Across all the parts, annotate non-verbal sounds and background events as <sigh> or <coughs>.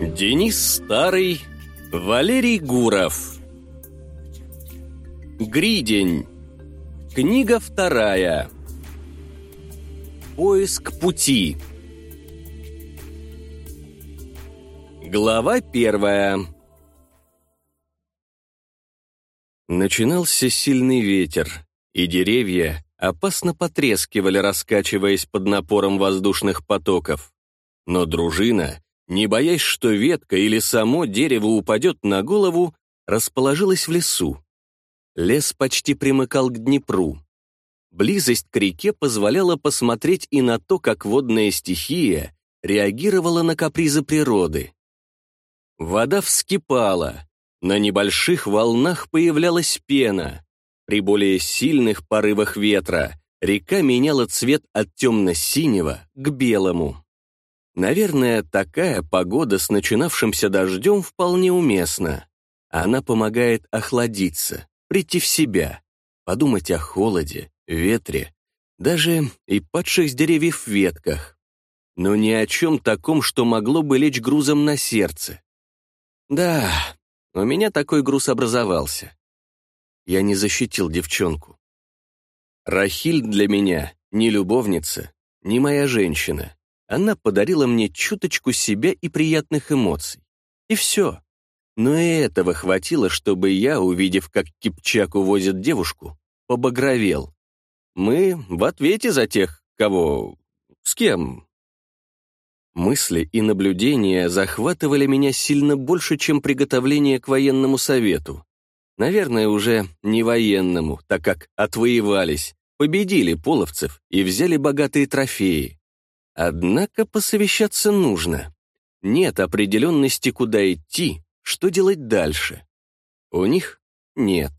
Денис Старый, Валерий Гуров. Гридень. Книга вторая. Поиск пути. Глава первая. Начинался сильный ветер, и деревья опасно потрескивали, раскачиваясь под напором воздушных потоков. Но дружина не боясь, что ветка или само дерево упадет на голову, расположилась в лесу. Лес почти примыкал к Днепру. Близость к реке позволяла посмотреть и на то, как водная стихия реагировала на капризы природы. Вода вскипала, на небольших волнах появлялась пена. При более сильных порывах ветра река меняла цвет от темно-синего к белому. Наверное, такая погода с начинавшимся дождем вполне уместна. Она помогает охладиться, прийти в себя, подумать о холоде, ветре, даже и падших с деревьев ветках. Но ни о чем таком, что могло бы лечь грузом на сердце. Да, у меня такой груз образовался. Я не защитил девчонку. Рахиль для меня не любовница, не моя женщина. Она подарила мне чуточку себя и приятных эмоций. И все. Но и этого хватило, чтобы я, увидев, как Кипчак увозит девушку, побагровел. Мы в ответе за тех, кого... с кем. Мысли и наблюдения захватывали меня сильно больше, чем приготовление к военному совету. Наверное, уже не военному, так как отвоевались, победили половцев и взяли богатые трофеи. Однако посовещаться нужно. Нет определенности, куда идти, что делать дальше. У них нет.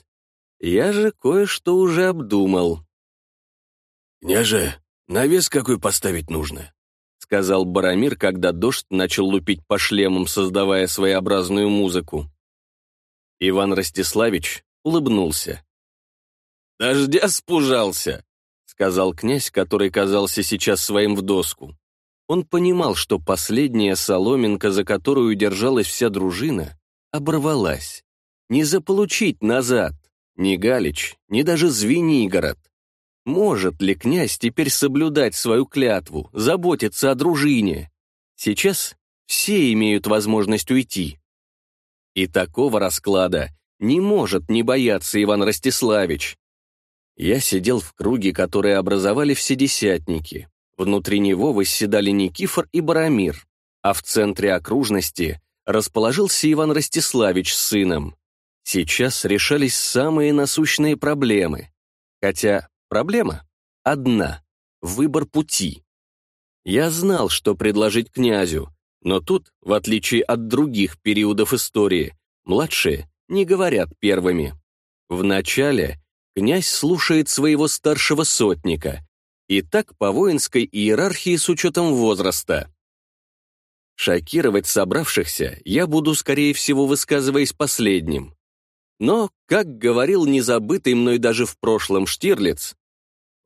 Я же кое-что уже обдумал. «Княже, навес какой поставить нужно?» сказал Барамир, когда дождь начал лупить по шлемам, создавая своеобразную музыку. Иван Ростиславич улыбнулся. «Дождя спужался!» Сказал князь, который казался сейчас своим в доску. Он понимал, что последняя соломинка, за которую держалась вся дружина, оборвалась. Не заполучить назад ни Галич, ни даже Звенигород. Может ли князь теперь соблюдать свою клятву, заботиться о дружине? Сейчас все имеют возможность уйти. И такого расклада не может не бояться Иван Ростиславич. Я сидел в круге, который образовали все десятники. Внутри него восседали Никифор и Барамир, а в центре окружности расположился Иван Ростиславич с сыном. Сейчас решались самые насущные проблемы. Хотя проблема одна — выбор пути. Я знал, что предложить князю, но тут, в отличие от других периодов истории, младшие не говорят первыми. Вначале князь слушает своего старшего сотника, и так по воинской иерархии с учетом возраста. Шокировать собравшихся я буду, скорее всего, высказываясь последним. Но, как говорил незабытый мной даже в прошлом Штирлиц,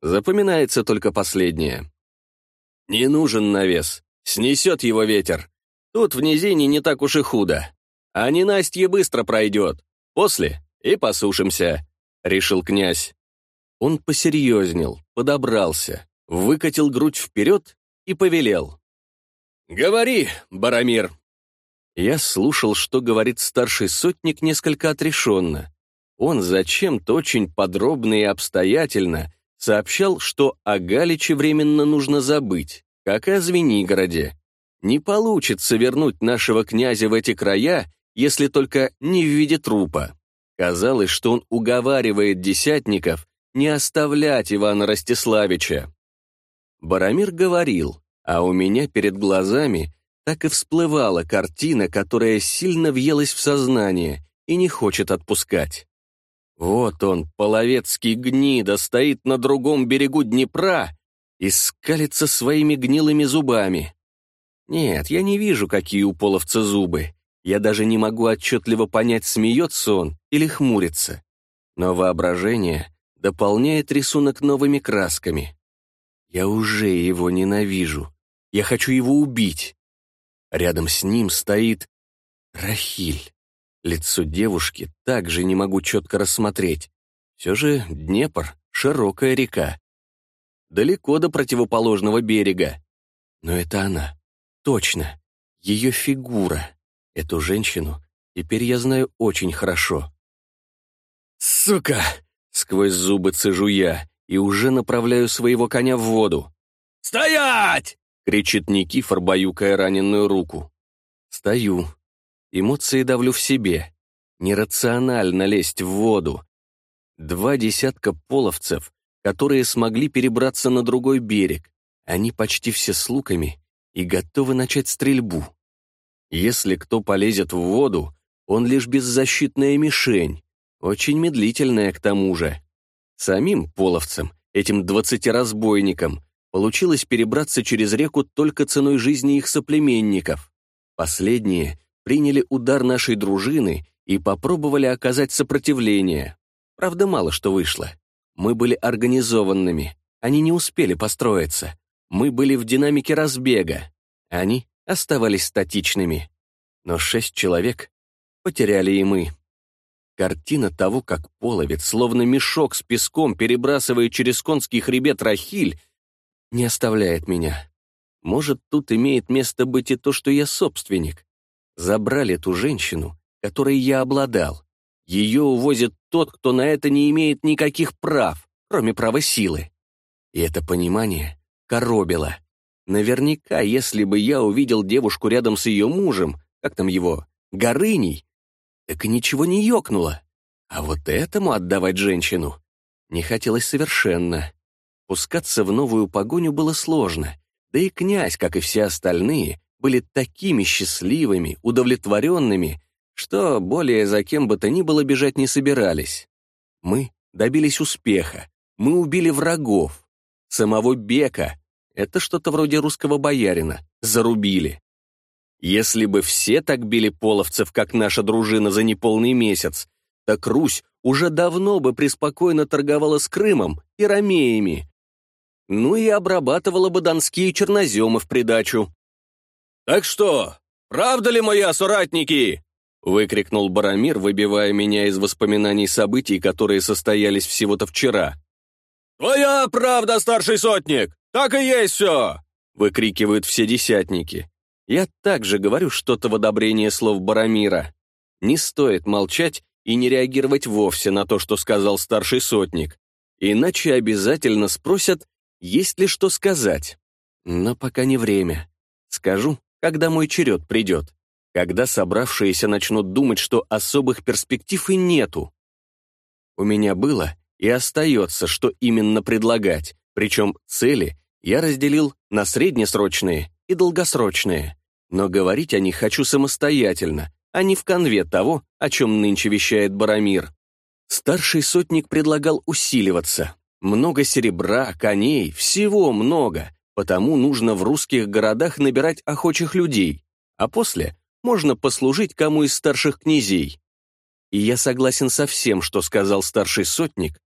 запоминается только последнее. Не нужен навес, снесет его ветер. Тут в низине не так уж и худо. А ненастье быстро пройдет. После и посушимся решил князь. Он посерьезнел, подобрался, выкатил грудь вперед и повелел. «Говори, Барамир!» Я слушал, что говорит старший сотник несколько отрешенно. Он зачем-то очень подробно и обстоятельно сообщал, что о Галиче временно нужно забыть, как и о Звенигороде. Не получится вернуть нашего князя в эти края, если только не в виде трупа. Казалось, что он уговаривает десятников не оставлять Ивана Ростиславича. Барамир говорил, а у меня перед глазами так и всплывала картина, которая сильно въелась в сознание и не хочет отпускать. Вот он, половецкий гнида, стоит на другом берегу Днепра и скалится своими гнилыми зубами. Нет, я не вижу, какие у половца зубы. Я даже не могу отчетливо понять, смеется он или хмурится. Но воображение дополняет рисунок новыми красками. Я уже его ненавижу. Я хочу его убить. Рядом с ним стоит Рахиль. Лицо девушки также не могу четко рассмотреть. Все же Днепр — широкая река. Далеко до противоположного берега. Но это она. Точно. Ее фигура. Эту женщину теперь я знаю очень хорошо. «Сука!» — сквозь зубы цежу я и уже направляю своего коня в воду. «Стоять!» — кричит Никифор, баюкая раненую руку. Стою. Эмоции давлю в себе. Нерационально лезть в воду. Два десятка половцев, которые смогли перебраться на другой берег. Они почти все с луками и готовы начать стрельбу. Если кто полезет в воду, он лишь беззащитная мишень, очень медлительная к тому же. Самим половцам, этим двадцатиразбойникам, получилось перебраться через реку только ценой жизни их соплеменников. Последние приняли удар нашей дружины и попробовали оказать сопротивление. Правда, мало что вышло. Мы были организованными, они не успели построиться. Мы были в динамике разбега. Они оставались статичными. Но шесть человек потеряли и мы. Картина того, как половец, словно мешок с песком, перебрасывает через конский хребет Рахиль, не оставляет меня. Может, тут имеет место быть и то, что я собственник. Забрали ту женщину, которой я обладал. Ее увозит тот, кто на это не имеет никаких прав, кроме права силы. И это понимание коробило. Наверняка, если бы я увидел девушку рядом с ее мужем, как там его, Горыней, так и ничего не ёкнуло. А вот этому отдавать женщину не хотелось совершенно. Пускаться в новую погоню было сложно, да и князь, как и все остальные, были такими счастливыми, удовлетворенными, что более за кем бы то ни было бежать не собирались. Мы добились успеха, мы убили врагов. Самого Бека, это что-то вроде русского боярина, зарубили. Если бы все так били половцев, как наша дружина за неполный месяц, так Русь уже давно бы преспокойно торговала с Крымом и Ромеями. Ну и обрабатывала бы донские черноземы в придачу. «Так что, правда ли мои соратники?» выкрикнул Барамир, выбивая меня из воспоминаний событий, которые состоялись всего-то вчера. «Твоя правда, старший сотник! Так и есть все!» выкрикивают все десятники. Я также говорю что-то в одобрение слов Барамира. Не стоит молчать и не реагировать вовсе на то, что сказал старший сотник, иначе обязательно спросят, есть ли что сказать. Но пока не время. Скажу, когда мой черед придет, когда собравшиеся начнут думать, что особых перспектив и нету. У меня было и остается, что именно предлагать, причем цели я разделил на среднесрочные и долгосрочные. Но говорить о них хочу самостоятельно, а не в конве того, о чем нынче вещает Барамир. Старший сотник предлагал усиливаться. Много серебра, коней, всего много, потому нужно в русских городах набирать охочих людей, а после можно послужить кому из старших князей. И я согласен со всем, что сказал старший сотник,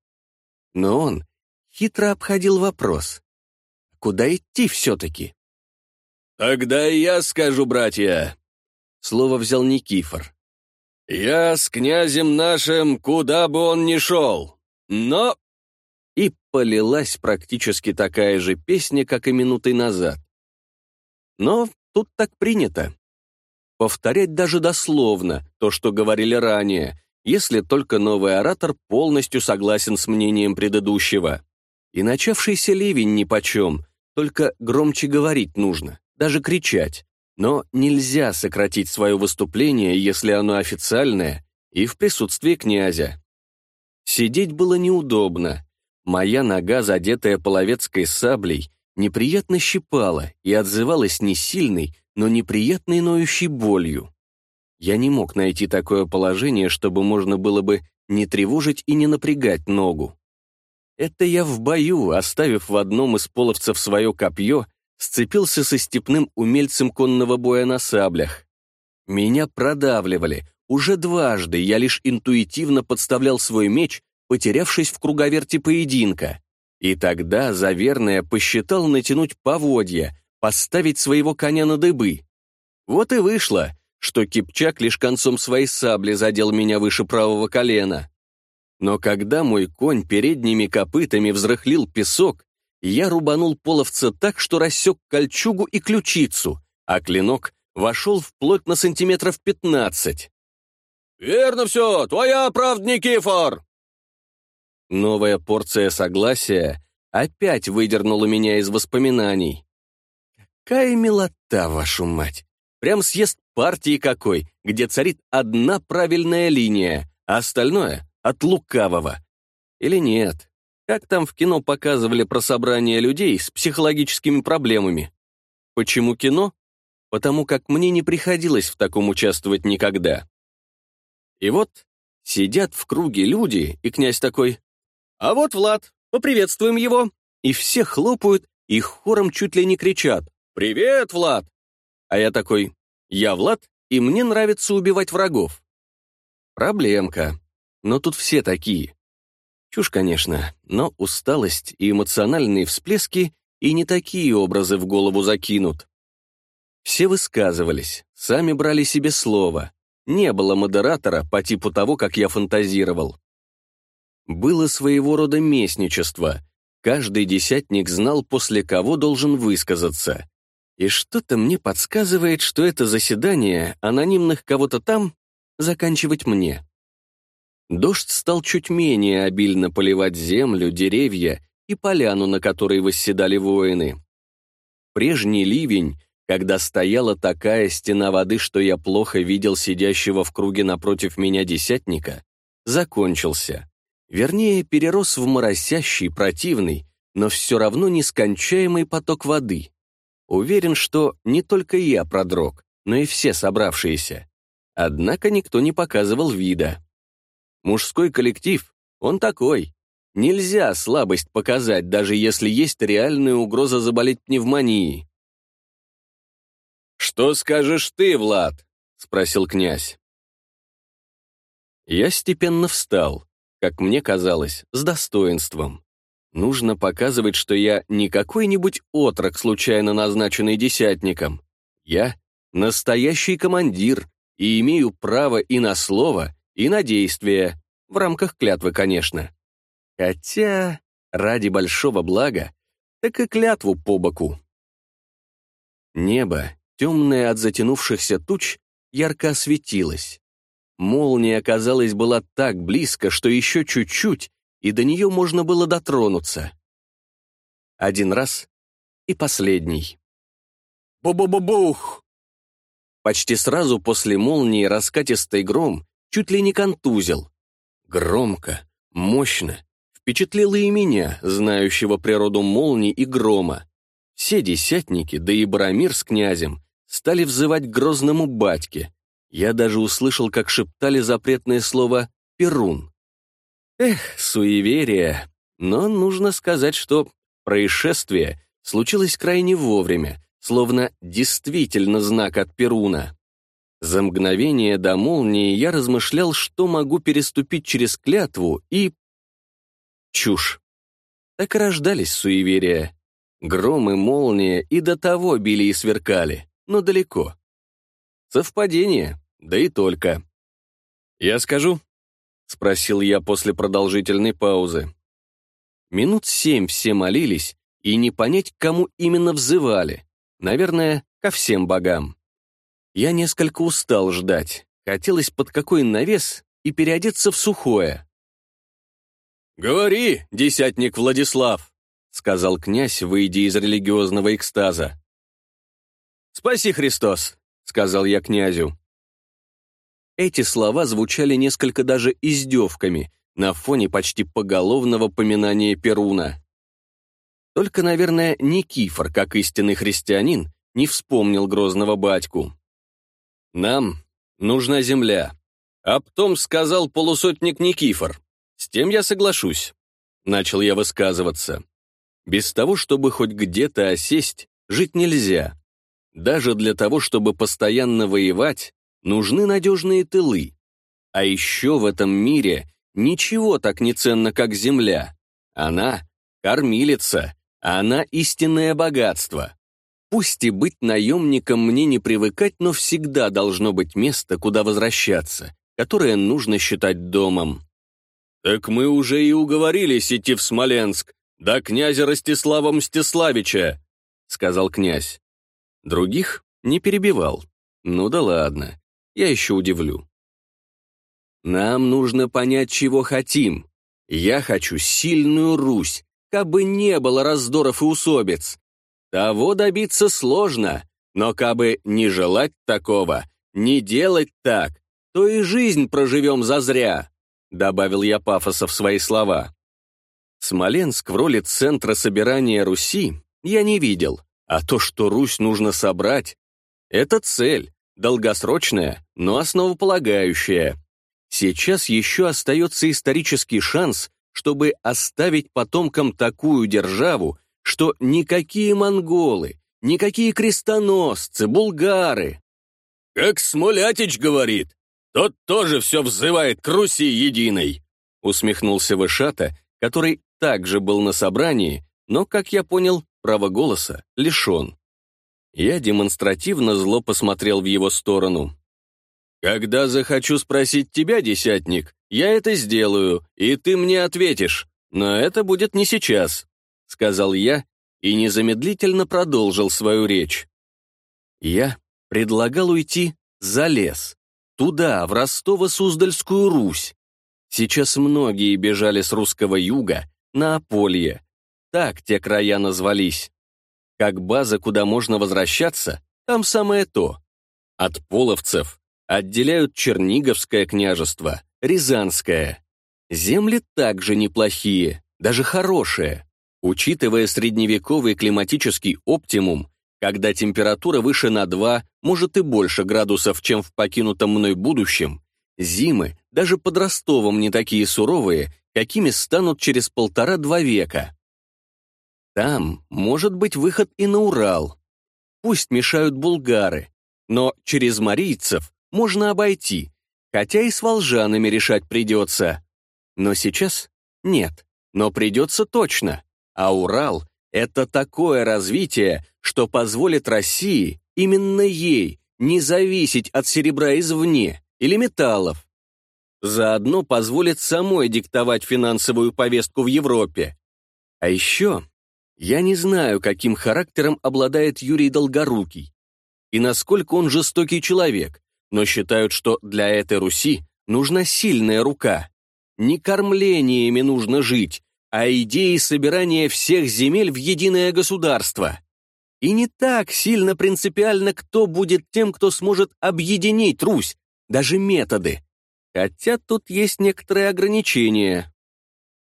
но он хитро обходил вопрос. Куда идти все-таки? «Тогда я скажу, братья!» Слово взял Никифор. «Я с князем нашим, куда бы он ни шел, но...» И полилась практически такая же песня, как и минутой назад. Но тут так принято. Повторять даже дословно то, что говорили ранее, если только новый оратор полностью согласен с мнением предыдущего. И начавшийся ливень нипочем, только громче говорить нужно даже кричать. Но нельзя сократить свое выступление, если оно официальное, и в присутствии князя. Сидеть было неудобно. Моя нога, задетая половецкой саблей, неприятно щипала и отзывалась не сильной, но неприятной ноющей болью. Я не мог найти такое положение, чтобы можно было бы не тревожить и не напрягать ногу. Это я в бою, оставив в одном из половцев свое копье, сцепился со степным умельцем конного боя на саблях. Меня продавливали. Уже дважды я лишь интуитивно подставлял свой меч, потерявшись в круговерте поединка. И тогда Заверная посчитал натянуть поводья, поставить своего коня на дыбы. Вот и вышло, что Кипчак лишь концом своей сабли задел меня выше правого колена. Но когда мой конь передними копытами взрыхлил песок, я рубанул половца так, что рассек кольчугу и ключицу, а клинок вошел вплоть на сантиметров пятнадцать. «Верно все, твоя правда, Никифор!» Новая порция согласия опять выдернула меня из воспоминаний. Какая милота, вашу мать! Прям съезд партии какой, где царит одна правильная линия, а остальное — от лукавого. Или нет? Как там в кино показывали про собрание людей с психологическими проблемами? Почему кино? Потому как мне не приходилось в таком участвовать никогда. И вот сидят в круге люди, и князь такой, «А вот Влад, поприветствуем его!» И все хлопают, и хором чуть ли не кричат, «Привет, Влад!» А я такой, «Я Влад, и мне нравится убивать врагов». Проблемка. Но тут все такие. Чушь, конечно, но усталость и эмоциональные всплески и не такие образы в голову закинут. Все высказывались, сами брали себе слово. Не было модератора по типу того, как я фантазировал. Было своего рода местничество. Каждый десятник знал, после кого должен высказаться. И что-то мне подсказывает, что это заседание анонимных кого-то там заканчивать мне. Дождь стал чуть менее обильно поливать землю, деревья и поляну, на которой восседали воины. Прежний ливень когда стояла такая стена воды, что я плохо видел сидящего в круге напротив меня десятника, закончился. Вернее, перерос в моросящий, противный, но все равно нескончаемый поток воды. Уверен, что не только я продрог, но и все собравшиеся. Однако никто не показывал вида. Мужской коллектив, он такой. Нельзя слабость показать, даже если есть реальная угроза заболеть пневмонией. «Что скажешь ты, Влад?» — спросил князь. Я степенно встал, как мне казалось, с достоинством. Нужно показывать, что я не какой-нибудь отрок, случайно назначенный десятником. Я настоящий командир и имею право и на слово, и на действие, в рамках клятвы, конечно. Хотя, ради большого блага, так и клятву по боку. Небо темная от затянувшихся туч, ярко осветилась. Молния, казалось, была так близко, что еще чуть-чуть, и до нее можно было дотронуться. Один раз и последний. Бу-бу-бу-бух! Почти сразу после молнии раскатистый гром чуть ли не контузил. Громко, мощно, впечатлило и меня, знающего природу молний и грома. Все десятники, да и Барамир с князем, стали взывать к грозному батьке. Я даже услышал, как шептали запретное слово «перун». Эх, суеверие. Но нужно сказать, что происшествие случилось крайне вовремя, словно действительно знак от Перуна. За мгновение до молнии я размышлял, что могу переступить через клятву и... Чушь. Так и рождались суеверия. Гром и молния и до того били и сверкали но далеко. Совпадение, да и только. «Я скажу?» — спросил я после продолжительной паузы. Минут семь все молились, и не понять, к кому именно взывали. Наверное, ко всем богам. Я несколько устал ждать. Хотелось под какой навес и переодеться в сухое. «Говори, десятник Владислав», — сказал князь, выйдя из религиозного экстаза. «Спаси, Христос!» — сказал я князю. Эти слова звучали несколько даже издевками на фоне почти поголовного поминания Перуна. Только, наверное, Никифор, как истинный христианин, не вспомнил грозного батьку. «Нам нужна земля», — об том сказал полусотник Никифор. «С тем я соглашусь», — начал я высказываться. «Без того, чтобы хоть где-то осесть, жить нельзя. Даже для того, чтобы постоянно воевать, нужны надежные тылы. А еще в этом мире ничего так не ценно, как земля. Она — кормилица, она — истинное богатство. Пусть и быть наемником мне не привыкать, но всегда должно быть место, куда возвращаться, которое нужно считать домом. «Так мы уже и уговорились идти в Смоленск, да князя Ростислава Мстиславича», — сказал князь. Других не перебивал. Ну да ладно, я еще удивлю. Нам нужно понять, чего хотим. Я хочу сильную Русь, кабы не было раздоров и усобиц. Того добиться сложно, но кабы не желать такого, не делать так, то и жизнь проживем зазря», — добавил я пафоса в свои слова. Смоленск в роли центра собирания Руси я не видел, а то, что Русь нужно собрать, это цель, долгосрочная, но основополагающая. Сейчас еще остается исторический шанс, чтобы оставить потомкам такую державу, что никакие монголы, никакие крестоносцы, булгары. «Как Смолятич говорит, тот тоже все взывает к Руси единой», усмехнулся Вышата, который также был на собрании, но, как я понял, права голоса лишен. Я демонстративно зло посмотрел в его сторону. «Когда захочу спросить тебя, десятник, я это сделаю, и ты мне ответишь, но это будет не сейчас сказал я и незамедлительно продолжил свою речь. Я предлагал уйти за лес, туда, в Ростово-Суздальскую Русь. Сейчас многие бежали с русского юга на Аполье. Так те края назвались. Как база, куда можно возвращаться, там самое то. От половцев отделяют Черниговское княжество, Рязанское. Земли также неплохие, даже хорошие. Учитывая средневековый климатический оптимум, когда температура выше на 2, может и больше градусов, чем в покинутом мной будущем, зимы даже под Ростовом не такие суровые, какими станут через полтора-два века. Там может быть выход и на Урал. Пусть мешают булгары, но через марийцев можно обойти, хотя и с волжанами решать придется. Но сейчас нет, но придется точно. А Урал — это такое развитие, что позволит России, именно ей, не зависеть от серебра извне или металлов. Заодно позволит самой диктовать финансовую повестку в Европе. А еще я не знаю, каким характером обладает Юрий Долгорукий и насколько он жестокий человек, но считают, что для этой Руси нужна сильная рука. Не кормлениями нужно жить, а идеей собирания всех земель в единое государство. И не так сильно принципиально, кто будет тем, кто сможет объединить Русь, даже методы. Хотя тут есть некоторые ограничения.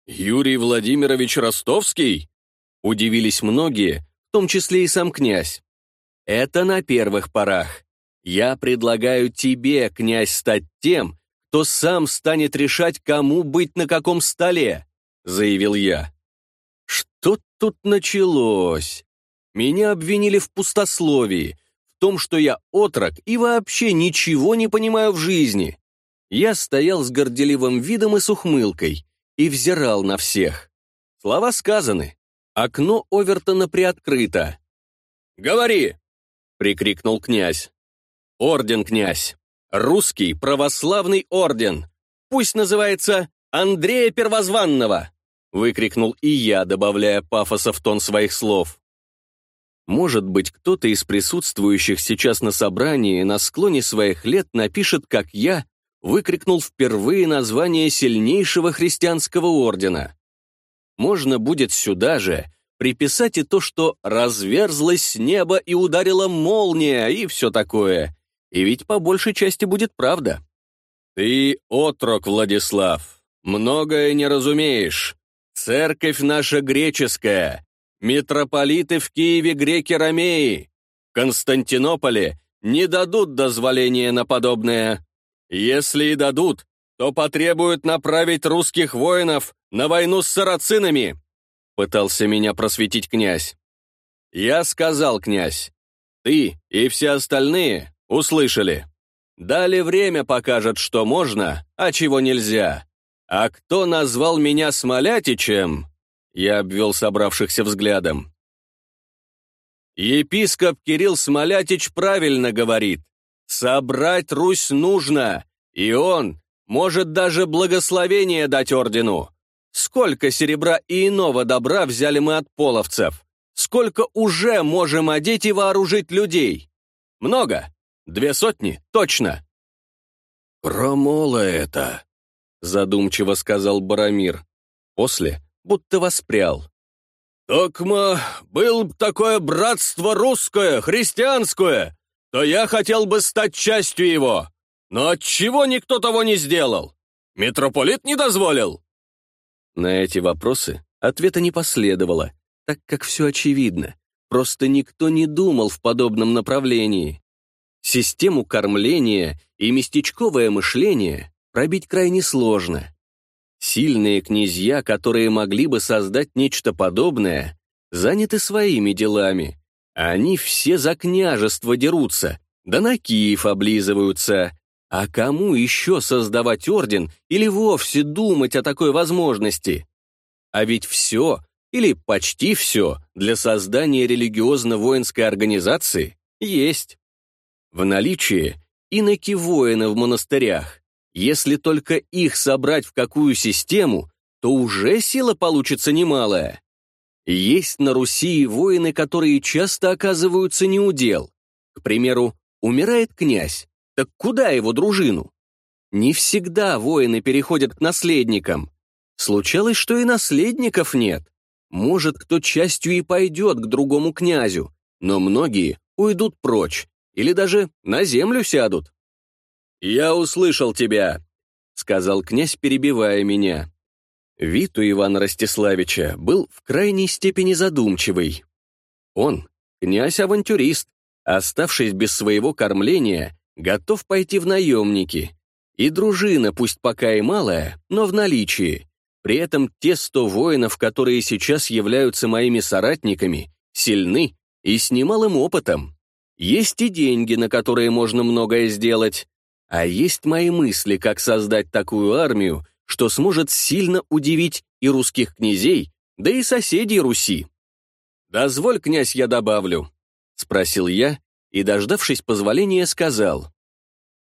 «Юрий Владимирович Ростовский?» Удивились многие, в том числе и сам князь. «Это на первых порах. Я предлагаю тебе, князь, стать тем, кто сам станет решать, кому быть на каком столе заявил я. Что тут началось? Меня обвинили в пустословии, в том, что я отрок и вообще ничего не понимаю в жизни. Я стоял с горделивым видом и с ухмылкой и взирал на всех. Слова сказаны. Окно Овертона приоткрыто. «Говори!» — прикрикнул князь. «Орден, князь! Русский православный орден! Пусть называется Андрея Первозванного!» Выкрикнул и я, добавляя пафоса в тон своих слов. Может быть, кто-то из присутствующих сейчас на собрании на склоне своих лет напишет, как я, выкрикнул впервые название сильнейшего христианского ордена. Можно будет сюда же приписать и то, что разверзлось небо и ударила молния, и все такое. И ведь по большей части будет правда. «Ты отрок, Владислав, многое не разумеешь», Церковь наша греческая, митрополиты в Киеве греки-ромеи, в Константинополе не дадут дозволения на подобное. Если и дадут, то потребуют направить русских воинов на войну с сарацинами», пытался меня просветить князь. Я сказал, князь, ты и все остальные услышали. Дали время покажет, что можно, а чего нельзя. «А кто назвал меня Смолятичем?» Я обвел собравшихся взглядом. Епископ Кирилл Смолятич правильно говорит. Собрать Русь нужно, и он может даже благословение дать ордену. Сколько серебра и иного добра взяли мы от половцев? Сколько уже можем одеть и вооружить людей? Много. Две сотни, точно. «Промола это», — задумчиво сказал Барамир. После будто воспрял. «Токма, был б такое братство русское, христианское, то я хотел бы стать частью его. Но отчего никто того не сделал? Митрополит не дозволил?» На эти вопросы ответа не последовало, так как все очевидно. Просто никто не думал в подобном направлении. Систему кормления и местечковое мышление пробить крайне сложно. Сильные князья, которые могли бы создать нечто подобное, заняты своими делами. Они все за княжество дерутся, да на Киев облизываются. А кому еще создавать орден или вовсе думать о такой возможности? А ведь все, или почти все, для создания религиозно-воинской организации есть. В наличии иноки-воины в монастырях. Если только их собрать в какую систему, то уже сила получится немалая. Есть на Руси воины, которые часто оказываются неудел. К примеру, умирает князь, так куда его дружину? Не всегда воины переходят к наследникам. Случалось, что и наследников нет. Может, кто частью и пойдет к другому князю, но многие уйдут прочь или даже на землю сядут. «Я услышал тебя», — сказал князь, перебивая меня. Вид у Ивана Ростиславича был в крайней степени задумчивый. Он, князь-авантюрист, оставшись без своего кормления, готов пойти в наемники. И дружина, пусть пока и малая, но в наличии. При этом те сто воинов, которые сейчас являются моими соратниками, сильны и с немалым опытом. Есть и деньги, на которые можно многое сделать. А есть мои мысли, как создать такую армию, что сможет сильно удивить и русских князей, да и соседей Руси. «Дозволь, князь, я добавлю», — спросил я, и, дождавшись позволения, сказал.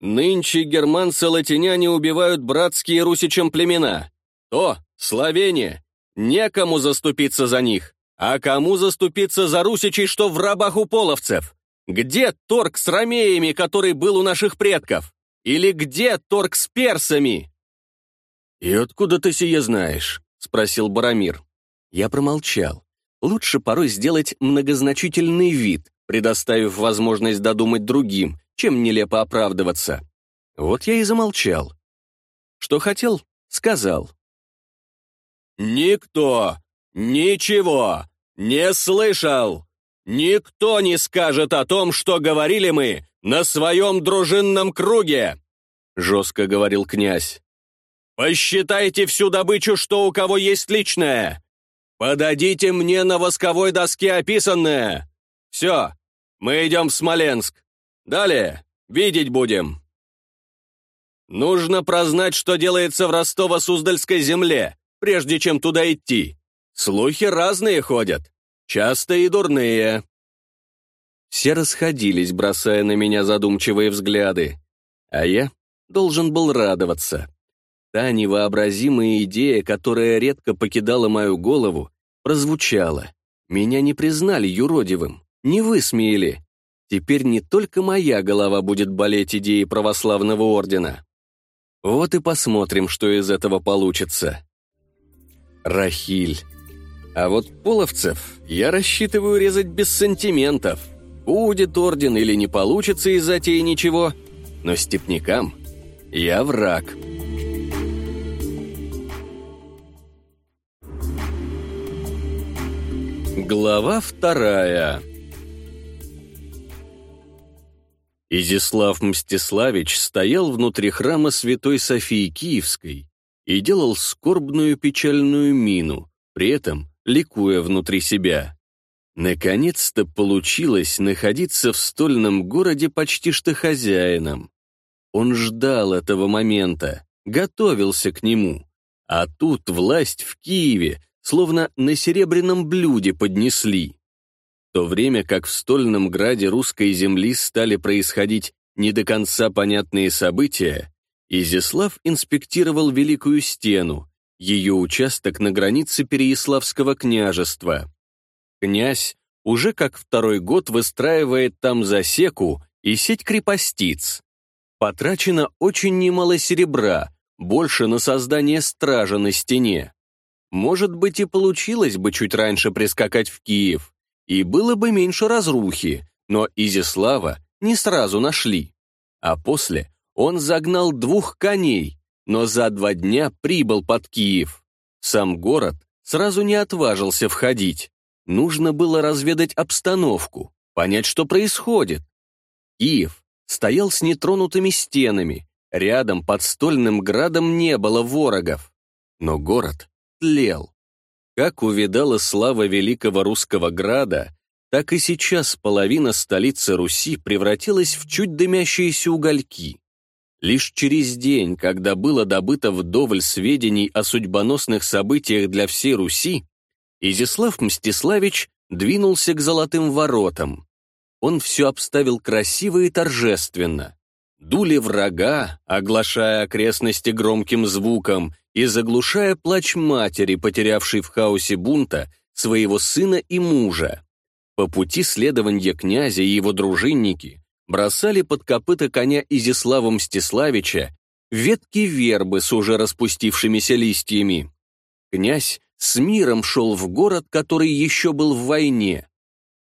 «Нынче германцы-латиняне убивают братские русичам племена. То, Словения, некому заступиться за них, а кому заступиться за русичей, что в рабах у половцев? Где торг с ромеями, который был у наших предков? Или где торг с персами?» «И откуда ты сие знаешь?» — спросил Барамир. Я промолчал. Лучше порой сделать многозначительный вид, предоставив возможность додумать другим, чем нелепо оправдываться. Вот я и замолчал. Что хотел, сказал. «Никто ничего не слышал!» «Никто не скажет о том, что говорили мы на своем дружинном круге!» — жестко говорил князь. «Посчитайте всю добычу, что у кого есть личное. Подадите мне на восковой доске описанное. Все, мы идем в Смоленск. Далее видеть будем». Нужно прознать, что делается в Ростово-Суздальской земле, прежде чем туда идти. Слухи разные ходят. Часто и дурные». Все расходились, бросая на меня задумчивые взгляды. А я должен был радоваться. Та невообразимая идея, которая редко покидала мою голову, прозвучала. Меня не признали юродивым, не высмеяли. Теперь не только моя голова будет болеть идеей православного ордена. Вот и посмотрим, что из этого получится. Рахиль. А вот половцев я рассчитываю резать без сантиментов. Будет орден или не получится из затеи ничего, но степнякам я враг. Глава вторая Изяслав Мстиславич стоял внутри храма Святой Софии Киевской и делал скорбную печальную мину, при этом ликуя внутри себя. Наконец-то получилось находиться в стольном городе почти что хозяином. Он ждал этого момента, готовился к нему. А тут власть в Киеве словно на серебряном блюде поднесли. то время как в стольном граде русской земли стали происходить не до конца понятные события, Изяслав инспектировал Великую Стену, ее участок на границе Переяславского княжества. Князь уже как второй год выстраивает там засеку и сеть крепостиц. Потрачено очень немало серебра, больше на создание стража на стене. Может быть, и получилось бы чуть раньше прискакать в Киев, и было бы меньше разрухи, но Изяслава не сразу нашли. А после он загнал двух коней, но за два дня прибыл под Киев. Сам город сразу не отважился входить. Нужно было разведать обстановку, понять, что происходит. Киев стоял с нетронутыми стенами, рядом под стольным градом не было ворогов. Но город тлел. Как увидала слава великого русского града, так и сейчас половина столицы Руси превратилась в чуть дымящиеся угольки. Лишь через день, когда было добыто вдоволь сведений о судьбоносных событиях для всей Руси, Изяслав Мстиславич двинулся к золотым воротам. Он все обставил красиво и торжественно. Дули врага, оглашая окрестности громким звуком и заглушая плач матери, потерявшей в хаосе бунта своего сына и мужа. По пути следования князя и его дружинники бросали под копыта коня Изислава Мстиславича ветки вербы с уже распустившимися листьями. Князь с миром шел в город, который еще был в войне.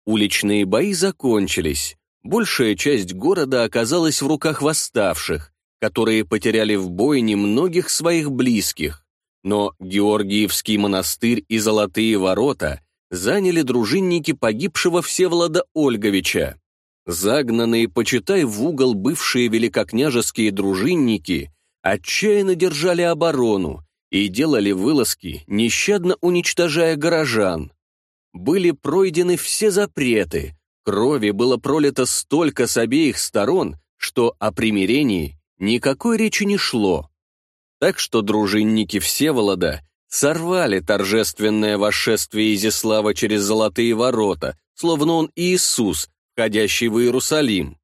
Уличные бои закончились. Большая часть города оказалась в руках восставших, которые потеряли в бойне многих своих близких. Но Георгиевский монастырь и Золотые ворота заняли дружинники погибшего Всеволода Ольговича. Загнанные, почитай, в угол бывшие великокняжеские дружинники отчаянно держали оборону и делали вылазки, нещадно уничтожая горожан. Были пройдены все запреты, крови было пролито столько с обеих сторон, что о примирении никакой речи не шло. Так что дружинники Всеволода сорвали торжественное восшествие Изяслава через золотые ворота, словно он Иисус, входящий в Иерусалим.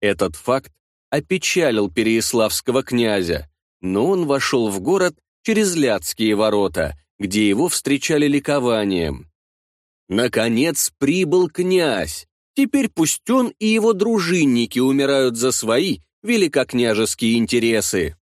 Этот факт опечалил Переяславского князя, но он вошел в город через Ляцкие ворота, где его встречали ликованием. Наконец прибыл князь. Теперь пусть он и его дружинники умирают за свои великокняжеские интересы.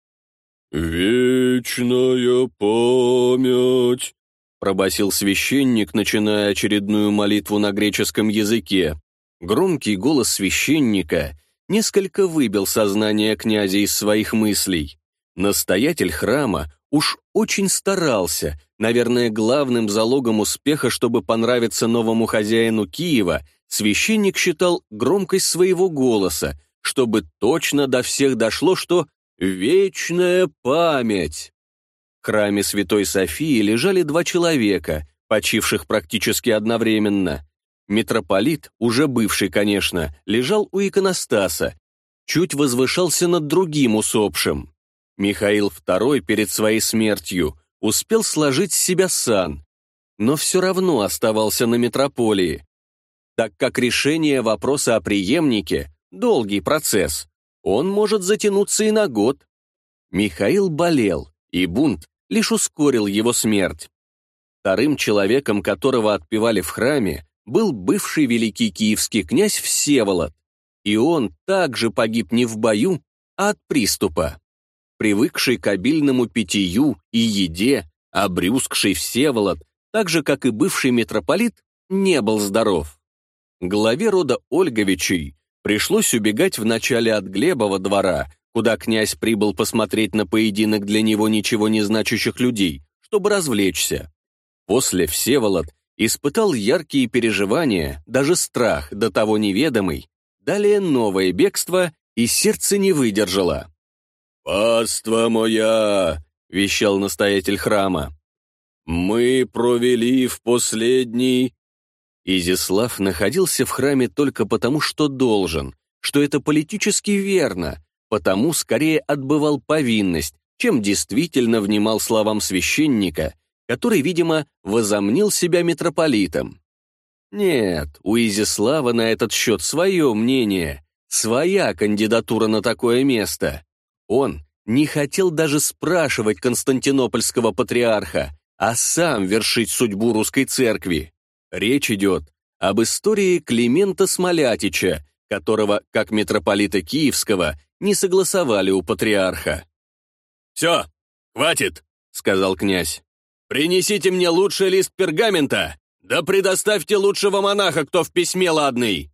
«Вечная память», — пробасил священник, начиная очередную молитву на греческом языке. Громкий голос священника несколько выбил сознание князя из своих мыслей. Настоятель храма уж очень старался, наверное, главным залогом успеха, чтобы понравиться новому хозяину Киева, священник считал громкость своего голоса, чтобы точно до всех дошло, что «вечная память». В храме Святой Софии лежали два человека, почивших практически одновременно. Митрополит, уже бывший, конечно, лежал у иконостаса, чуть возвышался над другим усопшим. Михаил II перед своей смертью успел сложить с себя сан, но все равно оставался на метрополии, так как решение вопроса о преемнике – долгий процесс, он может затянуться и на год. Михаил болел, и бунт лишь ускорил его смерть. Вторым человеком, которого отпевали в храме, был бывший великий киевский князь Всеволод, и он также погиб не в бою, а от приступа. Привыкший к обильному питью и еде, обрюзгший Всеволод, так же, как и бывший митрополит, не был здоров. Главе рода Ольговичей пришлось убегать вначале от Глебова двора, куда князь прибыл посмотреть на поединок для него ничего не значащих людей, чтобы развлечься. После Всеволод Испытал яркие переживания, даже страх, до того неведомый. Далее новое бегство, и сердце не выдержало. «Паства моя!» — вещал настоятель храма. «Мы провели в последний...» Изислав находился в храме только потому, что должен, что это политически верно, потому скорее отбывал повинность, чем действительно внимал словам священника который, видимо, возомнил себя митрополитом. Нет, у Изяслава на этот счет свое мнение, своя кандидатура на такое место. Он не хотел даже спрашивать константинопольского патриарха, а сам вершить судьбу русской церкви. Речь идет об истории Климента Смолятича, которого, как митрополита Киевского, не согласовали у патриарха. «Все, хватит», — сказал князь. «Принесите мне лучший лист пергамента, да предоставьте лучшего монаха, кто в письме ладный».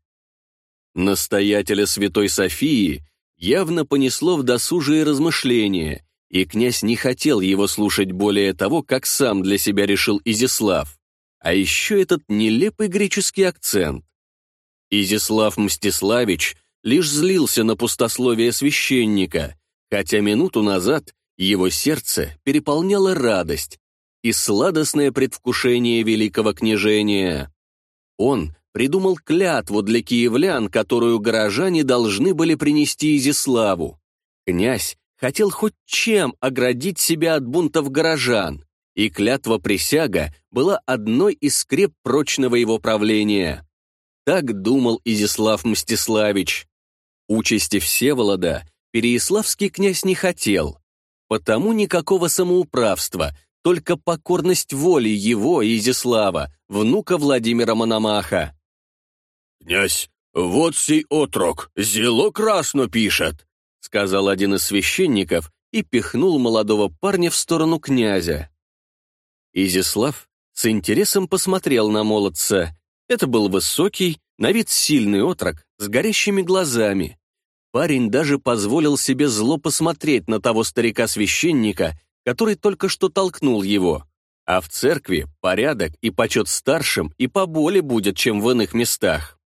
Настоятеля Святой Софии явно понесло в досужие размышления, и князь не хотел его слушать более того, как сам для себя решил Изислав. А еще этот нелепый греческий акцент. Изислав Мстиславич лишь злился на пустословие священника, хотя минуту назад его сердце переполняло радость и сладостное предвкушение великого княжения. Он придумал клятву для киевлян, которую горожане должны были принести Изиславу. Князь хотел хоть чем оградить себя от бунтов горожан, и клятва-присяга была одной из скреп прочного его правления. Так думал Изислав Мстиславич. Участи Всеволода Переяславский князь не хотел, потому никакого самоуправства, только покорность воли его, Изислава, внука Владимира Мономаха. «Князь, вот сей отрок, зело красно пишет», сказал один из священников и пихнул молодого парня в сторону князя. Изислав с интересом посмотрел на молодца. Это был высокий, на вид сильный отрок с горящими глазами. Парень даже позволил себе зло посмотреть на того старика-священника, который только что толкнул его. А в церкви порядок и почет старшим и поболе будет, чем в иных местах.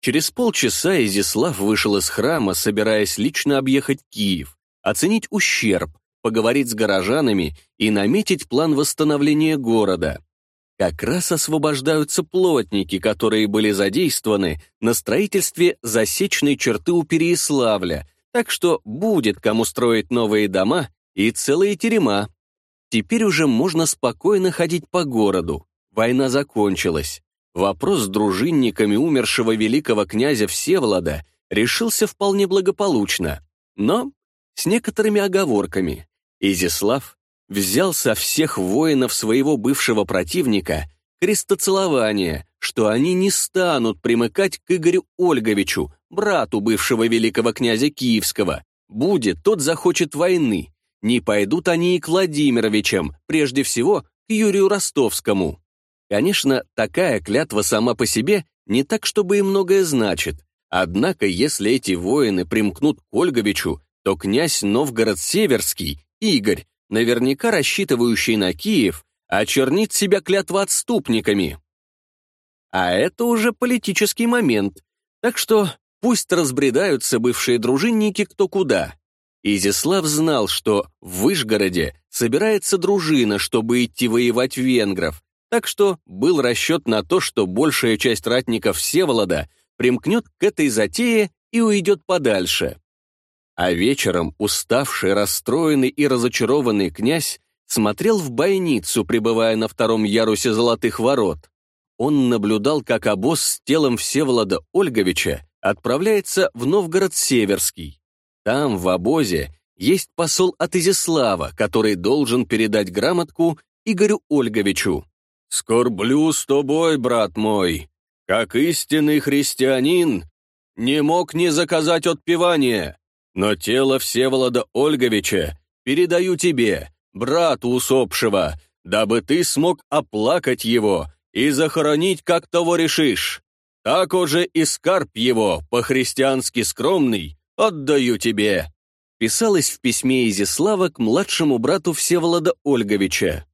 Через полчаса Изислав вышел из храма, собираясь лично объехать Киев, оценить ущерб, поговорить с горожанами и наметить план восстановления города. Как раз освобождаются плотники, которые были задействованы на строительстве засечной черты у Переяславля, так что будет кому строить новые дома и целые терема. Теперь уже можно спокойно ходить по городу. Война закончилась. Вопрос с дружинниками умершего великого князя Всеволода решился вполне благополучно, но с некоторыми оговорками. Изислав взял со всех воинов своего бывшего противника крестоцелование, что они не станут примыкать к Игорю Ольговичу, брату бывшего великого князя Киевского. Будет, тот захочет войны. Не пойдут они и к Владимировичам, прежде всего к Юрию Ростовскому. Конечно, такая клятва сама по себе не так, чтобы и многое значит. Однако, если эти воины примкнут к Ольговичу, то князь Новгород-Северский, Игорь, наверняка рассчитывающий на Киев, очернит себя клятвоотступниками. А это уже политический момент, так что пусть разбредаются бывшие дружинники кто куда. Изяслав знал, что в Вышгороде собирается дружина, чтобы идти воевать венгров, так что был расчет на то, что большая часть ратников Всеволода примкнет к этой затее и уйдет подальше. А вечером уставший, расстроенный и разочарованный князь смотрел в бойницу, пребывая на втором ярусе золотых ворот. Он наблюдал, как обоз с телом Всеволода Ольговича отправляется в Новгород-Северский. Там, в обозе, есть посол от Изяслава, который должен передать грамотку Игорю Ольговичу. «Скорблю с тобой, брат мой, как истинный христианин, не мог не заказать отпевание, но тело Всеволода Ольговича передаю тебе, брату усопшего, дабы ты смог оплакать его и захоронить, как того решишь. Так уже и скарб его, по-христиански скромный, отдаю тебе». Писалось в письме Изислава к младшему брату Всеволода Ольговича.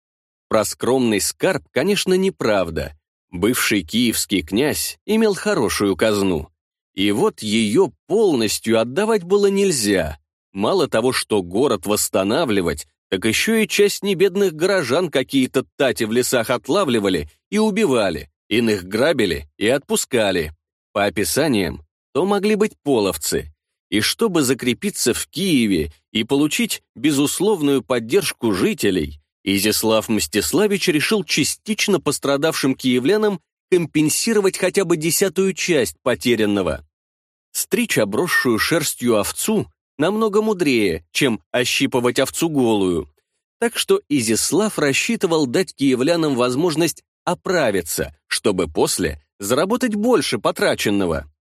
Про скромный скарб, конечно, неправда. Бывший киевский князь имел хорошую казну. И вот ее полностью отдавать было нельзя. Мало того, что город восстанавливать, так еще и часть небедных горожан какие-то тати в лесах отлавливали и убивали, иных грабили и отпускали. По описаниям, то могли быть половцы. И чтобы закрепиться в Киеве и получить безусловную поддержку жителей, Изяслав Мстиславич решил частично пострадавшим киевлянам компенсировать хотя бы десятую часть потерянного. Стричь обросшую шерстью овцу намного мудрее, чем ощипывать овцу голую. Так что Изислав рассчитывал дать киевлянам возможность оправиться, чтобы после заработать больше потраченного.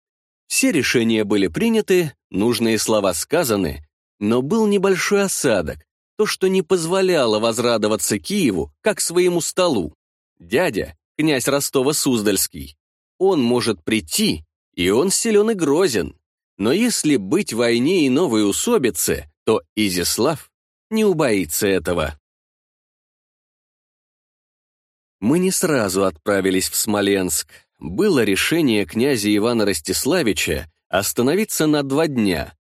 Все решения были приняты, нужные слова сказаны, но был небольшой осадок, то, что не позволяло возрадоваться Киеву, как своему столу. Дядя, князь Ростова-Суздальский, он может прийти, и он силен и грозен. Но если быть в войне и новой усобице, то Изяслав не убоится этого. Мы не сразу отправились в Смоленск. Было решение князя Ивана Ростиславича остановиться на два дня,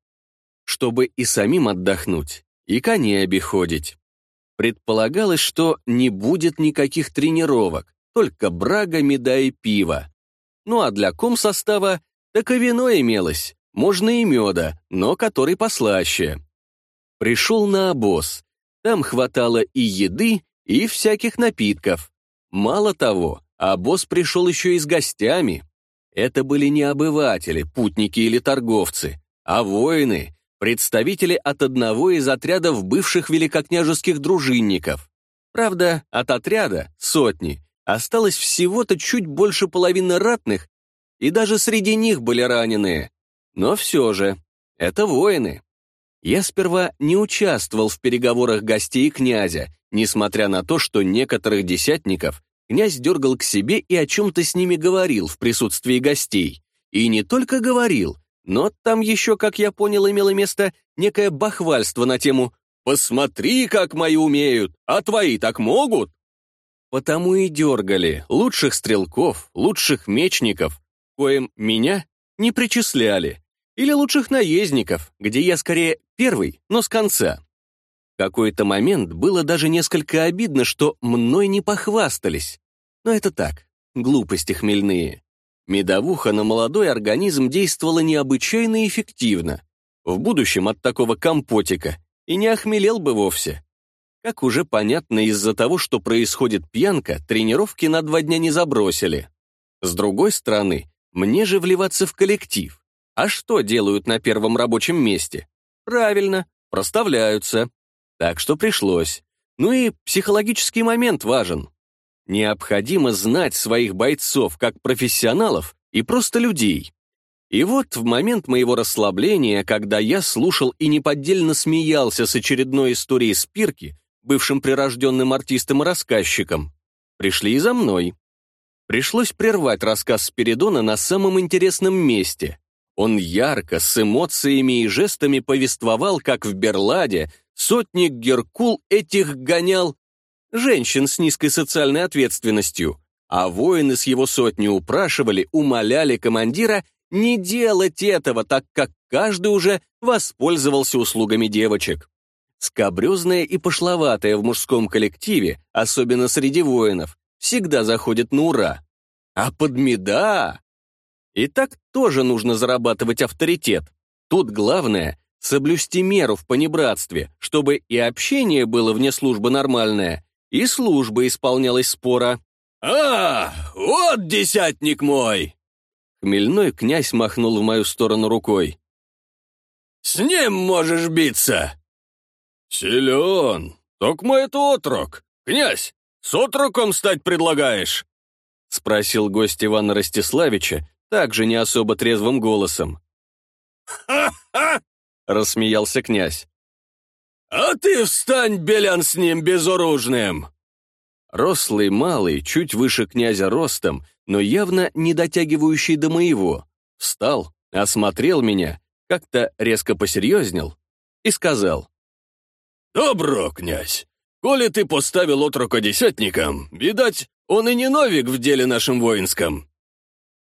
чтобы и самим отдохнуть, и коней обиходить. Предполагалось, что не будет никаких тренировок, только брага, меда и пиво. Ну а для комсостава так и вино имелось, можно и меда, но который послаще. Пришел на обоз. Там хватало и еды, и всяких напитков. Мало того, обоз пришел еще и с гостями. Это были не обыватели, путники или торговцы, а воины, представители от одного из отрядов бывших великокняжеских дружинников. Правда, от отряда, сотни, осталось всего-то чуть больше половины ратных, и даже среди них были раненые. Но все же, это воины. Я сперва не участвовал в переговорах гостей князя, несмотря на то, что некоторых десятников князь дергал к себе и о чем-то с ними говорил в присутствии гостей. И не только говорил, но там еще, как я понял, имело место некое бахвальство на тему «Посмотри, как мои умеют, а твои так могут?» Потому и дергали лучших стрелков, лучших мечников, коим меня не причисляли, или лучших наездников, где я скорее первый, но с конца. В какой-то момент было даже несколько обидно, что мной не похвастались. Но это так, глупости хмельные. Медовуха на молодой организм действовала необычайно эффективно. В будущем от такого компотика и не охмелел бы вовсе. Как уже понятно, из-за того, что происходит пьянка, тренировки на два дня не забросили. С другой стороны, мне же вливаться в коллектив. А что делают на первом рабочем месте? Правильно, проставляются. Так что пришлось. Ну и психологический момент важен. Необходимо знать своих бойцов как профессионалов и просто людей. И вот в момент моего расслабления, когда я слушал и неподдельно смеялся с очередной историей Спирки, бывшим прирожденным артистом и рассказчиком, пришли и за мной. Пришлось прервать рассказ Спиридона на самом интересном месте. Он ярко, с эмоциями и жестами повествовал, как в Берладе сотник Геркул этих гонял женщин с низкой социальной ответственностью, а воины с его сотни упрашивали, умоляли командира не делать этого, так как каждый уже воспользовался услугами девочек. Скобрезная и пошловатая в мужском коллективе, особенно среди воинов, всегда заходит на ура. А подмеда! И так тоже нужно зарабатывать авторитет. Тут главное — соблюсти меру в понебратстве, чтобы и общение было вне службы нормальное, и служба исполнялась спора. «А, вот десятник мой!» Хмельной князь махнул в мою сторону рукой. «С ним можешь биться!» «Силен! Токмо это отрок! Князь, с отроком стать предлагаешь?» Спросил гость Ивана Ростиславича, также не особо трезвым голосом. «Ха-ха!» — рассмеялся князь. «А ты встань, Белян, с ним безоружным!» Рослый, малый, чуть выше князя ростом, но явно не дотягивающий до моего, встал, осмотрел меня, как-то резко посерьезнел и сказал. «Добро, князь, коли ты поставил отрока десятником, видать, он и не новик в деле нашем воинском».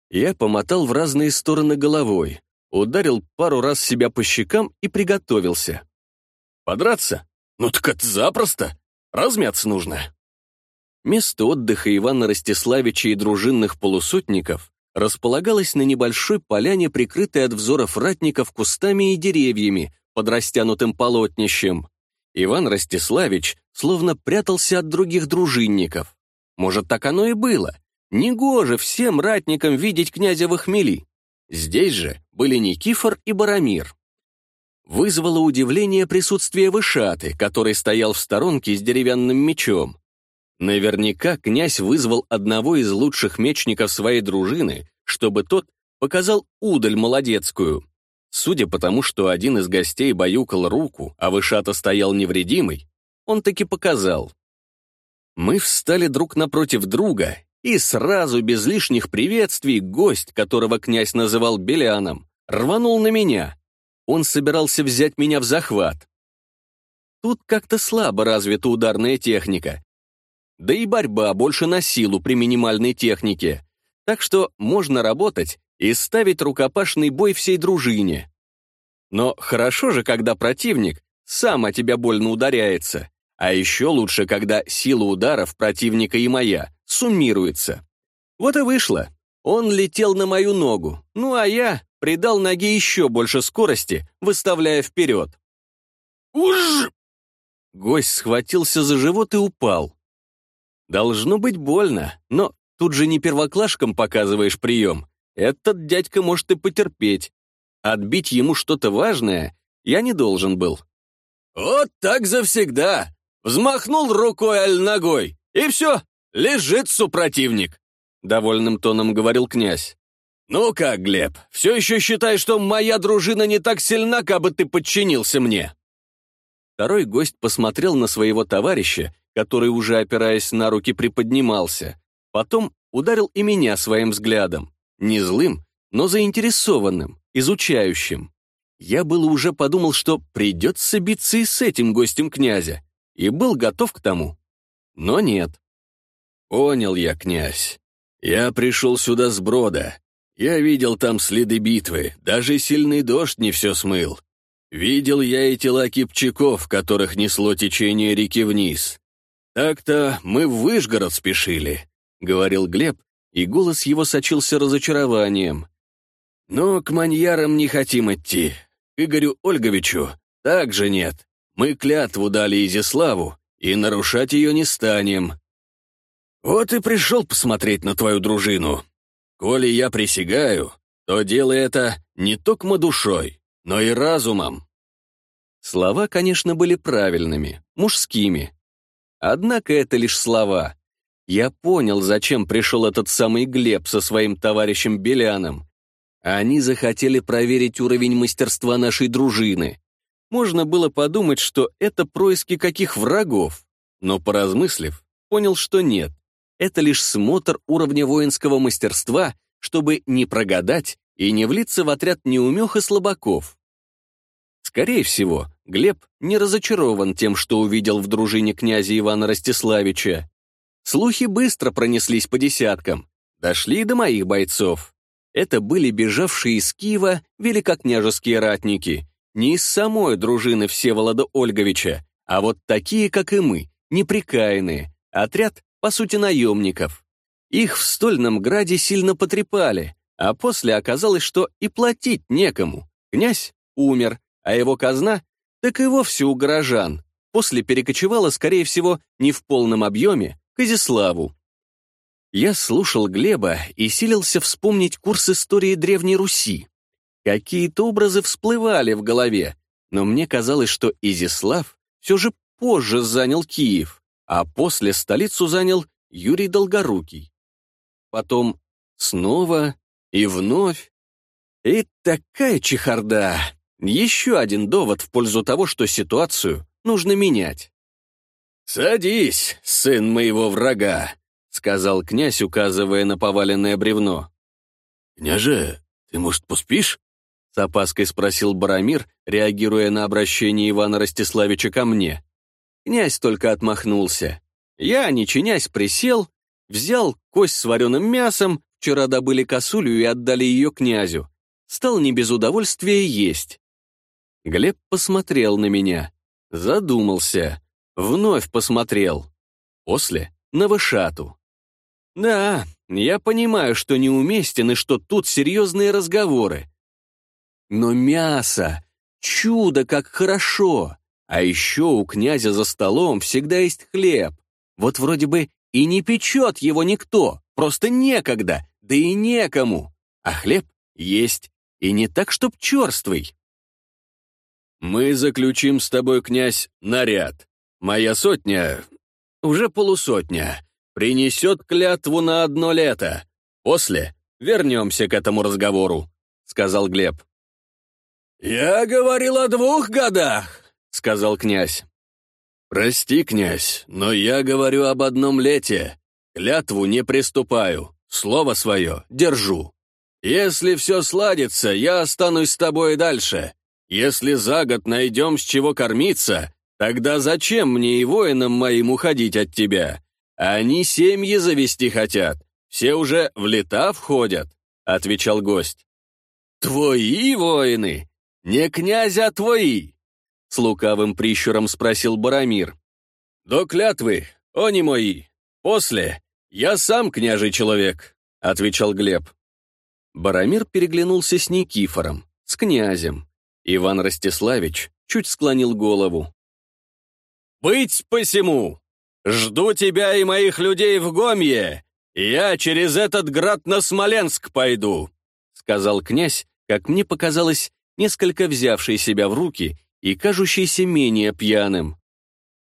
Я помотал в разные стороны головой, ударил пару раз себя по щекам и приготовился. Подраться? Ну так это запросто. Размяться нужно. Место отдыха Ивана Ростиславича и дружинных полусотников располагалось на небольшой поляне, прикрытой от взоров ратников кустами и деревьями, под растянутым полотнищем. Иван Ростиславич словно прятался от других дружинников. Может, так оно и было. Негоже всем ратникам видеть князя в хмели. Здесь же были Никифор и Барамир. Вызвало удивление присутствие Вышаты, который стоял в сторонке с деревянным мечом. Наверняка князь вызвал одного из лучших мечников своей дружины, чтобы тот показал удаль молодецкую. Судя по тому, что один из гостей баюкал руку, а Вышата стоял невредимый, он таки показал. Мы встали друг напротив друга, и сразу, без лишних приветствий, гость, которого князь называл Беляном, рванул на меня. Он собирался взять меня в захват. Тут как-то слабо развита ударная техника. Да и борьба больше на силу при минимальной технике. Так что можно работать и ставить рукопашный бой всей дружине. Но хорошо же, когда противник сам о тебя больно ударяется. А еще лучше, когда сила ударов противника и моя суммируется. Вот и вышло. Он летел на мою ногу, ну а я придал ноге еще больше скорости, выставляя вперед. «Уж!» Гость схватился за живот и упал. Должно быть больно, но тут же не первоклашкам показываешь прием. Этот дядька может и потерпеть. Отбить ему что-то важное я не должен был. «Вот так завсегда!» Взмахнул рукой аль ногой, и все, лежит супротивник», — довольным тоном говорил князь. «Ну как, Глеб, все еще считаешь, что моя дружина не так сильна, как бы ты подчинился мне?» Второй гость посмотрел на своего товарища, который, уже опираясь на руки, приподнимался. Потом ударил и меня своим взглядом. Не злым, но заинтересованным, изучающим. Я было уже подумал, что придется биться и с этим гостем князя и был готов к тому. Но нет. Понял я, князь. Я пришел сюда с брода. Я видел там следы битвы, даже сильный дождь не все смыл. Видел я и тела кипчаков, которых несло течение реки вниз. Так-то мы в Выжгород спешили, — говорил Глеб, и голос его сочился разочарованием. Но к маньярам не хотим идти. К Игорю Ольговичу также нет. Мы клятву дали Изяславу, и нарушать ее не станем. Вот и пришел посмотреть на твою дружину. Коли я присягаю, то делай это не только душой, но и разумом». Слова, конечно, были правильными, мужскими. Однако это лишь слова. Я понял, зачем пришел этот самый Глеб со своим товарищем Беляном. Они захотели проверить уровень мастерства нашей дружины. Можно было подумать, что это происки каких врагов, но, поразмыслив, понял, что нет. Это лишь смотр уровня воинского мастерства, чтобы не прогадать и не влиться в отряд неумех и слабаков. Скорее всего, Глеб не разочарован тем, что увидел в дружине князя Ивана Ростиславича. Слухи быстро пронеслись по десяткам, дошли до моих бойцов. Это были бежавшие из Киева великокняжеские ратники, не из самой дружины Всеволода Ольговича, а вот такие, как и мы, неприкаянные, отряд, по сути, наемников. Их в Стольном Граде сильно потрепали, а после оказалось, что и платить некому. Князь умер, а его казна так и вовсе у горожан. После перекочевала, скорее всего, не в полном объеме, к Изяславу. Я слушал Глеба и силился вспомнить курс истории Древней Руси. Какие-то образы всплывали в голове, но мне казалось, что Изислав все же позже занял Киев, а после столицу занял Юрий Долгорукий. Потом снова и вновь. И такая чехарда. Еще один довод в пользу того, что ситуацию нужно менять. «Садись, сын моего врага», — сказал князь, указывая на поваленное бревно. «Княже, ты, может, поспишь?» С опаской спросил Барамир, реагируя на обращение Ивана Ростиславича ко мне. Князь только отмахнулся. Я, не чинясь, присел, взял кость с вареным мясом, вчера добыли косулю и отдали ее князю. Стал не без удовольствия есть. Глеб посмотрел на меня, задумался, вновь посмотрел. После — на Вышату. Да, я понимаю, что неуместен и что тут серьезные разговоры, но мясо! Чудо, как хорошо! А еще у князя за столом всегда есть хлеб. Вот вроде бы и не печет его никто, просто некогда, да и некому. А хлеб есть, и не так, чтоб черствый. Мы заключим с тобой, князь, наряд. Моя сотня, уже полусотня, принесет клятву на одно лето. После вернемся к этому разговору», — сказал Глеб. «Я говорил о двух годах», — сказал князь. «Прости, князь, но я говорю об одном лете. Клятву не приступаю, слово свое держу. Если все сладится, я останусь с тобой дальше. Если за год найдем с чего кормиться, тогда зачем мне и воинам моим уходить от тебя? Они семьи завести хотят, все уже в лета входят», — отвечал гость. «Твои воины? Не князя, а твои?» С лукавым прищуром спросил Барамир. «До клятвы, они мои. После я сам княжий человек», — отвечал Глеб. Барамир переглянулся с Никифором, с князем. Иван Ростиславич чуть склонил голову. «Быть посему! Жду тебя и моих людей в Гомье! Я через этот град на Смоленск пойду!» сказал князь, как мне показалось, несколько взявший себя в руки и кажущийся менее пьяным.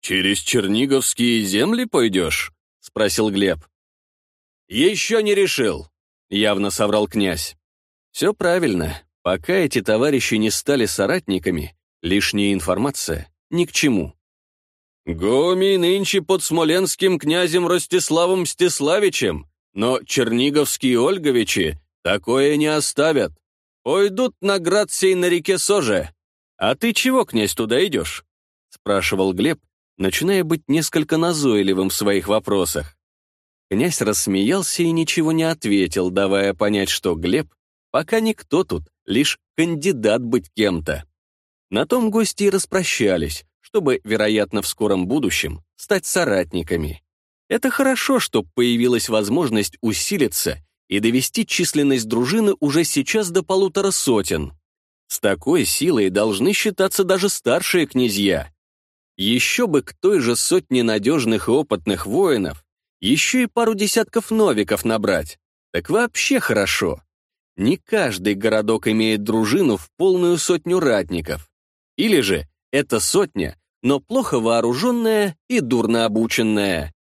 «Через Черниговские земли пойдешь?» — спросил Глеб. «Еще не решил», — явно соврал князь. «Все правильно. Пока эти товарищи не стали соратниками, лишняя информация ни к чему». «Гомий нынче под смоленским князем Ростиславом Мстиславичем, но черниговские Ольговичи такое не оставят. Пойдут на град сей на реке Соже, «А ты чего, князь, туда идешь?» — спрашивал Глеб, начиная быть несколько назойливым в своих вопросах. Князь рассмеялся и ничего не ответил, давая понять, что Глеб пока никто тут, лишь кандидат быть кем-то. На том гости и распрощались, чтобы, вероятно, в скором будущем стать соратниками. Это хорошо, что появилась возможность усилиться и довести численность дружины уже сейчас до полутора сотен. С такой силой должны считаться даже старшие князья. Еще бы к той же сотне надежных и опытных воинов, еще и пару десятков новиков набрать. Так вообще хорошо. Не каждый городок имеет дружину в полную сотню ратников. Или же это сотня, но плохо вооруженная и дурно обученная.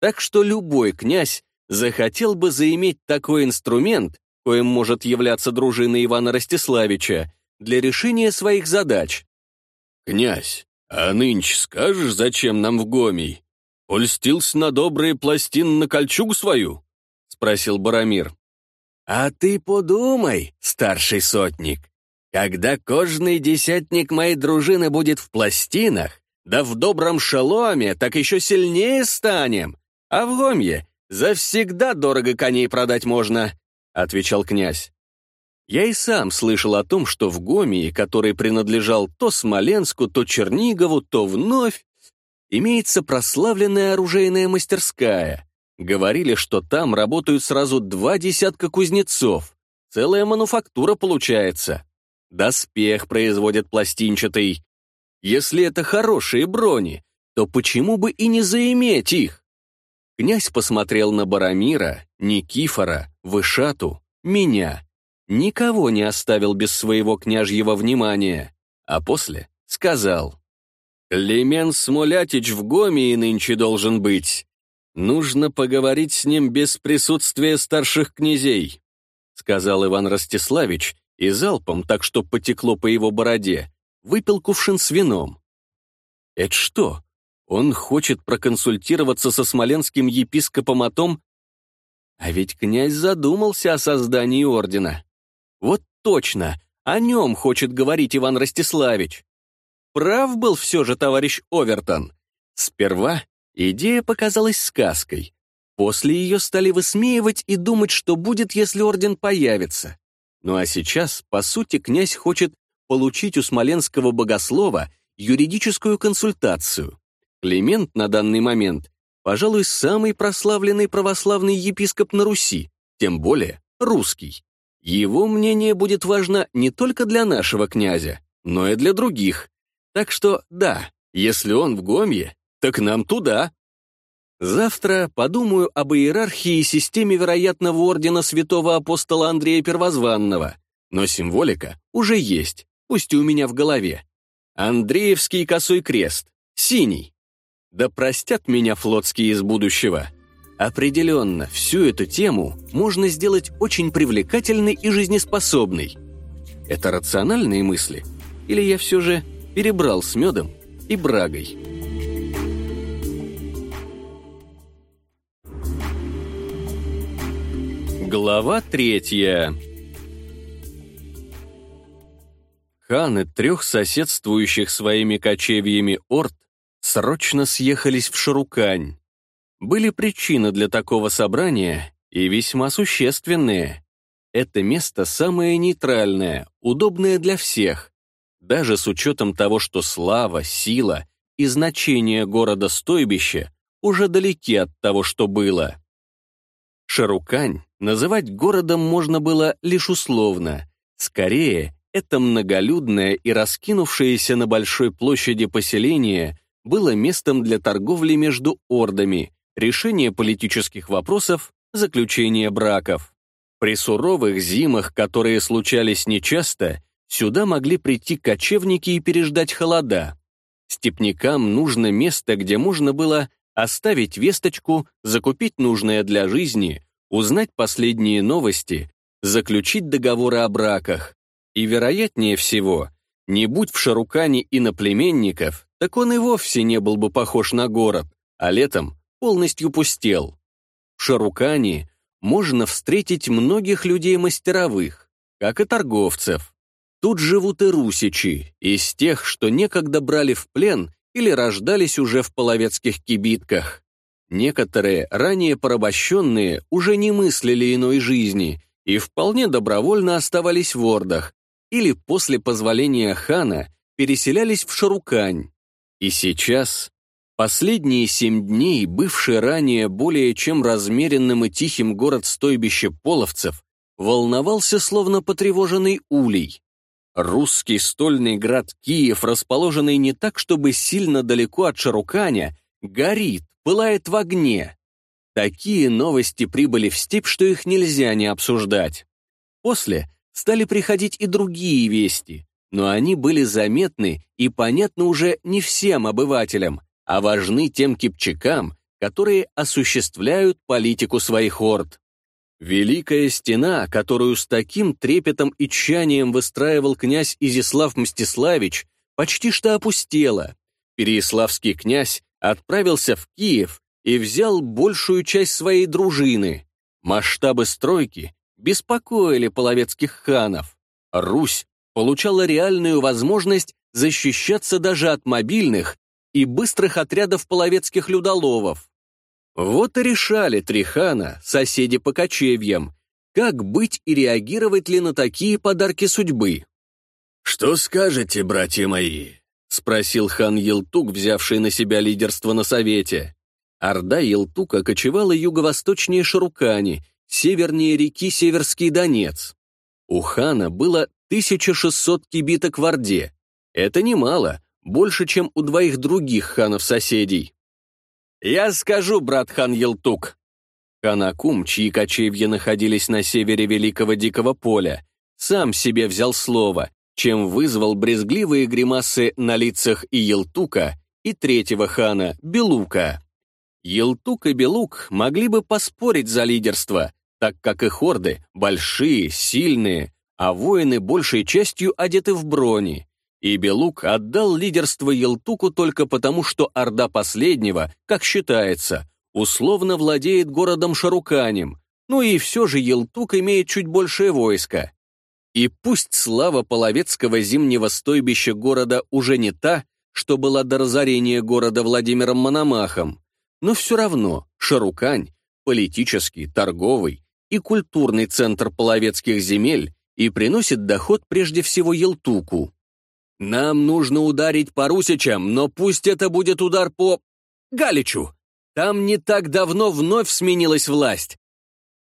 Так что любой князь захотел бы заиметь такой инструмент, коим может являться дружина Ивана Ростиславича, для решения своих задач. «Князь, а нынче скажешь, зачем нам в Гомий? Польстился на добрые пластины на кольчугу свою?» — спросил Барамир. «А ты подумай, старший сотник, когда кожный десятник моей дружины будет в пластинах, да в добром шаломе, так еще сильнее станем, а в Гомье завсегда дорого коней продать можно», — отвечал князь. Я и сам слышал о том, что в Гомии, который принадлежал то Смоленску, то Чернигову, то вновь, имеется прославленная оружейная мастерская. Говорили, что там работают сразу два десятка кузнецов. Целая мануфактура получается. Доспех производят пластинчатый. Если это хорошие брони, то почему бы и не заиметь их? Князь посмотрел на Барамира, Никифора, Вышату, меня никого не оставил без своего княжьего внимания, а после сказал. «Климент Смолятич в Гомии нынче должен быть. Нужно поговорить с ним без присутствия старших князей», сказал Иван Ростиславич и залпом, так что потекло по его бороде, выпил кувшин с вином. «Это что, он хочет проконсультироваться со смоленским епископом о том, а ведь князь задумался о создании ордена. Вот точно, о нем хочет говорить Иван Ростиславич. Прав был все же товарищ Овертон. Сперва идея показалась сказкой. После ее стали высмеивать и думать, что будет, если орден появится. Ну а сейчас, по сути, князь хочет получить у смоленского богослова юридическую консультацию. Климент на данный момент, пожалуй, самый прославленный православный епископ на Руси, тем более русский. Его мнение будет важно не только для нашего князя, но и для других. Так что, да, если он в Гомье, так нам туда. Завтра подумаю об иерархии и системе вероятного ордена святого апостола Андрея Первозванного, но символика уже есть, пусть и у меня в голове. Андреевский косой крест, синий. Да простят меня флотские из будущего. Определенно, всю эту тему можно сделать очень привлекательной и жизнеспособной. Это рациональные мысли? Или я все же перебрал с медом и брагой? Глава третья Ханы трех соседствующих своими кочевьями орд срочно съехались в Шарукань. Были причины для такого собрания и весьма существенные. Это место самое нейтральное, удобное для всех, даже с учетом того, что слава, сила и значение города-стойбища уже далеки от того, что было. Шарукань называть городом можно было лишь условно. Скорее, это многолюдное и раскинувшееся на большой площади поселение было местом для торговли между ордами, решения политических вопросов, заключения браков. При суровых зимах, которые случались нечасто, сюда могли прийти кочевники и переждать холода. Степнякам нужно место, где можно было оставить весточку, закупить нужное для жизни, узнать последние новости, заключить договоры о браках. И, вероятнее всего, не будь в Шарукане иноплеменников, так он и вовсе не был бы похож на город, а летом полностью пустел. В Шарукане можно встретить многих людей мастеровых, как и торговцев. Тут живут и русичи, из тех, что некогда брали в плен или рождались уже в половецких кибитках. Некоторые, ранее порабощенные, уже не мыслили иной жизни и вполне добровольно оставались в ордах, или после позволения хана переселялись в Шарукань. И сейчас, последние семь дней, бывший ранее более чем размеренным и тихим город-стойбище половцев, волновался словно потревоженный улей. Русский стольный град Киев, расположенный не так, чтобы сильно далеко от Шаруканя, горит, пылает в огне. Такие новости прибыли в степь, что их нельзя не обсуждать. После стали приходить и другие вести, но они были заметны и понятны уже не всем обывателям, а важны тем кипчакам, которые осуществляют политику своих орд. Великая стена, которую с таким трепетом и тщанием выстраивал князь Изяслав Мстиславич, почти что опустела. Переяславский князь отправился в Киев и взял большую часть своей дружины. Масштабы стройки беспокоили половецких ханов. Русь получала реальную возможность защищаться даже от мобильных и быстрых отрядов половецких людоловов. Вот и решали три хана, соседи по кочевьям, как быть и реагировать ли на такие подарки судьбы. «Что скажете, братья мои?» — спросил хан Елтук, взявший на себя лидерство на совете. Орда Елтука кочевала юго-восточнее Шарукани севернее реки Северский Донец. У хана было 1600 кибиток в Орде. Это немало, больше, чем у двоих других ханов-соседей. «Я скажу, брат хан Елтук!» Хан Акум, чьи кочевья находились на севере Великого Дикого Поля, сам себе взял слово, чем вызвал брезгливые гримасы на лицах и Елтука, и третьего хана, Белука. Елтук и Белук могли бы поспорить за лидерство, так как их орды большие, сильные, а воины большей частью одеты в брони. И Белук отдал лидерство Елтуку только потому, что орда последнего, как считается, условно владеет городом Шаруканем, ну и все же Елтук имеет чуть большее войско. И пусть слава половецкого зимнего стойбища города уже не та, что была до разорения города Владимиром Мономахом, но все равно Шарукань – политический, торговый, и культурный центр половецких земель и приносит доход прежде всего Елтуку. Нам нужно ударить по Русичам, но пусть это будет удар по... Галичу. Там не так давно вновь сменилась власть.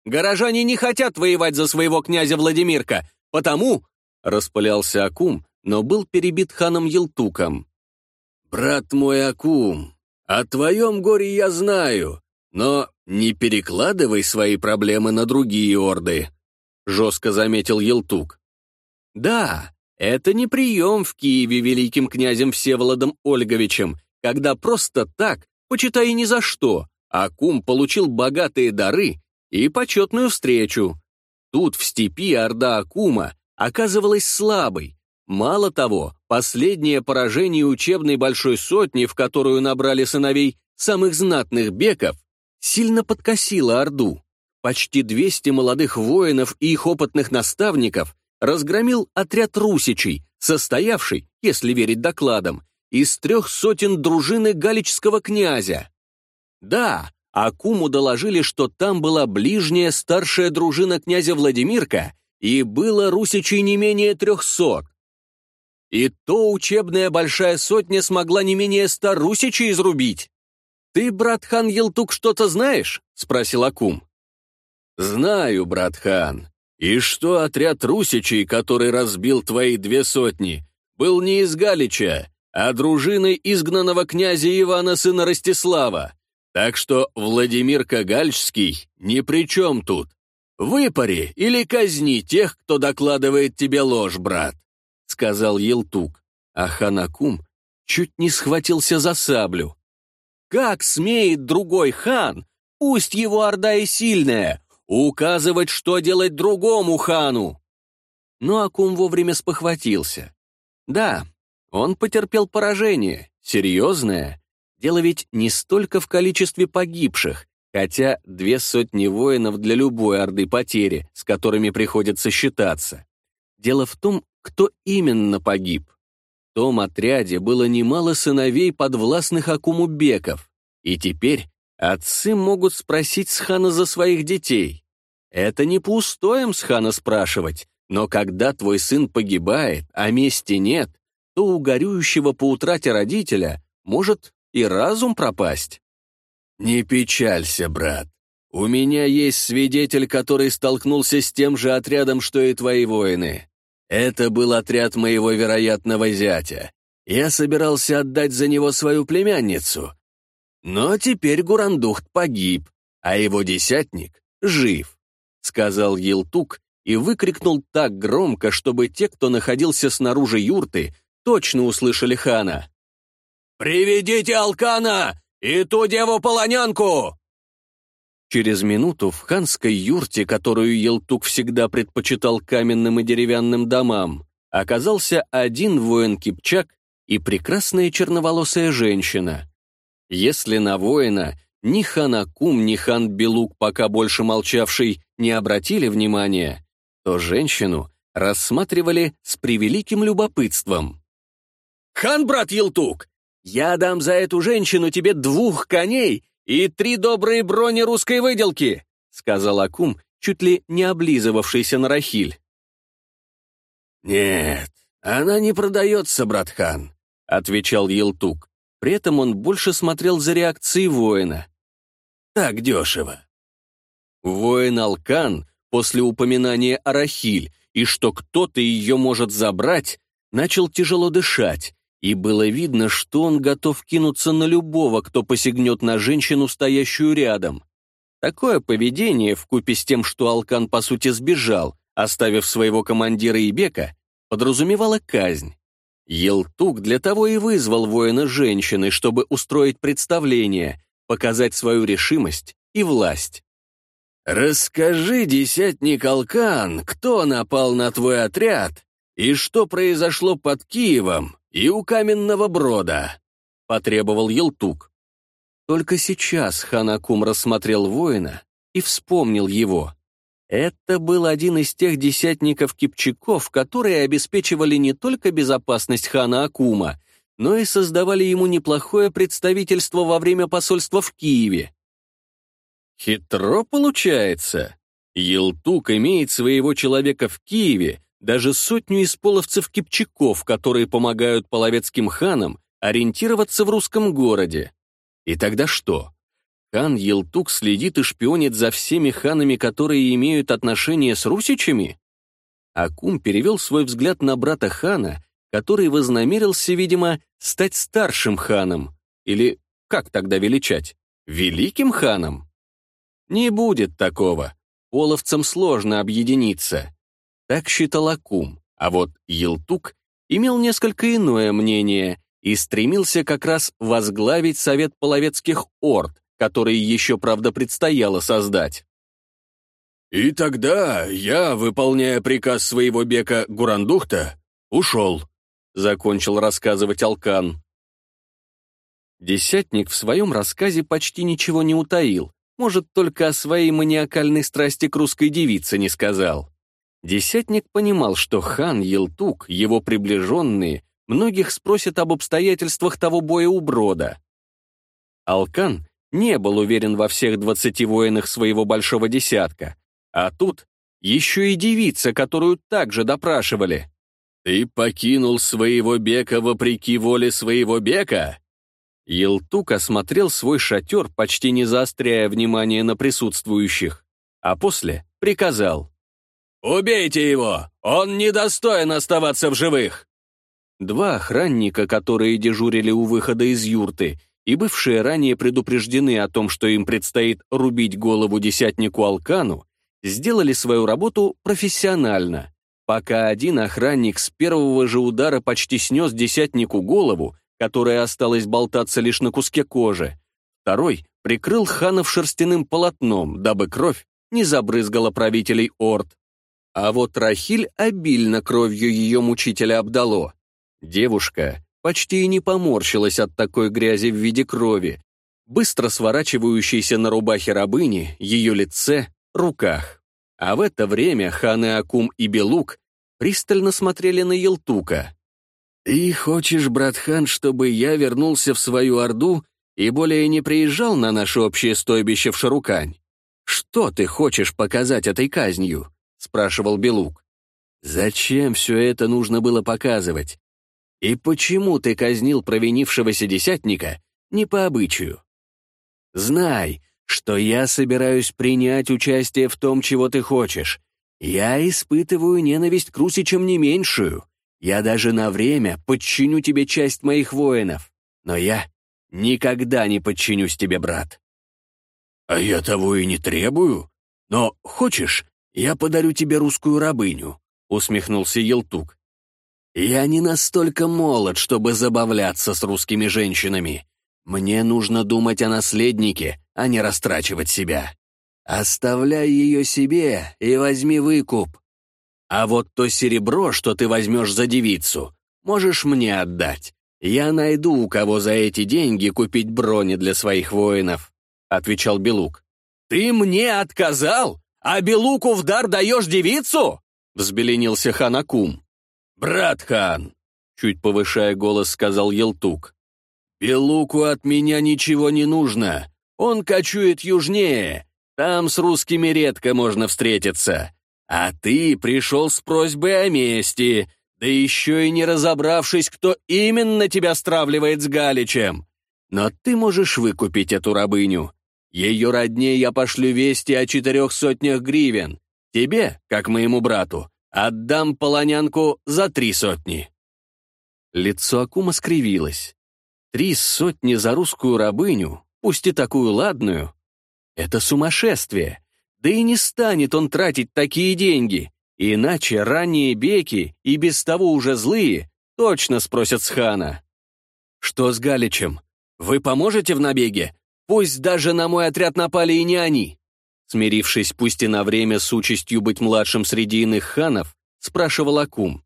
Горожане не хотят воевать за своего князя Владимирка, потому...» Распылялся Акум, но был перебит ханом Елтуком. «Брат мой Акум, о твоем горе я знаю, Но не перекладывай свои проблемы на другие орды», — жестко заметил Елтук. «Да, это не прием в Киеве великим князем Всеволодом Ольговичем, когда просто так, почитай ни за что, Акум получил богатые дары и почетную встречу. Тут, в степи, орда Акума оказывалась слабой. Мало того, последнее поражение учебной большой сотни, в которую набрали сыновей самых знатных беков, сильно подкосило Орду. Почти 200 молодых воинов и их опытных наставников разгромил отряд русичей, состоявший, если верить докладам, из трех сотен дружины галичского князя. Да, Акуму доложили, что там была ближняя старшая дружина князя Владимирка, и было русичей не менее трехсот. И то учебная большая сотня смогла не менее ста русичей изрубить. «Ты, брат хан Елтук, что-то знаешь?» — спросил Акум. «Знаю, брат хан. И что отряд русичей, который разбил твои две сотни, был не из Галича, а дружиной изгнанного князя Ивана сына Ростислава. Так что Владимир Кагальский ни при чем тут. Выпари или казни тех, кто докладывает тебе ложь, брат», — сказал Елтук. А Ханакум чуть не схватился за саблю. Как смеет другой хан, пусть его орда и сильная, указывать, что делать другому хану? Но Акум вовремя спохватился. Да, он потерпел поражение, серьезное. Дело ведь не столько в количестве погибших, хотя две сотни воинов для любой орды потери, с которыми приходится считаться. Дело в том, кто именно погиб. В том отряде было немало сыновей подвластных Акумубеков, и теперь отцы могут спросить с хана за своих детей. Это не пустоем с спрашивать, но когда твой сын погибает, а мести нет, то у горюющего по утрате родителя может и разум пропасть. «Не печалься, брат. У меня есть свидетель, который столкнулся с тем же отрядом, что и твои воины. Это был отряд моего вероятного зятя. Я собирался отдать за него свою племянницу. Но теперь Гурандухт погиб, а его десятник жив», — сказал Елтук и выкрикнул так громко, чтобы те, кто находился снаружи юрты, точно услышали хана. «Приведите Алкана и ту деву-полонянку!» Через минуту в ханской юрте, которую Елтук всегда предпочитал каменным и деревянным домам, оказался один воин-кипчак и прекрасная черноволосая женщина. Если на воина ни хан Акум, ни хан Белук, пока больше молчавший, не обратили внимания, то женщину рассматривали с превеликим любопытством. «Хан, брат Елтук, я дам за эту женщину тебе двух коней и три добрые брони русской выделки», сказал Акум, чуть ли не облизывавшийся на Рахиль. «Нет, она не продается, брат хан», — отвечал Елтук. При этом он больше смотрел за реакцией воина. «Так дешево». Воин Алкан, после упоминания о Рахиль и что кто-то ее может забрать, начал тяжело дышать, и было видно, что он готов кинуться на любого, кто посягнет на женщину, стоящую рядом. Такое поведение, вкупе с тем, что Алкан по сути сбежал, оставив своего командира Ибека, подразумевало казнь. Елтук для того и вызвал воина женщины, чтобы устроить представление, показать свою решимость и власть. «Расскажи, десятник Алкан, кто напал на твой отряд и что произошло под Киевом «И у каменного брода», — потребовал Елтук. Только сейчас Ханакум рассмотрел воина и вспомнил его. Это был один из тех десятников-кипчаков, которые обеспечивали не только безопасность хана Акума, но и создавали ему неплохое представительство во время посольства в Киеве. Хитро получается. Елтук имеет своего человека в Киеве даже сотню исполовцев-кипчаков, которые помогают половецким ханам ориентироваться в русском городе. И тогда что? Хан Елтук следит и шпионит за всеми ханами, которые имеют отношение с русичами? Акум перевел свой взгляд на брата хана, который вознамерился, видимо, стать старшим ханом. Или как тогда величать? Великим ханом? Не будет такого. Половцам сложно объединиться. Так считал Акум, а вот Елтук имел несколько иное мнение и стремился как раз возглавить Совет половецких орд, который еще, правда, предстояло создать. «И тогда я, выполняя приказ своего бека Гурандухта, ушел», — закончил рассказывать Алкан. Десятник в своем рассказе почти ничего не утаил, может, только о своей маниакальной страсти к русской девице не сказал. Десятник понимал, что хан Елтук, его приближенные, многих спросят об обстоятельствах того боя у Брода. Алкан не был уверен во всех двадцати воинах своего большого десятка, а тут еще и девица, которую также допрашивали. «Ты покинул своего бека вопреки воле своего бека?» Елтук осмотрел свой шатер, почти не заостряя внимание на присутствующих, а после приказал. «Убейте его! Он недостоин оставаться в живых!» Два охранника, которые дежурили у выхода из юрты, и бывшие ранее предупреждены о том, что им предстоит рубить голову десятнику Алкану, сделали свою работу профессионально. Пока один охранник с первого же удара почти снес десятнику голову, которая осталась болтаться лишь на куске кожи, второй прикрыл ханов шерстяным полотном, дабы кровь не забрызгала правителей Орд. А вот Рахиль обильно кровью ее мучителя обдало. Девушка почти и не поморщилась от такой грязи в виде крови, быстро сворачивающейся на рубахе рабыни, ее лице, руках. А в это время ханы Акум и Белук пристально смотрели на Елтука. «Ты хочешь, брат хан, чтобы я вернулся в свою Орду и более не приезжал на наше общее стойбище в Шарукань? Что ты хочешь показать этой казнью?» — спрашивал Белук. «Зачем все это нужно было показывать? И почему ты казнил провинившегося десятника не по обычаю? Знай, что я собираюсь принять участие в том, чего ты хочешь. Я испытываю ненависть к Русичам не меньшую. Я даже на время подчиню тебе часть моих воинов. Но я никогда не подчинюсь тебе, брат. А я того и не требую. Но хочешь, я подарю тебе русскую рабыню, усмехнулся Елтук. Я не настолько молод, чтобы забавляться с русскими женщинами. Мне нужно думать о наследнике, а не растрачивать себя. Оставляй ее себе и возьми выкуп. А вот то серебро, что ты возьмешь за девицу, можешь мне отдать. Я найду, у кого за эти деньги купить брони для своих воинов», — отвечал Белук. «Ты мне отказал? А Белуку в дар даешь девицу?» — взбеленился Ханакум. «Брат хан», — чуть повышая голос, сказал Елтук, «Белуку от меня ничего не нужно. Он кочует южнее. Там с русскими редко можно встретиться. А ты пришел с просьбой о мести, да еще и не разобравшись, кто именно тебя стравливает с Галичем. Но ты можешь выкупить эту рабыню. Ее родне я пошлю вести о четырех сотнях гривен. Тебе, как моему брату, отдам полонянку за три сотни». Лицо Акума скривилось. Три сотни за русскую рабыню, пусть и такую ладную. Это сумасшествие. Да и не станет он тратить такие деньги, иначе ранние беки, и без того уже злые, точно спросят с хана. «Что с Галичем? Вы поможете в набеге? Пусть даже на мой отряд напали и не они!» Смирившись пусть и на время с участью быть младшим среди иных ханов, спрашивал Акум.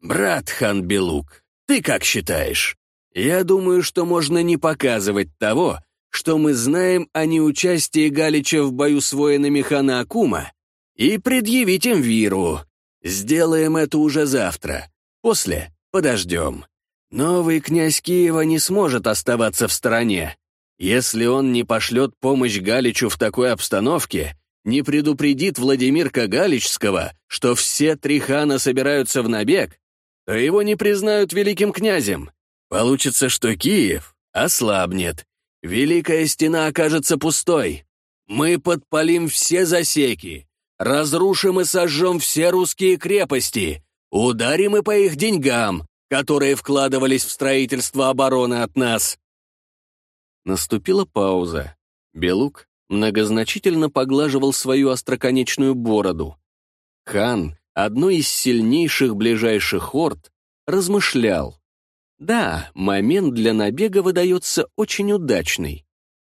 «Брат хан Белук, ты как считаешь? Я думаю, что можно не показывать того, что мы знаем о неучастии Галича в бою с воинами хана Акума, и предъявить им виру. Сделаем это уже завтра. После подождем. Новый князь Киева не сможет оставаться в стороне. Если он не пошлет помощь Галичу в такой обстановке, не предупредит Владимирка Галичского, что все три хана собираются в набег, то его не признают великим князем. Получится, что Киев ослабнет, Великая стена окажется пустой. Мы подпалим все засеки, разрушим и сожжем все русские крепости, ударим и по их деньгам, которые вкладывались в строительство обороны от нас». Наступила пауза. Белук многозначительно поглаживал свою остроконечную бороду. Хан, одной из сильнейших ближайших орд, размышлял. Да, момент для набега выдается очень удачный.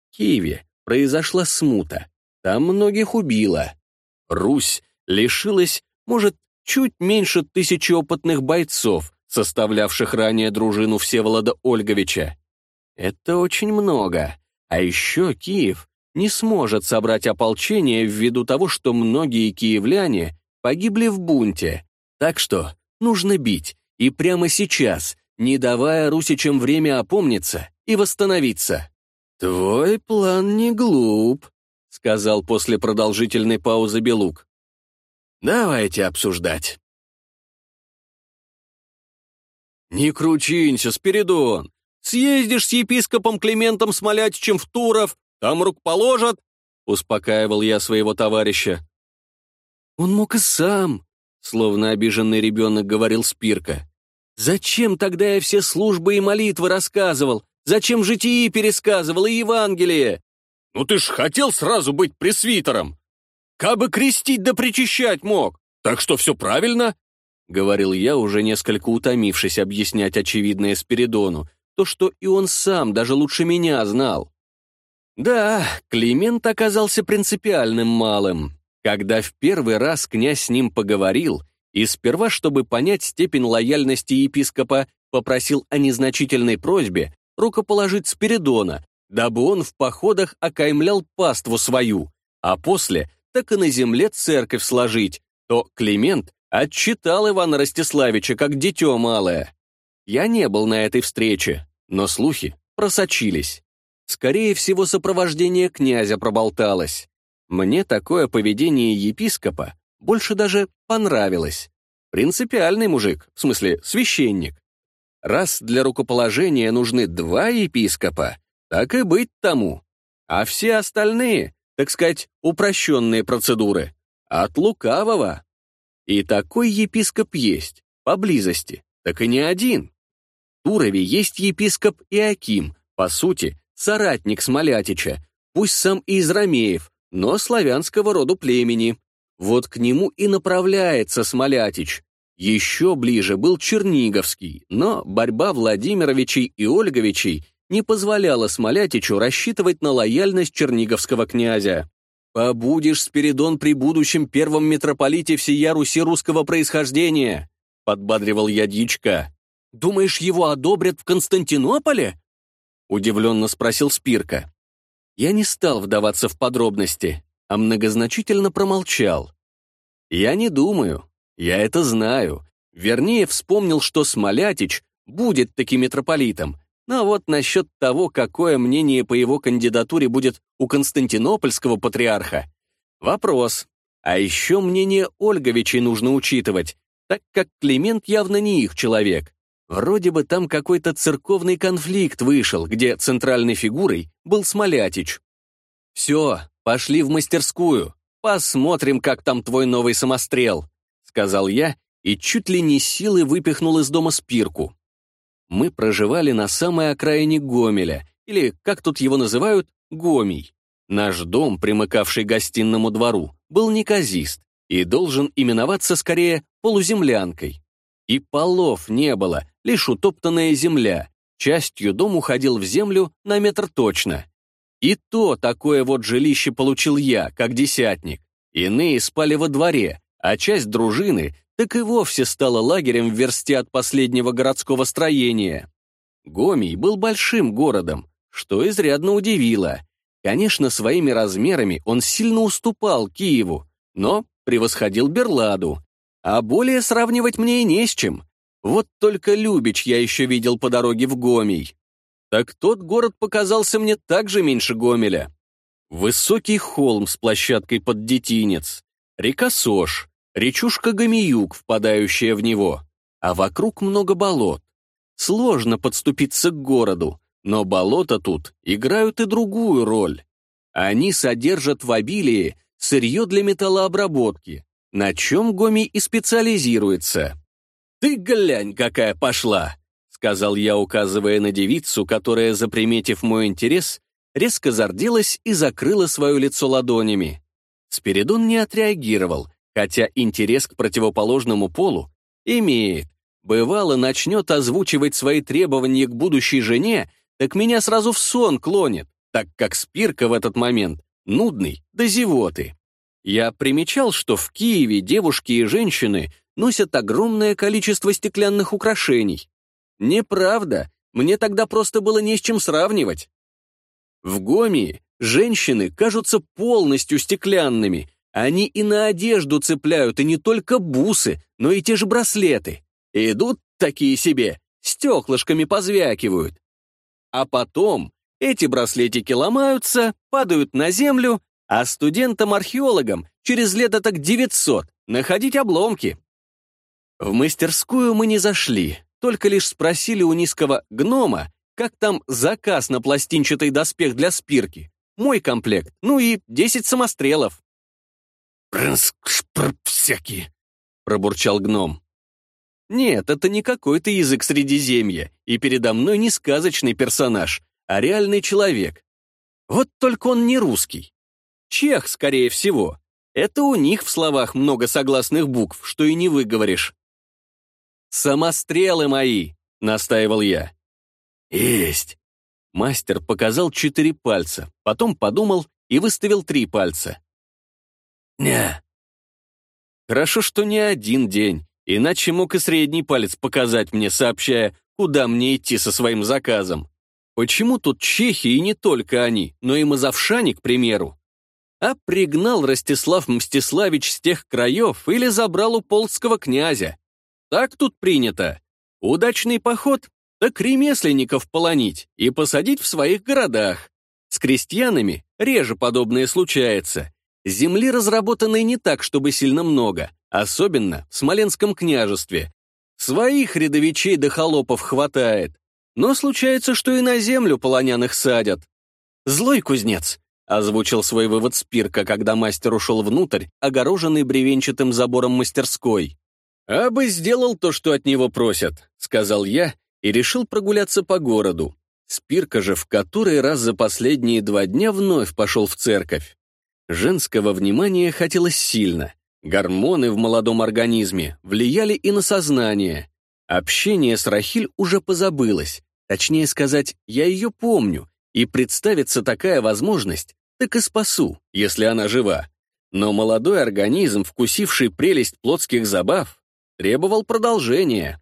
В Киеве произошла смута, там многих убило. Русь лишилась, может, чуть меньше тысячи опытных бойцов, составлявших ранее дружину Всеволода Ольговича. Это очень много. А еще Киев не сможет собрать ополчение ввиду того, что многие киевляне погибли в бунте. Так что нужно бить, и прямо сейчас, не давая русичам время опомниться и восстановиться. «Твой план не глуп», — сказал после продолжительной паузы Белук. «Давайте обсуждать». «Не кручинься, Спиридон! Съездишь с епископом Климентом Смолятичем в Туров, там рук положат», — успокаивал я своего товарища. «Он мог и сам», — словно обиженный ребенок говорил Спирка. «Зачем тогда я все службы и молитвы рассказывал? Зачем житии пересказывал и Евангелие?» «Ну ты ж хотел сразу быть пресвитером! Кабы крестить да причащать мог, так что все правильно!» — говорил я, уже несколько утомившись объяснять очевидное Спиридону, то, что и он сам даже лучше меня знал. Да, Климент оказался принципиальным малым. Когда в первый раз князь с ним поговорил, и сперва, чтобы понять степень лояльности епископа, попросил о незначительной просьбе рукоположить Спиридона, дабы он в походах окаймлял паству свою, а после так и на земле церковь сложить, то Климент отчитал Ивана Ростиславича как дитё малое. Я не был на этой встрече, но слухи просочились. Скорее всего, сопровождение князя проболталось. Мне такое поведение епископа больше даже понравилось. Принципиальный мужик, в смысле священник. Раз для рукоположения нужны два епископа, так и быть тому. А все остальные, так сказать, упрощенные процедуры, от лукавого. И такой епископ есть, поблизости, так и не один. Турове есть епископ Иаким, по сути, соратник Смолятича, пусть сам и из Ромеев, но славянского роду племени. Вот к нему и направляется Смолятич. Еще ближе был Черниговский, но борьба Владимировичей и Ольговичей не позволяла Смолятичу рассчитывать на лояльность черниговского князя. «Побудешь, Спиридон, при будущем первом митрополите всея Руси русского происхождения», подбадривал я дичка. «Думаешь, его одобрят в Константинополе?» удивленно спросил Спирка. Я не стал вдаваться в подробности, а многозначительно промолчал. Я не думаю, я это знаю. Вернее, вспомнил, что Смолятич будет таким митрополитом, но вот насчет того, какое мнение по его кандидатуре будет у константинопольского патриарха, вопрос. А еще мнение Ольговичей нужно учитывать, так как Климент явно не их человек. Вроде бы там какой-то церковный конфликт вышел, где центральной фигурой был Смолятич. «Все, пошли в мастерскую, посмотрим, как там твой новый самострел», сказал я и чуть ли не силой выпихнул из дома спирку. Мы проживали на самой окраине Гомеля, или, как тут его называют, Гомий. Наш дом, примыкавший к гостинному двору, был неказист и должен именоваться скорее полуземлянкой. И полов не было, лишь утоптанная земля. Частью дом уходил в землю на метр точно. И то такое вот жилище получил я, как десятник. Иные спали во дворе, а часть дружины так и вовсе стала лагерем в версте от последнего городского строения. Гомий был большим городом, что изрядно удивило. Конечно, своими размерами он сильно уступал Киеву, но превосходил Берладу, а более сравнивать мне и не с чем. Вот только Любич я еще видел по дороге в Гомий. Так тот город показался мне также меньше Гомеля. Высокий холм с площадкой под детинец, река Сош, речушка Гомиюк, впадающая в него, а вокруг много болот. Сложно подступиться к городу, но болота тут играют и другую роль. Они содержат в обилии сырье для металлообработки, на чем Гоми и специализируется. «Ты глянь, какая пошла!» — сказал я, указывая на девицу, которая, заприметив мой интерес, резко зарделась и закрыла свое лицо ладонями. Спиридон не отреагировал, хотя интерес к противоположному полу имеет. Бывало, начнет озвучивать свои требования к будущей жене, так меня сразу в сон клонит, так как Спирка в этот момент нудный до зевоты. Я примечал, что в Киеве девушки и женщины носят огромное количество стеклянных украшений. Неправда, мне тогда просто было не с чем сравнивать. В Гомии женщины кажутся полностью стеклянными, они и на одежду цепляют, и не только бусы, но и те же браслеты. идут такие себе, стеклышками позвякивают. А потом эти браслетики ломаются, падают на землю, а студентам-археологам через лет так 900 находить обломки. В мастерскую мы не зашли, только лишь спросили у низкого гнома, как там заказ на пластинчатый доспех для спирки, мой комплект, ну и 10 самострелов. «Прынск-шпрп всякие», — пробурчал гном. Нет, это не какой-то язык Средиземья, и передо мной не сказочный персонаж, а реальный человек. Вот только он не русский. Чех, скорее всего. Это у них в словах много согласных букв, что и не выговоришь. «Самострелы мои!» — настаивал я. «Есть!» Мастер показал четыре пальца, потом подумал и выставил три пальца. «Не». Хорошо, что не один день, иначе мог и средний палец показать мне, сообщая, куда мне идти со своим заказом. Почему тут чехи и не только они, но и мазовшане, к примеру? А пригнал Ростислав Мстиславич с тех краев или забрал у полского князя? Так тут принято. Удачный поход, так ремесленников полонить и посадить в своих городах. С крестьянами реже подобное случается. Земли разработанной не так, чтобы сильно много, особенно в Смоленском княжестве. Своих рядовичей до холопов хватает. Но случается, что и на землю полоняных садят. «Злой кузнец», — озвучил свой вывод Спирка, когда мастер ушел внутрь, огороженный бревенчатым забором мастерской. «А бы сделал то, что от него просят», — сказал я и решил прогуляться по городу. Спирка же в который раз за последние два дня вновь пошел в церковь. Женского внимания хотелось сильно. Гормоны в молодом организме влияли и на сознание. Общение с Рахиль уже позабылось. Точнее сказать, я ее помню, и представится такая возможность, так и спасу, если она жива. Но молодой организм, вкусивший прелесть плотских забав, требовал продолжения.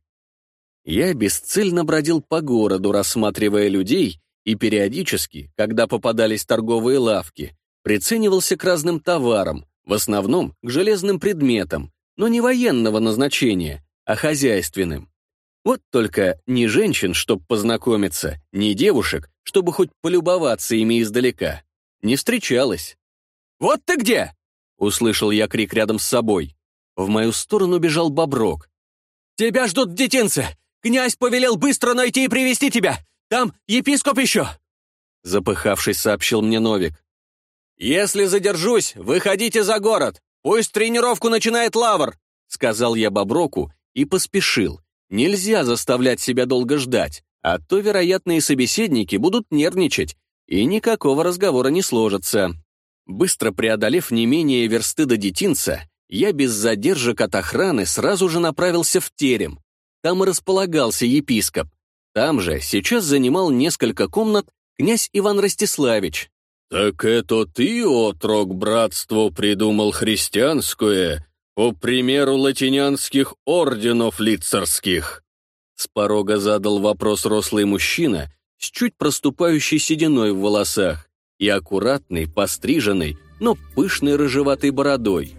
Я бесцельно бродил по городу, рассматривая людей, и периодически, когда попадались торговые лавки, приценивался к разным товарам, в основном к железным предметам, но не военного назначения, а хозяйственным. Вот только ни женщин, чтобы познакомиться, ни девушек, чтобы хоть полюбоваться ими издалека. Не встречалось. «Вот ты где!» — услышал я крик рядом с собой. В мою сторону бежал Боброк. «Тебя ждут в детинце! Князь повелел быстро найти и привести тебя! Там епископ еще!» Запыхавшись, сообщил мне Новик. «Если задержусь, выходите за город! Пусть тренировку начинает Лавр!» Сказал я Боброку и поспешил. Нельзя заставлять себя долго ждать, а то вероятные собеседники будут нервничать, и никакого разговора не сложится. Быстро преодолев не менее версты до детинца, я без задержек от охраны сразу же направился в терем. Там и располагался епископ. Там же сейчас занимал несколько комнат князь Иван Ростиславич. «Так это ты, отрок, братству придумал христианское, по примеру латинянских орденов лицарских?» С порога задал вопрос рослый мужчина с чуть проступающей сединой в волосах и аккуратной, постриженной, но пышной рыжеватой бородой.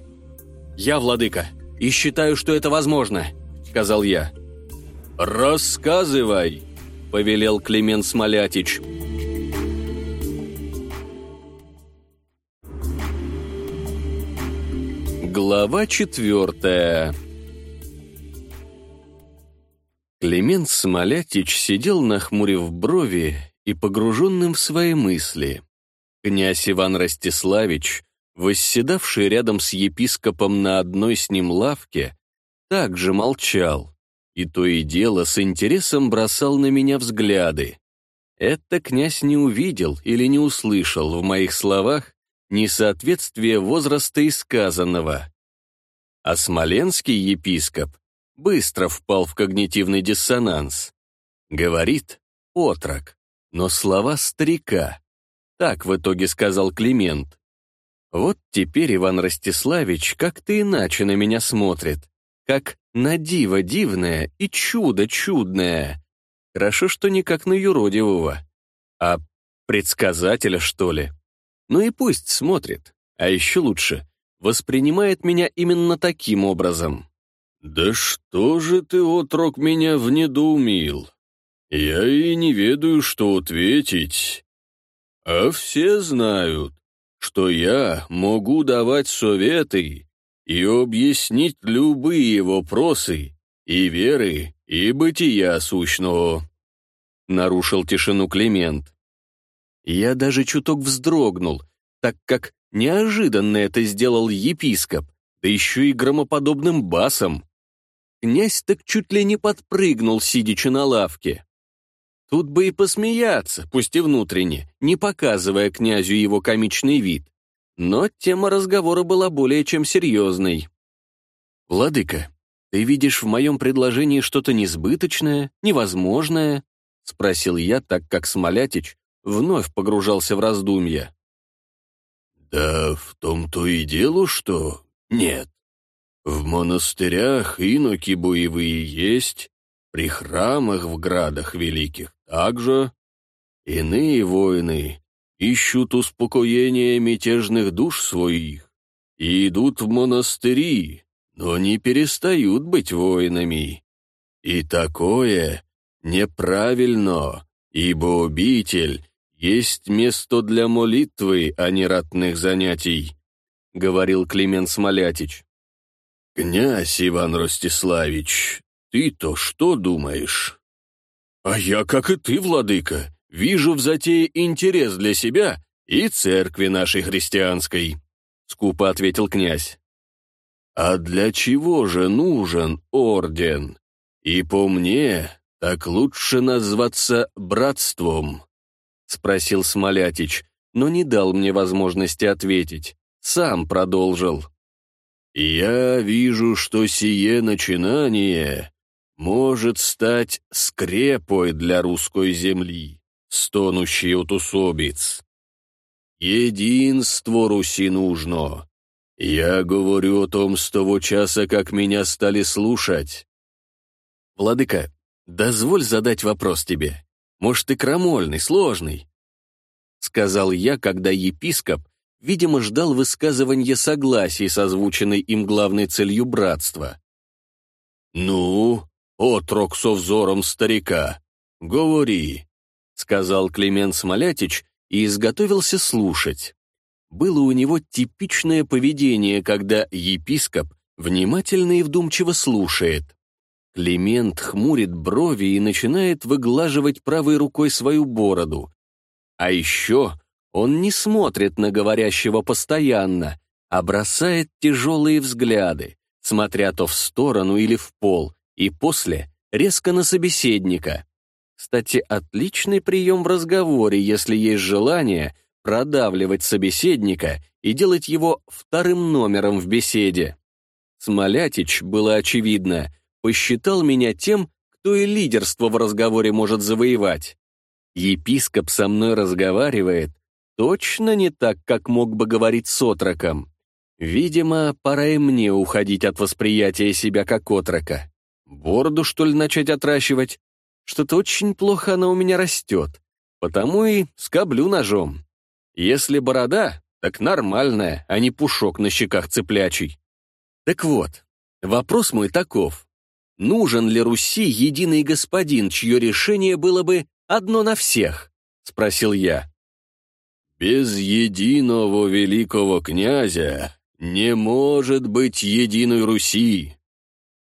«Я владыка, и считаю, что это возможно», — сказал я. «Рассказывай», — повелел Климент Смолятич. Глава четвертая Климент Смолятич сидел, нахмурив брови и погруженным в свои мысли. Князь Иван Ростиславич, восседавший рядом с епископом на одной с ним лавке, также молчал, и то и дело с интересом бросал на меня взгляды. Это князь не увидел или не услышал в моих словах несоответствие возраста и сказанного. А смоленский епископ быстро впал в когнитивный диссонанс. Говорит «отрок», но слова старика. Так в итоге сказал Климент. Вот теперь Иван Ростиславич как-то иначе на меня смотрит, как на диво дивное и чудо чудное. Хорошо, что не как на юродивого, а предсказателя, что ли. Ну и пусть смотрит, а еще лучше, воспринимает меня именно таким образом. «Да что же ты, отрок, меня внедоумил? Я и не ведаю, что ответить. А все знают, что я могу давать советы и объяснить любые вопросы и веры, и бытия сущного», — нарушил тишину Климент. Я даже чуток вздрогнул, так как неожиданно это сделал епископ, да еще и громоподобным басом. Князь так чуть ли не подпрыгнул, сидячи на лавке. Тут бы и посмеяться, пусть и внутренне, не показывая князю его комичный вид. Но тема разговора была более чем серьезной. «Владыка, ты видишь в моем предложении что-то несбыточное, невозможное?» — спросил я, так как Смолятич вновь погружался в раздумья. «Да в том-то и дело, что нет. В монастырях иноки боевые есть, при храмах в градах великих также. Иные воины ищут успокоения мятежных душ своих и идут в монастыри, но не перестают быть воинами. И такое неправильно, ибо обитель есть место для молитвы, а не ратных занятий», — говорил Климент Смолятич. «Князь Иван Ростиславич, ты-то что думаешь?» «А я, как и ты, владыка, вижу в затее интерес для себя и церкви нашей христианской», — скупо ответил князь. «А для чего же нужен орден? И по мне, так лучше назваться братством», — спросил Смолятич, но не дал мне возможности ответить. Сам продолжил. «Я вижу, что сие начинание может стать скрепой для русской земли, стонущей от усобиц. Единство Руси нужно. Я говорю о том с того часа, как меня стали слушать. Владыка, дозволь задать вопрос тебе. Может, ты крамольный, сложный? Сказал я, когда епископ, видимо, ждал высказывания согласий с озвученной им главной целью братства. «Ну, отрок со взором старика, говори», — сказал Климент Смолятич и изготовился слушать. Было у него типичное поведение, когда епископ внимательно и вдумчиво слушает. Климент хмурит брови и начинает выглаживать правой рукой свою бороду. А еще он не смотрит на говорящего постоянно, а бросает тяжелые взгляды, смотря то в сторону или в пол, и после резко на собеседника. Кстати, отличный прием в разговоре, если есть желание продавливать собеседника и делать его вторым номером в беседе. Смолятич, было очевидно, посчитал меня тем, кто и лидерство в разговоре может завоевать. Епископ со мной разговаривает точно не так, как мог бы говорить с отроком. Видимо, пора и мне уходить от восприятия себя как отрока. Бороду, что ли, начать отращивать? Что-то очень плохо она у меня растет. Потому и скоблю ножом. Если борода, так нормальная, а не пушок на щеках цыплячий. Так вот, вопрос мой таков. Нужен ли Руси единый господин, чье решение было бы одно на всех? Спросил я. Без единого великого князя не может быть единой Руси,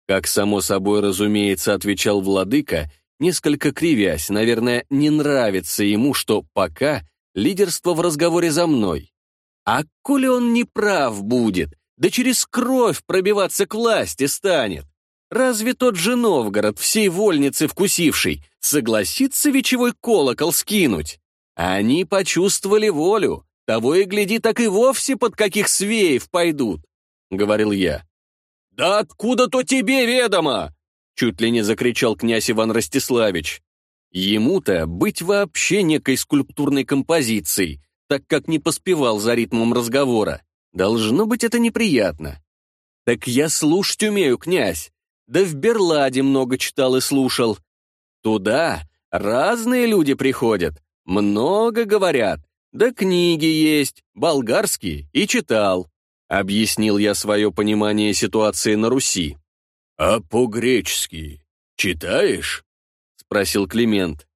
как само собой разумеется, отвечал владыка, несколько кривясь, наверное, не нравится ему, что пока лидерство в разговоре за мной. А коли он не прав будет, да через кровь пробиваться к власти станет. Разве тот же Новгород, всей вольницы вкусивший, согласится вечевой колокол скинуть? Они почувствовали волю, того и гляди, так и вовсе под каких свеев пойдут, — говорил я. «Да откуда-то тебе ведомо!» — чуть ли не закричал князь Иван Ростиславич. Ему-то быть вообще некой скульптурной композицией, так как не поспевал за ритмом разговора. Должно быть это неприятно. Так я слушать умею, князь. Да в Берладе много читал и слушал. Туда разные люди приходят, много говорят. Да книги есть, болгарские, и читал. Объяснил я свое понимание ситуации на Руси. «А по-гречески читаешь?» — спросил Климент.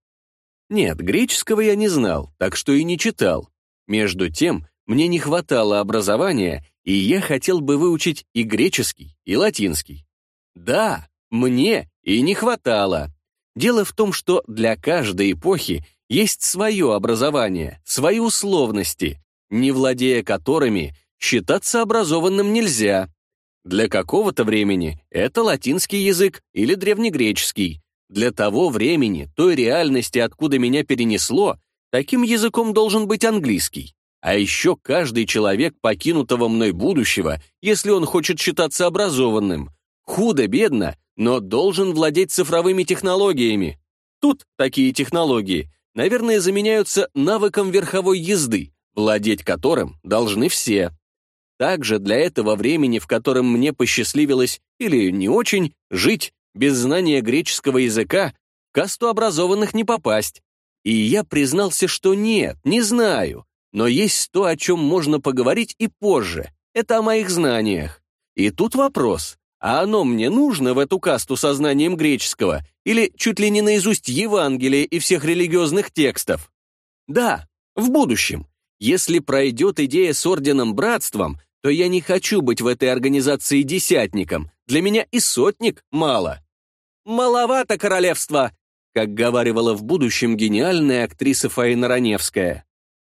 Нет, греческого я не знал, так что и не читал. Между тем, мне не хватало образования, и я хотел бы выучить и греческий, и латинский. Да, мне и не хватало. Дело в том, что для каждой эпохи есть свое образование, свои условности, не владея которыми считаться образованным нельзя. Для какого-то времени это латинский язык или древнегреческий. Для того времени, той реальности, откуда меня перенесло, Таким языком должен быть английский. А еще каждый человек покинутого мной будущего, если он хочет считаться образованным, худо-бедно, но должен владеть цифровыми технологиями. Тут такие технологии, наверное, заменяются навыком верховой езды, владеть которым должны все. Также для этого времени, в котором мне посчастливилось, или не очень, жить без знания греческого языка, в касту образованных не попасть. И я признался, что нет, не знаю, но есть то, о чем можно поговорить и позже. Это о моих знаниях. И тут вопрос, а оно мне нужно в эту касту со знанием греческого или чуть ли не наизусть Евангелия и всех религиозных текстов? Да, в будущем. Если пройдет идея с орденом-братством, то я не хочу быть в этой организации десятником. Для меня и сотник мало. «Маловато королевства!» как говаривала в будущем гениальная актриса Фаина Раневская.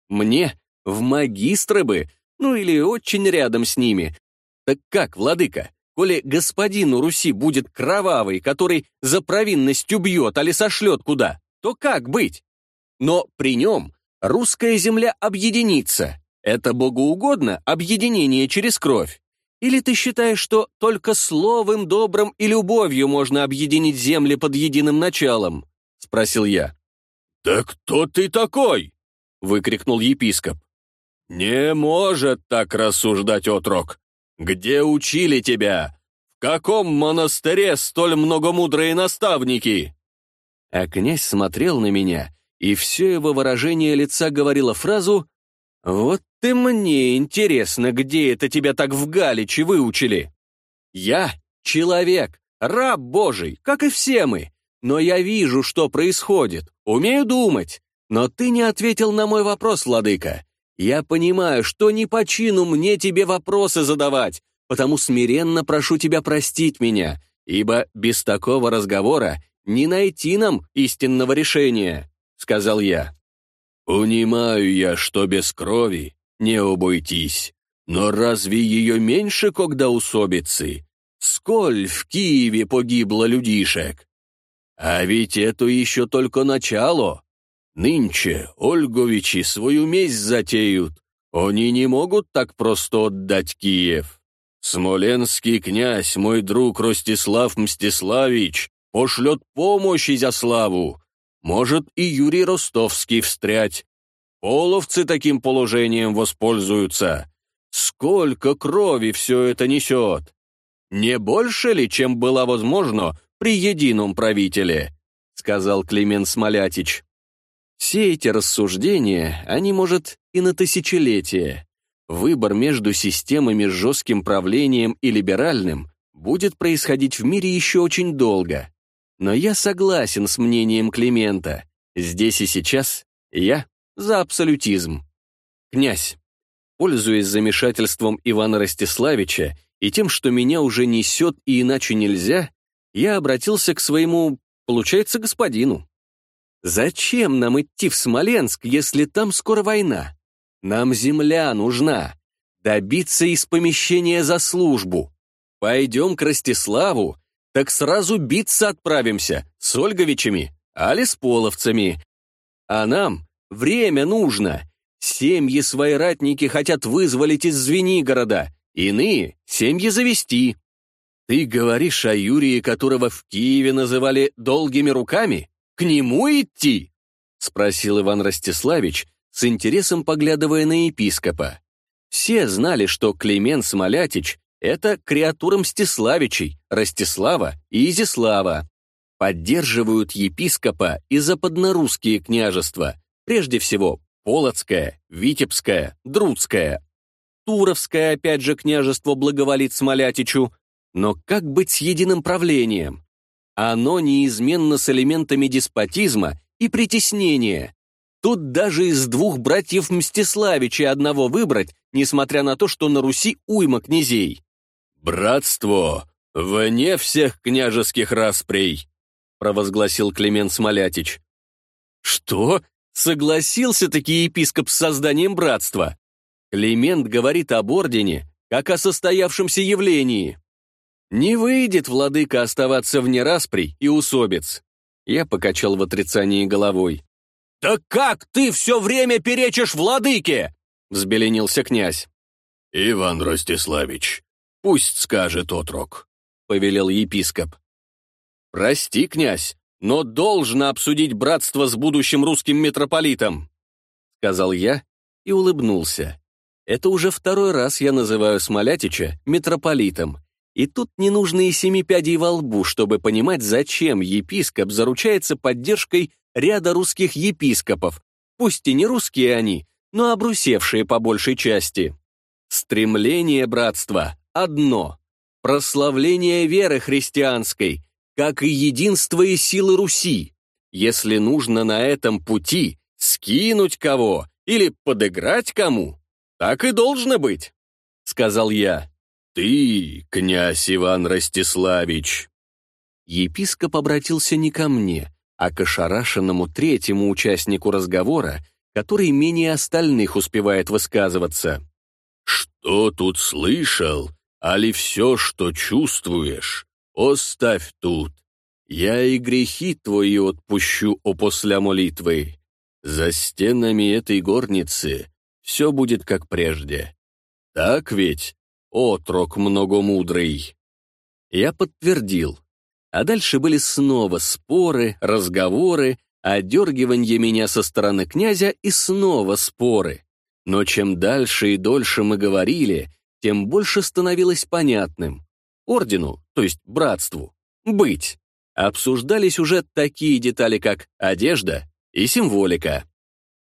Мне в магистры бы, ну или очень рядом с ними. Так как, владыка, коли господину Руси будет кровавый, который за провинность убьет, али сошлет куда, то как быть? Но при нем русская земля объединится. Это богоугодно объединение через кровь. Или ты считаешь, что только словом добрым и любовью можно объединить земли под единым началом? — спросил я. «Да кто ты такой?» — выкрикнул епископ. «Не может так рассуждать отрок. Где учили тебя? В каком монастыре столь многомудрые наставники?» А князь смотрел на меня, и все его выражение лица говорило фразу «Вот ты мне интересно, где это тебя так в Галиче выучили?» «Я — человек, раб Божий, как и все мы, но я вижу, что происходит, умею думать. Но ты не ответил на мой вопрос, владыка. Я понимаю, что не по чину мне тебе вопросы задавать, потому смиренно прошу тебя простить меня, ибо без такого разговора не найти нам истинного решения», — сказал я. «Унимаю я, что без крови не обойтись, но разве ее меньше, когда усобицы? Сколь в Киеве погибло людишек? А ведь это еще только начало. Нынче Ольговичи свою месть затеют. Они не могут так просто отдать Киев. Смоленский князь, мой друг Ростислав Мстиславич, пошлет помощь Изяславу. Может и Юрий Ростовский встрять. Половцы таким положением воспользуются. Сколько крови все это несет? Не больше ли, чем было возможно при едином правителе», — сказал Климент Смолятич. Все эти рассуждения, они, может, и на тысячелетия. Выбор между системами с жестким правлением и либеральным будет происходить в мире еще очень долго. Но я согласен с мнением Климента. Здесь и сейчас я за абсолютизм. Князь, пользуясь замешательством Ивана Ростиславича и тем, что меня уже несет и иначе нельзя, я обратился к своему, получается, господину. «Зачем нам идти в Смоленск, если там скоро война? Нам земля нужна. Добиться из помещения за службу. Пойдем к Ростиславу, так сразу биться отправимся с Ольговичами, али с половцами. А нам время нужно. Семьи свои ратники хотят вызволить из Звенигорода, иные — семьи завести. Ты говоришь о Юрии, которого в Киеве называли «долгими руками»? К нему идти?» — спросил Иван Ростиславич, с интересом поглядывая на епископа. Все знали, что Климент Смолятич — это креатура Мстиславичей, Ростислава и Изислава. Поддерживают епископа и западнорусские княжества, прежде всего Полоцкое, Витебское, Друцкое. Туровское, опять же, княжество благоволит Смолятичу, но как быть с единым правлением? Оно неизменно с элементами деспотизма и притеснения. Тут даже из двух братьев Мстиславичей одного выбрать, несмотря на то, что на Руси уйма князей. «Братство вне всех княжеских расприй», провозгласил Климент Смолятич. «Что? Согласился-таки епископ с созданием братства?» Климент говорит об ордене, как о состоявшемся явлении. Не выйдет, владыка, оставаться вне расприй и усобиц. Я покачал в отрицании головой. «Да как ты все время перечишь владыке?» взбеленился князь. «Иван Ростиславич, пусть скажет отрок», — повелел епископ. «Прости, князь, но должно обсудить братство с будущим русским митрополитом», — сказал я и улыбнулся. Это уже второй раз я называю Смолятича митрополитом, и тут не нужно и семи пядей во лбу, чтобы понимать, зачем епископ заручается поддержкой ряда русских епископов, пусть и не русские они, но обрусевшие по большей части. Стремление братства одно — прославление веры христианской, как и единство и силы Руси. Если нужно на этом пути скинуть кого или подыграть кому, так и должно быть, — сказал я. «Ты, князь Иван Ростиславич!» Епископ обратился не ко мне, а к ошарашенному третьему участнику разговора, который менее остальных успевает высказываться. «Что тут слышал, али все, что чувствуешь, оставь тут. Я и грехи твои отпущу опосля молитвы. За стенами этой горницы все будет как прежде. Так ведь?» Отрок многомудрый. Я подтвердил. А дальше были снова споры, разговоры, одергивание меня со стороны князя и снова споры. Но чем дальше и дольше мы говорили, тем больше становилось понятным. Ордену, то есть братству, быть. Обсуждались уже такие детали, как одежда и символика.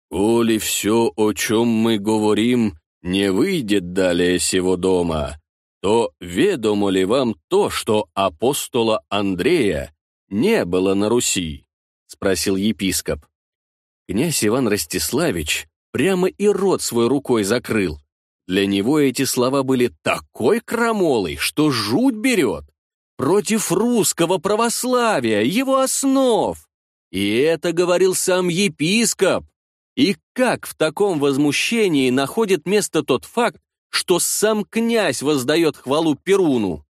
«Коли все, о чем мы говорим, не выйдет далее сего дома, то ведомо ли вам то, что апостола Андрея не было на Руси?» — спросил епископ. Князь Иван Ростиславич прямо и рот свой рукой закрыл. Для него эти слова были такой крамолой, что жуть берет. Против русского православия, его основ. И это говорил сам епископ. И как в таком возмущении находит место тот факт, что сам князь воздает хвалу Перуну?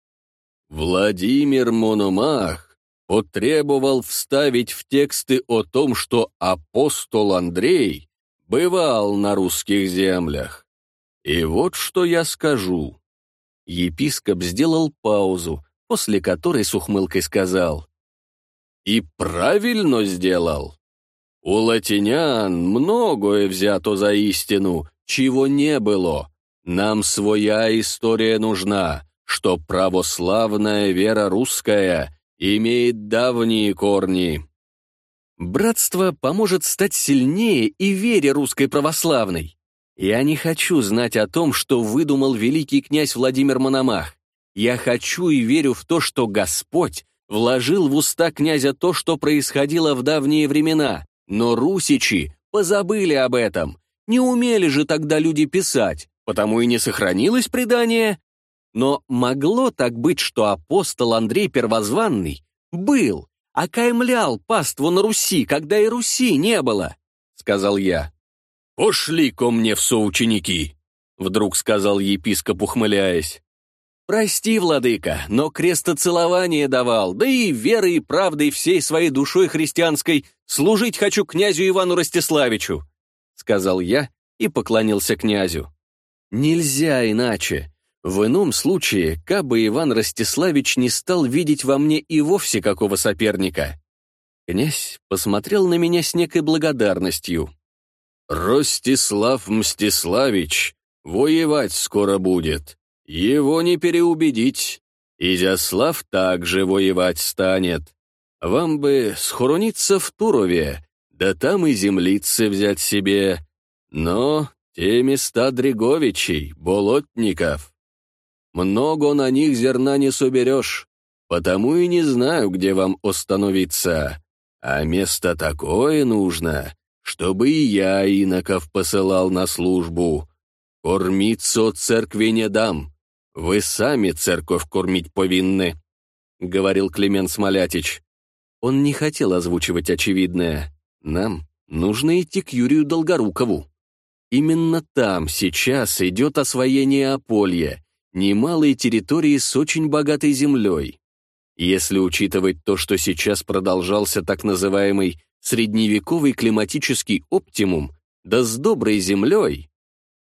Владимир Мономах потребовал вставить в тексты о том, что апостол Андрей бывал на русских землях. И вот что я скажу. Епископ сделал паузу, после которой с ухмылкой сказал. «И правильно сделал. У латинян многое взято за истину, чего не было. Нам своя история нужна, что православная вера русская имеет давние корни. Братство поможет стать сильнее и вере русской православной. Я не хочу знать о том, что выдумал великий князь Владимир Мономах. Я хочу и верю в то, что Господь вложил в уста князя то, что происходило в давние времена, но русичи позабыли об этом. Не умели же тогда люди писать, потому и не сохранилось предание. Но могло так быть, что апостол Андрей Первозванный был, окаймлял паству на Руси, когда и Руси не было, — сказал я. «Пошли ко мне в соученики», — вдруг сказал епископ, ухмыляясь. «Прости, владыка, но крестоцелование давал, да и верой и правдой всей своей душой христианской служить хочу князю Ивану Ростиславичу», — сказал я и поклонился князю. «Нельзя иначе. В ином случае, кабы Иван Ростиславич не стал видеть во мне и вовсе какого соперника». Князь посмотрел на меня с некой благодарностью. «Ростислав Мстиславич воевать скоро будет. Его не переубедить. Изяслав также воевать станет. Вам бы схорониться в Турове, да там и землицы взять себе. Но те места Дреговичей, болотников. Много на них зерна не соберешь, потому и не знаю, где вам остановиться. А место такое нужно, чтобы и я иноков посылал на службу. Кормиться от церкви не дам, «Вы сами церковь кормить повинны», — говорил Климент Смолятич. Он не хотел озвучивать очевидное. «Нам нужно идти к Юрию Долгорукову. Именно там сейчас идет освоение Аполья, немалой территории с очень богатой землей. Если учитывать то, что сейчас продолжался так называемый средневековый климатический оптимум, да с доброй землей,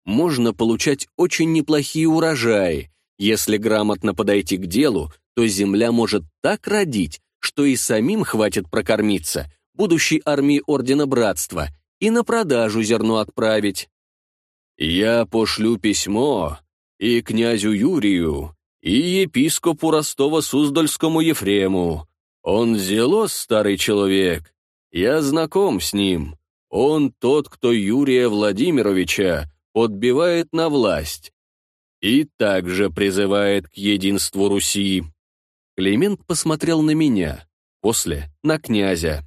можно получать очень неплохие урожаи, если грамотно подойти к делу, то земля может так родить, что и самим хватит прокормиться, будущей армии Ордена Братства, и на продажу зерно отправить. Я пошлю письмо и князю Юрию, и епископу Ростова-Суздальскому Ефрему. Он зелос, старый человек. Я знаком с ним. Он тот, кто Юрия Владимировича подбивает на власть и также призывает к единству Руси. Климент посмотрел на меня, после — на князя.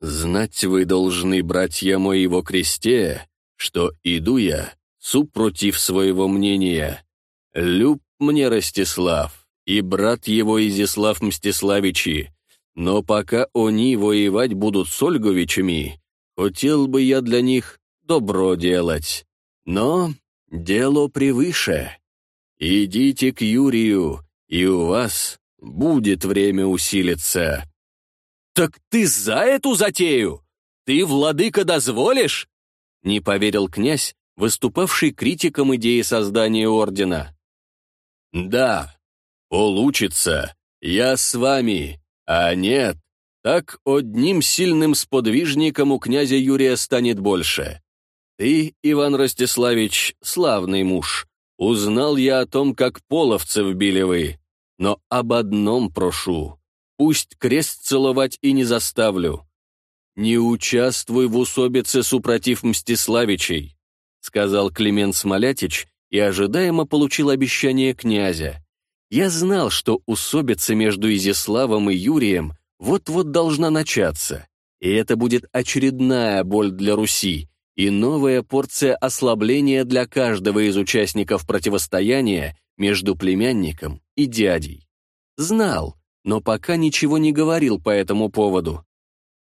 «Знать вы должны, братья моего кресте, что иду я, супротив своего мнения. Люб мне Ростислав и брат его Изяслав Мстиславичи, но пока они воевать будут с Ольговичами, хотел бы я для них добро делать. Но Дело превыше. Идите к Юрию, и у вас будет время усилиться. «Так ты за эту затею? Ты, владыка, дозволишь?» Не поверил князь, выступавший критиком идеи создания ордена. «Да, получится. Я с вами. А нет, так одним сильным сподвижником у князя Юрия станет больше. Ты, Иван Ростиславич, славный муж. Узнал я о том, как половцев били вы. Но об одном прошу. Пусть крест целовать и не заставлю. Не участвуй в усобице супротив Мстиславичей, сказал Климент Смолятич и ожидаемо получил обещание князя. Я знал, что усобица между Изяславом и Юрием вот-вот должна начаться, и это будет очередная боль для Руси, и новая порция ослабления для каждого из участников противостояния между племянником и дядей. Знал, но пока ничего не говорил по этому поводу.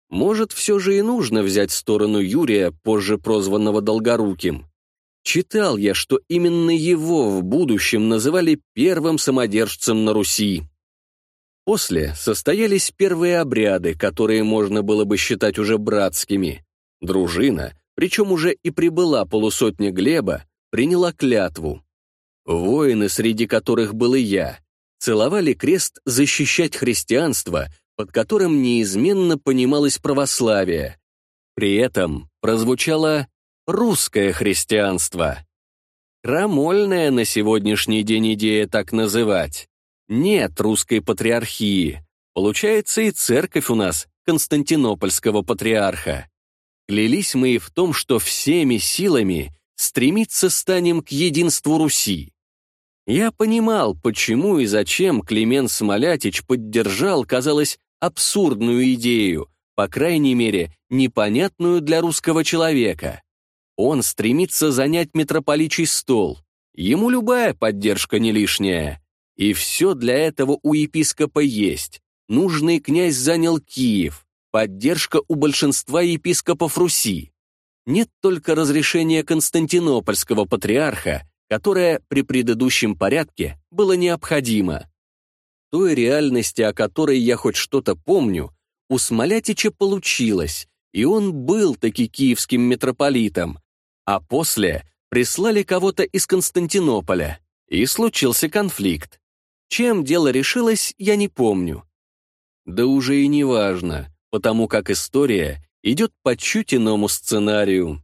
Может, все же и нужно взять сторону Юрия, позже прозванного Долгоруким. Читал я, что именно его в будущем называли первым самодержцем на Руси. После состоялись первые обряды, которые можно было бы считать уже братскими. Дружина причем уже и прибыла полусотня Глеба, приняла клятву. Воины, среди которых был и я, целовали крест защищать христианство, под которым неизменно понималось православие. При этом прозвучало «русское христианство». Крамольная на сегодняшний день идея так называть. Нет русской патриархии. Получается, и церковь у нас Константинопольского патриарха. Клялись мы и в том, что всеми силами стремиться станем к единству Руси. Я понимал, почему и зачем Климент Смолятич поддержал, казалось, абсурдную идею, по крайней мере, непонятную для русского человека. Он стремится занять митрополичий стол. Ему любая поддержка не лишняя. И все для этого у епископа есть. Нужный князь занял Киев. Поддержка у большинства епископов Руси. Нет только разрешения Константинопольского патриарха, которое при предыдущем порядке было необходимо. Той реальности, о которой я хоть что-то помню, у Смолятича получилось, и он был таки киевским митрополитом, а после прислали кого-то из Константинополя, и случился конфликт. Чем дело решилось, я не помню. Да уже и не важно, потому как история идет по чуть иному сценарию.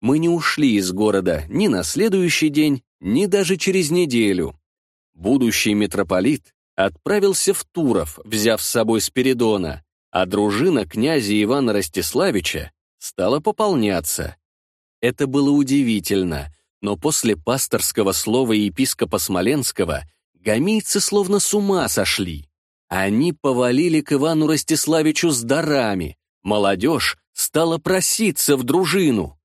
Мы не ушли из города ни на следующий день, ни даже через неделю. Будущий митрополит отправился в Туров, взяв с собой Спиридона, а дружина князя Ивана Ростиславича стала пополняться. Это было удивительно, но после пасторского слова епископа Смоленского гамийцы словно с ума сошли. Они повалили к Ивану Ростиславичу с дарами, молодежь стала проситься в дружину.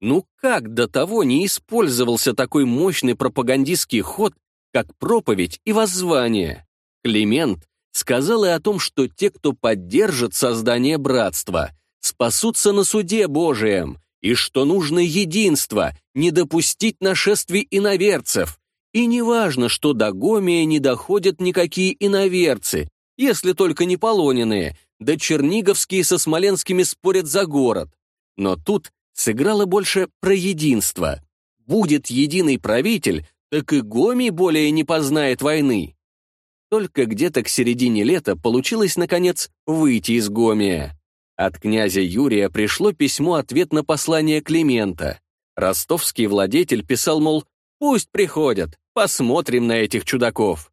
Ну как до того не использовался такой мощный пропагандистский ход, как проповедь и воззвание? Климент сказал и о том, что те, кто поддержит создание братства, спасутся на суде Божием, и что нужно единство, не допустить нашествий иноверцев. И неважно, что до Гомия не доходят никакие иноверцы, если только не полоненные, да черниговские со смоленскими спорят за город. Но тут сыграло больше про единство. Будет единый правитель, так и Гоми более не познает войны. Только где-то к середине лета получилось, наконец, выйти из Гомия. От князя Юрия пришло письмо-ответ на послание Климента. Ростовский владетель писал, мол, «Пусть приходят, посмотрим на этих чудаков».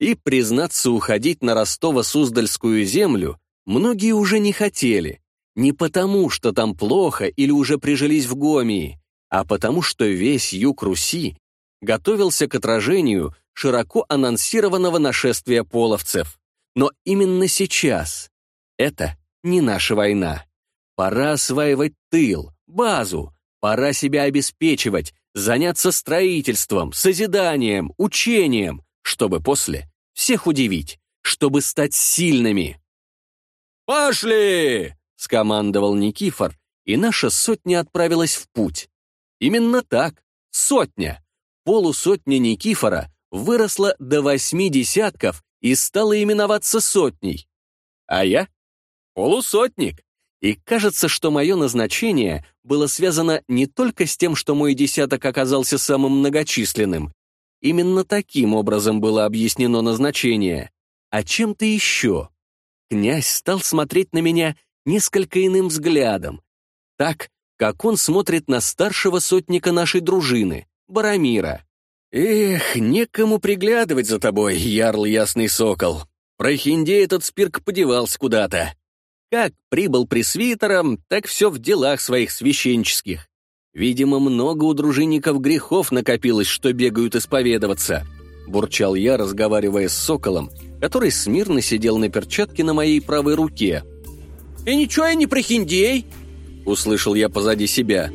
И, признаться, уходить на Ростово-Суздальскую землю многие уже не хотели, не потому, что там плохо или уже прижились в Гомии, а потому, что весь юг Руси готовился к отражению широко анонсированного нашествия половцев. Но именно сейчас это не наша война. Пора осваивать тыл, базу, пора себя обеспечивать, заняться строительством, созиданием, учением, чтобы после всех удивить, чтобы стать сильными. «Пошли!» — скомандовал Никифор, и наша сотня отправилась в путь. Именно так, сотня. Полусотня Никифора выросла до восьми десятков и стала именоваться сотней. А я — полусотник. И кажется, что мое назначение было связано не только с тем, что мой десяток оказался самым многочисленным. Именно таким образом было объяснено назначение, а чем-то еще. Князь стал смотреть на меня несколько иным взглядом, так, как он смотрит на старшего сотника нашей дружины, Барамира. «Эх, некому приглядывать за тобой, ярл ясный сокол. Про Хиндей этот спирк подевался куда-то. Как прибыл пресвитером, так все в делах своих священческих. Видимо, много у дружинников грехов накопилось, что бегают исповедоваться», — бурчал я, разговаривая с соколом, который смирно сидел на перчатке на моей правой руке. «И ничего я не прохиндей!» — услышал я позади себя.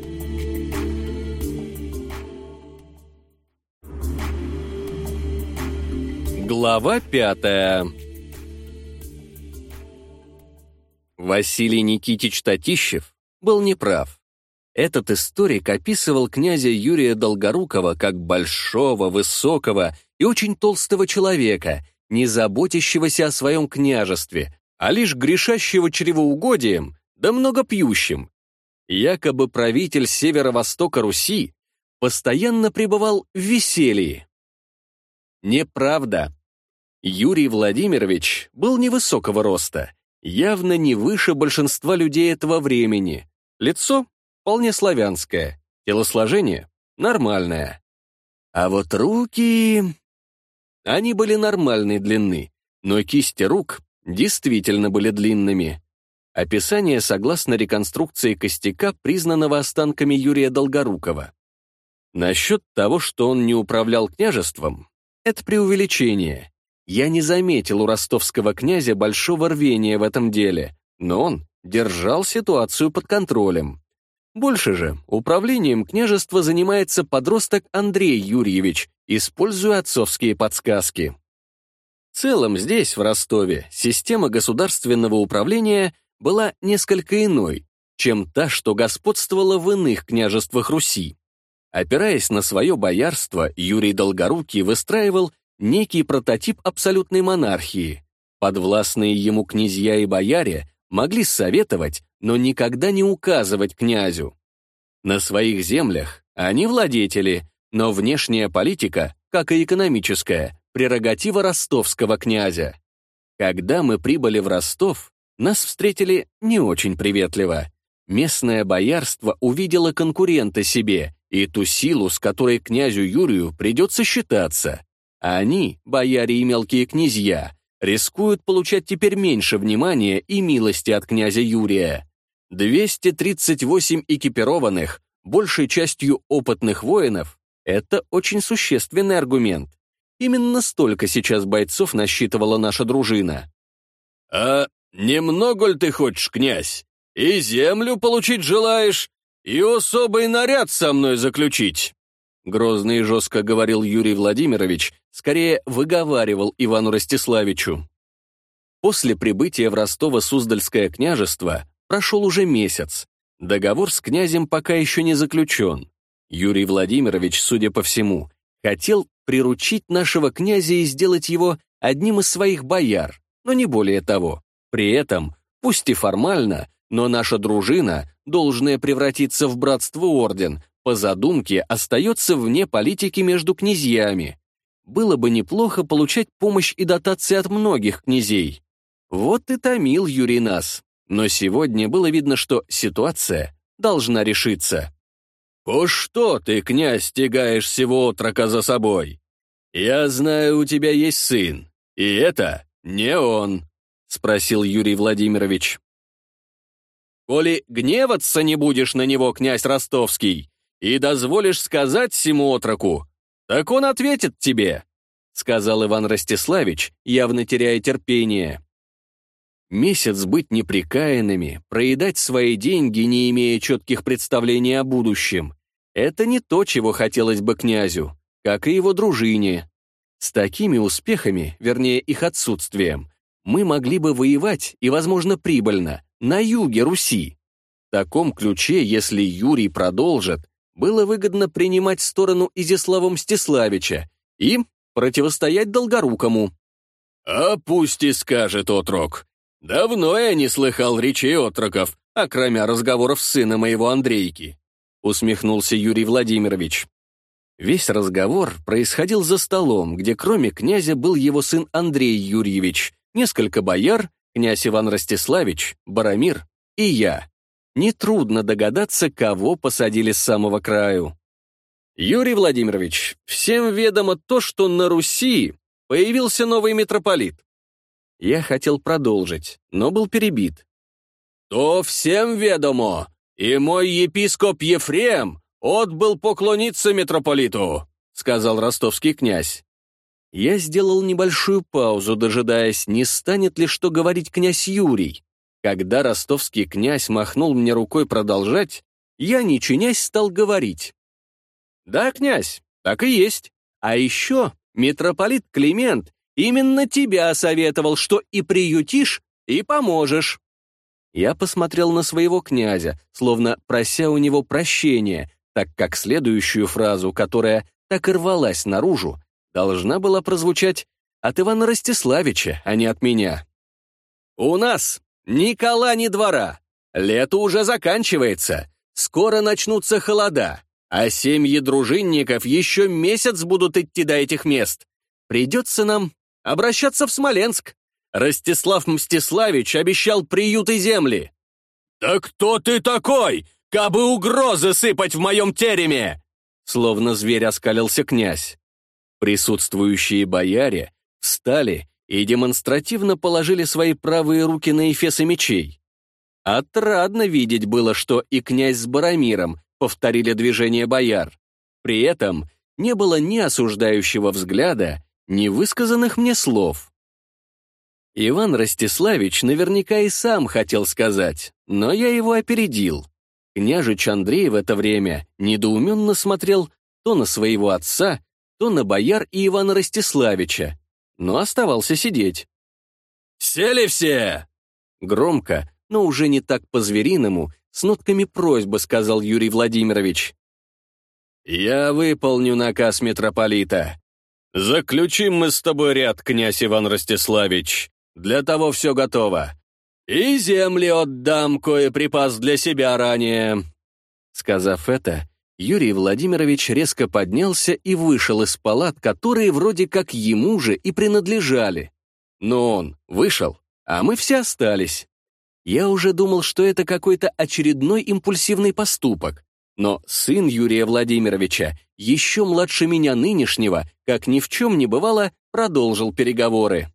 Глава пятая Василий Никитич Татищев был неправ. Этот историк описывал князя Юрия Долгорукова как большого, высокого и очень толстого человека, не заботящегося о своем княжестве, а лишь грешащего чревоугодием, да много пьющим. Якобы правитель северо-востока Руси постоянно пребывал в веселье. Неправда. Юрий Владимирович был невысокого роста, явно не выше большинства людей этого времени. Лицо вполне славянское, телосложение нормальное. А вот руки... Они были нормальной длины, но кисти рук действительно были длинными. Описание согласно реконструкции костяка, признанного останками Юрия Долгорукова. Насчет того, что он не управлял княжеством, это преувеличение. Я не заметил у ростовского князя большого рвения в этом деле, но он держал ситуацию под контролем. Больше же управлением княжества занимается подросток Андрей Юрьевич, используя отцовские подсказки. В целом здесь, в Ростове, система государственного управления была несколько иной, чем та, что господствовала в иных княжествах Руси. Опираясь на свое боярство, Юрий Долгорукий выстраивал некий прототип абсолютной монархии. Подвластные ему князья и бояре могли советовать, но никогда не указывать князю. На своих землях они владетели, но внешняя политика, как и экономическая, прерогатива ростовского князя. Когда мы прибыли в Ростов, нас встретили не очень приветливо. Местное боярство увидело конкурента себе и ту силу, с которой князю Юрию придется считаться. А они, бояре и мелкие князья, рискуют получать теперь меньше внимания и милости от князя Юрия. 238 экипированных, большей частью опытных воинов, это очень существенный аргумент. Именно столько сейчас бойцов насчитывала наша дружина. «А немного ли ты хочешь, князь? И землю получить желаешь, и особый наряд со мной заключить?» Грозно и жестко говорил Юрий Владимирович, скорее выговаривал Ивану Ростиславичу. После прибытия в Ростово-Суздальское княжество прошел уже месяц. Договор с князем пока еще не заключен. Юрий Владимирович, судя по всему, хотел приручить нашего князя и сделать его одним из своих бояр, но не более того. При этом, пусть и формально, но наша дружина, должная превратиться в братство-орден, по задумке остается вне политики между князьями. Было бы неплохо получать помощь и дотации от многих князей. Вот и томил Юрий нас. Но сегодня было видно, что ситуация должна решиться. «По что ты, князь, тягаешь всего отрока за собой? Я знаю, у тебя есть сын, и это не он», — спросил Юрий Владимирович. «Коли гневаться не будешь на него, князь Ростовский, и дозволишь сказать всему отроку, так он ответит тебе», сказал Иван Ростиславич, явно теряя терпение. Месяц быть неприкаянными, проедать свои деньги, не имея четких представлений о будущем, это не то, чего хотелось бы князю, как и его дружине. С такими успехами, вернее их отсутствием, мы могли бы воевать, и, возможно, прибыльно, на юге Руси. В таком ключе, если Юрий продолжит, было выгодно принимать сторону Изяслава Мстиславича и противостоять Долгорукому. «А пусть и скажет отрок. Давно я не слыхал речей отроков, а кроме разговоров с сыном моего Андрейки», усмехнулся Юрий Владимирович. Весь разговор происходил за столом, где кроме князя был его сын Андрей Юрьевич, несколько бояр, князь Иван Ростиславич, Барамир и я нетрудно догадаться, кого посадили с самого краю. Юрий Владимирович, всем ведомо то, что на Руси появился новый митрополит. Я хотел продолжить, но был перебит. «То всем ведомо, и мой епископ Ефрем отбыл поклониться митрополиту», сказал ростовский князь. Я сделал небольшую паузу, дожидаясь, не станет ли что говорить князь Юрий. Когда ростовский князь махнул мне рукой продолжать, я, не чинясь, стал говорить. «Да, князь, так и есть. А еще митрополит Климент именно тебя советовал, что и приютишь, и поможешь». Я посмотрел на своего князя, словно прося у него прощения, так как следующую фразу, которая так и рвалась наружу, должна была прозвучать от Ивана Ростиславича, а не от меня. «У нас ни кола, ни двора. Лето уже заканчивается. Скоро начнутся холода, а семьи дружинников еще месяц будут идти до этих мест. Придется нам обращаться в Смоленск. Ростислав Мстиславич обещал приют и земли. «Да кто ты такой, кабы угрозы сыпать в моем тереме?» Словно зверь оскалился князь. Присутствующие бояре встали и демонстративно положили свои правые руки на эфесы мечей. Отрадно видеть было, что и князь с Барамиром повторили движение бояр. При этом не было ни осуждающего взгляда, ни высказанных мне слов. Иван Ростиславич наверняка и сам хотел сказать, но я его опередил. Княжич Андрей в это время недоуменно смотрел то на своего отца, то на бояр и Ивана Ростиславича, но оставался сидеть. «Сели все!» Громко, но уже не так по-звериному, с нотками просьбы сказал Юрий Владимирович. «Я выполню наказ митрополита. Заключим мы с тобой ряд, князь Иван Ростиславич. Для того все готово. И земли отдам, кое припас для себя ранее». Сказав это, Юрий Владимирович резко поднялся и вышел из палат, которые вроде как ему же и принадлежали. Но он вышел, а мы все остались. Я уже думал, что это какой-то очередной импульсивный поступок, но сын Юрия Владимировича, еще младше меня нынешнего, как ни в чем не бывало, продолжил переговоры.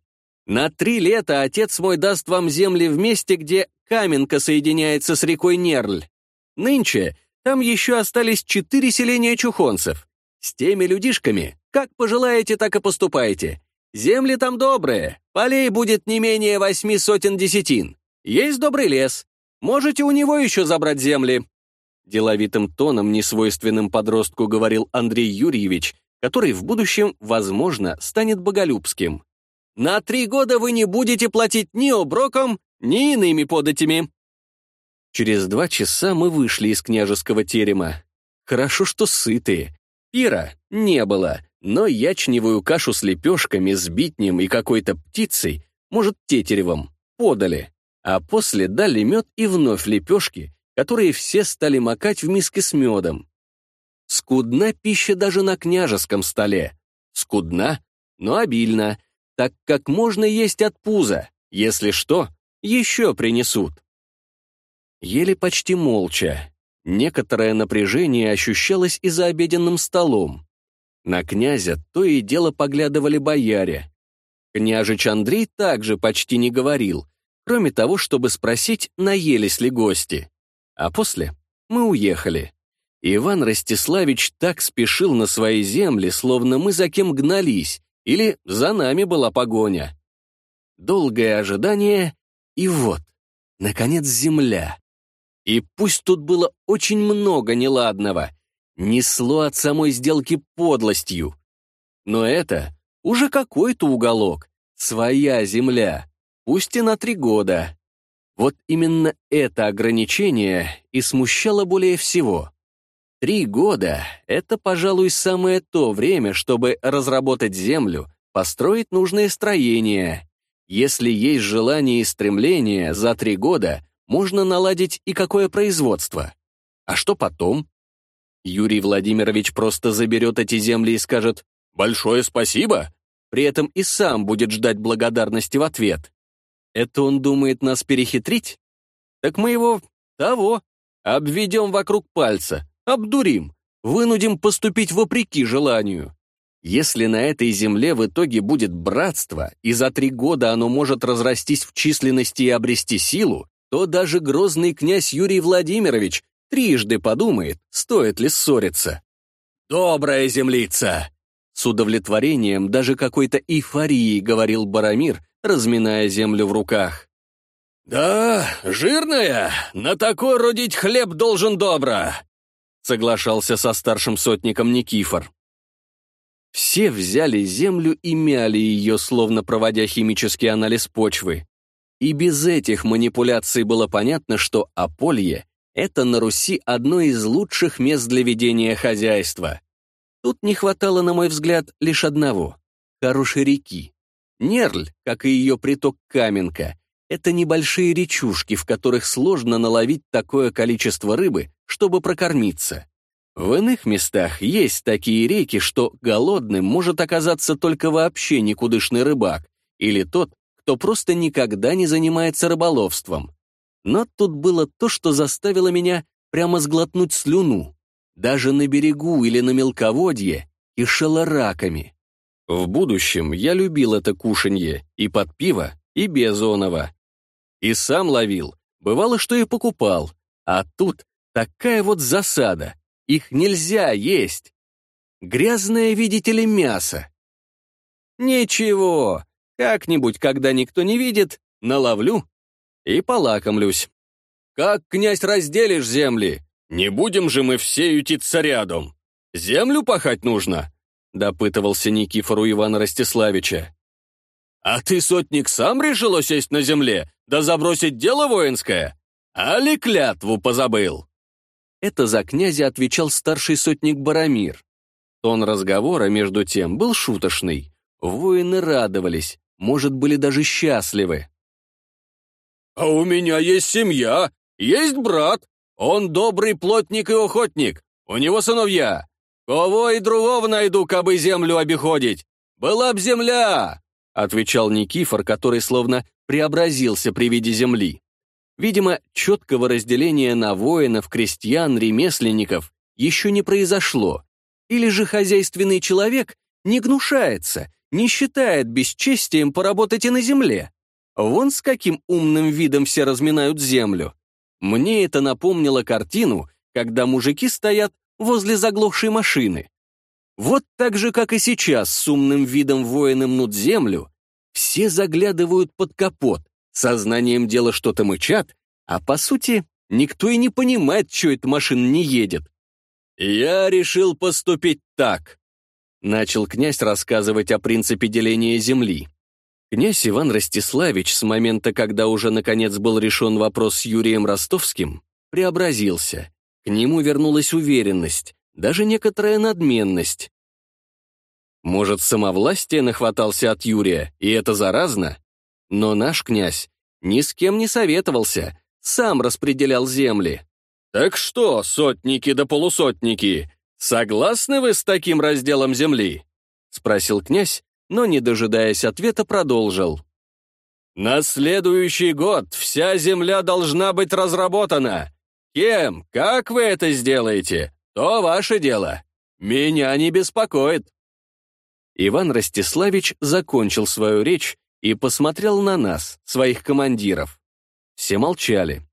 На три лета отец мой даст вам земли в месте, где Каменка соединяется с рекой Нерль. Нынче там еще остались четыре селения чухонцев. С теми людишками, как пожелаете, так и поступайте. Земли там добрые, полей будет не менее восьми сотен десятин. Есть добрый лес. Можете у него еще забрать земли». Деловитым тоном, несвойственным подростку, говорил Андрей Юрьевич, который в будущем, возможно, станет боголюбским. «На три года вы не будете платить ни оброком, ни иными податями. Через два часа мы вышли из княжеского терема. Хорошо, что сытые. Пира не было, но ячневую кашу с лепешками, с битнем и какой-то птицей, может, тетеревом, подали. А после дали мед и вновь лепешки, которые все стали макать в миске с медом. Скудна пища даже на княжеском столе. Скудна, но обильна, так как можно есть от пуза. Если что, еще принесут. Ели почти молча. Некоторое напряжение ощущалось и за обеденным столом. На князя то и дело поглядывали бояре. Княжич Андрей также почти не говорил, кроме того, чтобы спросить, наелись ли гости. А после мы уехали. Иван Ростиславич так спешил на свои земли, словно мы за кем гнались, или за нами была погоня. Долгое ожидание, и вот, наконец, земля. И пусть тут было очень много неладного, несло от самой сделки подлостью. Но это уже какой-то уголок, своя земля, пусть и на три года. Вот именно это ограничение и смущало более всего. Три года — это, пожалуй, самое то время, чтобы разработать землю, построить нужные строения. Если есть желание и стремление, за три года можно наладить и какое производство. А что потом? Юрий Владимирович просто заберет эти земли и скажет «Большое спасибо», при этом и сам будет ждать благодарности в ответ. Это он думает нас перехитрить? Так мы его того, обведем вокруг пальца, обдурим, вынудим поступить вопреки желанию. Если на этой земле в итоге будет братство, и за три года оно может разрастись в численности и обрести силу, то даже грозный князь Юрий Владимирович трижды подумает, стоит ли ссориться. «Добрая землица!» С удовлетворением, даже какой-то эйфорией, говорил Барамир, разминая землю в руках. «Да, жирная, на такой родить хлеб должен добро!» соглашался со старшим сотником Никифор. Все взяли землю и мяли ее, словно проводя химический анализ почвы. И без этих манипуляций было понятно, что Аполье — это на Руси одно из лучших мест для ведения хозяйства. Тут не хватало, на мой взгляд, лишь одного — хорошей реки. Нерль, как и ее приток Каменка, это небольшие речушки, в которых сложно наловить такое количество рыбы, чтобы прокормиться. В иных местах есть такие реки, что голодным может оказаться только вообще никудышный рыбак или тот, кто просто никогда не занимается рыболовством. Но тут было то, что заставило меня прямо сглотнуть слюну. Даже на берегу или на мелководье кишело раками. В будущем я любил это кушанье и под пиво, и без оного. И сам ловил, бывало, что и покупал. А тут такая вот засада, их нельзя есть. Грязное, видите ли, мясо. Ничего, как-нибудь, когда никто не видит, наловлю и полакомлюсь. Как, князь, разделишь земли? Не будем же мы все ютиться рядом. Землю пахать нужно, допытывался Никифор у Ивана Ростиславича. А ты, сотник, сам решил сесть на земле, да забросить дело воинское? Али клятву позабыл? Это за князя отвечал старший сотник Барамир. Тон разговора, между тем, был шуточный. Воины радовались, может, были даже счастливы. «А у меня есть семья, есть брат. Он добрый плотник и охотник. У него сыновья. Кого и другого найду, кабы землю обиходить. Была б земля!» — отвечал Никифор, который словно преобразился при виде земли. Видимо, четкого разделения на воинов, крестьян, ремесленников еще не произошло. Или же хозяйственный человек не гнушается, не считает бесчестием поработать и на земле. Вон с каким умным видом все разминают землю. Мне это напомнило картину, когда мужики стоят возле заглохшей машины. Вот так же, как и сейчас, с умным видом воины мнут землю, все заглядывают под капот, сознанием дела что-то мычат, а по сути никто и не понимает, что эта машина не едет. «Я решил поступить так», — начал князь рассказывать о принципе деления земли. Князь Иван Ростиславич с момента, когда уже наконец был решен вопрос с Юрием Ростовским, преобразился. К нему вернулась уверенность, даже некоторая надменность. Может, самовластие нахватался от Юрия, и это заразно? Но наш князь ни с кем не советовался, сам распределял земли. «Так что, сотники да полусотники, согласны вы с таким разделом земли?» — спросил князь, но, не дожидаясь ответа, продолжил. «На следующий год вся земля должна быть разработана. Кем, как вы это сделаете, то ваше дело. Меня не беспокоит». Иван Ростиславич закончил свою речь и посмотрел на нас, своих командиров. Все молчали.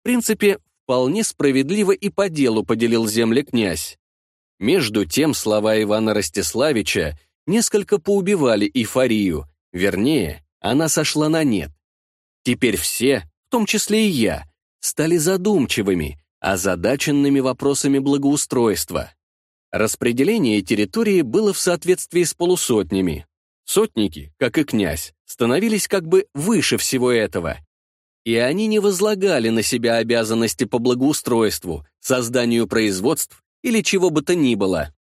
В принципе, вполне справедливо и по делу поделил земли князь. Между тем слова Ивана Ростиславича несколько поубивали эйфорию, вернее, она сошла на нет. Теперь все, в том числе и я, стали задумчивыми, озадаченными вопросами благоустройства. Распределение территории было в соответствии с полусотнями. Сотники, как и князь, становились как бы выше всего этого. И они не возлагали на себя обязанности по благоустройству, созданию производств или чего бы то ни было.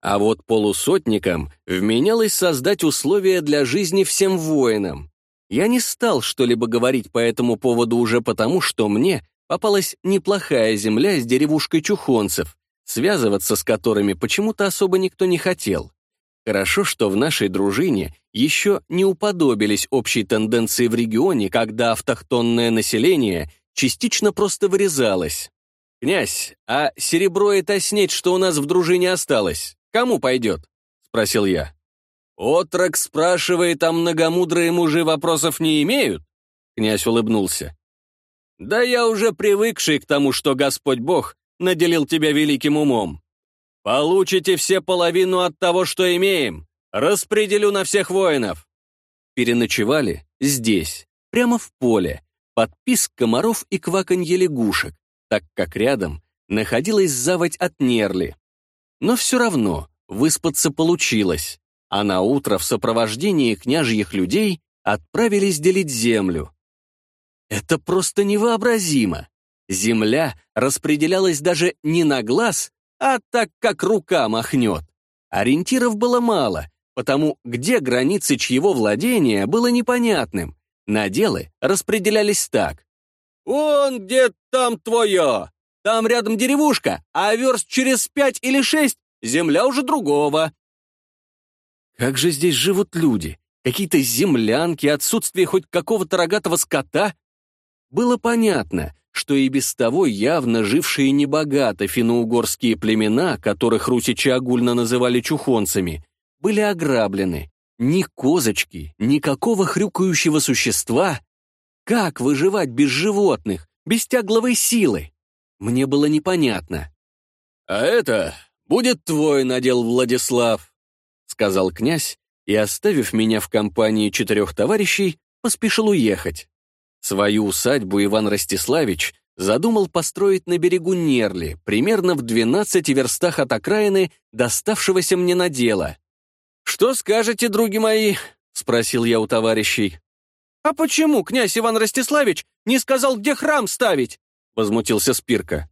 А вот полусотникам вменялось создать условия для жизни всем воинам. Я не стал что-либо говорить по этому поводу уже потому, что мне попалась неплохая земля с деревушкой чухонцев, связываться с которыми почему-то особо никто не хотел. Хорошо, что в нашей дружине еще не уподобились общей тенденции в регионе, когда автохтонное население частично просто вырезалось. «Князь, а серебро это снеть, что у нас в дружине осталось, кому пойдет?» — спросил я. «Отрок спрашивает, а многомудрые мужи вопросов не имеют?» Князь улыбнулся. «Да я уже привыкший к тому, что Господь Бог наделил тебя великим умом. Получите все половину от того, что имеем. Распределю на всех воинов. Переночевали здесь, прямо в поле, под писк комаров и кваканье лягушек, так как рядом находилась заводь от нерли. Но все равно выспаться получилось, а на утро в сопровождении княжьих людей отправились делить землю. Это просто невообразимо. Земля распределялась даже не на глаз, а так, как рука махнет. Ориентиров было мало, потому где границы чьего владения было непонятным. Наделы распределялись так. «Он где там твое? Там рядом деревушка, а верст через пять или шесть земля уже другого». Как же здесь живут люди? Какие-то землянки, отсутствие хоть какого-то рогатого скота? Было понятно, что и без того явно жившие небогато финно-угорские племена, которых русичи огульно называли чухонцами, были ограблены. Ни козочки, никакого хрюкающего существа. Как выживать без животных, без тягловой силы? Мне было непонятно. «А это будет твой надел, Владислав», — сказал князь, и, оставив меня в компании четырех товарищей, поспешил уехать. Свою усадьбу Иван Ростиславич задумал построить на берегу Нерли, примерно в 12 верстах от окраины, доставшегося мне на дело. «Что скажете, други мои?» — спросил я у товарищей. «А почему князь Иван Ростиславич не сказал, где храм ставить?» — возмутился Спирка.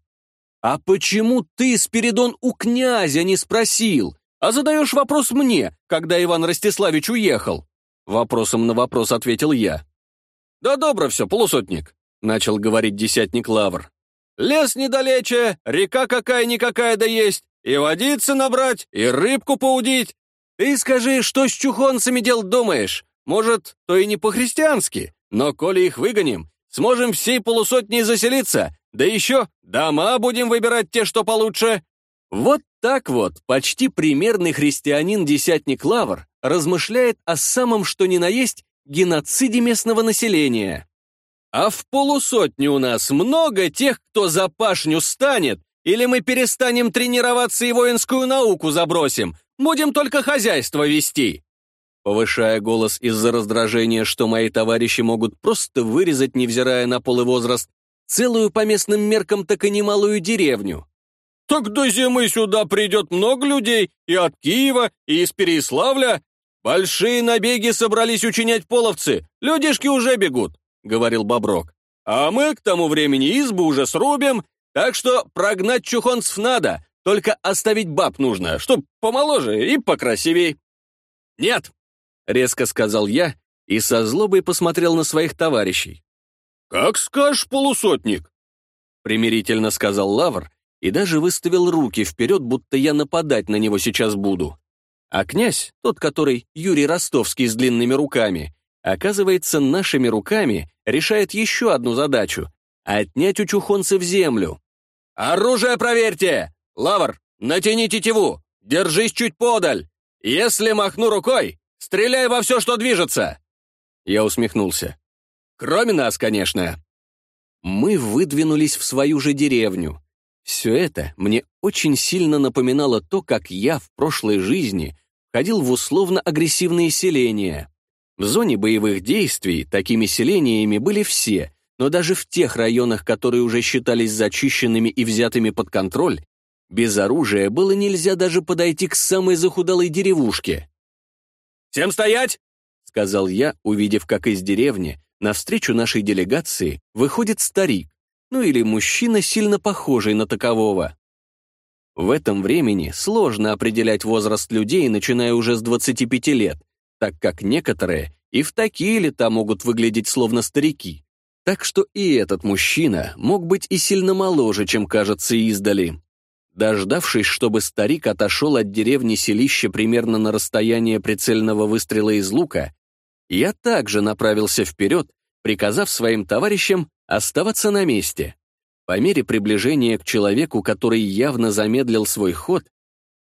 «А почему ты, Спиридон, у князя не спросил, а задаешь вопрос мне, когда Иван Ростиславич уехал?» Вопросом на вопрос ответил я. «Да добро все, полусотник», — начал говорить десятник Лавр. «Лес недалече, река какая-никакая да есть, и водицы набрать, и рыбку поудить. Ты скажи, что с чухонцами дел думаешь? Может, то и не по-христиански, но коли их выгоним, сможем всей полусотней заселиться, да еще дома будем выбирать те, что получше». Вот так вот почти примерный христианин-десятник Лавр размышляет о самом что ни на есть геноциде местного населения. А в полусотне у нас много тех, кто за пашню станет, или мы перестанем тренироваться и воинскую науку забросим, будем только хозяйство вести. Повышая голос из-за раздражения, что мои товарищи могут просто вырезать, невзирая на пол и возраст, целую по местным меркам так и немалую деревню. «Так до зимы сюда придет много людей, и от Киева, и из Переславля. Большие набеги собрались учинять половцы, людишки уже бегут», — говорил Боброк. «А мы к тому времени избу уже срубим, так что прогнать чухонцев надо, только оставить баб нужно, чтоб помоложе и покрасивей». «Нет», — резко сказал я и со злобой посмотрел на своих товарищей. «Как скажешь, полусотник!» Примирительно сказал Лавр и даже выставил руки вперед, будто я нападать на него сейчас буду. А князь, тот, который Юрий Ростовский с длинными руками, оказывается, нашими руками решает еще одну задачу — отнять у чухонцев землю. «Оружие проверьте! Лавр, натяни тетиву! Держись чуть подаль! Если махну рукой, стреляй во все, что движется!» Я усмехнулся. Кроме нас, конечно. Мы выдвинулись в свою же деревню. Все это мне очень сильно напоминало то, как я в прошлой жизни ходил в условно-агрессивные селения. В зоне боевых действий такими селениями были все, но даже в тех районах, которые уже считались зачищенными и взятыми под контроль, без оружия было нельзя даже подойти к самой захудалой деревушке. «Всем стоять!» — сказал я, увидев, как из деревни Навстречу нашей делегации выходит старик, ну или мужчина, сильно похожий на такового. В этом времени сложно определять возраст людей, начиная уже с 25 лет, так как некоторые и в такие лета могут выглядеть словно старики. Так что и этот мужчина мог быть и сильно моложе, чем кажется издали. Дождавшись, чтобы старик отошел от деревни селища примерно на расстояние прицельного выстрела из лука, я также направился вперед, приказав своим товарищам оставаться на месте. По мере приближения к человеку, который явно замедлил свой ход,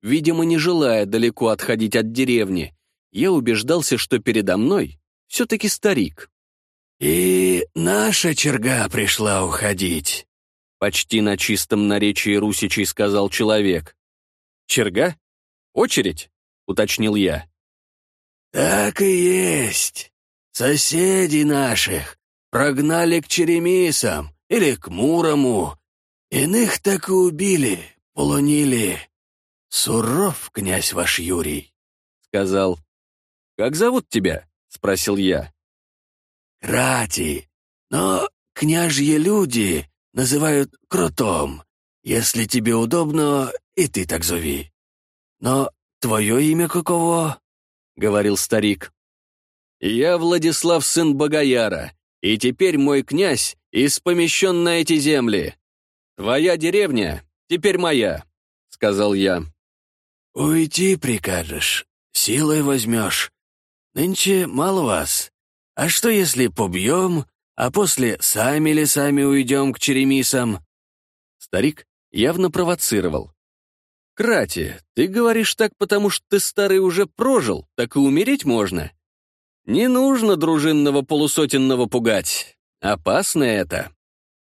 видимо, не желая далеко отходить от деревни, я убеждался, что передо мной все-таки старик. «И наша черга пришла уходить», — почти на чистом наречии русичей сказал человек. «Черга? Очередь?» — уточнил я. «Так и есть. Соседи наших прогнали к Черемисам или к Мурому. Иных так и убили, полонили. Суров, князь ваш Юрий», — сказал. «Как зовут тебя?» — спросил я. «Крати, но княжьи люди называют Кротом. Если тебе удобно, и ты так зови. Но твое имя каково?» говорил старик. «Я Владислав, сын Богояра, и теперь мой князь испомещен на эти земли. Твоя деревня теперь моя», — сказал я. «Уйти прикажешь, силой возьмешь. Нынче мало вас. А что, если побьем, а после сами лесами уйдем к черемисам?» Старик явно провоцировал. «Крати, ты говоришь так, потому что ты старый уже прожил, так и умереть можно. Не нужно дружинного полусотенного пугать. Опасно это.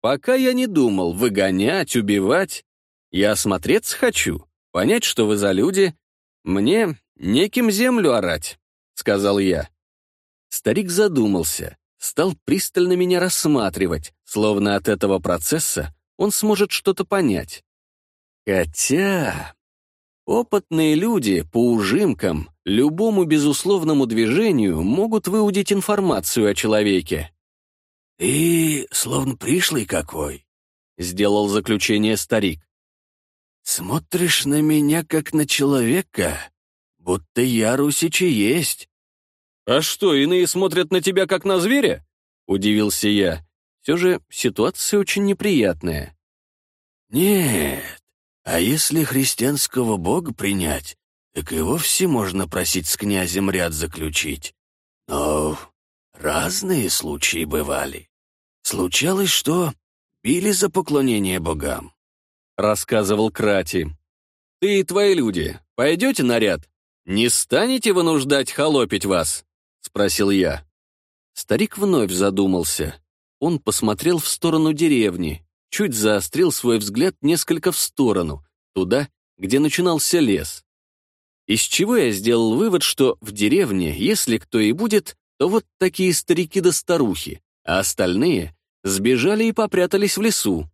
Пока я не думал выгонять, убивать. Я осмотреться хочу, понять, что вы за люди. Мне неким землю орать», — сказал я. Старик задумался, стал пристально меня рассматривать, словно от этого процесса он сможет что-то понять. Хотя... Опытные люди по ужимкам, любому безусловному движению могут выудить информацию о человеке. «Ты словно пришлый какой», — сделал заключение старик. смотришь на меня как на человека, будто я Русичи есть». «А что, иные смотрят на тебя как на зверя?» — удивился я. Все же ситуация очень неприятная. «Нет, а если христианского бога принять, так и вовсе можно просить с князем ряд заключить. Но разные случаи бывали. Случалось, что били за поклонение богам», — рассказывал Крати. «Ты и твои люди пойдете на ряд? Не станете вынуждать холопить вас?» — спросил я. Старик вновь задумался. Он посмотрел в сторону деревни, чуть заострил свой взгляд несколько в сторону, туда, где начинался лес. Из чего я сделал вывод, что в деревне, если кто и будет, то вот такие старики да старухи, а остальные сбежали и попрятались в лесу.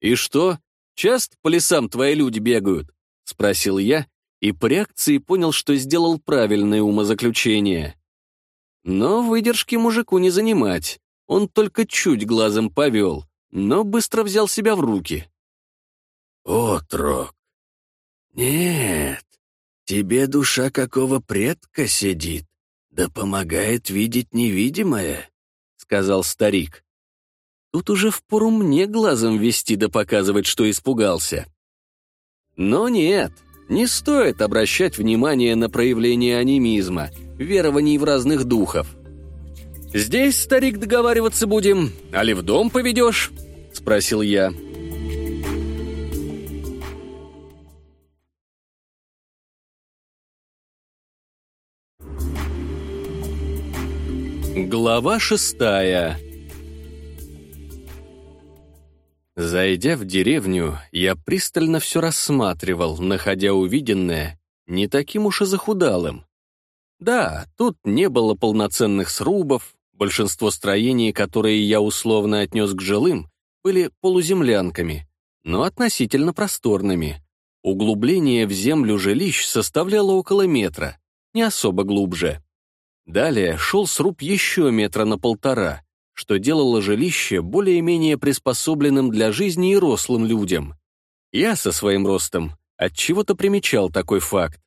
«И что, часто по лесам твои люди бегают?» — спросил я, и по реакции понял, что сделал правильное умозаключение. Но выдержки мужику не занимать. Он только чуть глазом повел, но быстро взял себя в руки. «Отрок! Нет, тебе душа какого предка сидит, да помогает видеть невидимое», — сказал старик. Тут уже впору мне глазом вести да показывать, что испугался. Но нет, не стоит обращать внимание на проявление анимизма, верований в разных духов. «Здесь, старик, договариваться будем, а ли в дом поведешь?» — спросил я. Глава шестая Зайдя в деревню, я пристально все рассматривал, находя увиденное не таким уж и захудалым. Да, тут не было полноценных срубов, большинство строений, которые я условно отнес к жилым, были полуземлянками, но относительно просторными. Углубление в землю жилищ составляло около метра, не особо глубже. Далее шел сруб еще метра на полтора, что делало жилище более-менее приспособленным для жизни и рослым людям. Я со своим ростом отчего-то примечал такой факт.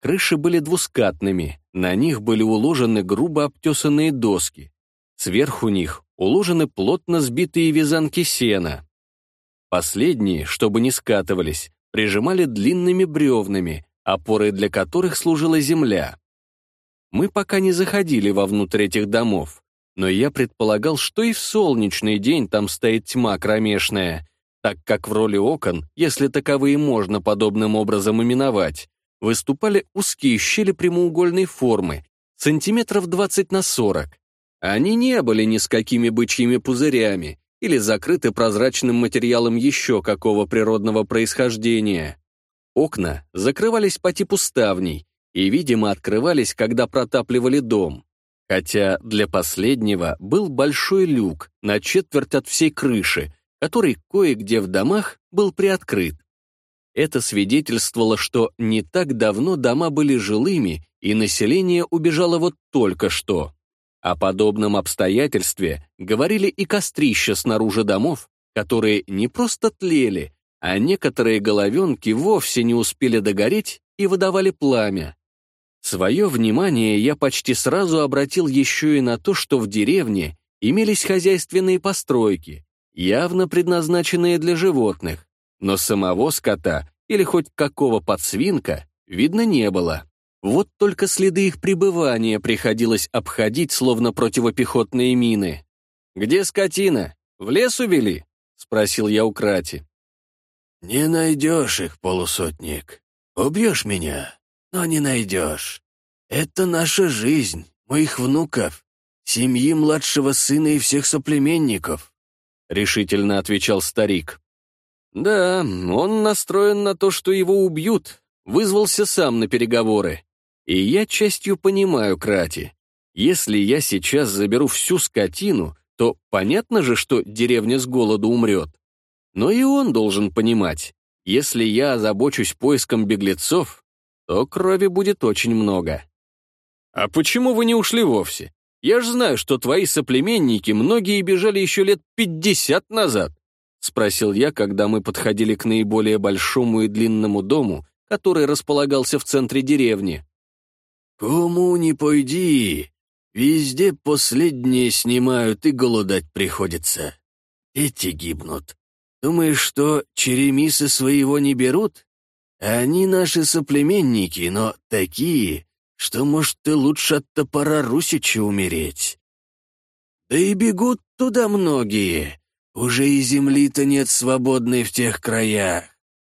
Крыши были двускатными, на них были уложены грубо обтесанные доски. Сверху них уложены плотно сбитые вязанки сена. Последние, чтобы не скатывались, прижимали длинными бревнами, опорой для которых служила земля. Мы пока не заходили вовнутрь этих домов, но я предполагал, что и в солнечный день там стоит тьма кромешная, так как в роли окон, если таковые можно подобным образом именовать, выступали узкие щели прямоугольной формы, сантиметров 20 на 40. Они не были ни с какими бычьими пузырями или закрыты прозрачным материалом еще какого природного происхождения. Окна закрывались по типу ставней и, видимо, открывались, когда протапливали дом хотя для последнего был большой люк на четверть от всей крыши, который кое-где в домах был приоткрыт. Это свидетельствовало, что не так давно дома были жилыми, и население убежало вот только что. О подобном обстоятельстве говорили и кострища снаружи домов, которые не просто тлели, а некоторые головенки вовсе не успели догореть и выдавали пламя. Свое внимание я почти сразу обратил еще и на то, что в деревне имелись хозяйственные постройки, явно предназначенные для животных, но самого скота или хоть какого подсвинка видно не было. Вот только следы их пребывания приходилось обходить, словно противопехотные мины. «Где скотина? В лес увели?» — спросил я у Крати. «Не найдешь их, полусотник. Убьешь меня, но не найдешь. Это наша жизнь, моих внуков, семьи младшего сына и всех соплеменников», — решительно отвечал старик. «Да, он настроен на то, что его убьют, вызвался сам на переговоры. И я частью понимаю Крати. Если я сейчас заберу всю скотину, то понятно же, что деревня с голоду умрет. Но и он должен понимать, если я озабочусь поиском беглецов, то крови будет очень много. А почему вы не ушли вовсе? Я же знаю, что твои соплеменники многие бежали еще лет пятьдесят назад. — спросил я, когда мы подходили к наиболее большому и длинному дому, который располагался в центре деревни. «Кому не пойди, везде последние снимают и голодать приходится. Эти гибнут. Думаешь, что черемисы своего не берут? Они наши соплеменники, но такие, что, может, ты лучше от топора Русича умереть. Да и бегут туда многие. Уже и земли-то нет свободной в тех краях.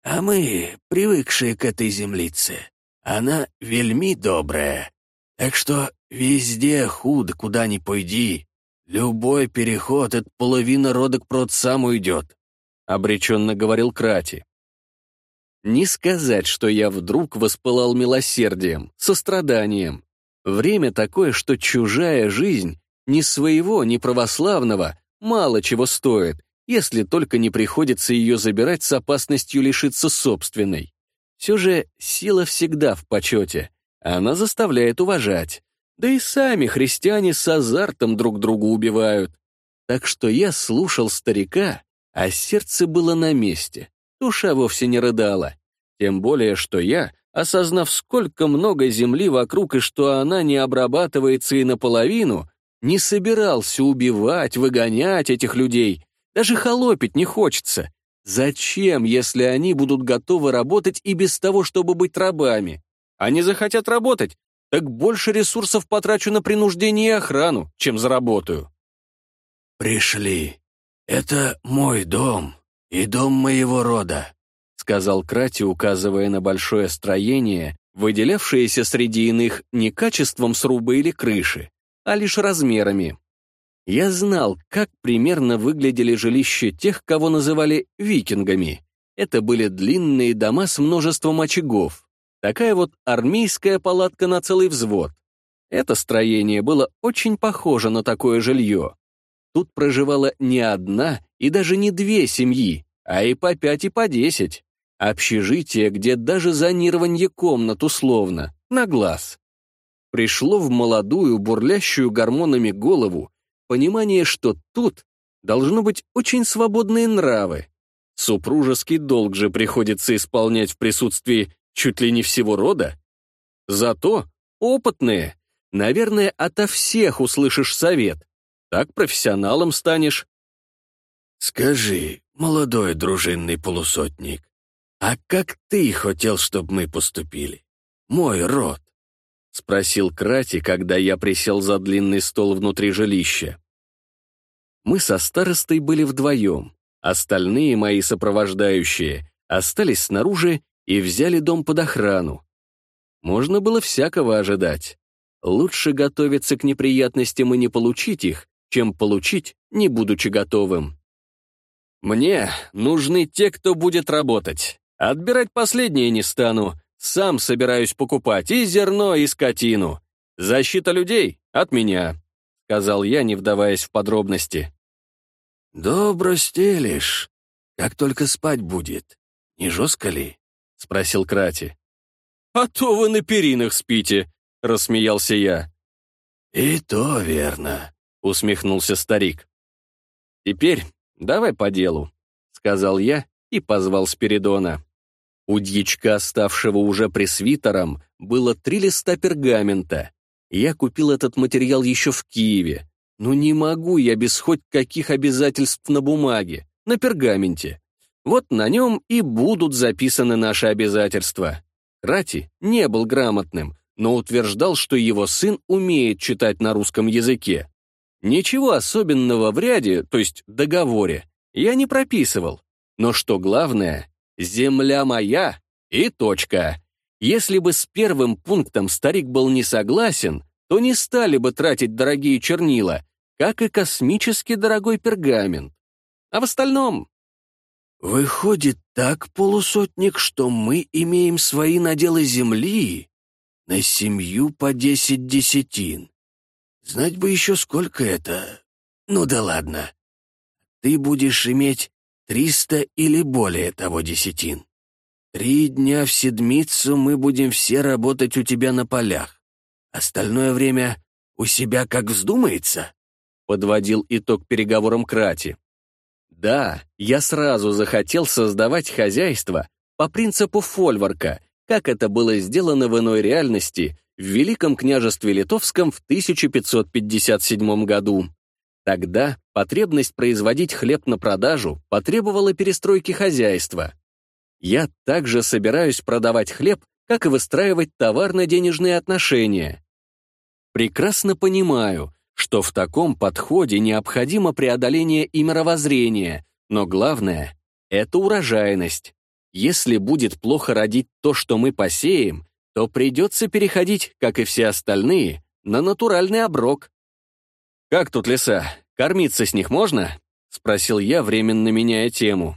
А мы, привыкшие к этой землице, она вельми добрая. Так что везде худо, куда ни пойди. Любой переход от половины рода к сам уйдет», — обреченно говорил Крати. Не сказать, что я вдруг воспылал милосердием, состраданием. Время такое, что чужая жизнь ни своего, ни православного мало чего стоит, если только не приходится ее забирать с опасностью лишиться собственной. Все же сила всегда в почете, она заставляет уважать. Да и сами христиане с азартом друг друга убивают. Так что я слушал старика, а сердце было на месте. Душа вовсе не рыдала. Тем более, что я, осознав, сколько много земли вокруг и что она не обрабатывается и наполовину, не собирался убивать, выгонять этих людей. Даже холопить не хочется. Зачем, если они будут готовы работать и без того, чтобы быть рабами? Они захотят работать, так больше ресурсов потрачу на принуждение и охрану, чем заработаю. «Пришли. Это мой дом и дом моего рода», сказал Крати, указывая на большое строение, выделявшееся среди иных не качеством сруба или крыши, а лишь размерами. Я знал, как примерно выглядели жилища тех, кого называли викингами. Это были длинные дома с множеством очагов. Такая вот армейская палатка на целый взвод. Это строение было очень похоже на такое жилье. Тут проживала не одна и даже не две семьи, а и по пять и по десять. Общежитие, где даже зонирование комнат условно, на глаз пришло в молодую, бурлящую гормонами голову понимание, что тут должно быть очень свободные нравы. Супружеский долг же приходится исполнять в присутствии чуть ли не всего рода. Зато опытные, наверное, ото всех услышишь совет. Так профессионалом станешь. «Скажи, молодой дружинный полусотник, а как ты хотел, чтобы мы поступили? Мой род?» — спросил Крати, когда я присел за длинный стол внутри жилища. Мы со старостой были вдвоем, остальные мои сопровождающие остались снаружи и взяли дом под охрану. Можно было всякого ожидать. Лучше готовиться к неприятностям и не получить их, чем получить, не будучи готовым. Мне нужны те, кто будет работать. Отбирать последнее не стану, сам собираюсь покупать и зерно, и скотину. Защита людей от меня», — сказал я, не вдаваясь в подробности. «Добро стелишь. Как только спать будет. Не жестко ли?» — спросил Крати. «А то вы на перинах спите», — рассмеялся я. «И то верно», — усмехнулся старик. «Теперь давай по делу», — сказал я и позвал Спиридона. У дьячка, ставшего уже пресвитером, было три листа пергамента. Я купил этот материал еще в Киеве. Но не могу я без хоть каких обязательств на бумаге, на пергаменте. Вот на нем и будут записаны наши обязательства. Рати не был грамотным, но утверждал, что его сын умеет читать на русском языке. Ничего особенного в ряде, то есть договоре, я не прописывал. Но что главное, «Земля моя» и точка. Если бы с первым пунктом старик был не согласен, то не стали бы тратить дорогие чернила, как и космически дорогой пергамент. А в остальном... «Выходит так, полусотник, что мы имеем свои наделы земли на семью по десять десятин. Знать бы еще сколько это. Ну да ладно. Ты будешь иметь Триста или более того десятин. Три дня в седмицу мы будем все работать у тебя на полях. Остальное время у себя как вздумается?» Подводил итог переговорам Крати. Да, я сразу захотел создавать хозяйство по принципу фольворка, как это было сделано в иной реальности в Великом княжестве Литовском в 1557 году. Тогда потребность производить хлеб на продажу потребовала перестройки хозяйства. Я также собираюсь продавать хлеб, как и выстраивать товарно-денежные отношения. Прекрасно понимаю, что в таком подходе необходимо преодоление и мировоззрения, но главное — это урожайность. Если будет плохо родить то, что мы посеем, то придется переходить, как и все остальные, на натуральный оброк. «Как тут леса? Кормиться с них можно?» — спросил я, временно меняя тему.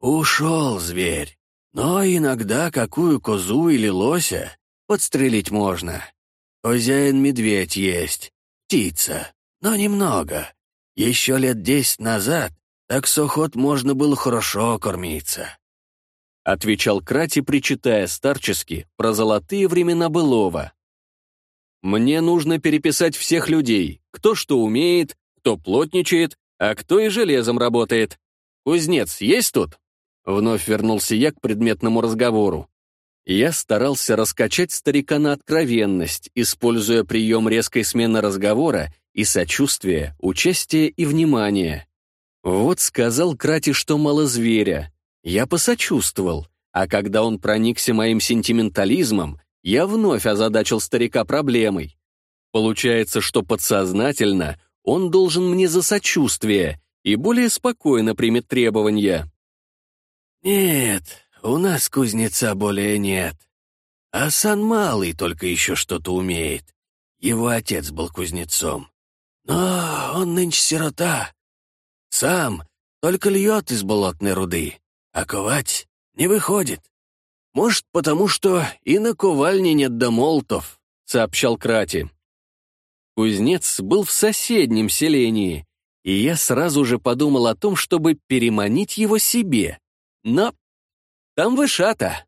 «Ушел зверь, но иногда какую козу или лося подстрелить можно. Хозяин-медведь есть, птица, но немного. Еще лет десять назад так сохот можно было хорошо кормиться. — отвечал Крати, причитая старчески про золотые времена былого. «Мне нужно переписать всех людей, кто что умеет, кто плотничает, а кто и железом работает. Кузнец есть тут?» Вновь вернулся я к предметному разговору. Я старался раскачать старика на откровенность, используя прием резкой смены разговора и сочувствия, участия и внимания. Вот сказал Крати, что мало зверя, я посочувствовал, а когда он проникся моим сентиментализмом, я вновь озадачил старика проблемой. Получается, что подсознательно он должен мне за сочувствие и более спокойно примет требования. «Нет, у нас кузнеца более нет. А сан малый только еще что-то умеет. Его отец был кузнецом. Но он нынче сирота. Сам только льет из болотной руды а ковать не выходит. Может, потому что и на ковальне нет домолтов, сообщал Крати. Кузнец был в соседнем селении, и я сразу же подумал о том, чтобы переманить его себе. Но там вышата.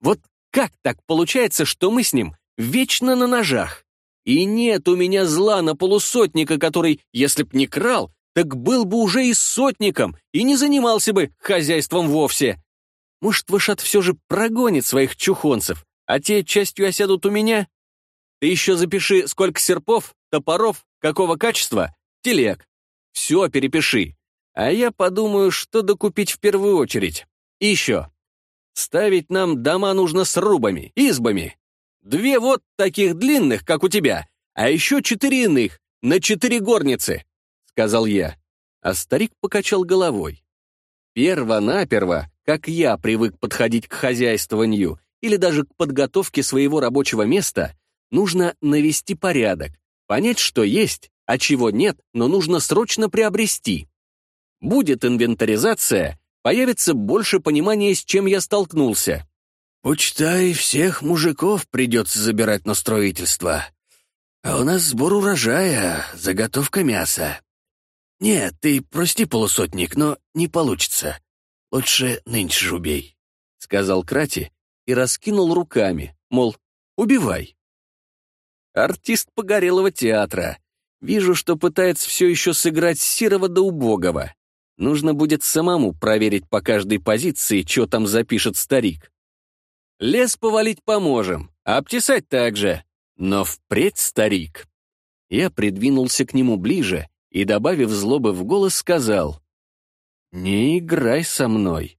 Вот как так получается, что мы с ним вечно на ножах? И нет у меня зла на полусотника, который, если б не крал, так был бы уже и сотником и не занимался бы хозяйством вовсе. Может, Вышат все же прогонит своих чухонцев, а те частью осядут у меня? Ты еще запиши, сколько серпов, топоров, какого качества, телег. Все перепиши. А я подумаю, что докупить в первую очередь. И еще. Ставить нам дома нужно с рубами, избами. Две вот таких длинных, как у тебя, а еще четыре иных, на четыре горницы сказал я, а старик покачал головой. Перво-наперво, как я привык подходить к хозяйствованию или даже к подготовке своего рабочего места, нужно навести порядок, понять, что есть, а чего нет, но нужно срочно приобрести. Будет инвентаризация, появится больше понимания, с чем я столкнулся. «Почитай, всех мужиков придется забирать на строительство. А у нас сбор урожая, заготовка мяса. «Нет, ты прости, полусотник, но не получится. Лучше нынче же убей», — сказал Крати и раскинул руками, мол, убивай. Артист погорелого театра. Вижу, что пытается все еще сыграть Сирова до убогого. Нужно будет самому проверить по каждой позиции, что там запишет старик. Лес повалить поможем, а обтесать также. Но впредь, старик. Я придвинулся к нему ближе и, добавив злобы в голос, сказал, «Не играй со мной.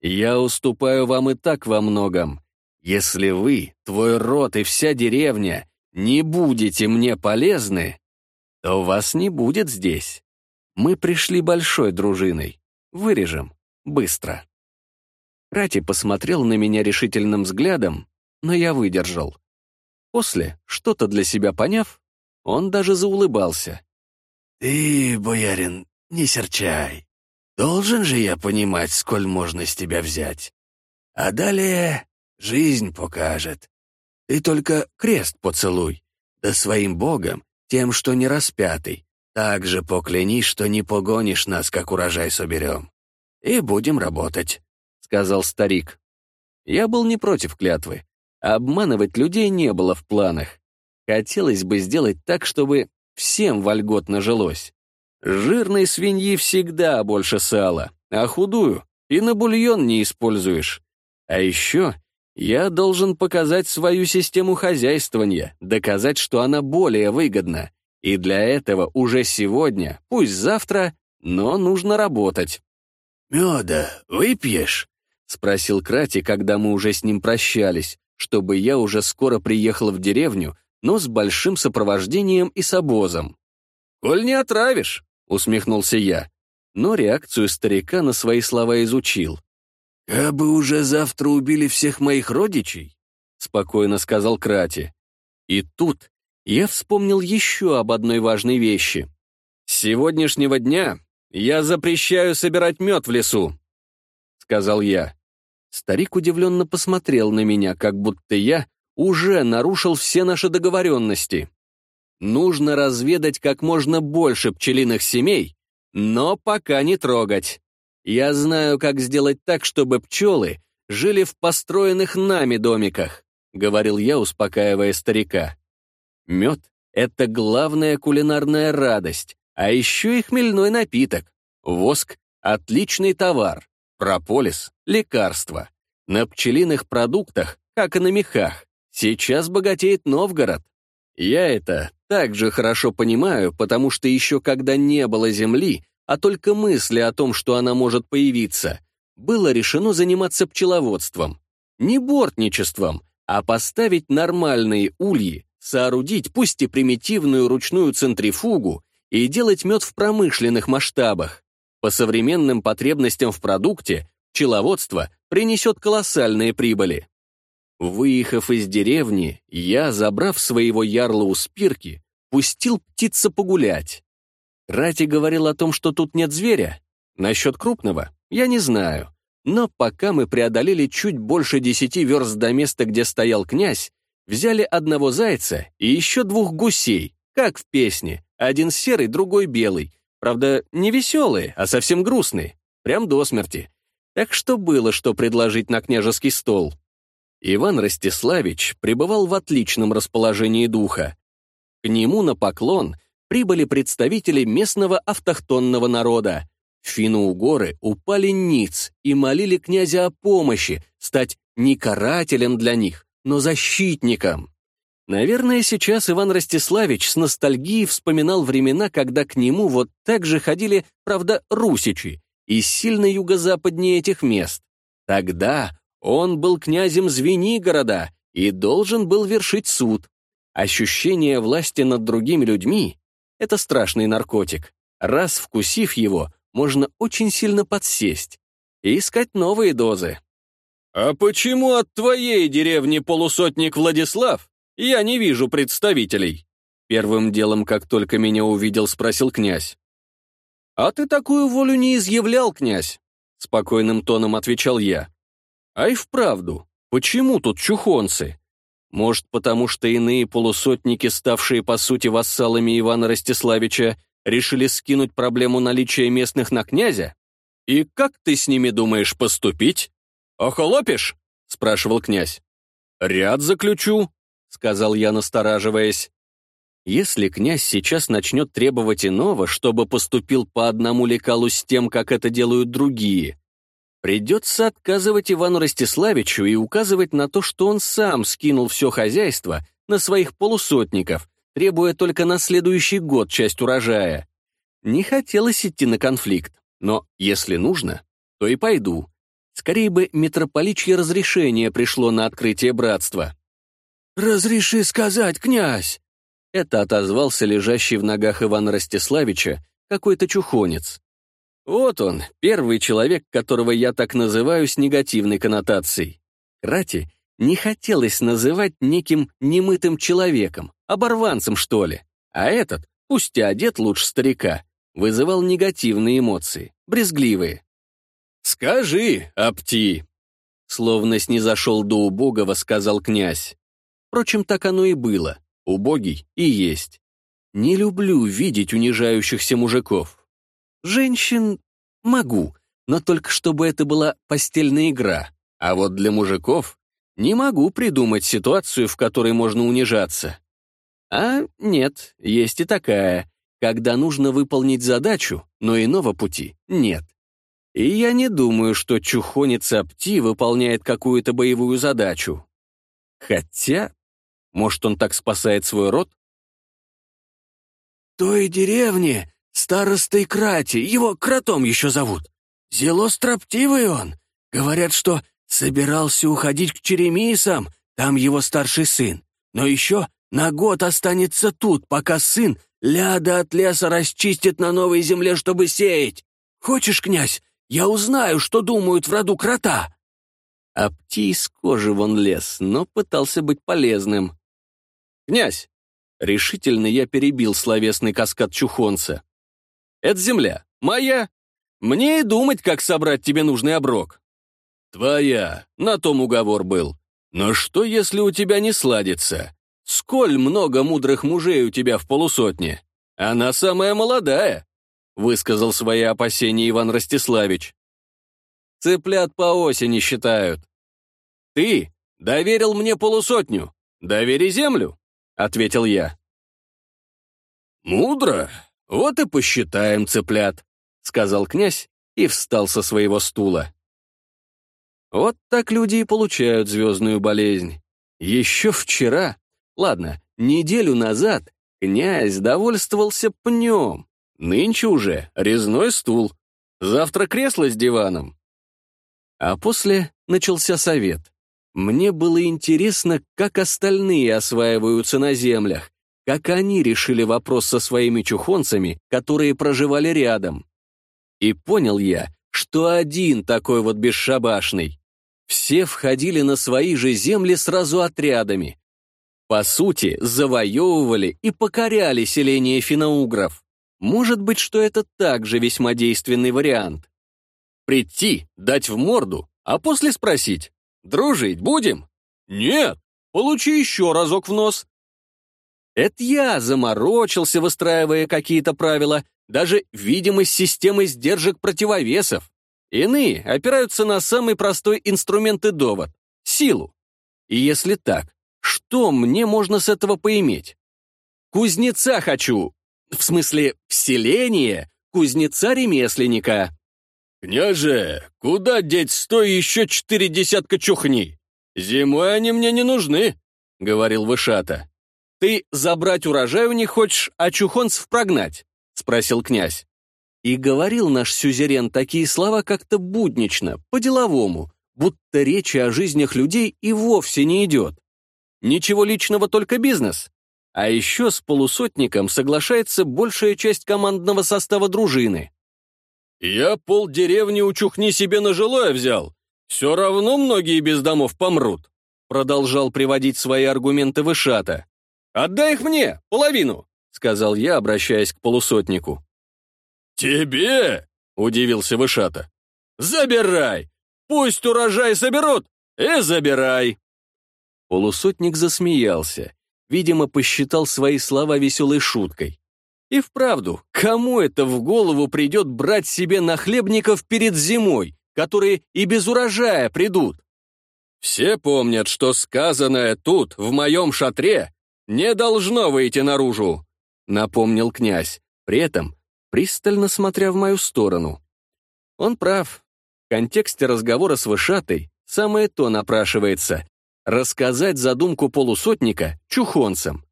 Я уступаю вам и так во многом. Если вы, твой род и вся деревня не будете мне полезны, то вас не будет здесь. Мы пришли большой дружиной. Вырежем. Быстро». Рати посмотрел на меня решительным взглядом, но я выдержал. После, что-то для себя поняв, он даже заулыбался. «Ты, боярин, не серчай. Должен же я понимать, сколь можно с тебя взять. А далее жизнь покажет. Ты только крест поцелуй, да своим богом, тем, что не распятый, так же покляни, что не погонишь нас, как урожай соберем. И будем работать», — сказал старик. Я был не против клятвы. Обманывать людей не было в планах. Хотелось бы сделать так, чтобы всем вольготно жилось. Жирной свиньи всегда больше сала, а худую и на бульон не используешь. А еще я должен показать свою систему хозяйствования, доказать, что она более выгодна. И для этого уже сегодня, пусть завтра, но нужно работать. «Меда выпьешь?» — спросил Крати, когда мы уже с ним прощались, чтобы я уже скоро приехал в деревню, но с большим сопровождением и с обозом. «Коль не отравишь», — усмехнулся я, но реакцию старика на свои слова изучил. «Кабы уже завтра убили всех моих родичей?» — спокойно сказал Крати. И тут я вспомнил еще об одной важной вещи. «С сегодняшнего дня я запрещаю собирать мед в лесу», — сказал я. Старик удивленно посмотрел на меня, как будто я уже нарушил все наши договоренности. Нужно разведать как можно больше пчелиных семей, но пока не трогать. Я знаю, как сделать так, чтобы пчелы жили в построенных нами домиках», — говорил я, успокаивая старика. «Мед — это главная кулинарная радость, а еще и хмельной напиток. Воск — отличный товар, прополис — лекарство. На пчелиных продуктах, как и на мехах, сейчас богатеет Новгород. Я это также хорошо понимаю, потому что еще когда не было земли, а только мысли о том, что она может появиться, было решено заниматься пчеловодством. Не бортничеством, а поставить нормальные ульи, соорудить пусть и примитивную ручную центрифугу и делать мед в промышленных масштабах. По современным потребностям в продукте пчеловодство принесет колоссальные прибыли. Выехав из деревни, я, забрав своего ярла у спирки, пустил птица погулять. Рати говорил о том, что тут нет зверя. Насчет крупного я не знаю. Но пока мы преодолели чуть больше десяти верст до места, где стоял князь, взяли одного зайца и еще двух гусей, как в песне, один серый, другой белый. Правда, не веселые, а совсем грустные, прям до смерти. Так что было, что предложить на княжеский стол. Иван Ростиславич пребывал в отличном расположении духа. К нему на поклон — прибыли представители местного автохтонного народа. Финно-угоры упали ниц и молили князя о помощи, стать не карателем для них, но защитником. Наверное, сейчас Иван Ростиславич с ностальгией вспоминал времена, когда к нему вот так же ходили, правда, русичи, и сильно юго-западнее этих мест. Тогда он был князем Звенигорода и должен был вершить суд. Ощущение власти над другими людьми это страшный наркотик. Раз вкусив его, можно очень сильно подсесть и искать новые дозы. «А почему от твоей деревни полусотник Владислав я не вижу представителей?» Первым делом, как только меня увидел, спросил князь. «А ты такую волю не изъявлял, князь», — спокойным тоном отвечал я. «А и вправду, почему тут чухонцы? Может, потому что иные полусотники, ставшие по сути вассалами Ивана Ростиславича, решили скинуть проблему наличия местных на князя? И как ты с ними думаешь поступить? Охолопишь? спрашивал князь. Ряд заключу, сказал я, настораживаясь. Если князь сейчас начнет требовать иного, чтобы поступил по одному лекалу с тем, как это делают другие, Придется отказывать Ивану Ростиславичу и указывать на то, что он сам скинул все хозяйство на своих полусотников, требуя только на следующий год часть урожая. Не хотелось идти на конфликт, но если нужно, то и пойду. Скорее бы митрополичье разрешение пришло на открытие братства. «Разреши сказать, князь!» Это отозвался лежащий в ногах Ивана Ростиславича какой-то чухонец. Вот он, первый человек, которого я так называю с негативной коннотацией. Крати не хотелось называть неким немытым человеком, оборванцем, что ли. А этот, пусть и одет лучше старика, вызывал негативные эмоции, брезгливые. «Скажи, Апти!» Словно снизошел до убогого, сказал князь. Впрочем, так оно и было. Убогий и есть. Не люблю видеть унижающихся мужиков. Женщин могу, но только чтобы это была постельная игра. А вот для мужиков не могу придумать ситуацию, в которой можно унижаться. А нет, есть и такая. когда нужно выполнить задачу, но иного пути нет. И я не думаю, что чухонец Апти выполняет какую-то боевую задачу. Хотя, может, он так спасает свой род? той деревне старостой Крати, его кротом еще зовут. Зело строптивый он. Говорят, что собирался уходить к Черемисам, там его старший сын. Но еще на год останется тут, пока сын ляда от леса расчистит на новой земле, чтобы сеять. Хочешь, князь, я узнаю, что думают в роду крота?» Апти из кожи вон лез, но пытался быть полезным. «Князь!» Решительно я перебил словесный каскад чухонца. «Это земля. Моя. Мне и думать, как собрать тебе нужный оброк». «Твоя. На том уговор был. Но что, если у тебя не сладится? Сколь много мудрых мужей у тебя в полусотне? Она самая молодая», — высказал свои опасения Иван Ростиславич. «Цыплят по осени считают». «Ты доверил мне полусотню. Довери землю», — ответил я. «Мудро. Вот и посчитаем цыплят», — сказал князь и встал со своего стула. Вот так люди и получают звездную болезнь. Еще вчера, ладно, неделю назад, князь довольствовался пнем. Нынче уже резной стул. Завтра кресло с диваном. А после начался совет. Мне было интересно, как остальные осваиваются на землях, как они решили вопрос со своими чухонцами, которые проживали рядом. И понял я, что один такой вот бесшабашный. Все входили на свои же земли сразу отрядами. По сути, завоевывали и покоряли селение финоугров. Может быть, что это также весьма действенный вариант. Прийти, дать в морду, а после спросить, дружить будем? Нет, получи еще разок в нос. Это я заморочился, выстраивая какие-то правила, даже видимость системы сдержек противовесов. Иные опираются на самый простой инструмент и довод — силу. И если так, что мне можно с этого поиметь? Кузнеца хочу, в смысле, вселение кузнеца-ремесленника. «Княже, куда деть сто еще четыре десятка чухни? Зимой они мне не нужны», — говорил Вышата. «Ты забрать урожай у них хочешь, а чухонцев прогнать?» — спросил князь. И говорил наш сюзерен такие слова как-то буднично, по-деловому, будто речи о жизнях людей и вовсе не идет. Ничего личного, только бизнес. А еще с полусотником соглашается большая часть командного состава дружины. «Я полдеревни у Чухни себе на жилое взял. Все равно многие без домов помрут», продолжал приводить свои аргументы Вышата. «Отдай их мне, половину», — сказал я, обращаясь к полусотнику. «Тебе?» — удивился Вышата. «Забирай! Пусть урожай соберут, и забирай!» Полусотник засмеялся, видимо, посчитал свои слова веселой шуткой. И вправду, кому это в голову придет брать себе нахлебников перед зимой, которые и без урожая придут? Все помнят, что сказанное тут, в моем шатре, не должно выйти наружу», — напомнил князь, при этом пристально смотря в мою сторону. Он прав. В контексте разговора с Вышатой самое то напрашивается — рассказать задумку полусотника чухонцам.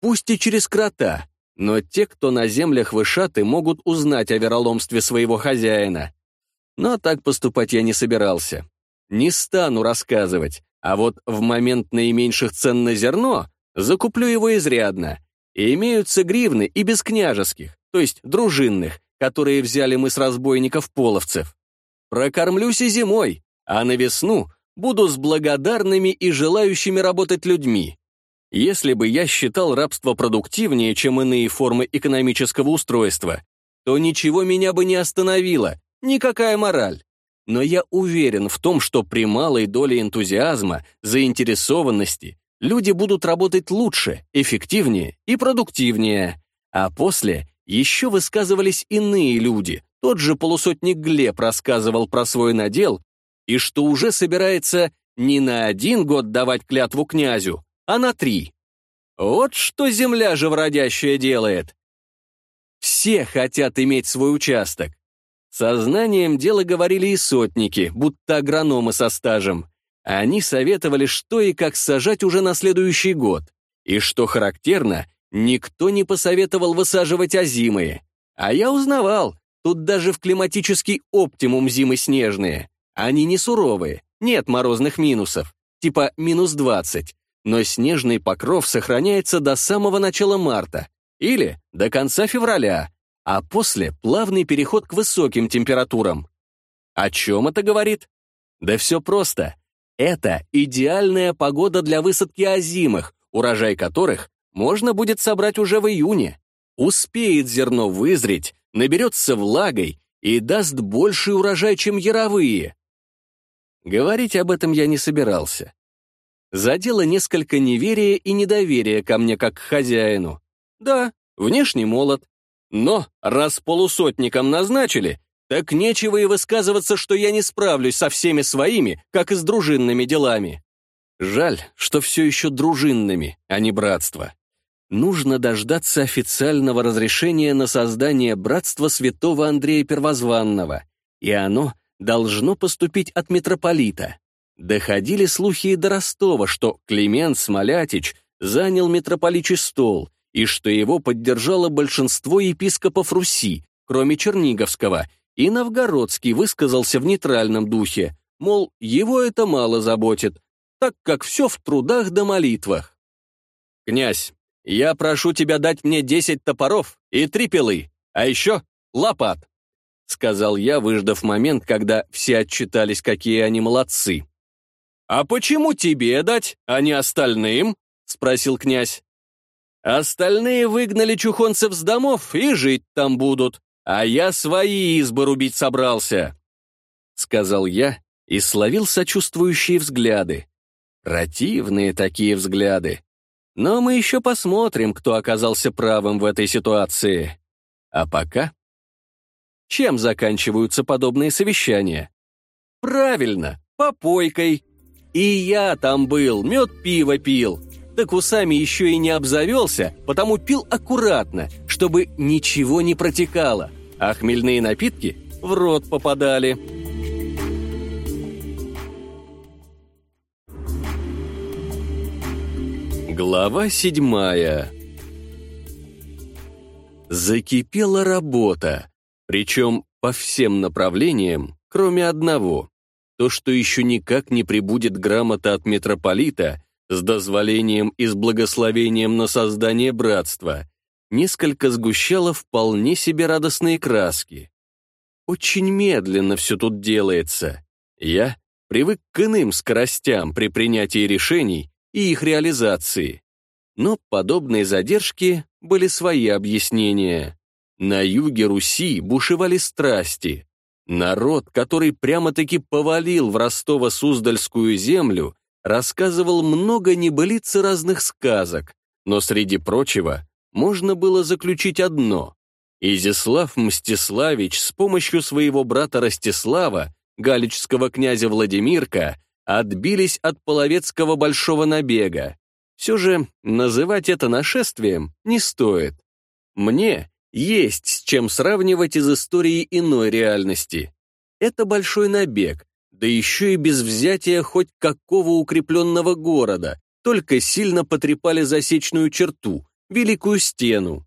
Пусть и через крота, но те, кто на землях Вышаты, могут узнать о вероломстве своего хозяина. Но так поступать я не собирался. Не стану рассказывать, а вот в момент наименьших цен на зерно Закуплю его изрядно. И имеются гривны и без княжеских, то есть дружинных, которые взяли мы с разбойников-половцев. Прокормлюсь и зимой, а на весну буду с благодарными и желающими работать людьми. Если бы я считал рабство продуктивнее, чем иные формы экономического устройства, то ничего меня бы не остановило, никакая мораль. Но я уверен в том, что при малой доле энтузиазма, заинтересованности люди будут работать лучше, эффективнее и продуктивнее. А после еще высказывались иные люди. Тот же полусотник Глеб рассказывал про свой надел и что уже собирается не на один год давать клятву князю, а на три. Вот что земля живородящая делает. Все хотят иметь свой участок. Сознанием дела говорили и сотники, будто агрономы со стажем. Они советовали, что и как сажать уже на следующий год. И что характерно, никто не посоветовал высаживать озимые. А я узнавал, тут даже в климатический оптимум зимы снежные. Они не суровые, нет морозных минусов, типа минус 20, но снежный покров сохраняется до самого начала марта или до конца февраля, а после плавный переход к высоким температурам. О чем это говорит? Да все просто. Это идеальная погода для высадки озимых, урожай которых можно будет собрать уже в июне. Успеет зерно вызреть, наберется влагой и даст больший урожай, чем яровые. Говорить об этом я не собирался. Задело несколько неверия и недоверия ко мне как к хозяину. Да, внешне молод. Но раз полусотником назначили, так нечего и высказываться, что я не справлюсь со всеми своими, как и с дружинными делами. Жаль, что все еще дружинными, а не братство. Нужно дождаться официального разрешения на создание братства святого Андрея Первозванного, и оно должно поступить от митрополита. Доходили слухи и до Ростова, что Климент Смолятич занял митрополичий стол и что его поддержало большинство епископов Руси, кроме Черниговского, и Новгородский высказался в нейтральном духе, мол, его это мало заботит, так как все в трудах да молитвах. «Князь, я прошу тебя дать мне десять топоров и три пилы, а еще лопат», — сказал я, выждав момент, когда все отчитались, какие они молодцы. «А почему тебе дать, а не остальным?» — спросил князь. «Остальные выгнали чухонцев с домов и жить там будут, а я свои избы рубить собрался», — сказал я и словил сочувствующие взгляды. Противные такие взгляды. Но мы еще посмотрим, кто оказался правым в этой ситуации. А пока... Чем заканчиваются подобные совещания? Правильно, попойкой. И я там был, мед пиво пил. Так усами еще и не обзавелся, потому пил аккуратно, чтобы ничего не протекало, а хмельные напитки в рот попадали. Глава седьмая Закипела работа, причем по всем направлениям, кроме одного. То, что еще никак не прибудет грамота от митрополита с дозволением и с благословением на создание братства, несколько сгущало вполне себе радостные краски. Очень медленно все тут делается. Я привык к иным скоростям при принятии решений и их реализации. Но подобные задержки были свои объяснения. На юге Руси бушевали страсти. Народ, который прямо-таки повалил в Ростово-Суздальскую землю, рассказывал много небылиц разных сказок, но среди прочего можно было заключить одно. Изяслав Мстиславич с помощью своего брата Ростислава, галичского князя Владимирка, отбились от половецкого большого набега. Все же называть это нашествием не стоит. Мне есть с чем сравнивать из истории иной реальности. Это большой набег, да еще и без взятия хоть какого укрепленного города, только сильно потрепали засечную черту, Великую Стену.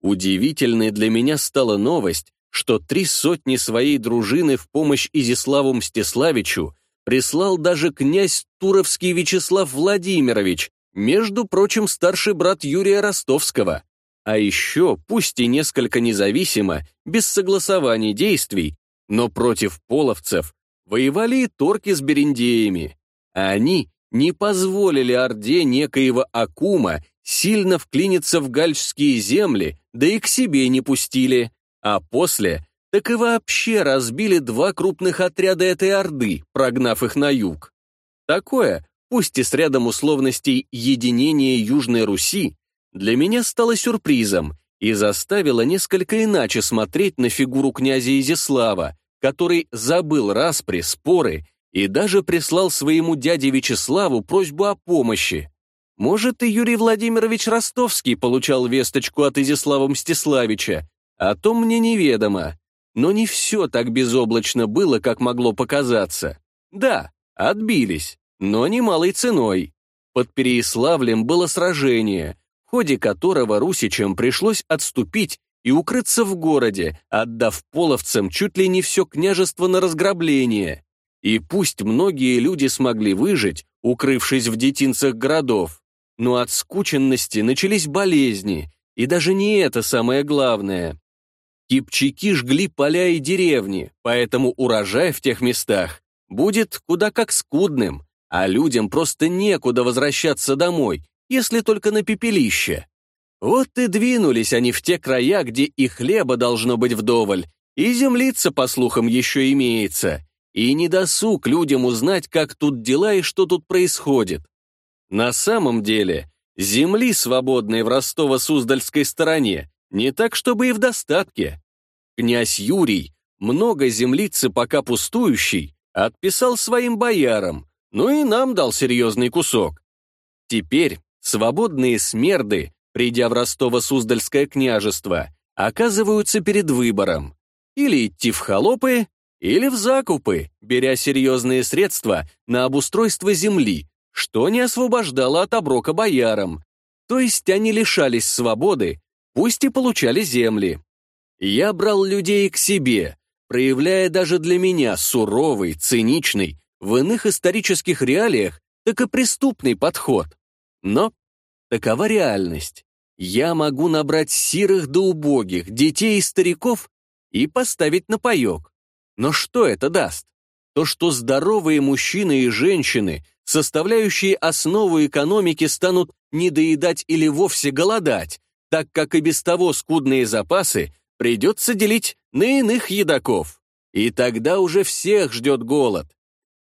Удивительной для меня стала новость, что три сотни своей дружины в помощь Изиславу Мстиславичу прислал даже князь Туровский Вячеслав Владимирович, между прочим, старший брат Юрия Ростовского. А еще, пусть и несколько независимо, без согласований действий, но против половцев воевали и торки с бериндеями. А они не позволили Орде некоего Акума сильно вклиниться в гальчские земли, да и к себе не пустили, а после так и вообще разбили два крупных отряда этой Орды, прогнав их на юг. Такое, пусть и с рядом условностей единения Южной Руси, для меня стало сюрпризом и заставило несколько иначе смотреть на фигуру князя Изяслава, который забыл распри, споры и даже прислал своему дяде Вячеславу просьбу о помощи. Может, и Юрий Владимирович Ростовский получал весточку от Изяслава Мстиславича, о том мне неведомо. Но не все так безоблачно было, как могло показаться. Да, отбились, но немалой ценой. Под Переяславлем было сражение, в ходе которого русичам пришлось отступить и укрыться в городе, отдав половцам чуть ли не все княжество на разграбление. И пусть многие люди смогли выжить, укрывшись в детинцах городов, но от скученности начались болезни, и даже не это самое главное. Кипчаки жгли поля и деревни, поэтому урожай в тех местах будет куда как скудным, а людям просто некуда возвращаться домой, если только на пепелище. Вот и двинулись они в те края, где и хлеба должно быть вдоволь, и землица, по слухам, еще имеется, и не досуг людям узнать, как тут дела и что тут происходит. На самом деле, земли, свободной в Ростово-Суздальской стороне, не так, чтобы и в достатке. Князь Юрий, много землицы пока пустующий, отписал своим боярам, ну и нам дал серьезный кусок. Теперь свободные смерды, придя в Ростово-Суздальское княжество, оказываются перед выбором. Или идти в холопы, или в закупы, беря серьезные средства на обустройство земли, что не освобождало от оброка боярам. То есть они лишались свободы, пусть и получали земли. Я брал людей к себе, проявляя даже для меня суровый, циничный, в иных исторических реалиях так и преступный подход. Но такова реальность. Я могу набрать сирых до убогих, детей и стариков и поставить на паек. Но что это даст? То, что здоровые мужчины и женщины, составляющие основу экономики, станут недоедать или вовсе голодать, так как и без того скудные запасы придется делить на иных едоков. И тогда уже всех ждет голод.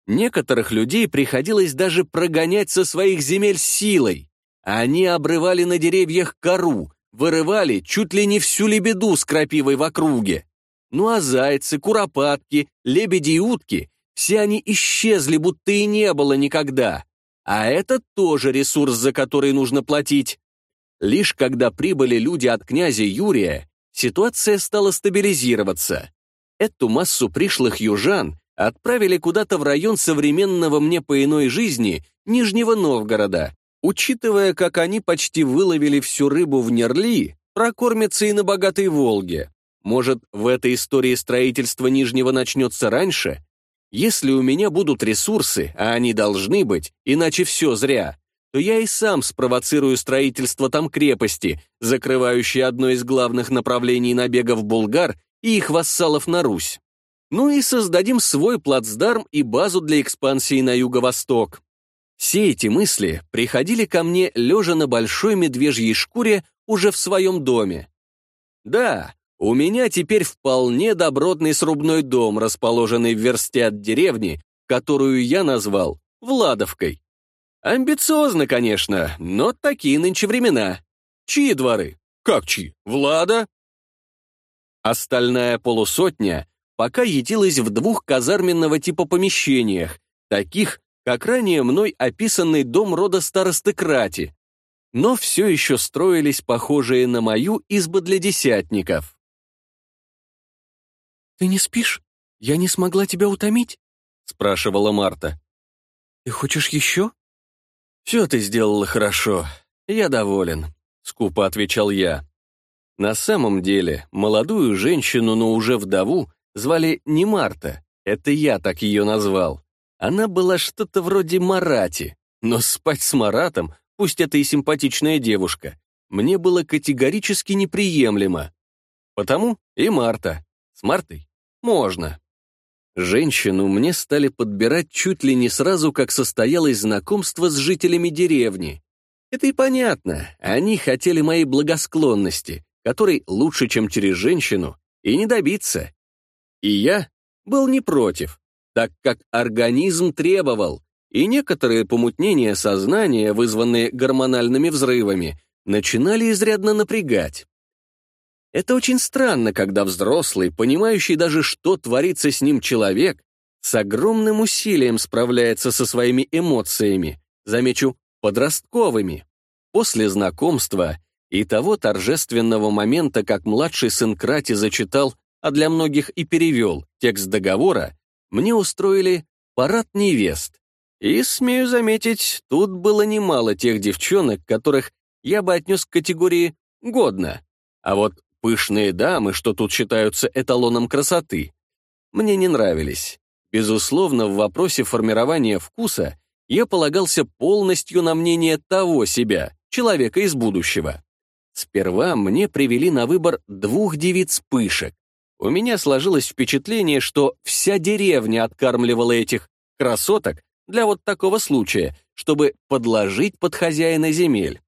Некоторых людей приходилось даже прогонять со своих земель силой. Они обрывали на деревьях кору, вырывали чуть ли не всю лебеду с крапивой в округе. Ну а зайцы, куропатки, лебеди и утки, все они исчезли, будто и не было никогда. А это тоже ресурс, за который нужно платить. Лишь когда прибыли люди от князя Юрия, ситуация стала стабилизироваться. Эту массу пришлых южан отправили куда-то в район современного мне по иной жизни Нижнего Новгорода. Учитывая, как они почти выловили всю рыбу в Нерли, прокормятся и на богатой Волге. Может, в этой истории строительство Нижнего начнется раньше? Если у меня будут ресурсы, а они должны быть, иначе все зря, то я и сам спровоцирую строительство там крепости, закрывающей одно из главных направлений набегов булгар и их вассалов на Русь. Ну и создадим свой плацдарм и базу для экспансии на юго-восток. Все эти мысли приходили ко мне, лежа на большой медвежьей шкуре уже в своем доме. Да, у меня теперь вполне добротный срубной дом, расположенный в версте от деревни, которую я назвал Владовкой. Амбициозно, конечно, но такие нынче времена. Чьи дворы? Как чьи? Влада? Остальная полусотня пока ютилась в двух казарменного типа помещениях, таких, как ранее мной описанный дом рода старосты Крати, но все еще строились похожие на мою избы для десятников. «Ты не спишь? Я не смогла тебя утомить?» — спрашивала Марта. «Ты хочешь еще?» «Все ты сделала хорошо. Я доволен», — скупо отвечал я. На самом деле, молодую женщину, но уже вдову, звали не Марта, это я так ее назвал. Она была что-то вроде Марати, но спать с Маратом, пусть это и симпатичная девушка, мне было категорически неприемлемо. Потому и Марта. С Мартой можно. Женщину мне стали подбирать чуть ли не сразу, как состоялось знакомство с жителями деревни. Это и понятно, они хотели моей благосклонности, которой лучше, чем через женщину, и не добиться. И я был не против, так как организм требовал, и некоторые помутнения сознания, вызванные гормональными взрывами, начинали изрядно напрягать. Это очень странно, когда взрослый, понимающий даже, что творится с ним человек, с огромным усилием справляется со своими эмоциями, замечу, подростковыми. После знакомства и того торжественного момента, как младший сын Крати зачитал, а для многих и перевел, текст договора, мне устроили парад невест. И, смею заметить, тут было немало тех девчонок, которых я бы отнес к категории «годно». А вот пышные дамы, что тут считаются эталоном красоты, мне не нравились. Безусловно, в вопросе формирования вкуса я полагался полностью на мнение того себя, человека из будущего. Сперва мне привели на выбор двух девиц-пышек. У меня сложилось впечатление, что вся деревня откармливала этих красоток для вот такого случая, чтобы подложить под хозяина земель.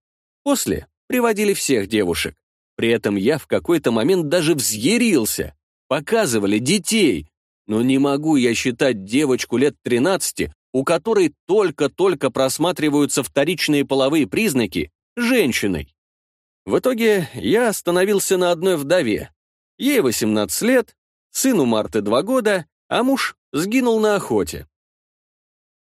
После приводили всех девушек. При этом я в какой-то момент даже взъярился. Показывали детей. Но не могу я считать девочку лет 13 у которой только-только просматриваются вторичные половые признаки, женщиной. В итоге я остановился на одной вдове. Ей 18 лет, сыну Марты 2 года, а муж сгинул на охоте.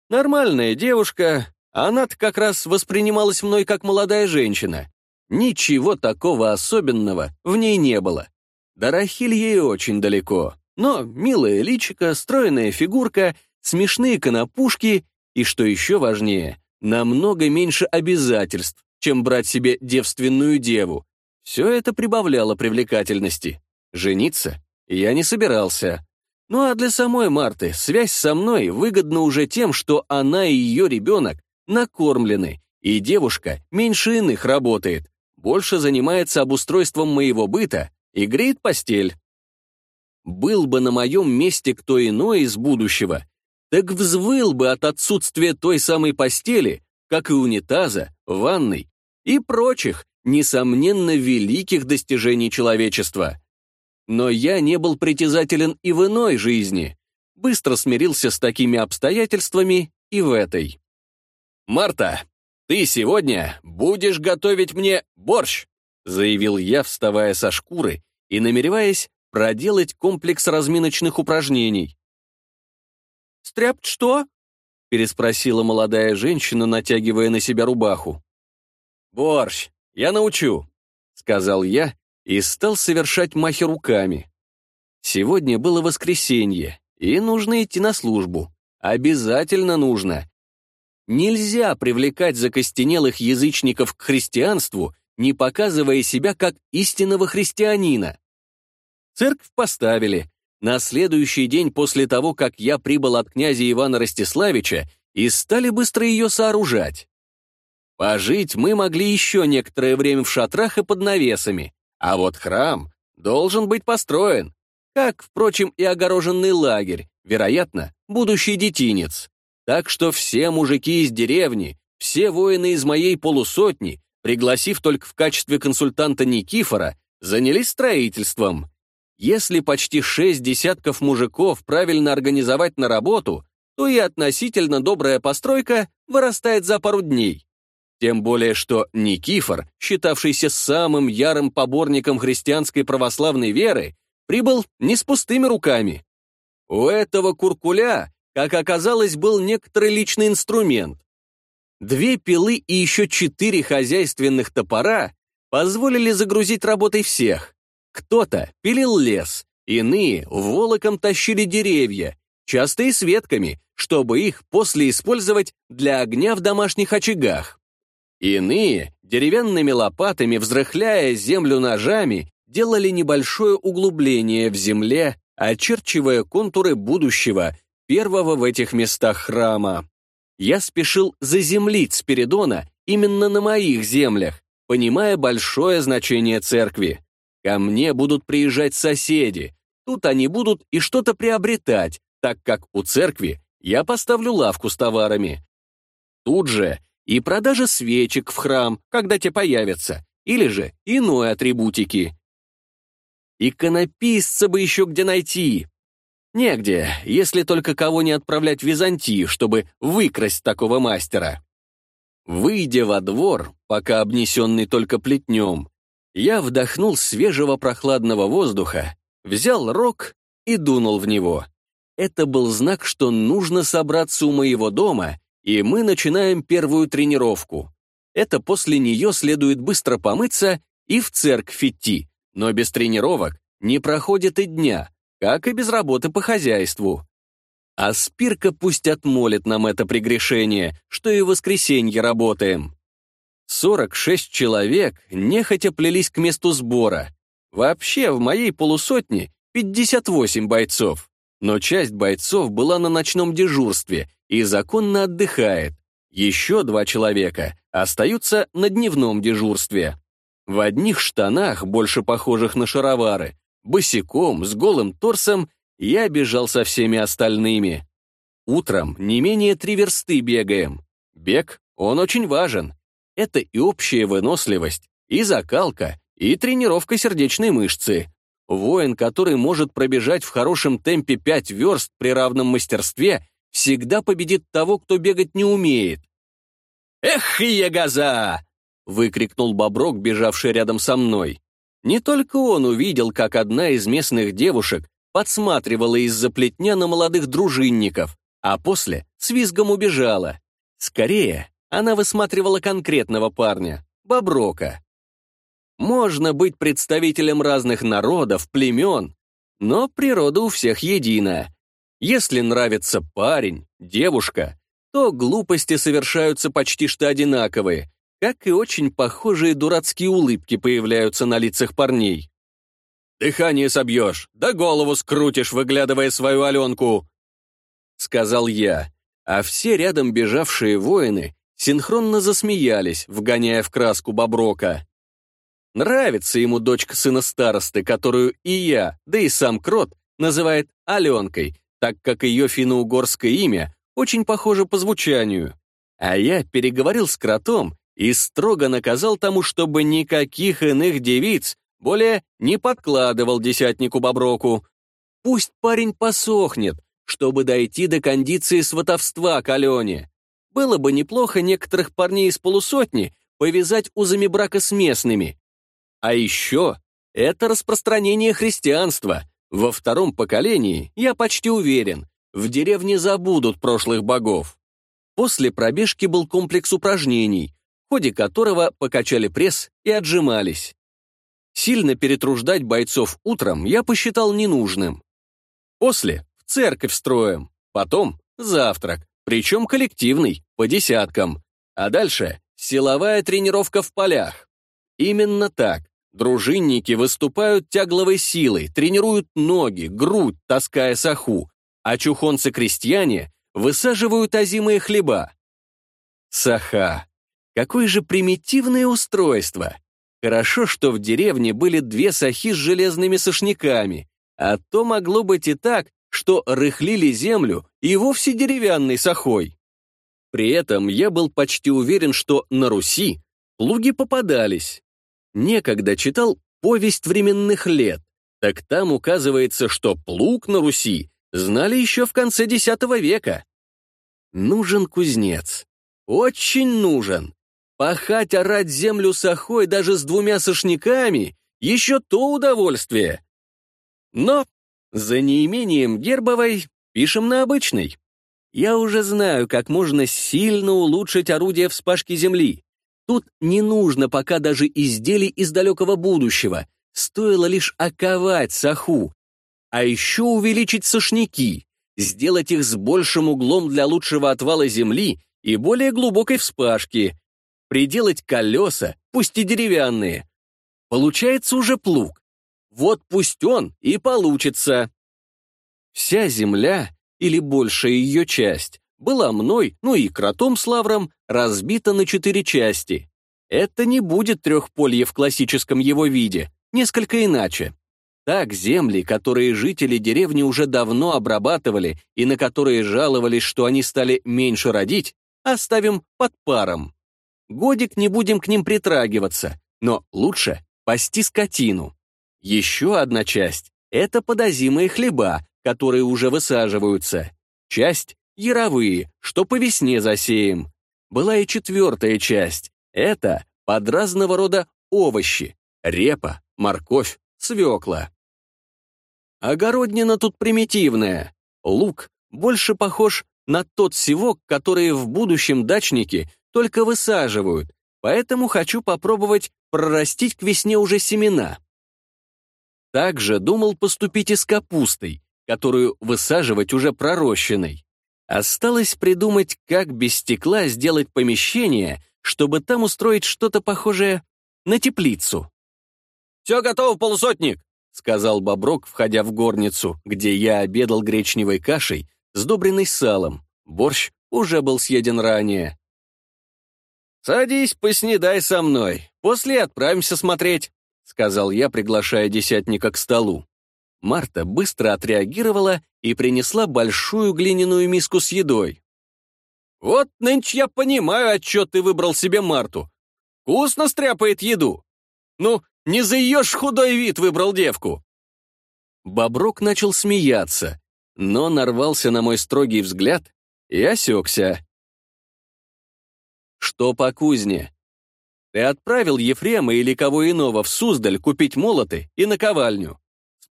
Нормальная девушка, она-то как раз воспринималась мной как молодая женщина. Ничего такого особенного в ней не было. До Рахиль ей очень далеко, но милая личико, стройная фигурка смешные конопушки и, что еще важнее, намного меньше обязательств, чем брать себе девственную деву. Все это прибавляло привлекательности. Жениться я не собирался. Ну а для самой Марты связь со мной выгодна уже тем, что она и ее ребенок накормлены, и девушка меньше иных работает, больше занимается обустройством моего быта и греет постель. Был бы на моем месте кто иной из будущего, так взвыл бы от отсутствия той самой постели, как и унитаза, ванной и прочих, несомненно, великих достижений человечества. Но я не был притязателен и в иной жизни, быстро смирился с такими обстоятельствами и в этой. «Марта, ты сегодня будешь готовить мне борщ», заявил я, вставая со шкуры и намереваясь проделать комплекс разминочных упражнений. «Стряпт что?» — переспросила молодая женщина, натягивая на себя рубаху. «Борщ, я научу», — сказал я и стал совершать махи руками. Сегодня было воскресенье, и нужно идти на службу. Обязательно нужно. Нельзя привлекать закостенелых язычников к христианству, не показывая себя как истинного христианина. Церковь поставили, на следующий день после того, как я прибыл от князя Ивана Ростиславича, и стали быстро ее сооружать. Пожить мы могли еще некоторое время в шатрах и под навесами, а вот храм должен быть построен, как, впрочем, и огороженный лагерь, вероятно, будущий детинец. Так что все мужики из деревни, все воины из моей полусотни, пригласив только в качестве консультанта Никифора, занялись строительством. Если почти шесть десятков мужиков правильно организовать на работу, то и относительно добрая постройка вырастает за пару дней. Тем более, что Никифор, считавшийся самым ярым поборником христианской православной веры, прибыл не с пустыми руками. У этого куркуля, как оказалось, был некоторый личный инструмент. Две пилы и еще четыре хозяйственных топора позволили загрузить работой всех. Кто-то пилил лес, иные волоком тащили деревья, часто и с ветками, чтобы их после использовать для огня в домашних очагах. Иные, деревянными лопатами, взрыхляя землю ножами, делали небольшое углубление в земле, очерчивая контуры будущего, первого в этих местах храма. Я спешил заземлить Спиридона именно на моих землях, понимая большое значение церкви. Ко мне будут приезжать соседи. Тут они будут и что-то приобретать, так как у церкви я поставлю лавку с товарами. Тут же и продажа свечек в храм, когда те появятся, или же иной атрибутики. Иконописца бы еще где найти. Негде, если только кого не отправлять в Византию, чтобы выкрасть такого мастера. Выйдя во двор, пока обнесенный только плетнем, я вдохнул свежего прохладного воздуха, взял рог и дунул в него. Это был знак, что нужно собраться у моего дома, и мы начинаем первую тренировку. Это после нее следует быстро помыться и в церковь идти, но без тренировок не проходит и дня, как и без работы по хозяйству. А Спирка пусть отмолит нам это прегрешение, что и в воскресенье работаем. 46 человек нехотя плелись к месту сбора. Вообще, в моей полусотне 58 бойцов. Но часть бойцов была на ночном дежурстве и законно отдыхает. Еще два человека остаются на дневном дежурстве. В одних штанах, больше похожих на шаровары, босиком, с голым торсом, я бежал со всеми остальными. Утром не менее три версты бегаем. Бег, он очень важен. Это и общая выносливость, и закалка, и тренировка сердечной мышцы. Воин, который может пробежать в хорошем темпе 5 верст при равном мастерстве, всегда победит того, кто бегать не умеет. «Эх, ягоза!» — выкрикнул Боброк, бежавший рядом со мной. Не только он увидел, как одна из местных девушек подсматривала из-за плетня на молодых дружинников, а после с визгом убежала. Скорее, она высматривала конкретного парня, Боброка. Можно быть представителем разных народов, племен, но природа у всех едина. Если нравится парень, девушка, то глупости совершаются почти что одинаковые, как и очень похожие дурацкие улыбки появляются на лицах парней. «Дыхание собьешь, да голову скрутишь, выглядывая свою Аленку!» Сказал я, а все рядом бежавшие воины синхронно засмеялись, вгоняя в краску Боброка. Нравится ему дочка сына старосты, которую и я, да и сам Крот, называет Аленкой, так как ее финно-угорское имя очень похоже по звучанию. А я переговорил с Кротом и строго наказал тому, чтобы никаких иных девиц более не подкладывал десятнику Боброку. Пусть парень посохнет, чтобы дойти до кондиции сватовства к Алене. Было бы неплохо некоторых парней из полусотни повязать узами брака с местными, а еще это распространение христианства. Во втором поколении, я почти уверен, в деревне забудут прошлых богов. После пробежки был комплекс упражнений, в ходе которого покачали пресс и отжимались. Сильно перетруждать бойцов утром я посчитал ненужным. После в церковь строим, потом завтрак, причем коллективный, по десяткам, а дальше силовая тренировка в полях. Именно так. Дружинники выступают тягловой силой, тренируют ноги, грудь, таская саху, а чухонцы-крестьяне высаживают озимые хлеба. Саха. Какое же примитивное устройство. Хорошо, что в деревне были две сахи с железными сошняками, а то могло быть и так, что рыхлили землю и вовсе деревянной сахой. При этом я был почти уверен, что на Руси плуги попадались. Некогда читал «Повесть временных лет», так там указывается, что плуг на Руси знали еще в конце X века. Нужен кузнец. Очень нужен. Пахать, орать землю сахой даже с двумя сошниками — еще то удовольствие. Но за неимением гербовой пишем на обычной. Я уже знаю, как можно сильно улучшить орудие вспашки земли. Тут не нужно пока даже изделий из далекого будущего, стоило лишь оковать саху, а еще увеличить сошники, сделать их с большим углом для лучшего отвала земли и более глубокой вспашки, приделать колеса, пусть и деревянные. Получается уже плуг. Вот пусть он и получится. Вся земля, или большая ее часть, была мной, ну и кротом с лавром, разбита на четыре части. Это не будет трехполье в классическом его виде, несколько иначе. Так земли, которые жители деревни уже давно обрабатывали и на которые жаловались, что они стали меньше родить, оставим под паром. Годик не будем к ним притрагиваться, но лучше пасти скотину. Еще одна часть — это подозимые хлеба, которые уже высаживаются. Часть яровые, что по весне засеем. Была и четвертая часть. Это под разного рода овощи. Репа, морковь, свекла. Огороднина тут примитивная. Лук больше похож на тот севок, который в будущем дачники только высаживают, поэтому хочу попробовать прорастить к весне уже семена. Также думал поступить и с капустой, которую высаживать уже пророщенной. Осталось придумать, как без стекла сделать помещение, чтобы там устроить что-то похожее на теплицу. «Все готово, полусотник!» — сказал Боброк, входя в горницу, где я обедал гречневой кашей, сдобренной салом. Борщ уже был съеден ранее. «Садись, поснедай со мной, после отправимся смотреть», — сказал я, приглашая десятника к столу. Марта быстро отреагировала и принесла большую глиняную миску с едой. «Вот нынче я понимаю, отчет ты выбрал себе Марту. Вкусно стряпает еду. Ну, не за ее ж худой вид выбрал девку». Боброк начал смеяться, но нарвался на мой строгий взгляд и осекся. «Что по кузне? Ты отправил Ефрема или кого иного в Суздаль купить молоты и наковальню?» —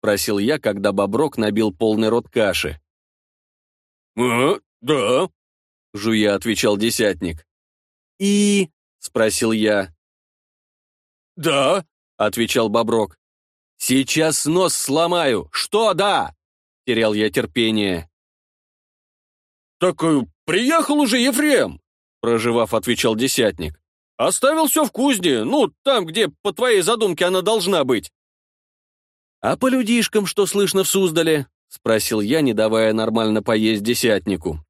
спросил я, когда Боброк набил полный рот каши. «А, да», — жуя отвечал десятник. «И...» — спросил я. «Да», — отвечал Боброк. «Сейчас нос сломаю! Что да?» — терял я терпение. «Так э, приехал уже Ефрем», — проживав, отвечал десятник. «Оставил все в кузне, ну, там, где, по твоей задумке, она должна быть». «А по людишкам что слышно в Суздале?» — спросил я, не давая нормально поесть десятнику.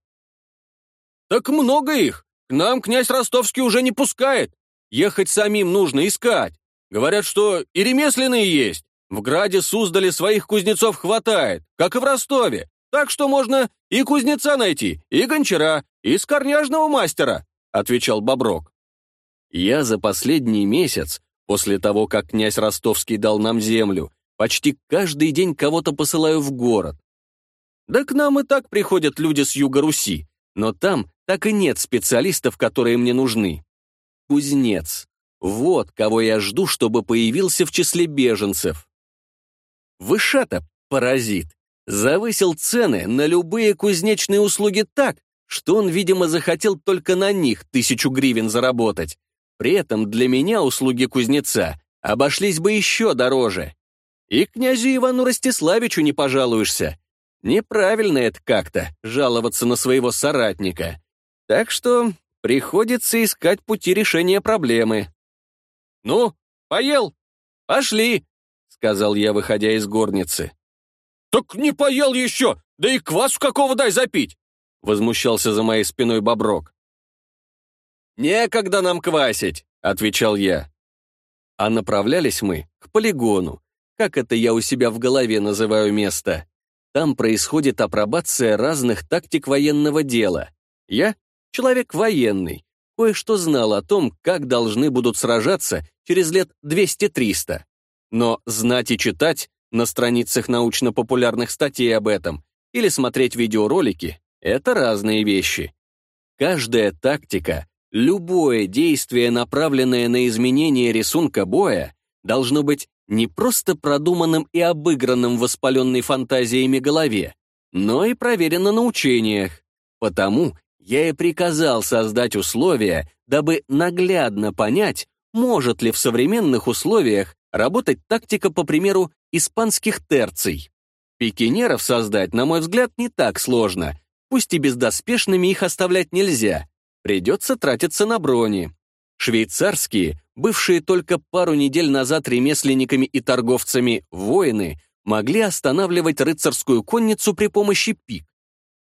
«Так много их. К нам князь Ростовский уже не пускает. Ехать самим нужно искать. Говорят, что и ремесленные есть. В граде Суздале своих кузнецов хватает, как и в Ростове. Так что можно и кузнеца найти, и гончара, и скорняжного мастера», — отвечал Боброк. Я за последний месяц, после того, как князь Ростовский дал нам землю, почти каждый день кого-то посылаю в город. Да к нам и так приходят люди с юга Руси, но там так и нет специалистов, которые мне нужны. Кузнец. Вот кого я жду, чтобы появился в числе беженцев. Вышата, паразит, завысил цены на любые кузнечные услуги так, что он, видимо, захотел только на них тысячу гривен заработать. При этом для меня услуги кузнеца обошлись бы еще дороже. И князю Ивану Ростиславичу не пожалуешься. Неправильно это как-то, жаловаться на своего соратника. Так что приходится искать пути решения проблемы. «Ну, поел? Пошли!» — сказал я, выходя из горницы. «Так не поел еще! Да и квасу какого дай запить!» — возмущался за моей спиной Боброк. «Некогда нам квасить!» — отвечал я. А направлялись мы к полигону, как это я у себя в голове называю место. Там происходит апробация разных тактик военного дела. Я — человек военный, кое-что знал о том, как должны будут сражаться через лет 200-300. Но знать и читать на страницах научно-популярных статей об этом или смотреть видеоролики — это разные вещи. Каждая тактика, любое действие, направленное на изменение рисунка боя, должно быть не просто продуманным и обыгранным воспаленной фантазиями голове, но и проверено на учениях. Потому я и приказал создать условия, дабы наглядно понять, может ли в современных условиях работать тактика, по примеру, испанских терций. Пикинеров создать, на мой взгляд, не так сложно, пусть и бездоспешными их оставлять нельзя, придется тратиться на брони. Швейцарские, бывшие только пару недель назад ремесленниками и торговцами, воины, могли останавливать рыцарскую конницу при помощи пик.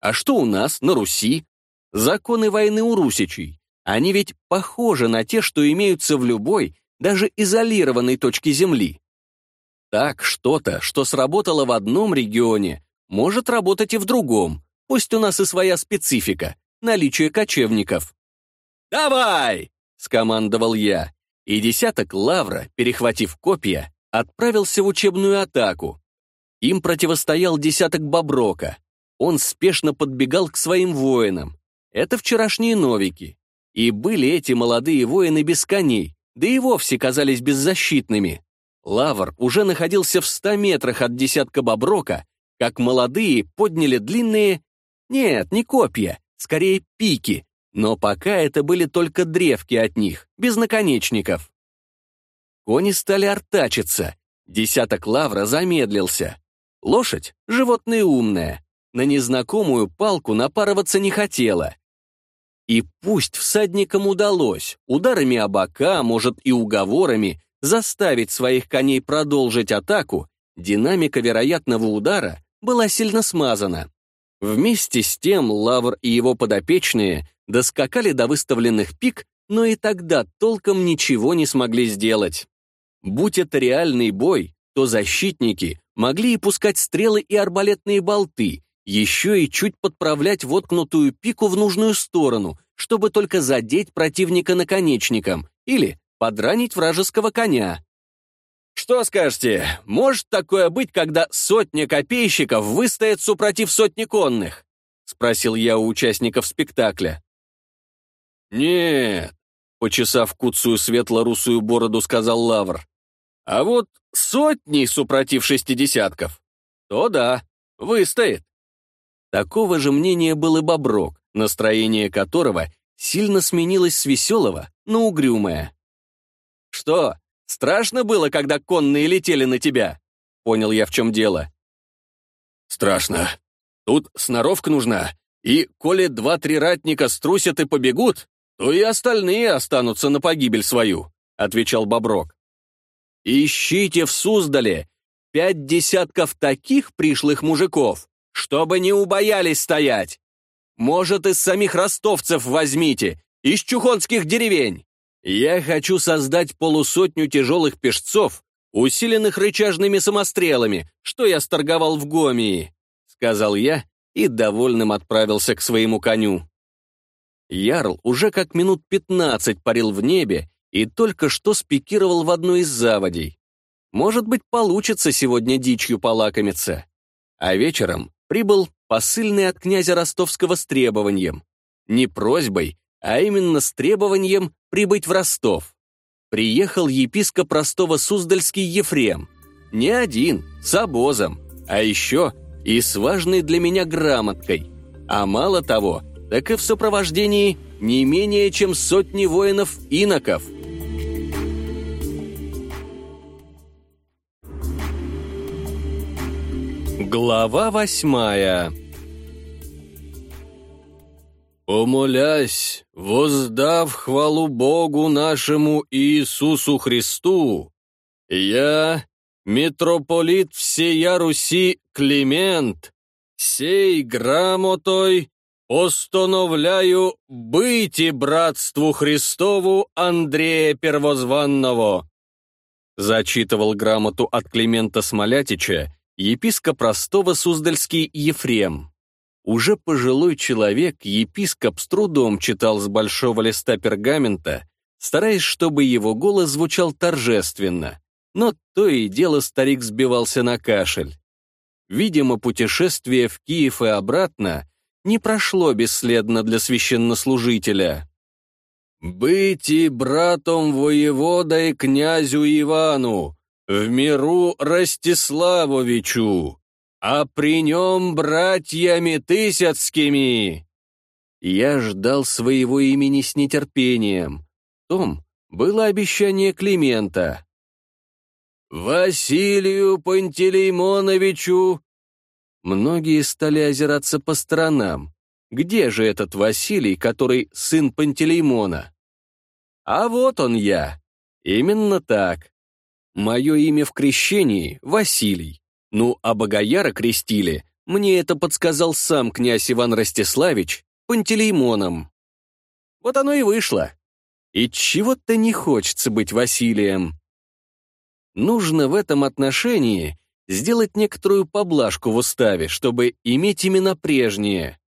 А что у нас, на Руси? Законы войны у русичей. Они ведь похожи на те, что имеются в любой, даже изолированной точке Земли. Так что-то, что сработало в одном регионе, может работать и в другом, пусть у нас и своя специфика, наличие кочевников. «Давай!» — скомандовал я, и десяток лавра, перехватив копья, отправился в учебную атаку. Им противостоял десяток боброка. Он спешно подбегал к своим воинам. Это вчерашние новики. И были эти молодые воины без коней, да и вовсе казались беззащитными. Лавр уже находился в ста метрах от десятка боброка, как молодые подняли длинные... Нет, не копья, скорее пики, Но пока это были только древки от них, без наконечников. Кони стали артачиться. Десяток лавра замедлился. Лошадь — животное умное. На незнакомую палку напарываться не хотела. И пусть всадникам удалось, ударами о бока, может и уговорами, заставить своих коней продолжить атаку, динамика вероятного удара была сильно смазана. Вместе с тем Лавр и его подопечные доскакали до выставленных пик, но и тогда толком ничего не смогли сделать. Будь это реальный бой, то защитники могли и пускать стрелы и арбалетные болты, еще и чуть подправлять воткнутую пику в нужную сторону, чтобы только задеть противника наконечником или подранить вражеского коня. Что скажете, может такое быть, когда сотня копейщиков выстоит супротив сотни конных? Спросил я у участников спектакля. Нет, почесав куцую светло-русую бороду, сказал Лавр. А вот сотни супротив шестидесятков, то да, выстоит. Такого же мнения был и Боброк, настроение которого сильно сменилось с веселого на угрюмое. «Что, страшно было, когда конные летели на тебя?» Понял я, в чем дело. «Страшно. Тут сноровка нужна, и коли два-три ратника струсят и побегут, то и остальные останутся на погибель свою», — отвечал Боброк. «Ищите в Суздале пять десятков таких пришлых мужиков, чтобы не убоялись стоять. Может, из самих ростовцев возьмите, из чухонских деревень. Я хочу создать полусотню тяжелых пешцов, усиленных рычажными самострелами, что я сторговал в Гомии», — сказал я и довольным отправился к своему коню. Ярл уже как минут пятнадцать парил в небе и только что спикировал в одну из заводей. Может быть, получится сегодня дичью полакомиться. А вечером прибыл посыльный от князя Ростовского с требованием. Не просьбой, а именно с требованием прибыть в Ростов. Приехал епископ Ростова Суздальский Ефрем. Не один, с обозом, а еще и с важной для меня грамоткой. А мало того, так и в сопровождении не менее чем сотни воинов-иноков. Глава восьмая «Умолясь, воздав хвалу Богу нашему Иисусу Христу, я, митрополит всея Руси Климент, сей грамотой постановляю быть и братству Христову Андрея Первозванного», зачитывал грамоту от Климента Смолятича епископ Ростова Суздальский Ефрем. Уже пожилой человек, епископ с трудом читал с большого листа пергамента, стараясь, чтобы его голос звучал торжественно, но то и дело старик сбивался на кашель. Видимо, путешествие в Киев и обратно не прошло бесследно для священнослужителя. «Быть и братом воеводой князю Ивану, в миру Ростиславовичу, а при нем братьями Тысяцкими». Я ждал своего имени с нетерпением. Том было обещание Климента. «Василию Пантелеймоновичу!» Многие стали озираться по сторонам. Где же этот Василий, который сын Пантелеймона? А вот он я. Именно так. Мое имя в крещении — Василий. Ну, а Богояра крестили, мне это подсказал сам князь Иван Ростиславич Пантелеймоном. Вот оно и вышло. И чего-то не хочется быть Василием. Нужно в этом отношении сделать некоторую поблажку в уставе, чтобы иметь именно прежние.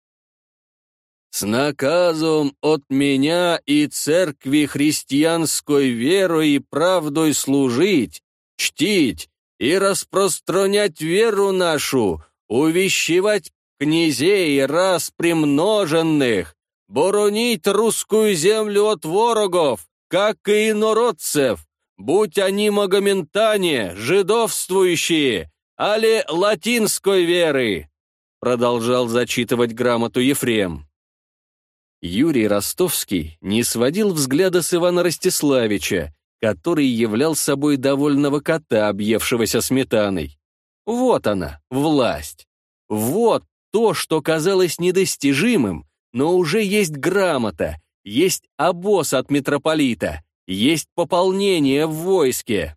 «С наказом от меня и церкви христианской верой и правдой служить, чтить и распространять веру нашу, увещевать князей раз примноженных, боронить русскую землю от ворогов, как и инородцев, будь они магоментане, жидовствующие, али латинской веры», продолжал зачитывать грамоту Ефрем. Юрий Ростовский не сводил взгляда с Ивана Ростиславича, который являл собой довольного кота, объевшегося сметаной. Вот она, власть. Вот то, что казалось недостижимым, но уже есть грамота, есть обоз от митрополита, есть пополнение в войске.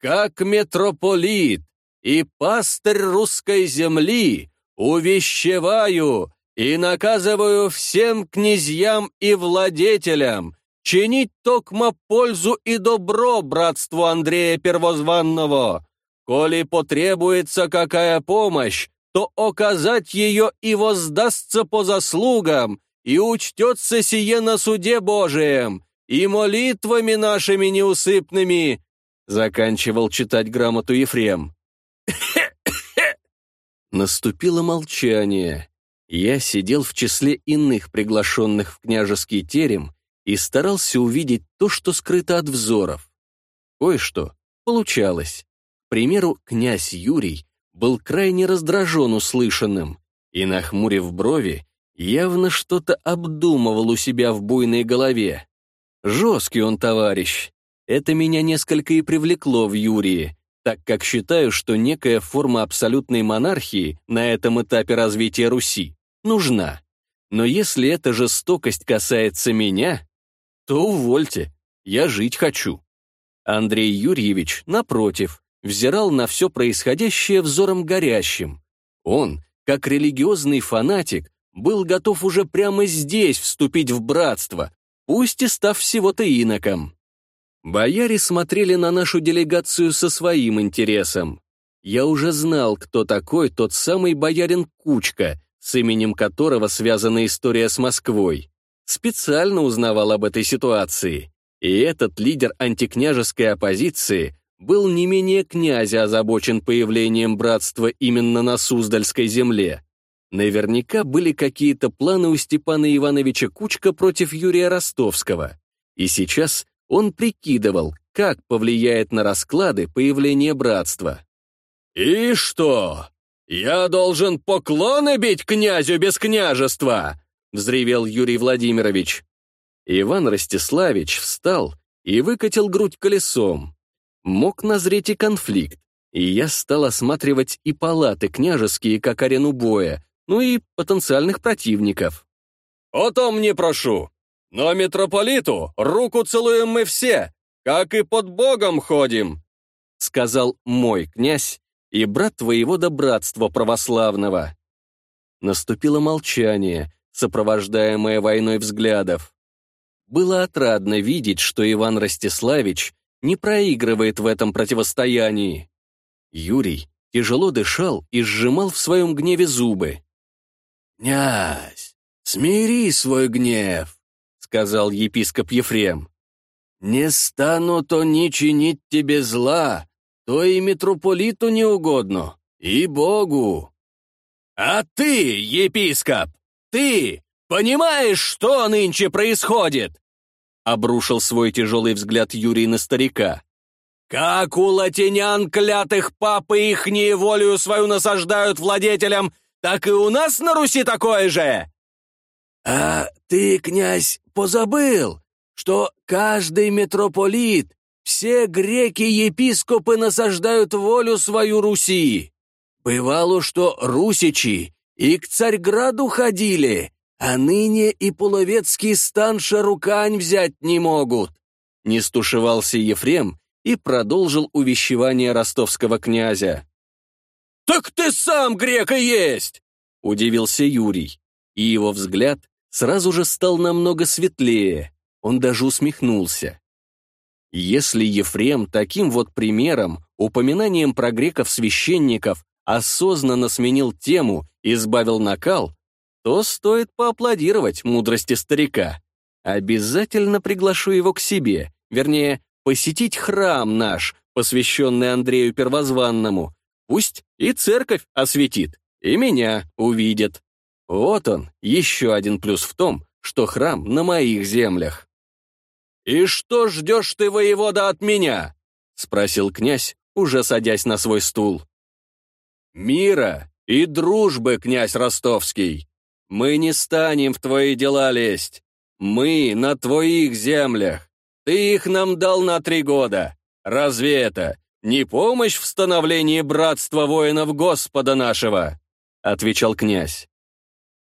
Как митрополит и пастырь русской земли увещеваю и наказываю всем князьям и владетелям чинить токмо пользу и добро братству Андрея Первозванного. Коли потребуется какая помощь, то оказать ее и воздастся по заслугам, и учтется сие на суде Божием, и молитвами нашими неусыпными», заканчивал читать грамоту Ефрем. <coughs> Наступило молчание. Я сидел в числе иных приглашенных в княжеский терем и старался увидеть то, что скрыто от взоров. Кое-что получалось. К примеру, князь Юрий был крайне раздражен услышанным и, нахмурив брови, явно что-то обдумывал у себя в буйной голове. Жесткий он товарищ. Это меня несколько и привлекло в Юрии, так как считаю, что некая форма абсолютной монархии на этом этапе развития Руси нужна. Но если эта жестокость касается меня, то увольте, я жить хочу. Андрей Юрьевич, напротив, взирал на все происходящее взором горящим. Он, как религиозный фанатик, был готов уже прямо здесь вступить в братство, пусть и став всего-то иноком. Бояре смотрели на нашу делегацию со своим интересом. Я уже знал, кто такой тот самый боярин Кучка, с именем которого связана история с Москвой. Специально узнавал об этой ситуации. И этот лидер антикняжеской оппозиции был не менее князя озабочен появлением братства именно на Суздальской земле. Наверняка были какие-то планы у Степана Ивановича Кучка против Юрия Ростовского. И сейчас он прикидывал, как повлияет на расклады появление братства. «И что? Я должен поклоны бить князю без княжества?» — взревел Юрий Владимирович. Иван Ростиславич встал и выкатил грудь колесом. Мог назреть и конфликт, и я стал осматривать и палаты княжеские как арену боя, ну и потенциальных противников. «О том не прошу, но митрополиту руку целуем мы все, как и под Богом ходим», сказал мой князь и брат твоего до православного. Наступило молчание, сопровождаемое войной взглядов. Было отрадно видеть, что Иван Ростиславич не проигрывает в этом противостоянии. Юрий тяжело дышал и сжимал в своем гневе зубы. «Князь, смири свой гнев», — сказал епископ Ефрем. «Не стану то ни чинить тебе зла, то и митрополиту не угодно, и Богу». «А ты, епископ, ты понимаешь, что нынче происходит?» Обрушил свой тяжелый взгляд Юрий на старика. «Как у латинян клятых папы ихние волю свою насаждают владетелям, так и у нас на Руси такое же!» «А ты, князь, позабыл, что каждый митрополит, все греки-епископы насаждают волю свою Руси. Бывало, что русичи и к Царьграду ходили, а ныне и половецкий стан Шарукань взять не могут». Не стушевался Ефрем и продолжил увещевание ростовского князя. «Так ты сам грека есть!» — удивился Юрий, и его взгляд сразу же стал намного светлее, он даже усмехнулся. Если Ефрем таким вот примером, упоминанием про греков-священников, осознанно сменил тему и избавил накал, то стоит поаплодировать мудрости старика. Обязательно приглашу его к себе, вернее, посетить храм наш, посвященный Андрею Первозванному, Пусть и церковь осветит, и меня увидит. Вот он, еще один плюс в том, что храм на моих землях. «И что ждешь ты, воевода, от меня?» — спросил князь, уже садясь на свой стул. «Мира и дружбы, князь Ростовский. Мы не станем в твои дела лезть. Мы на твоих землях. Ты их нам дал на три года. Разве это не помощь в становлении братства воинов Господа нашего?» — отвечал князь.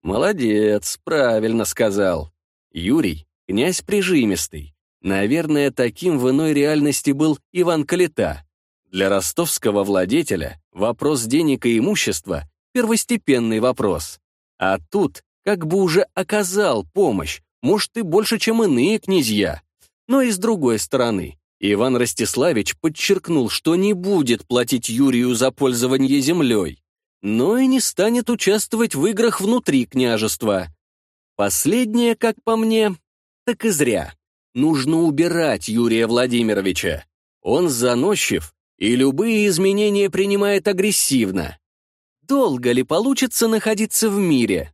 «Молодец, правильно сказал. Юрий — князь прижимистый. Наверное, таким в иной реальности был Иван Калита. Для ростовского владетеля вопрос денег и имущества — первостепенный вопрос. А тут как бы уже оказал помощь, может, и больше, чем иные князья. Но и с другой стороны, Иван Ростиславич подчеркнул, что не будет платить Юрию за пользование землей, но и не станет участвовать в играх внутри княжества. Последнее, как по мне, так и зря. Нужно убирать Юрия Владимировича. Он заносчив и любые изменения принимает агрессивно. Долго ли получится находиться в мире?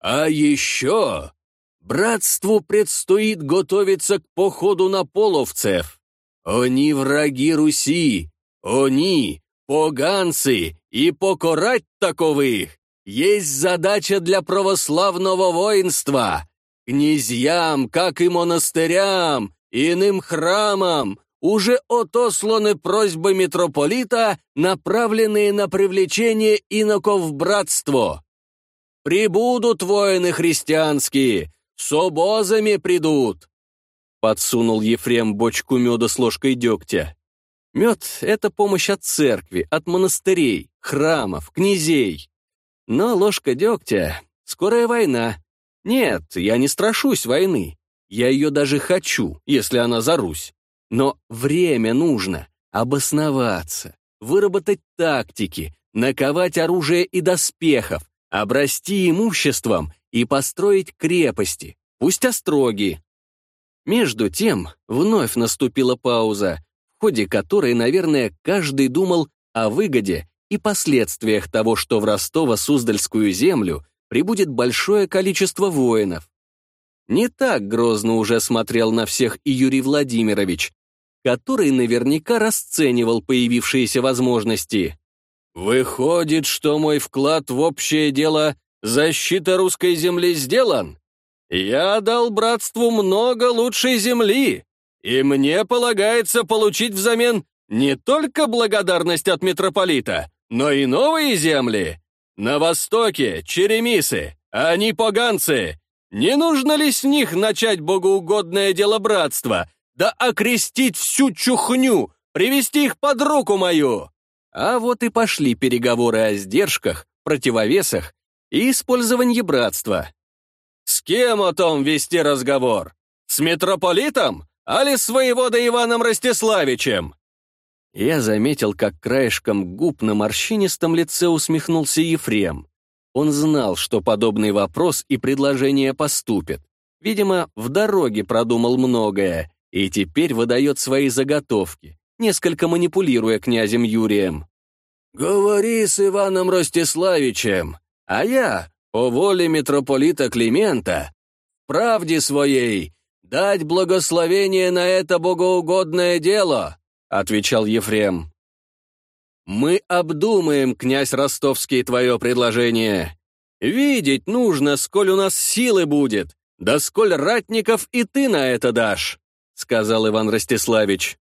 А еще братству предстоит готовиться к походу на половцев. Они враги Руси, они поганцы, и покорать таковых есть задача для православного воинства. Князьям, как и монастырям, иным храмам, уже отосланы просьбы митрополита, направленные на привлечение иноков в братство. Прибудут воины христианские, с обозами придут. Подсунул Ефрем бочку меда с ложкой дегтя. Мед — это помощь от церкви, от монастырей, храмов, князей. Но ложка дегтя — скорая война. Нет, я не страшусь войны. Я ее даже хочу, если она за Русь. Но время нужно обосноваться, выработать тактики, наковать оружие и доспехов, обрасти имуществом и построить крепости, пусть остроги. Между тем вновь наступила пауза, в ходе которой, наверное, каждый думал о выгоде и последствиях того, что в Ростово-Суздальскую землю прибудет большое количество воинов. Не так грозно уже смотрел на всех и Юрий Владимирович, который наверняка расценивал появившиеся возможности. «Выходит, что мой вклад в общее дело защита русской земли сделан? Я дал братству много лучшей земли, и мне полагается получить взамен не только благодарность от митрополита, но и новые земли. На востоке — черемисы, а не поганцы. Не нужно ли с них начать богоугодное дело братства, да окрестить всю чухню, привести их под руку мою. А вот и пошли переговоры о сдержках, противовесах и использовании братства. С кем о том вести разговор? С митрополитом, али с воеводой Иваном Ростиславичем? Я заметил, как краешком губ на морщинистом лице усмехнулся Ефрем. Он знал, что подобный вопрос и предложение поступят. Видимо, в дороге продумал многое и теперь выдает свои заготовки, несколько манипулируя князем Юрием. «Говори с Иваном Ростиславичем, а я, по воле митрополита Климента, правде своей, дать благословение на это богоугодное дело», отвечал Ефрем. «Мы обдумаем, князь Ростовский, твое предложение. Видеть нужно, сколь у нас силы будет, да сколь ратников и ты на это дашь». — сказал Иван Ростиславич.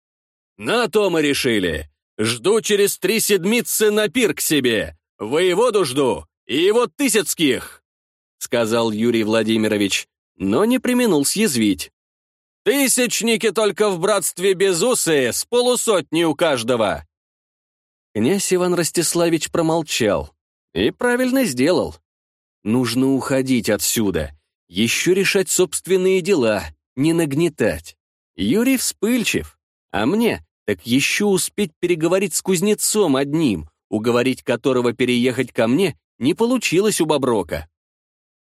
«На то мы решили. Жду через три седмицы на пир к себе. Воеводу жду и его тысяцких», — сказал Юрий Владимирович, но не применул съязвить. «Тысячники только в братстве безусые, с полусотни у каждого». Князь Иван Ростиславич промолчал. И правильно сделал. Нужно уходить отсюда, еще решать собственные дела, не нагнетать. Юрий вспыльчив, а мне так еще успеть переговорить с кузнецом одним, уговорить которого переехать ко мне не получилось у Боброка.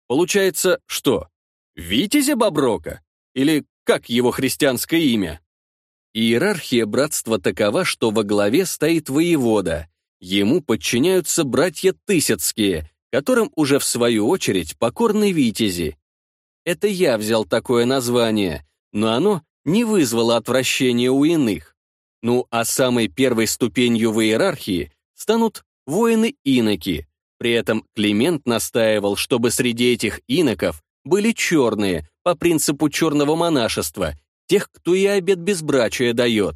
Получается, что? Витязя Боброка? Или как его христианское имя? Иерархия братства такова, что во главе стоит воевода. Ему подчиняются братья Тысяцкие, которым уже в свою очередь покорны витязи. Это я взял такое название, но оно не вызвало отвращения у иных. Ну а самой первой ступенью в иерархии станут воины-иноки, При этом Климент настаивал, чтобы среди этих иноков были черные, по принципу черного монашества, тех, кто и обет безбрачия дает.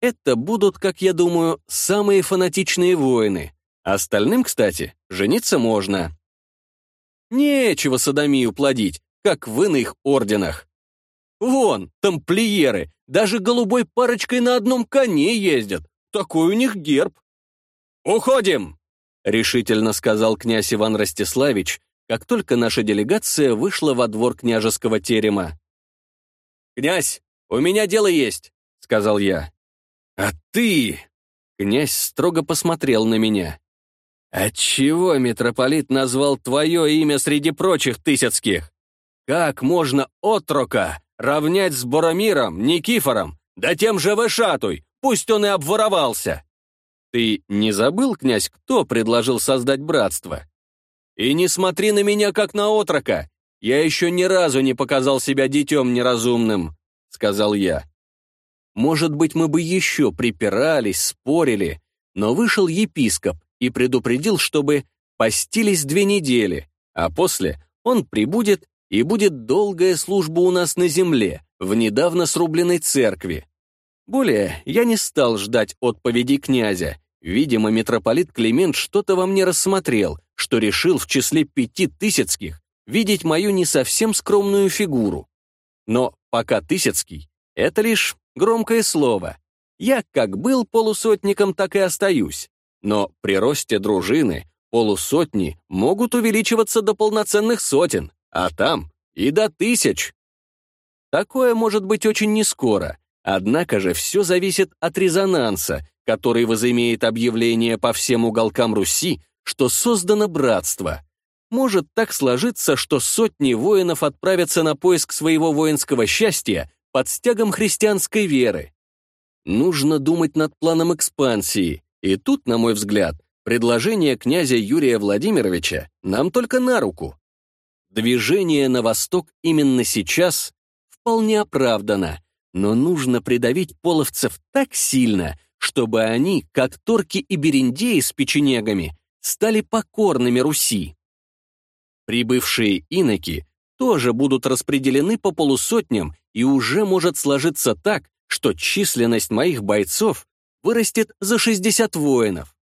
Это будут, как я думаю, самые фанатичные воины. Остальным, кстати, жениться можно. Нечего садомию плодить, как в иных орденах. Вон, тамплиеры, даже голубой парочкой на одном коне ездят. Такой у них герб. «Уходим!» — решительно сказал князь Иван Ростиславич, как только наша делегация вышла во двор княжеского терема. «Князь, у меня дело есть», — сказал я. «А ты...» — князь строго посмотрел на меня. «Отчего митрополит назвал твое имя среди прочих тысяцких? Как можно отрока равнять с Боромиром, Никифором, да тем же Вышатуй, пусть он и обворовался?» Ты не забыл, князь, кто предложил создать братство? И не смотри на меня, как на отрока. Я еще ни разу не показал себя детем неразумным, — сказал я. Может быть, мы бы еще припирались, спорили, но вышел епископ и предупредил, чтобы постились две недели, а после он прибудет и будет долгая служба у нас на земле, в недавно срубленной церкви. Более я не стал ждать отповеди князя. Видимо, митрополит Климент что-то во мне рассмотрел, что решил в числе пяти тысяцких видеть мою не совсем скромную фигуру. Но пока тысяцкий — это лишь громкое слово. Я как был полусотником, так и остаюсь. Но при росте дружины полусотни могут увеличиваться до полноценных сотен, а там и до тысяч. Такое может быть очень нескоро, однако же все зависит от резонанса, который возымеет объявление по всем уголкам Руси, что создано братство. Может так сложиться, что сотни воинов отправятся на поиск своего воинского счастья под стягом христианской веры. Нужно думать над планом экспансии, и тут, на мой взгляд, предложение князя Юрия Владимировича нам только на руку. Движение на восток именно сейчас вполне оправдано, но нужно придавить половцев так сильно, чтобы они, как торки и бериндеи с печенегами, стали покорными Руси. Прибывшие иноки тоже будут распределены по полусотням, и уже может сложиться так, что численность моих бойцов вырастет за 60 воинов.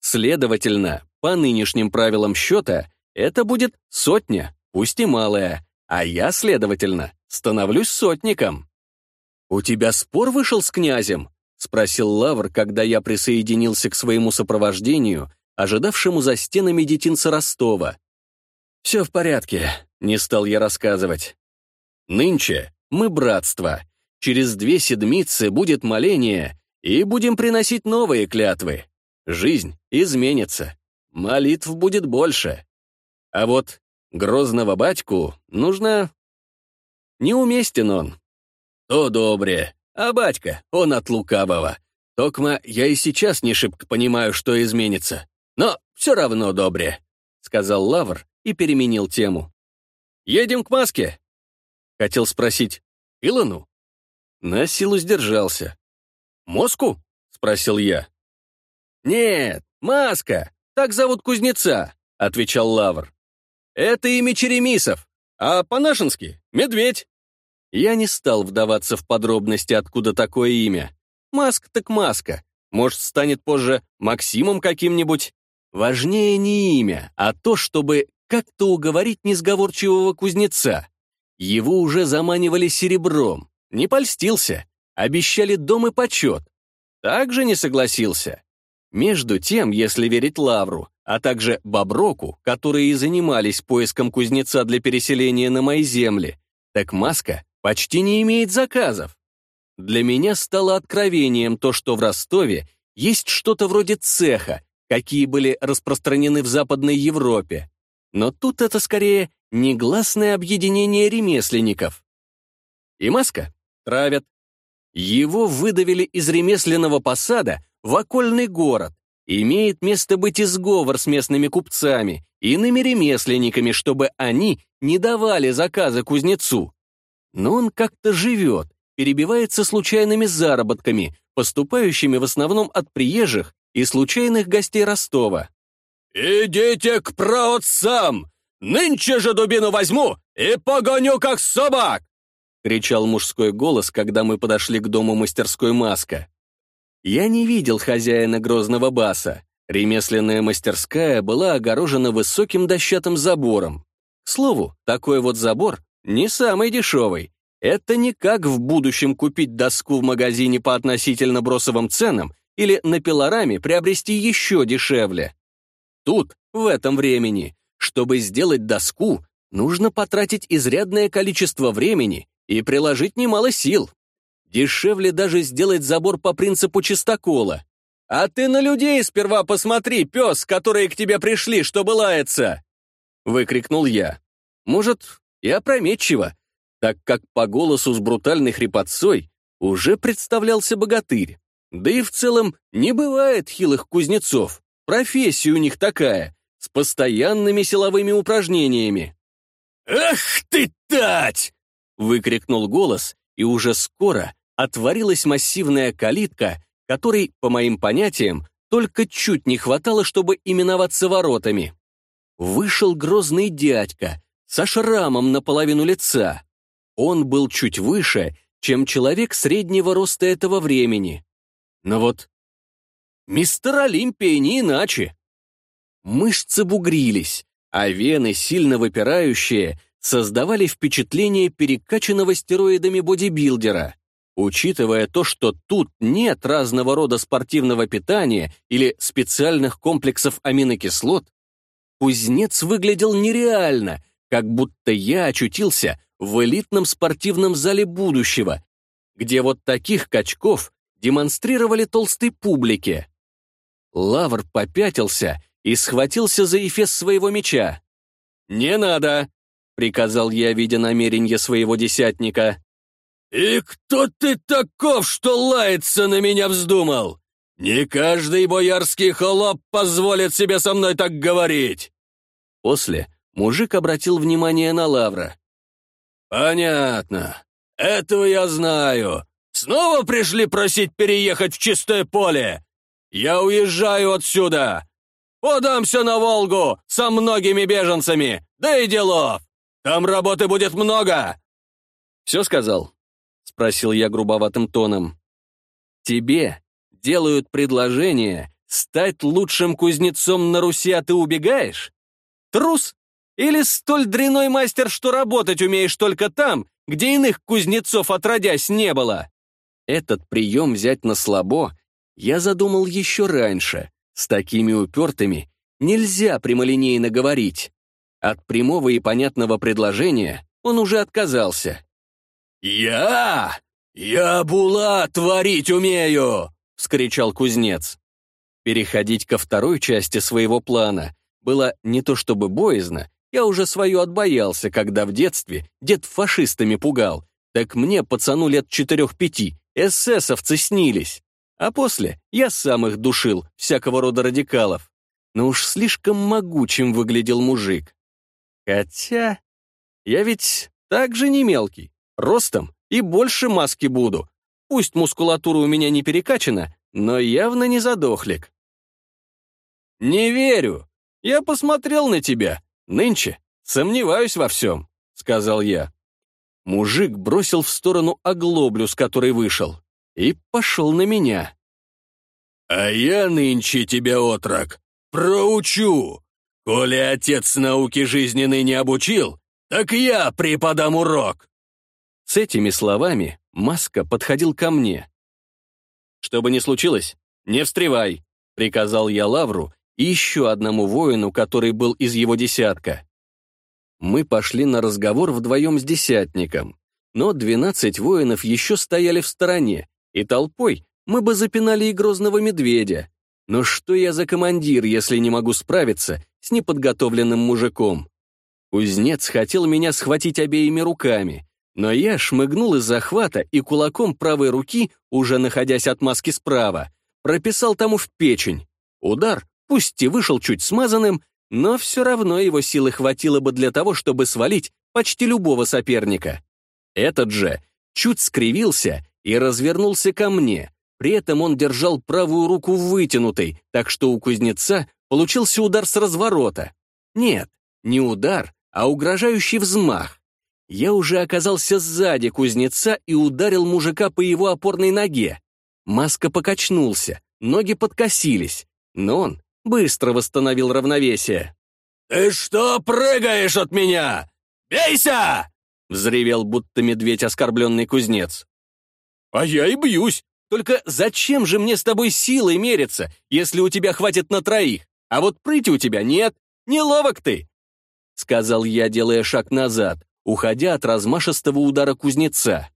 Следовательно, по нынешним правилам счета, это будет сотня, пусть и малая, а я, следовательно, становлюсь сотником. «У тебя спор вышел с князем?» — спросил Лавр, когда я присоединился к своему сопровождению ожидавшему за стенами детинца Ростова. «Все в порядке», — не стал я рассказывать. «Нынче мы братство. Через две седмицы будет моление, и будем приносить новые клятвы. Жизнь изменится, молитв будет больше. А вот грозного батьку нужно... Неуместен он. То добре, а батька, он от лукавого. Токма я и сейчас не шибко понимаю, что изменится. Но все равно добре», — сказал Лавр и переменил тему. «Едем к маске?» Хотел спросить Илону. На силу сдержался. «Моску?» — спросил я. «Нет, маска, так зовут кузнеца», — отвечал Лавр. «Это имя Черемисов, а по-нашенски — медведь». Я не стал вдаваться в подробности, откуда такое имя. Маск так маска. Может, станет позже Максимом каким-нибудь. Важнее не имя, а то, чтобы как-то уговорить несговорчивого кузнеца. Его уже заманивали серебром, не польстился, обещали дом и почет. Также не согласился. Между тем, если верить Лавру, а также Боброку, которые и занимались поиском кузнеца для переселения на мои земли, так Маска почти не имеет заказов. Для меня стало откровением то, что в Ростове есть что-то вроде цеха, какие были распространены в Западной Европе. Но тут это скорее негласное объединение ремесленников. И маска травят. Его выдавили из ремесленного посада в окольный город. Имеет место быть и сговор с местными купцами, иными ремесленниками, чтобы они не давали заказы кузнецу. Но он как-то живет, перебивается случайными заработками, поступающими в основном от приезжих и случайных гостей Ростова. «Идите к праотцам! Нынче же дубину возьму и погоню, как собак!» — кричал мужской голос, когда мы подошли к дому мастерской Маска. Я не видел хозяина грозного баса. Ремесленная мастерская была огорожена высоким дощатым забором. К слову, такой вот забор не самый дешевый. Это не как в будущем купить доску в магазине по относительно бросовым ценам или на пилораме приобрести еще дешевле. Тут, в этом времени, чтобы сделать доску, нужно потратить изрядное количество времени и приложить немало сил. Дешевле даже сделать забор по принципу чистокола. А ты на людей сперва посмотри, пес, которые к тебе пришли, чтобы лаяться!» Выкрикнул я. Может, и опрометчиво, так как по голосу с брутальной хрипотцой уже представлялся богатырь. Да и в целом не бывает хилых кузнецов. Профессия у них такая, с постоянными силовыми упражнениями. «Ах ты, тать!» — выкрикнул голос, и уже скоро отворилась массивная калитка, которой, по моим понятиям, только чуть не хватало, чтобы именоваться воротами. Вышел грозный дядька со шрамом наполовину лица. Он был чуть выше, чем человек среднего роста этого времени. Но вот мистер Олимпия не иначе. Мышцы бугрились, а вены, сильно выпирающие, создавали впечатление перекачанного стероидами бодибилдера. Учитывая то, что тут нет разного рода спортивного питания или специальных комплексов аминокислот, кузнец выглядел нереально, как будто я очутился в элитном спортивном зале будущего, где вот таких качков демонстрировали толстой публике. Лавр попятился и схватился за эфес своего меча. «Не надо!» — приказал я, видя намерение своего десятника. «И кто ты таков, что лается на меня вздумал? Не каждый боярский холоп позволит себе со мной так говорить!» После мужик обратил внимание на Лавра. «Понятно. Этого я знаю. Снова пришли просить переехать в чистое поле? Я уезжаю отсюда. Подамся на Волгу со многими беженцами, да и делов. Там работы будет много!» «Все сказал?» — спросил я грубоватым тоном. «Тебе делают предложение стать лучшим кузнецом на Руси, а ты убегаешь? Трус? Или столь дряной мастер, что работать умеешь только там, где иных кузнецов отродясь не было?» Этот прием взять на слабо я задумал еще раньше. С такими упертыми нельзя прямолинейно говорить. От прямого и понятного предложения он уже отказался. «Я? Я була творить умею!» — вскричал кузнец. Переходить ко второй части своего плана было не то чтобы боязно, я уже свою отбоялся, когда в детстве дед фашистами пугал, так мне, пацану лет четырех-пяти, эсэсовцы снились. А после я сам их душил, всякого рода радикалов. Но уж слишком могучим выглядел мужик. Хотя я ведь так же не мелкий ростом и больше маски буду. Пусть мускулатура у меня не перекачана, но явно не задохлик. «Не верю. Я посмотрел на тебя. Нынче сомневаюсь во всем», — сказал я. Мужик бросил в сторону оглоблю, с которой вышел, и пошел на меня. «А я нынче тебя, отрок, проучу. Коли отец науки жизненной не обучил, так я преподам урок». С этими словами Маска подходил ко мне. «Что бы ни случилось, не встревай», — приказал я Лавру и еще одному воину, который был из его десятка. Мы пошли на разговор вдвоем с десятником, но двенадцать воинов еще стояли в стороне, и толпой мы бы запинали и грозного медведя. Но что я за командир, если не могу справиться с неподготовленным мужиком? Кузнец хотел меня схватить обеими руками, но я шмыгнул из захвата и кулаком правой руки, уже находясь от маски справа, прописал тому в печень. Удар, пусть и вышел чуть смазанным, но все равно его силы хватило бы для того, чтобы свалить почти любого соперника. Этот же чуть скривился и развернулся ко мне. При этом он держал правую руку вытянутой, так что у кузнеца получился удар с разворота. Нет, не удар, а угрожающий взмах. Я уже оказался сзади кузнеца и ударил мужика по его опорной ноге. Маска покачнулся, ноги подкосились, но он быстро восстановил равновесие. «Ты что прыгаешь от меня? Бейся!» — взревел, будто медведь оскорбленный кузнец. «А я и бьюсь. Только зачем же мне с тобой силой мериться, если у тебя хватит на троих? А вот прыти у тебя нет. Не ловок ты!» — сказал я, делая шаг назад, уходя от размашистого удара кузнеца.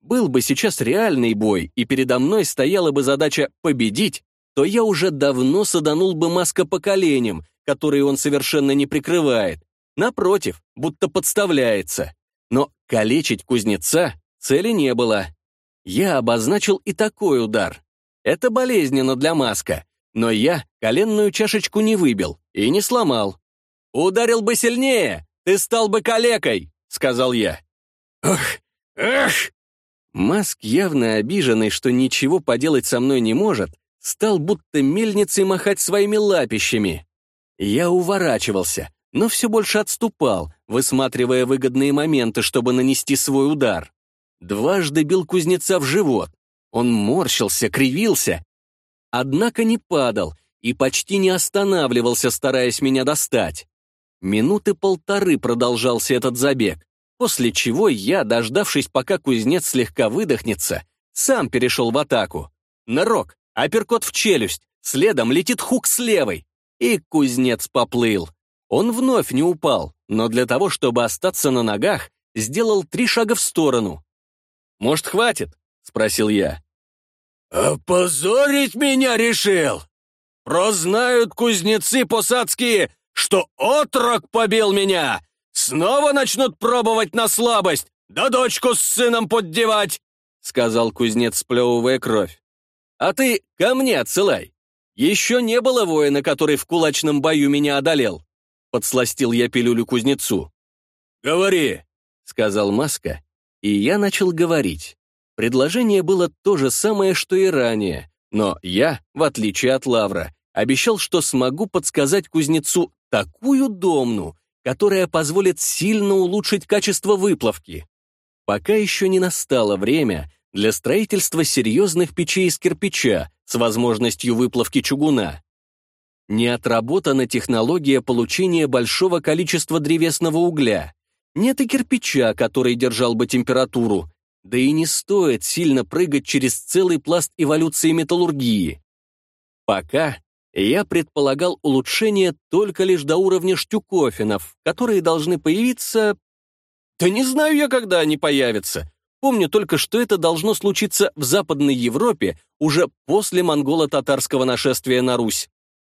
Был бы сейчас реальный бой, и передо мной стояла бы задача победить, то я уже давно саданул бы маска по коленям, которые он совершенно не прикрывает. Напротив, будто подставляется. Но калечить кузнеца цели не было. Я обозначил и такой удар. Это болезненно для маска, но я коленную чашечку не выбил и не сломал. «Ударил бы сильнее, ты стал бы калекой», — сказал я. «Ох, эх!» Маск, явно обиженный, что ничего поделать со мной не может, стал будто мельницей махать своими лапищами. Я уворачивался, но все больше отступал, высматривая выгодные моменты, чтобы нанести свой удар. Дважды бил кузнеца в живот. Он морщился, кривился, однако не падал и почти не останавливался, стараясь меня достать. Минуты полторы продолжался этот забег, после чего я, дождавшись, пока кузнец слегка выдохнется, сам перешел в атаку. Нырок, апперкот в челюсть, следом летит хук с левой, и кузнец поплыл. Он вновь не упал, но для того, чтобы остаться на ногах, сделал три шага в сторону. «Может, хватит?» — спросил я. «Опозорить меня решил! Прознают кузнецы посадские, что отрок побил меня! Снова начнут пробовать на слабость, да дочку с сыном поддевать!» — сказал кузнец, сплевывая кровь. «А ты ко мне отсылай. Еще не было воина, который в кулачном бою меня одолел. Подсластил я пилюлю кузнецу. «Говори», — сказал Маска, и я начал говорить. Предложение было то же самое, что и ранее, но я, в отличие от Лавра, обещал, что смогу подсказать кузнецу такую домну, которая позволит сильно улучшить качество выплавки. Пока еще не настало время для строительства серьезных печей из кирпича с возможностью выплавки чугуна. Не отработана технология получения большого количества древесного угля. Нет и кирпича, который держал бы температуру. Да и не стоит сильно прыгать через целый пласт эволюции металлургии. Пока я предполагал улучшение только лишь до уровня штюкофинов, которые должны появиться... Да не знаю я, когда они появятся. Помню только, что это должно случиться в Западной Европе уже после монголо-татарского нашествия на Русь.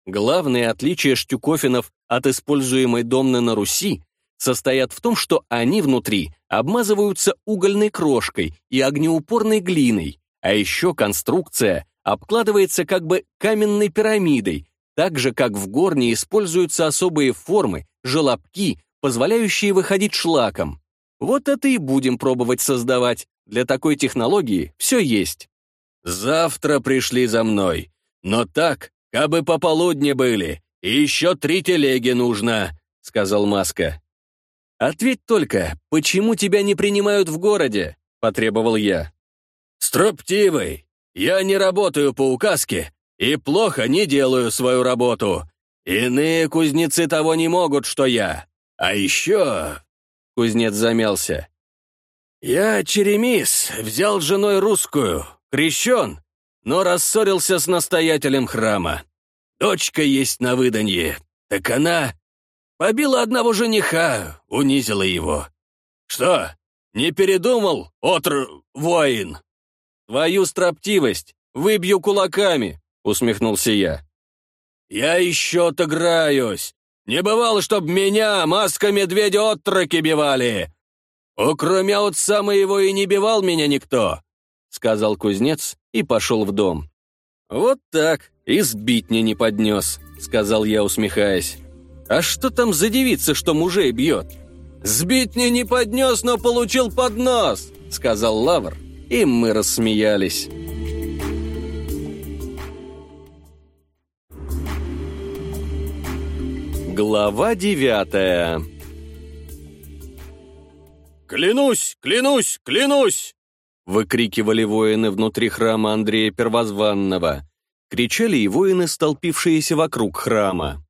Главное отличие штюкофинов от используемой домны на Руси состоят в том, что они внутри обмазываются угольной крошкой и огнеупорной глиной, а еще конструкция обкладывается как бы каменной пирамидой, так же, как в горне используются особые формы, желобки, позволяющие выходить шлаком. Вот это и будем пробовать создавать. Для такой технологии все есть. «Завтра пришли за мной. Но так, «Кабы пополудни были, и еще три телеги нужно», — сказал Маска. «Ответь только, почему тебя не принимают в городе?» — потребовал я. «Строптивый, я не работаю по указке и плохо не делаю свою работу. Иные кузнецы того не могут, что я. А еще...» — кузнец замялся. «Я черемис, взял женой русскую, крещен, но рассорился с настоятелем храма. Дочка есть на выданье, так она побила одного жениха, унизила его. Что, не передумал, отр... воин? Твою строптивость выбью кулаками, усмехнулся я. Я еще отыграюсь. Не бывало, чтоб меня маска-медведя отроки бивали. Окроме отца моего и не бивал меня никто сказал кузнец и пошел в дом. «Вот так, и сбить мне не поднес», — сказал я, усмехаясь. «А что там за девица, что мужей бьет?» «Сбить мне не поднес, но получил поднос», — сказал Лавр, и мы рассмеялись. Глава девятая «Клянусь, клянусь, клянусь!» выкрикивали воины внутри храма Андрея Первозванного. Кричали и воины, столпившиеся вокруг храма.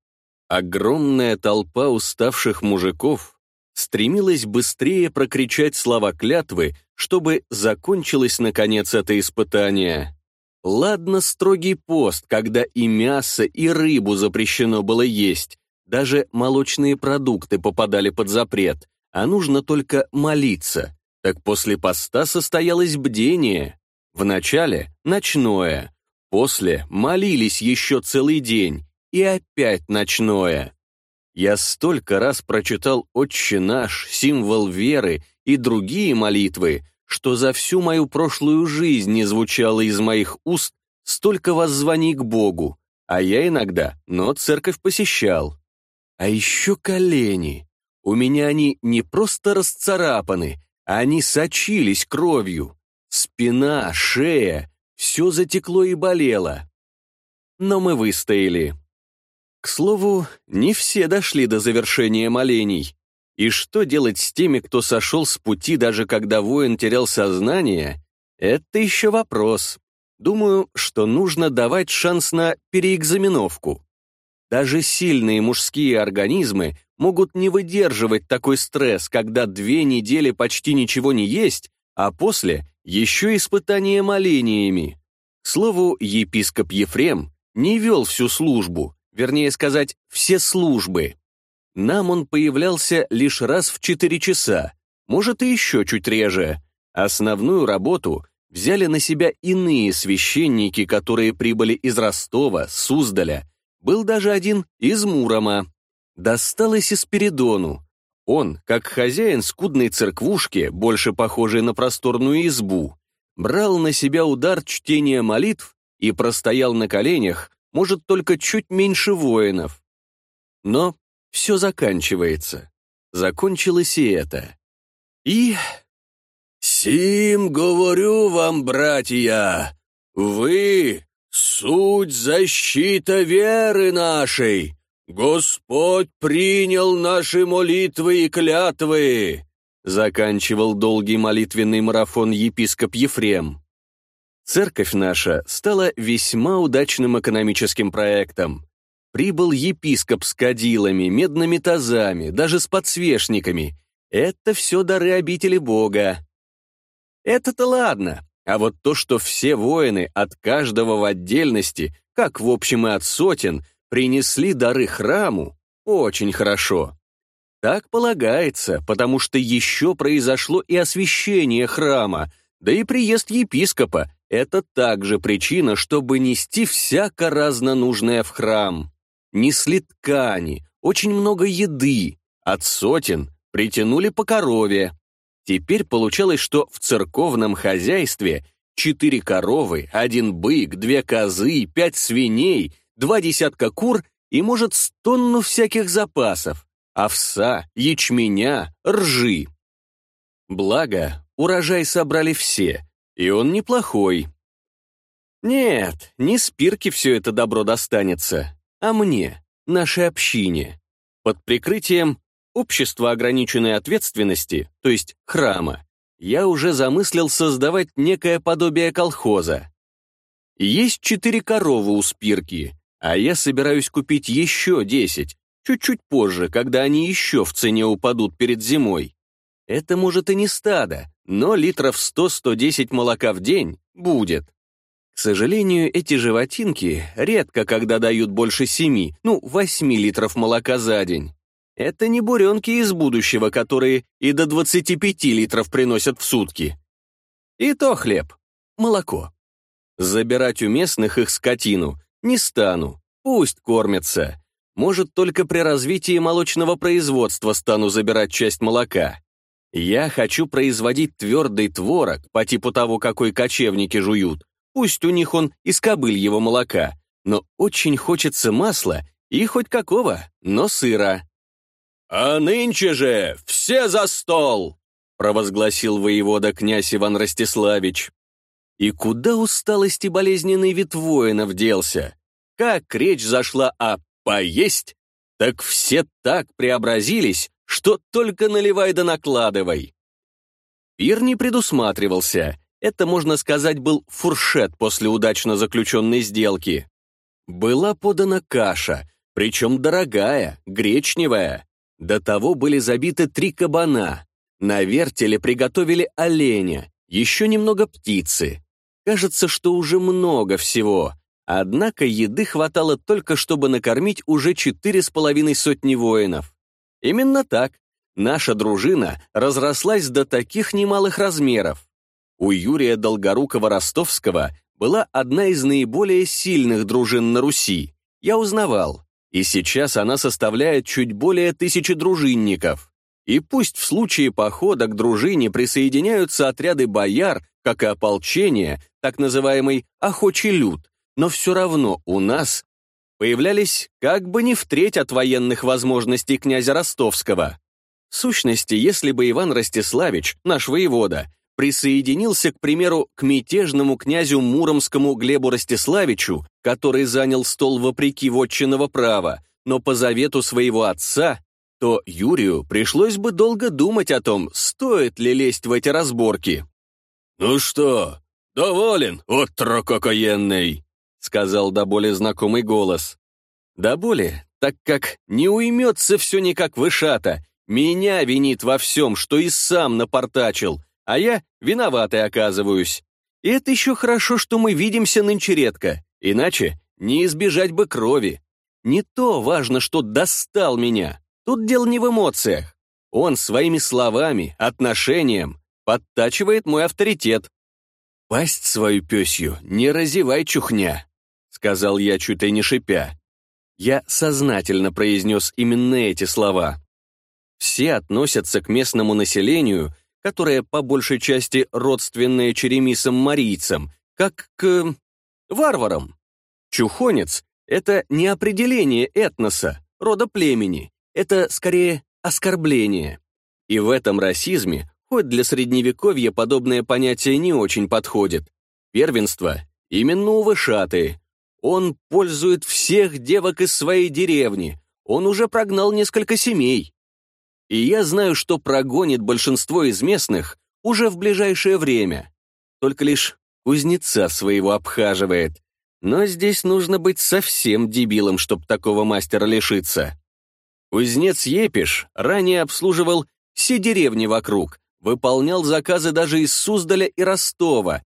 Огромная толпа уставших мужиков стремилась быстрее прокричать слова клятвы, чтобы закончилось, наконец, это испытание. Ладно строгий пост, когда и мясо, и рыбу запрещено было есть, даже молочные продукты попадали под запрет, а нужно только молиться. Так после поста состоялось бдение. Вначале ночное, после молились еще целый день, и опять ночное. Я столько раз прочитал «Отче наш», «Символ веры» и другие молитвы, что за всю мою прошлую жизнь не звучало из моих уст столько воззваний к Богу, а я иногда, но церковь посещал. А еще колени. У меня они не просто расцарапаны, они сочились кровью. Спина, шея, все затекло и болело. Но мы выстояли. К слову, не все дошли до завершения молений. И что делать с теми, кто сошел с пути, даже когда воин терял сознание, это еще вопрос. Думаю, что нужно давать шанс на переэкзаменовку. Даже сильные мужские организмы могут не выдерживать такой стресс, когда две недели почти ничего не есть, а после еще испытание молениями. К слову, епископ Ефрем не вел всю службу, вернее сказать, все службы. Нам он появлялся лишь раз в 4 часа, может и еще чуть реже. Основную работу взяли на себя иные священники, которые прибыли из Ростова, Суздаля, был даже один из Мурома. Досталось и Спиридону. Он, как хозяин скудной церквушки, больше похожей на просторную избу, брал на себя удар чтения молитв и простоял на коленях, может, только чуть меньше воинов. Но все заканчивается. Закончилось и это. И... «Сим говорю вам, братья, вы — суть защита веры нашей. Господь принял наши молитвы и клятвы», заканчивал долгий молитвенный марафон епископ Ефрем. Церковь наша стала весьма удачным экономическим проектом. Прибыл епископ с кадилами, медными тазами, даже с подсвечниками. Это все дары обители Бога. Это-то ладно, а вот то, что все воины от каждого в отдельности, как в общем и от сотен, принесли дары храму, очень хорошо. Так полагается, потому что еще произошло и освящение храма, да и приезд епископа, это также причина, чтобы нести всяко разно нужное в храм. Несли ткани, очень много еды, от сотен притянули по корове. Теперь получалось, что в церковном хозяйстве четыре коровы, один бык, две козы, пять свиней, два десятка кур и, может, тонну всяких запасов, овса, ячменя, ржи. Благо, урожай собрали все, и он неплохой. Нет, не Спирке все это добро достанется, а мне, нашей общине. Под прикрытием общества ограниченной ответственности, то есть храма, я уже замыслил создавать некое подобие колхоза. Есть четыре коровы у Спирки, а я собираюсь купить еще десять, чуть-чуть позже, когда они еще в цене упадут перед зимой. Это может и не стадо, но литров 100-110 молока в день будет. К сожалению, эти животинки редко когда дают больше 7, ну, 8 литров молока за день. Это не буренки из будущего, которые и до 25 литров приносят в сутки. И то хлеб, молоко. Забирать у местных их скотину не стану, пусть кормятся. Может, только при развитии молочного производства стану забирать часть молока. Я хочу производить твердый творог по типу того, какой кочевники жуют. Пусть у них он из кобыльего молока, но очень хочется масла и хоть какого, но сыра. «А нынче же все за стол!» провозгласил воевода князь Иван Ростиславич. И куда усталость и болезненный вид воинов делся? Как речь зашла о «поесть», так все так преобразились, что только наливай да накладывай. Пир не предусматривался. Это, можно сказать, был фуршет после удачно заключенной сделки. Была подана каша, причем дорогая, гречневая. До того были забиты три кабана. На вертеле приготовили оленя, еще немного птицы. Кажется, что уже много всего. Однако еды хватало только, чтобы накормить уже четыре с половиной сотни воинов. Именно так. Наша дружина разрослась до таких немалых размеров. У Юрия Долгорукова-Ростовского была одна из наиболее сильных дружин на Руси. Я узнавал. И сейчас она составляет чуть более тысячи дружинников. И пусть в случае похода к дружине присоединяются отряды бояр, как и ополчение, так называемый охочий люд, но все равно у нас появлялись как бы не в треть от военных возможностей князя Ростовского. В сущности, если бы Иван Ростиславич, наш воевода, присоединился, к примеру, к мятежному князю Муромскому Глебу Ростиславичу, который занял стол вопреки вотчинного права, но по завету своего отца, то Юрию пришлось бы долго думать о том, стоит ли лезть в эти разборки. «Ну что, доволен, отрок окоенный?» сказал до боли знакомый голос. До боли, так как не уймется все никак вышата, меня винит во всем, что и сам напортачил, а я виноватый оказываюсь. И это еще хорошо, что мы видимся нынче редко, иначе не избежать бы крови. Не то важно, что достал меня. Тут дело не в эмоциях. Он своими словами, отношением подтачивает мой авторитет. Пасть свою пёсью не разевай, чухня сказал я, чуть и не шипя. Я сознательно произнес именно эти слова. Все относятся к местному населению, которое по большей части родственное черемисам-марийцам, как к варварам. Чухонец — это не определение этноса, рода племени, это скорее оскорбление. И в этом расизме, хоть для средневековья подобное понятие не очень подходит, первенство именно у вышатые, он пользует всех девок из своей деревни. Он уже прогнал несколько семей. И я знаю, что прогонит большинство из местных уже в ближайшее время. Только лишь кузнеца своего обхаживает. Но здесь нужно быть совсем дебилом, чтобы такого мастера лишиться. Кузнец Епиш ранее обслуживал все деревни вокруг, выполнял заказы даже из Суздаля и Ростова,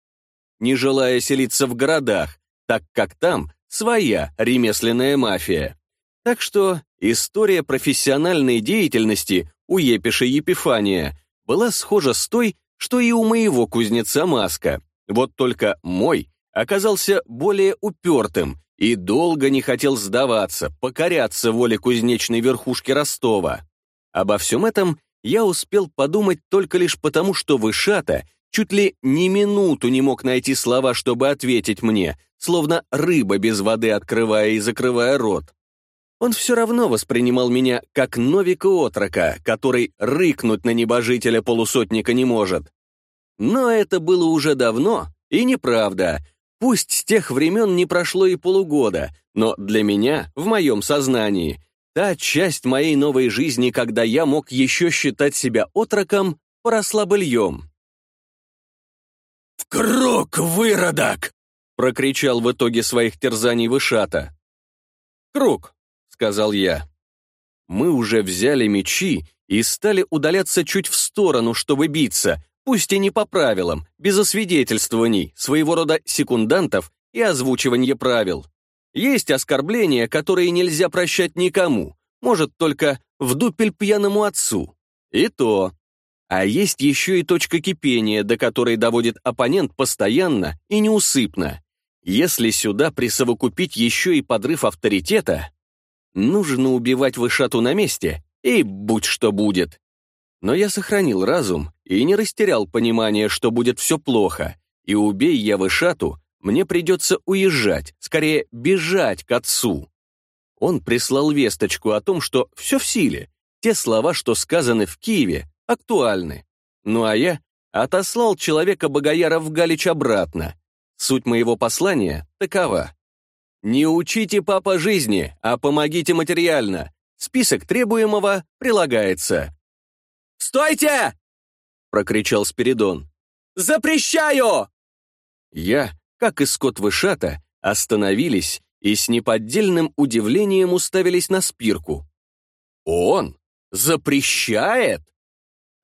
не желая селиться в городах, так как там своя ремесленная мафия. Так что история профессиональной деятельности у Епиша Епифания была схожа с той, что и у моего кузнеца Маска. Вот только мой оказался более упертым и долго не хотел сдаваться, покоряться воле кузнечной верхушки Ростова. Обо всем этом я успел подумать только лишь потому, что Вышата чуть ли ни минуту не мог найти слова, чтобы ответить мне, словно рыба без воды открывая и закрывая рот. Он все равно воспринимал меня как новика-отрока, который рыкнуть на небожителя полусотника не может. Но это было уже давно, и неправда. Пусть с тех времен не прошло и полугода, но для меня, в моем сознании, та часть моей новой жизни, когда я мог еще считать себя отроком, поросла быльем. «В круг, выродок!» прокричал в итоге своих терзаний Вышата. «Круг», — сказал я. Мы уже взяли мечи и стали удаляться чуть в сторону, чтобы биться, пусть и не по правилам, без освидетельствований, своего рода секундантов и озвучивания правил. Есть оскорбления, которые нельзя прощать никому, может, только в дупель пьяному отцу. И то. А есть еще и точка кипения, до которой доводит оппонент постоянно и неусыпно. Если сюда присовокупить еще и подрыв авторитета, нужно убивать вышату на месте, и будь что будет. Но я сохранил разум и не растерял понимание, что будет все плохо, и убей я вышату, мне придется уезжать, скорее бежать к отцу. Он прислал весточку о том, что все в силе, те слова, что сказаны в Киеве, актуальны. Ну а я отослал человека-богояра в Галич обратно. Суть моего послания такова. Не учите папа жизни, а помогите материально. Список требуемого прилагается. «Стойте!» — прокричал Спиридон. «Запрещаю!» Я, как и скот Вышата, остановились и с неподдельным удивлением уставились на спирку. «Он запрещает?»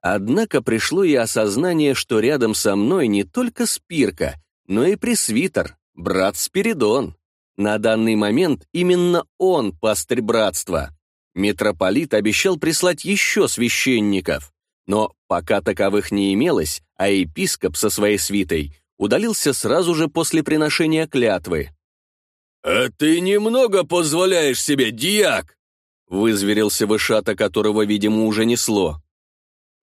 Однако пришло и осознание, что рядом со мной не только спирка, но и пресвитер, брат Спиридон. На данный момент именно он пастырь братства. Митрополит обещал прислать еще священников, но пока таковых не имелось, а епископ со своей свитой удалился сразу же после приношения клятвы. «А ты немного позволяешь себе, дьяк!» вызверился вышата, которого, видимо, уже несло.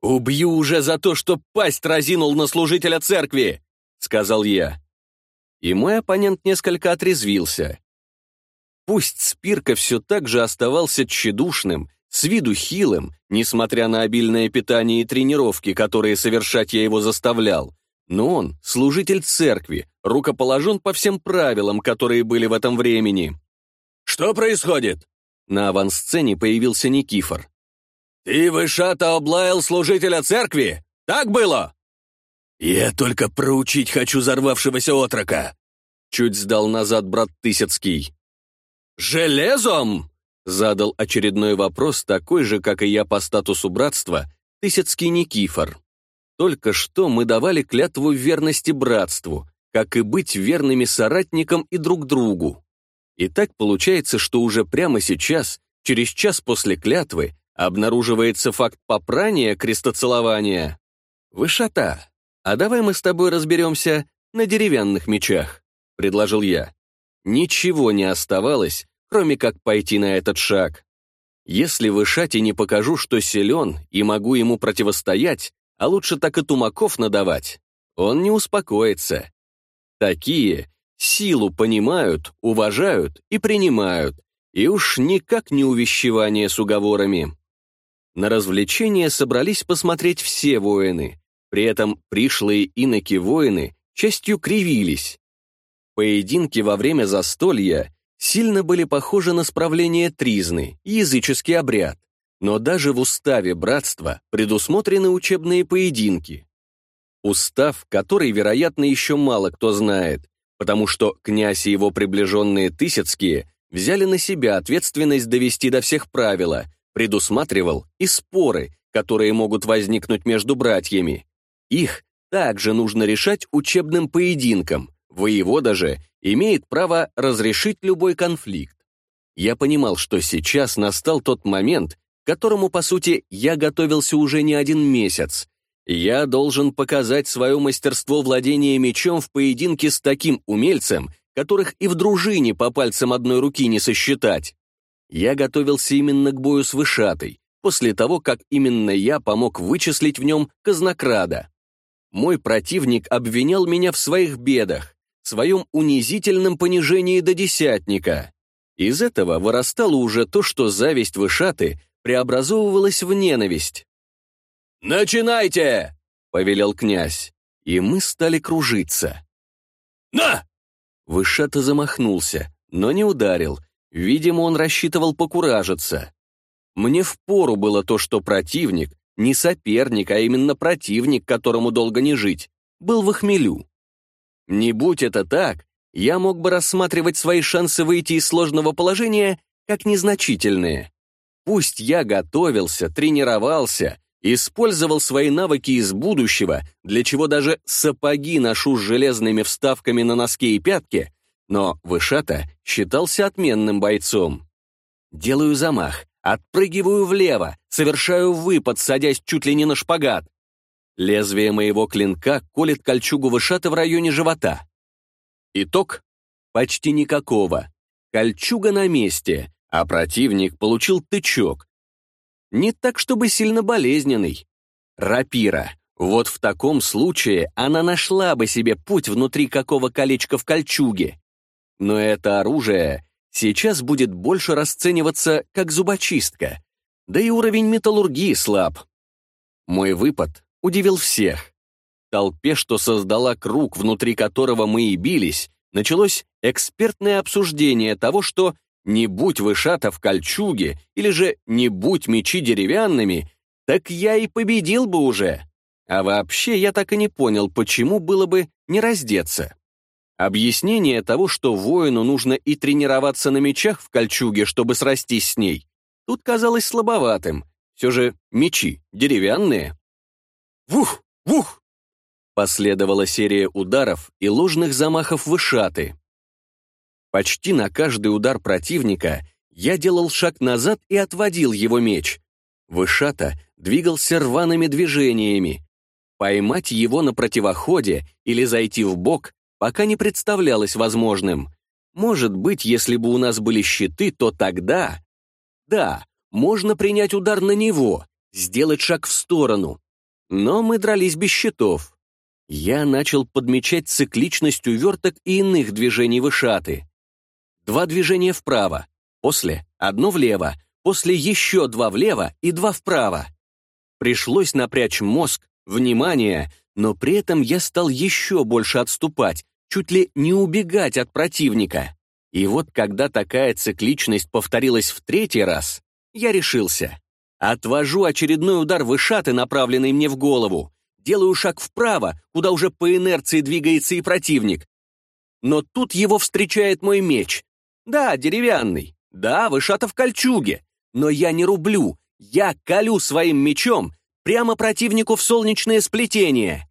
«Убью уже за то, что пасть разинул на служителя церкви!» — сказал я. И мой оппонент несколько отрезвился. Пусть Спирка все так же оставался тщедушным, с виду хилым, несмотря на обильное питание и тренировки, которые совершать я его заставлял, но он — служитель церкви, рукоположен по всем правилам, которые были в этом времени. «Что происходит?» На авансцене появился Никифор. «Ты, Вышата, облаял служителя церкви? Так было?» «Я только проучить хочу взорвавшегося отрока!» Чуть сдал назад брат Тысяцкий. «Железом?» Задал очередной вопрос, такой же, как и я по статусу братства, Тысяцкий Никифор. Только что мы давали клятву верности братству, как и быть верными соратникам и друг другу. И так получается, что уже прямо сейчас, через час после клятвы, обнаруживается факт попрания крестоцелования. Вышата, а давай мы с тобой разберемся на деревянных мечах, предложил я. Ничего не оставалось, кроме как пойти на этот шаг. Если вышать и не покажу, что силен и могу ему противостоять, а лучше так и тумаков надавать, он не успокоится. Такие силу понимают, уважают и принимают, и уж никак не увещевание с уговорами. На развлечение собрались посмотреть все воины, при этом пришлые иноки-воины частью кривились. Поединки во время застолья сильно были похожи на справление тризны, языческий обряд, но даже в уставе братства предусмотрены учебные поединки. Устав, который, вероятно, еще мало кто знает, потому что князь и его приближенные Тысяцкие взяли на себя ответственность довести до всех правила, предусматривал и споры, которые могут возникнуть между братьями. Их также нужно решать учебным поединком, воевода же имеет право разрешить любой конфликт. Я понимал, что сейчас настал тот момент, к которому, по сути, я готовился уже не один месяц. Я должен показать свое мастерство владения мечом в поединке с таким умельцем, которых и в дружине по пальцам одной руки не сосчитать. Я готовился именно к бою с Вышатой, после того, как именно я помог вычислить в нем казнокрада. Мой противник обвинял меня в своих бедах, своем унизительном понижении до десятника. Из этого вырастало уже то, что зависть вышаты преобразовывалась в ненависть. «Начинайте!» — повелел князь, и мы стали кружиться. «На!» Вышата замахнулся, но не ударил. Видимо, он рассчитывал покуражиться. Мне впору было то, что противник, не соперник, а именно противник, которому долго не жить, был в хмелю. Не будь это так, я мог бы рассматривать свои шансы выйти из сложного положения как незначительные. Пусть я готовился, тренировался, использовал свои навыки из будущего, для чего даже сапоги ношу с железными вставками на носки и пятки, но Вышата считался отменным бойцом. Делаю замах, отпрыгиваю влево, совершаю выпад, садясь чуть ли не на шпагат. Лезвие моего клинка колет кольчугу вышата в районе живота. Итог? Почти никакого. Кольчуга на месте, а противник получил тычок. Не так, чтобы сильно болезненный. Рапира. Вот в таком случае она нашла бы себе путь внутри какого колечка в кольчуге. Но это оружие сейчас будет больше расцениваться как зубочистка. Да и уровень металлургии слаб. Мой выпад удивил всех. Толпе, что создала круг, внутри которого мы и бились, началось экспертное обсуждение того, что не будь вышата в кольчуге или же не будь мечи деревянными, так я и победил бы уже. А вообще я так и не понял, почему было бы не раздеться. Объяснение того, что воину нужно и тренироваться на мечах в кольчуге, чтобы срастись с ней, тут казалось слабоватым. Все же мечи деревянные. Вух! Вух! Последовала серия ударов и ложных замахов вышаты. Почти на каждый удар противника я делал шаг назад и отводил его меч. Вышата двигался рваными движениями. Поймать его на противоходе или зайти в бок пока не представлялось возможным. Может быть, если бы у нас были щиты, то тогда... Да, можно принять удар на него, сделать шаг в сторону. Но мы дрались без щитов. Я начал подмечать цикличность уверток и иных движений вышаты. Два движения вправо, после одно влево, после еще два влево и два вправо. Пришлось напрячь мозг, внимание, но при этом я стал еще больше отступать, чуть ли не убегать от противника. И вот когда такая цикличность повторилась в третий раз, я решился. Отвожу очередной удар вышаты, направленный мне в голову. Делаю шаг вправо, куда уже по инерции двигается и противник. Но тут его встречает мой меч. Да, деревянный. Да, вышата в кольчуге. Но я не рублю. Я колю своим мечом прямо противнику в солнечное сплетение.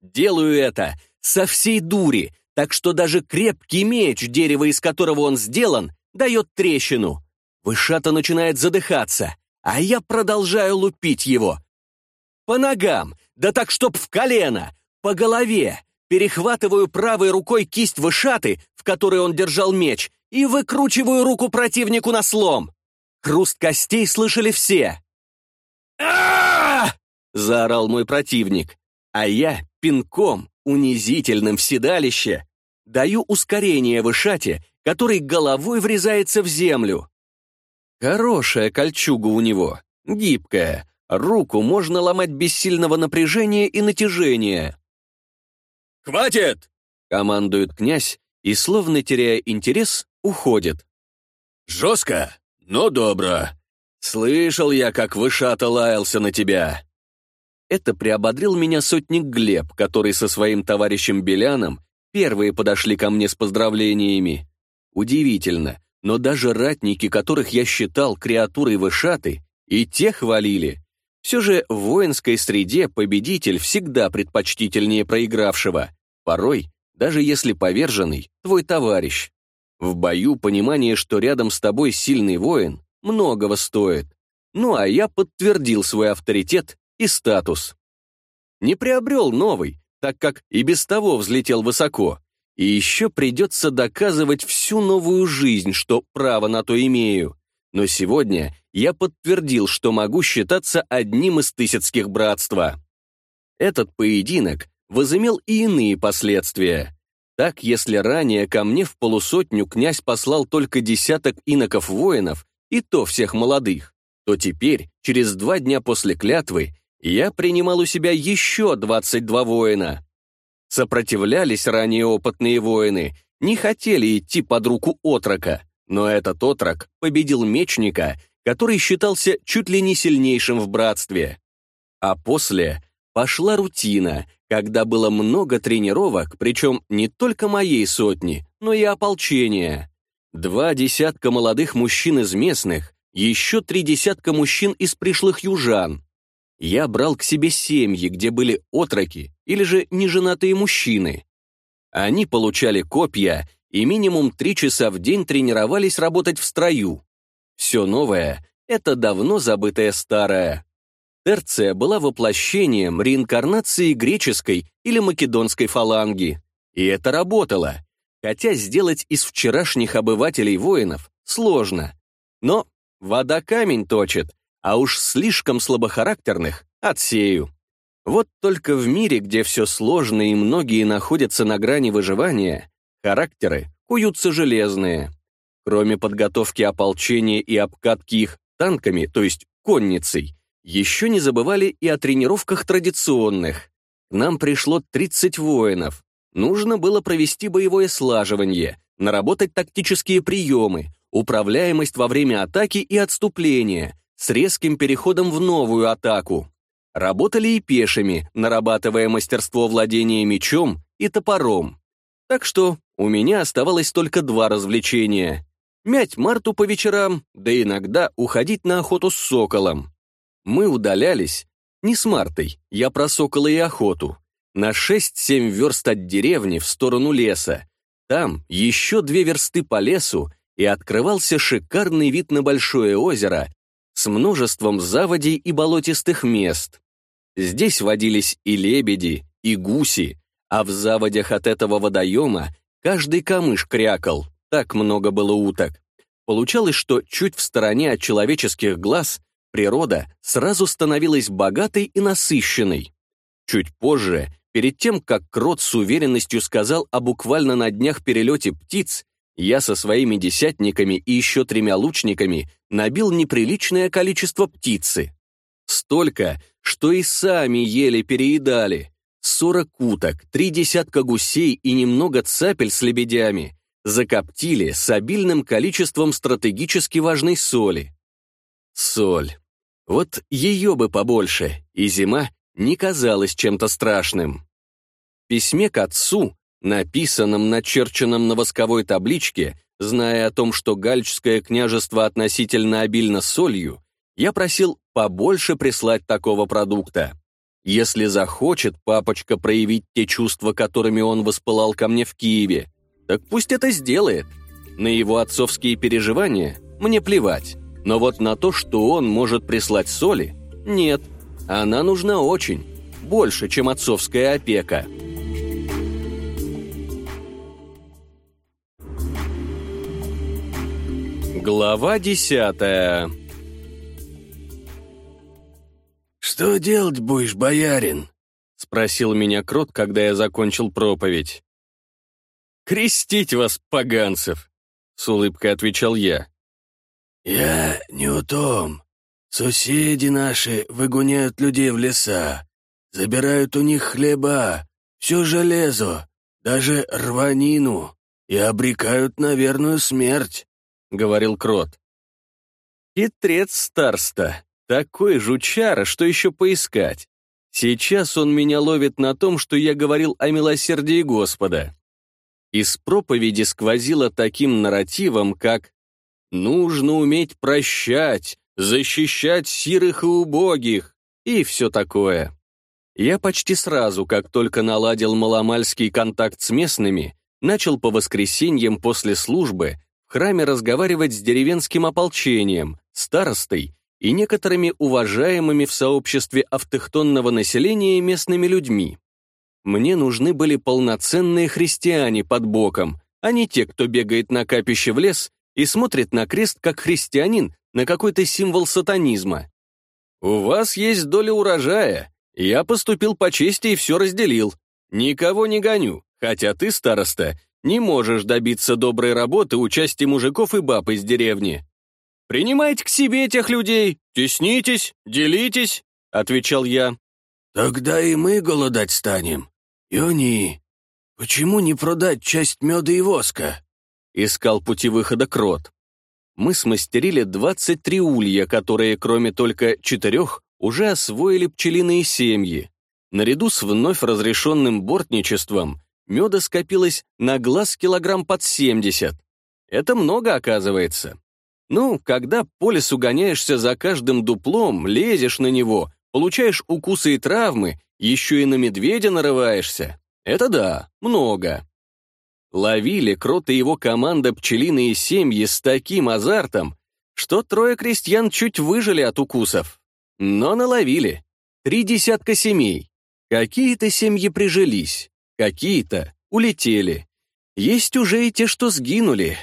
Делаю это со всей дури, так что даже крепкий меч, дерево из которого он сделан, дает трещину. Вышата начинает задыхаться, а я продолжаю лупить его. По ногам, да так чтоб в колено, по голове. Перехватываю правой рукой кисть вышаты, в которой он держал меч, и выкручиваю руку противнику на слом. Хруст костей слышали все. а заорал мой противник, а я пинком унизительным в седалище, даю ускорение вышате, который головой врезается в землю. Хорошая кольчуга у него, гибкая, руку можно ломать без сильного напряжения и натяжения. «Хватит!» — командует князь и, словно теряя интерес, уходит. «Жестко, но добро. Слышал я, как Вышата лаялся на тебя. Это приободрил меня сотник Глеб, который со своим товарищем Беляном первые подошли ко мне с поздравлениями. Удивительно, но даже ратники, которых я считал креатурой вышаты, и те хвалили. Все же в воинской среде победитель всегда предпочтительнее проигравшего. Порой, даже если поверженный, твой товарищ. В бою понимание, что рядом с тобой сильный воин, многого стоит. Ну а я подтвердил свой авторитет и статус. Не приобрел новый, так как и без того взлетел высоко, и еще придется доказывать всю новую жизнь, что право на то имею. Но сегодня я подтвердил, что могу считаться одним из тысяцких братства. Этот поединок возымел и иные последствия. Так, если ранее ко мне в полусотню князь послал только десяток иноков-воинов, и то всех молодых, то теперь, через два дня после клятвы, я принимал у себя еще 22 воина. Сопротивлялись ранее опытные воины, не хотели идти под руку отрока, но этот отрок победил мечника, который считался чуть ли не сильнейшим в братстве. А после пошла рутина, когда было много тренировок, причем не только моей сотни, но и ополчения. Два десятка молодых мужчин из местных, еще три десятка мужчин из пришлых южан я брал к себе семьи, где были отроки или же неженатые мужчины. Они получали копья и минимум три часа в день тренировались работать в строю. Все новое — это давно забытое старое. Терция была воплощением реинкарнации греческой или македонской фаланги. И это работало, хотя сделать из вчерашних обывателей воинов сложно. Но вода камень точит, а уж слишком слабохарактерных отсею. Вот только в мире, где все сложно и многие находятся на грани выживания, характеры куются железные. Кроме подготовки ополчения и обкатки их танками, то есть конницей, еще не забывали и о тренировках традиционных. нам пришло 30 воинов. Нужно было провести боевое слаживание, наработать тактические приемы, управляемость во время атаки и отступления, с резким переходом в новую атаку. Работали и пешими, нарабатывая мастерство владения мечом и топором. Так что у меня оставалось только два развлечения. Мять Марту по вечерам, да иногда уходить на охоту с соколом. Мы удалялись, не с Мартой, я про сокола и охоту, на 6-7 верст от деревни в сторону леса. Там еще две версты по лесу, и открывался шикарный вид на большое озеро с множеством заводей и болотистых мест. Здесь водились и лебеди, и гуси, а в заводях от этого водоема каждый камыш крякал, так много было уток. Получалось, что чуть в стороне от человеческих глаз природа сразу становилась богатой и насыщенной. Чуть позже, перед тем, как Крот с уверенностью сказал о буквально на днях перелете птиц, я со своими десятниками и еще тремя лучниками набил неприличное количество птицы. Столько, что и сами еле переедали. Сорок уток, три десятка гусей и немного цапель с лебедями закоптили с обильным количеством стратегически важной соли. Соль. Вот ее бы побольше, и зима не казалась чем-то страшным. В письме к отцу написанном, начерченном на восковой табличке, зная о том, что Гальчское княжество относительно обильно солью, я просил побольше прислать такого продукта. Если захочет папочка проявить те чувства, которыми он воспылал ко мне в Киеве, так пусть это сделает. На его отцовские переживания мне плевать. Но вот на то, что он может прислать соли, нет. Она нужна очень. Больше, чем отцовская опека. Глава десятая «Что делать будешь, боярин?» — спросил меня Крот, когда я закончил проповедь. «Крестить вас, поганцев!» — с улыбкой отвечал я. «Я не о том. Соседи наши выгоняют людей в леса, забирают у них хлеба, все железо, даже рванину и обрекают на верную смерть говорил Крот. Хитрец старста, такой жучара, что еще поискать. Сейчас он меня ловит на том, что я говорил о милосердии Господа. Из проповеди сквозило таким нарративом, как «нужно уметь прощать, защищать сирых и убогих» и все такое. Я почти сразу, как только наладил маломальский контакт с местными, начал по воскресеньям после службы храме разговаривать с деревенским ополчением, старостой и некоторыми уважаемыми в сообществе автохтонного населения местными людьми. Мне нужны были полноценные христиане под боком, а не те, кто бегает на капище в лес и смотрит на крест как христианин на какой-то символ сатанизма. «У вас есть доля урожая. Я поступил по чести и все разделил. Никого не гоню, хотя ты, староста, не можешь добиться доброй работы участия мужиков и баб из деревни. «Принимайте к себе этих людей, теснитесь, делитесь», — отвечал я. «Тогда и мы голодать станем. И они. Почему не продать часть меда и воска?» — искал пути выхода крот. Мы смастерили 23 улья, которые, кроме только четырех, уже освоили пчелиные семьи. Наряду с вновь разрешенным бортничеством меда скопилось на глаз килограмм под 70. Это много, оказывается. Ну, когда по лесу гоняешься за каждым дуплом, лезешь на него, получаешь укусы и травмы, еще и на медведя нарываешься. Это да, много. Ловили Крот и его команда пчелиные семьи с таким азартом, что трое крестьян чуть выжили от укусов. Но наловили. Три десятка семей. Какие-то семьи прижились. Какие-то улетели. Есть уже и те, что сгинули.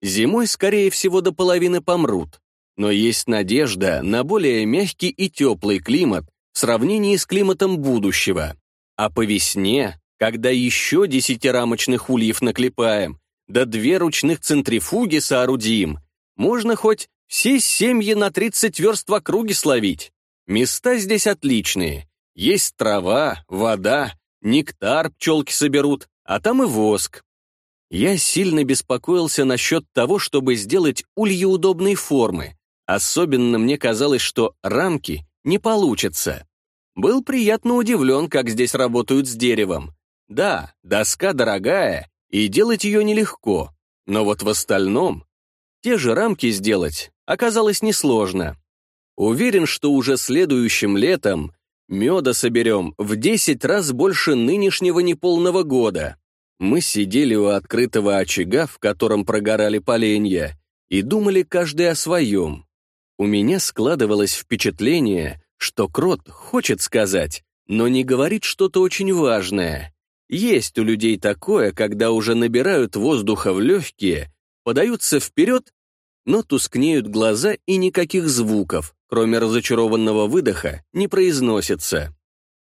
Зимой, скорее всего, до половины помрут. Но есть надежда на более мягкий и теплый климат в сравнении с климатом будущего. А по весне, когда еще десятирамочных ульев наклепаем, да две ручных центрифуги соорудим, можно хоть все семьи на 30 верст в округе словить. Места здесь отличные. Есть трава, вода, Нектар пчелки соберут, а там и воск. Я сильно беспокоился насчет того, чтобы сделать ульи удобной формы. Особенно мне казалось, что рамки не получится. Был приятно удивлен, как здесь работают с деревом. Да, доска дорогая, и делать ее нелегко, но вот в остальном те же рамки сделать оказалось несложно. Уверен, что уже следующим летом меда соберем в 10 раз больше нынешнего неполного года. Мы сидели у открытого очага, в котором прогорали поленья, и думали каждый о своем. У меня складывалось впечатление, что Крот хочет сказать, но не говорит что-то очень важное. Есть у людей такое, когда уже набирают воздуха в легкие, подаются вперед, но тускнеют глаза и никаких звуков, кроме разочарованного выдоха, не произносится.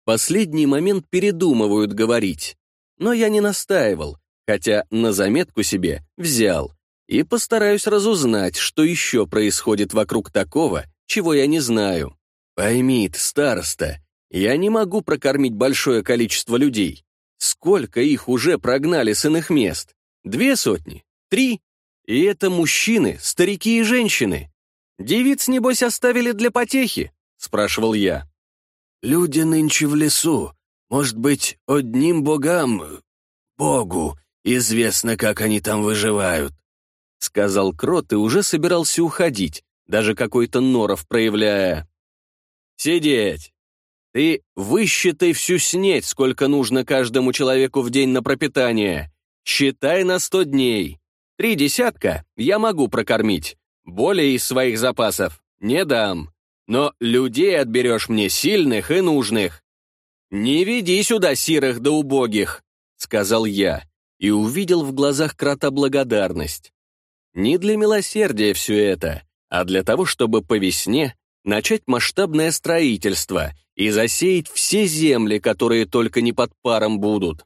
Последний момент передумывают говорить. Но я не настаивал, хотя на заметку себе взял, и постараюсь разузнать, что еще происходит вокруг такого, чего я не знаю. Пойми, староста, я не могу прокормить большое количество людей. Сколько их уже прогнали с иных мест? Две сотни? Три? И это мужчины, старики и женщины. Девиц, небось, оставили для потехи? Спрашивал я. Люди нынче в лесу. Может быть, одним богам, богу, известно, как они там выживают. Сказал Крот и уже собирался уходить, даже какой-то норов проявляя. «Сидеть! Ты высчитай всю снеть, сколько нужно каждому человеку в день на пропитание. Считай на сто дней. Три десятка я могу прокормить. Более из своих запасов не дам. Но людей отберешь мне сильных и нужных. Не веди сюда сирых да убогих», — сказал я, и увидел в глазах крота благодарность. Не для милосердия все это, а для того, чтобы по весне начать масштабное строительство и засеять все земли, которые только не под паром будут.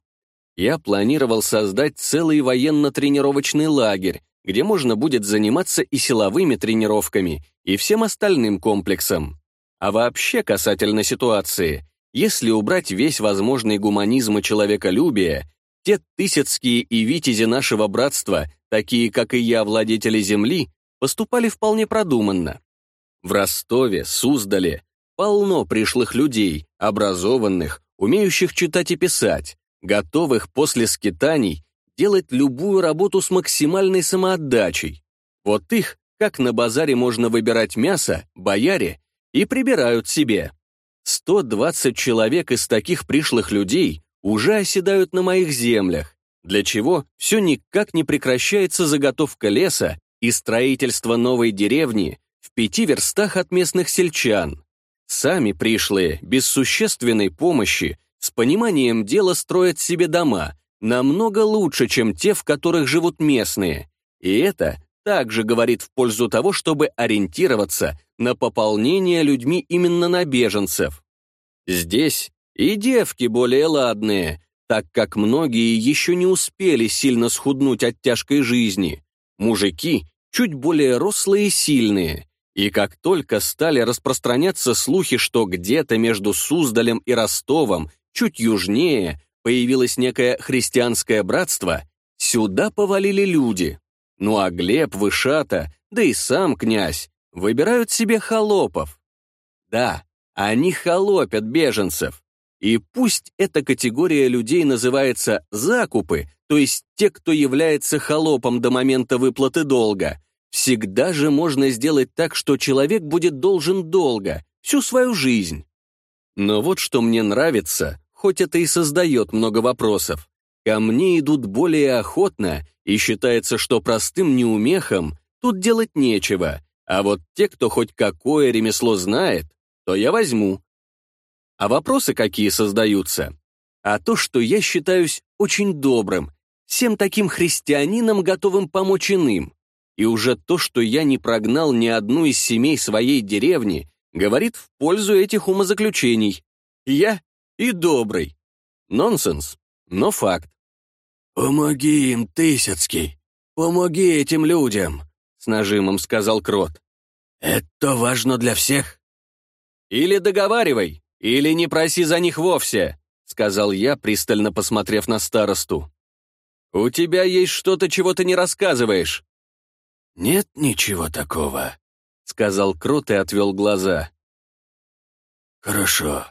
Я планировал создать целый военно-тренировочный лагерь, где можно будет заниматься и силовыми тренировками, и всем остальным комплексом. А вообще касательно ситуации, если убрать весь возможный гуманизм и человеколюбие, те тысяцкие и витязи нашего братства, такие как и я, владетели земли, поступали вполне продуманно. В Ростове, Суздале полно пришлых людей, образованных, умеющих читать и писать, готовых после скитаний делать любую работу с максимальной самоотдачей. Вот их, как на базаре можно выбирать мясо, бояре, и прибирают себе. 120 человек из таких пришлых людей уже оседают на моих землях, для чего все никак не прекращается заготовка леса и строительство новой деревни в пяти верстах от местных сельчан. Сами пришлые, без существенной помощи, с пониманием дела строят себе дома, намного лучше, чем те, в которых живут местные. И это также говорит в пользу того, чтобы ориентироваться на пополнение людьми именно на беженцев. Здесь и девки более ладные, так как многие еще не успели сильно схуднуть от тяжкой жизни. Мужики чуть более рослые и сильные. И как только стали распространяться слухи, что где-то между Суздалем и Ростовом, чуть южнее, появилось некое христианское братство, сюда повалили люди. Ну а Глеб, Вышата, да и сам князь выбирают себе холопов. Да, они холопят беженцев. И пусть эта категория людей называется «закупы», то есть те, кто является холопом до момента выплаты долга, всегда же можно сделать так, что человек будет должен долго, всю свою жизнь. Но вот что мне нравится, хоть это и создает много вопросов. Ко мне идут более охотно, и считается, что простым неумехам тут делать нечего, а вот те, кто хоть какое ремесло знает, то я возьму. А вопросы какие создаются? А то, что я считаюсь очень добрым, всем таким христианином, готовым помочь иным. И уже то, что я не прогнал ни одну из семей своей деревни, говорит в пользу этих умозаключений. Я и добрый. Нонсенс, но факт. «Помоги им, Тысяцкий! Помоги этим людям!» — с нажимом сказал Крот. «Это важно для всех!» «Или договаривай, или не проси за них вовсе!» — сказал я, пристально посмотрев на старосту. У тебя есть что-то, чего ты не рассказываешь». «Нет ничего такого», — сказал Крот и отвел глаза. «Хорошо,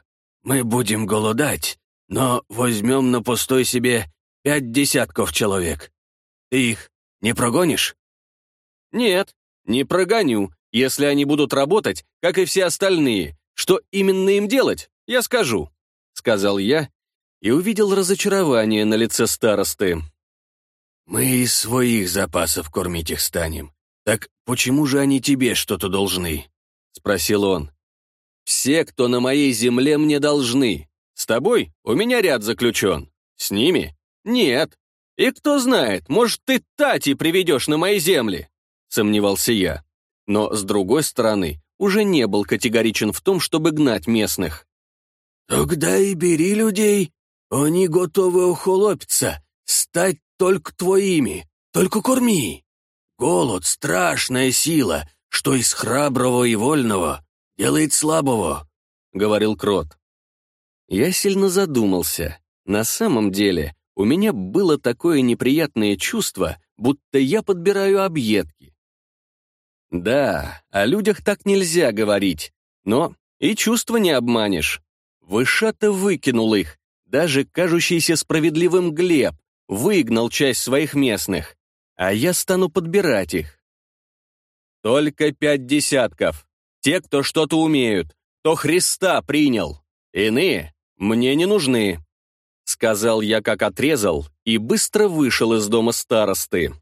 мы будем голодать, но возьмем на пустой себе пять десятков человек. Ты их не прогонишь?» «Нет, не прогоню, если они будут работать, как и все остальные. Что именно им делать, я скажу», — сказал я и увидел разочарование на лице старосты. «Мы из своих запасов кормить их станем. Так почему же они тебе что-то должны?» — спросил он. «Все, кто на моей земле, мне должны. С тобой у меня ряд заключен. С ними? Нет. И кто знает, может, ты Тати приведешь на мои земли?» — сомневался я. Но, с другой стороны, уже не был категоричен в том, чтобы гнать местных. «Тогда и бери людей. Они готовы ухолопиться, стать только твоими, только корми. Голод — страшная сила, что из храброго и вольного делает слабого», — говорил Крот. Я сильно задумался. На самом деле, у меня было такое неприятное чувство, будто я подбираю объедки. Да, о людях так нельзя говорить, но и чувства не обманешь. Вышата выкинул их, даже кажущийся справедливым Глеб выгнал часть своих местных, а я стану подбирать их. Только пять десятков. Те, кто что-то умеют, кто Христа принял. Иные мне не нужны. Сказал я, как отрезал, и быстро вышел из дома старосты.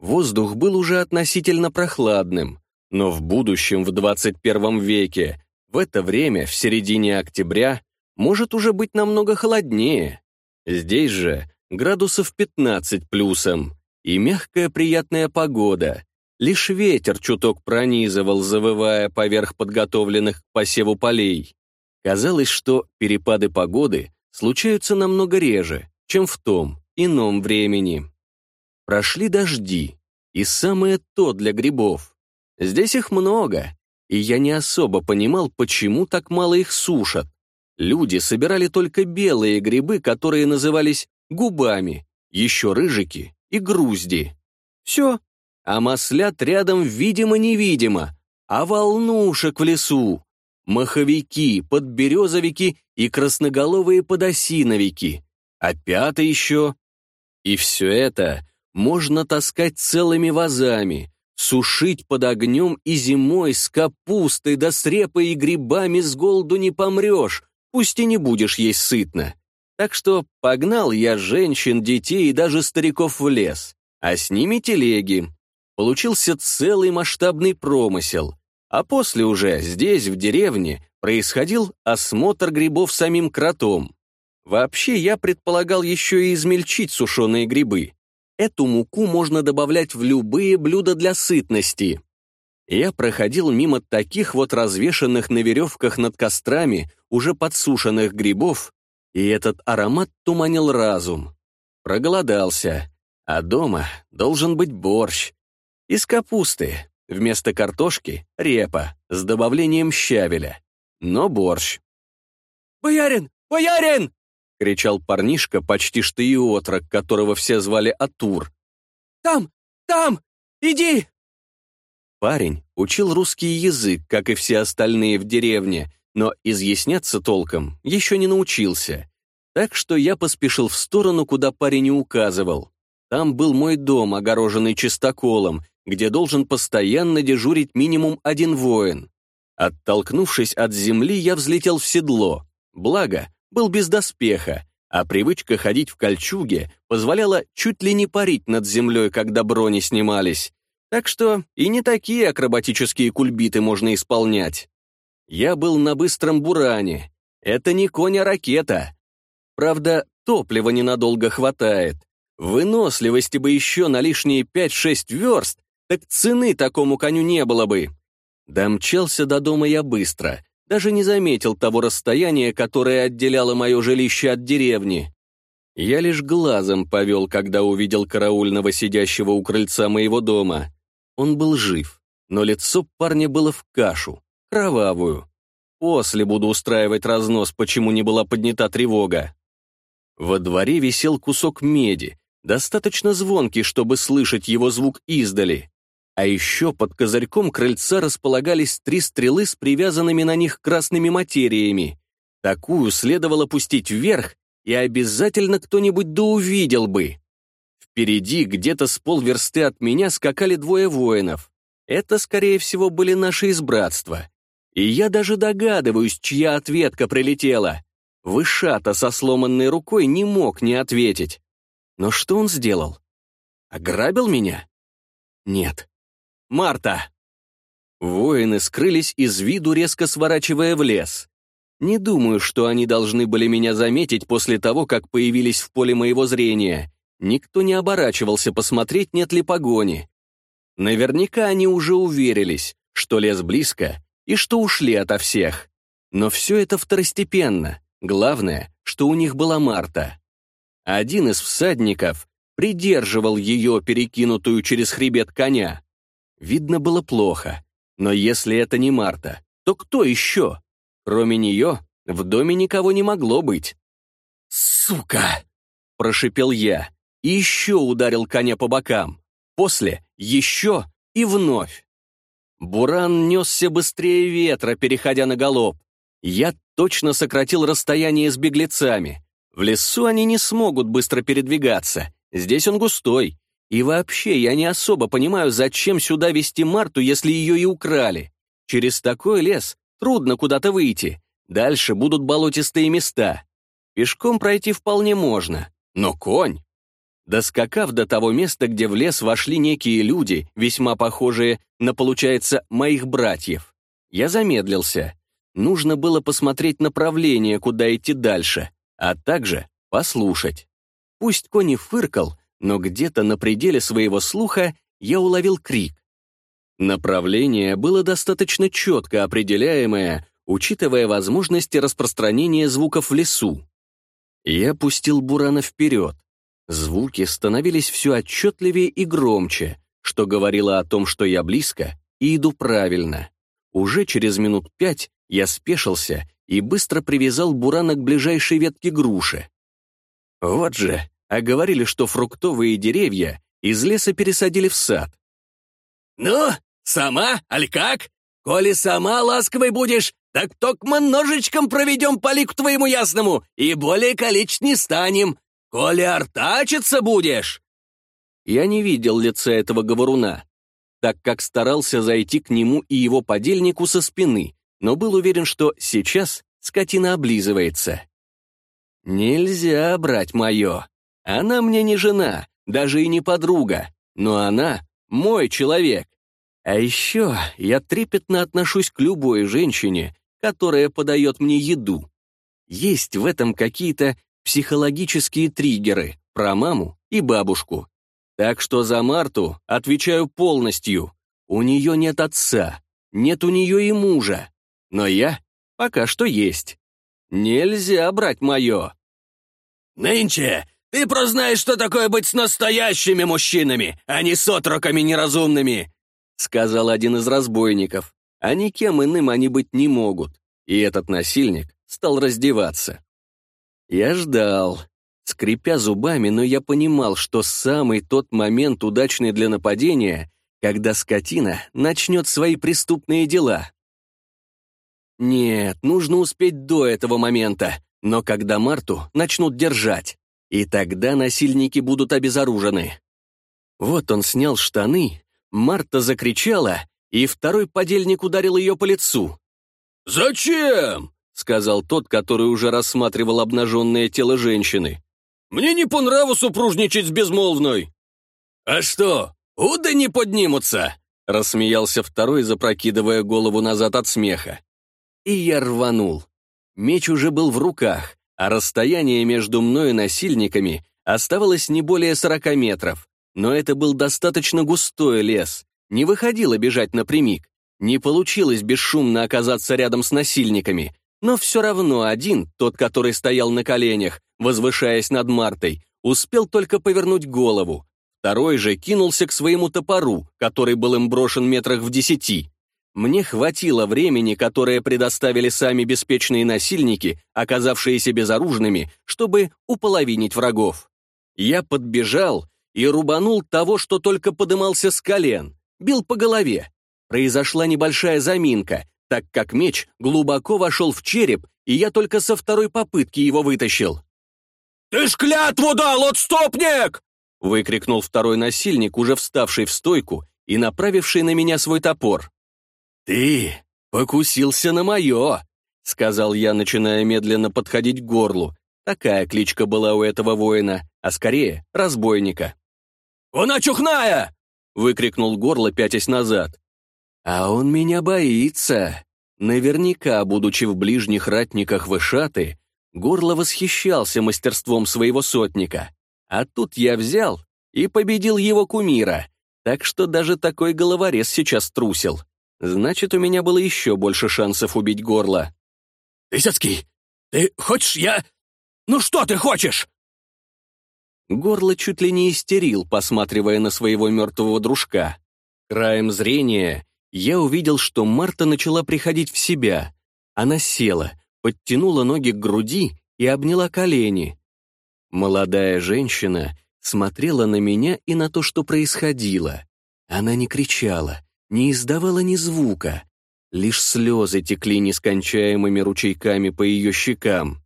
Воздух был уже относительно прохладным, но в будущем, в 21 веке, в это время, в середине октября, может уже быть намного холоднее. Здесь же градусов 15 плюсом, и мягкая приятная погода. Лишь ветер чуток пронизывал, завывая поверх подготовленных к посеву полей. Казалось, что перепады погоды случаются намного реже, чем в том ином времени. Прошли дожди, и самое то для грибов. Здесь их много, и я не особо понимал, почему так мало их сушат. Люди собирали только белые грибы, которые назывались губами, еще рыжики и грузди. Все, а маслят рядом видимо-невидимо, а волнушек в лесу. Маховики, подберезовики и красноголовые подосиновики. Опята еще. И все это можно таскать целыми вазами, сушить под огнем и зимой с капустой да с репой и грибами с голоду не помрешь, пусть и не будешь есть сытно. Так что погнал я женщин, детей и даже стариков в лес, а с ними телеги. Получился целый масштабный промысел. А после уже здесь, в деревне, происходил осмотр грибов самим кротом. Вообще, я предполагал еще и измельчить сушеные грибы. Эту муку можно добавлять в любые блюда для сытности. Я проходил мимо таких вот развешанных на веревках над кострами уже подсушенных грибов, и этот аромат туманил разум. Проголодался, а дома должен быть борщ. Из капусты, вместо картошки — репа, с добавлением щавеля, но борщ. «Боярин! Боярин!» — кричал парнишка, почти что и отрок, которого все звали Атур. «Там! Там! Иди!» Парень учил русский язык, как и все остальные в деревне, но изъясняться толком еще не научился. Так что я поспешил в сторону, куда парень не указывал. Там был мой дом, огороженный чистоколом, где должен постоянно дежурить минимум один воин. Оттолкнувшись от земли, я взлетел в седло. Благо, был без доспеха, а привычка ходить в кольчуге позволяла чуть ли не парить над землей, когда брони снимались. Так что и не такие акробатические кульбиты можно исполнять. Я был на быстром буране. Это не конь, а. Правда, топлива ненадолго хватает. Выносливости бы еще на лишние 5-6 верст, так цены такому коню не было бы. Домчался до дома я быстро, даже не заметил того расстояния, которое отделяло мое жилище от деревни. Я лишь глазом повел, когда увидел караульного, сидящего у крыльца моего дома. Он был жив, но лицо парня было в кашу, кровавую. После буду устраивать разнос, почему не была поднята тревога. Во дворе висел кусок меди, достаточно звонкий, чтобы слышать его звук издали. А еще под козырьком крыльца располагались три стрелы с привязанными на них красными материями. Такую следовало пустить вверх, и обязательно кто-нибудь да увидел бы. Впереди, где-то с полверсты от меня, скакали двое воинов. Это, скорее всего, были наши из братства. И я даже догадываюсь, чья ответка прилетела. Вышата со сломанной рукой не мог не ответить. Но что он сделал? Ограбил меня? Нет. Марта! Воины скрылись из виду, резко сворачивая в лес. Не думаю, что они должны были меня заметить после того, как появились в поле моего зрения. Никто не оборачивался посмотреть, нет ли погони. Наверняка они уже уверились, что лес близко и что ушли ото всех. Но все это второстепенно. Главное, что у них была Марта. Один из всадников придерживал ее, перекинутую через хребет коня. Видно было плохо. Но если это не Марта, то кто еще? Кроме нее, в доме никого не могло быть. «Сука!» — прошипел я и еще ударил коня по бокам. После еще и вновь. Буран несся быстрее ветра, переходя на галоп. Я точно сократил расстояние с беглецами. В лесу они не смогут быстро передвигаться. Здесь он густой. И вообще, я не особо понимаю, зачем сюда вести Марту, если ее и украли. Через такой лес трудно куда-то выйти. Дальше будут болотистые места. Пешком пройти вполне можно. Но конь... Доскакав до того места, где в лес вошли некие люди, весьма похожие на, получается, моих братьев, я замедлился. Нужно было посмотреть направление, куда идти дальше, а также послушать. Пусть конь фыркал, но где-то на пределе своего слуха я уловил крик. Направление было достаточно четко определяемое, учитывая возможности распространения звуков в лесу. Я пустил Бурана вперед. Звуки становились все отчетливее и громче, что говорило о том, что я близко и иду правильно. Уже через минут пять я спешился и быстро привязал Бурана к ближайшей ветке груши. Вот же, а говорили, что фруктовые деревья из леса пересадили в сад. «Ну, сама, аль как? Коли сама ласковой будешь, так токмо ножичком проведем по лику твоему ясному и более количь не станем. Коли артачиться будешь!» Я не видел лица этого говоруна, так как старался зайти к нему и его подельнику со спины, но был уверен, что сейчас скотина облизывается. Нельзя брать мое. Она мне не жена, даже и не подруга, но она мой человек. А еще я трепетно отношусь к любой женщине, которая подает мне еду. Есть в этом какие-то психологические триггеры про маму и бабушку. Так что за Марту отвечаю полностью. У нее нет отца, нет у нее и мужа. Но я пока что есть. Нельзя брать мое. «Нынче ты прознаешь, что такое быть с настоящими мужчинами, а не с отроками неразумными», сказал один из разбойников. А никем иным они быть не могут. И этот насильник стал раздеваться. Я ждал, скрипя зубами, но я понимал, что самый тот момент удачный для нападения, когда скотина начнет свои преступные дела. Нет, нужно успеть до этого момента, но когда Марту начнут держать, и тогда насильники будут обезоружены. Вот он снял штаны, Марта закричала, и второй подельник ударил ее по лицу. «Зачем?» — сказал тот, который уже рассматривал обнаженное тело женщины. «Мне не по нраву супружничать с безмолвной». «А что, уды не поднимутся?» — рассмеялся второй, запрокидывая голову назад от смеха и я рванул. Меч уже был в руках, а расстояние между мной и насильниками оставалось не более сорока метров. Но это был достаточно густой лес. Не выходило бежать напрямик. Не получилось бесшумно оказаться рядом с насильниками. Но все равно один, тот, который стоял на коленях, возвышаясь над Мартой, успел только повернуть голову. Второй же кинулся к своему топору, который был им брошен метрах в десяти. Мне хватило времени, которое предоставили сами беспечные насильники, оказавшиеся безоружными, чтобы уполовинить врагов. Я подбежал и рубанул того, что только подымался с колен, бил по голове. Произошла небольшая заминка, так как меч глубоко вошел в череп, и я только со второй попытки его вытащил. «Ты ж клятву дал, отступник!» выкрикнул второй насильник, уже вставший в стойку и направивший на меня свой топор. «Ты покусился на мое!» — сказал я, начиная медленно подходить к горлу. Такая кличка была у этого воина, а скорее разбойника. «Она чухная!» — выкрикнул горло, пятясь назад. «А он меня боится!» Наверняка, будучи в ближних ратниках Вышаты, Горло восхищался мастерством своего сотника. А тут я взял и победил его кумира, так что даже такой головорез сейчас трусил. Значит, у меня было еще больше шансов убить горло. «Лисецкий, ты хочешь я... Ну что ты хочешь?» Горло чуть ли не истерил, посматривая на своего мертвого дружка. Краем зрения я увидел, что Марта начала приходить в себя. Она села, подтянула ноги к груди и обняла колени. Молодая женщина смотрела на меня и на то, что происходило. Она не кричала, не издавала ни звука. Лишь слезы текли нескончаемыми ручейками по ее щекам.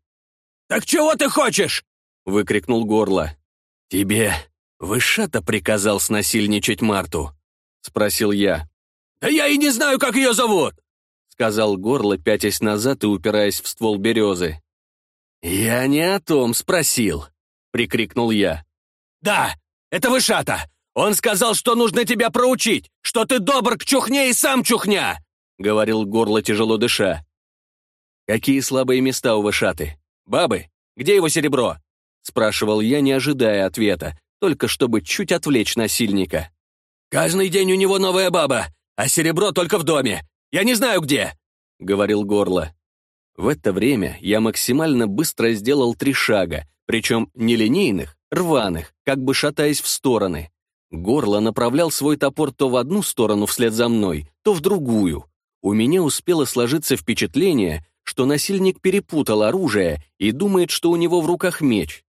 «Так чего ты хочешь?» — выкрикнул горло. «Тебе Вышата приказал снасильничать Марту?» — спросил я. «Да я и не знаю, как ее зовут!» — сказал горло, пятясь назад и упираясь в ствол березы. «Я не о том спросил», — прикрикнул я. «Да, это Вышата! Он сказал, что нужно тебя проучить, что ты добр к чухне и сам чухня!» — говорил горло, тяжело дыша. «Какие слабые места у Вышаты? Бабы, где его серебро?» — спрашивал я, не ожидая ответа, только чтобы чуть отвлечь насильника. «Каждый день у него новая баба, а серебро только в доме. Я не знаю, где!» — говорил горло. В это время я максимально быстро сделал три шага, причем не линейных, рваных, как бы шатаясь в стороны. Горло направлял свой топор то в одну сторону вслед за мной, то в другую. У меня успело сложиться впечатление, что насильник перепутал оружие и думает, что у него в руках меч.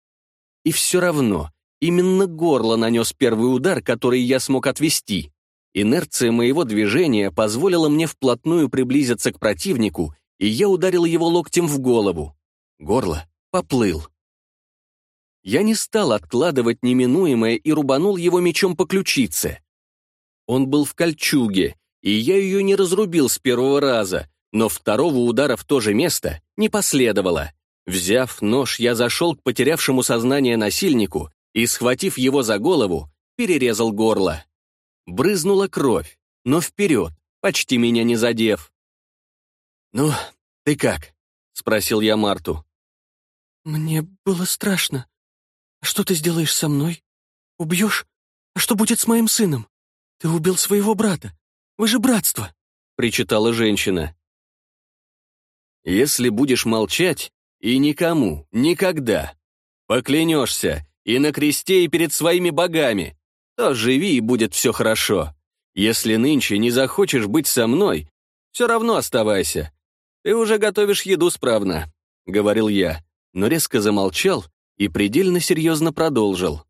И все равно, именно горло нанес первый удар, который я смог отвести. Инерция моего движения позволила мне вплотную приблизиться к противнику и я ударил его локтем в голову. Горло поплыл. Я не стал откладывать неминуемое и рубанул его мечом по ключице. Он был в кольчуге, и я ее не разрубил с первого раза, но второго удара в то же место не последовало. Взяв нож, я зашел к потерявшему сознание насильнику и, схватив его за голову, перерезал горло. Брызнула кровь, но вперед, почти меня не задев. «Ну, ты как?» — спросил я Марту. «Мне было страшно. Что ты сделаешь со мной? Убьешь? А что будет с моим сыном? Ты убил своего брата. Вы же братство!» — причитала женщина. «Если будешь молчать, и никому, никогда, поклянешься и на кресте, и перед своими богами, то живи, и будет все хорошо. Если нынче не захочешь быть со мной, все равно оставайся. «Ты уже готовишь еду справно», — говорил я, но резко замолчал и предельно серьезно продолжил.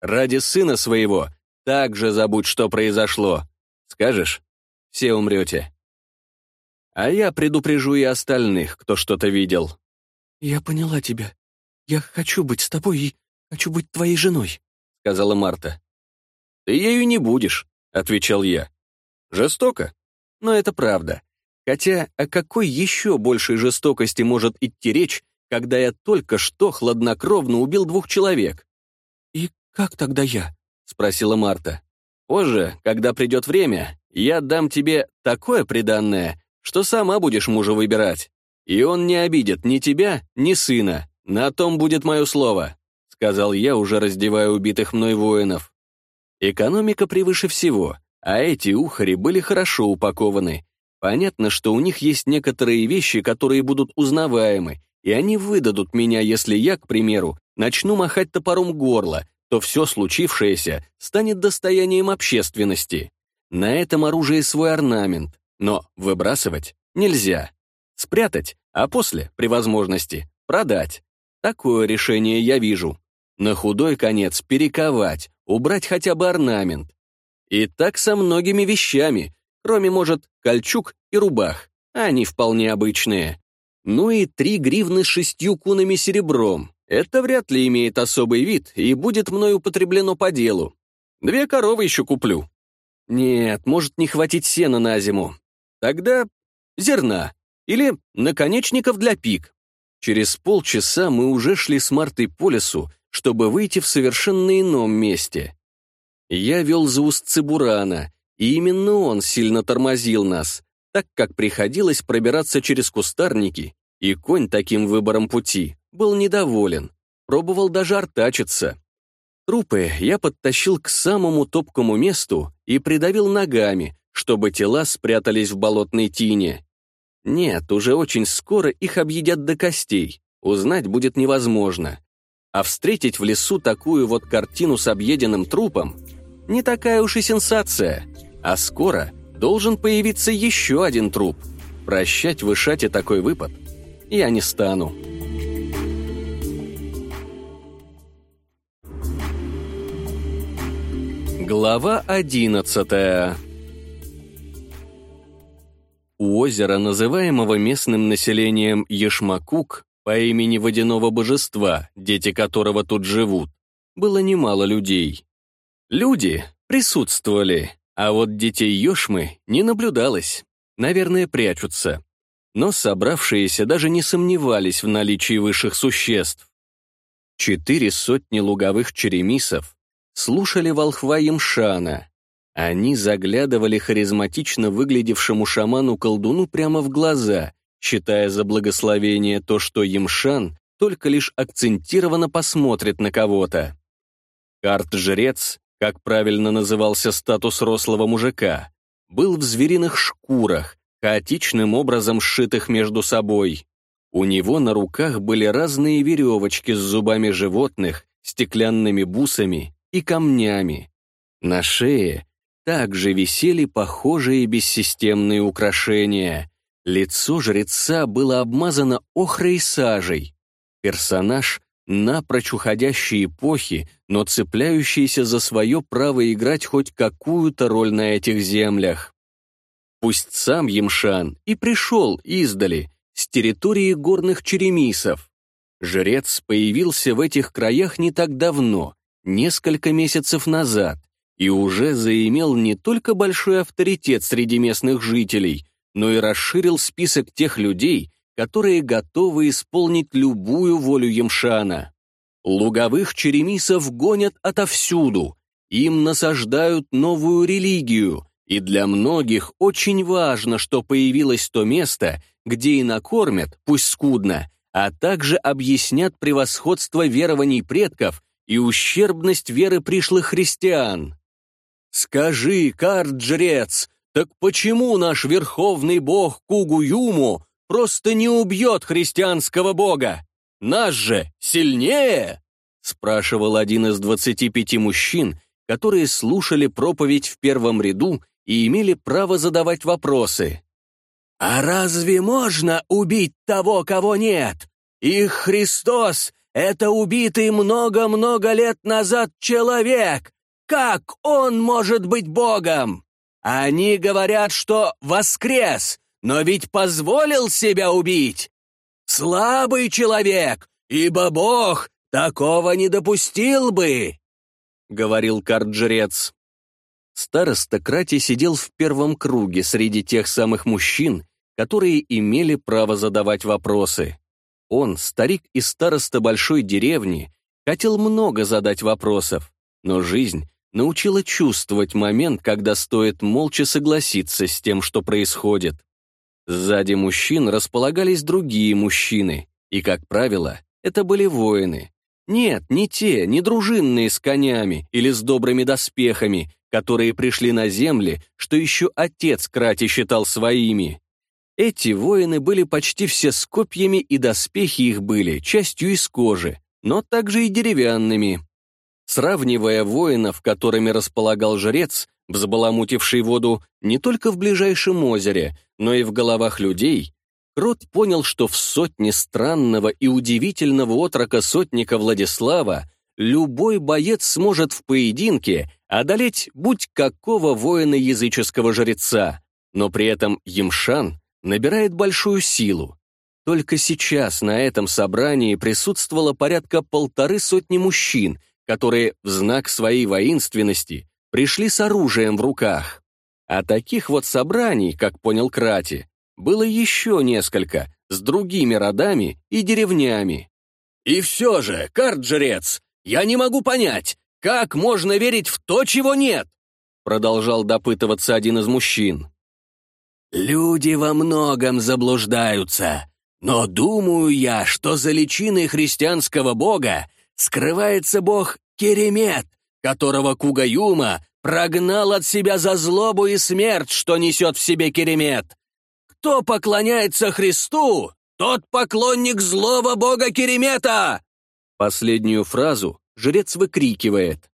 «Ради сына своего также забудь, что произошло. Скажешь, все умрете. А я предупрежу и остальных, кто что-то видел». «Я поняла тебя. Я хочу быть с тобой и хочу быть твоей женой», — сказала Марта. «Ты ею не будешь», — отвечал я. «Жестоко, но это правда. Хотя о какой еще большей жестокости может идти речь, когда я только что хладнокровно убил двух человек? «И как тогда я?» — спросила Марта. «Позже, когда придет время, я дам тебе такое приданное, что сама будешь мужа выбирать. И он не обидит ни тебя, ни сына. На том будет мое слово», — сказал я, уже раздевая убитых мной воинов. Экономика превыше всего, а эти ухари были хорошо упакованы, Понятно, что у них есть некоторые вещи, которые будут узнаваемы, и они выдадут меня, если я, к примеру, начну махать топором горло, то все случившееся станет достоянием общественности. На этом оружии свой орнамент. Но выбрасывать нельзя. Спрятать, а после, при возможности, продать. Такое решение я вижу. На худой конец перековать, убрать хотя бы орнамент. И так со многими вещами, кроме, может, кольчуг и рубах. Они вполне обычные. Ну и три гривны с шестью кунами серебром. Это вряд ли имеет особый вид и будет мной употреблено по делу. Две коровы еще куплю. Нет, может не хватить сена на зиму. Тогда зерна или наконечников для пик. Через полчаса мы уже шли с Мартой по лесу, чтобы выйти в совершенно ином месте. Я вел за устцы Бурана, и именно он сильно тормозил нас, так как приходилось пробираться через кустарники, и конь таким выбором пути был недоволен, пробовал даже артачиться. Трупы я подтащил к самому топкому месту и придавил ногами, чтобы тела спрятались в болотной тине. Нет, уже очень скоро их объедят до костей, узнать будет невозможно. А встретить в лесу такую вот картину с объеденным трупом не такая уж и сенсация. А скоро должен появиться еще один труп. Прощать в Ишате такой выпад я не стану. Глава одиннадцатая У озера, называемого местным населением Ешмакук, по имени водяного божества, дети которого тут живут, было немало людей. Люди присутствовали, а вот детей Йошмы не наблюдалось. Наверное, прячутся. Но собравшиеся даже не сомневались в наличии высших существ. Четыре сотни луговых черемисов слушали волхва Емшана. Они заглядывали харизматично выглядевшему шаману-колдуну прямо в глаза, считая за благословение то, что Емшан только лишь акцентированно посмотрит на кого-то. Карт-жрец, как правильно назывался статус рослого мужика, был в звериных шкурах, хаотичным образом сшитых между собой. У него на руках были разные веревочки с зубами животных, стеклянными бусами и камнями. На шее также висели похожие бессистемные украшения. Лицо жреца было обмазано охрой и сажей. Персонаж напрочь уходящей эпохи, но цепляющийся за свое право играть хоть какую-то роль на этих землях. Пусть сам Емшан и пришел издали, с территории горных черемисов. Жрец появился в этих краях не так давно, несколько месяцев назад, и уже заимел не только большой авторитет среди местных жителей, но и расширил список тех людей, которые готовы исполнить любую волю Емшана. Луговых черемисов гонят отовсюду, им насаждают новую религию, и для многих очень важно, что появилось то место, где и накормят, пусть скудно, а также объяснят превосходство верований предков и ущербность веры пришлых христиан. «Скажи, карт-жрец, так почему наш верховный бог Кугуюму просто не убьет христианского бога? Нас же сильнее?» спрашивал один из двадцати пяти мужчин, которые слушали проповедь в первом ряду и имели право задавать вопросы. «А разве можно убить того, кого нет? Их Христос — это убитый много-много лет назад человек. Как он может быть Богом? Они говорят, что воскрес, но ведь позволил себя убить. Слабый человек, ибо Бог такого не допустил бы», — говорил карджрец. Староста Крати сидел в первом круге среди тех самых мужчин, которые имели право задавать вопросы. Он, старик и староста большой деревни, хотел много задать вопросов, но жизнь научила чувствовать момент, когда стоит молча согласиться с тем, что происходит. Сзади мужчин располагались другие мужчины, и, как правило, это были воины. Нет, не те, не дружинные с конями или с добрыми доспехами, которые пришли на земли, что еще отец Крати считал своими. Эти воины были почти все с копьями, и доспехи их были частью из кожи, но также и деревянными. Сравнивая воинов, которыми располагал жрец, взбаламутивший воду не только в ближайшем озере, но и в головах людей, Крот понял, что в сотне странного и удивительного отрока сотника Владислава любой боец сможет в поединке одолеть будь какого воина языческого жреца, но при этом Емшан набирает большую силу. Только сейчас на этом собрании присутствовало порядка полторы сотни мужчин, которые в знак своей воинственности пришли с оружием в руках. А таких вот собраний, как понял Крати, было еще несколько, с другими родами и деревнями. «И все же, карт-жрец, я не могу понять, как можно верить в то, чего нет?» Продолжал допытываться один из мужчин. «Люди во многом заблуждаются, но думаю я, что за личиной христианского бога скрывается бог Керемет, которого Кугаюма прогнал от себя за злобу и смерть, что несет в себе Керемет. Кто поклоняется Христу, тот поклонник злого бога Керемета!» Последнюю фразу жрец выкрикивает.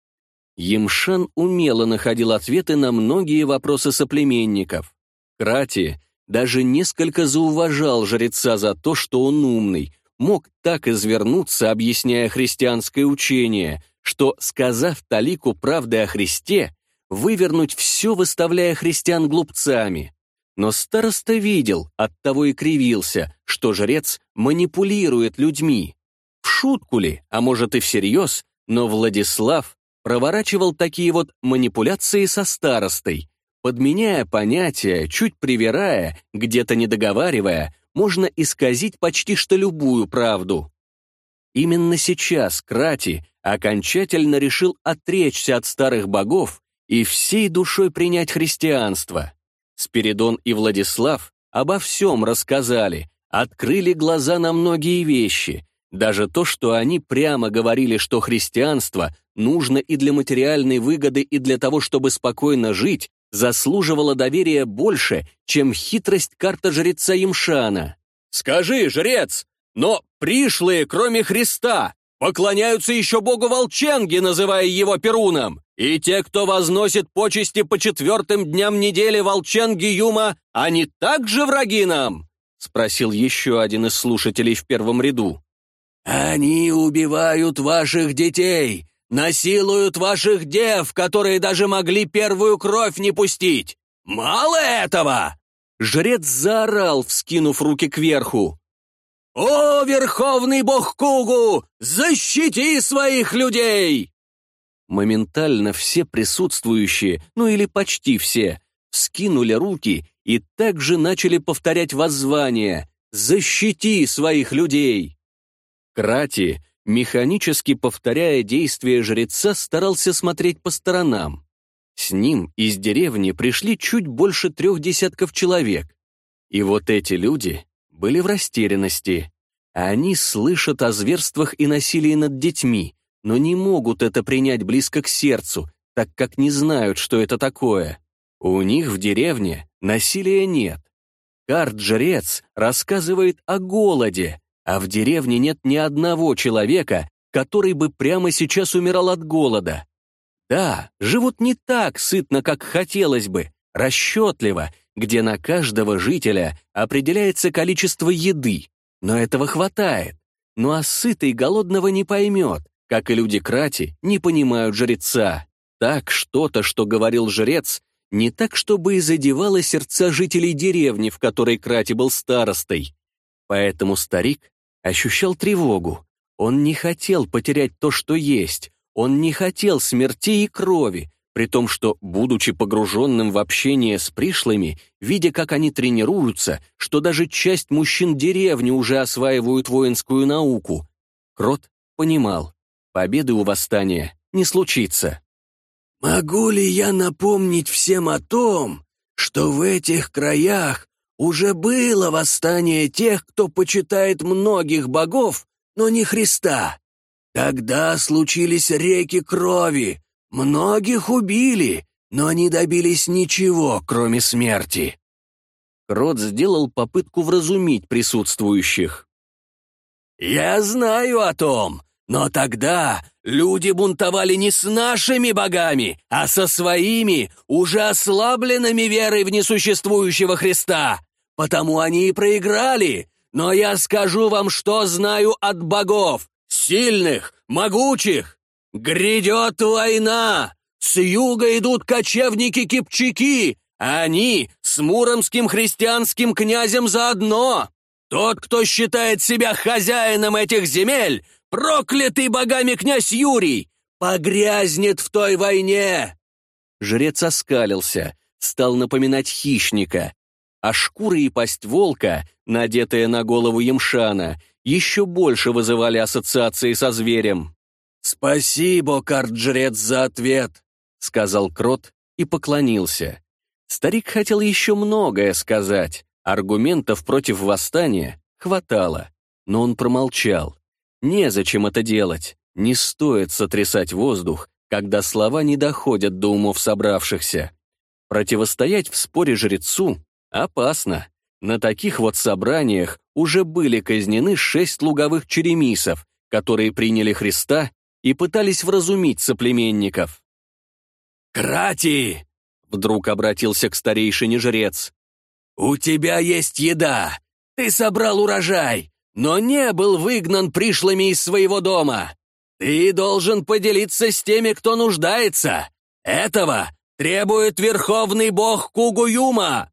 Емшан умело находил ответы на многие вопросы соплеменников. Крати даже несколько зауважал жреца за то, что он умный, мог так извернуться, объясняя христианское учение, что, сказав Талику правды о Христе, вывернуть все, выставляя христиан глупцами. Но староста видел, оттого и кривился, что жрец манипулирует людьми. В шутку ли, а может и всерьез, но Владислав проворачивал такие вот манипуляции со старостой. Подменяя понятия, чуть привирая, где-то недоговаривая, можно исказить почти что любую правду. Именно сейчас Крати окончательно решил отречься от старых богов и всей душой принять христианство. Спиридон и Владислав обо всем рассказали, открыли глаза на многие вещи, даже то, что они прямо говорили, что христианство нужно и для материальной выгоды, и для того, чтобы спокойно жить, заслуживало доверия больше, чем хитрость карта жреца Имшана. «Скажи, жрец, но пришлые, кроме Христа, поклоняются еще богу Волченги, называя его Перуном. И те, кто возносит почести по четвертым дням недели Волченги Юма, они также враги нам?» — спросил еще один из слушателей в первом ряду. «Они убивают ваших детей, насилуют ваших дев, которые даже могли первую кровь не пустить. Мало этого!» Жрец заорал, вскинув руки кверху. «О, верховный бог Кугу, защити своих людей!» Моментально все присутствующие, ну или почти все, вскинули руки и также начали повторять воззвание «Защити своих людей!». Крати, механически повторяя действия жреца, старался смотреть по сторонам. С ним из деревни пришли чуть больше трех десятков человек. И вот эти люди были в растерянности. Они слышат о зверствах и насилии над детьми, но не могут это принять близко к сердцу, так как не знают, что это такое. У них в деревне насилия нет. Карт-жрец рассказывает о голоде, а в деревне нет ни одного человека, который бы прямо сейчас умирал от голода. Да, живут не так сытно, как хотелось бы, расчетливо, где на каждого жителя определяется количество еды, но этого хватает. Ну а сытый голодного не поймет, как и люди Крати не понимают жреца. Так что-то, что говорил жрец, не так, чтобы и задевало сердца жителей деревни, в которой Крати был старостой. Поэтому старик ощущал тревогу. Он не хотел потерять то, что есть. Он не хотел смерти и крови, при том, что, будучи погруженным в общение с пришлыми, видя, как они тренируются, что даже часть мужчин деревни уже осваивают воинскую науку, Крот понимал, Победы у восстания не случится. «Могу ли я напомнить всем о том, что в этих краях уже было восстание тех, кто почитает многих богов, но не Христа? Тогда случились реки крови, многих убили, но не добились ничего, кроме смерти». Крот сделал попытку вразумить присутствующих. «Я знаю о том, Но тогда люди бунтовали не с нашими богами, а со своими, уже ослабленными верой в несуществующего Христа. Потому они и проиграли. Но я скажу вам, что знаю от богов, сильных, могучих. Грядет война. С юга идут кочевники-кипчаки, они с муромским христианским князем заодно. Тот, кто считает себя хозяином этих земель, проклятый богами князь Юрий, погрязнет в той войне!» Жрец оскалился, стал напоминать хищника, а шкуры и пасть волка, надетые на голову Емшана, еще больше вызывали ассоциации со зверем. «Спасибо, карт-жрец, за ответ», — сказал Крот и поклонился. Старик хотел еще многое сказать, Аргументов против восстания хватало, но он промолчал. Незачем это делать, не стоит сотрясать воздух, когда слова не доходят до умов собравшихся. Противостоять в споре жрецу опасно. На таких вот собраниях уже были казнены шесть луговых черемисов, которые приняли Христа и пытались вразумить соплеменников. «Крати!» — вдруг обратился к старейшине жрец. «У тебя есть еда. Ты собрал урожай, но не был выгнан пришлыми из своего дома. Ты должен поделиться с теми, кто нуждается. Этого требует верховный бог Кугуюма!»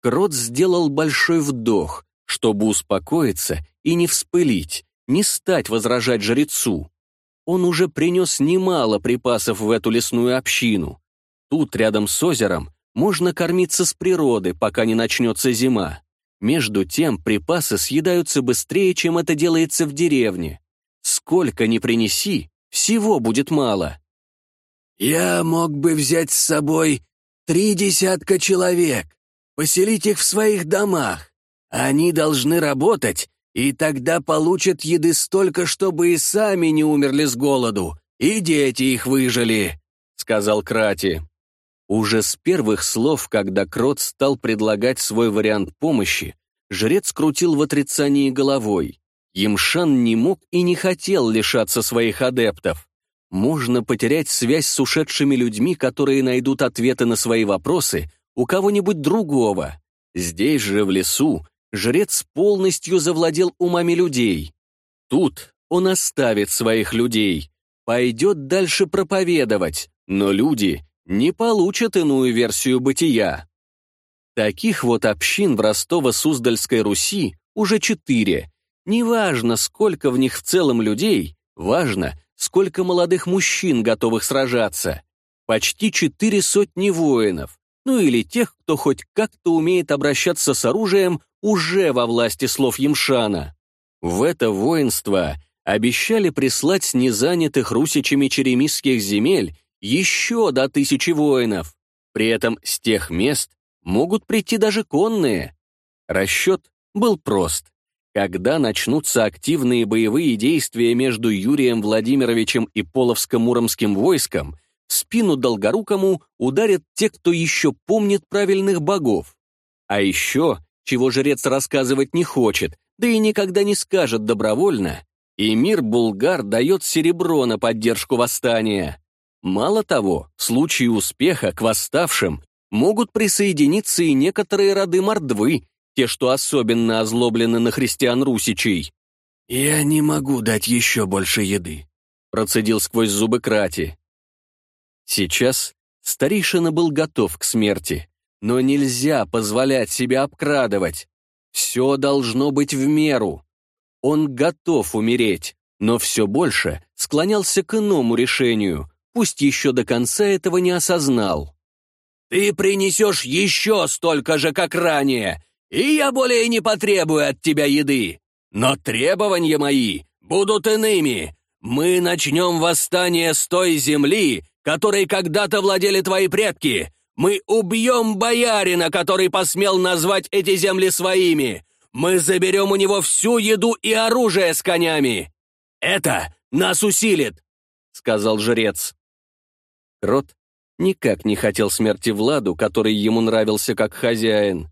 Крот сделал большой вдох, чтобы успокоиться и не вспылить, не стать возражать жрецу. Он уже принес немало припасов в эту лесную общину. Тут, рядом с озером, можно кормиться с природы, пока не начнется зима. Между тем припасы съедаются быстрее, чем это делается в деревне. Сколько ни принеси, всего будет мало. «Я мог бы взять с собой три десятка человек, поселить их в своих домах. Они должны работать, и тогда получат еды столько, чтобы и сами не умерли с голоду, и дети их выжили», — сказал Крати. Уже с первых слов, когда Крот стал предлагать свой вариант помощи, жрец крутил в отрицании головой. Емшан не мог и не хотел лишаться своих адептов. Можно потерять связь с ушедшими людьми, которые найдут ответы на свои вопросы у кого-нибудь другого. Здесь же, в лесу, жрец полностью завладел умами людей. Тут он оставит своих людей, пойдет дальше проповедовать, но люди не получат иную версию бытия. Таких вот общин в Ростово-Суздальской Руси уже четыре. Неважно, сколько в них в целом людей, важно, сколько молодых мужчин готовых сражаться. Почти четыре сотни воинов, ну или тех, кто хоть как-то умеет обращаться с оружием уже во власти слов Емшана. В это воинство обещали прислать с незанятых русичами черемисских земель еще до тысячи воинов. При этом с тех мест могут прийти даже конные. Расчет был прост. Когда начнутся активные боевые действия между Юрием Владимировичем и Половско-Муромским войском, в спину Долгорукому ударят те, кто еще помнит правильных богов. А еще, чего жрец рассказывать не хочет, да и никогда не скажет добровольно, и мир Булгар дает серебро на поддержку восстания. Мало того, в случае успеха к восставшим могут присоединиться и некоторые роды мордвы, те, что особенно озлоблены на христиан-русичей. «Я не могу дать еще больше еды», — процедил сквозь зубы Крати. Сейчас старейшина был готов к смерти, но нельзя позволять себя обкрадывать. Все должно быть в меру. Он готов умереть, но все больше склонялся к иному решению — пусть еще до конца этого не осознал. «Ты принесешь еще столько же, как ранее, и я более не потребую от тебя еды. Но требования мои будут иными. Мы начнем восстание с той земли, которой когда-то владели твои предки. Мы убьем боярина, который посмел назвать эти земли своими. Мы заберем у него всю еду и оружие с конями. Это нас усилит», — сказал жрец. Рот никак не хотел смерти Владу, который ему нравился как хозяин.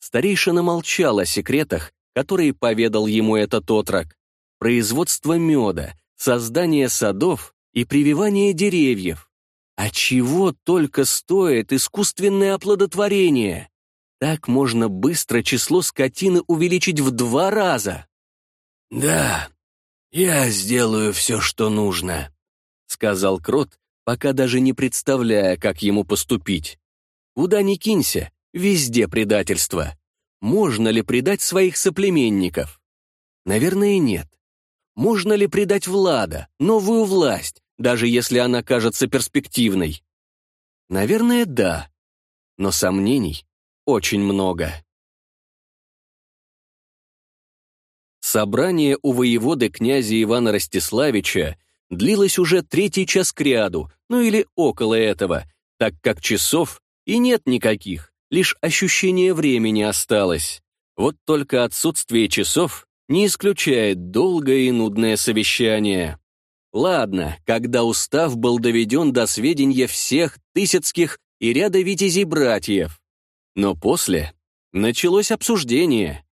Старейшина молчал о секретах, которые поведал ему этот отрок. Производство меда, создание садов и прививание деревьев. А чего только стоит искусственное оплодотворение? Так можно быстро число скотины увеличить в два раза. «Да, я сделаю все, что нужно», — сказал Крот, пока даже не представляя, как ему поступить. Куда ни кинься, везде предательство. Можно ли предать своих соплеменников? Наверное, нет. Можно ли предать Влада, новую власть, даже если она кажется перспективной? Наверное, да. Но сомнений очень много. Собрание у воеводы князя Ивана Ростиславича длилось уже третий час кряду, ну или около этого, так как часов и нет никаких, лишь ощущение времени осталось. Вот только отсутствие часов не исключает долгое и нудное совещание. Ладно, когда устав был доведен до сведения всех тысяцких и ряда витязей-братьев. Но после началось обсуждение.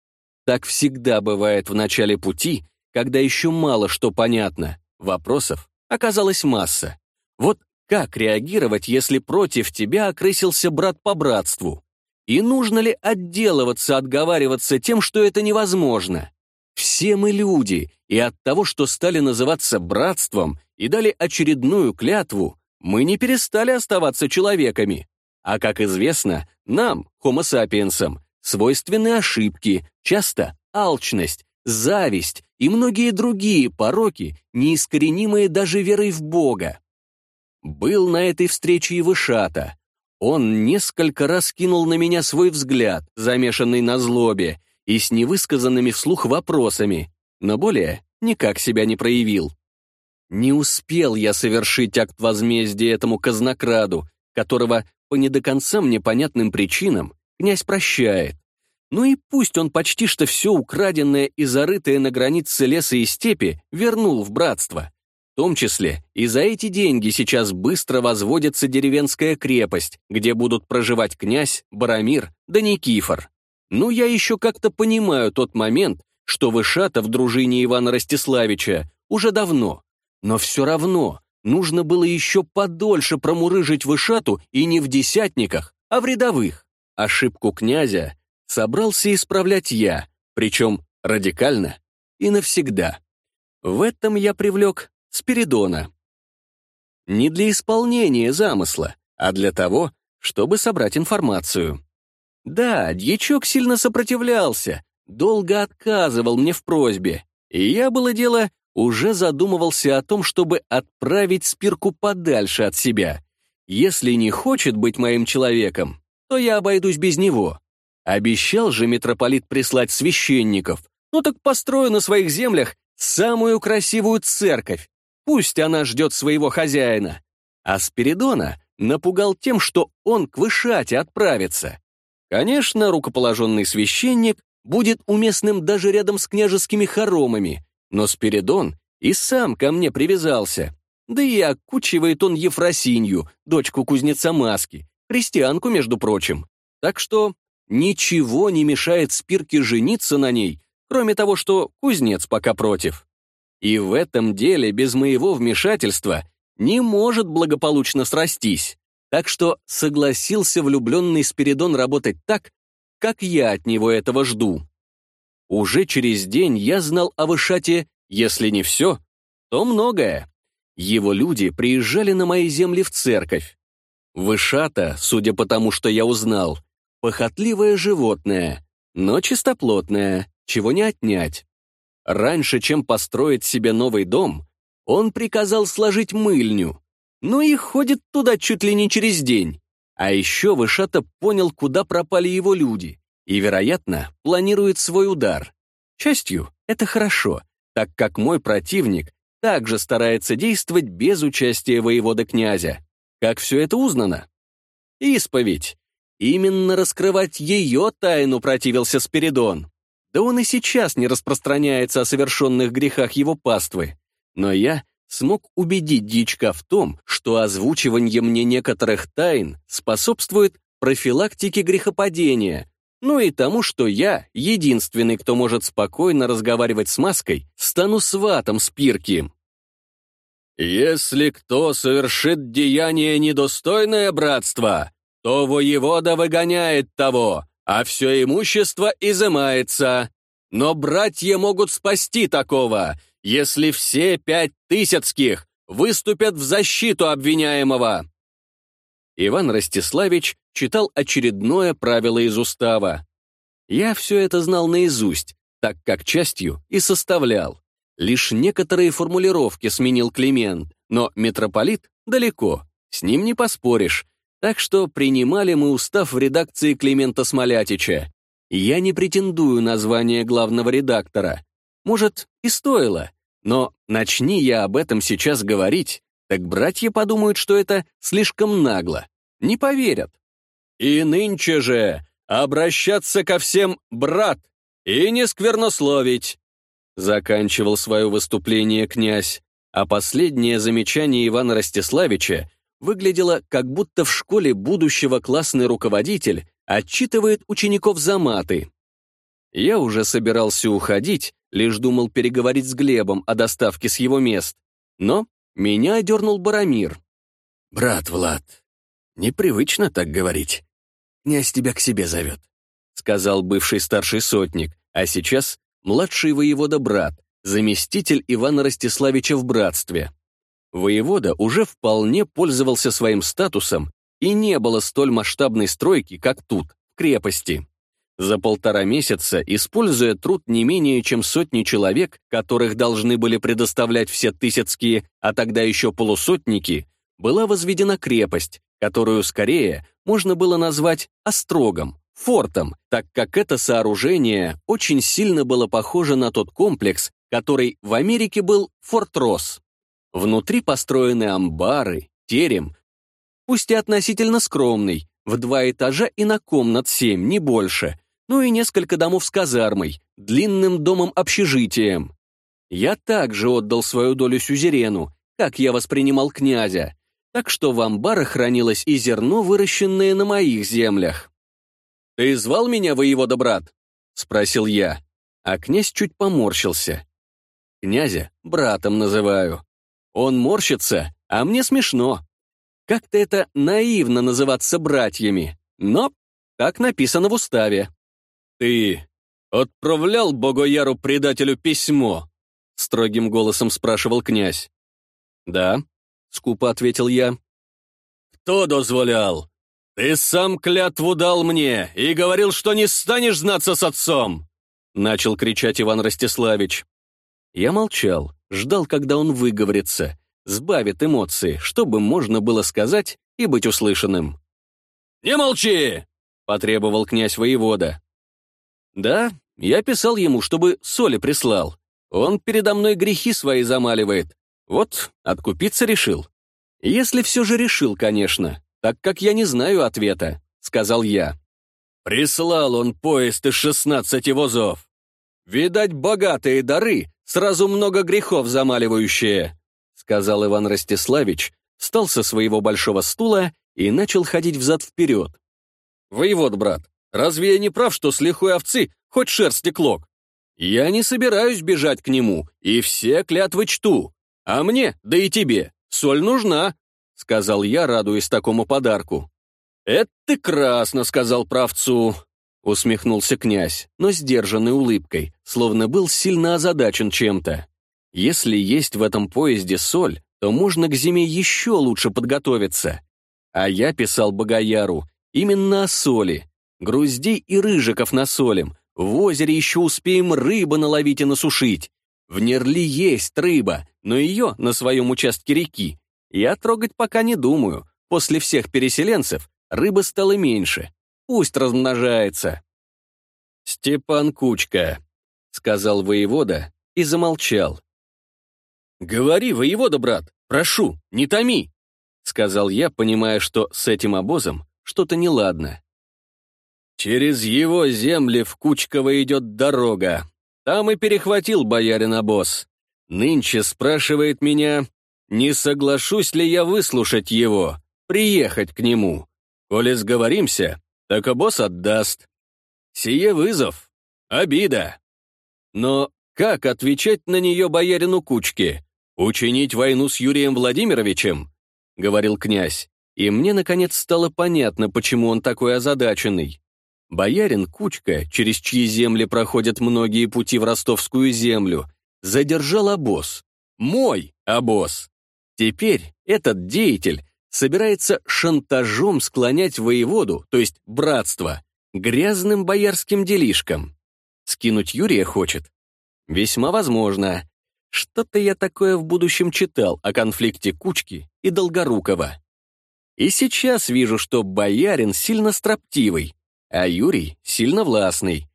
Так всегда бывает в начале пути, когда еще мало что понятно, вопросов оказалась масса. Вот как реагировать, если против тебя окрысился брат по братству? И нужно ли отделываться, отговариваться тем, что это невозможно? Все мы люди, и от того, что стали называться братством и дали очередную клятву, мы не перестали оставаться человеками. А как известно, нам, homo sapiensам, свойственны ошибки, часто алчность, зависть и многие другие пороки, неискоренимые даже верой в Бога. Был на этой встрече и Вышата. Он несколько раз кинул на меня свой взгляд, замешанный на злобе, и с невысказанными вслух вопросами, но более никак себя не проявил. Не успел я совершить акт возмездия этому казнокраду, которого по не до конца мне понятным причинам князь прощает. Ну и пусть он почти что все украденное и зарытое на границе леса и степи вернул в братство. В том числе и за эти деньги сейчас быстро возводится деревенская крепость, где будут проживать князь, Барамир да Никифор. Ну, я еще как-то понимаю тот момент, что Вышата в дружине Ивана Ростиславича уже давно. Но все равно нужно было еще подольше промурыжить вышату и не в десятниках, а в рядовых. Ошибку князя собрался исправлять я, причем радикально и навсегда. В этом я привлек Спиридона. Не для исполнения замысла, а для того, чтобы собрать информацию. Да, дьячок сильно сопротивлялся, долго отказывал мне в просьбе, и я, было дело, уже задумывался о том, чтобы отправить Спирку подальше от себя. Если не хочет быть моим человеком, то я обойдусь без него. Обещал же митрополит прислать священников. Ну так построю на своих землях самую красивую церковь. Пусть она ждет своего хозяина. А Спиридона напугал тем, что он к Вышате отправится. Конечно, рукоположенный священник будет уместным даже рядом с княжескими хоромами, но Спиридон и сам ко мне привязался. Да и окучивает он Ефросинью, дочку кузнеца Маски, христианку, между прочим. Так что ничего не мешает Спирке жениться на ней, кроме того, что кузнец пока против. И в этом деле без моего вмешательства не может благополучно срастись. Так что согласился влюбленный Спиридон работать так, как я от него этого жду. Уже через день я знал о Вышате, если не все, то многое. Его люди приезжали на мои земли в церковь. Вышата, судя по тому, что я узнал, похотливое животное, но чистоплотное, чего не отнять. Раньше, чем построить себе новый дом, он приказал сложить мыльню, ну и ходит туда чуть ли не через день. А еще Вышата понял, куда пропали его люди и, вероятно, планирует свой удар. Частью это хорошо, так как мой противник также старается действовать без участия воевода князя. Как все это узнано? Исповедь. Именно раскрывать ее тайну противился Спиридон. Да он и сейчас не распространяется о совершенных грехах его паствы. Но я смог убедить дичка в том, что озвучивание мне некоторых тайн способствует профилактике грехопадения, ну и тому, что я, единственный, кто может спокойно разговаривать с маской, стану сватом Спирки. «Если кто совершит деяние недостойное братства, то воевода выгоняет того, а все имущество изымается. Но братья могут спасти такого, если все пять тысяцких выступят в защиту обвиняемого». Иван Ростиславич читал очередное правило из устава. Я все это знал наизусть, так как частью и составлял. Лишь некоторые формулировки сменил Климент, но митрополит далеко, с ним не поспоришь. Так что принимали мы устав в редакции Климента Смолятича. Я не претендую на звание главного редактора. Может, и стоило. Но начни я об этом сейчас говорить, так братья подумают, что это слишком нагло. Не поверят. И нынче же обращаться ко всем брат и не сквернословить. Заканчивал свое выступление князь, а последнее замечание Ивана Ростиславича выглядело, как будто в школе будущего классный руководитель отчитывает учеников за маты. Я уже собирался уходить, лишь думал переговорить с Глебом о доставке с его мест. Но меня одернул Барамир. «Брат Влад, непривычно так говорить. Князь тебя к себе зовет», — сказал бывший старший сотник, а сейчас младший воевода-брат, заместитель Ивана Ростиславича в братстве. Воевода уже вполне пользовался своим статусом, и не было столь масштабной стройки, как тут, в крепости. За полтора месяца, используя труд не менее чем сотни человек, которых должны были предоставлять все тысяцкие, а тогда еще полусотники, была возведена крепость, которую скорее можно было назвать острогом фортом, так как это сооружение очень сильно было похоже на тот комплекс, который в Америке был Форт Росс. Внутри построены амбары, терем, пусть и относительно скромный, в два этажа и на комнат семь, не больше, ну и несколько домов с казармой, длинным домом-общежитием. Я также отдал свою долю сюзерену, как я воспринимал князя, так что в амбарах хранилось и зерно, выращенное на моих землях. «Ты звал меня, воевода брат?» — спросил я, а князь чуть поморщился. Князя братом называю. Он морщится, а мне смешно. Как-то это наивно называться братьями, но так написано в уставе. «Ты отправлял Богояру предателю письмо?» — строгим голосом спрашивал князь. «Да», — скупо ответил я. «Кто дозволял?» «Ты сам клятву дал мне и говорил, что не станешь знаться с отцом!» Начал кричать Иван Ростиславич. Я молчал, ждал, когда он выговорится, сбавит эмоции, чтобы можно было сказать и быть услышанным. «Не молчи!» — потребовал князь воевода. «Да, я писал ему, чтобы соли прислал. Он передо мной грехи свои замаливает. Вот, откупиться решил. Если все же решил, конечно так как я не знаю ответа», — сказал я. «Прислал он поезд из шестнадцати возов. Видать, богатые дары, сразу много грехов замаливающие», — сказал Иван Ростиславич, встал со своего большого стула и начал ходить взад-вперед. «Воевод, брат, разве я не прав, что с лихой овцы хоть шерсти клок? Я не собираюсь бежать к нему, и все клятвы чту. А мне, да и тебе, соль нужна, — сказал я, радуясь такому подарку. «Это ты красно», — сказал правцу, — усмехнулся князь, но сдержанной улыбкой, словно был сильно озадачен чем-то. «Если есть в этом поезде соль, то можно к зиме еще лучше подготовиться». А я писал Богояру именно о соли. Груздей и рыжиков насолим, в озере еще успеем рыбы наловить и насушить. В Нерли есть рыба, но ее на своем участке реки я трогать пока не думаю. После всех переселенцев рыбы стало меньше. Пусть размножается. «Степан Кучка», — сказал воевода и замолчал. «Говори, воевода, брат, прошу, не томи», — сказал я, понимая, что с этим обозом что-то неладно. «Через его земли в Кучково идет дорога. Там и перехватил боярин обоз. Нынче спрашивает меня, не соглашусь ли я выслушать его, приехать к нему. Коли сговоримся, так босс отдаст. Сие вызов. Обида. Но как отвечать на нее боярину Кучке? Учинить войну с Юрием Владимировичем?» — говорил князь. И мне, наконец, стало понятно, почему он такой озадаченный. Боярин Кучка, через чьи земли проходят многие пути в ростовскую землю, задержал обоз. Мой обоз. Теперь этот деятель собирается шантажом склонять воеводу, то есть братство, грязным боярским делишкам. Скинуть Юрия хочет? Весьма возможно. Что-то я такое в будущем читал о конфликте Кучки и Долгорукова. И сейчас вижу, что боярин сильно строптивый, а Юрий сильно властный.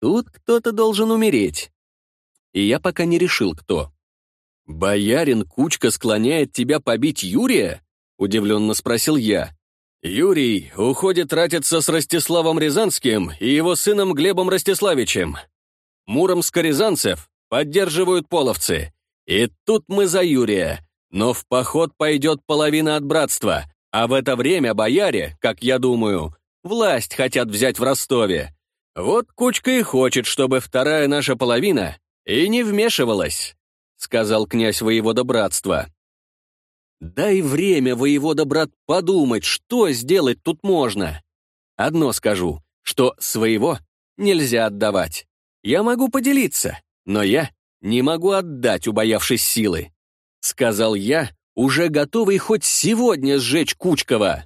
Тут кто-то должен умереть. И я пока не решил, кто. «Боярин Кучка склоняет тебя побить Юрия?» — удивленно спросил я. «Юрий уходит тратиться с Ростиславом Рязанским и его сыном Глебом Ростиславичем. Муромско-рязанцев поддерживают половцы. И тут мы за Юрия. Но в поход пойдет половина от братства, а в это время бояре, как я думаю, власть хотят взять в Ростове. Вот Кучка и хочет, чтобы вторая наша половина и не вмешивалась», — сказал князь воевода братства. «Дай время, воевода брат, подумать, что сделать тут можно. Одно скажу, что своего нельзя отдавать. Я могу поделиться, но я не могу отдать, убоявшись силы», — сказал я, уже готовый хоть сегодня сжечь Кучкова.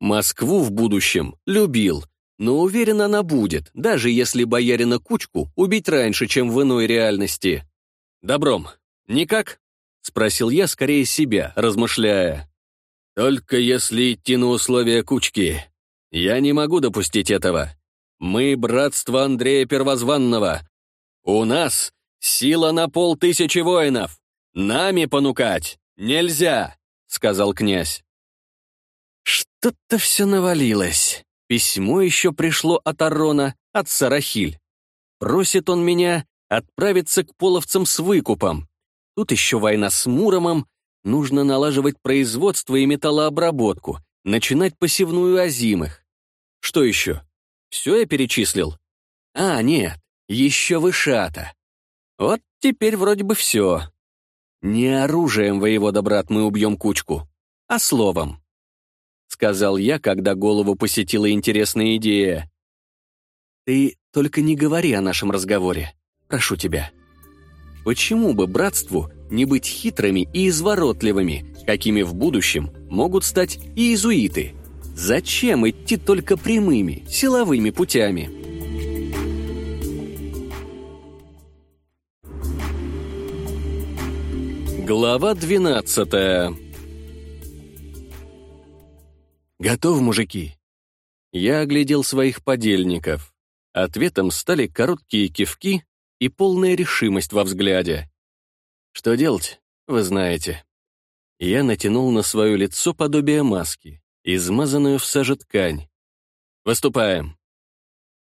Москву в будущем любил, но уверен, она будет, даже если боярина Кучку убить раньше, чем в иной реальности. «Добром, никак?» — спросил я скорее себя, размышляя. «Только если идти на условия Кучки. Я не могу допустить этого. Мы — братство Андрея Первозванного. У нас сила на полтысячи воинов. Нами понукать «Нельзя!» — сказал князь. Что-то все навалилось. Письмо еще пришло от Арона, от Сарахиль. Просит он меня отправиться к половцам с выкупом. Тут еще война с Муромом, нужно налаживать производство и металлообработку, начинать посевную озимых. Что еще? Все я перечислил? А, нет, еще вышата. Вот теперь вроде бы все. «Не оружием, воевода, брат, мы убьем кучку, а словом», — сказал я, когда голову посетила интересная идея. «Ты только не говори о нашем разговоре, прошу тебя. Почему бы братству не быть хитрыми и изворотливыми, какими в будущем могут стать и иезуиты? Зачем идти только прямыми, силовыми путями?» Глава двенадцатая «Готов, мужики?» Я оглядел своих подельников. Ответом стали короткие кивки и полная решимость во взгляде. Что делать, вы знаете. Я натянул на свое лицо подобие маски, измазанную в саже ткань. «Выступаем!»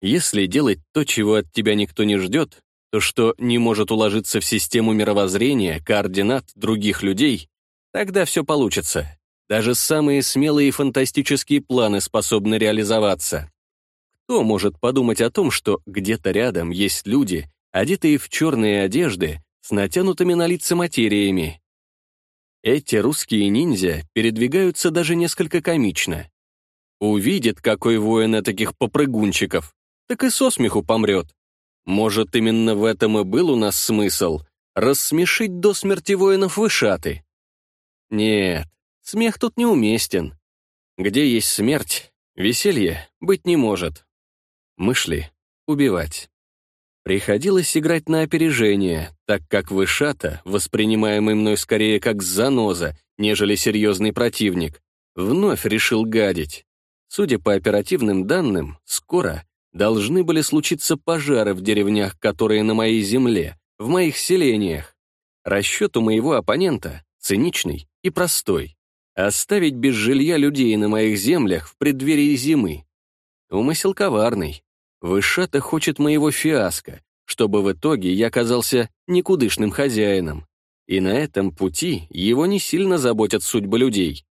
Если делать то, чего от тебя никто не ждет, то, что не может уложиться в систему мировоззрения, координат других людей, тогда все получится. Даже самые смелые фантастические планы способны реализоваться. Кто может подумать о том, что где-то рядом есть люди, одетые в черные одежды, с натянутыми на лица материями? Эти русские ниндзя передвигаются даже несколько комично. Увидит, какой воин таких попрыгунчиков, так и со смеху помрет. Может, именно в этом и был у нас смысл — рассмешить до смерти воинов вышаты? Нет, смех тут неуместен. Где есть смерть, веселье быть не может. Мы шли убивать. Приходилось играть на опережение, так как Вышата, воспринимаемый мной скорее как заноза, нежели серьезный противник, вновь решил гадить. Судя по оперативным данным, скоро должны были случиться пожары в деревнях, которые на моей земле, в моих селениях. Расчет у моего оппонента циничный и простой. Оставить без жилья людей на моих землях в преддверии зимы. Умысел коварный. Вышата хочет моего фиаско, чтобы в итоге я оказался никудышным хозяином. И на этом пути его не сильно заботят судьбы людей.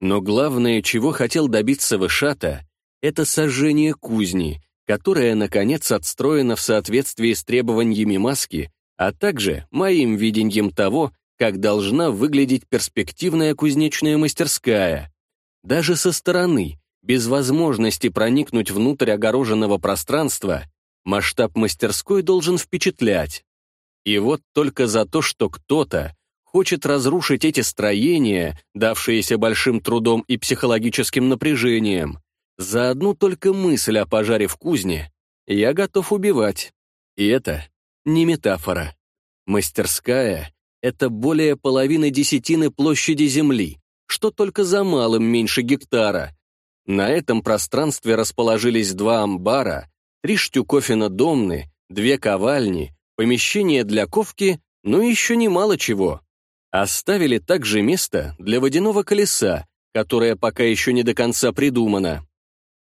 Но главное, чего хотел добиться Вышата, это сожжение кузни которая, наконец, отстроена в соответствии с требованиями маски, а также моим видением того, как должна выглядеть перспективная кузнечная мастерская. Даже со стороны, без возможности проникнуть внутрь огороженного пространства, масштаб мастерской должен впечатлять. И вот только за то, что кто-то хочет разрушить эти строения, давшиеся большим трудом и психологическим напряжением, за одну только мысль о пожаре в кузне я готов убивать. И это не метафора. Мастерская — это более половины десятины площади Земли, что только за малым меньше гектара. На этом пространстве расположились два амбара, три штюкофина домны, две ковальни, помещение для ковки, ну и еще немало чего. Оставили также место для водяного колеса, которое пока еще не до конца придумано.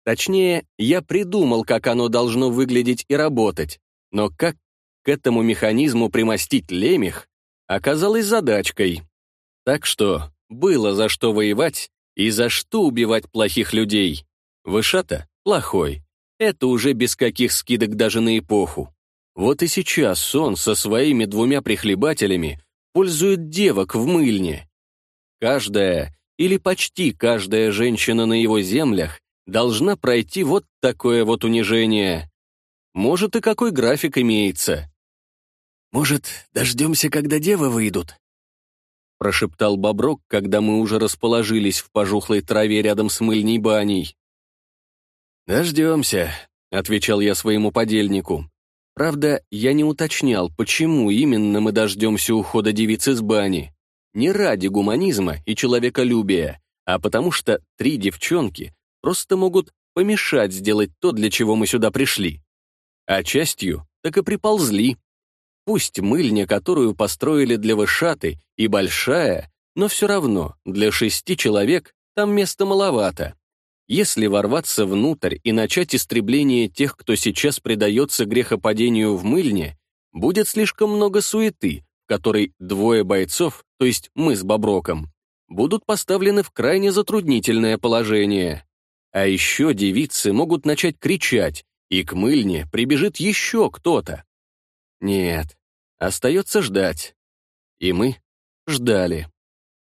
Точнее, я придумал, как оно должно выглядеть и работать, но как к этому механизму примостить лемех, оказалось задачкой. Так что было за что воевать и за что убивать плохих людей. Вышата — плохой. Это уже без каких скидок даже на эпоху. Вот и сейчас он со своими двумя прихлебателями пользует девок в мыльне. Каждая или почти каждая женщина на его землях должна пройти вот такое вот унижение. Может, и какой график имеется. «Может, дождемся, когда девы выйдут?» прошептал Боброк, когда мы уже расположились в пожухлой траве рядом с мыльней баней. «Дождемся», — отвечал я своему подельнику. Правда, я не уточнял, почему именно мы дождемся ухода девицы с бани. Не ради гуманизма и человеколюбия, а потому что три девчонки просто могут помешать сделать то, для чего мы сюда пришли. А частью так и приползли. Пусть мыльня, которую построили для вышаты, и большая, но все равно для шести человек там места маловато. Если ворваться внутрь и начать истребление тех, кто сейчас предается грехопадению в мыльне, будет слишком много суеты, в которой двое бойцов, то есть мы с Боброком, будут поставлены в крайне затруднительное положение. А еще девицы могут начать кричать, и к мыльне прибежит еще кто-то. Нет, остается ждать. И мы ждали.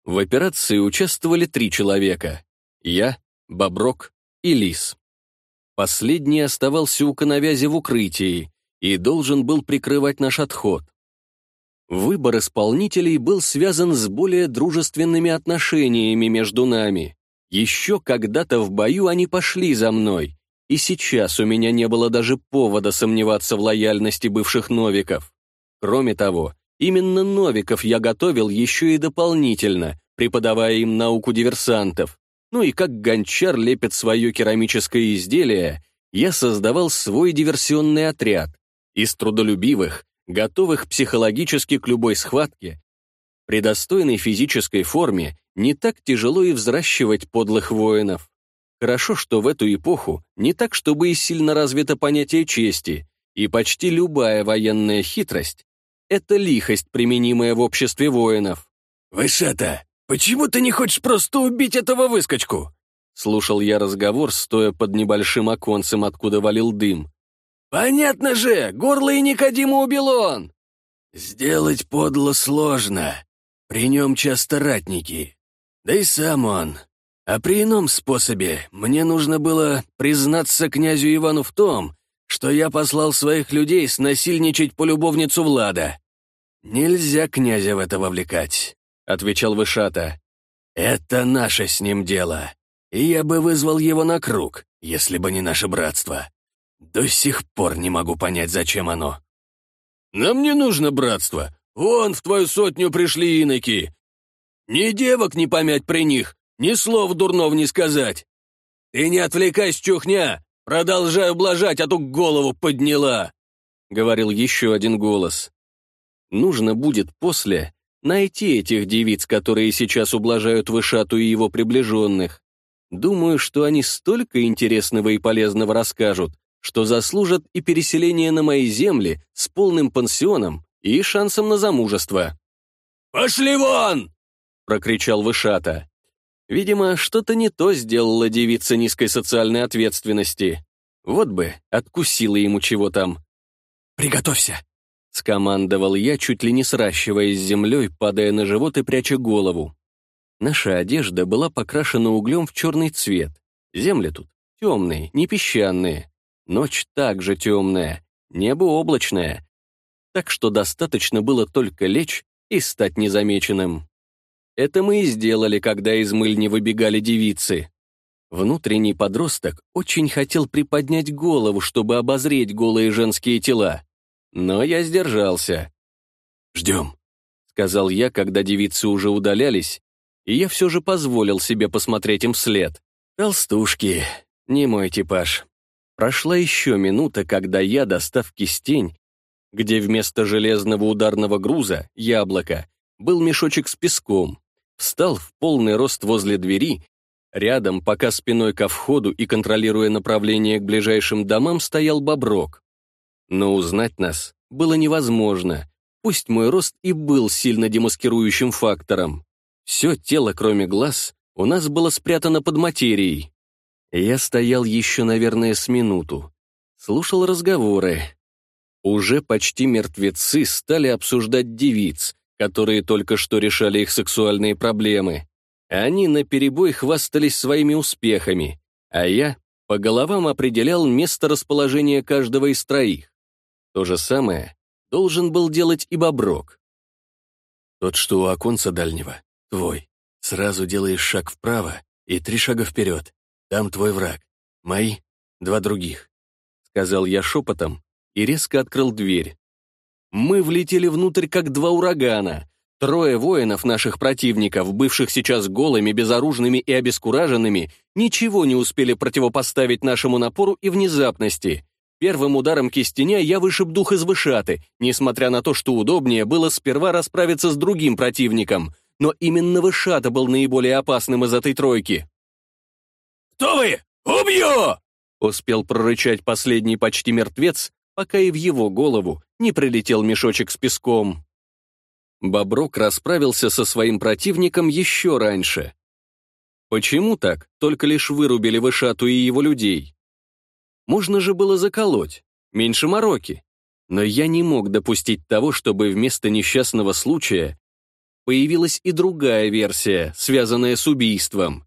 В операции участвовали три человека. Я, Боброк и Лис. Последний оставался у коновязи в укрытии и должен был прикрывать наш отход. Выбор исполнителей был связан с более дружественными отношениями между нами. Еще когда-то в бою они пошли за мной, и сейчас у меня не было даже повода сомневаться в лояльности бывших новиков. Кроме того, именно новиков я готовил еще и дополнительно, преподавая им науку диверсантов. Ну и как гончар лепит свое керамическое изделие, я создавал свой диверсионный отряд из трудолюбивых, готовых психологически к любой схватке. При достойной физической форме не так тяжело и взращивать подлых воинов. Хорошо, что в эту эпоху не так, чтобы и сильно развито понятие чести, и почти любая военная хитрость — это лихость, применимая в обществе воинов. «Вышата, почему ты не хочешь просто убить этого выскочку?» Слушал я разговор, стоя под небольшим оконцем, откуда валил дым. «Понятно же, горло и Никодима убил он!» «Сделать подло сложно. При нем часто ратники. Да и сам он. А при ином способе мне нужно было признаться князю Ивану в том, что я послал своих людей снасильничать по любовницу Влада. Нельзя князя в это вовлекать», — отвечал Вышата. «Это наше с ним дело, и я бы вызвал его на круг, если бы не наше братство. До сих пор не могу понять, зачем оно». «Нам не нужно братство. Вон в твою сотню пришли иноки. Ни девок не помять при них, ни слов дурнов не сказать. Ты не отвлекайся, чухня, продолжай ублажать, а то голову подняла», — говорил еще один голос. Нужно будет после найти этих девиц, которые сейчас ублажают Вышату и его приближенных. Думаю, что они столько интересного и полезного расскажут, что заслужат и переселение на мои земли с полным пансионом и шансом на замужество. «Пошли вон!» прокричал Вышата. Видимо, что-то не то сделала девица низкой социальной ответственности. Вот бы, откусила ему чего там. «Приготовься», — Скомандовал я, чуть ли не сращиваясь землей, падая на живот и пряча голову. Наша одежда была покрашена углем в черный цвет. Земли тут темные, не песчаные. Ночь также темная, небо облачное. Так что достаточно было только лечь и стать незамеченным. Это мы и сделали, когда из мыльни выбегали девицы. Внутренний подросток очень хотел приподнять голову, чтобы обозреть голые женские тела. Но я сдержался. «Ждем», — сказал я, когда девицы уже удалялись, и я все же позволил себе посмотреть им вслед. Толстушки, не мой типаж. Прошла еще минута, когда я, достав кистень, где вместо железного ударного груза, яблоко, был мешочек с песком, встал в полный рост возле двери, рядом, пока спиной ко входу и контролируя направление к ближайшим домам, стоял боброк. Но узнать нас было невозможно, пусть мой рост и был сильно демаскирующим фактором. Все тело, кроме глаз, у нас было спрятано под материей. Я стоял еще, наверное, с минуту. Слушал разговоры. Уже почти мертвецы стали обсуждать девиц, которые только что решали их сексуальные проблемы. Они наперебой хвастались своими успехами, а я по головам определял место расположения каждого из троих. То же самое должен был делать и Боброк. Тот, что у оконца дальнего, твой. Сразу делаешь шаг вправо и три шага вперед. Там твой враг. Мои — два других. Сказал я шепотом и резко открыл дверь. Мы влетели внутрь, как два урагана. Трое воинов наших противников, бывших сейчас голыми, безоружными и обескураженными, ничего не успели противопоставить нашему напору и внезапности. Первым ударом кистеня я вышиб дух из вышаты, несмотря на то, что удобнее было сперва расправиться с другим противником, но именно вышата был наиболее опасным из этой тройки. «Кто вы? Убью!» успел прорычать последний почти мертвец, пока и в его голову не прилетел мешочек с песком. Боброк расправился со своим противником еще раньше. Почему так? Только лишь вырубили Вышату и его людей. Можно же было заколоть, меньше мороки. Но я не мог допустить того, чтобы вместо несчастного случая появилась и другая версия, связанная с убийством.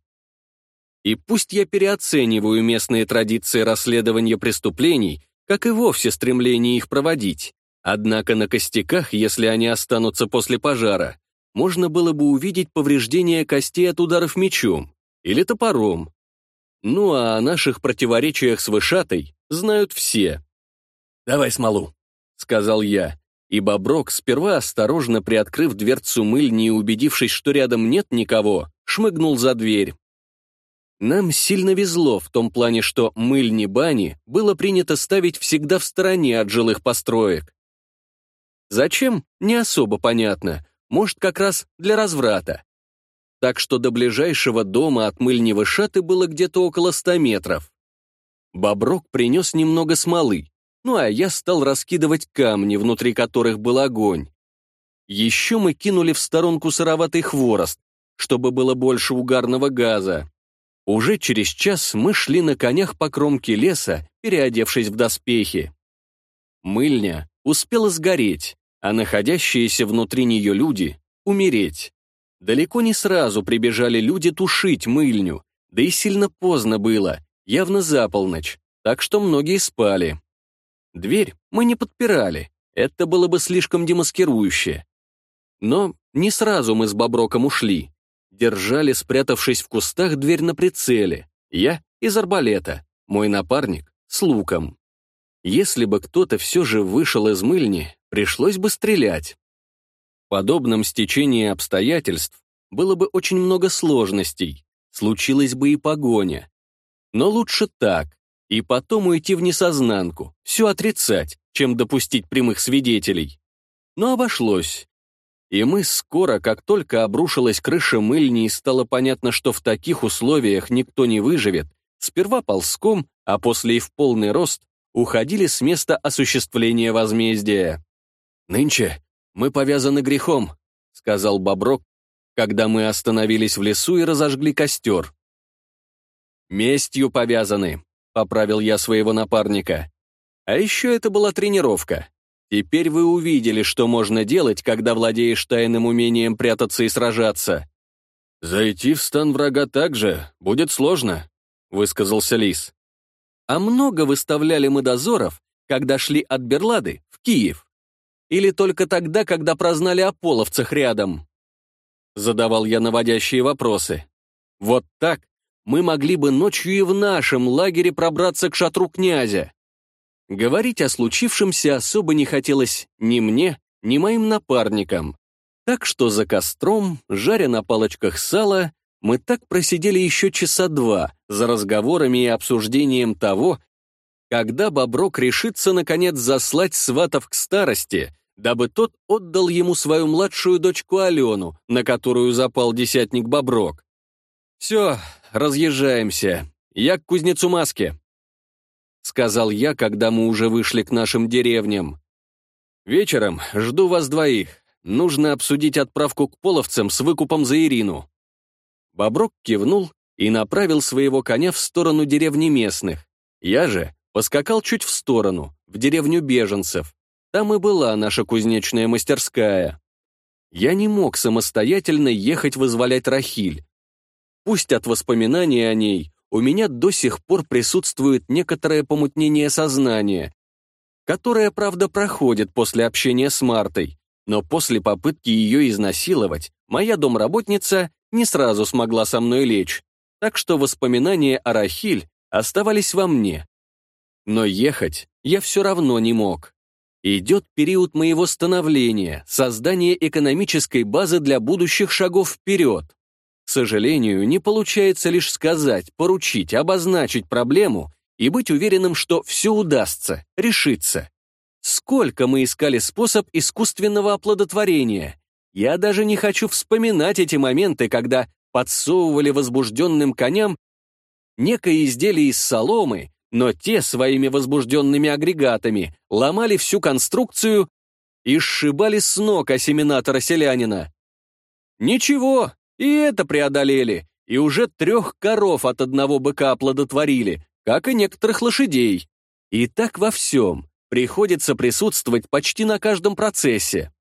И пусть я переоцениваю местные традиции расследования преступлений, как и вовсе стремление их проводить, однако на костяках, если они останутся после пожара, можно было бы увидеть повреждения костей от ударов мечом или топором, ну а о наших противоречиях с Вышатой знают все. «Давай смолу», — сказал я, и Боброк, сперва осторожно приоткрыв дверцу мыльни и убедившись, что рядом нет никого, шмыгнул за дверь. Нам сильно везло в том плане, что мыльни-бани было принято ставить всегда в стороне от жилых построек. Зачем? Не особо понятно. Может, как раз для разврата так что до ближайшего дома от мыльни шаты было где-то около ста метров. Боброк принес немного смолы, ну а я стал раскидывать камни, внутри которых был огонь. Еще мы кинули в сторонку сыроватый хворост, чтобы было больше угарного газа. Уже через час мы шли на конях по кромке леса, переодевшись в доспехи. Мыльня успела сгореть, а находящиеся внутри нее люди — умереть. Далеко не сразу прибежали люди тушить мыльню, да и сильно поздно было, явно за полночь, так что многие спали. Дверь мы не подпирали, это было бы слишком демаскирующе. Но не сразу мы с Боброком ушли. Держали, спрятавшись в кустах, дверь на прицеле. Я из арбалета, мой напарник с луком. Если бы кто-то все же вышел из мыльни, пришлось бы стрелять. В подобном стечении обстоятельств было бы очень много сложностей, случилась бы и погоня. Но лучше так, и потом уйти в несознанку, все отрицать, чем допустить прямых свидетелей. Но обошлось. И мы скоро, как только обрушилась крыша мыльни и стало понятно, что в таких условиях никто не выживет, сперва ползком, а после и в полный рост, уходили с места осуществления возмездия. «Нынче мы повязаны грехом», — сказал Боброк, когда мы остановились в лесу и разожгли костер. «Местью повязаны», — поправил я своего напарника. А еще это была тренировка. Теперь вы увидели, что можно делать, когда владеешь тайным умением прятаться и сражаться. «Зайти в стан врага также будет сложно», — высказался Лис. «А много выставляли мы дозоров, когда шли от Берлады в Киев? Или только тогда, когда прознали о половцах рядом?» Задавал я наводящие вопросы. «Вот так мы могли бы ночью и в нашем лагере пробраться к шатру князя. Говорить о случившемся особо не хотелось ни мне, ни моим напарникам. Так что за костром, жаря на палочках сало, мы так просидели еще часа два за разговорами и обсуждением того, когда Боброк решится, наконец, заслать сватов к старости, дабы тот отдал ему свою младшую дочку Алену, на которую запал десятник Боброк. «Все, разъезжаемся. Я к кузнецу маски», — сказал я, когда мы уже вышли к нашим деревням. «Вечером жду вас двоих. Нужно обсудить отправку к половцам с выкупом за Ирину». Боброк кивнул и направил своего коня в сторону деревни местных. Я же поскакал чуть в сторону, в деревню беженцев. Там и была наша кузнечная мастерская. Я не мог самостоятельно ехать вызволять Рахиль. Пусть от воспоминаний о ней у меня до сих пор присутствует некоторое помутнение сознания, которое, правда, проходит после общения с Мартой, но после попытки ее изнасиловать моя домработница не сразу смогла со мной лечь, так что воспоминания о Рахиль оставались во мне. Но ехать я все равно не мог. Идет период моего становления, создания экономической базы для будущих шагов вперед. К сожалению, не получается лишь сказать, поручить, обозначить проблему и быть уверенным, что все удастся, решится. Сколько мы искали способ искусственного оплодотворения. Я даже не хочу вспоминать эти моменты, когда подсовывали возбужденным коням некое изделие из соломы, но те своими возбужденными агрегатами ломали всю конструкцию и сшибали с ног осеменатора-селянина. Ничего, и это преодолели, и уже трех коров от одного быка оплодотворили, как и некоторых лошадей. И так во всем приходится присутствовать почти на каждом процессе.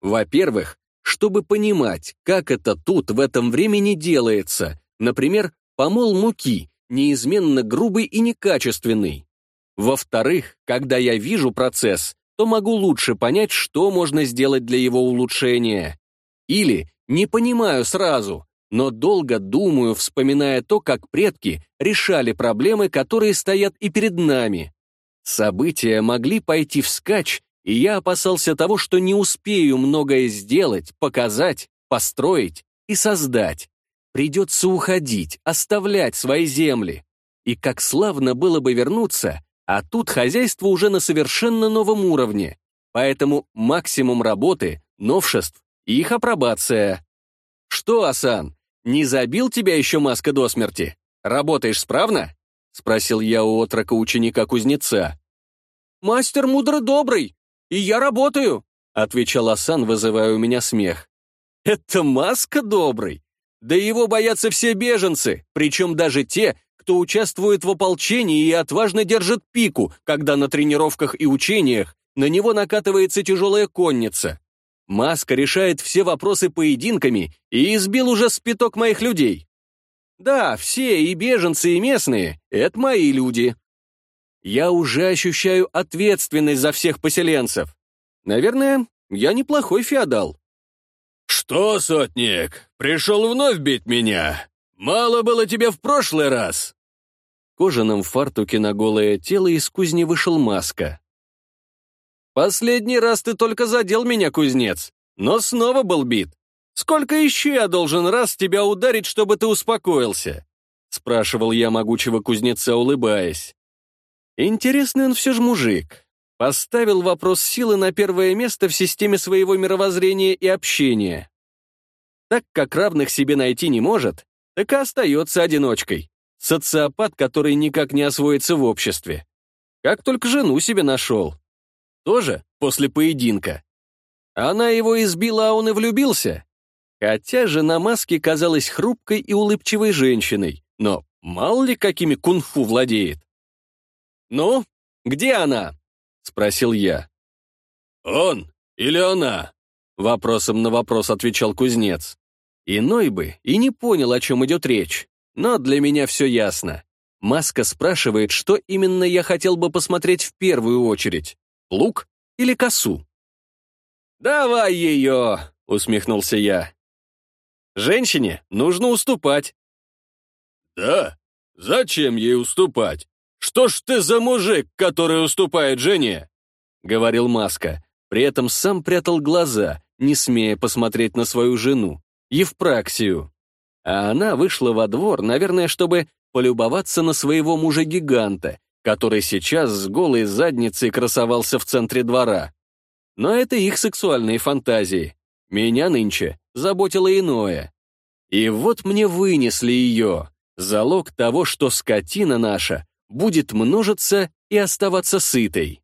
Во-первых, чтобы понимать, как это тут в этом времени делается, например, помол муки, неизменно грубый и некачественный. Во-вторых, когда я вижу процесс, то могу лучше понять, что можно сделать для его улучшения. Или не понимаю сразу, но долго думаю, вспоминая то, как предки решали проблемы, которые стоят и перед нами. События могли пойти вскачь, и я опасался того, что не успею многое сделать, показать, построить и создать. Придется уходить, оставлять свои земли. И как славно было бы вернуться, а тут хозяйство уже на совершенно новом уровне. Поэтому максимум работы, новшеств их апробация. Что, Асан, не забил тебя еще маска до смерти? Работаешь справно? Спросил я у отрока ученика-кузнеца. «Мастер мудрый добрый, и я работаю», отвечал Асан, вызывая у меня смех. «Это маска добрый? Да его боятся все беженцы, причем даже те, кто участвует в ополчении и отважно держит пику, когда на тренировках и учениях на него накатывается тяжелая конница. Маска решает все вопросы поединками и избил уже спиток моих людей. Да, все, и беженцы, и местные, это мои люди. Я уже ощущаю ответственность за всех поселенцев. Наверное, я неплохой феодал. «Что, сотник, пришел вновь бить меня? Мало было тебе в прошлый раз?» В кожаном фартуке на голое тело из кузни вышел маска. «Последний раз ты только задел меня, кузнец, но снова был бит. Сколько еще я должен раз тебя ударить, чтобы ты успокоился?» спрашивал я могучего кузнеца, улыбаясь. Интересный он все же мужик. Поставил вопрос силы на первое место в системе своего мировоззрения и общения. Так как равных себе найти не может, так и остается одиночкой. Социопат, который никак не освоится в обществе. Как только жену себе нашел. Тоже после поединка. Она его избила, а он и влюбился. Хотя жена маски казалась хрупкой и улыбчивой женщиной, но мало ли какими кунг-фу владеет. «Ну, где она?» — спросил я. «Он или она?» Вопросом на вопрос отвечал кузнец. Иной бы и не понял, о чем идет речь, но для меня все ясно. Маска спрашивает, что именно я хотел бы посмотреть в первую очередь, лук или косу. «Давай ее!» — усмехнулся я. «Женщине нужно уступать». «Да? Зачем ей уступать? Что ж ты за мужик, который уступает жене?» — говорил Маска. При этом сам прятал глаза, не смея посмотреть на свою жену, Евпраксию. А она вышла во двор, наверное, чтобы полюбоваться на своего мужа-гиганта, который сейчас с голой задницей красовался в центре двора. Но это их сексуальные фантазии. Меня нынче заботило иное. И вот мне вынесли ее, залог того, что скотина наша будет множиться и оставаться сытой.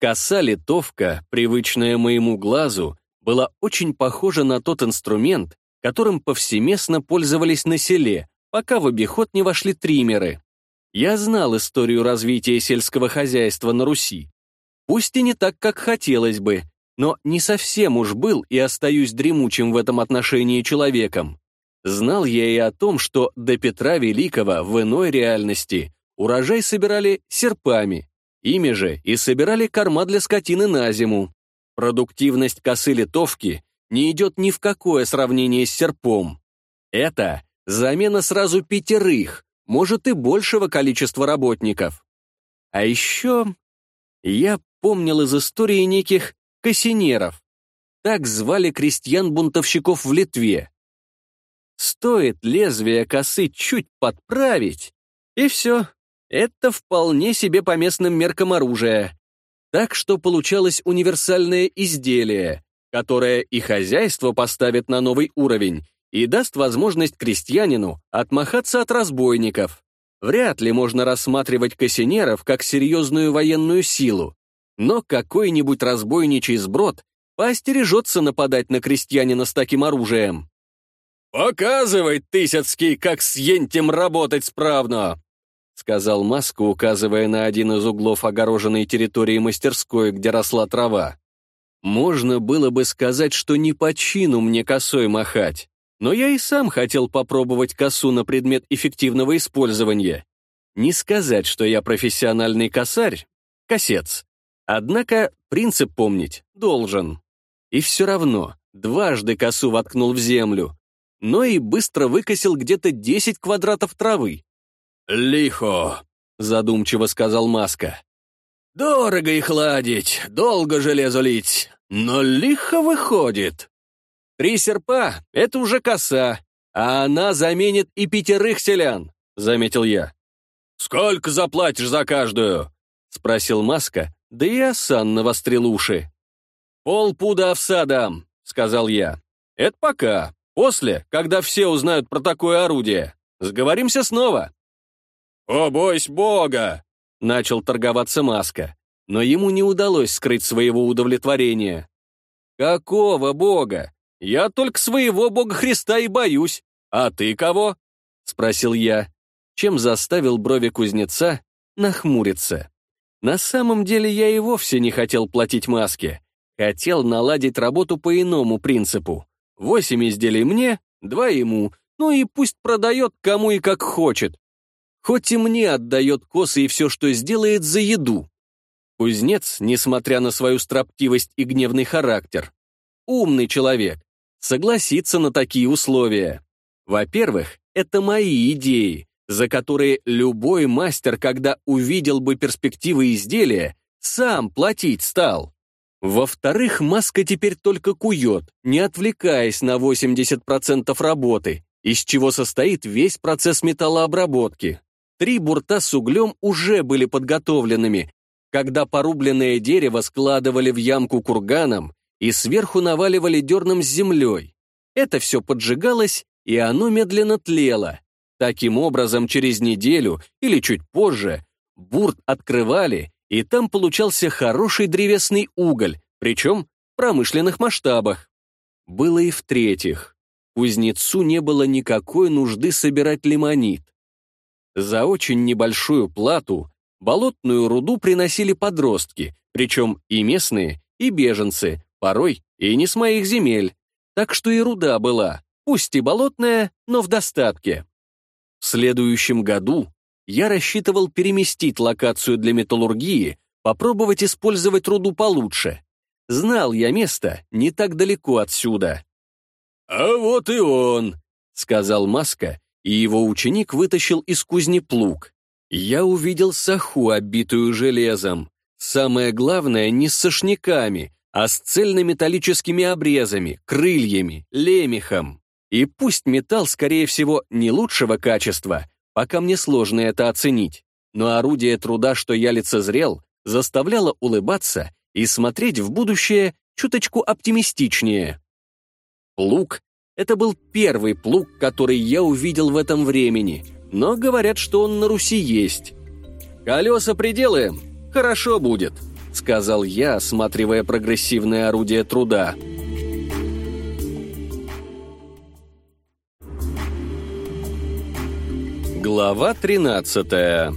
Коса-литовка, привычная моему глазу, была очень похожа на тот инструмент, которым повсеместно пользовались на селе, пока в обиход не вошли триммеры. Я знал историю развития сельского хозяйства на Руси. Пусть и не так, как хотелось бы, но не совсем уж был и остаюсь дремучим в этом отношении человеком. Знал я и о том, что до Петра Великого в иной реальности урожай собирали серпами, ими же и собирали корма для скотины на зиму. Продуктивность косы литовки не идет ни в какое сравнение с серпом. Это замена сразу пятерых, может и большего количества работников. А еще я помнил из истории неких кассинеров. Так звали крестьян-бунтовщиков в Литве. Стоит лезвие косы чуть подправить, и все. Это вполне себе по местным меркам оружие. Так что получалось универсальное изделие, которое и хозяйство поставит на новый уровень, и даст возможность крестьянину отмахаться от разбойников. Вряд ли можно рассматривать кассинеров как серьезную военную силу, но какой-нибудь разбойничий сброд поостережется нападать на крестьянина с таким оружием. «Показывай, Тысяцкий, как с ентем работать справно!» сказал Маска, указывая на один из углов огороженной территории мастерской, где росла трава. Можно было бы сказать, что не по чину мне косой махать. Но я и сам хотел попробовать косу на предмет эффективного использования. Не сказать, что я профессиональный косарь, косец. Однако принцип помнить должен. И все равно дважды косу воткнул в землю, но и быстро выкосил где-то 10 квадратов травы. «Лихо», — задумчиво сказал Маска. «Дорого их ладить, долго железо лить, но лихо выходит». Три серпа — это уже коса, а она заменит и пятерых селян», — заметил я. «Сколько заплатишь за каждую?» — спросил Маска, да и Асан навострил уши. «Полпуда овса дам», — сказал я. «Это пока. После, когда все узнают про такое орудие. Сговоримся снова». «О, бойся бога!» — начал торговаться Маска, но ему не удалось скрыть своего удовлетворения. «Какого бога? Я только своего бога Христа и боюсь. А ты кого?» — спросил я, чем заставил брови кузнеца нахмуриться. На самом деле я и вовсе не хотел платить маске. Хотел наладить работу по иному принципу. Восемь изделий мне, два ему, ну и пусть продает кому и как хочет. Хоть и мне отдает косы и все, что сделает, за еду. Кузнец, несмотря на свою строптивость и гневный характер, умный человек, согласиться на такие условия. Во-первых, это мои идеи, за которые любой мастер, когда увидел бы перспективы изделия, сам платить стал. Во-вторых, маска теперь только кует, не отвлекаясь на 80% работы, из чего состоит весь процесс металлообработки. Три бурта с углем уже были подготовленными, когда порубленное дерево складывали в ямку курганом и сверху наваливали дерном с землей. Это все поджигалось, и оно медленно тлело. Таким образом, через неделю или чуть позже бурт открывали, и там получался хороший древесный уголь, причем в промышленных масштабах. Было и в-третьих. Кузнецу не было никакой нужды собирать лимонит. За очень небольшую плату болотную руду приносили подростки, причем и местные, и беженцы, порой и не с моих земель. Так что и руда была, пусть и болотная, но в достатке. В следующем году я рассчитывал переместить локацию для металлургии, попробовать использовать руду получше. Знал я место не так далеко отсюда. «А вот и он», — сказал Маска, и его ученик вытащил из кузни плуг. Я увидел саху, оббитую железом. Самое главное, не с сошниками, а с цельнометаллическими обрезами, крыльями, лемехом. И пусть металл, скорее всего, не лучшего качества, пока мне сложно это оценить, но орудие труда, что я лицезрел, заставляло улыбаться и смотреть в будущее чуточку оптимистичнее. Плуг — это был первый плуг, который я увидел в этом времени, но говорят, что он на Руси есть. «Колеса приделаем, хорошо будет», — сказал я, осматривая прогрессивное орудие труда. Глава 13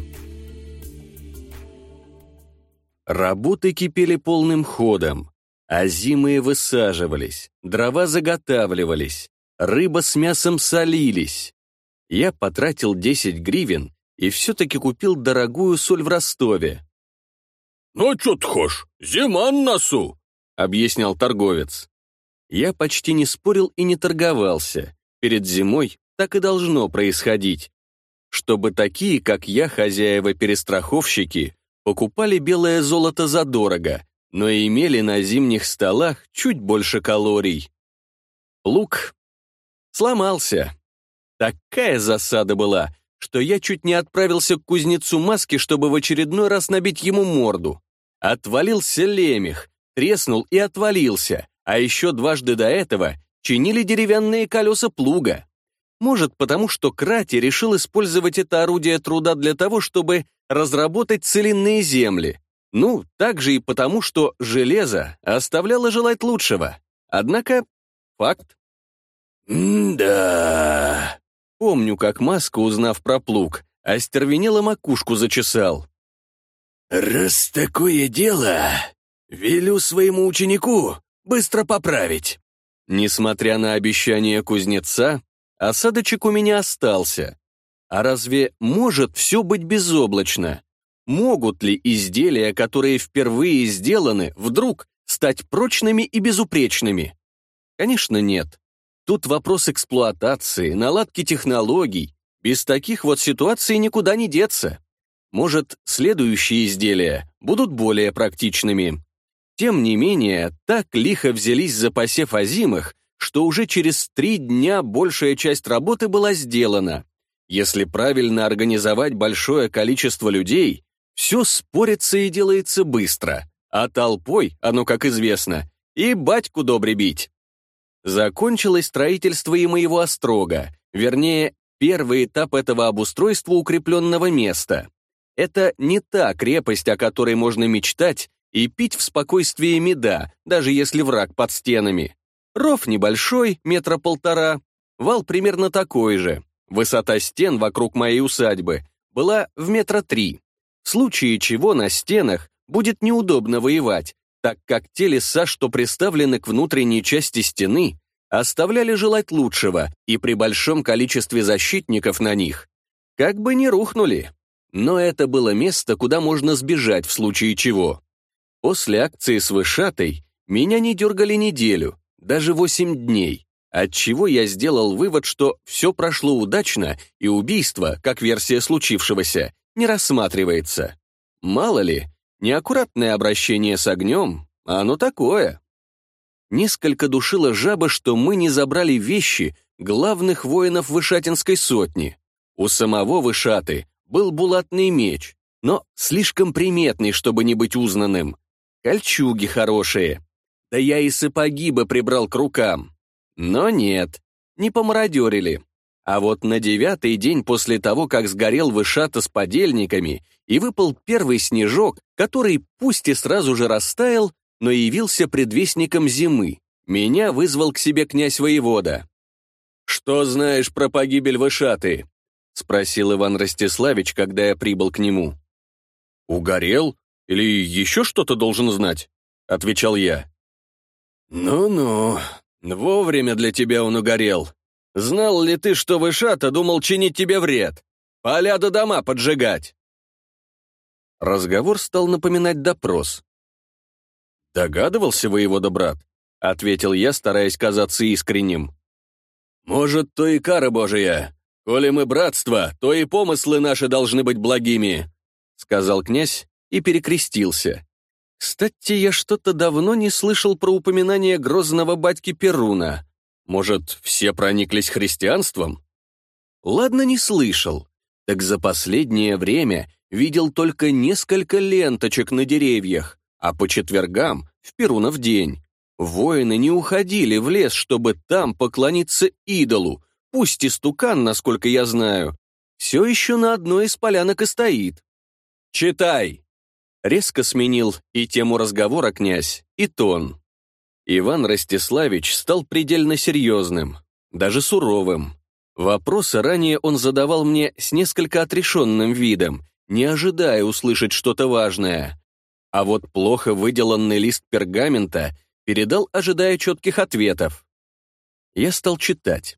Работы кипели полным ходом, а зимы высаживались, дрова заготавливались, рыба с мясом солились. Я потратил 10 гривен и все-таки купил дорогую соль в Ростове. «Ну, чё ты хошь, зима на носу», — объяснял торговец. Я почти не спорил и не торговался. Перед зимой так и должно происходить. Чтобы такие, как я, хозяева-перестраховщики, покупали белое золото задорого, но имели на зимних столах чуть больше калорий. Лук сломался. Такая засада была, что я чуть не отправился к кузнецу маски, чтобы в очередной раз набить ему морду. Отвалился лемех, треснул и отвалился, а еще дважды до этого чинили деревянные колеса плуга. Может, потому что Крати решил использовать это орудие труда для того, чтобы разработать целинные земли. Ну, также и потому, что железо оставляло желать лучшего. Однако, факт. «Да...» Помню, как Маска, узнав про плуг, остервенело макушку зачесал. «Раз такое дело, велю своему ученику быстро поправить». Несмотря на обещание кузнеца, осадочек у меня остался. А разве может все быть безоблачно? Могут ли изделия, которые впервые сделаны, вдруг стать прочными и безупречными? Конечно, нет. Тут вопрос эксплуатации, наладки технологий. Без таких вот ситуаций никуда не деться. Может, следующие изделия будут более практичными. Тем не менее, так лихо взялись за посев озимых, что уже через три дня большая часть работы была сделана. Если правильно организовать большое количество людей, все спорится и делается быстро, а толпой, оно, как известно, и батьку добре бить. Закончилось строительство и моего острога, вернее, первый этап этого обустройства укрепленного места. Это не та крепость, о которой можно мечтать и пить в спокойствии меда, даже если враг под стенами. Ров небольшой, метра полтора, вал примерно такой же. Высота стен вокруг моей усадьбы была в метра три, в случае чего на стенах будет неудобно воевать, так как те леса, что приставлены к внутренней части стены, оставляли желать лучшего и при большом количестве защитников на них, как бы не рухнули. Но это было место, куда можно сбежать в случае чего. После акции с Вышатой меня не дергали неделю, даже восемь дней, отчего я сделал вывод, что все прошло удачно, и убийство, как версия случившегося, не рассматривается. Мало ли, неаккуратное обращение с огнем, а оно такое. Несколько душило жаба, что мы не забрали вещи главных воинов Вышатинской сотни. У самого Вышаты был булатный меч, но слишком приметный, чтобы не быть узнанным. Кольчуги хорошие, да я и сапоги бы прибрал к рукам. Но нет, не помародерили. А вот на девятый день после того, как сгорел вышата с подельниками и выпал первый снежок, который пусть и сразу же растаял, но явился предвестником зимы, меня вызвал к себе князь воевода. «Что знаешь про погибель вышаты?» — спросил Иван Ростиславич, когда я прибыл к нему. «Угорел? Или еще что-то должен знать?» — отвечал я. «Ну-ну, вовремя для тебя он угорел. Знал ли ты, что Вышата думал чинить тебе вред? Поля до дома поджигать?» Разговор стал напоминать допрос. «Догадывался воевода брат?» — ответил я, стараясь казаться искренним. «Может, то и кара Божия. Коли мы братство, то и помыслы наши должны быть благими», — сказал князь и перекрестился. Кстати, я что-то давно не слышал про упоминание грозного батьки Перуна. Может, все прониклись христианством? Ладно, не слышал. Так за последнее время видел только несколько ленточек на деревьях, а по четвергам, в Перунов день, воины не уходили в лес, чтобы там поклониться идолу, пусть и стукан, насколько я знаю, все еще на одной из полянок и стоит. «Читай!» Резко сменил и тему разговора князь, и тон. Иван Ростиславич стал предельно серьезным, даже суровым. Вопросы ранее он задавал мне с несколько отрешенным видом, не ожидая услышать что-то важное. А вот плохо выделанный лист пергамента передал, ожидая четких ответов. Я стал читать.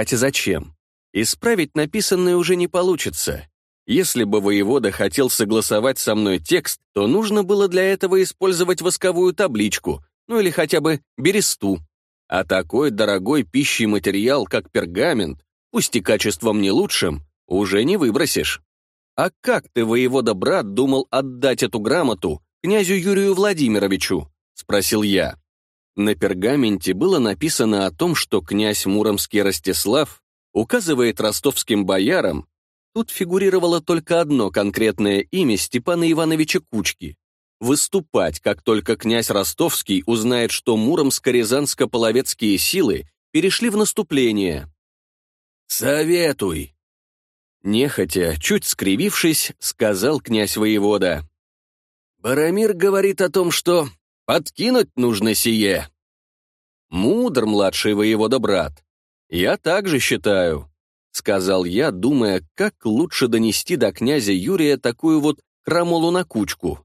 Хотя зачем? Исправить написанное уже не получится. Если бы воевода хотел согласовать со мной текст, то нужно было для этого использовать восковую табличку, ну или хотя бы бересту. А такой дорогой пищей материал, как пергамент, пусть и качеством не лучшим, уже не выбросишь. А как ты, воевода-брат, думал отдать эту грамоту князю Юрию Владимировичу? Спросил я. На пергаменте было написано о том, что князь Муромский Ростислав указывает ростовским боярам, тут фигурировало только одно конкретное имя Степана Ивановича Кучки, выступать, как только князь Ростовский узнает, что Муромско-Рязанско-Половецкие силы перешли в наступление. «Советуй!» Нехотя, чуть скривившись, сказал князь воевода. «Барамир говорит о том, что подкинуть нужно сие». «Мудр, младший воевода-брат. Я также считаю», — сказал я, думая, как лучше донести до князя Юрия такую вот крамолу на кучку.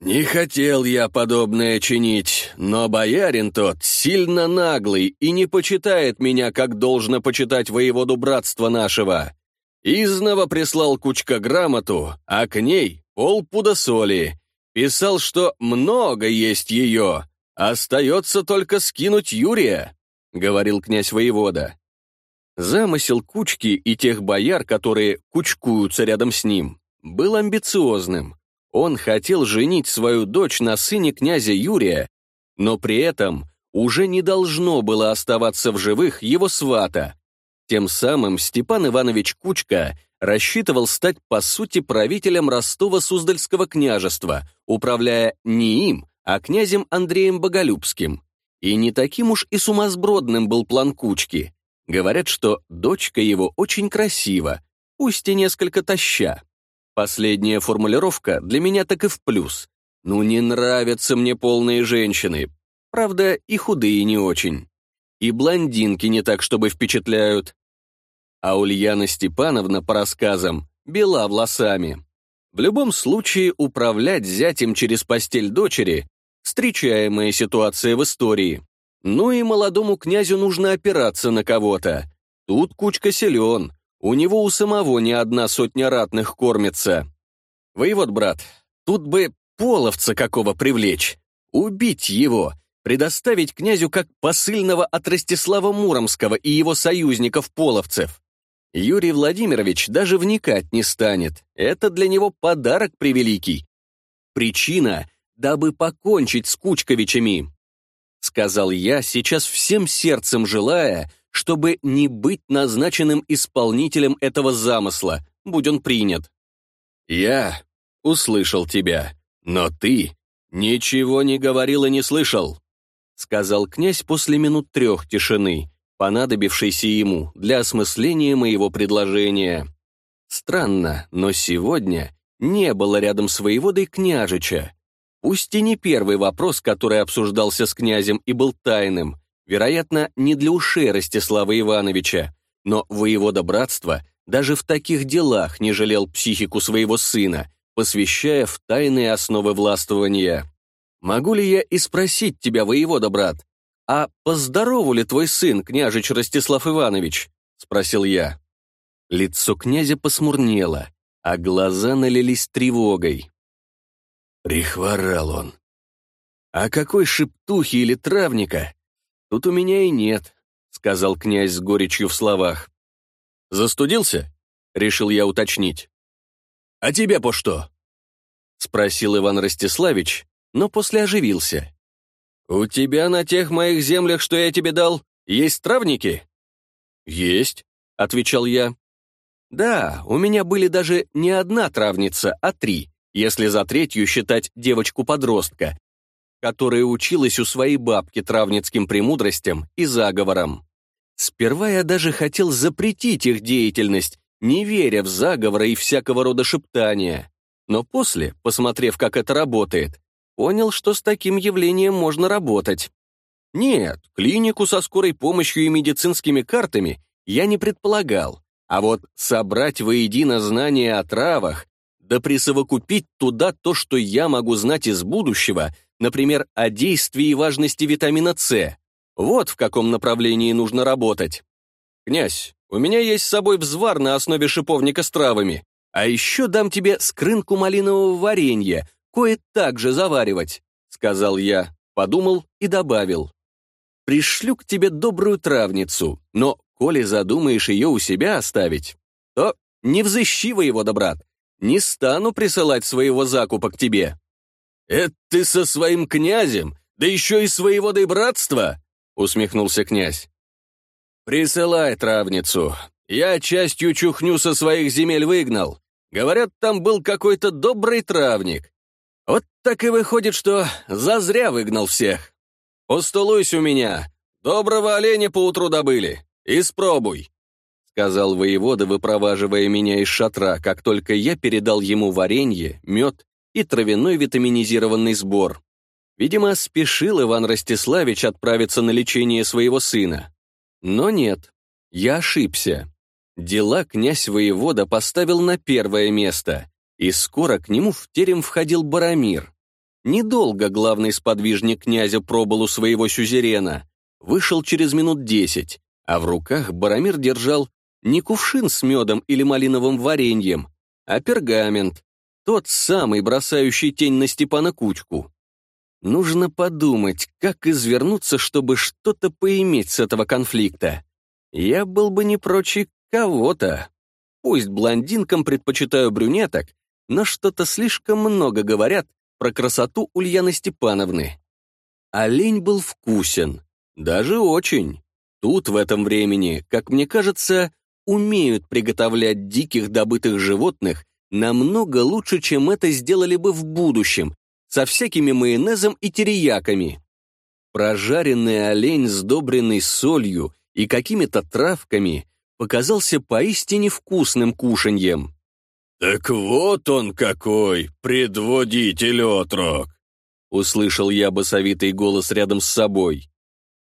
«Не хотел я подобное чинить, но боярин тот сильно наглый и не почитает меня, как должно почитать воеводу братства нашего. Изново прислал кучка грамоту, а к ней полпуда соли. Писал, что много есть ее, остается только скинуть Юрия», — говорил князь воевода. Замысел кучки и тех бояр, которые кучкуются рядом с ним, был амбициозным — он хотел женить свою дочь на сыне князя Юрия, но при этом уже не должно было оставаться в живых его свата. Тем самым Степан Иванович Кучка рассчитывал стать, по сути, правителем Ростова-Суздальского княжества, управляя не им, а князем Андреем Боголюбским. И не таким уж и сумасбродным был план Кучки. Говорят, что дочка его очень красива, пусть и несколько таща. Последняя формулировка для меня так и в плюс. Ну, не нравятся мне полные женщины. Правда, и худые не очень. И блондинки не так, чтобы впечатляют. А Ульяна Степановна, по рассказам, бела волосами. В любом случае, управлять зятем через постель дочери — встречаемая ситуация в истории. Ну и молодому князю нужно опираться на кого-то. Тут кучка силен, у него у самого не одна сотня ратных кормится. Воевод, брат, тут бы половца какого привлечь, убить его, предоставить князю как посыльного от Ростислава Муромского и его союзников-половцев. Юрий Владимирович даже вникать не станет. Это для него подарок превеликий. Причина, дабы покончить с Кучковичами. Сказал я, сейчас всем сердцем желая, чтобы не быть назначенным исполнителем этого замысла, будь он принят. Я услышал тебя, но ты ничего не говорил и не слышал, сказал князь после минут трех тишины, понадобившейся ему для осмысления моего предложения. Странно, но сегодня не было рядом с воеводой княжича. Пусть и не первый вопрос, который обсуждался с князем и был тайным, Вероятно, не для ушей Ростислава Ивановича, но воевода братства даже в таких делах не жалел психику своего сына, посвящая в тайные основы властвования. могу ли я и спросить тебя, воевода, брат, а поздорову ли твой сын, княжич Ростислав Иванович?» — спросил я. Лицо князя посмурнело, а глаза налились тревогой. Прихворал он. «А какой шептухи или травника? Тут у меня и нет», — сказал князь с горечью в словах. «Застудился?» — решил я уточнить. «А тебе по что?» — спросил Иван Ростиславич, но после оживился. «У тебя на тех моих землях, что я тебе дал, есть травники?» «Есть», — отвечал я. «Да, у меня были даже не одна травница, а три, если за третью считать девочку-подростка, которая училась у своей бабки травницким премудростям и заговорам. Сперва я даже хотел запретить их деятельность, не веря в заговоры и всякого рода шептания. Но после, посмотрев, как это работает, понял, что с таким явлением можно работать. Нет, клинику со скорой помощью и медицинскими картами я не предполагал, а вот собрать воедино знания о травах, да присовокупить туда то, что я могу знать из будущего, например, о действии и важности витамина С, вот в каком направлении нужно работать. Князь, у меня есть с собой взвар на основе шиповника с травами, а еще дам тебе скрынку малинового варенья, кое так же заваривать», — сказал я, подумал и добавил. «Пришлю к тебе добрую травницу, но, коли задумаешь ее у себя оставить, то не взыщи воевода, брат, не стану присылать своего закупа к тебе». «Это ты со своим князем, да еще и своего да братства?» — усмехнулся князь. «Присылай травницу. Я частью чухню со своих земель выгнал. Говорят, там был какой-то добрый травник. Вот так и выходит, что зазря выгнал всех. Постулуйся у меня. Доброго оленя поутру добыли. Испробуй», — сказал воевода, выпроваживая меня из шатра, как только я передал ему варенье, мед и травяной витаминизированный сбор. Видимо, спешил Иван Ростиславич отправиться на лечение своего сына. Но нет, я ошибся. Дела князь-воевода поставил на первое место, и скоро к нему в терем входил Барамир. Недолго главный сподвижник князя пробыл у своего сюзерена, вышел через минут десять, а в руках Барамир держал не кувшин с медом или малиновым вареньем, а пергамент, тот самый, бросающий тень на Степана Кучку. Нужно подумать, как извернуться, чтобы что-то поиметь с этого конфликта. Я был бы не прочь кого-то. Пусть блондинкам предпочитаю брюнеток, но что-то слишком много говорят про красоту Ульяны Степановны. Олень был вкусен, даже очень. Тут в этом времени, как мне кажется, умеют приготовлять диких добытых животных намного лучше, чем это сделали бы в будущем, со всякими майонезом и терияками. Прожаренный олень, сдобренный солью и какими-то травками, показался поистине вкусным кушаньем. «Так вот он какой, предводитель отрок!» Услышал я басовитый голос рядом с собой.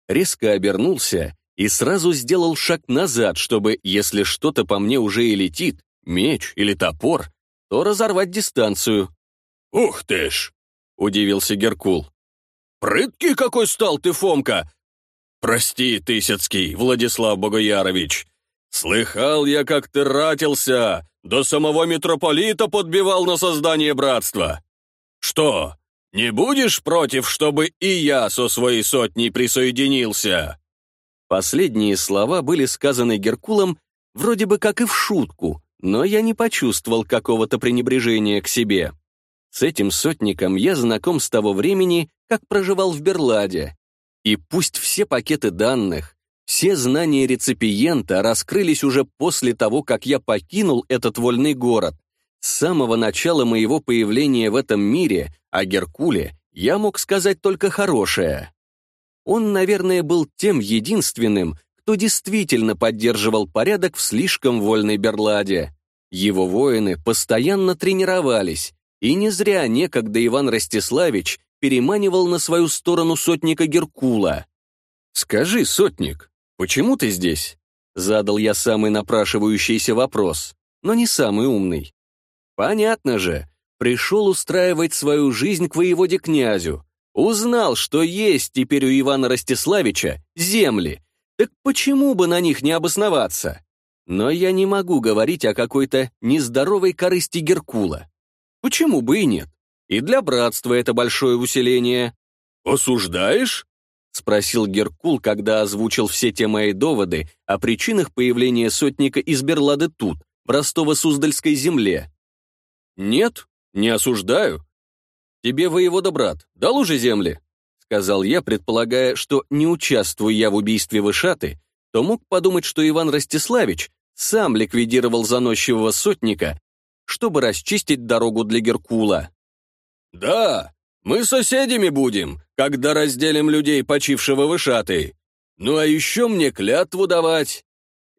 Резко обернулся и сразу сделал шаг назад, чтобы, если что-то по мне уже и летит, меч или топор, то разорвать дистанцию. «Ух ты ж!» — удивился Геркул. «Прыткий какой стал ты, Фомка!» «Прости, Тысяцкий, Владислав Богоярович. Слыхал я, как ты ратился, до самого митрополита подбивал на создание братства. Что, не будешь против, чтобы и я со своей сотней присоединился?» Последние слова были сказаны Геркулом вроде бы как и в шутку, но я не почувствовал какого-то пренебрежения к себе. С этим сотником я знаком с того времени, как проживал в Берладе. И пусть все пакеты данных, все знания реципиента раскрылись уже после того, как я покинул этот вольный город. С самого начала моего появления в этом мире о Геркуле я мог сказать только хорошее. Он, наверное, был тем единственным, кто действительно поддерживал порядок в слишком вольной Берладе. Его воины постоянно тренировались, и не зря некогда Иван Ростиславич переманивал на свою сторону сотника Геркула. «Скажи, сотник, «Почему ты здесь?» — задал я самый напрашивающийся вопрос, но не самый умный. «Понятно же, пришел устраивать свою жизнь к воеводе-князю, Узнал, что есть теперь у Ивана Ростиславича земли. Так почему бы на них не обосноваться? Но я не могу говорить о какой-то нездоровой корысти Геркула. Почему бы и нет? И для братства это большое усиление. «Осуждаешь?» — спросил Геркул, когда озвучил все те мои доводы о причинах появления сотника из Берлады тут, в Ростово-Суздальской земле. «Нет, не осуждаю. Тебе воевода брат дал уже земли?» — сказал я, предполагая, что, не участвуя я в убийстве Вышаты, то мог подумать, что Иван Ростиславич сам ликвидировал заносчивого сотника, чтобы расчистить дорогу для Геркула. «Да, мы соседями будем, когда разделим людей, почившего вышаты. Ну а еще мне клятву давать.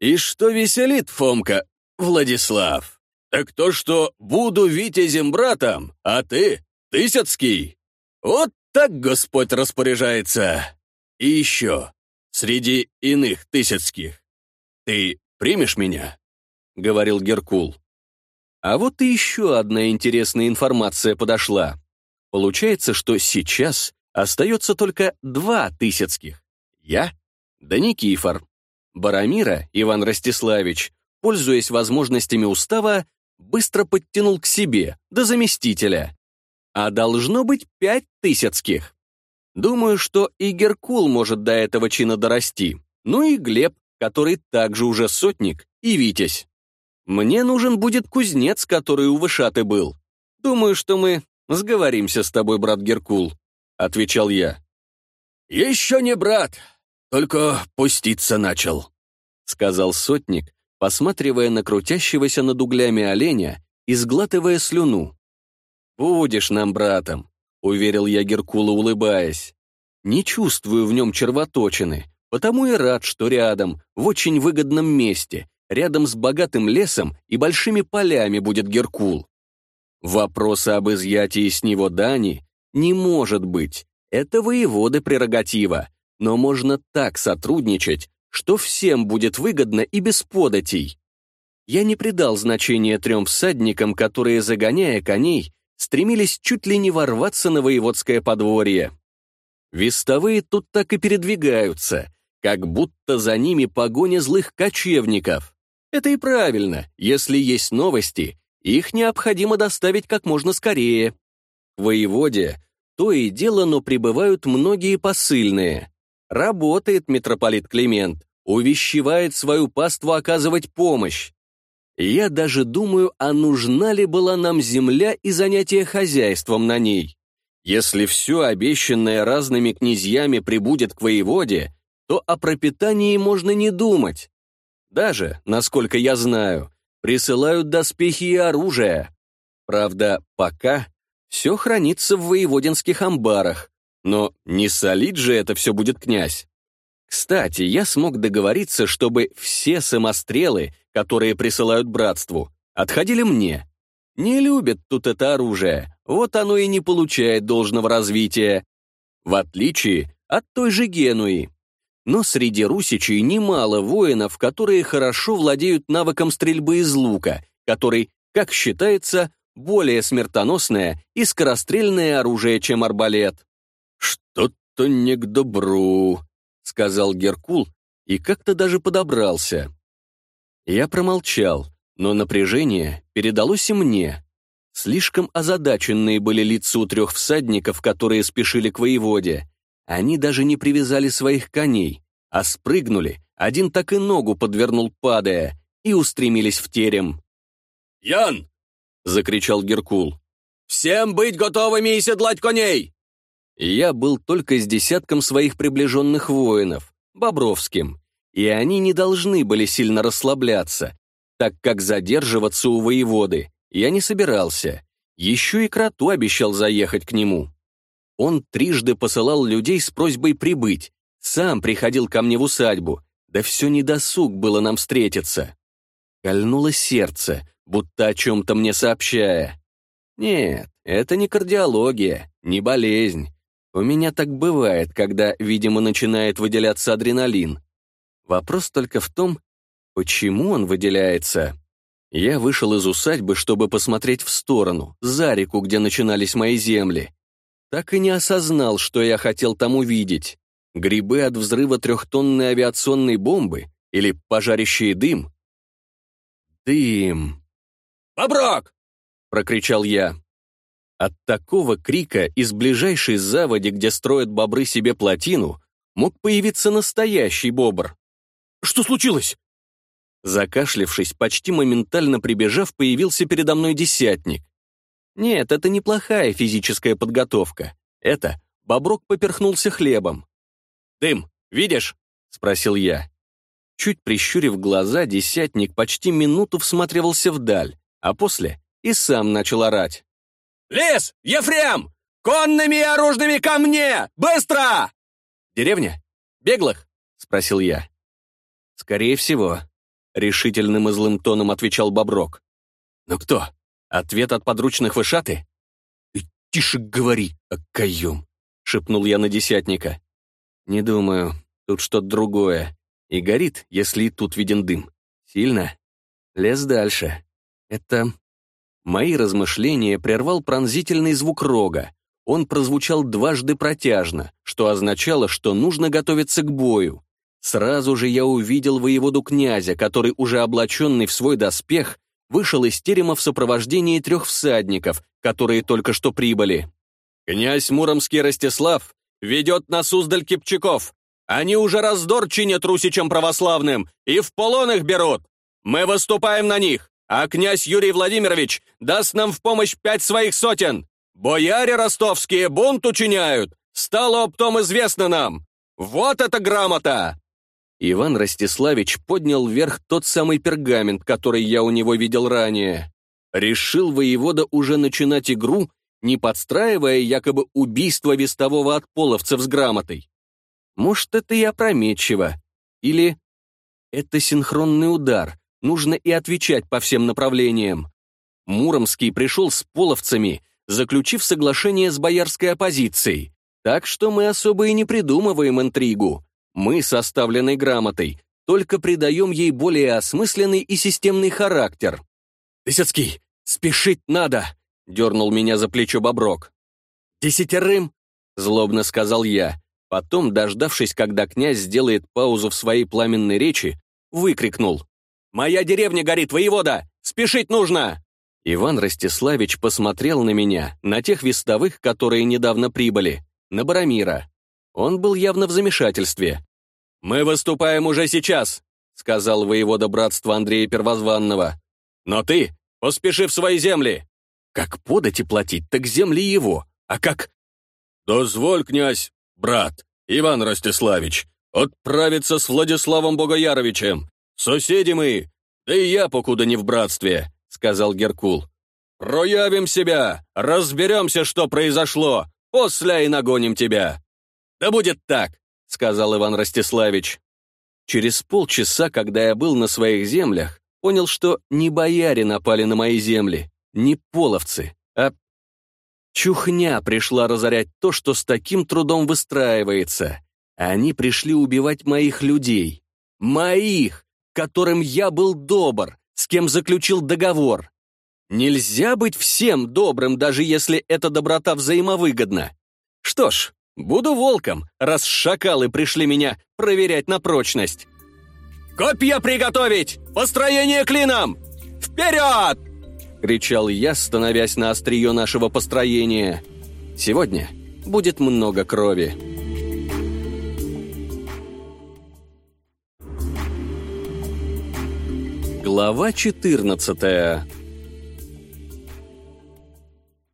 И что веселит, Фомка, Владислав? Так то, что буду витязем братом, а ты — Тысяцкий. Вот так Господь распоряжается. И еще, среди иных Тысяцких, ты примешь меня?» — говорил Геркул. А вот и еще одна интересная информация подошла. Получается, что сейчас остается только два Тысяцких. Я да Никифор. Барамира Иван Ростиславич, пользуясь возможностями устава, быстро подтянул к себе, до заместителя. А должно быть пять Тысяцких. Думаю, что и Геркул может до этого чина дорасти. Ну и Глеб, который также уже сотник, и Витязь. Мне нужен будет кузнец, который у Вышаты был. Думаю, что мы сговоримся с тобой, брат Геркул», — отвечал я. «Еще не брат, только пуститься начал», — сказал сотник, посматривая на крутящегося над углями оленя и сглатывая слюну. «Будешь нам братом», — уверил я Геркула, улыбаясь. «Не чувствую в нем червоточины, потому и рад, что рядом, в очень выгодном месте, рядом с богатым лесом и большими полями будет Геркул. Вопроса об изъятии с него дани не может быть. Это воеводы прерогатива, но можно так сотрудничать, что всем будет выгодно и без податей. Я не придал значения трем всадникам, которые, загоняя коней, стремились чуть ли не ворваться на воеводское подворье. Вестовые тут так и передвигаются, как будто за ними погоня злых кочевников. Это и правильно, если есть новости, их необходимо доставить как можно скорее. Воеводе то и дело, но прибывают многие посыльные. Работает митрополит Климент, увещевает свою паству оказывать помощь. Я даже думаю, а нужна ли была нам земля и занятие хозяйством на ней. Если все обещанное разными князьями прибудет к воеводе, то о пропитании можно не думать. Даже, насколько я знаю, присылают доспехи и оружие. Правда, пока все хранится в воеводинских амбарах, но не солить же это все будет князь. Кстати, я смог договориться, чтобы все самострелы, которые присылают братству, отходили мне. Не любят тут это оружие, вот оно и не получает должного развития. В отличие от той же Генуи. Но среди русичей немало воинов, которые хорошо владеют навыком стрельбы из лука, который, как считается, более смертоносное и скорострельное оружие, чем арбалет. «Что-то не к добру», — сказал Геркул и как-то даже подобрался. Я промолчал, но напряжение передалось и мне. Слишком озадаченные были лица у трех всадников, которые спешили к воеводе. Они даже не привязали своих коней, а спрыгнули, один так и ногу подвернул, падая, и устремились в терем. «Ян!» — закричал Геркул. «Всем быть готовыми и седлать коней!» Я был только с десятком своих приближенных воинов, Бобровским, и они не должны были сильно расслабляться, так как задерживаться у воеводы я не собирался. Еще и кроту обещал заехать к нему. Он трижды посылал людей с просьбой прибыть, сам приходил ко мне в усадьбу, да все недосуг было нам встретиться. Кольнуло сердце, будто о чем-то мне сообщая. Нет, это не кардиология, не болезнь. У меня так бывает, когда, видимо, начинает выделяться адреналин. Вопрос только в том, почему он выделяется. Я вышел из усадьбы, чтобы посмотреть в сторону, за реку, где начинались мои земли. так и не осознал, что я хотел там увидеть. Грибы от взрыва трехтонной авиационной бомбы или пожарящий дым? Дым. «Боброк!» — прокричал я. От такого крика из ближайшей заводи, где строят бобры себе плотину, мог появиться настоящий бобр. «Что случилось?» Закашлившись, почти моментально прибежав, появился передо мной десятник. Нет, это неплохая физическая подготовка. Это Боброк поперхнулся хлебом. «Дым, видишь?» — спросил я. Чуть прищурив глаза, десятник почти минуту всматривался вдаль, а после и сам начал орать. «Лес! Ефрем! Конными и оружными ко мне! Быстро!» «Деревня? Беглых?» — спросил я. «Скорее всего», — решительным и злым тоном отвечал Боброк. «Но кто? Ответ от подручных вышаты?» «Тише говори, окаем», — шепнул я на десятника. «Не думаю, тут что-то другое. И горит, если и тут виден дым. Сильно? Лез дальше. Это...» Мои размышления прервал пронзительный звук рога. Он прозвучал дважды протяжно, что означало, что нужно готовиться к бою. Сразу же я увидел воеводу князя, который, уже облаченный в свой доспех, вышел из терема в сопровождении трех всадников, которые только что прибыли. «Князь Муромский Ростислав ведет на Суздаль Кипчаков. Они уже раздор чинят русичам православным и в полон их берут. Мы выступаем на них а князь Юрий Владимирович даст нам в помощь пять своих сотен. Бояре ростовские бунт учиняют, стало об том известно нам. Вот эта грамота!» Иван Ростиславич поднял вверх тот самый пергамент, который я у него видел ранее. Решил воевода уже начинать игру, не подстраивая якобы убийство вестового от половцев с грамотой. Может, это и опрометчиво. Или это синхронный удар, нужно и отвечать по всем направлениям. Муромский пришел с половцами, заключив соглашение с боярской оппозицией, так что мы особо и не придумываем интригу. Мы, составленной грамотой, только придаем ей более осмысленный и системный характер. «Лисицкий, спешить надо!» — дернул меня за плечо Боброк. «Десятерым!» — злобно сказал я. Потом, дождавшись, когда князь сделает паузу в своей пламенной речи, выкрикнул. «Моя деревня горит, воевода! Спешить нужно!» Иван Ростиславич посмотрел на меня, на тех вестовых, которые недавно прибыли, на Барамира. Он был явно в замешательстве. «Мы выступаем уже сейчас», — сказал воевода братства Андрея Первозванного. «Но ты поспеши в свои земли». «Как подать и платить, так земли его, а как...» «Дозволь, князь, брат, Иван Ростиславич, отправиться с Владиславом Богояровичем, «Соседи мы, да и я покуда не в братстве», — сказал Геркул. «Проявим себя, разберемся, что произошло, после и нагоним тебя». «Да будет так», — сказал Иван Ростиславич. Через полчаса, когда я был на своих землях, понял, что не бояре напали на мои земли, не половцы, а чухня пришла разорять то, что с таким трудом выстраивается. Они пришли убивать моих людей. Моих! Которым я был добр, с кем заключил договор. Нельзя быть всем добрым, даже если эта доброта взаимовыгодна. Что ж, буду волком, раз шакалы пришли меня проверять на прочность. «Копья приготовить! Построение клином! Вперед!» — кричал я, становясь на острие нашего построения. «Сегодня будет много крови». Глава 14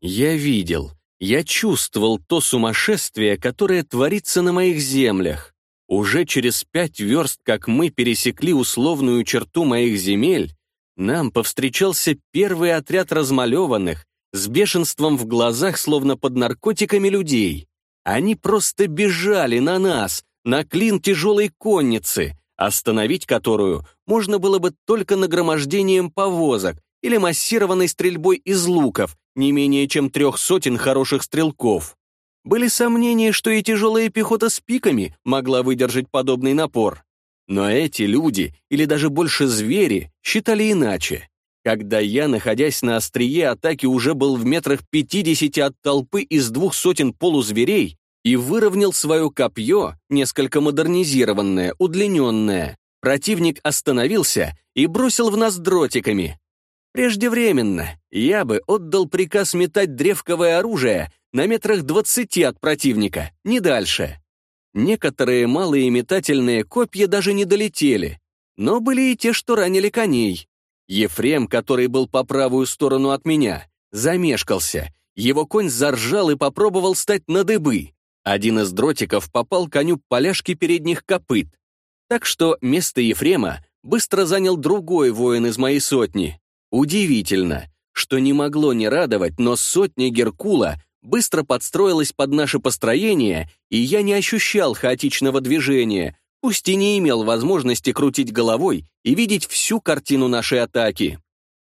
Я видел, я чувствовал то сумасшествие, которое творится на моих землях. Уже через пять верст, как мы пересекли условную черту моих земель, нам повстречался первый отряд размалеванных, с бешенством в глазах, словно под наркотиками людей. Они просто бежали на нас, на клин тяжелой конницы, остановить которую можно было бы только нагромождением повозок или массированной стрельбой из луков, не менее чем трех сотен хороших стрелков. Были сомнения, что и тяжелая пехота с пиками могла выдержать подобный напор. Но эти люди, или даже больше звери, считали иначе. когда я, находясь на острие атаки, уже был в метрах пятидесяти от толпы из двух сотен полузверей и выровнял свое копье, несколько модернизированное, удлиненное. Противник остановился и бросил в нас дротиками. Преждевременно я бы отдал приказ метать древковое оружие на метрах двадцати от противника, не дальше. Некоторые малые метательные копья даже не долетели, но были и те, что ранили коней. Ефрем, который был по правую сторону от меня, замешкался. Его конь заржал и попробовал стать на дыбы. Один из дротиков попал коню поляшки передних копыт. Так что место Ефрема быстро занял другой воин из моей сотни. Удивительно, что не могло не радовать, но сотня Геркула быстро подстроилась под наше построение, и я не ощущал хаотичного движения, пусть и не имел возможности крутить головой и видеть всю картину нашей атаки.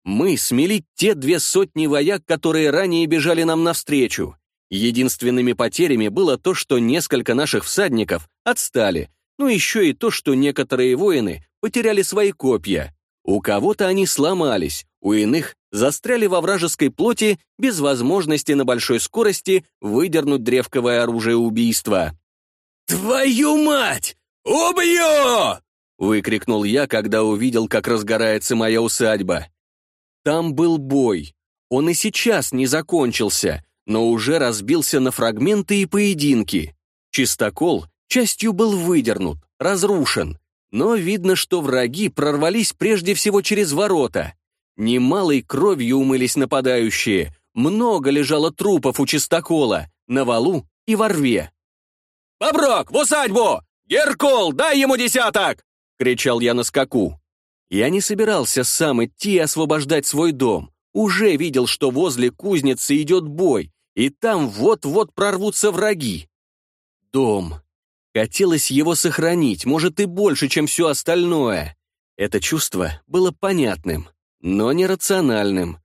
Мы смели те две сотни вояк, которые ранее бежали нам навстречу. Единственными потерями было то, что несколько наших всадников отстали, ну еще и то, что некоторые воины потеряли свои копья. У кого-то они сломались, у иных застряли во вражеской плоти без возможности на большой скорости выдернуть древковое оружие убийства. «Твою мать! Убью!» — выкрикнул я, когда увидел, как разгорается моя усадьба. Там был бой. Он и сейчас не закончился, но уже разбился на фрагменты и поединки. Чистокол частью был выдернут, разрушен, но видно, что враги прорвались прежде всего через ворота. Немалой кровью умылись нападающие, много лежало трупов у чистокола, на валу и во рве. «Боброк, в усадьбу! Геркул, дай ему десяток!» — кричал я на скаку. Я не собирался сам идти освобождать свой дом. Уже видел, что возле кузницы идет бой, и там вот-вот прорвутся враги. Дом. Хотелось его сохранить, может и больше, чем все остальное. Это чувство было понятным, но нерациональным.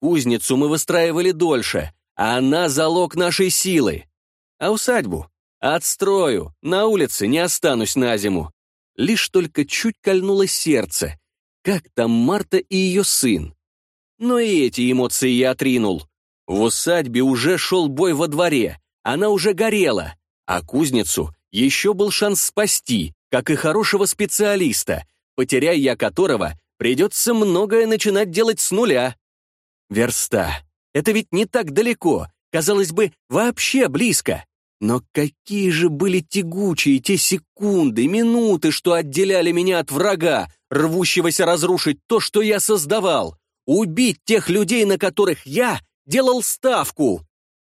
Кузницу мы выстраивали дольше, а она залог нашей силы. А усадьбу? Отстрою, на улице не останусь на зиму. Лишь только чуть кольнуло сердце. Как там Марта и ее сын? Но и эти эмоции я отринул. В усадьбе уже шел бой во дворе, она уже горела, а кузницу еще был шанс спасти, как и хорошего специалиста, потеряя я которого, придется многое начинать делать с нуля. Верста. Это ведь не так далеко, казалось бы, вообще близко. Но какие же были тягучие те секунды, минуты, что отделяли меня от врага, рвущегося разрушить то, что я создавал, убить тех людей, на которых я делал ставку.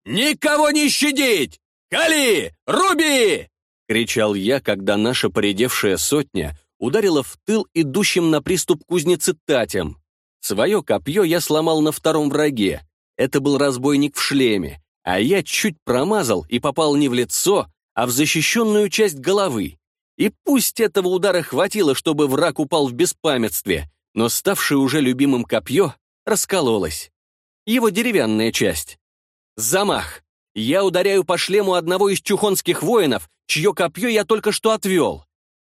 «Никого не щадить! Кали! Руби!» — кричал я, когда наша поредевшая сотня ударила в тыл идущим на приступ кузницы Татям. Свое копье я сломал на втором враге. Это был разбойник в шлеме, а я чуть промазал и попал не в лицо, а в защищенную часть головы. И пусть этого удара хватило, чтобы враг упал в беспамятстве, но ставшее уже любимым копье раскололось. Его деревянная часть. Замах. Я ударяю по шлему одного из чухонских воинов, чье копье я только что отвел.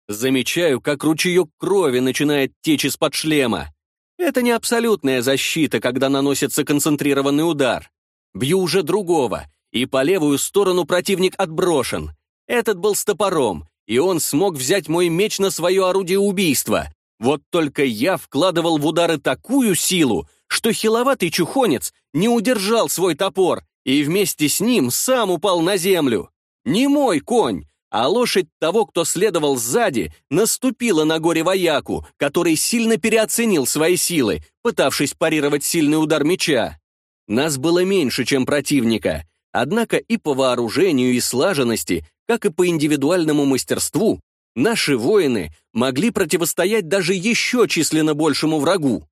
Замечаю, как ручеек крови начинает течь из-под шлема. Это не абсолютная защита, когда наносится концентрированный удар. Бью уже другого, и по левую сторону противник отброшен. Этот был с топором, и он смог взять мой меч на свое орудие убийства. Вот только я вкладывал в удары такую силу, что хиловатый чухонец не удержал свой топор и вместе с ним сам упал на землю. Не мой конь, а лошадь того, кто следовал сзади, наступила на горе вояку, который сильно переоценил свои силы, пытавшись парировать сильный удар меча. Нас было меньше, чем противника, однако и по вооружению и слаженности, как и по индивидуальному мастерству, наши воины могли противостоять даже еще численно большему врагу.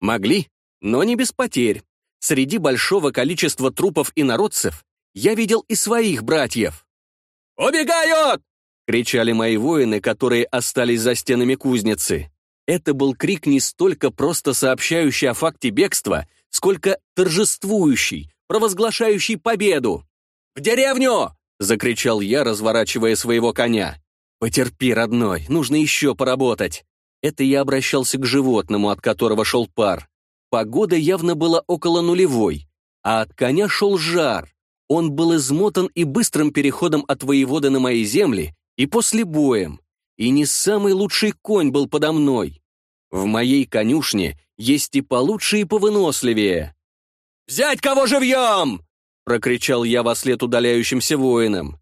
Могли, но не без потерь. Среди большого количества трупов и народцев я видел и своих братьев. «Убегают!» — кричали мои воины, которые остались за стенами кузницы. Это был крик не столько просто сообщающий о факте бегства, сколько торжествующий, провозглашающий победу. «В деревню!» — закричал я, разворачивая своего коня. «Потерпи, родной, нужно еще поработать». Это я обращался к животному, от которого шел пар. Погода явно была около нулевой, а от коня шел жар. Он был измотан и быстрым переходом от воевода на мои земли, и после боем. И не самый лучший конь был подо мной. В моей конюшне есть и получше, и повыносливее. «Взять кого живьем!» — прокричал я во след удаляющимся воинам.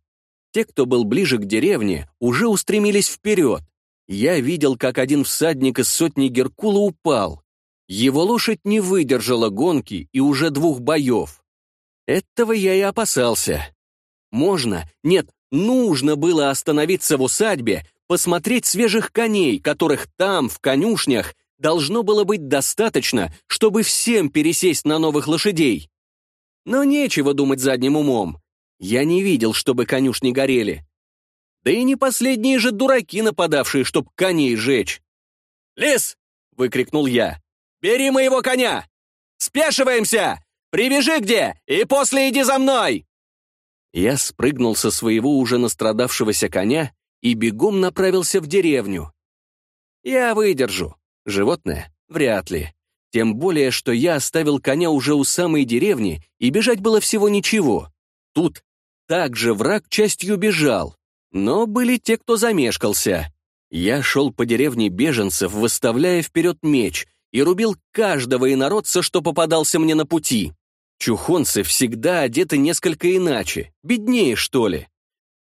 Те, кто был ближе к деревне, уже устремились вперед. Я видел, как один всадник из сотни Геркула упал. Его лошадь не выдержала гонки и уже двух боев. Этого я и опасался. Можно, нет, нужно было остановиться в усадьбе, посмотреть свежих коней, которых там, в конюшнях, должно было быть достаточно, чтобы всем пересесть на новых лошадей. Но нечего думать задним умом. Я не видел, чтобы конюшни горели. Да и не последние же дураки, нападавшие, чтоб коней жечь. «Лис!» — выкрикнул я. «Бери моего коня! Спешиваемся! Привяжи где, и после иди за мной!» Я спрыгнул со своего уже настрадавшегося коня и бегом направился в деревню. Я выдержу. Животное? Вряд ли. Тем более, что я оставил коня уже у самой деревни, и бежать было всего ничего. Тут также враг частью бежал, но были те, кто замешкался. Я шел по деревне беженцев, выставляя вперед меч, и рубил каждого инородца, что попадался мне на пути. Чухонцы всегда одеты несколько иначе, беднее, что ли.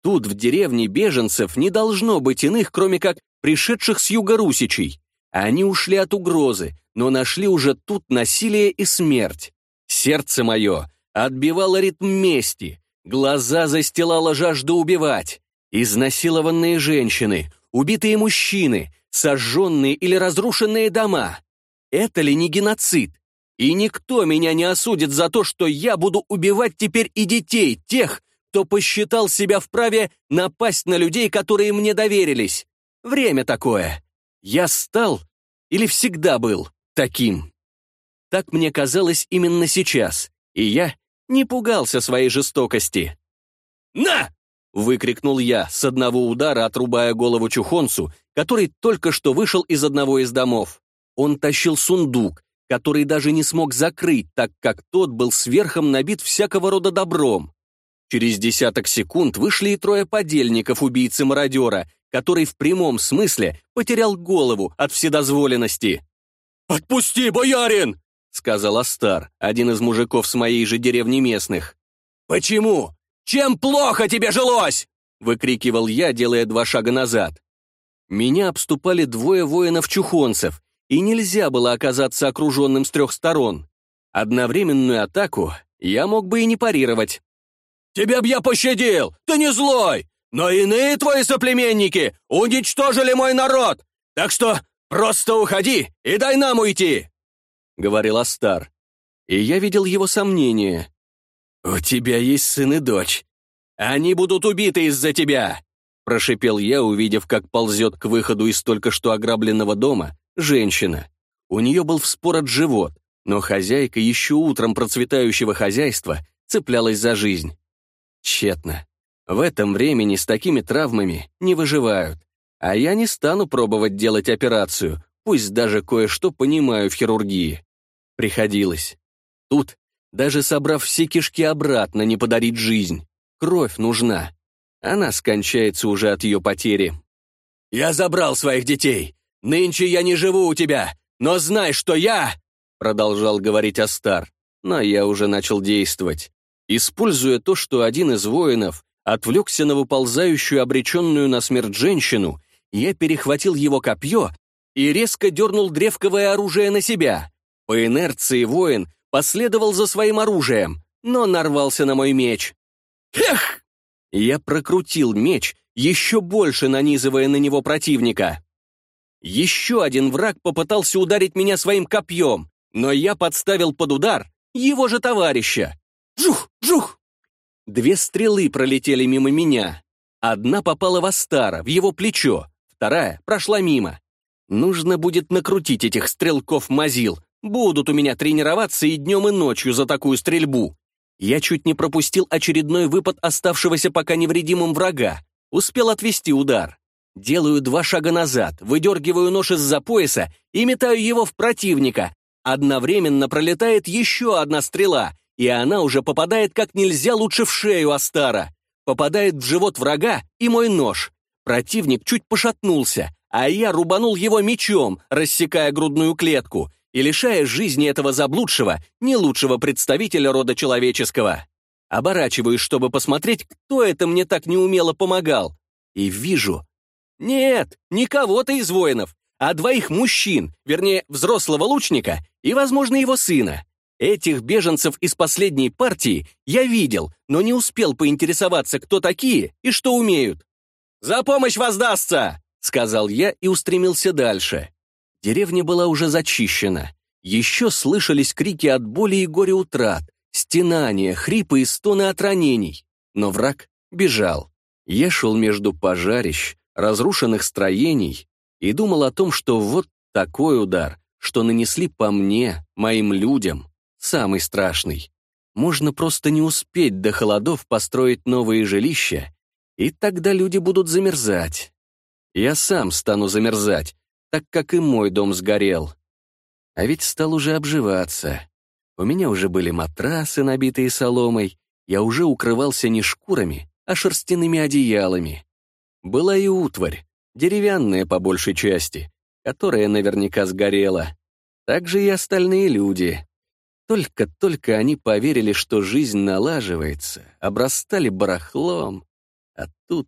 Тут в деревне беженцев не должно быть иных, кроме как пришедших с юга русичей. Они ушли от угрозы, но нашли уже тут насилие и смерть. Сердце мое отбивало ритм мести, глаза застилала жажда убивать. Изнасилованные женщины, убитые мужчины, сожженные или разрушенные дома. Это ли не геноцид? И никто меня не осудит за то, что я буду убивать теперь и детей, тех, кто посчитал себя вправе напасть на людей, которые мне доверились. Время такое. Я стал или всегда был таким? Так мне казалось именно сейчас, и я не пугался своей жестокости. «На!» — выкрикнул я, с одного удара отрубая голову чухонцу, который только что вышел из одного из домов. Он тащил сундук, который даже не смог закрыть, так как тот был сверхом набит всякого рода добром. Через десяток секунд вышли и трое подельников убийцы-мародера, который в прямом смысле потерял голову от вседозволенности. «Отпусти, боярин!» — сказал Астар, один из мужиков с моей же деревни местных. «Почему? Чем плохо тебе жилось?» — выкрикивал я, делая два шага назад. Меня обступали двое воинов-чухонцев, и нельзя было оказаться окруженным с трех сторон. Одновременную атаку я мог бы и не парировать. «Тебя б я пощадил! Ты не злой! Но иные твои соплеменники уничтожили мой народ, так что просто уходи и дай нам уйти!» — говорил Астар. И я видел его сомнения. «У тебя есть сын и дочь. Они будут убиты из-за тебя!» Прошипел я, увидев, как ползет к выходу из только что ограбленного дома женщина. У нее был вспорот живот, но хозяйка еще утром процветающего хозяйства цеплялась за жизнь. Тщетно. В этом времени с такими травмами не выживают. А я не стану пробовать делать операцию, пусть даже кое-что понимаю в хирургии. Приходилось. Тут, даже собрав все кишки обратно, не подарить жизнь. Кровь нужна. Она скончается уже от ее потери. «Я забрал своих детей. Нынче я не живу у тебя, но знай, что я...» Продолжал говорить Астар, но я уже начал действовать. Используя то, что один из воинов отвлекся на выползающую обреченную на смерть женщину, я перехватил его копье и резко дернул древковое оружие на себя. По инерции воин последовал за своим оружием, но нарвался на мой меч. Эх! Я прокрутил меч, еще больше нанизывая на него противника. Еще один враг попытался ударить меня своим копьем, но я подставил под удар его же товарища. Жух, жух! Две стрелы пролетели мимо меня. Одна попала в Астара, в его плечо, вторая прошла мимо. Нужно будет накрутить этих стрелков-мазил. Будут у меня тренироваться и днем, и ночью за такую стрельбу. Я чуть не пропустил очередной выпад оставшегося пока невредимым врага. Успел отвести удар. Делаю два шага назад, выдергиваю нож из-за пояса и метаю его в противника, одновременно пролетает еще одна стрела, и она уже попадает как нельзя лучше в шею Астара. Попадает в живот врага и мой нож. Противник чуть пошатнулся, а я рубанул его мечом, рассекая грудную клетку и лишая жизни этого заблудшего, не лучшего представителя рода человеческого. Оборачиваюсь, чтобы посмотреть, кто это мне так неумело помогал. И вижу. Нет, не кого-то из воинов, а двоих мужчин, вернее, взрослого лучника и, возможно, его сына. Этих беженцев из последней партии я видел, но не успел поинтересоваться, кто такие и что умеют. «За помощь воздастся!» — сказал я и устремился дальше. Деревня была уже зачищена. Еще слышались крики от боли и горя утрат, стенания, хрипы и стоны от ранений. Но враг бежал. Я шел между пожарищ, разрушенных строений и думал о том, что вот такой удар, что нанесли по мне, моим людям, самый страшный. Можно просто не успеть до холодов построить новые жилища, и тогда люди будут замерзать. Я сам стану замерзать, так как и мой дом сгорел. А ведь стал уже обживаться. У меня уже были матрасы, набитые соломой, я уже укрывался не шкурами, а шерстяными одеялами. Была и утварь, деревянная по большей части, которая наверняка сгорела. Также и остальные люди. Только-только они поверили, что жизнь налаживается, обрастали барахлом, а тут...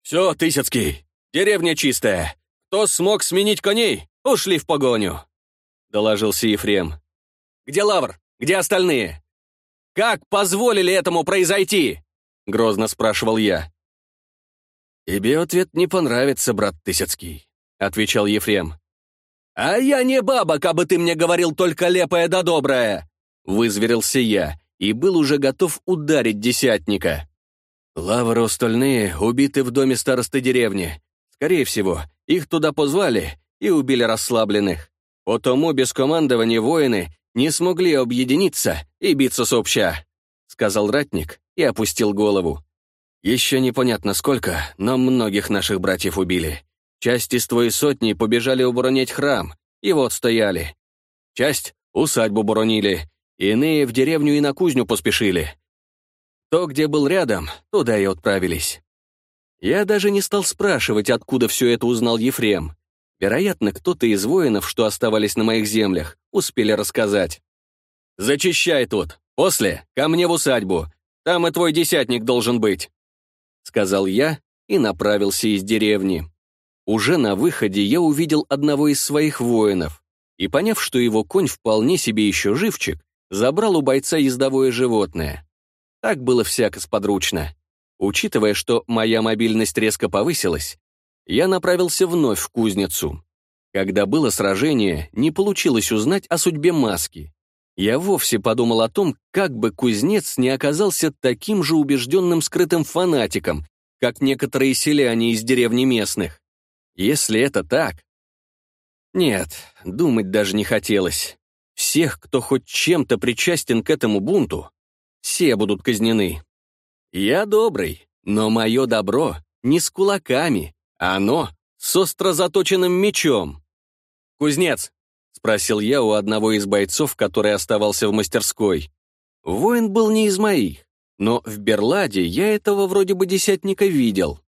«Все, Тысяцкий, деревня чистая. Кто смог сменить коней, ушли в погоню», — доложился Ефрем. «Где Лавр? Где остальные? Как позволили этому произойти?» — грозно спрашивал я. «Тебе ответ не понравится, брат Тысяцкий», — отвечал Ефрем. «А я не баба, кабы ты мне говорил только лепое да доброе!» Вызверился я и был уже готов ударить десятника. Лавр остальные убиты в доме старосты деревни. Скорее всего, их туда позвали и убили расслабленных. Потому без командования воины не смогли объединиться и биться сообща», — сказал ратник и опустил голову. «Еще непонятно сколько, но многих наших братьев убили. Часть из твоей сотни побежали оборонять храм, и вот стояли. Часть — усадьбу боронили, иные в деревню и на кузню поспешили. То, где был рядом, туда и отправились. Я даже не стал спрашивать, откуда все это узнал Ефрем. Вероятно, кто-то из воинов, что оставались на моих землях, успели рассказать. «Зачищай тут. После — ко мне в усадьбу. Там и твой десятник должен быть», — сказал я и направился из деревни. Уже на выходе я увидел одного из своих воинов и, поняв, что его конь вполне себе еще живчик, забрал у бойца ездовое животное. Так было всяко сподручно. Учитывая, что моя мобильность резко повысилась, я направился вновь в кузницу. Когда было сражение, не получилось узнать о судьбе маски. Я вовсе подумал о том, как бы кузнец не оказался таким же убежденным скрытым фанатиком, как некоторые селяне из деревни местных. Если это так... Нет, думать даже не хотелось. Всех, кто хоть чем-то причастен к этому бунту, все будут казнены. Я добрый, но мое добро не с кулаками, а оно с остро заточенным мечом. «Кузнец», — спросил я у одного из бойцов, который оставался в мастерской. Воин был не из моих, но в Берладе я этого вроде бы десятника видел.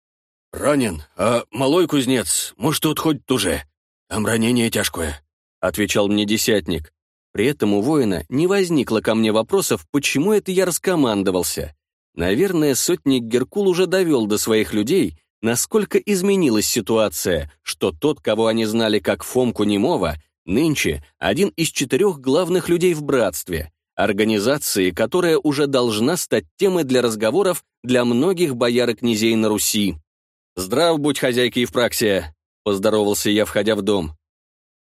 «Ранен, а малой кузнец, может, тут хоть уже? Там ранение тяжкое», — отвечал мне десятник. При этом у воина не возникло ко мне вопросов, почему это я раскомандовался. Наверное, сотник Геркул уже довел до своих людей, насколько изменилась ситуация, что тот, кого они знали как Фомку Немова, нынче один из четырех главных людей в братстве, организации, которая уже должна стать темой для разговоров для многих бояр и князей на Руси. «Здрав будь, хозяйка Евпраксия!» — поздоровался я, входя в дом.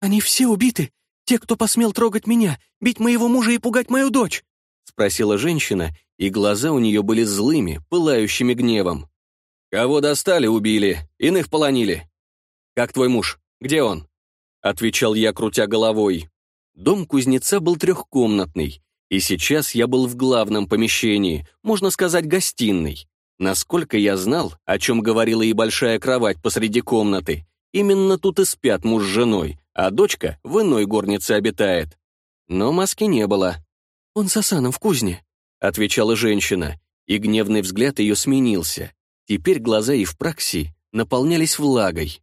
«Они все убиты? Те, кто посмел трогать меня, бить моего мужа и пугать мою дочь?» — спросила женщина, и глаза у нее были злыми, пылающими гневом. «Кого достали, убили, иных полонили. Как твой муж? Где он?» — отвечал я, крутя головой. Дом кузнеца был трехкомнатный, и сейчас я был в главном помещении, можно сказать, гостиной. Насколько я знал, о чем говорила и большая кровать посреди комнаты, именно тут и спят муж с женой, а дочка в иной горнице обитает. Но маски не было. «Он с Асаном в кузне», — отвечала женщина, и гневный взгляд ее сменился. Теперь глаза Евпраксии наполнялись влагой.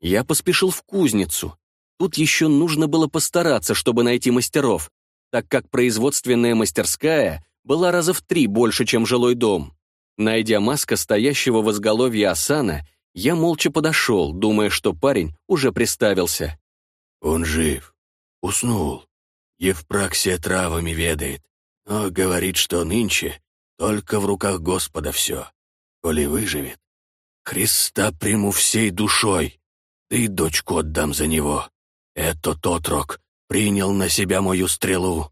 Я поспешил в кузницу. Тут еще нужно было постараться, чтобы найти мастеров, так как производственная мастерская была раза в три больше, чем жилой дом. Найдя маска стоящего в изголовье Асана, я молча подошел, думая, что парень уже приставился. «Он жив. Уснул. Евпраксия травами ведает, но говорит, что нынче только в руках Господа все. Коли выживет, Христа приму всей душой, да и дочку отдам за него. Этот отрок принял на себя мою стрелу.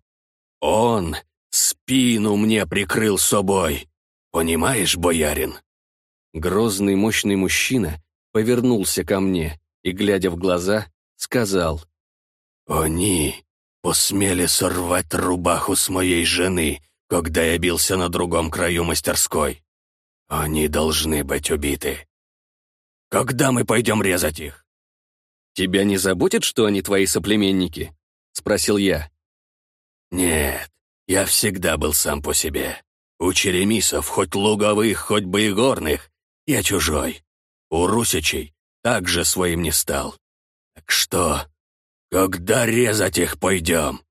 Он спину мне прикрыл собой. Понимаешь, боярин?» Грозный мощный мужчина повернулся ко мне и, глядя в глаза, сказал. «Они посмели сорвать рубаху с моей жены, когда я бился на другом краю мастерской. Они должны быть убиты. Когда мы пойдем резать их?» «Тебя не заботит, что они твои соплеменники?» — спросил я. «Нет, я всегда был сам по себе. У черемисов, хоть луговых, хоть бы и горных, я чужой. У русичей также своим не стал. Так что, когда резать их пойдем?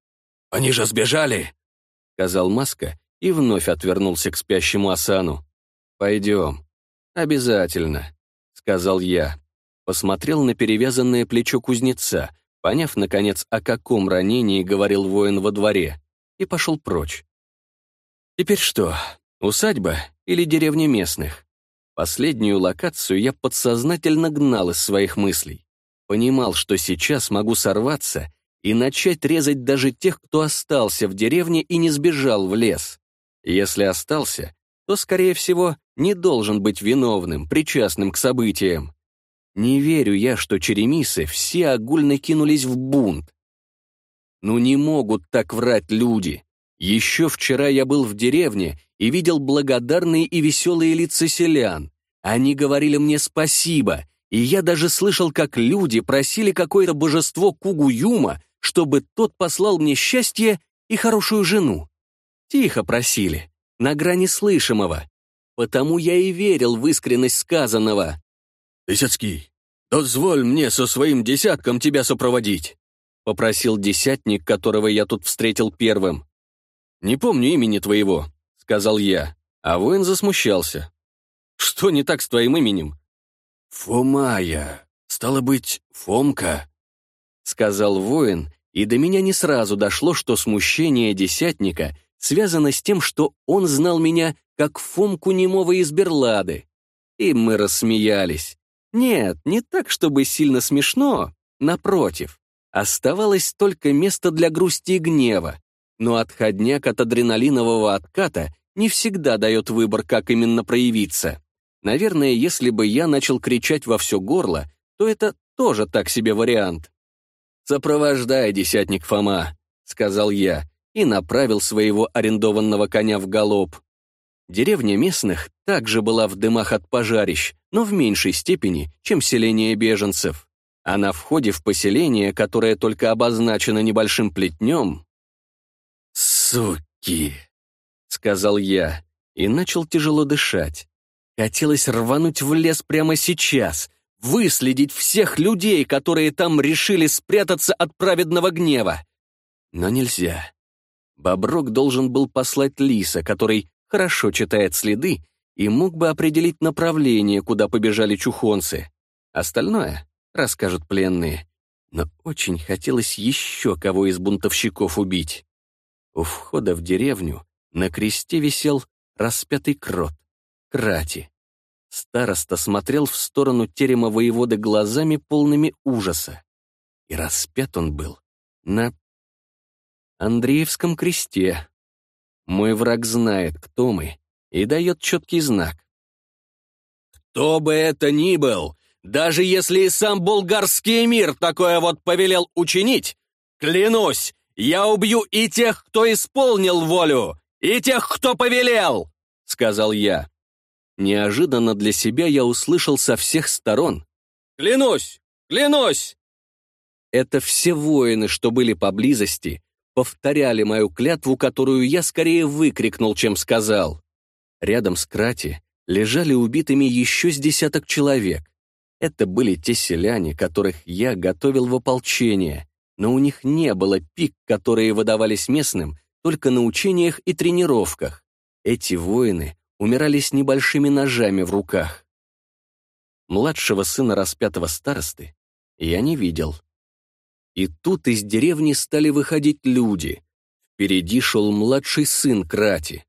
Они же сбежали?» — сказал Маска и вновь отвернулся к спящему Асану. «Пойдем. Обязательно», — сказал я. Посмотрел на перевязанное плечо кузнеца, поняв, наконец, о каком ранении говорил воин во дворе, и пошел прочь. Теперь что, усадьба или деревня местных? Последнюю локацию я подсознательно гнал из своих мыслей. Понимал, что сейчас могу сорваться и начать резать даже тех, кто остался в деревне и не сбежал в лес. Если остался, то, скорее всего, не должен быть виновным, причастным к событиям. Не верю я, что черемисы все огульно кинулись в бунт. Ну не могут так врать люди. Еще вчера я был в деревне и видел благодарные и веселые лица селян. Они говорили мне спасибо, и я даже слышал, как люди просили какое-то божество Кугуюма, чтобы тот послал мне счастье и хорошую жену. Тихо просили, на грани слышимого. Потому я и верил в искренность сказанного. «Тысяцкий, дозволь мне со своим десятком тебя сопроводить», попросил десятник, которого я тут встретил первым. «Не помню имени твоего», — сказал я, а воин засмущался. «Что не так с твоим именем?» «Фомая, стало быть, Фомка», — сказал воин, и до меня не сразу дошло, что смущение десятника связано с тем, что он знал меня как Фомку немого из Берлады. И мы рассмеялись. Нет, не так, чтобы сильно смешно, напротив. Оставалось только место для грусти и гнева но отходняк от адреналинового отката не всегда дает выбор, как именно проявиться. Наверное, если бы я начал кричать во все горло, то это тоже так себе вариант. «Сопровождай, десятник Фома», — сказал я, и направил своего арендованного коня в галоп. Деревня местных также была в дымах от пожарищ, но в меньшей степени, чем селение беженцев. А на входе в поселение, которое только обозначено небольшим плетнем, «Суки!» — сказал я и начал тяжело дышать. Хотелось рвануть в лес прямо сейчас, выследить всех людей, которые там решили спрятаться от праведного гнева. Но нельзя. Боброк должен был послать лиса, который хорошо читает следы и мог бы определить направление, куда побежали чухонцы. Остальное расскажут пленные. Но очень хотелось еще кого из бунтовщиков убить. У входа в деревню на кресте висел распятый крот, крати. Староста смотрел в сторону терема воеводы глазами, полными ужаса. И распят он был на Андреевском кресте. Мой враг знает, кто мы, и дает четкий знак. «Кто бы это ни был, даже если и сам болгарский мир такое вот повелел учинить, клянусь, я убью и тех, кто исполнил волю, и тех, кто повелел!» — сказал я. Неожиданно для себя я услышал со всех сторон. «Клянусь! Клянусь!» Это все воины, что были поблизости, повторяли мою клятву, которую я скорее выкрикнул, чем сказал. Рядом с Крати лежали убитыми еще с десяток человек. Это были те селяне, которых я готовил в ополчение, но у них не было пик, которые выдавались местным только на учениях и тренировках. Эти воины умирали с небольшими ножами в руках. Младшего сына распятого старосты я не видел. И тут из деревни стали выходить люди. Впереди шел младший сын Крати.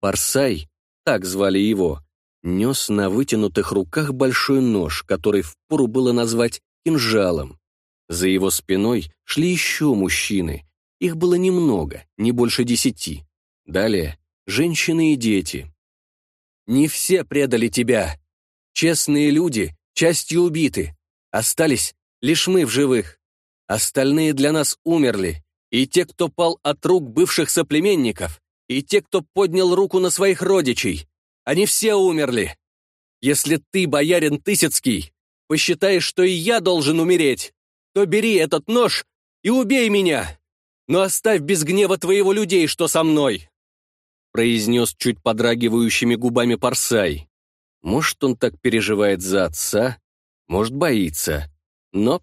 Парсай, так звали его, нес на вытянутых руках большой нож, который впору было назвать кинжалом. За его спиной шли еще мужчины. Их было немного, не больше десяти. Далее — женщины и дети. «Не все предали тебя. Честные люди частью убиты. Остались лишь мы в живых. Остальные для нас умерли. И те, кто пал от рук бывших соплеменников, и те, кто поднял руку на своих родичей. Они все умерли. Если ты, боярин Тысяцкий, посчитаешь, что и я должен умереть, то бери этот нож и убей меня, но оставь без гнева твоего людей, что со мной», произнес чуть подрагивающими губами Парсай. Может, он так переживает за отца, может, боится. Но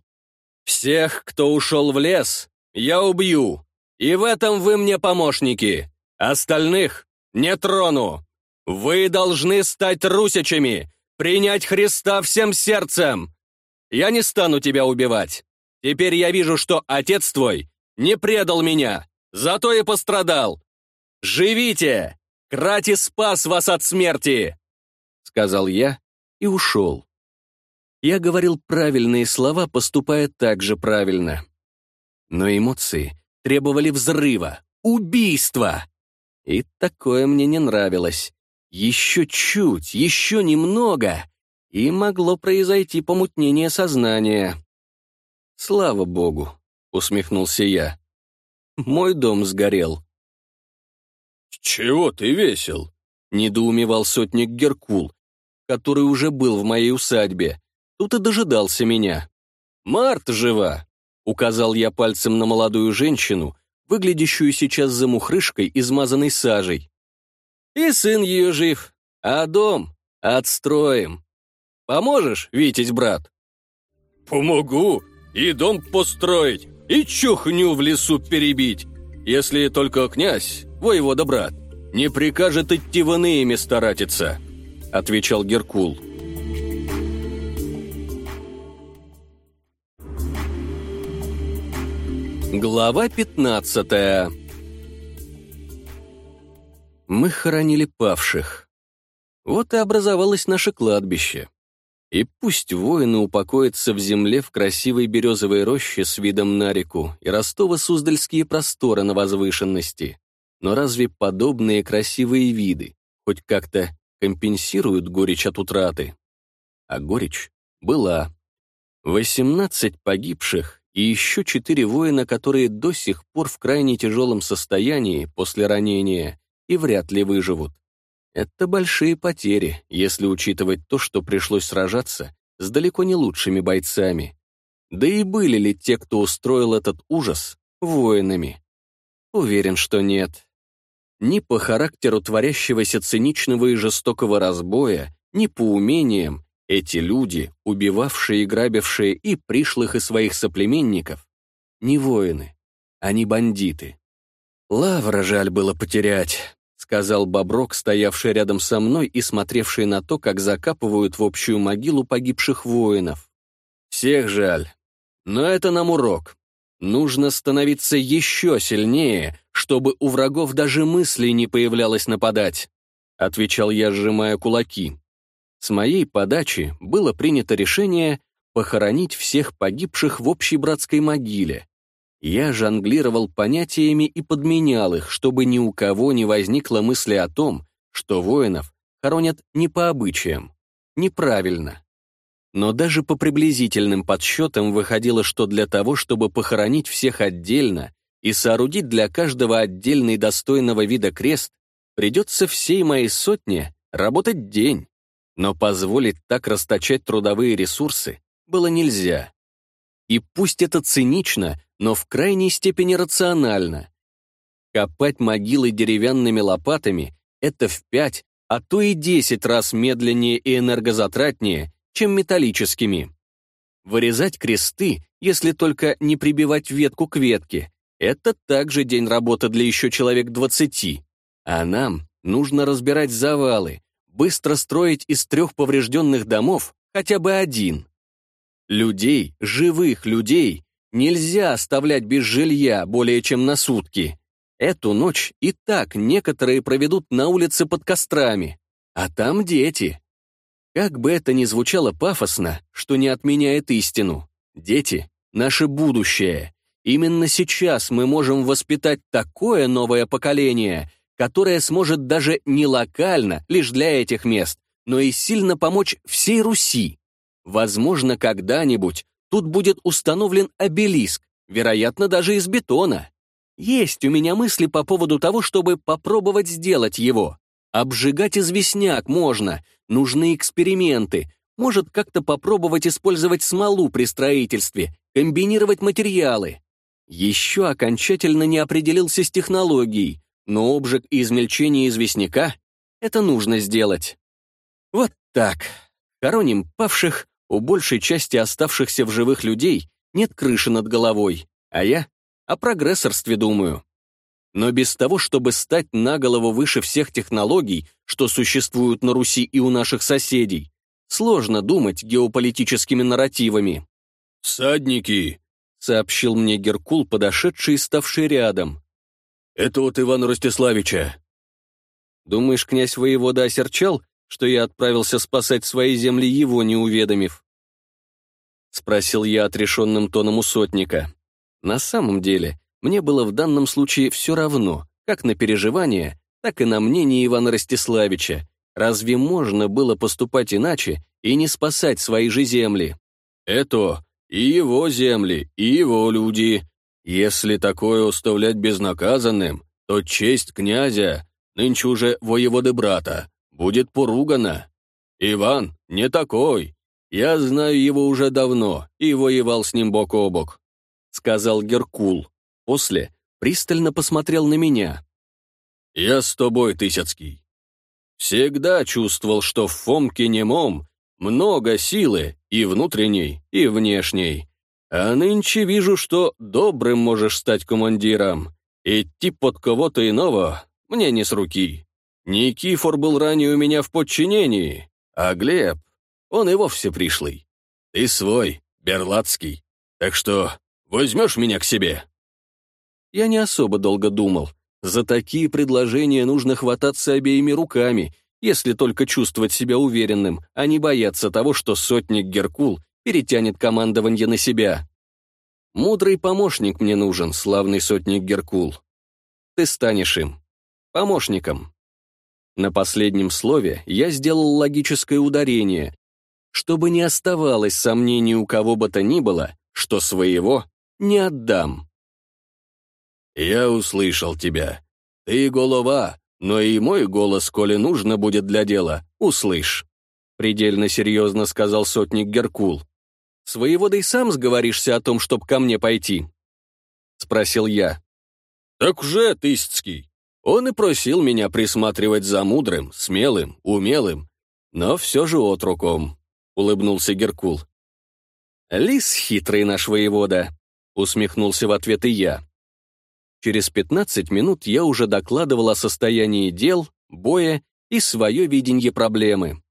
всех, кто ушел в лес, я убью, и в этом вы мне помощники. Остальных не трону. Вы должны стать русичами, принять Христа всем сердцем. Я не стану тебя убивать. Теперь я вижу, что отец твой не предал меня, зато и пострадал. Живите! Крати спас вас от смерти!» Сказал я и ушел. Я говорил правильные слова, поступая так же правильно. Но эмоции требовали взрыва, убийства. И такое мне не нравилось. Еще чуть, еще немного, и могло произойти помутнение сознания. «Слава богу», — усмехнулся я. «Мой дом сгорел». «Чего ты весел?» — недоумевал сотник Геркул, который уже был в моей усадьбе. Тут и дожидался меня. «Марта жива!» — указал я пальцем на молодую женщину, выглядящую сейчас замухрышкой, измазанной сажей. И сын ее жив, а дом отстроим. Поможешь, Витязь, брат?» «Помогу, и дом построить, и чухню в лесу перебить, если только князь, воевода брат, не прикажет идти в иные места ратиться», — отвечал Геркул. Глава пятнадцатая мы хоронили павших. Вот и образовалось наше кладбище. И пусть воины упокоятся в земле в красивой березовой роще с видом на реку и Ростово-Суздальские просторы на возвышенности, но разве подобные красивые виды хоть как-то компенсируют горечь от утраты? А горечь была. Восемнадцать погибших и еще четыре воина, которые до сих пор в крайне тяжелом состоянии после ранения, и вряд ли выживут. Это большие потери, если учитывать то, что пришлось сражаться с далеко не лучшими бойцами. Да и были ли те, кто устроил этот ужас, воинами? Уверен, что нет. Ни по характеру творящегося циничного и жестокого разбоя, ни по умениям эти люди, убивавшие и грабившие и пришлых, и своих соплеменников, не воины, они бандиты. Лавра жаль было потерять сказал Боброк, стоявший рядом со мной и смотревший на то, как закапывают в общую могилу погибших воинов. «Всех жаль. Но это нам урок. Нужно становиться еще сильнее, чтобы у врагов даже мысли не появлялось нападать», отвечал я, сжимая кулаки. С моей подачи было принято решение похоронить всех погибших в общей братской могиле, я жонглировал понятиями и подменял их, чтобы ни у кого не возникло мысли о том, что воинов хоронят не по обычаям, неправильно. Но даже по приблизительным подсчетам выходило, что для того, чтобы похоронить всех отдельно и соорудить для каждого отдельный достойного вида крест, придется всей моей сотне работать день. Но позволить так расточать трудовые ресурсы было нельзя. И пусть это цинично, но в крайней степени рационально. Копать могилы деревянными лопатами — это в пять, а то и десять раз медленнее и энергозатратнее, чем металлическими. Вырезать кресты, если только не прибивать ветку к ветке, это также день работы для еще человек двадцати. А нам нужно разбирать завалы, быстро строить из трех поврежденных домов хотя бы один. Людей, живых людей, нельзя оставлять без жилья более чем на сутки. Эту ночь и так некоторые проведут на улице под кострами, а там дети. Как бы это ни звучало пафосно, что не отменяет истину, дети — наше будущее. Именно сейчас мы можем воспитать такое новое поколение, которое сможет даже не локально, лишь для этих мест, но и сильно помочь всей Руси. Возможно, когда-нибудь тут будет установлен обелиск, вероятно, даже из бетона. Есть у меня мысли по поводу того, чтобы попробовать сделать его. Обжигать известняк можно, нужны эксперименты, может как-то попробовать использовать смолу при строительстве, комбинировать материалы. Еще окончательно не определился с технологией, но обжиг и измельчение известняка — это нужно сделать. Вот так. Хороним павших, у большей части оставшихся в живых людей нет крыши над головой, а я о прогрессорстве думаю. Но без того, чтобы стать на голову выше всех технологий, что существуют на Руси и у наших соседей, сложно думать геополитическими нарративами. «Всадники!» — сообщил мне Геркул, подошедший и ставший рядом. «Это от Ивана Ростиславича». «Думаешь, князь воевода осерчал, что я отправился спасать свои земли его, не уведомив?» Спросил я отрешенным тоном у сотника. На самом деле, мне было в данном случае все равно, как на переживания, так и на мнение Ивана Ростиславича. Разве можно было поступать иначе и не спасать свои же земли? «Это и его земли, и его люди. Если такое уставлять безнаказанным, то честь князя, нынче уже воеводы брата, будет поругана. Иван не такой. Я знаю его уже давно и воевал с ним бок о бок», — сказал Геркул. После пристально посмотрел на меня. «Я с тобой, Тысяцкий. Всегда чувствовал, что в Фомке немом много силы и внутренней, и внешней. А нынче вижу, что добрым можешь стать командиром. Идти под кого-то иного мне не с руки. Никифор был ранее у меня в подчинении, а Глеб, он и вовсе пришлый. Ты свой, Берлацкий, так что возьмешь меня к себе?» Я не особо долго думал. За такие предложения нужно хвататься обеими руками, если только чувствовать себя уверенным, а не бояться того, что сотник Геркул перетянет командование на себя. Мудрый помощник мне нужен, славный сотник Геркул. Ты станешь им. Помощником. На последнем слове я сделал логическое ударение, чтобы не оставалось сомнений у кого бы то ни было, что своего не отдам. «Я услышал тебя. Ты голова, но и мой голос, коли нужно будет для дела, услышь», предельно серьезно сказал сотник Геркул. «Своего да и сам сговоришься о том, чтоб ко мне пойти?» Спросил я. «Так уже, Тысяцкий, он и просил меня присматривать за мудрым, смелым, умелым, но все же отруком», — улыбнулся Геркул. «Лис хитрый наш воевода», — усмехнулся в ответ и я. Через 15 минут я уже докладывал о состоянии дел, боя и свое видение проблемы.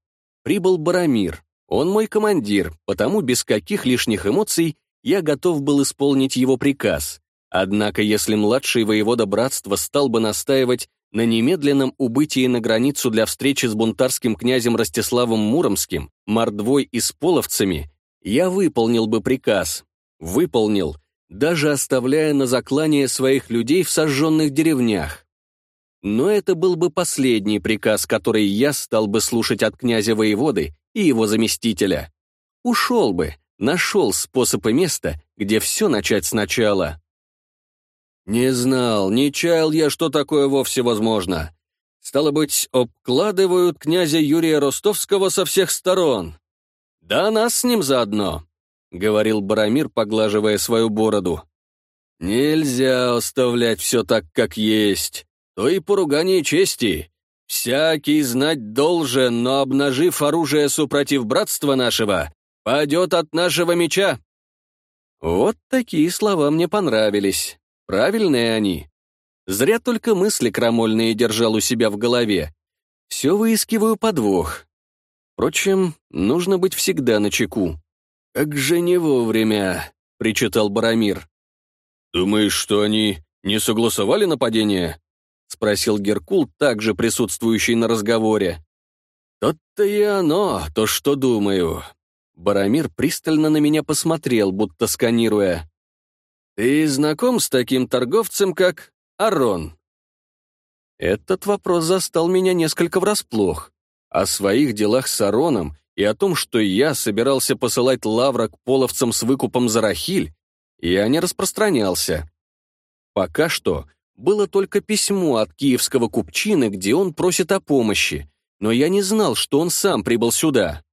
Прибыл Барамир, он мой командир, потому без каких лишних эмоций я готов был исполнить его приказ. Однако, если младший воевода братства стал бы настаивать на немедленном убытии на границу для встречи с бунтарским князем Ростиславом Муромским, мордвой и с половцами, я выполнил бы приказ. Выполнил, даже оставляя на заклание своих людей в сожженных деревнях. Но это был бы последний приказ, который я стал бы слушать от князя-воеводы и его заместителя. Ушел бы, нашел способ и место, где все начать сначала. Не знал, не чаял я, что такое вовсе возможно. Стало быть, обкладывают князя Юрия Ростовского со всех сторон. Да нас с ним заодно, — говорил Барамир, поглаживая свою бороду. Нельзя оставлять все так, как есть. То и поругание чести. Всякий знать должен, но обнажив оружие супротив братства нашего, падет от нашего меча. Вот такие слова мне понравились. Правильные они. Зря только мысли крамольные держал у себя в голове. Все выискиваю подвох. Впрочем, нужно быть всегда на чеку. «Как же не вовремя», — причитал Барамир. «Думаешь, что они не согласовали нападение?» — спросил Геркул, также присутствующий на разговоре. «Тот-то и оно, то, что думаю». Барамир пристально на меня посмотрел, будто сканируя. «Ты знаком с таким торговцем, как Арон?» Этот вопрос застал меня несколько врасплох. О своих делах с Ароном и о том, что я собирался посылать лавра к половцам с выкупом за Рахиль, я не распространялся. Пока что было только письмо от киевского купчины, где он просит о помощи, но я не знал, что он сам прибыл сюда.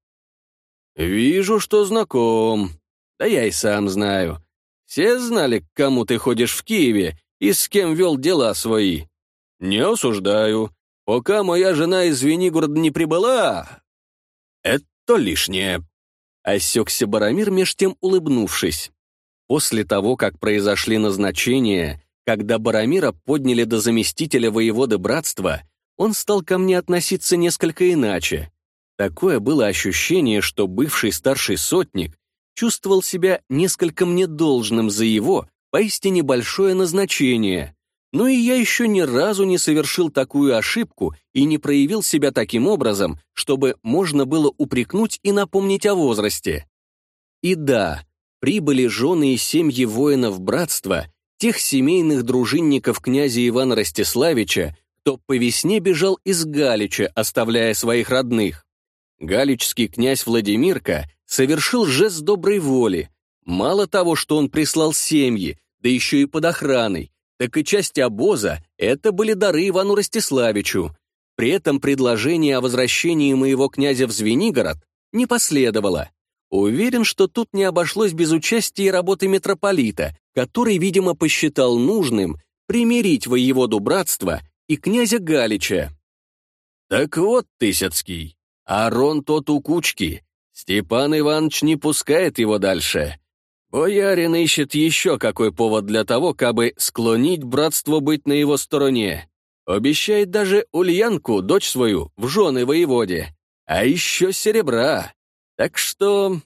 «Вижу, что знаком. Да я и сам знаю. Все знали, к кому ты ходишь в Киеве и с кем вел дела свои. Не осуждаю. Пока моя жена из Венигорода не прибыла, это лишнее». Осекся Барамир, меж тем улыбнувшись. После того, как произошли назначения, когда Барамира подняли до заместителя воеводы братства, он стал ко мне относиться несколько иначе. Такое было ощущение, что бывший старший сотник чувствовал себя несколько мне должным за его, поистине большое назначение. Но и я еще ни разу не совершил такую ошибку и не проявил себя таким образом, чтобы можно было упрекнуть и напомнить о возрасте. И да, прибыли жены и семьи воинов братства, тех семейных дружинников князя Ивана Ростиславича, кто по весне бежал из Галича, оставляя своих родных. Галичский князь Владимирка совершил жест доброй воли. Мало того, что он прислал семьи, да еще и под охраной, так и часть обоза — это были дары Ивану Ростиславичу. При этом предложение о возвращении моего князя в Звенигород не последовало. Уверен, что тут не обошлось без участия и работы митрополита, который, видимо, посчитал нужным примирить воеводу братства и князя Галича. «Так вот, Тысяцкий, Арон тот у кучки. Степан Иванович не пускает его дальше. Боярин ищет еще какой повод для того, кабы склонить братство быть на его стороне. Обещает даже Ульянку, дочь свою, в жены воеводе. А еще серебра. Так что...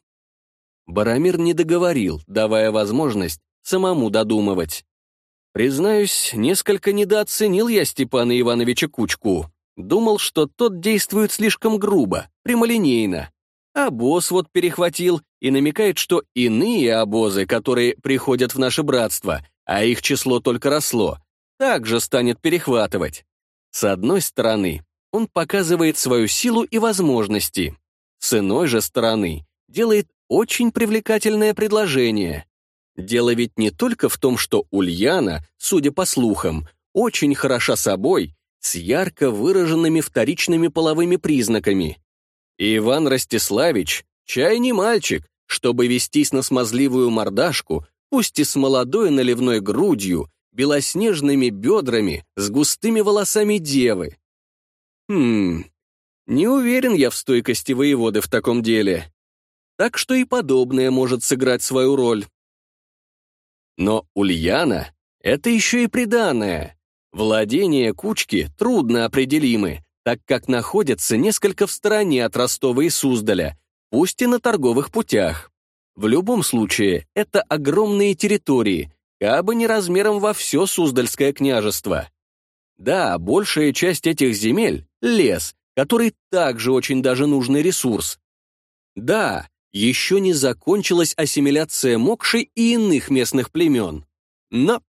Барамир не договорил, давая возможность самому додумывать. Признаюсь, несколько недооценил я Степана Ивановича Кучку. Думал, что тот действует слишком грубо, прямолинейно. А босс вот перехватил и намекает, что иные обозы, которые приходят в наше братство, а их число только росло, также станет перехватывать. С одной стороны, он показывает свою силу и возможности. С иной же стороны, делает очень привлекательное предложение. Дело ведь не только в том, что Ульяна, судя по слухам, очень хороша собой, с ярко выраженными вторичными половыми признаками. Иван Ростиславич — чай не мальчик, чтобы вестись на смазливую мордашку, пусть и с молодой наливной грудью, белоснежными бедрами, с густыми волосами девы. Хм, не уверен я в стойкости воеводы в таком деле. Так что и подобное может сыграть свою роль. Но Ульяна — это еще и приданное. Владения кучки трудно определимы, так как находятся несколько в стороне от Ростова и Суздаля, пусть и на торговых путях. В любом случае, это огромные территории, кабы не размером во все Суздальское княжество. Да, большая часть этих земель — лес, который также очень даже нужный ресурс. Да, еще не закончилась ассимиляция Мокши и иных местных племен. Но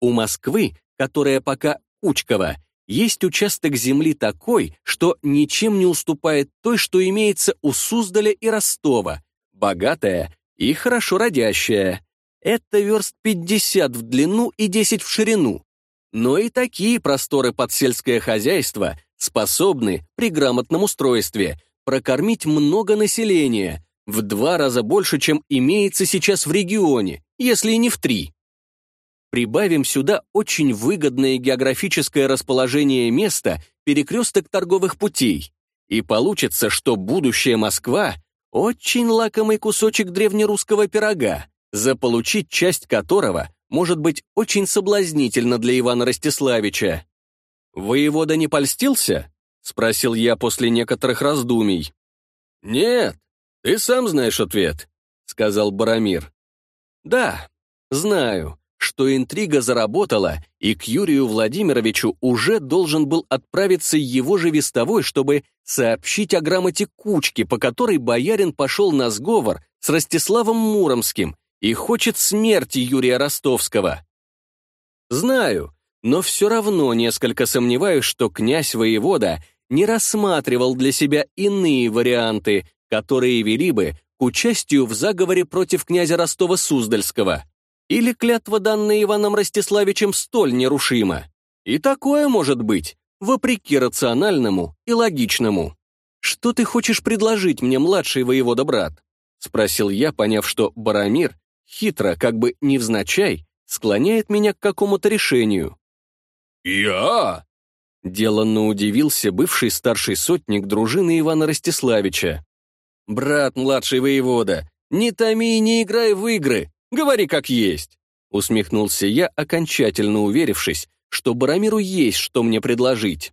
у Москвы, которая пока Кучкова, есть участок земли такой, что ничем не уступает той, что имеется у Суздаля и Ростова, богатая и хорошо родящая. Это верст 50 в длину и 10 в ширину. Но и такие просторы под сельское хозяйство способны при грамотном устройстве прокормить много населения, в два раза больше, чем имеется сейчас в регионе, если не в три. прибавим сюда очень выгодное географическое расположение места, перекресток торговых путей, и получится, что будущая Москва — очень лакомый кусочек древнерусского пирога, заполучить часть которого может быть очень соблазнительно для Ивана Ростиславича. «Воевода не польстился?» — спросил я после некоторых раздумий. «Нет, ты сам знаешь ответ», — сказал Барамир. «Да, знаю, что интрига заработала, и к Юрию Владимировичу уже должен был отправиться его же вестовой, чтобы сообщить о грамоте кучки, по которой боярин пошел на сговор с Ростиславом Муромским и хочет смерти Юрия Ростовского. Знаю, но все равно несколько сомневаюсь, что князь-воевода не рассматривал для себя иные варианты, которые вели бы к участию в заговоре против князя Ростова-Суздальского. Или клятва, данная Иваном Ростиславичем, столь нерушима. И такое может быть, вопреки рациональному и логичному. «Что ты хочешь предложить мне, младший воевода-брат?» — спросил я, поняв, что Барамир хитро, как бы невзначай, склоняет меня к какому-то решению. «Я?» — деланно удивился бывший старший сотник дружины Ивана Ростиславича. «Брат младший воевода, не томи и не играй в игры, говори как есть!» Усмехнулся я, окончательно уверившись, что Барамиру есть что мне предложить.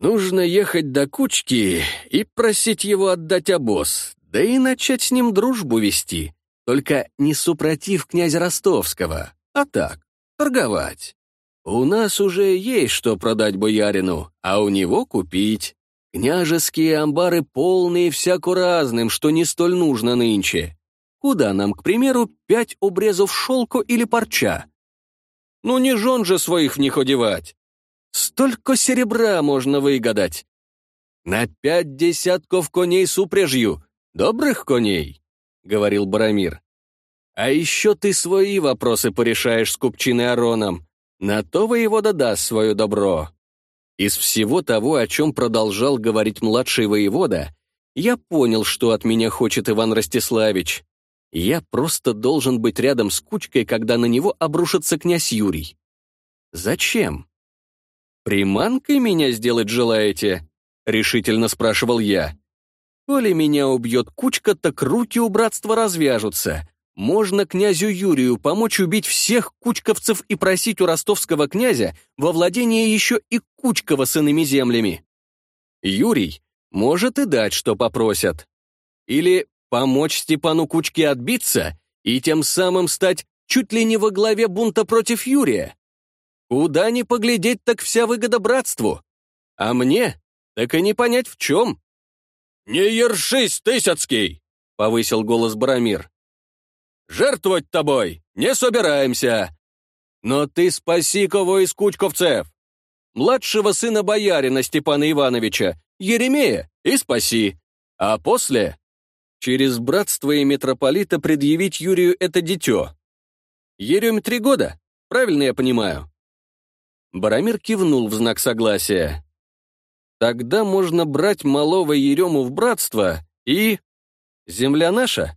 «Нужно ехать до кучки и просить его отдать обоз, да и начать с ним дружбу вести. Только не супротив князя Ростовского, а так, торговать. У нас уже есть что продать боярину, а у него купить. Княжеские амбары полные всяко разным, что не столь нужно нынче. Куда нам, к примеру, пять обрезов шелку или парча? Ну не жен же своих в них одевать. Столько серебра можно выгадать. На пять десятков коней с упряжью, добрых коней. — говорил Барамир. «А еще ты свои вопросы порешаешь с купчиной Ароном. На то воевода даст свое добро». Из всего того, о чем продолжал говорить младший воевода, я понял, что от меня хочет Иван Ростиславич. Я просто должен быть рядом с кучкой, когда на него обрушится князь Юрий. Зачем? «Приманкой меня сделать желаете?» — решительно спрашивал я. Коли меня убьет кучка, так руки у братства развяжутся. Можно князю Юрию помочь убить всех кучковцев и просить у ростовского князя во владение еще и Кучкова с иными землями. Юрий может и дать, что попросят. Или помочь Степану Кучке отбиться и тем самым стать чуть ли не во главе бунта против Юрия. Куда ни поглядеть, так вся выгода братству. А мне так и не понять в чем. «Не ершись, Тысяцкий!» — повысил голос Барамир. «Жертвовать тобой не собираемся. Но ты спаси кого из кучковцев. Младшего сына боярина Степана Ивановича, Еремея, и спаси. А после через братство и митрополита предъявить Юрию это дитё. Ереме три года, правильно я понимаю?» Барамир кивнул в знак согласия. Тогда можно брать малого Ерему в братство и... Земля наша?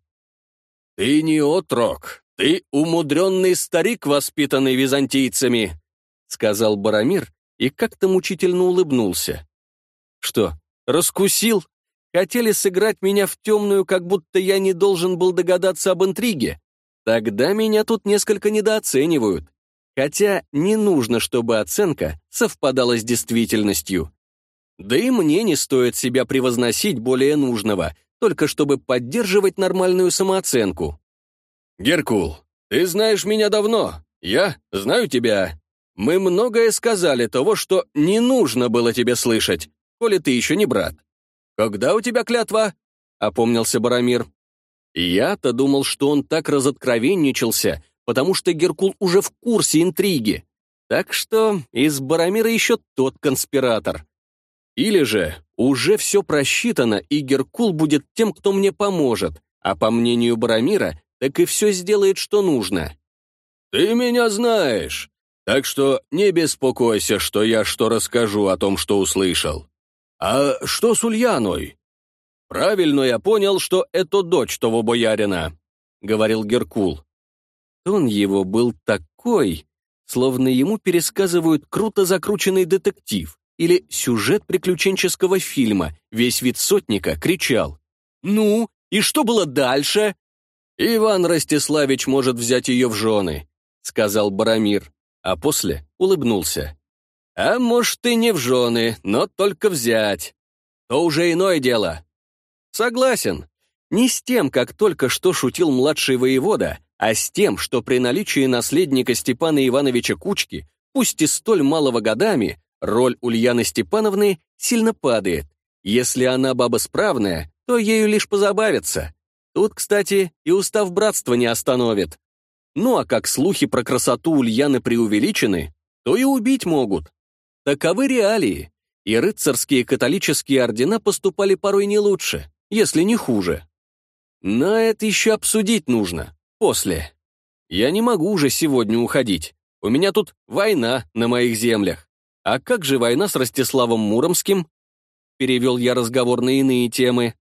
Ты не отрок, ты умудренный старик, воспитанный византийцами, сказал Барамир и как-то мучительно улыбнулся. Что, раскусил? Хотели сыграть меня в темную, как будто я не должен был догадаться об интриге? Тогда меня тут несколько недооценивают. Хотя не нужно, чтобы оценка совпадала с действительностью. Да и мне не стоит себя превозносить более нужного, только чтобы поддерживать нормальную самооценку. «Геркул, ты знаешь меня давно, я знаю тебя. Мы многое сказали того, что не нужно было тебе слышать, коли ты еще не брат. Когда у тебя клятва?» — опомнился Барамир. Я-то думал, что он так разоткровенничался, потому что Геркул уже в курсе интриги. Так что из Барамира еще тот конспиратор. Или же уже все просчитано, и Геркул будет тем, кто мне поможет, а по мнению Барамира, так и все сделает, что нужно. «Ты меня знаешь, так что не беспокойся, что я что расскажу о том, что услышал. А что с Ульяной?» «Правильно я понял, что это дочь того боярина», — говорил Геркул. Тон его был такой, словно ему пересказывают круто закрученный детектив или сюжет приключенческого фильма, весь вид сотника кричал. «Ну, и что было дальше?» «Иван Ростиславич может взять ее в жены», — сказал Барамир, а после улыбнулся. «А может, и не в жены, но только взять. То уже иное дело». «Согласен. Не с тем, как только что шутил младший воевода, а с тем, что при наличии наследника Степана Ивановича Кучки, пусть и столь малого годами, роль Ульяны Степановны сильно падает. Если она баба справная, то ею лишь позабавиться. Тут, кстати, и устав братства не остановит. Ну а как слухи про красоту Ульяны преувеличены, то и убить могут. Таковы реалии, и рыцарские католические ордена поступали порой не лучше, если не хуже. Но это еще обсудить нужно, после. Я не могу уже сегодня уходить. У меня тут война на моих землях. А как же война с Ростиславом Муромским? Перевел я разговор на иные темы.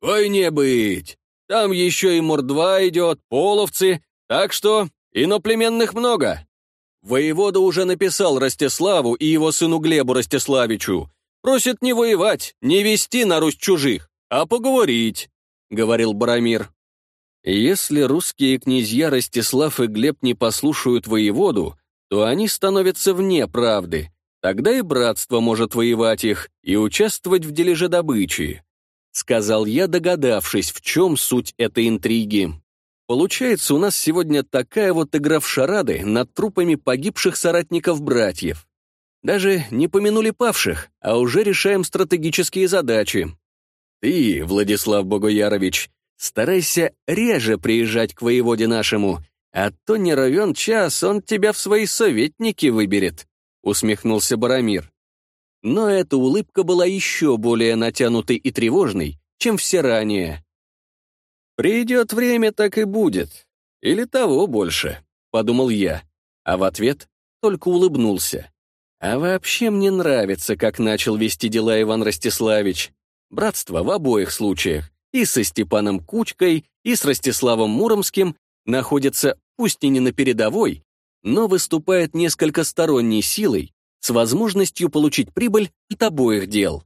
«Войне быть! Там еще и Мордва идет, половцы, так что иноплеменных много. Воевода уже написал Ростиславу и его сыну Глебу Ростиславичу. Просит не воевать, не вести на Русь чужих, а поговорить», — говорил Барамир. Если русские князья Ростислав и Глеб не послушают воеводу, то они становятся вне правды. Тогда и братство может воевать их и участвовать в дележе добычи. Сказал я, догадавшись, в чем суть этой интриги. Получается, у нас сегодня такая вот игра в шарады над трупами погибших соратников-братьев. Даже не помянули павших, а уже решаем стратегические задачи. Ты, Владислав Богоярович, старайся реже приезжать к воеводе нашему, а то не равен час, он тебя в свои советники выберет», — усмехнулся Барамир. Но эта улыбка была еще более натянутой и тревожной, чем все ранее. «Придет время, так и будет. Или того больше», — подумал я, а в ответ только улыбнулся. А вообще мне нравится, как начал вести дела Иван Ростиславич. Братство в обоих случаях, и со Степаном Кучкой, и с Ростиславом Муромским, находится, пусть и не на передовой, но выступает несколько сторонней силой, с возможностью получить прибыль от обоих дел.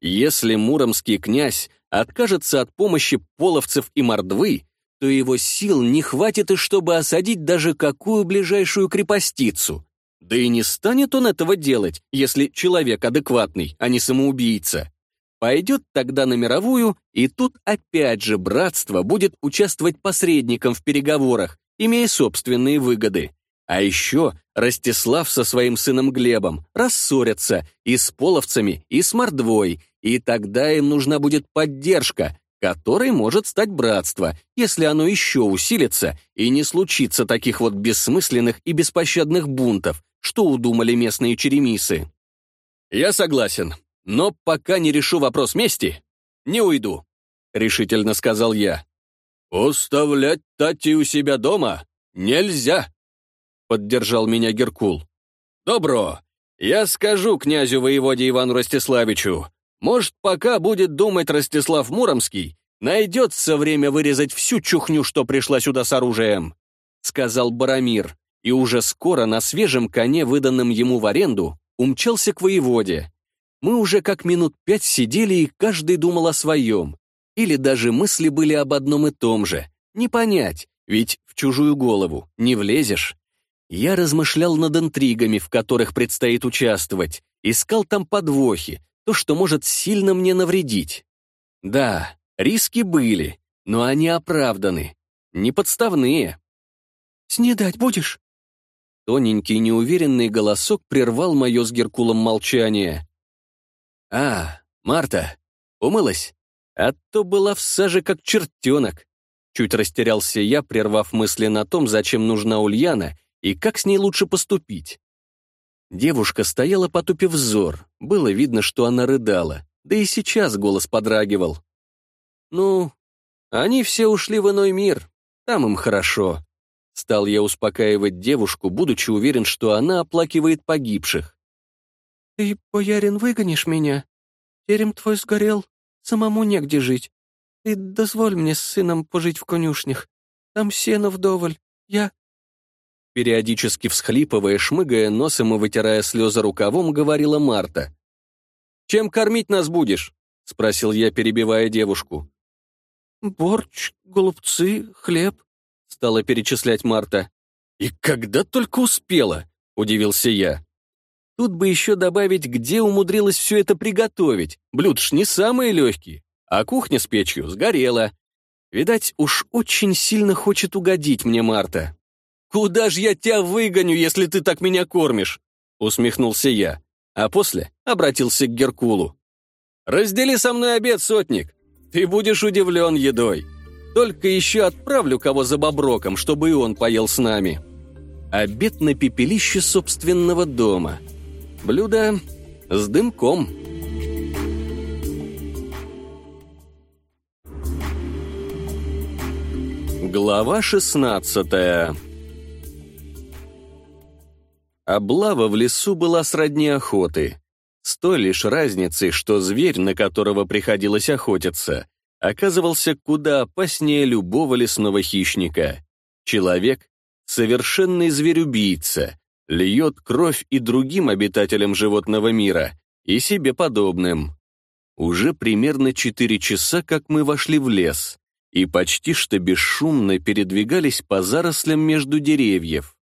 Если муромский князь откажется от помощи половцев и мордвы, то его сил не хватит и чтобы осадить даже какую ближайшую крепостицу. Да и не станет он этого делать, если человек адекватный, а не самоубийца. Пойдет тогда на мировую, и тут опять же братство будет участвовать посредником в переговорах, имея собственные выгоды. А еще Ростислав со своим сыном Глебом рассорятся и с половцами, и с мордвой, и тогда им нужна будет поддержка, которой может стать братство, если оно еще усилится и не случится таких вот бессмысленных и беспощадных бунтов, что удумали местные черемисы. «Я согласен, но пока не решу вопрос мести, не уйду», — решительно сказал я. «Оставлять Тати у себя дома нельзя», — поддержал меня Геркул. «Добро. Я скажу князю воеводе Ивану Ростиславичу. Может, пока будет думать Ростислав Муромский, найдется время вырезать всю чухню, что пришла сюда с оружием», — сказал Барамир, и уже скоро на свежем коне, выданном ему в аренду, умчался к воеводе. Мы уже как минут пять сидели, и каждый думал о своем. Или даже мысли были об одном и том же. Не понять, ведь в чужую голову не влезешь. Я размышлял над интригами, в которых предстоит участвовать, искал там подвохи, то, что может сильно мне навредить. Да, риски были, но они оправданы, не подставные. «Снедать будешь?» Тоненький неуверенный голосок прервал мое с Геркулом молчание. «А, Марта, умылась? А то была в саже как чертенок». Чуть растерялся я, прервав мысли на том, зачем нужна Ульяна и как с ней лучше поступить. Девушка стояла, потупив взор. Было видно, что она рыдала, да и сейчас голос подрагивал. «Ну, они все ушли в иной мир, там им хорошо». Стал я успокаивать девушку, будучи уверен, что она оплакивает погибших. «Ты, боярин, выгонишь меня? Терем твой сгорел, самому негде жить. Ты дозволь мне с сыном пожить в конюшнях. Там сено вдоволь. Я Периодически всхлипывая, шмыгая носом и вытирая слезы рукавом, говорила Марта. «Чем кормить нас будешь?» — спросил я, перебивая девушку. «Борщ, голубцы, хлеб», — стала перечислять Марта. «И когда только успела?» — удивился я. Тут бы еще добавить, где умудрилась все это приготовить. Блюд ж не самые легкие, а кухня с печью сгорела. Видать, уж очень сильно хочет угодить мне Марта. «Куда ж я тебя выгоню, если ты так меня кормишь?» — усмехнулся я, а после обратился к Геркулу. «Раздели со мной обед, сотник. Ты будешь удивлен едой. Только еще отправлю кого за боброком, чтобы и он поел с нами». Обед на пепелище собственного дома. Блюдо с дымком. Глава шестнадцатая Облава в лесу была сродни охоты. С той лишь разницей, что зверь, на которого приходилось охотиться, оказывался куда опаснее любого лесного хищника. Человек — совершенный зверь-убийца, льет кровь и другим обитателям животного мира, и себе подобным. Уже примерно четыре часа, как мы вошли в лес, и почти что бесшумно передвигались по зарослям между деревьев.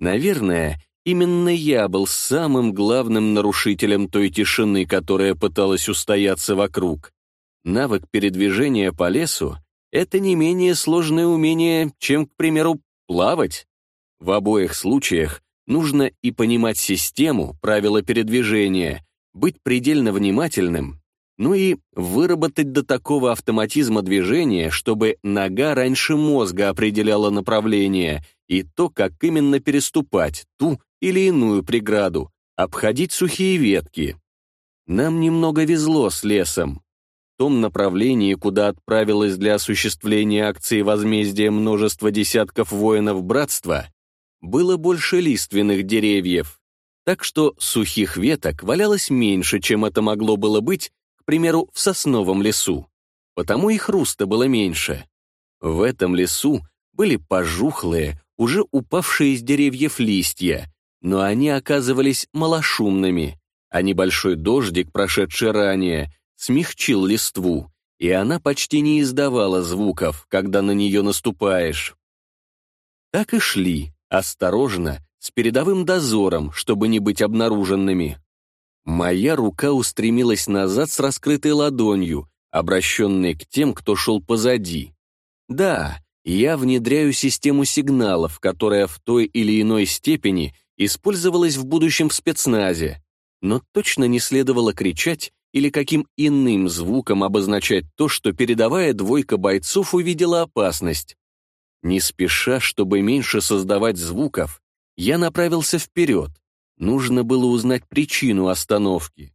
Наверное, Именно я был самым главным нарушителем той тишины, которая пыталась устояться вокруг. Навык передвижения по лесу — это не менее сложное умение, чем, к примеру, плавать. В обоих случаях нужно и понимать систему, правила передвижения, быть предельно внимательным, ну и выработать до такого автоматизма движения, чтобы нога раньше мозга определяла направление и то, как именно переступать ту или иную преграду, обходить сухие ветки. Нам немного везло с лесом. В том направлении, куда отправилось для осуществления акции возмездия множество десятков воинов братства, было больше лиственных деревьев, так что сухих веток валялось меньше, чем это могло было быть, к примеру, в сосновом лесу. Потому и хруста было меньше. В этом лесу были пожухлые, уже упавшие из деревьев листья, но они оказывались малошумными, а небольшой дождик, прошедший ранее, смягчил листву, и она почти не издавала звуков, когда на нее наступаешь. Так и шли, осторожно, с передовым дозором, чтобы не быть обнаруженными. Моя рука устремилась назад с раскрытой ладонью, обращенной к тем, кто шел позади. Да, я внедряю систему сигналов, которая в той или иной степени использовалась в будущем в спецназе, но точно не следовало кричать или каким иным звуком обозначать то, что передовая двойка бойцов увидела опасность. Не спеша, чтобы меньше создавать звуков, я направился вперед. Нужно было узнать причину остановки.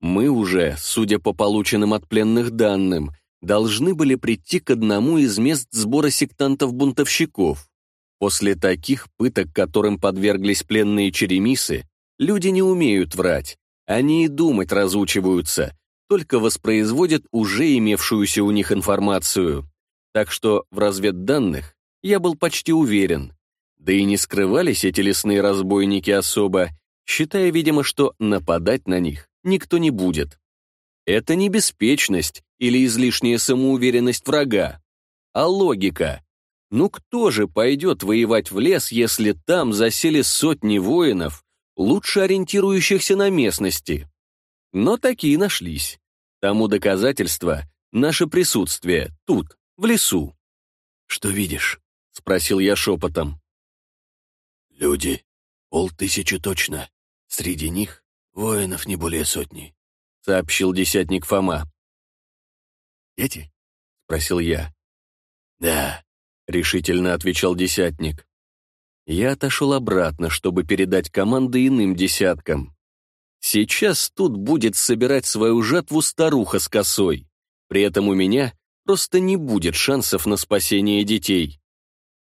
Мы уже, судя по полученным от пленных данным, должны были прийти к одному из мест сбора сектантов-бунтовщиков. После таких пыток, которым подверглись пленные черемисы, люди не умеют врать. Они и думать разучиваются, только воспроизводят уже имевшуюся у них информацию. Так что в разведданных я был почти уверен. Да и не скрывались эти лесные разбойники особо, считая, видимо, что нападать на них никто не будет. Это не беспечность или излишняя самоуверенность врага, а логика. Ну кто же пойдет воевать в лес, если там засели сотни воинов, лучше ориентирующихся на местности? Но такие нашлись. Тому доказательство — наше присутствие тут, в лесу. «Что видишь?» — спросил я шепотом. «Люди. Полтысячи точно. Среди них воинов не более сотни», — сообщил десятник Фома. «Дети?» — спросил я. «Да, — решительно отвечал десятник. Я отошел обратно, чтобы передать команды иным десяткам. Сейчас тут будет собирать свою жатву старуха с косой. При этом у меня просто не будет шансов на спасение детей.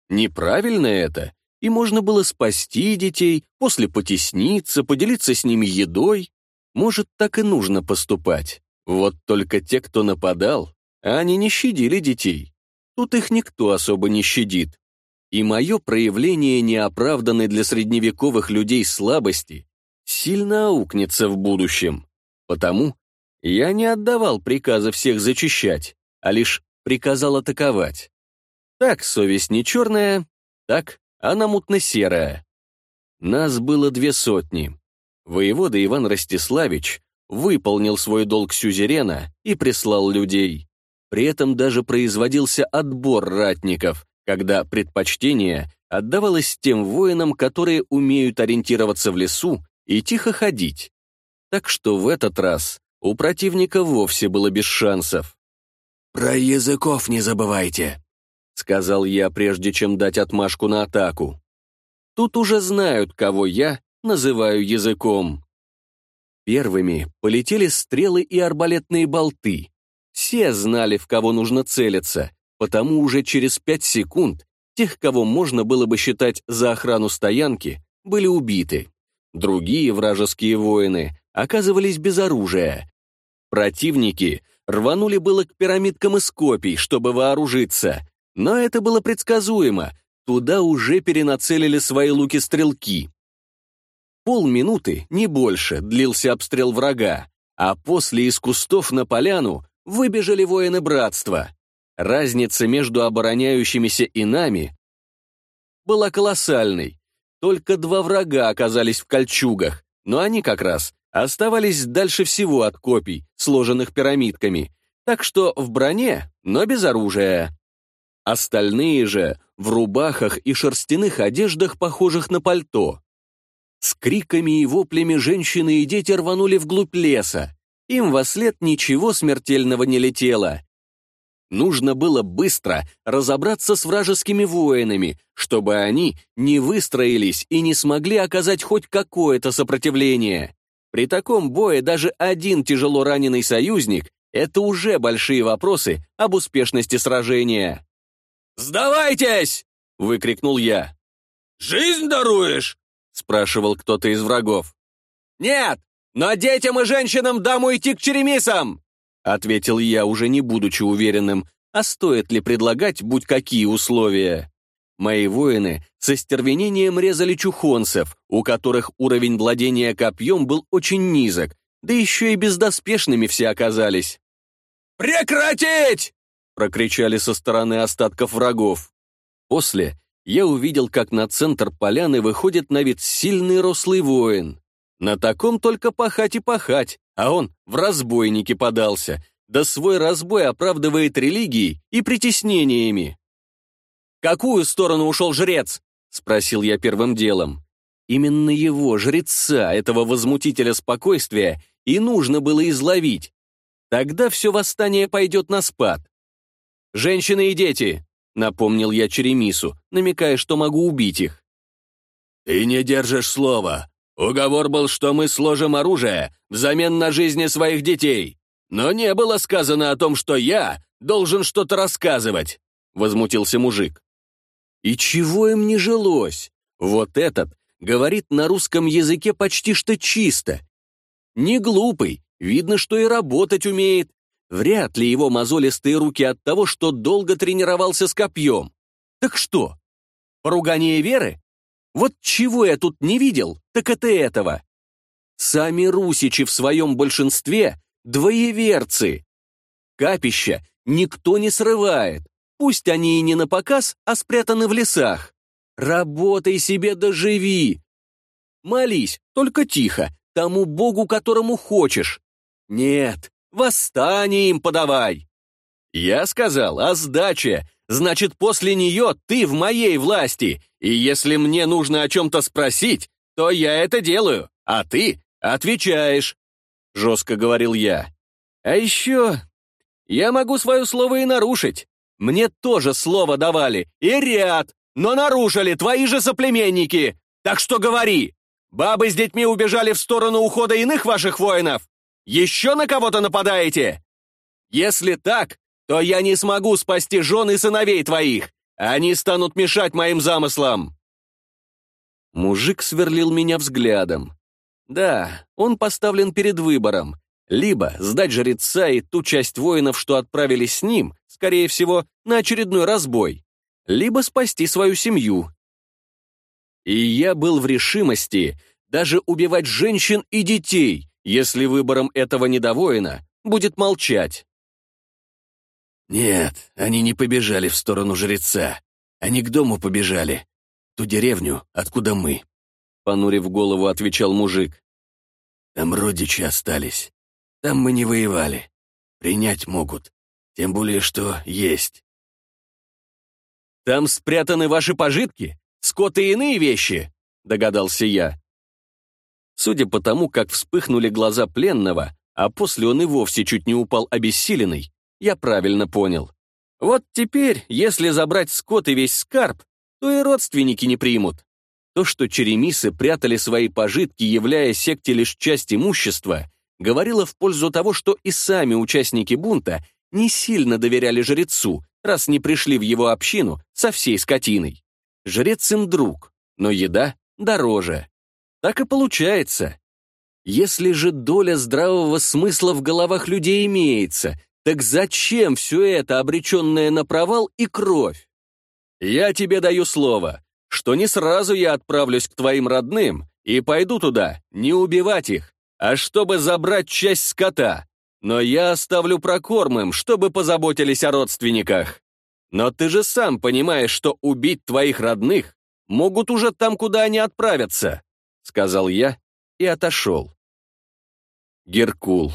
Неправильно это, и можно было спасти детей, после потесниться, поделиться с ними едой. Может, так и нужно поступать. Вот только те, кто нападал, они не щадили детей. Тут их никто особо не щадит. и мое проявление неоправданной для средневековых людей слабости сильно аукнется в будущем. Потому я не отдавал приказа всех зачищать, а лишь приказал атаковать. Так совесть не черная, так она мутно-серая. Нас было две сотни. Воевода Иван Ростиславич выполнил свой долг сюзерена и прислал людей. При этом даже производился отбор ратников, когда предпочтение отдавалось тем воинам, которые умеют ориентироваться в лесу и тихо ходить. Так что в этот раз у противника вовсе было без шансов. «Про языков не забывайте», — сказал я, прежде чем дать отмашку на атаку. Тут уже знают, кого я называю языком. Первыми полетели стрелы и арбалетные болты. Все знали, в кого нужно целиться, потому уже через пять секунд тех, кого можно было бы считать за охрану стоянки, были убиты. Другие вражеские воины оказывались без оружия. Противники рванули было к пирамидкам из копий, чтобы вооружиться, но это было предсказуемо, туда уже перенацелили свои луки-стрелки. Полминуты, не больше, длился обстрел врага, а после из кустов на поляну выбежали воины братства. Разница между обороняющимися и нами была колоссальной. Только два врага оказались в кольчугах, но они как раз оставались дальше всего от копий, сложенных пирамидками, так что в броне, но без оружия. Остальные же в рубахах и шерстяных одеждах, похожих на пальто. С криками и воплями женщины и дети рванули вглубь леса. Им во след ничего смертельного не летело. Нужно было быстро разобраться с вражескими воинами, чтобы они не выстроились и не смогли оказать хоть какое-то сопротивление. При таком бое даже один тяжело раненый союзник — это уже большие вопросы об успешности сражения. «Сдавайтесь!» — выкрикнул я. «Жизнь даруешь?» — спрашивал кто-то из врагов. «Нет, но детям и женщинам дам уйти к черемисам!» — ответил я, уже не будучи уверенным, а стоит ли предлагать будь какие условия. Мои воины со стервенением резали чухонцев, у которых уровень владения копьем был очень низок, да еще и бездоспешными все оказались. «Прекратить!» — прокричали со стороны остатков врагов. После я увидел, как на центр поляны выходит на вид сильный рослый воин. На таком только пахать и пахать, а он в разбойники подался, да свой разбой оправдывает религией и притеснениями. «Какую сторону ушел жрец?» — спросил я первым делом. Именно его, жреца, этого возмутителя спокойствия, и нужно было изловить. Тогда все восстание пойдет на спад. «Женщины и дети!» — напомнил я Черемису, намекая, что могу убить их. «Ты не держишь слова. Уговор был, что мы сложим оружие взамен на жизни своих детей. Но не было сказано о том, что я должен что-то рассказывать», — возмутился мужик. «И чего им не жилось? Вот этот говорит на русском языке почти что чисто. Не глупый, видно, что и работать умеет, Вряд ли его мозолистые руки от того, что долго тренировался с копьем. Так что? Поругание веры? Вот чего я тут не видел, так это этого. Сами русичи в своем большинстве — двоеверцы. Капища никто не срывает. Пусть они и не на показ, а спрятаны в лесах. Работай себе доживи. Молись, только тихо, тому богу, которому хочешь. Нет, Восстание им подавай!» Я сказал о сдаче, значит, после нее ты в моей власти, и если мне нужно о чем-то спросить, то я это делаю, а ты отвечаешь», — жестко говорил я. «А еще я могу свое слово и нарушить. Мне тоже слово давали, и ряд, но нарушили твои же соплеменники. Так что говори, бабы с детьми убежали в сторону ухода иных ваших воинов? Еще на кого-то нападаете? Если так, то я не смогу спасти жен и сыновей твоих. Они станут мешать моим замыслам». Мужик сверлил меня взглядом. Да, он поставлен перед выбором. Либо сдать жреца и ту часть воинов, что отправились с ним, скорее всего, на очередной разбой. либо спасти свою семью. И я был в решимости даже убивать женщин и детей, если выбором этого недовоина будет молчать. «Нет, они не побежали в сторону жреца. Они к дому побежали. Ту деревню, откуда мы», — понурив голову, отвечал мужик. «Там родичи остались. Там мы не воевали. Принять могут. Тем более, что есть». «Там спрятаны ваши пожитки? Скот и иные вещи?» — догадался я. Судя по тому, как вспыхнули глаза пленного, а после он и вовсе чуть не упал обессиленный, я правильно понял. Вот теперь, если забрать скот и весь скарб, то и родственники не примут. То, что черемисы прятали свои пожитки, являя секте лишь часть имущества, говорило в пользу того, что и сами участники бунта не сильно доверяли жрецу, раз не пришли в его общину со всей скотиной. Жрец им друг, но еда дороже. Так и получается. Если же доля здравого смысла в головах людей имеется, так зачем все это, обреченное на провал и кровь? Я тебе даю слово, что не сразу я отправлюсь к твоим родным и пойду туда, не убивать их, а чтобы забрать часть скота. Но я оставлю прокорм им, чтобы позаботились о родственниках. Но ты же сам понимаешь, что убить твоих родных могут уже там, куда они отправятся, сказал я и отошел. Геркул.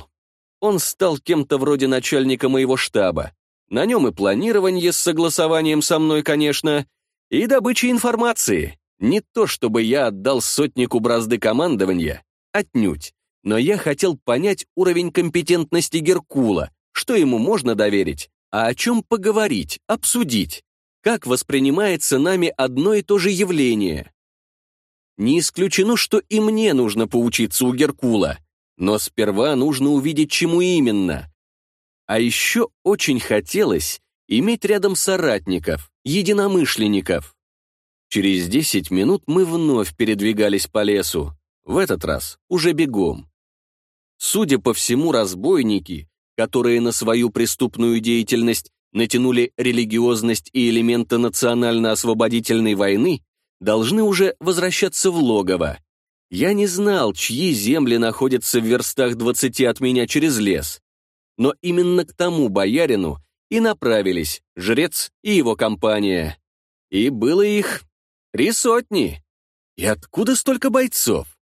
Он стал кем-то вроде начальника моего штаба. На нем и планирование с согласованием со мной, конечно, и добыча информации. Не то, чтобы я отдал сотнику бразды командования, отнюдь, но я хотел понять уровень компетентности Геркула, что ему можно доверить, а о чем поговорить, обсудить, как воспринимается нами одно и то же явление. Не исключено, что и мне нужно поучиться у Геркула, но сперва нужно увидеть, чему именно. А еще очень хотелось иметь рядом соратников, единомышленников. Через 10 минут мы вновь передвигались по лесу, в этот раз уже бегом. Судя по всему, разбойники, которые на свою преступную деятельность натянули религиозность и элементы национально-освободительной войны, должны уже возвращаться в логово. Я не знал, чьи земли находятся в верстах двадцати от меня через лес. Но именно к тому боярину и направились жрец и его компания. И было их три сотни. И откуда столько бойцов?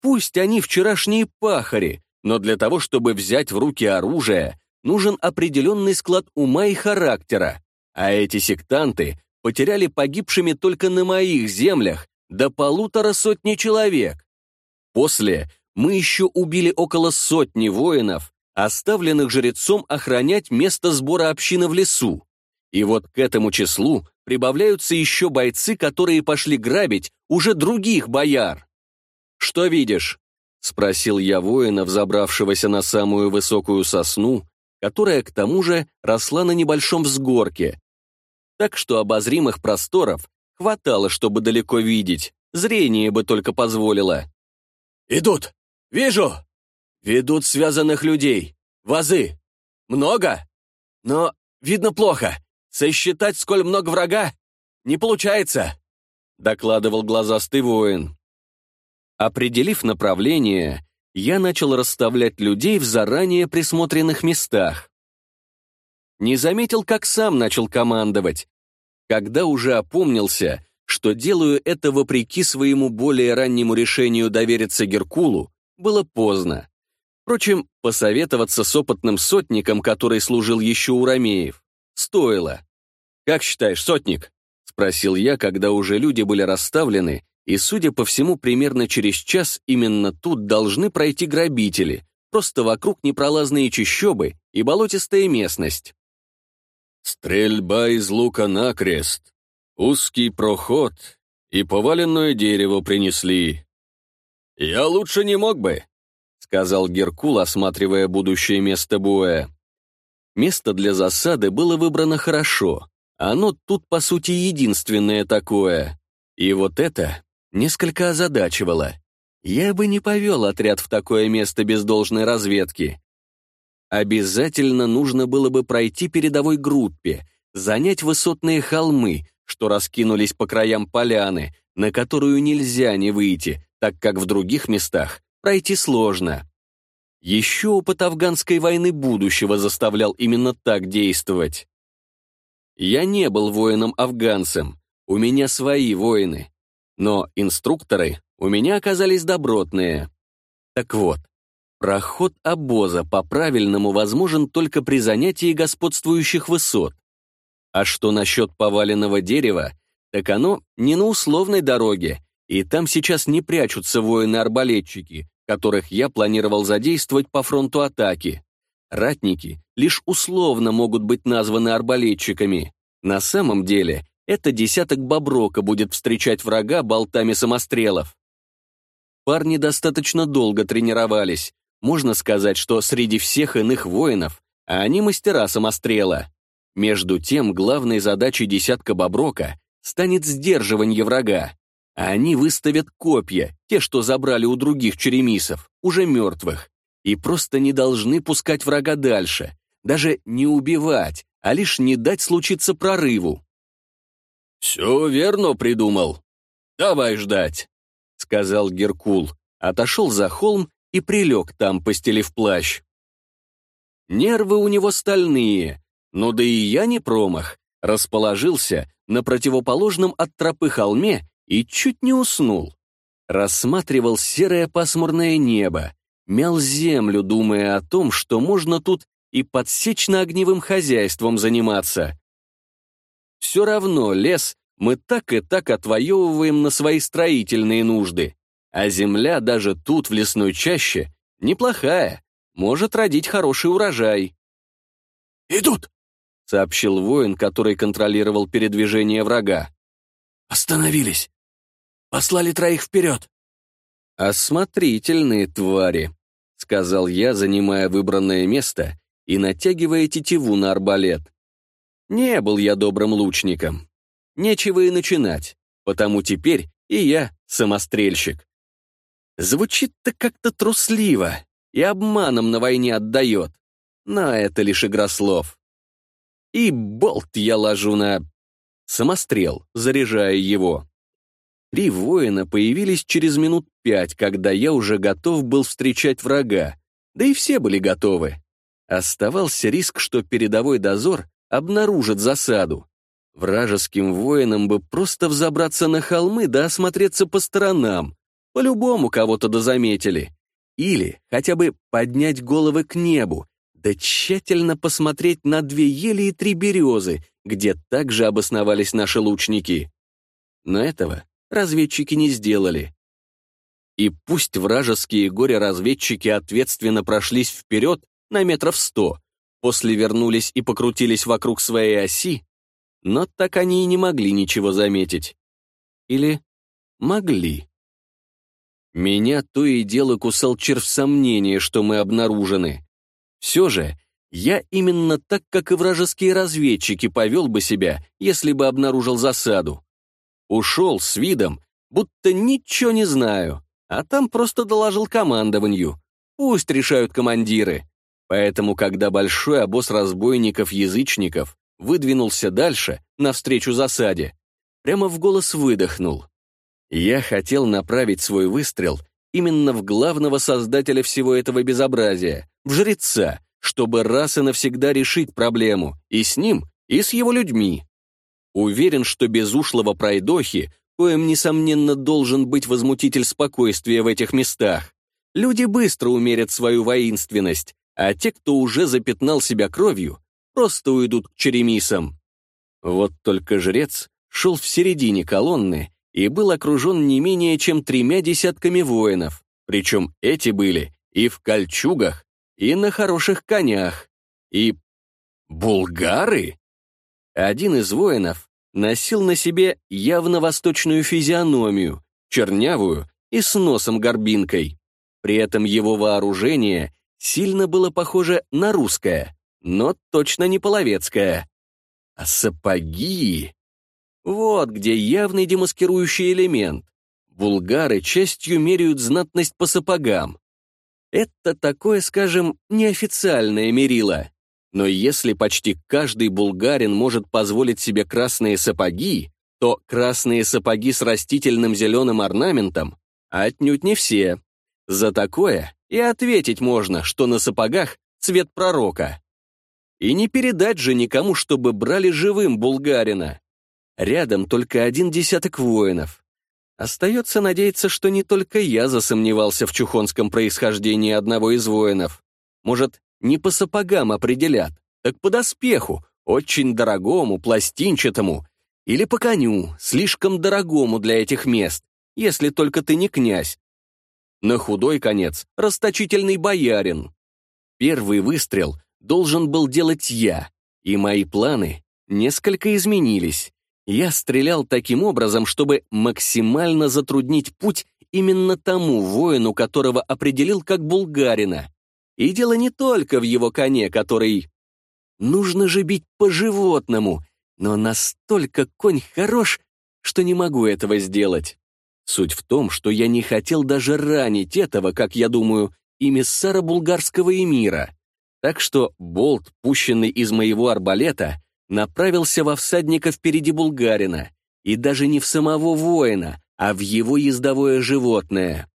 Пусть они вчерашние пахари, но для того, чтобы взять в руки оружие, нужен определенный склад ума и характера, а эти сектанты потеряли погибшими только на моих землях до полутора сотни человек. После мы еще убили около сотни воинов, оставленных жрецом охранять место сбора общины в лесу. И вот к этому числу прибавляются еще бойцы, которые пошли грабить уже других бояр. «Что видишь?» — спросил я воина, взобравшегося на самую высокую сосну, которая, к тому же, росла на небольшом взгорке. Так что обозримых просторов хватало, чтобы далеко видеть, зрение бы только позволило. «Идут! Вижу! Ведут связанных людей. Вазы. Много? Но видно плохо. Сосчитать, сколь много врага, не получается», — докладывал глазастый воин. Определив направление, я начал расставлять людей в заранее присмотренных местах. Не заметил, как сам начал командовать. Когда уже опомнился, что делаю это вопреки своему более раннему решению довериться Геркулу, было поздно. Впрочем, посоветоваться с опытным сотником, который служил еще у Ромеев, стоило. «Как считаешь, сотник?» — спросил я, когда уже люди были расставлены, и, судя по всему, примерно через час именно тут должны пройти грабители, просто вокруг непролазные чащобы и болотистая местность. «Стрельба из лука на крест», Узкий проход и поваленное дерево принесли. «Я лучше не мог бы», — сказал Геркул, осматривая будущее место боя. Место для засады было выбрано хорошо. Оно тут, по сути, единственное такое. И вот это несколько озадачивало. Я бы не повел отряд в такое место без должной разведки. Обязательно нужно было бы пройти передовой группе, занять высотные холмы, что раскинулись по краям поляны, на которую нельзя не выйти, так как в других местах пройти сложно. Еще опыт афганской войны будущего заставлял именно так действовать. Я не был воином-афганцем, у меня свои воины, но инструкторы у меня оказались добротные. Так вот, проход обоза по-правильному возможен только при занятии господствующих высот. А что насчет поваленного дерева, так оно не на условной дороге, и там сейчас не прячутся воины-арбалетчики, которых я планировал задействовать по фронту атаки. Ратники лишь условно могут быть названы арбалетчиками. На самом деле, это десяток боброка будет встречать врага болтами самострелов. Парни достаточно долго тренировались. Можно сказать, что среди всех иных воинов, а они мастера самострела. Между тем, главной задачей десятка боброка станет сдерживание врага. А они выставят копья, те, что забрали у других черемисов, уже мертвых, и просто не должны пускать врага дальше, даже не убивать, а лишь не дать случиться прорыву. «Все верно придумал. Давай ждать», — сказал Геркул, отошел за холм и прилег там, постелив плащ. Нервы у него стальные, но да и я не промах, расположился на противоположном от тропы холме и чуть не уснул. Рассматривал серое пасмурное небо, мял землю, думая о том, что можно тут и подсечно-огневым хозяйством заниматься. Все равно лес мы так и так отвоевываем на свои строительные нужды, а земля даже тут, в лесной чаще, неплохая, может родить хороший урожай. «Идут!» — сообщил воин, который контролировал передвижение врага. «Остановились! Послали троих вперед!» «Осмотрительные твари», — сказал я, занимая выбранное место и натягивая тетиву на арбалет. Не был я добрым лучником. Нечего и начинать, потому теперь и я самострельщик. Звучит-то как-то трусливо и обманом на войне отдает, но это лишь игра слов. И болт я ложу на самострел, заряжая его. Три воина появились через минут пять, когда я уже готов был встречать врага, да и все были готовы. Оставался риск, что передовой дозор обнаружит засаду. Вражеским воинам бы просто взобраться на холмы да осмотреться по сторонам. По-любому кого-то дозаметили. Или хотя бы поднять головы к небу, да тщательно посмотреть на две ели и три березы, где также обосновались наши лучники. Но этого разведчики не сделали. И пусть вражеские горе-разведчики ответственно прошлись вперед на метров сто, после вернулись и покрутились вокруг своей оси, но так они и не могли ничего заметить. Или могли. Меня то и дело кусал червь сомнения, что мы обнаружены. Все же, я именно так, как и вражеские разведчики, повел бы себя, если бы обнаружил засаду. Ушел с видом, будто ничего не знаю, а там просто доложил командованию. Пусть решают командиры. Поэтому, когда большой обоз разбойников-язычников выдвинулся дальше, навстречу засаде, прямо в голос выдохнул. Я хотел направить свой выстрел именно в главного создателя всего этого безобразия, в жреца, чтобы раз и навсегда решить проблему, и с ним, и с его людьми. Уверен, что без ушлого пройдохи, коим, несомненно, должен быть возмутитель спокойствия в этих местах, люди быстро умерят свою воинственность, а те, кто уже запятнал себя кровью, просто уйдут к черемисам. Вот только жрец шел в середине колонны и был окружен не менее чем тремя десятками воинов, причем эти были и в кольчугах, и на хороших конях, и... Булгары? Один из воинов носил на себе явно восточную физиономию, чернявую и с носом-горбинкой. При этом его вооружение сильно было похоже на русское, но точно не половецкое. А сапоги... Вот где явный демаскирующий элемент. Булгары частью меряют знатность по сапогам. Это такое, скажем, неофициальное мерило. Но если почти каждый булгарин может позволить себе красные сапоги, то красные сапоги с растительным зеленым орнаментом отнюдь не все. За такое и ответить можно, что на сапогах цвет пророка. И не передать же никому, чтобы брали живым булгарина. Рядом только один десяток воинов. Остается надеяться, что не только я засомневался в чухонском происхождении одного из воинов. Может, не по сапогам определят, так по доспеху, очень дорогому, пластинчатому, или по коню, слишком дорогому для этих мест, если только ты не князь. На худой конец — расточительный боярин. Первый выстрел должен был делать я, и мои планы несколько изменились. Я стрелял таким образом, чтобы максимально затруднить путь именно тому воину, которого определил как булгарина. И дело не только в его коне, который... Нужно же бить по-животному, но настолько конь хорош, что не могу этого сделать. Суть в том, что я не хотел даже ранить этого, как я думаю, эмиссара булгарского эмира. Так что болт, пущенный из моего арбалета, направился во всадника впереди булгарина, и даже не в самого воина, а в его ездовое животное.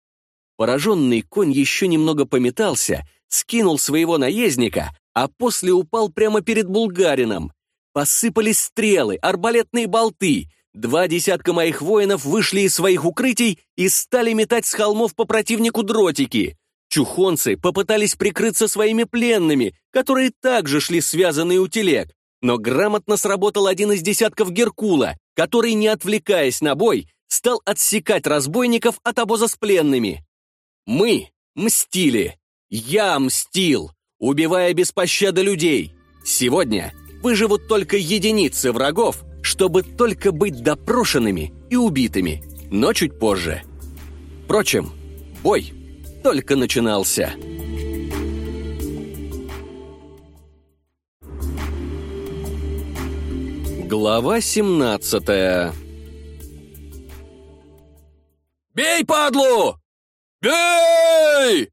Пораженный конь еще немного пометался, скинул своего наездника, а после упал прямо перед булгарином. Посыпались стрелы, арбалетные болты. Два десятка моих воинов вышли из своих укрытий и стали метать с холмов по противнику дротики. Чухонцы попытались прикрыться своими пленными, которые также шли связанные у телег, но грамотно сработал один из десятков Геркула, который, не отвлекаясь на бой, стал отсекать разбойников от обоза с пленными. Мы мстили. Я мстил, убивая без пощады людей. Сегодня выживут только единицы врагов, чтобы только быть допрошенными и убитыми, но чуть позже. Впрочем, бой только начинался. Глава 17 «Бей, падлу! Бей!»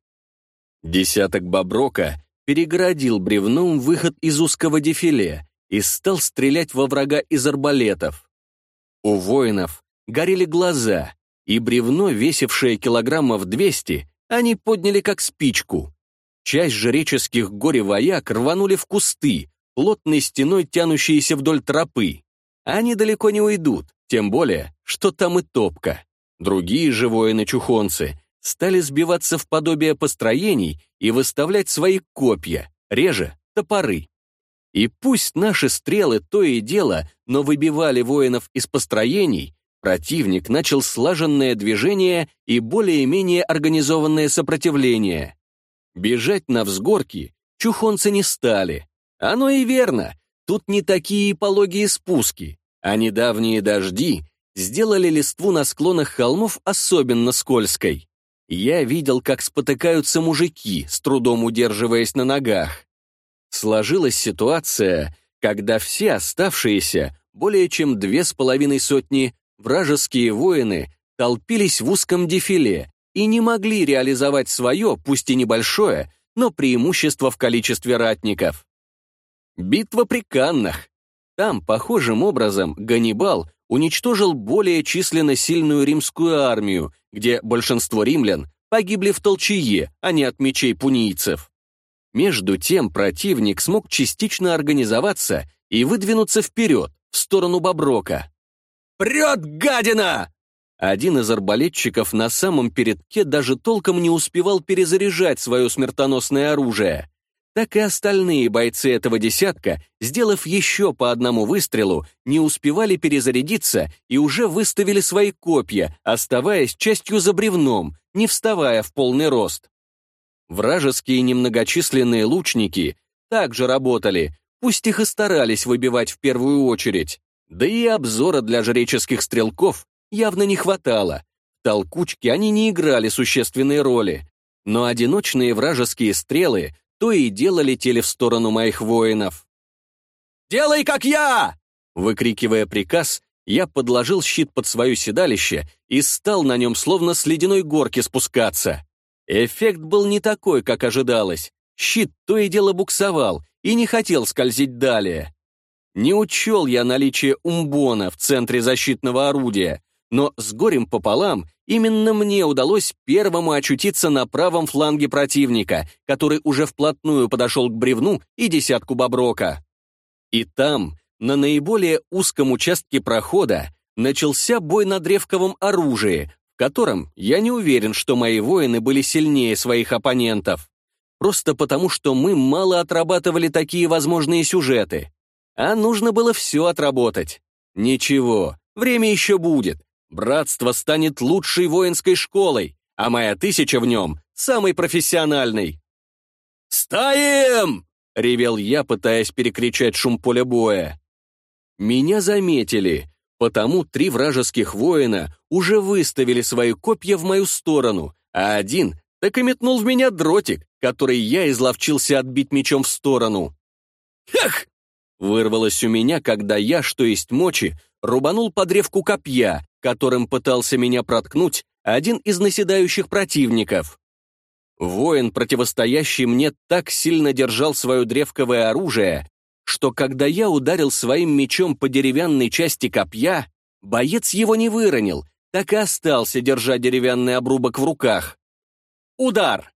Десяток Боброка перегородил бревном выход из узкого дефиле и стал стрелять во врага из арбалетов. У воинов горели глаза, и бревно, весившее килограммов 200, они подняли как спичку. Часть жреческих горе-вояк рванули в кусты, плотной стеной тянущиеся вдоль тропы. Они далеко не уйдут, тем более, что там и топка. Другие же воины-чухонцы стали сбиваться в подобие построений и выставлять свои копья, реже — топоры. И пусть наши стрелы то и дело, но выбивали воинов из построений, противник начал слаженное движение и более-менее организованное сопротивление. Бежать на взгорки чухонцы не стали, оно и верно. Тут не такие пологие спуски, а недавние дожди сделали листву на склонах холмов особенно скользкой. Я видел, как спотыкаются мужики, с трудом удерживаясь на ногах. Сложилась ситуация, когда все оставшиеся, более чем две с половиной сотни, вражеские воины толпились в узком дефиле и не могли реализовать свое, пусть и небольшое, но преимущество в количестве ратников. Битва при Каннах. Там, похожим образом, Ганнибал уничтожил более численно сильную римскую армию, где большинство римлян погибли в толчее, а не от мечей пунийцев. Между тем противник смог частично организоваться и выдвинуться вперед, в сторону Боброка. «Прет, гадина!» Один из арбалетчиков на самом передке даже толком не успевал перезаряжать свое смертоносное оружие так и остальные бойцы этого десятка, сделав еще по одному выстрелу, не успевали перезарядиться и уже выставили свои копья, оставаясь частью за бревном, не вставая в полный рост. Вражеские немногочисленные лучники также работали, пусть их и старались выбивать в первую очередь. Да и обзора для жреческих стрелков явно не хватало. В толкучке они не играли существенной роли, но одиночные вражеские стрелы то и дело летели в сторону моих воинов. «Делай, как я!» Выкрикивая приказ, я подложил щит под свое седалище и стал на нем словно с ледяной горки спускаться. Эффект был не такой, как ожидалось. Щит то и дело буксовал и не хотел скользить далее. Не учел я наличие умбона в центре защитного орудия, но с горем пополам именно мне удалось первому очутиться на правом фланге противника, который уже вплотную подошел к бревну и десятку боброка. И там, на наиболее узком участке прохода, начался бой на древковом оружии, в котором я не уверен, что мои воины были сильнее своих оппонентов. Просто потому, что мы мало отрабатывали такие возможные сюжеты. А нужно было все отработать. Ничего, время еще будет. Братство станет лучшей воинской школой, а моя тысяча в нем — самой профессиональной. «Стоим!» — ревел я, пытаясь перекричать шум поля боя. Меня заметили, потому три вражеских воина уже выставили свои копья в мою сторону, а один так и метнул в меня дротик, который я изловчился отбить мечом в сторону. «Хех!» — вырвалось у меня, когда я, что есть мочи, рубанул по древку копья, которым пытался меня проткнуть один из наседающих противников. Воин, противостоящий мне, так сильно держал свое древковое оружие, что когда я ударил своим мечом по деревянной части копья, боец его не выронил, так и остался держать деревянный обрубок в руках. Удар!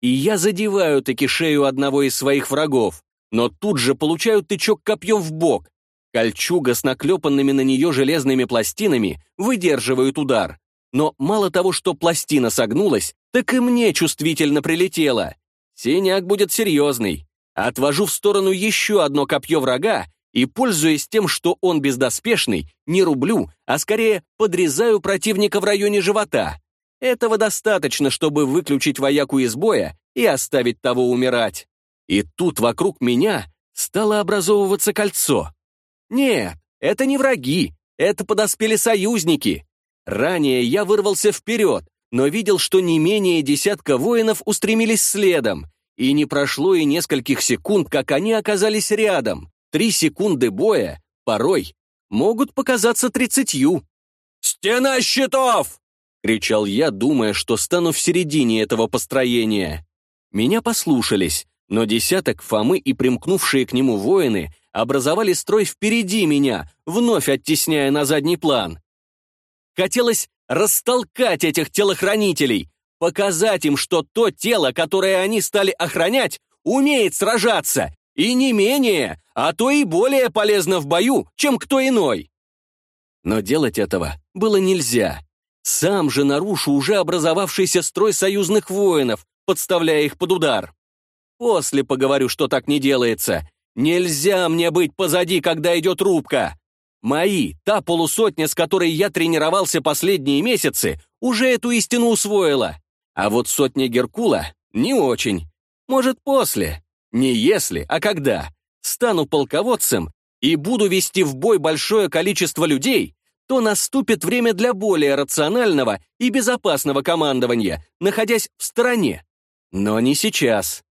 И я задеваю таки шею одного из своих врагов, но тут же получаю тычок копьем в бок, Кольчуга с наклепанными на нее железными пластинами выдерживает удар. Но мало того, что пластина согнулась, так и мне чувствительно прилетело. Синяк будет серьезный. Отвожу в сторону еще одно копье врага и, пользуясь тем, что он бездоспешный, не рублю, а скорее подрезаю противника в районе живота. Этого достаточно, чтобы выключить вояку из боя и оставить того умирать. И тут вокруг меня стало образовываться кольцо. Нет, это не враги, это подоспели союзники. Ранее я вырвался вперед, но видел, что не менее десятка воинов устремились следом, и не прошло и нескольких секунд, как они оказались рядом. Три секунды боя, порой, могут показаться тридцатью. «Стена щитов!» — кричал я, думая, что стану в середине этого построения. Меня послушались, но десяток Фомы и примкнувшие к нему воины образовали строй впереди меня, вновь оттесняя на задний план. Хотелось растолкать этих телохранителей, показать им, что то тело, которое они стали охранять, умеет сражаться, и не менее, а то и более полезно в бою, чем кто иной. Но делать этого было нельзя. Сам же нарушу уже образовавшийся строй союзных воинов, подставляя их под удар. После поговорю, что так не делается, Нельзя мне быть позади, когда идет рубка. Мои, та полусотня, с которой я тренировался последние месяцы, уже эту истину усвоила. А вот сотня Геркула — не очень. Может, после. Не если, а когда. Стану полководцем и буду вести в бой большое количество людей, то наступит время для более рационального и безопасного командования, находясь в стороне. Но не сейчас.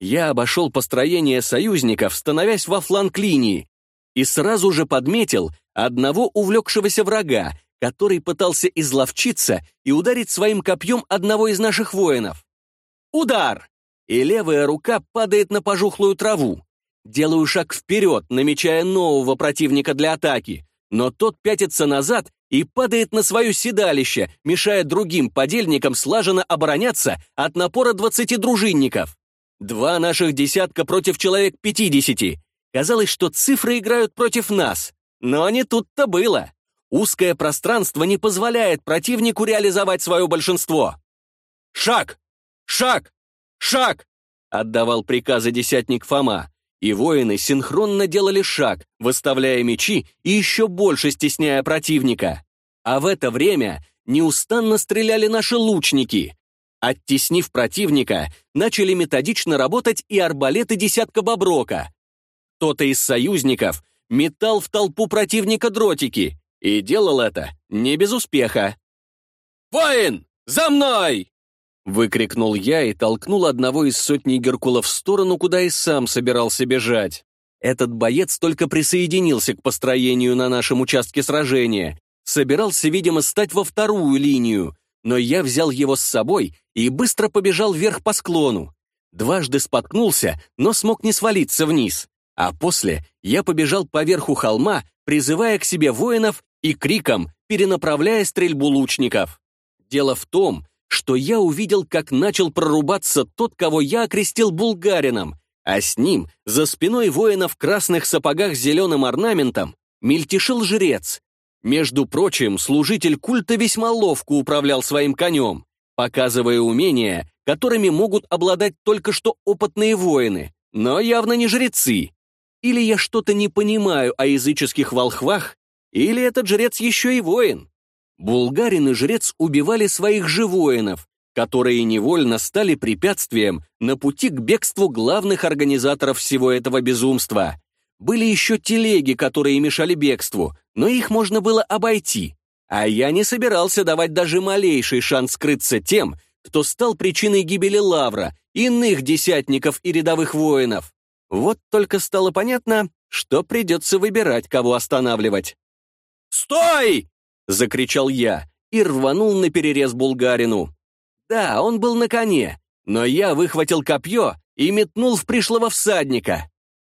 Я обошел построение союзников, становясь во фланг линии, и сразу же подметил одного увлекшегося врага, который пытался изловчиться и ударить своим копьем одного из наших воинов. Удар! И левая рука падает на пожухлую траву. Делаю шаг вперед, намечая нового противника для атаки, но тот пятится назад и падает на свое седалище, мешая другим подельникам слаженно обороняться от напора двадцати дружинников. Два наших десятка против человек пятидесяти. Казалось, что цифры играют против нас. Но не тут-то было. Узкое пространство не позволяет противнику реализовать свое большинство. «Шаг! Шаг! Шаг!» — отдавал приказы десятник Фома. И воины синхронно делали шаг, выставляя мечи и еще больше стесняя противника. А в это время неустанно стреляли наши лучники. Оттеснив противника, начали методично работать и арбалеты десятка Боброка. Кто-то из союзников метал в толпу противника дротики и делал это не без успеха. «Воин, за мной!» Выкрикнул я и толкнул одного из сотни Геркулов в сторону, куда и сам собирался бежать. Этот боец только присоединился к построению на нашем участке сражения. Собирался, видимо, стать во вторую линию, но я взял его с собой и быстро побежал вверх по склону. Дважды споткнулся, но смог не свалиться вниз. А после я побежал по верху холма, призывая к себе воинов и криком перенаправляя стрельбу лучников. Дело в том, что я увидел, как начал прорубаться тот, кого я окрестил булгарином, а с ним, за спиной воина в красных сапогах с зеленым орнаментом, мельтешил жрец. Между прочим, служитель культа весьма ловко управлял своим конем, показывая умения, которыми могут обладать только что опытные воины, но явно не жрецы. Или я что-то не понимаю о языческих волхвах, или этот жрец еще и воин. Булгарин и жрец убивали своих же воинов, которые невольно стали препятствием на пути к бегству главных организаторов всего этого безумства. Были еще телеги, которые мешали бегству, но их можно было обойти. А я не собирался давать даже малейший шанс скрыться тем, кто стал причиной гибели Лавра, иных десятников и рядовых воинов. Вот только стало понятно, что придется выбирать, кого останавливать. «Стой!» — закричал я и рванул на перерез булгарину. Да, он был на коне, но я выхватил копье и метнул в пришлого всадника.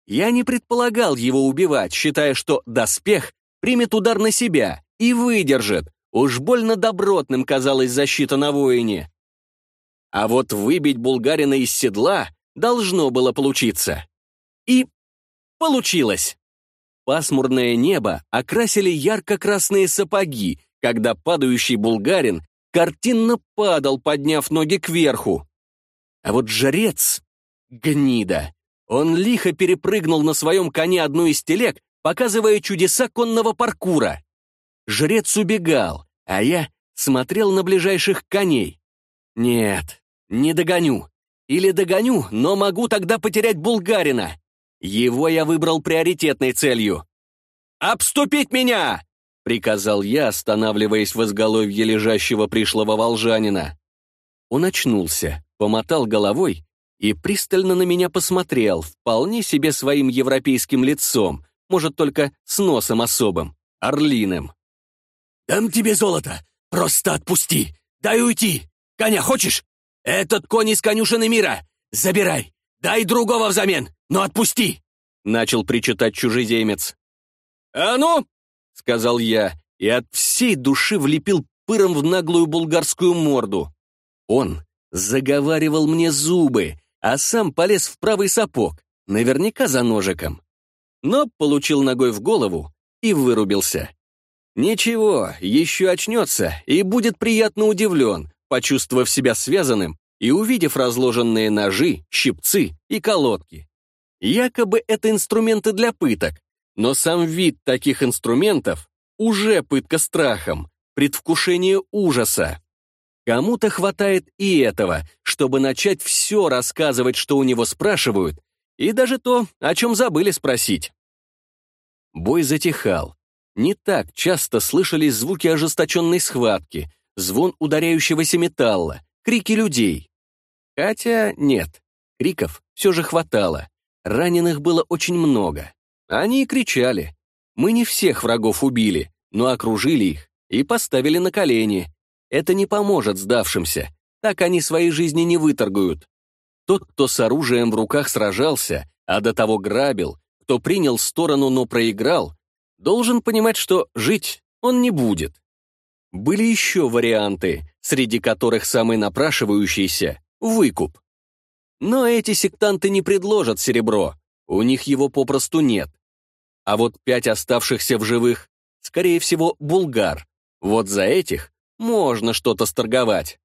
Я не предполагал его убивать, считая, что доспех примет удар на себя и выдержит. Уж больно добротным казалась защита на воине. А вот выбить булгарина из седла должно было получиться. И получилось. Пасмурное небо окрасили ярко-красные сапоги, когда падающий булгарин картинно падал, подняв ноги кверху. А вот жрец — гнида. Он лихо перепрыгнул на своем коне одну из телег, показывая чудеса конного паркура. Жрец убегал, а я смотрел на ближайших коней. Нет, не догоню. Или догоню, но могу тогда потерять булгарина. Его я выбрал приоритетной целью. «Обступить меня!» — приказал я, останавливаясь в изголовье лежащего пришлого волжанина. Он очнулся, помотал головой и пристально на меня посмотрел, вполне себе своим европейским лицом, может, только с носом особым, орлиным. «Дам тебе золото! Просто отпусти! Дай уйти! Коня хочешь? Этот конь из конюшины мира! Забирай! Дай другого взамен, но отпусти!» Начал причитать чужеземец. «А ну!» — сказал я, и от всей души влепил пыром в наглую булгарскую морду. Он заговаривал мне зубы, а сам полез в правый сапог, наверняка за ножиком. Но получил ногой в голову и вырубился. Ничего, еще очнется и будет приятно удивлен, почувствовав себя связанным и увидев разложенные ножи, щипцы и колодки. Якобы это инструменты для пыток, но сам вид таких инструментов уже пытка страхом, предвкушение ужаса. Кому-то хватает и этого, чтобы начать все рассказывать, что у него спрашивают, и даже то, о чем забыли спросить. Бой затихал. Не так часто слышались звуки ожесточенной схватки, звон ударяющегося металла, крики людей. Хотя нет, криков все же хватало. Раненых было очень много. Они и кричали. Мы не всех врагов убили, но окружили их и поставили на колени. Это не поможет сдавшимся. Так они свои жизни не выторгуют. Тот, кто с оружием в руках сражался, а до того грабил, кто принял сторону, но проиграл, должен понимать, что жить он не будет. Были еще варианты, среди которых самый напрашивающийся — выкуп. Но эти сектанты не предложат серебро, у них его попросту нет. А вот пять оставшихся в живых, скорее всего, булгар. Вот за этих можно что-то сторговать.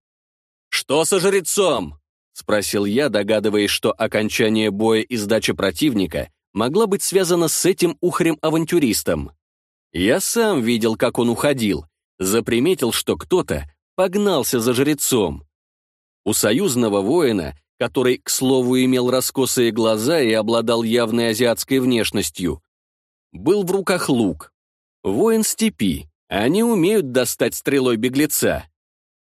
«Что со жрецом?» — спросил я, догадываясь, что окончание боя и сдача противника могла быть связана с этим ухарем-авантюристом. Я сам видел, как он уходил, заприметил, что кто-то погнался за жрецом. У союзного воина который, к слову, имел раскосые глаза и обладал явной азиатской внешностью, был в руках лук. Воин степи, они умеют достать стрелой беглеца.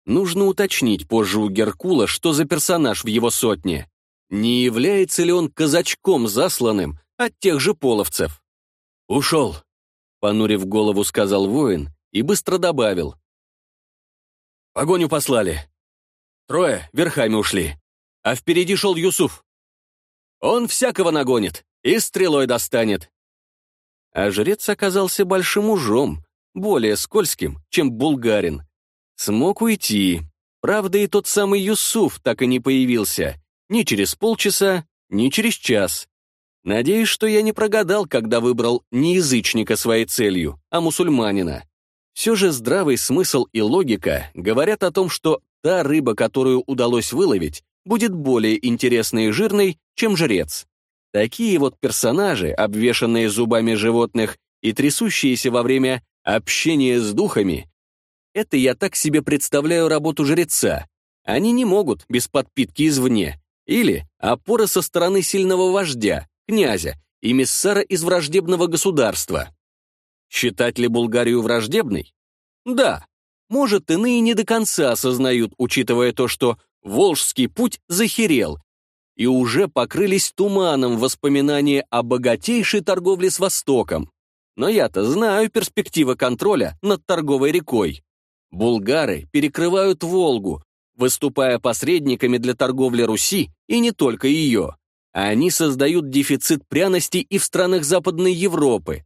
Нужно уточнить позже у Геркула, что за персонаж в его сотне. Не является ли он казачком засланным от тех же половцев? «Ушел», — понурив голову, сказал воин и быстро добавил. «Погоню послали. Трое верхами ушли а впереди шел Юсуф. Он всякого нагонит, и стрелой достанет. А жрец оказался большим ужом, более скользким, чем булгарин. Смог уйти. Правда, и тот самый Юсуф так и не появился. Ни через полчаса, ни через час. Надеюсь, что я не прогадал, когда выбрал не язычника своей целью, а мусульманина. Все же здравый смысл и логика говорят о том, что та рыба, которую удалось выловить, будет более интересной и жирной, чем жрец. Такие вот персонажи, обвешанные зубами животных и трясущиеся во время общения с духами, это я так себе представляю работу жреца. Они не могут без подпитки извне. Или опора со стороны сильного вождя, князя, и миссара из враждебного государства. Считать ли Булгарию враждебной? Да. Может, иные не до конца осознают, учитывая то, что Волжский путь захерел, и уже покрылись туманом воспоминания о богатейшей торговле с Востоком. Но я-то знаю перспективы контроля над торговой рекой. Булгары перекрывают Волгу, выступая посредниками для торговли Руси и не только ее. Они создают дефицит пряностей и в странах Западной Европы.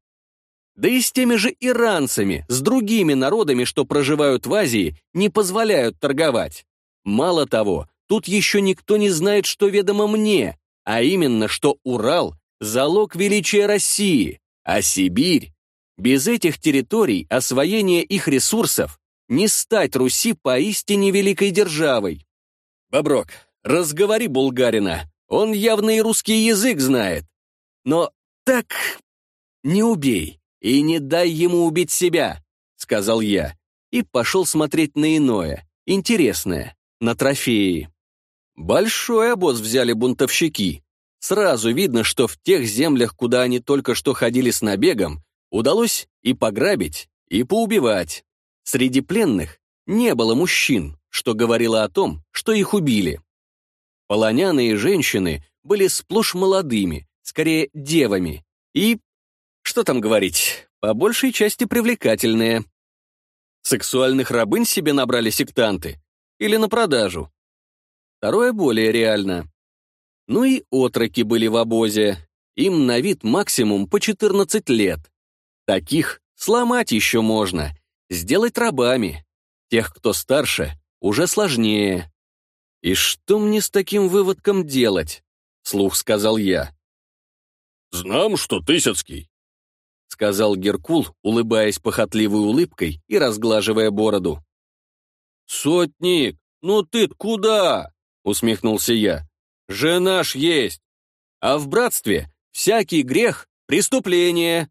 Да и с теми же иранцами, с другими народами, что проживают в Азии, не позволяют торговать. Мало того, тут еще никто не знает, что ведомо мне, а именно, что Урал — залог величия России, а Сибирь — без этих территорий освоение их ресурсов не стать Руси поистине великой державой. Боброк, разговори булгарина, он явно и русский язык знает. Но так не убей и не дай ему убить себя, сказал я, и пошел смотреть на иное, интересное, на трофеи. Большой обоз взяли бунтовщики. Сразу видно, что в тех землях, куда они только что ходили с набегом, удалось и пограбить, и поубивать. Среди пленных не было мужчин, что говорило о том, что их убили. Полоняны и женщины были сплошь молодыми, скорее девами, и, что там говорить, по большей части привлекательные. Сексуальных рабынь себе набрали сектанты или на продажу. Второе более реально. Ну и отроки были в обозе, им на вид максимум по 14 лет. Таких сломать еще можно, сделать рабами. Тех, кто старше, уже сложнее. «И что мне с таким выводком делать?» — слух сказал я. «Знам, что Тысяцкий», — сказал Геркул, улыбаясь похотливой улыбкой и разглаживая бороду. «Сотник, ну ты куда?» — усмехнулся я. «Жена ж есть, а в братстве всякий грех — преступление».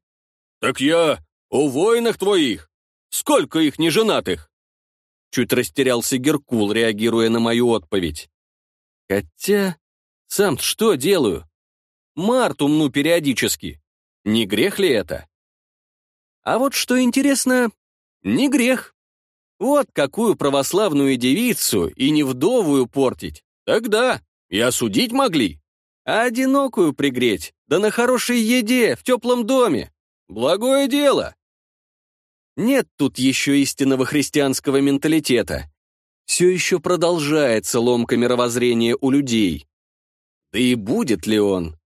«Так я о воинах твоих Сколько их неженатых?» Чуть растерялся Геркул, реагируя на мою отповедь. Хотя, сам что делаю? Марту мну периодически. Не грех ли это? А вот что интересно, не грех. Вот какую православную девицу и не вдовую портить. Тогда и осудить могли. А одинокую пригреть, да на хорошей еде, в теплом доме. Благое дело. Нет тут еще истинного христианского менталитета. Все еще продолжается ломка мировоззрения у людей. Да и будет ли он?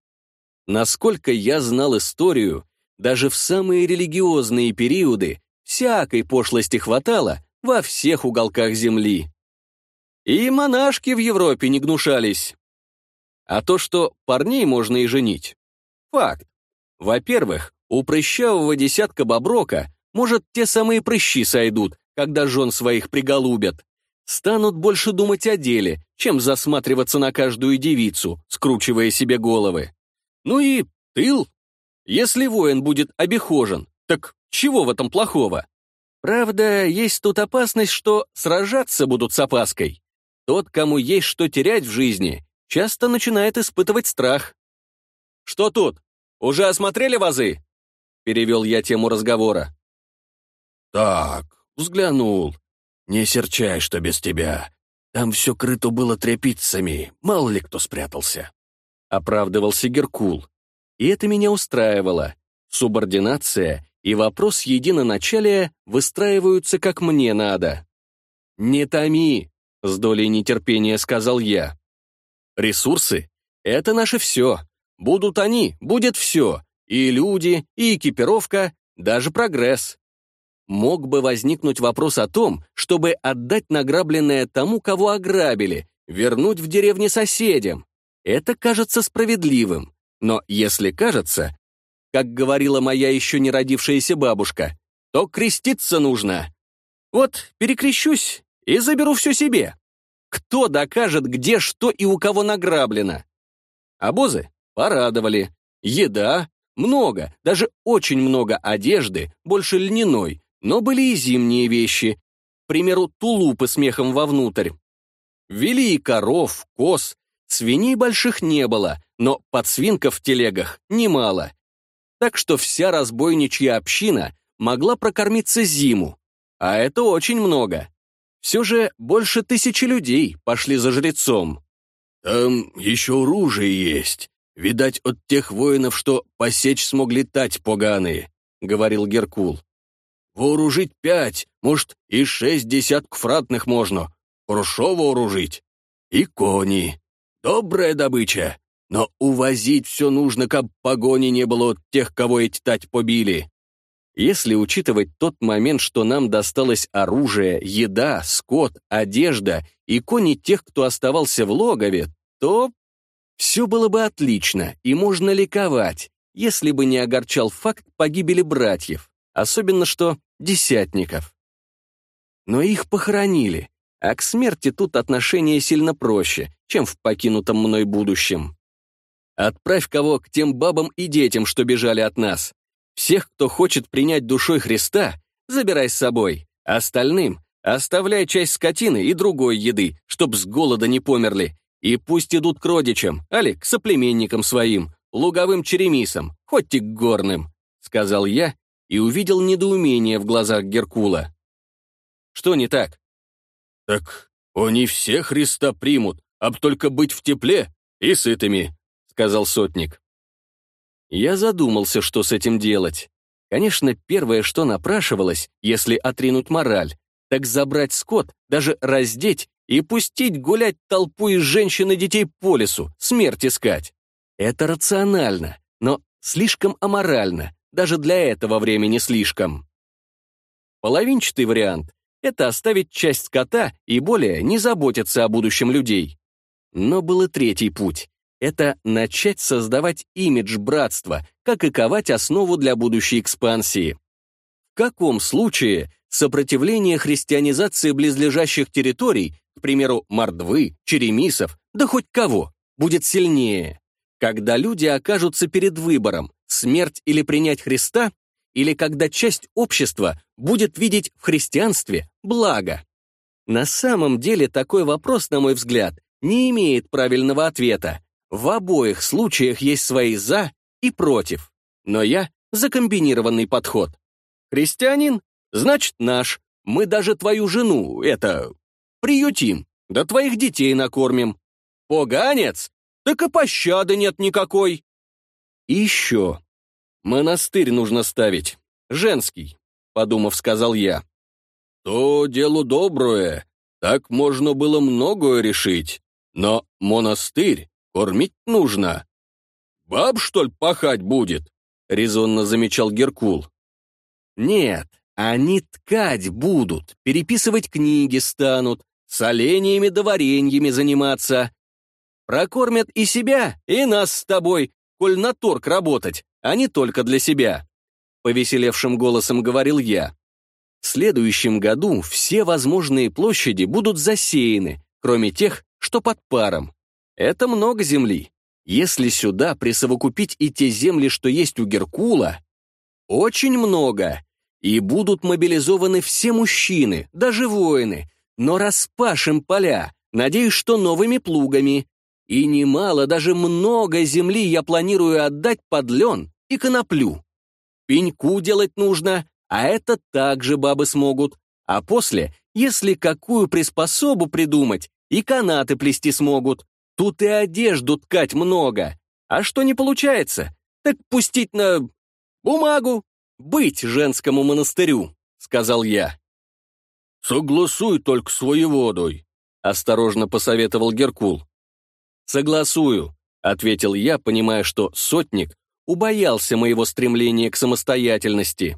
Насколько я знал историю, даже в самые религиозные периоды всякой пошлости хватало во всех уголках земли. И монашки в Европе не гнушались. А то, что парней можно и женить. Факт. Во-первых, у прыщавого десятка боброка может, те самые прыщи сойдут, когда жен своих приголубят. Станут больше думать о деле, чем засматриваться на каждую девицу, скручивая себе головы. Ну и тыл. Если воин будет обихожен, так чего в этом плохого? Правда, есть тут опасность, что сражаться будут с опаской. Тот, кому есть что терять в жизни, часто начинает испытывать страх. «Что тут? Уже осмотрели вазы?» Перевел я тему разговора. «Так, взглянул. Не серчай, что без тебя. Там все крыто было тряпицами, мало ли кто спрятался». Оправдывался Геркул. И это меня устраивало. Субординация и вопрос единоначалия выстраиваются как мне надо. «Не томи», — с долей нетерпения сказал я. «Ресурсы — это наше все. Будут они, будет все. И люди, и экипировка, даже прогресс. Мог бы возникнуть вопрос о том, чтобы отдать награбленное тому, кого ограбили, вернуть в деревне соседям. Это кажется справедливым. Но если кажется, как говорила моя еще не родившаяся бабушка, то креститься нужно. Вот перекрещусь и заберу все себе. Кто докажет, где что и у кого награблено? Обозы порадовали. Еда много, даже очень много одежды, больше льняной, но были и зимние вещи. К примеру, тулупы с мехом вовнутрь. Вели и коров, коз. Свиней больших не было, но подсвинков в телегах немало. Так что вся разбойничья община могла прокормиться зиму. А это очень много. Все же больше тысячи людей пошли за жрецом. «Там еще оружие есть. Видать, от тех воинов, что посечь смог летать поганые», — говорил Геркул. «Вооружить пять, может, и шесть десятков ратных можно. Хорошо вооружить. И кони. Добрая добыча. Но увозить все нужно, как погони не было от тех, кого эти тать побили. Если учитывать тот момент, что нам досталось оружие, еда, скот, одежда и кони тех, кто оставался в логове, то все было бы отлично, и можно ликовать, если бы не огорчал факт погибели братьев, особенно что десятников. Но их похоронили, а к смерти тут отношение сильно проще, чем в покинутом мной будущем. Отправь кого к тем бабам и детям, что бежали от нас. Всех, кто хочет принять душой Христа, забирай с собой. Остальным оставляй часть скотины и другой еды, чтоб с голода не померли. И пусть идут к родичам, али к соплеменникам своим, луговым черемисам, хоть и к горным», — сказал я и увидел недоумение в глазах Геркула. «Что не так?» «Так они все Христа примут, об только быть в тепле и сытыми», — сказал сотник. Я задумался, что с этим делать. Конечно, первое, что напрашивалось, если отринуть мораль, так забрать скот, даже раздеть и пустить гулять толпу из женщин и детей по лесу, смерть искать. Это рационально, но слишком аморально, даже для этого времени слишком. Половинчатый вариант — это оставить часть скота и более не заботиться о будущем людей. Но был и третий путь это начать создавать имидж братства, как и ковать основу для будущей экспансии. В каком случае сопротивление христианизации близлежащих территорий, к примеру, Мордвы, Черемисов, да хоть кого, будет сильнее? Когда люди окажутся перед выбором, смерть или принять Христа, или когда часть общества будет видеть в христианстве благо? На самом деле такой вопрос, на мой взгляд, не имеет правильного ответа, в обоих случаях есть свои «за» и «против». Но я за комбинированный подход. Христианин? Значит, наш. Мы даже твою жену, это, приютим, да твоих детей накормим. Поганец? Так и пощады нет никакой. И еще. Монастырь нужно ставить. Женский, подумав, сказал я. То дело доброе. Так можно было многое решить. Но монастырь Кормить нужно. Баб, что ли, пахать будет?» — резонно замечал Геркул. «Нет, они ткать будут, переписывать книги станут, с оленями да вареньями заниматься. Прокормят и себя, и нас с тобой, коль на торг работать, а не только для себя», — повеселевшим голосом говорил я. В следующем году все возможные площади будут засеяны, кроме тех, что под паром. Это много земли. Если сюда присовокупить и те земли, что есть у Геркула, очень много. И будут мобилизованы все мужчины, даже воины, но распашем поля, надеюсь, что новыми плугами. И немало, даже много земли я планирую отдать под лен и коноплю. Пеньку делать нужно, а это также бабы смогут. А после, если какую приспособу придумать, и канаты плести смогут. Тут и одежду ткать много. А что не получается, так пустить на бумагу, быть женскому монастырю, сказал я. Согласуй только с воеводой, осторожно посоветовал Геркул. Согласую, — ответил я, понимая, что сотник убоялся моего стремления к самостоятельности.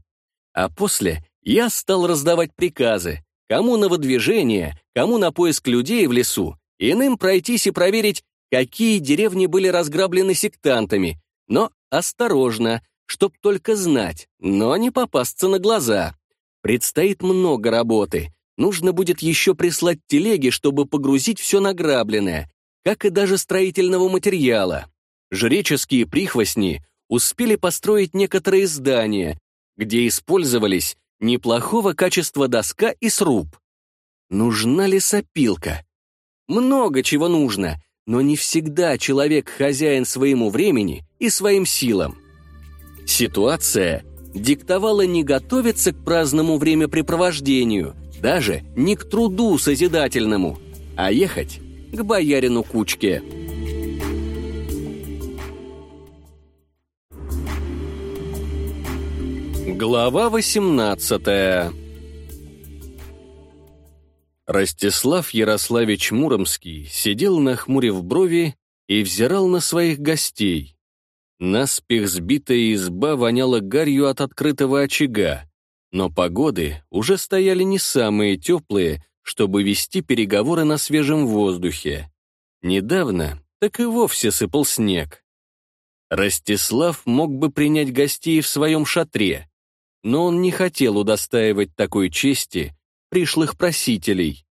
А после я стал раздавать приказы, кому на выдвижение, кому на поиск людей в лесу, иным пройтись и проверить, какие деревни были разграблены сектантами, но осторожно, чтоб только знать, но не попасться на глаза. Предстоит много работы. Нужно будет еще прислать телеги, чтобы погрузить все награбленное, как и даже строительного материала. Жреческие прихвостни успели построить некоторые здания, где использовались неплохого качества доска и сруб. Нужна ли сопилка? Много чего нужно, но не всегда человек хозяин своему времени и своим силам. Ситуация диктовала не готовиться к праздному времяпрепровождению, даже не к труду созидательному, а ехать к боярину Кучке. Глава 18 Ростислав Ярославич Муромский сидел нахмурив брови и взирал на своих гостей. Наспех сбитая изба воняла гарью от открытого очага, но погоды уже стояли не самые теплые, чтобы вести переговоры на свежем воздухе. Недавно так и вовсе сыпал снег. Ростислав мог бы принять гостей в своем шатре, но он не хотел удостаивать такой чести пришлых просителей.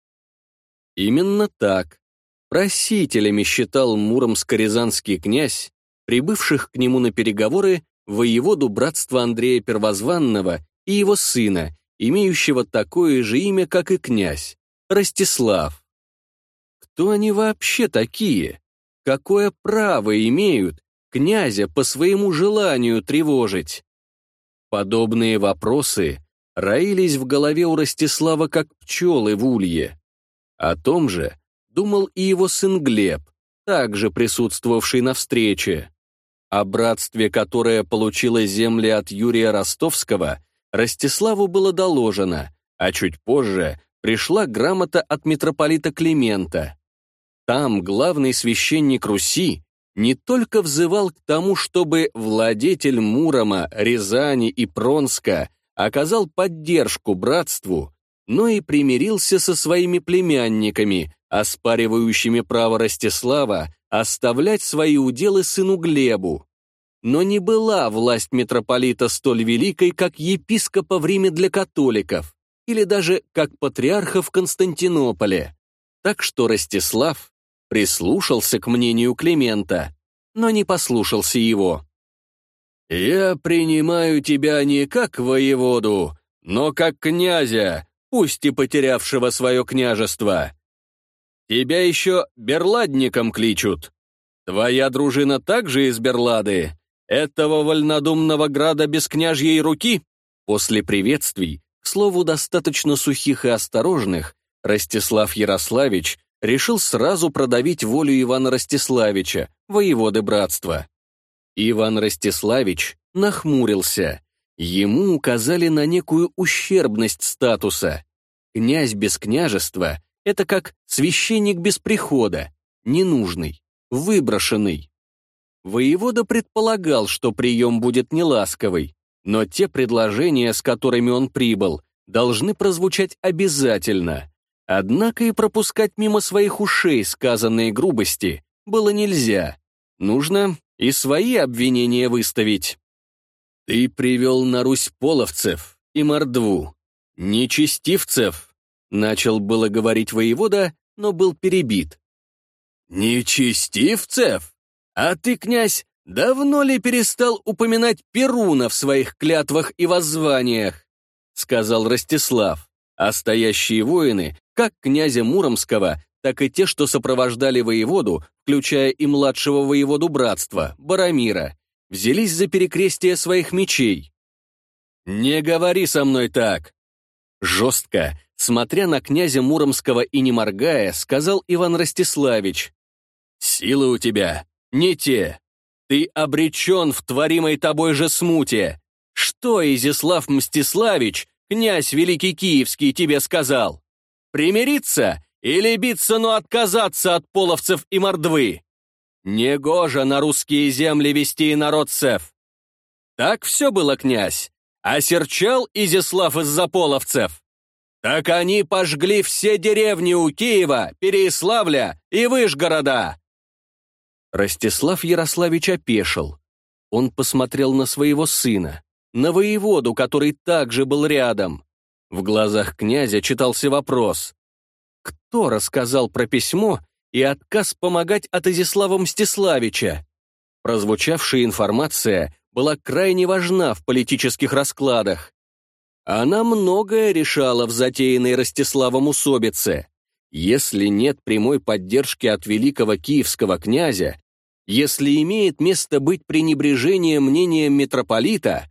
Именно так. Просителями считал муромско-рязанский князь, прибывших к нему на переговоры воеводу братства Андрея Первозванного и его сына, имеющего такое же имя, как и князь, Ростислав. Кто они вообще такие? Какое право имеют князя по своему желанию тревожить? Подобные вопросы роились в голове у Ростислава как пчелы в улье. О том же думал и его сын Глеб, также присутствовавший на встрече. О братстве, которое получило земли от Юрия Ростовского, Ростиславу было доложено, а чуть позже пришла грамота от митрополита Климента. Там главный священник Руси не только взывал к тому, чтобы владетель Мурома, Рязани и Пронска оказал поддержку братству, но и примирился со своими племянниками, оспаривающими право Ростислава оставлять свои уделы сыну Глебу. Но не была власть митрополита столь великой, как епископа в Риме для католиков, или даже как патриарха в Константинополе. Так что Ростислав прислушался к мнению Климента, но не послушался его. «Я принимаю тебя не как воеводу, но как князя, пусть и потерявшего свое княжество. Тебя еще Берладником кличут. Твоя дружина также из Берлады, этого вольнодумного града без княжьей руки?» После приветствий, к слову, достаточно сухих и осторожных, Ростислав Ярославич решил сразу продавить волю Ивана Ростиславича, воеводы братства. Иван Ростиславич нахмурился. Ему указали на некую ущербность статуса. Князь без княжества — это как священник без прихода, ненужный, выброшенный. Воевода предполагал, что прием будет неласковый, но те предложения, с которыми он прибыл, должны прозвучать обязательно. Однако и пропускать мимо своих ушей сказанные грубости было нельзя. Нужно и свои обвинения выставить. Ты привел на Русь половцев и мордву, нечестивцев, начал было говорить воевода, но был перебит. Нечестивцев? А ты, князь, давно ли перестал упоминать Перуна в своих клятвах и воззваниях? Сказал Ростислав, а стоящие воины как князя Муромского, так и те, что сопровождали воеводу, включая и младшего воеводу братства, Барамира, взялись за перекрестие своих мечей. «Не говори со мной так!» Жестко, смотря на князя Муромского и не моргая, сказал Иван Ростиславич. «Силы у тебя не те. Ты обречен в творимой тобой же смуте. Что Изяслав Мстиславич, князь Великий Киевский, тебе сказал? Примириться или биться, но отказаться от половцев и мордвы? Негоже на русские земли вести инородцев. Так все было, князь. Осерчал Изяслав из-за половцев. Так они пожгли все деревни у Киева, Переяславля и Вышгорода. Ростислав Ярославич опешил. Он посмотрел на своего сына, на воеводу, который также был рядом. В глазах князя читался вопрос. Кто рассказал про письмо и отказ помогать от Изяслава Мстиславича? Прозвучавшая информация была крайне важна в политических раскладах. Она многое решала в затеянной Ростиславом усобице. Если нет прямой поддержки от великого киевского князя, если имеет место быть пренебрежение мнением митрополита,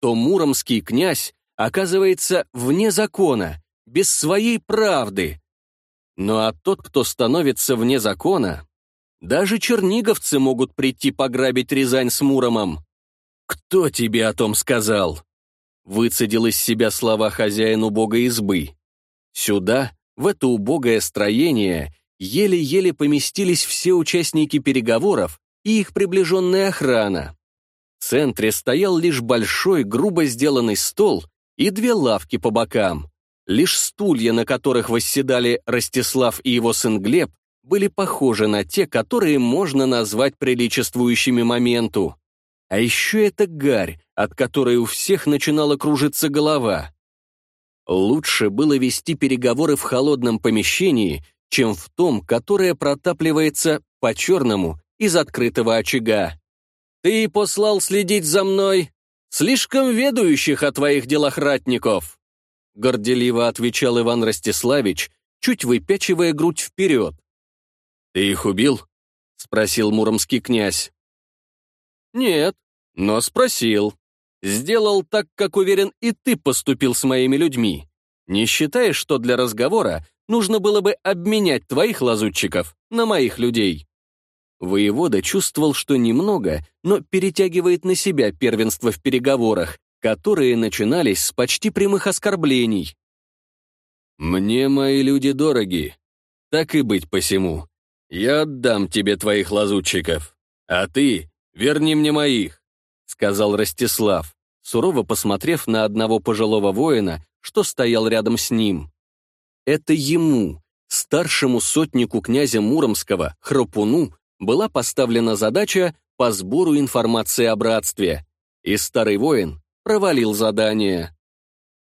то муромский князь оказывается вне закона, без своей правды. Ну а тот, кто становится вне закона, даже черниговцы могут прийти пограбить Рязань с Муромом. «Кто тебе о том сказал?» Выцедил из себя слова хозяин убогой избы. Сюда, в это убогое строение, еле-еле поместились все участники переговоров и их приближенная охрана. В центре стоял лишь большой, грубо сделанный стол и две лавки по бокам. Лишь стулья, на которых восседали Ростислав и его сын Глеб, были похожи на те, которые можно назвать приличествующими моменту. А еще это гарь, от которой у всех начинала кружиться голова. Лучше было вести переговоры в холодном помещении, чем в том, которое протапливается по-черному из открытого очага. «Ты послал следить за мной слишком ведущих о твоих делах ратников», горделиво отвечал Иван Ростиславич, чуть выпячивая грудь вперед. «Ты их убил?» — спросил муромский князь. «Нет, но спросил. Сделал так, как уверен и ты поступил с моими людьми. Не считаешь, что для разговора нужно было бы обменять твоих лазутчиков на моих людей. Воевода чувствовал, что немного, но перетягивает на себя первенство в переговорах, которые начинались с почти прямых оскорблений. «Мне мои люди дороги. Так и быть посему. Я отдам тебе твоих лазутчиков, а ты верни мне моих», сказал Ростислав, сурово посмотрев на одного пожилого воина, что стоял рядом с ним. Это ему, старшему сотнику князя Муромского, Храпуну, была поставлена задача по сбору информации о братстве, и старый воин провалил задание.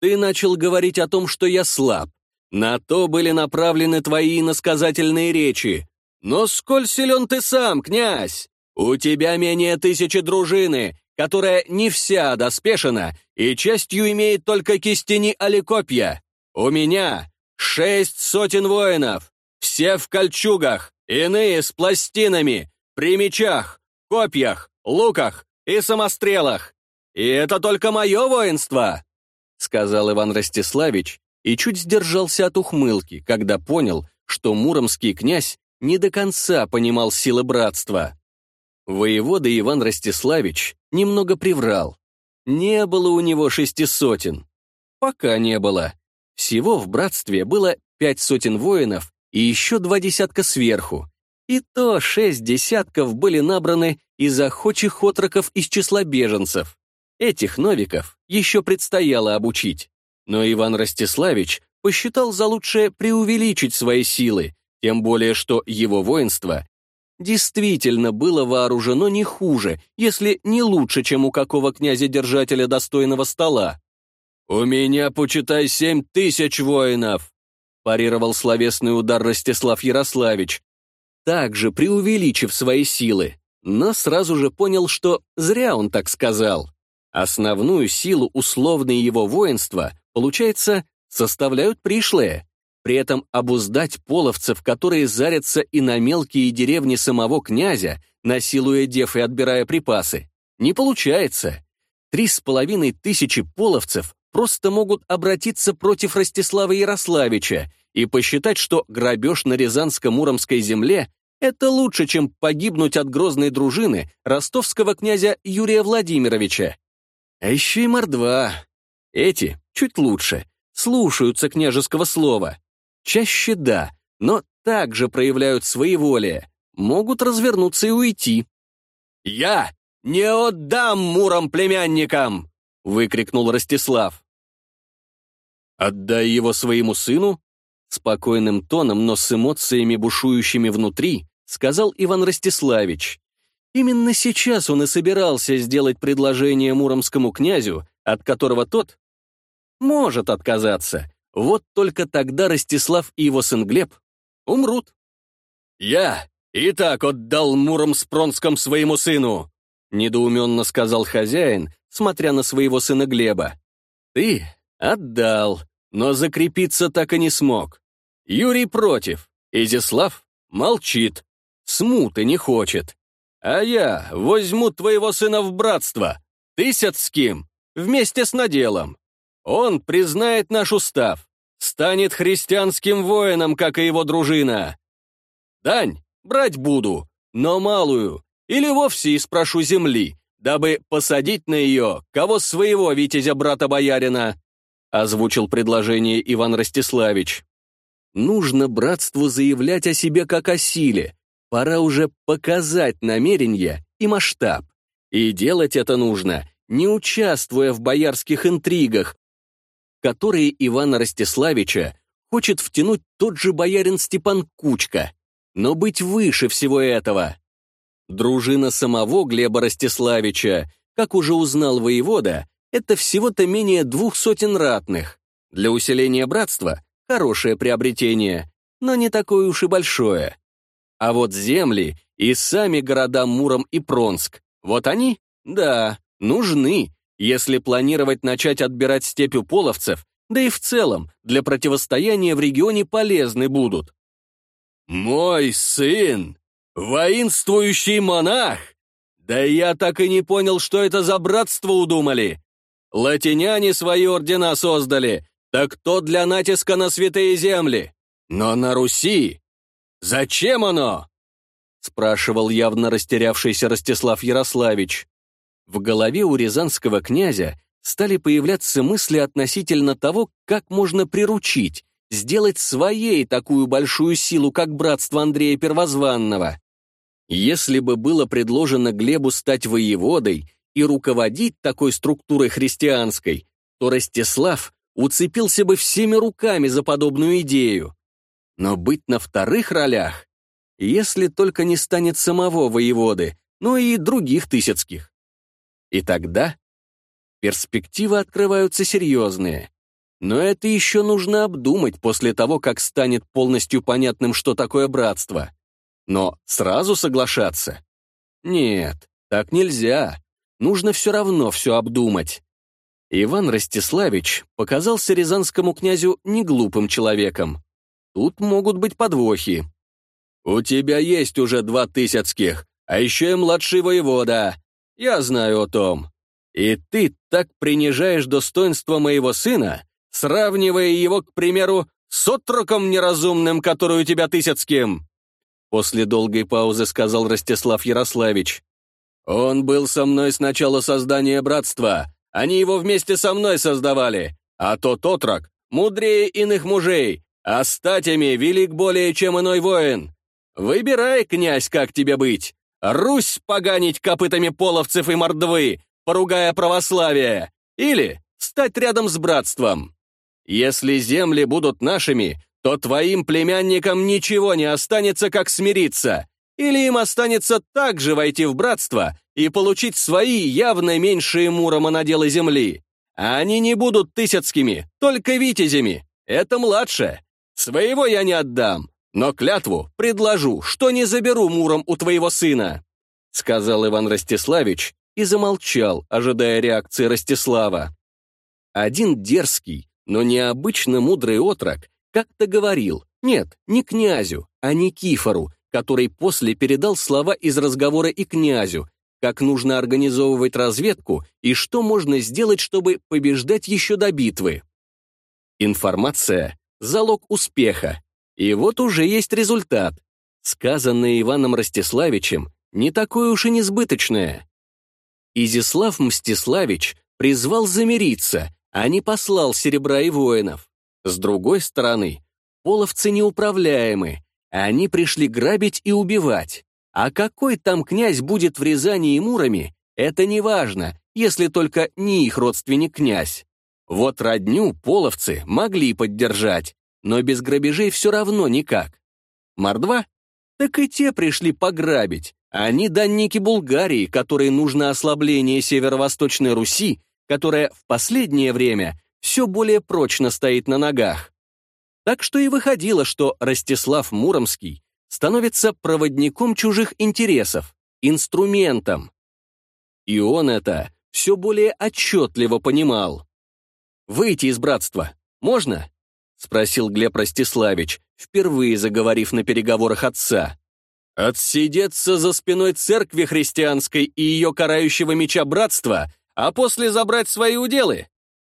«Ты начал говорить о том, что я слаб. На то были направлены твои иносказательные речи. Но сколь силен ты сам, князь! У тебя менее тысячи дружины, которая не вся доспешена и частью имеет только кистени али копья. У меня Шесть сотен воинов, все в кольчугах, иные с пластинами, при мечах, копьях, луках и самострелах. И это только мое воинство!» Сказал Иван Ростиславич и чуть сдержался от ухмылки, когда понял, что муромский князь не до конца понимал силы братства. Воевода Иван Ростиславич немного приврал. Не было у него шести сотен. Пока не было. Всего в братстве было пять сотен воинов и еще два десятка сверху. И то шесть десятков были набраны из охочих отроков из числа беженцев. Этих новиков еще предстояло обучить. Но Иван Ростиславич посчитал за лучшее преувеличить свои силы, тем более что его воинство действительно было вооружено не хуже, если не лучше, чем у какого князя-держателя достойного стола. «У меня, почитай, семь тысяч воинов!» парировал словесный удар Ростислав Ярославич, также преувеличив свои силы, но сразу же понял, что зря он так сказал. Основную силу условные его воинства, получается, составляют пришлые. При этом обуздать половцев, которые зарятся и на мелкие деревни самого князя, насилуя дев и отбирая припасы, не получается. Три с половиной тысячи половцев просто могут обратиться против Ростислава Ярославича и посчитать, что грабеж на Рязанско-Муромской земле — это лучше, чем погибнуть от грозной дружины ростовского князя Юрия Владимировича. А еще и мордва. Эти чуть лучше, слушаются княжеского слова. Чаще да, но также проявляют своеволие. могут развернуться и уйти. «Я не отдам мурам племянникам!» — выкрикнул Ростислав. «Отдай его своему сыну?» Спокойным тоном, но с эмоциями, бушующими внутри, сказал Иван Ростиславич. Именно сейчас он и собирался сделать предложение муромскому князю, от которого тот может отказаться. Вот только тогда Ростислав и его сын Глеб умрут. «Я и так отдал Муром Спронском своему сыну», недоуменно сказал хозяин, смотря на своего сына Глеба. «Ты отдал, но закрепиться так и не смог. Юрий против, Изяслав молчит, смуты не хочет. А я возьму твоего сына в братство, Тысяцким, вместе с наделом. Он признает наш устав, станет христианским воином, как и его дружина. Дань брать буду, но малую, или вовсе спрошу земли, дабы посадить на ее кого своего витязя-брата-боярина», озвучил предложение Иван Ростиславич. «Нужно братству заявлять о себе как о силе. Пора уже показать намерение и масштаб. И делать это нужно, не участвуя в боярских интригах, которые Ивана Ростиславича хочет втянуть тот же боярин Степан Кучка, но быть выше всего этого. Дружина самого Глеба Ростиславича, как уже узнал воевода, это всего-то менее двух сотен ратных. Для усиления братства — хорошее приобретение, но не такое уж и большое. А вот земли и сами города Муром и Пронск, вот они, да, нужны, если планировать начать отбирать степь у половцев, да и в целом для противостояния в регионе полезны будут. «Мой сын! Воинствующий монах! Да я так и не понял, что это за братство удумали. Латиняне свои ордена создали, так то для натиска на святые земли. Но на Руси? Зачем оно?» спрашивал явно растерявшийся Ростислав Ярославич. В голове у рязанского князя стали появляться мысли относительно того, как можно приручить, сделать своей такую большую силу, как братство Андрея Первозванного. Если бы было предложено Глебу стать воеводой и руководить такой структурой христианской, то Ростислав уцепился бы всеми руками за подобную идею. Но быть на вторых ролях, если только не станет самого воеводы, но и других тысяцких. И тогда перспективы открываются серьезные. Но это еще нужно обдумать после того, как станет полностью понятным, что такое братство. Но сразу соглашаться? Нет, так нельзя. Нужно все равно все обдумать. Иван Ростиславич показался рязанскому князю неглупым человеком. Тут могут быть подвохи. «У тебя есть уже два тысяцких, а еще и младший воевода. Я знаю о том. И ты так принижаешь достоинство моего сына, сравнивая его, к примеру, с отроком неразумным, который у тебя Тысяцким!» После долгой паузы сказал Ростислав Ярославич. «Он был со мной с начала создания братства. Они его вместе со мной создавали. А тот отрок мудрее иных мужей, а статями велик более, чем иной воин. Выбирай, князь, как тебе быть. Русь поганить копытами половцев и мордвы, поругая православие, или стать рядом с братством. Если земли будут нашими, то твоим племянникам ничего не останется, как смириться, или им останется также войти в братство и получить свои явно меньшие Мурома наделы земли. А они не будут тысяцкими, только витязями. Это младше. Своего я не отдам, но клятву предложу, что не заберу Муром у твоего сына», сказал Иван Ростиславич и замолчал, ожидая реакции Ростислава. Один дерзкий, но необычно мудрый отрок как-то говорил, нет, не князю, а Никифору, который после передал слова из разговора и князю, как нужно организовывать разведку и что можно сделать, чтобы побеждать еще до битвы. Информация — залог успеха, и вот уже есть результат. Сказанное Иваном Ростиславичем не такое уж и несбыточное. Изислав Мстиславич призвал замириться, а не послал серебра и воинов. С другой стороны, половцы неуправляемы, а они пришли грабить и убивать. А какой там князь будет в Рязани и Муроме, это не важно, если только не их родственник-князь. Вот родню половцы могли поддержать, но без грабежей все равно никак. Мордва? Так и те пришли пограбить. Они данники Булгарии, которой нужно ослабление северо-восточной Руси, которая в последнее время все более прочно стоит на ногах. Так что и выходило, что Ростислав Муромский становится проводником чужих интересов, инструментом. И он это все более отчетливо понимал. «Выйти из братства можно?» — спросил Глеб Ростиславич, впервые заговорив на переговорах отца. «Отсидеться за спиной церкви христианской и ее карающего меча братства, а после забрать свои уделы?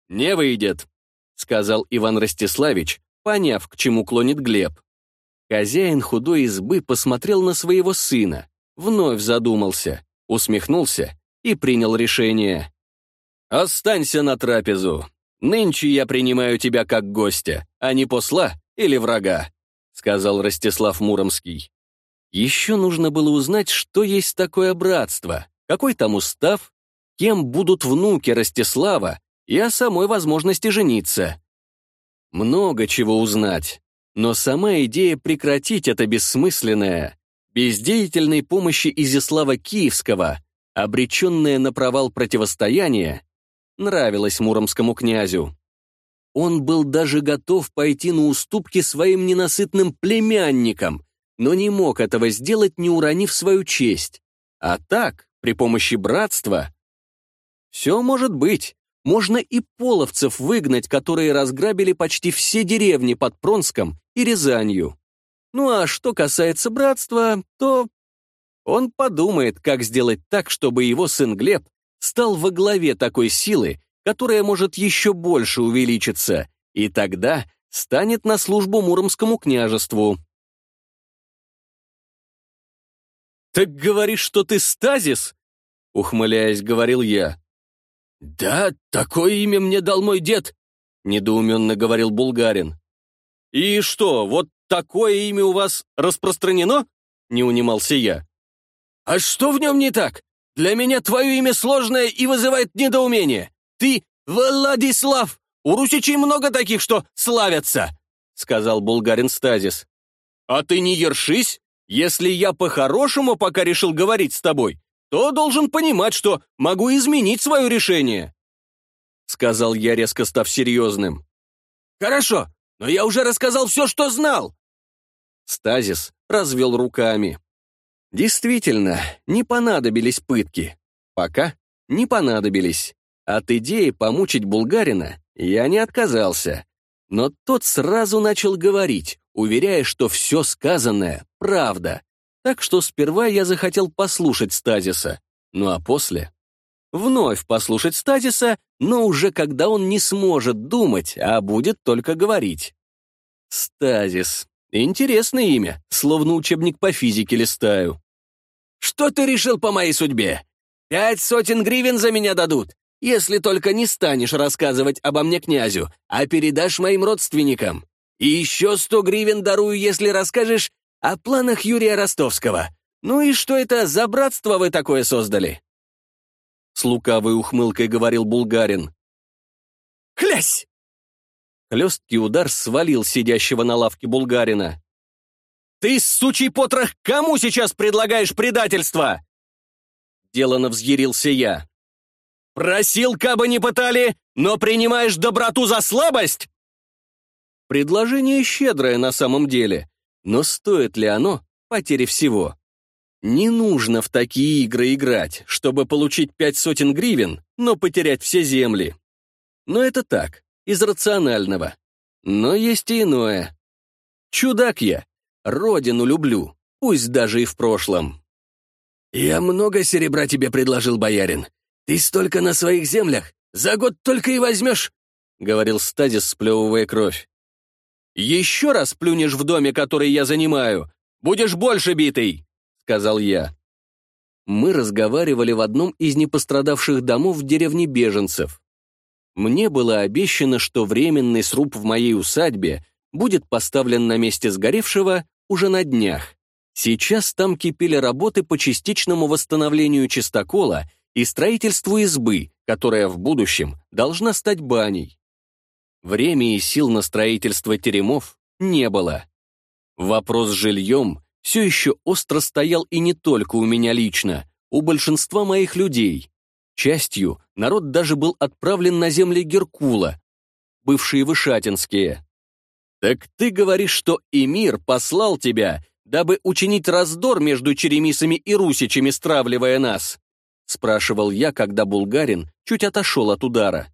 Не выйдет», — сказал Иван Ростиславич, поняв, к чему клонит Глеб. Хозяин худой избы посмотрел на своего сына, вновь задумался, усмехнулся и принял решение. «Останься на трапезу. Нынче я принимаю тебя как гостя, а не посла или врага», сказал Ростислав Муромский. Еще нужно было узнать, что есть такое братство, какой там устав, кем будут внуки Ростислава и о самой возможности жениться. Много чего узнать, но сама идея прекратить это бессмысленное, бездеятельной помощи Изяслава Киевского, обреченное на провал противостояние, нравилась муромскому князю. Он был даже готов пойти на уступки своим ненасытным племянникам, но не мог этого сделать, не уронив свою честь. А так, при помощи братства... Все может быть. Можно и половцев выгнать, которые разграбили почти все деревни под Пронском и Рязанью. Ну а что касается братства, то... Он подумает, как сделать так, чтобы его сын Глеб стал во главе такой силы, которая может еще больше увеличиться, и тогда станет на службу Муромскому княжеству. «Так говоришь, что ты стазис?» — ухмыляясь, говорил я. «Да, такое имя мне дал мой дед», — недоуменно говорил булгарин. «И что, вот такое имя у вас распространено?» — не унимался я. «А что в нем не так? Для меня твое имя сложное и вызывает недоумение. Ты Владислав! У русичей много таких, что славятся!» — сказал булгарин Стазис. «А ты не ершись? Если я по-хорошему пока решил говорить с тобой, то должен понимать, что могу изменить свое решение», — сказал я, резко став серьезным. «Хорошо, но я уже рассказал все, что знал!» Стазис развел руками. Действительно, не понадобились пытки. Пока не понадобились. От идеи помучить булгарина я не отказался. Но тот сразу начал говорить, уверяя, что все сказанное — правда. Так что сперва я захотел послушать Стазиса, ну а после — вновь послушать Стазиса, но уже когда он не сможет думать, а будет только говорить. Стазис. Интересное имя, словно учебник по физике листаю. «Что ты решил по моей судьбе? Пять сотен гривен за меня дадут, если только не станешь рассказывать обо мне князю, а передашь моим родственникам. И еще сто гривен дарую, если расскажешь о планах Юрия Ростовского. Ну и что это за братство вы такое создали?» С лукавой ухмылкой говорил булгарин. «Хлясь!» Хлесткий удар свалил сидящего на лавке булгарина. «Ты, сучий потрох, кому сейчас предлагаешь предательство?» Делано взъярился я. «Просил, кабы не пытали, но принимаешь доброту за слабость?» Предложение щедрое на самом деле, но стоит ли оно потери всего? Не нужно в такие игры играть, чтобы получить пять сотен гривен, но потерять все земли. Но это так, из рационального. Но есть и иное. Чудак я. Родину люблю, пусть даже и в прошлом. «Я много серебра тебе предложил, боярин. Ты столько на своих землях за год только и возьмешь», — говорил Стадис, сплевывая кровь. «Еще раз плюнешь в доме, который я занимаю, будешь больше битый», — сказал я. Мы разговаривали в одном из непострадавших домов в деревне беженцев. Мне было обещано, что временный сруб в моей усадьбе будет поставлен на месте сгоревшего уже на днях. Сейчас там кипели работы по частичному восстановлению чистокола и строительству избы, которая в будущем должна стать баней. Времени и сил на строительство теремов не было. Вопрос с жильем все еще остро стоял и не только у меня лично, у большинства моих людей. Частью народ даже был отправлен на земли Геркула, бывшие Вышатинские. «Так ты говоришь, что Эмир послал тебя, дабы учинить раздор между черемисами и русичами, стравливая нас?» спрашивал я, когда булгарин чуть отошел от удара.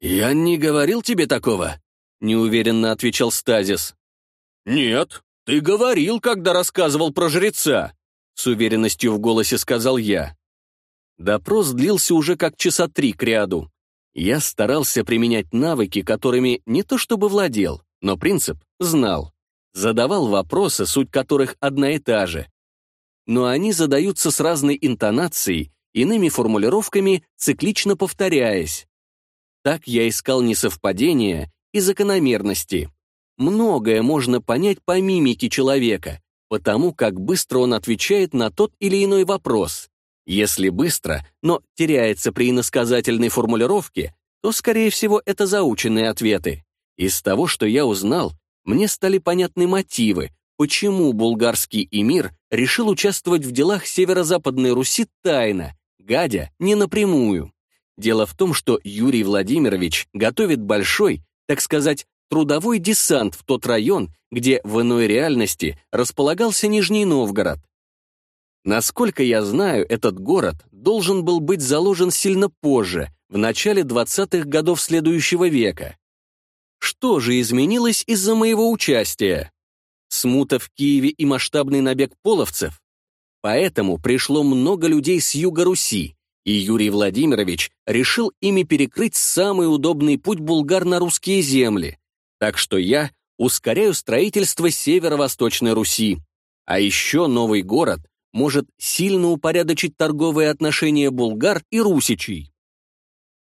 «Я не говорил тебе такого», — неуверенно отвечал Стазис. «Нет, ты говорил, когда рассказывал про жреца», — с уверенностью в голосе сказал я. Допрос длился уже как часа три к ряду. Я старался применять навыки, которыми не то чтобы владел, но принцип знал. Задавал вопросы, суть которых одна и та же. Но они задаются с разной интонацией, иными формулировками, циклично повторяясь. Так я искал несовпадения и закономерности. Многое можно понять по мимике человека, потому как быстро он отвечает на тот или иной вопрос. Если быстро, но теряется при иносказательной формулировке, то, скорее всего, это заученные ответы. Из того, что я узнал, мне стали понятны мотивы, почему булгарский эмир решил участвовать в делах Северо-Западной Руси тайно, гадя не напрямую. Дело в том, что Юрий Владимирович готовит большой, так сказать, трудовой десант в тот район, где в иной реальности располагался Нижний Новгород. Насколько я знаю, этот город должен был быть заложен сильно позже, в начале 20-х годов следующего века. Что же изменилось из-за моего участия? Смута в Киеве и масштабный набег половцев? Поэтому пришло много людей с юга Руси, и Юрий Владимирович решил ими перекрыть самый удобный путь булгар на русские земли. Так что я ускоряю строительство северо-восточной Руси. А еще новый город может сильно упорядочить торговые отношения булгар и русичей.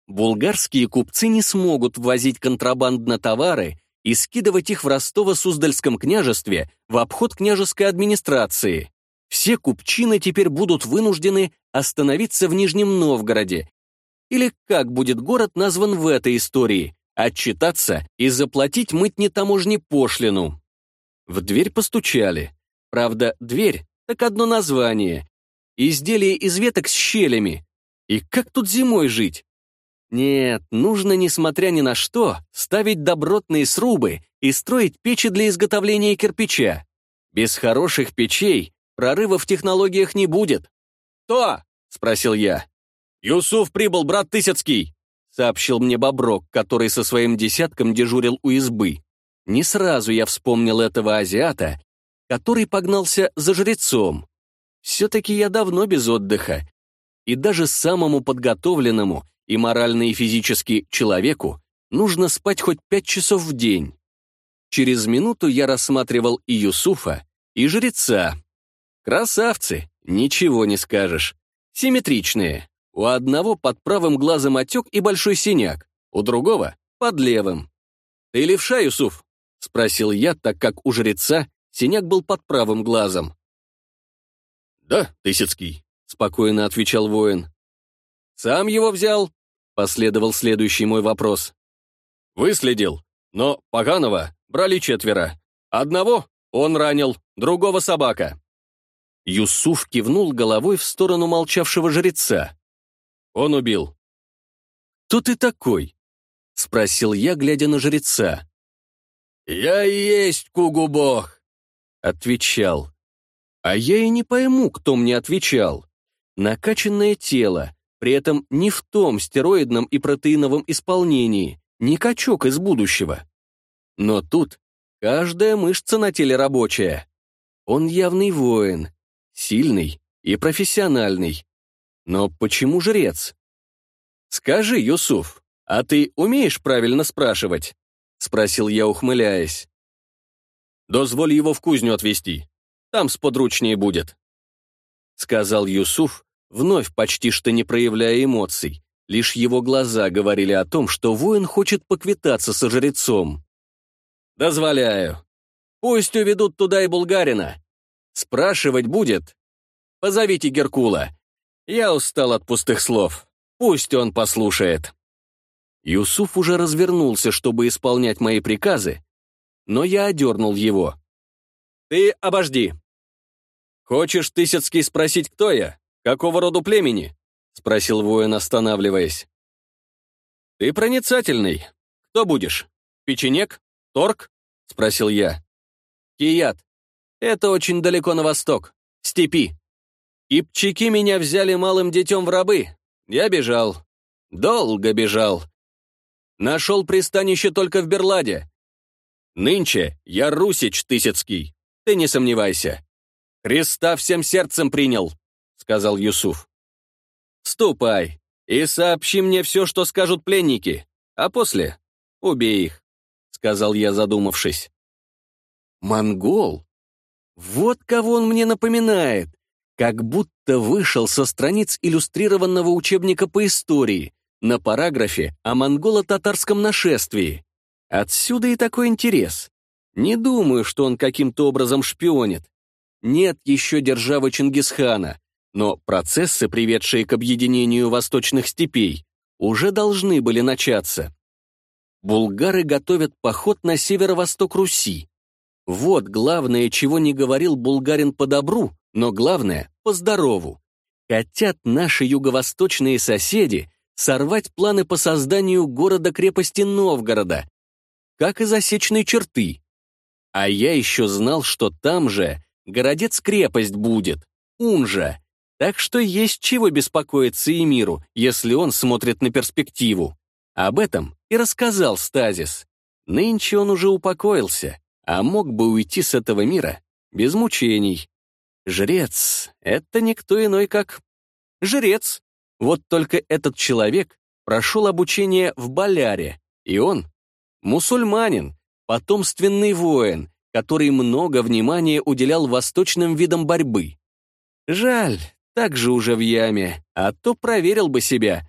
Булгарские купцы не смогут ввозить контрабандно товары и скидывать их в Ростово-Суздальском княжестве в обход княжеской администрации. Все купчины теперь будут вынуждены остановиться в Нижнем Новгороде. Или как будет город назван в этой истории, отчитаться и заплатить мытне таможни пошлину. В дверь постучали. Правда, дверь — так одно название. Изделие из веток с щелями. И как тут зимой жить? Нет, нужно, несмотря ни на что, ставить добротные срубы и строить печи для изготовления кирпича. Без хороших печей прорыва в технологиях не будет. «Кто?» — спросил я. «Юсуф прибыл, брат Тысяцкий», — сообщил мне Боброк, который со своим десятком дежурил у избы. Не сразу я вспомнил этого азиата, который погнался за жрецом. Все-таки я давно без отдыха, и даже самому подготовленному и морально и физически человеку нужно спать хоть пять часов в день. Через минуту я рассматривал и Юсуфа, и жреца. Красавцы, ничего не скажешь. Симметричные. У одного под правым глазом отек и большой синяк, у другого — под левым. «Ты левша, Юсуф?» — спросил я, так как у жреца синяк был под правым глазом. «Да, Тысяцкий», — спокойно отвечал воин. «Сам его взял?» — последовал следующий мой вопрос. «Выследил, но Поганова брали четверо. Одного он ранил, другого собака». Юсуф кивнул головой в сторону молчавшего жреца. «Он убил». «Кто ты такой?» — спросил я, глядя на жреца. «Я и есть Кугу-бог», — отвечал. А я и не пойму, кто мне отвечал. Накачанное тело, при этом не в том стероидном и протеиновом исполнении, не качок из будущего. Но тут каждая мышца на теле рабочая. Он явный воин, сильный и профессиональный. Но почему жрец? «Скажи, Юсуф, а ты умеешь правильно спрашивать?» — спросил я, ухмыляясь. «Дозволь его в кузню отвезти. Там сподручнее будет», — сказал Юсуф, вновь почти что не проявляя эмоций. Лишь его глаза говорили о том, что воин хочет поквитаться со жрецом. «Дозволяю. Пусть уведут туда и булгарина. Спрашивать будет? Позовите Геркула. Я устал от пустых слов. Пусть он послушает». Юсуф уже развернулся, чтобы исполнять мои приказы, но я одернул его. «Ты обожди. Хочешь, Тысяцкий, спросить, кто я? Какого роду племени?» — спросил воин, останавливаясь. «Ты проницательный. Кто будешь? Печенек? Торг?» — спросил я. «Кият. Это очень далеко на восток. Степи. Ипчаки меня взяли малым детем в рабы. Я бежал. Долго бежал. Нашел пристанище только в Берладе. Нынче я Русич Тысяцкий. Ты не сомневайся. Христа всем сердцем принял, сказал Юсуф. Ступай и сообщи мне все, что скажут пленники, а после убей их, сказал я, задумавшись. Монгол? Вот кого он мне напоминает как будто вышел со страниц иллюстрированного учебника по истории на параграфе о монголо-татарском нашествии. Отсюда и такой интерес. Не думаю, что он каким-то образом шпионит. Нет еще державы Чингисхана, но процессы, приведшие к объединению восточных степей, уже должны были начаться. Булгары готовят поход на северо-восток Руси. Вот главное, чего не говорил булгарин по добру, но главное — по здорову. Хотят наши юго-восточные соседи сорвать планы по созданию города-крепости Новгорода, как и засечной черты. А я еще знал, что там же городец-крепость будет, Унжа, так что есть чего беспокоиться и миру, если он смотрит на перспективу. Об этом и рассказал Стазис. Нынче он уже упокоился, а мог бы уйти с этого мира без мучений. Жрец — это никто иной, как... Жрец. Вот только этот человек прошел обучение в Боляре, и он — мусульманин, потомственный воин, который много внимания уделял восточным видам борьбы. Жаль, так же уже в яме, а то проверил бы себя.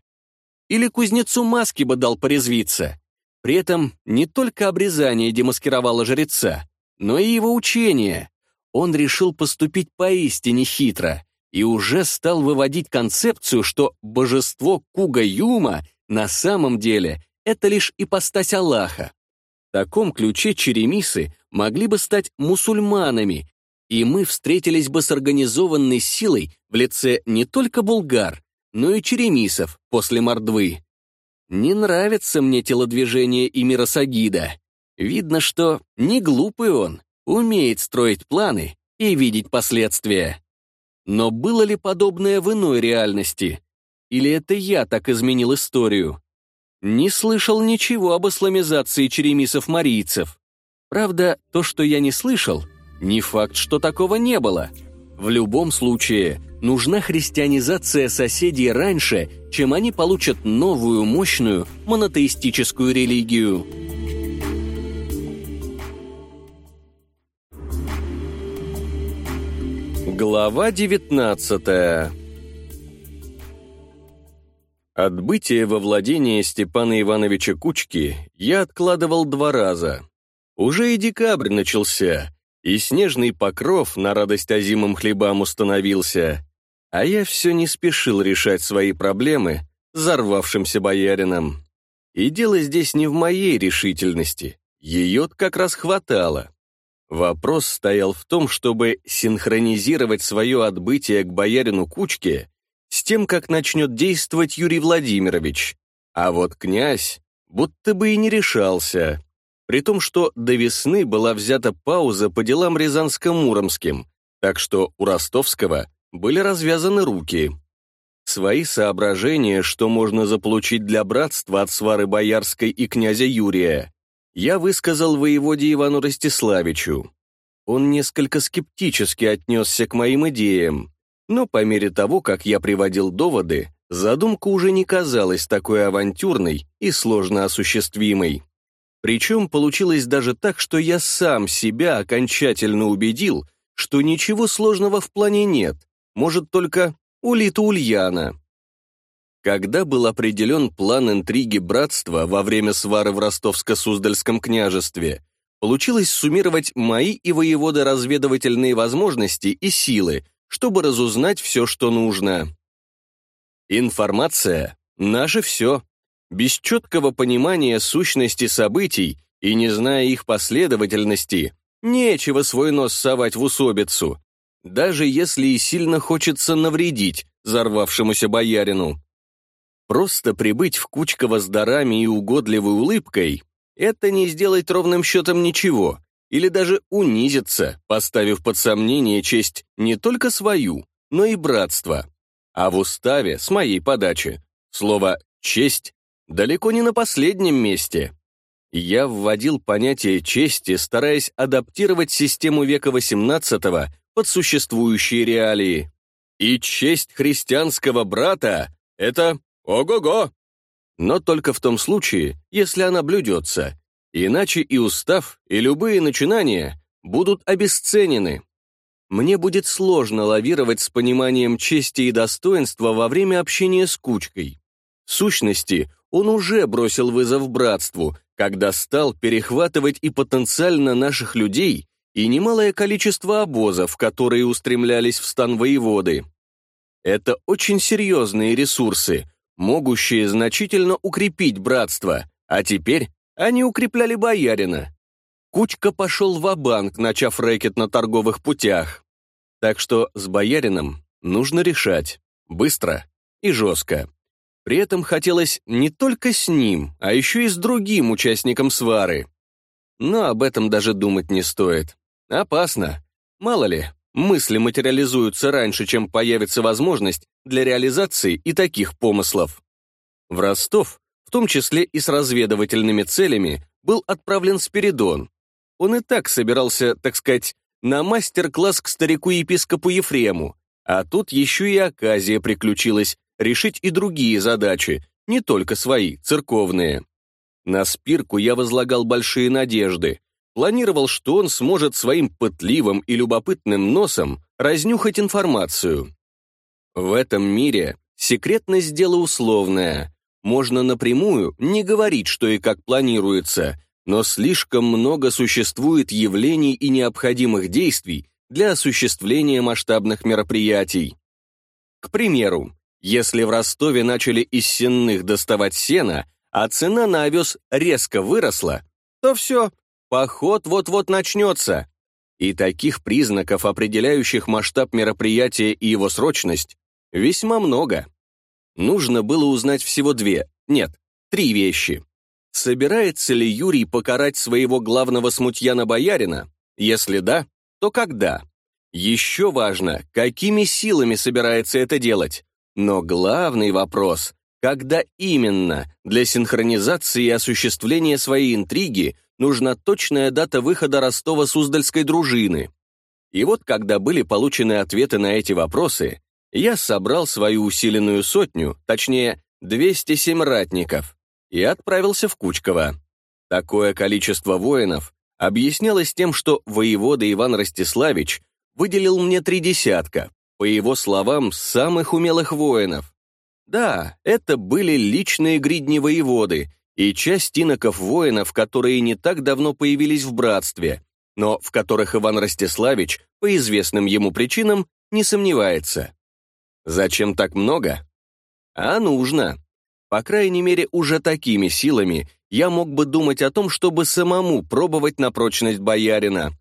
Или кузнецу маски бы дал порезвиться. При этом не только обрезание демаскировало жреца, но и его учение он решил поступить поистине хитро и уже стал выводить концепцию, что божество Куга-Юма на самом деле это лишь ипостась Аллаха. В таком ключе черемисы могли бы стать мусульманами, и мы встретились бы с организованной силой в лице не только булгар, но и черемисов после мордвы. Не нравится мне телодвижение Эмира Сагида. Видно, что не глупый он умеет строить планы и видеть последствия. Но было ли подобное в иной реальности? Или это я так изменил историю? Не слышал ничего об исламизации черемисов-марийцев. Правда, то, что я не слышал, не факт, что такого не было. В любом случае, нужна христианизация соседей раньше, чем они получат новую мощную монотеистическую религию. Глава 19 Отбытие во владение Степана Ивановича Кучки я откладывал два раза. Уже и декабрь начался, и снежный покров на радость озимым хлебам установился, а я все не спешил решать свои проблемы взорвавшимся боярином. И дело здесь не в моей решительности, ее как раз хватало. Вопрос стоял в том, чтобы синхронизировать свое отбытие к боярину Кучке с тем, как начнет действовать Юрий Владимирович. А вот князь будто бы и не решался. При том, что до весны была взята пауза по делам Рязанско-Муромским, так что у Ростовского были развязаны руки. Свои соображения, что можно заполучить для братства от свары Боярской и князя Юрия, я высказал воеводе Ивану Ростиславичу. Он несколько скептически отнесся к моим идеям, но по мере того, как я приводил доводы, задумка уже не казалась такой авантюрной и сложно осуществимой. Причем получилось даже так, что я сам себя окончательно убедил, что ничего сложного в плане нет, может только улита Ульяна. Когда был определен план интриги братства во время свары в Ростовско-Суздальском княжестве, получилось суммировать мои и воеводы разведывательные возможности и силы, чтобы разузнать все, что нужно. Информация — наше все. Без четкого понимания сущности событий и не зная их последовательности, нечего свой нос совать в усобицу, даже если и сильно хочется навредить взорвавшемуся боярину. Просто прибыть в Кучково с дарами и угодливой улыбкой — это не сделать ровным счетом ничего, или даже унизиться, поставив под сомнение честь не только свою, но и братства. А в уставе, с моей подачи, слово «честь» далеко не на последнем месте. Я вводил понятие чести, стараясь адаптировать систему века XVIII под существующие реалии. И честь христианского брата — это ого-го! Но только в том случае, если она блюдется, иначе и устав, и любые начинания будут обесценены. Мне будет сложно лавировать с пониманием чести и достоинства во время общения с кучкой. В сущности, он уже бросил вызов братству, когда стал перехватывать и потенциально наших людей, и немалое количество обозов, которые устремлялись в стан воеводы. Это очень серьезные ресурсы, могущие значительно укрепить братство, а теперь они укрепляли боярина. Кучка пошел в банк начав рэкет на торговых путях. Так что с боярином нужно решать быстро и жестко. При этом хотелось не только с ним, а еще и с другим участником свары. Но об этом даже думать не стоит. Опасно. Мало ли, мысли материализуются раньше, чем появится возможность для реализации и таких помыслов. В Ростов, в том числе и с разведывательными целями, был отправлен Спиридон. Он и так собирался, так сказать, на мастер-класс к старику-епископу Ефрему, а тут еще и оказия приключилась решить и другие задачи, не только свои, церковные. На Спирку я возлагал большие надежды, планировал, что он сможет своим пытливым и любопытным носом разнюхать информацию. В этом мире секретность дела условная. Можно напрямую не говорить, что и как планируется, но слишком много существует явлений и необходимых действий для осуществления масштабных мероприятий. К примеру, если в Ростове начали из сенных доставать сено, а цена на овес резко выросла, то все, Поход вот-вот начнется. И таких признаков, определяющих масштаб мероприятия и его срочность, весьма много. Нужно было узнать всего две, нет, три вещи. Собирается ли Юрий покарать своего главного смутьяна-боярина? Если да, то когда? Еще важно, какими силами собирается это делать. Но главный вопрос – когда именно для синхронизации и осуществления своей интриги нужна точная дата выхода Ростова-Суздальской дружины. И вот когда были получены ответы на эти вопросы, я собрал свою усиленную сотню, точнее, 207 ратников, и отправился в Кучково. Такое количество воинов объяснялось тем, что воевода Иван Ростиславич выделил мне три десятка, по его словам, самых умелых воинов. Да, это были личные гридни воеводы, и часть иноков-воинов, которые не так давно появились в братстве, но в которых Иван Ростиславич, по известным ему причинам, не сомневается. Зачем так много? А нужно. По крайней мере, уже такими силами я мог бы думать о том, чтобы самому пробовать на прочность боярина.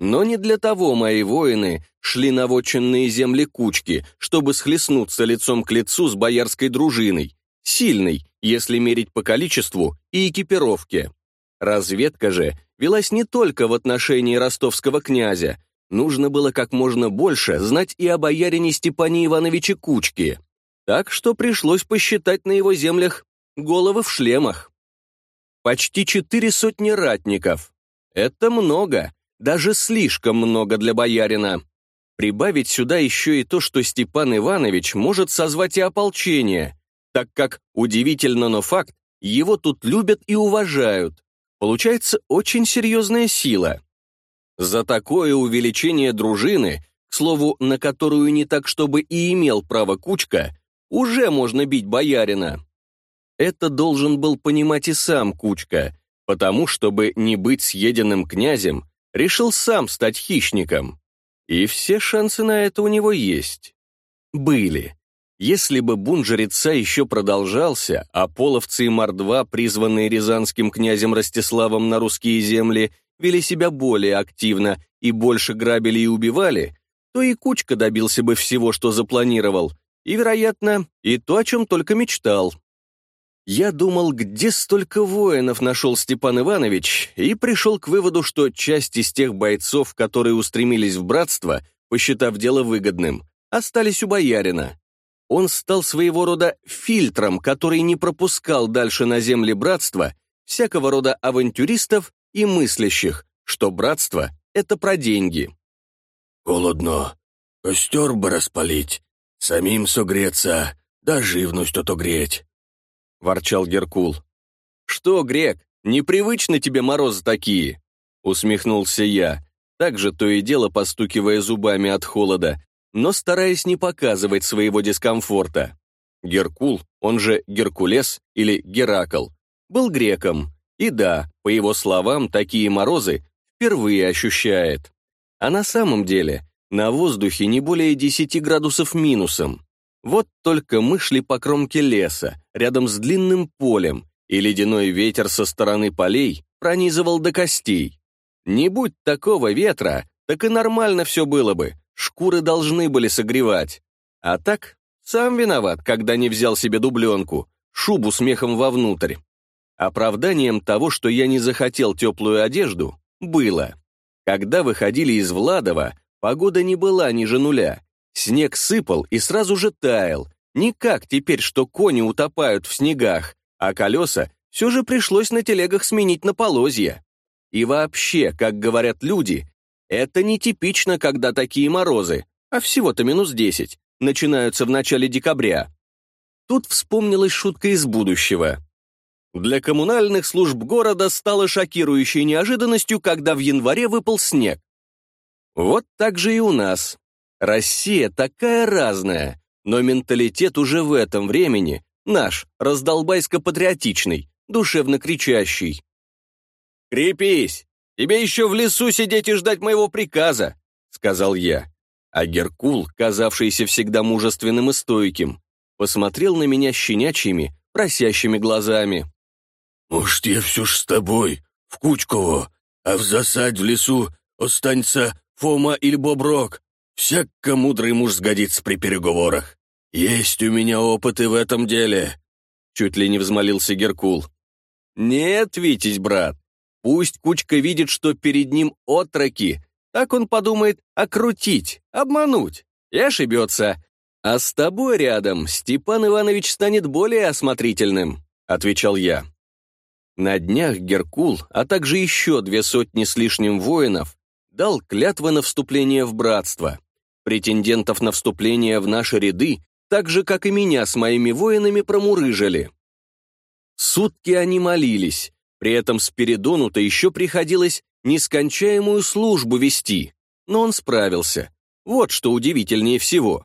Но не для того мои воины шли на вотчинные земли кучки, чтобы схлестнуться лицом к лицу с боярской дружиной, сильной, если мерить по количеству и экипировке. Разведка же велась не только в отношении ростовского князя, нужно было как можно больше знать и о боярине Степане Ивановиче Кучке, так что пришлось посчитать на его землях головы в шлемах. Почти четыре сотни ратников. Это много, даже слишком много для боярина. Прибавить сюда еще и то, что Степан Иванович может созвать и ополчение, так как, удивительно, но факт, его тут любят и уважают. Получается очень серьезная сила. За такое увеличение дружины, к слову, на которую не так, чтобы и имел право Кучка, уже можно бить боярина. Это должен был понимать и сам Кучка, Потому, чтобы не быть съеденным князем, решил сам стать хищником. И все шансы на это у него есть. Были. Если бы бунт жреца еще продолжался, а половцы и мордва, призванные рязанским князем Ростиславом на русские земли, вели себя более активно и больше грабили и убивали, то и Кучка добился бы всего, что запланировал, и, вероятно, и то, о чем только мечтал. Я думал, где столько воинов нашел Степан Иванович, и пришел к выводу, что часть из тех бойцов, которые устремились в братство, посчитав дело выгодным, остались у боярина. Он стал своего рода фильтром, который не пропускал дальше на земли братства всякого рода авантюристов и мыслящих, что братство — это про деньги. «Холодно. Костер бы распалить, самим согреться, да живность отогреть», — ворчал Геркул. «Что, Грек, непривычно тебе морозы такие?» — усмехнулся я, также то и дело постукивая зубами от холода, но стараясь не показывать своего дискомфорта. Геркул, он же Геркулес или Геракл, был греком, и да, по его словам, такие морозы впервые ощущает. А на самом деле на воздухе не более 10 градусов минусом. Вот только мы шли по кромке леса, рядом с длинным полем, и ледяной ветер со стороны полей пронизывал до костей. Не будь такого ветра, так и нормально все было бы, шкуры должны были согревать. А так, сам виноват, когда не взял себе дубленку, шубу с мехом вовнутрь. Оправданием того, что я не захотел теплую одежду, было. Когда выходили из Владова, погода не была ниже нуля, Снег сыпал и сразу же таял. Не как теперь, что кони утопают в снегах, а колеса все же пришлось на телегах сменить на полозья. И вообще, как говорят люди, это нетипично, когда такие морозы, а всего-то минус 10, начинаются в начале декабря. Тут вспомнилась шутка из будущего. Для коммунальных служб города стало шокирующей неожиданностью, когда в январе выпал снег. Вот так же и у нас. Россия такая разная, но менталитет уже в этом времени наш, раздолбайско-патриотичный, душевно кричащий. «Крепись! Тебе еще в лесу сидеть и ждать моего приказа!» — сказал я. А Геркул, казавшийся всегда мужественным и стойким, посмотрел на меня щенячьими, просящими глазами. «Может, я все ж с тобой, в Кучково, а в засадь в лесу останется Фома или Боброк, Всяко мудрый муж сгодится при переговорах. Есть у меня опыты в этом деле», — чуть ли не взмолился Геркул. «Нет, Витязь, брат, пусть Кучка видит, что перед ним отроки, так он подумает окрутить, обмануть, и ошибется. А с тобой рядом Степан Иванович станет более осмотрительным», — отвечал я. На днях Геркул, а также еще две сотни с лишним воинов, дал клятвы на вступление в братство. Претендентов на вступление в наши ряды, так же, как и меня с моими воинами, промурыжили. Сутки они молились, при этом Спиридону-то еще приходилось нескончаемую службу вести, но он справился. Вот что удивительнее всего.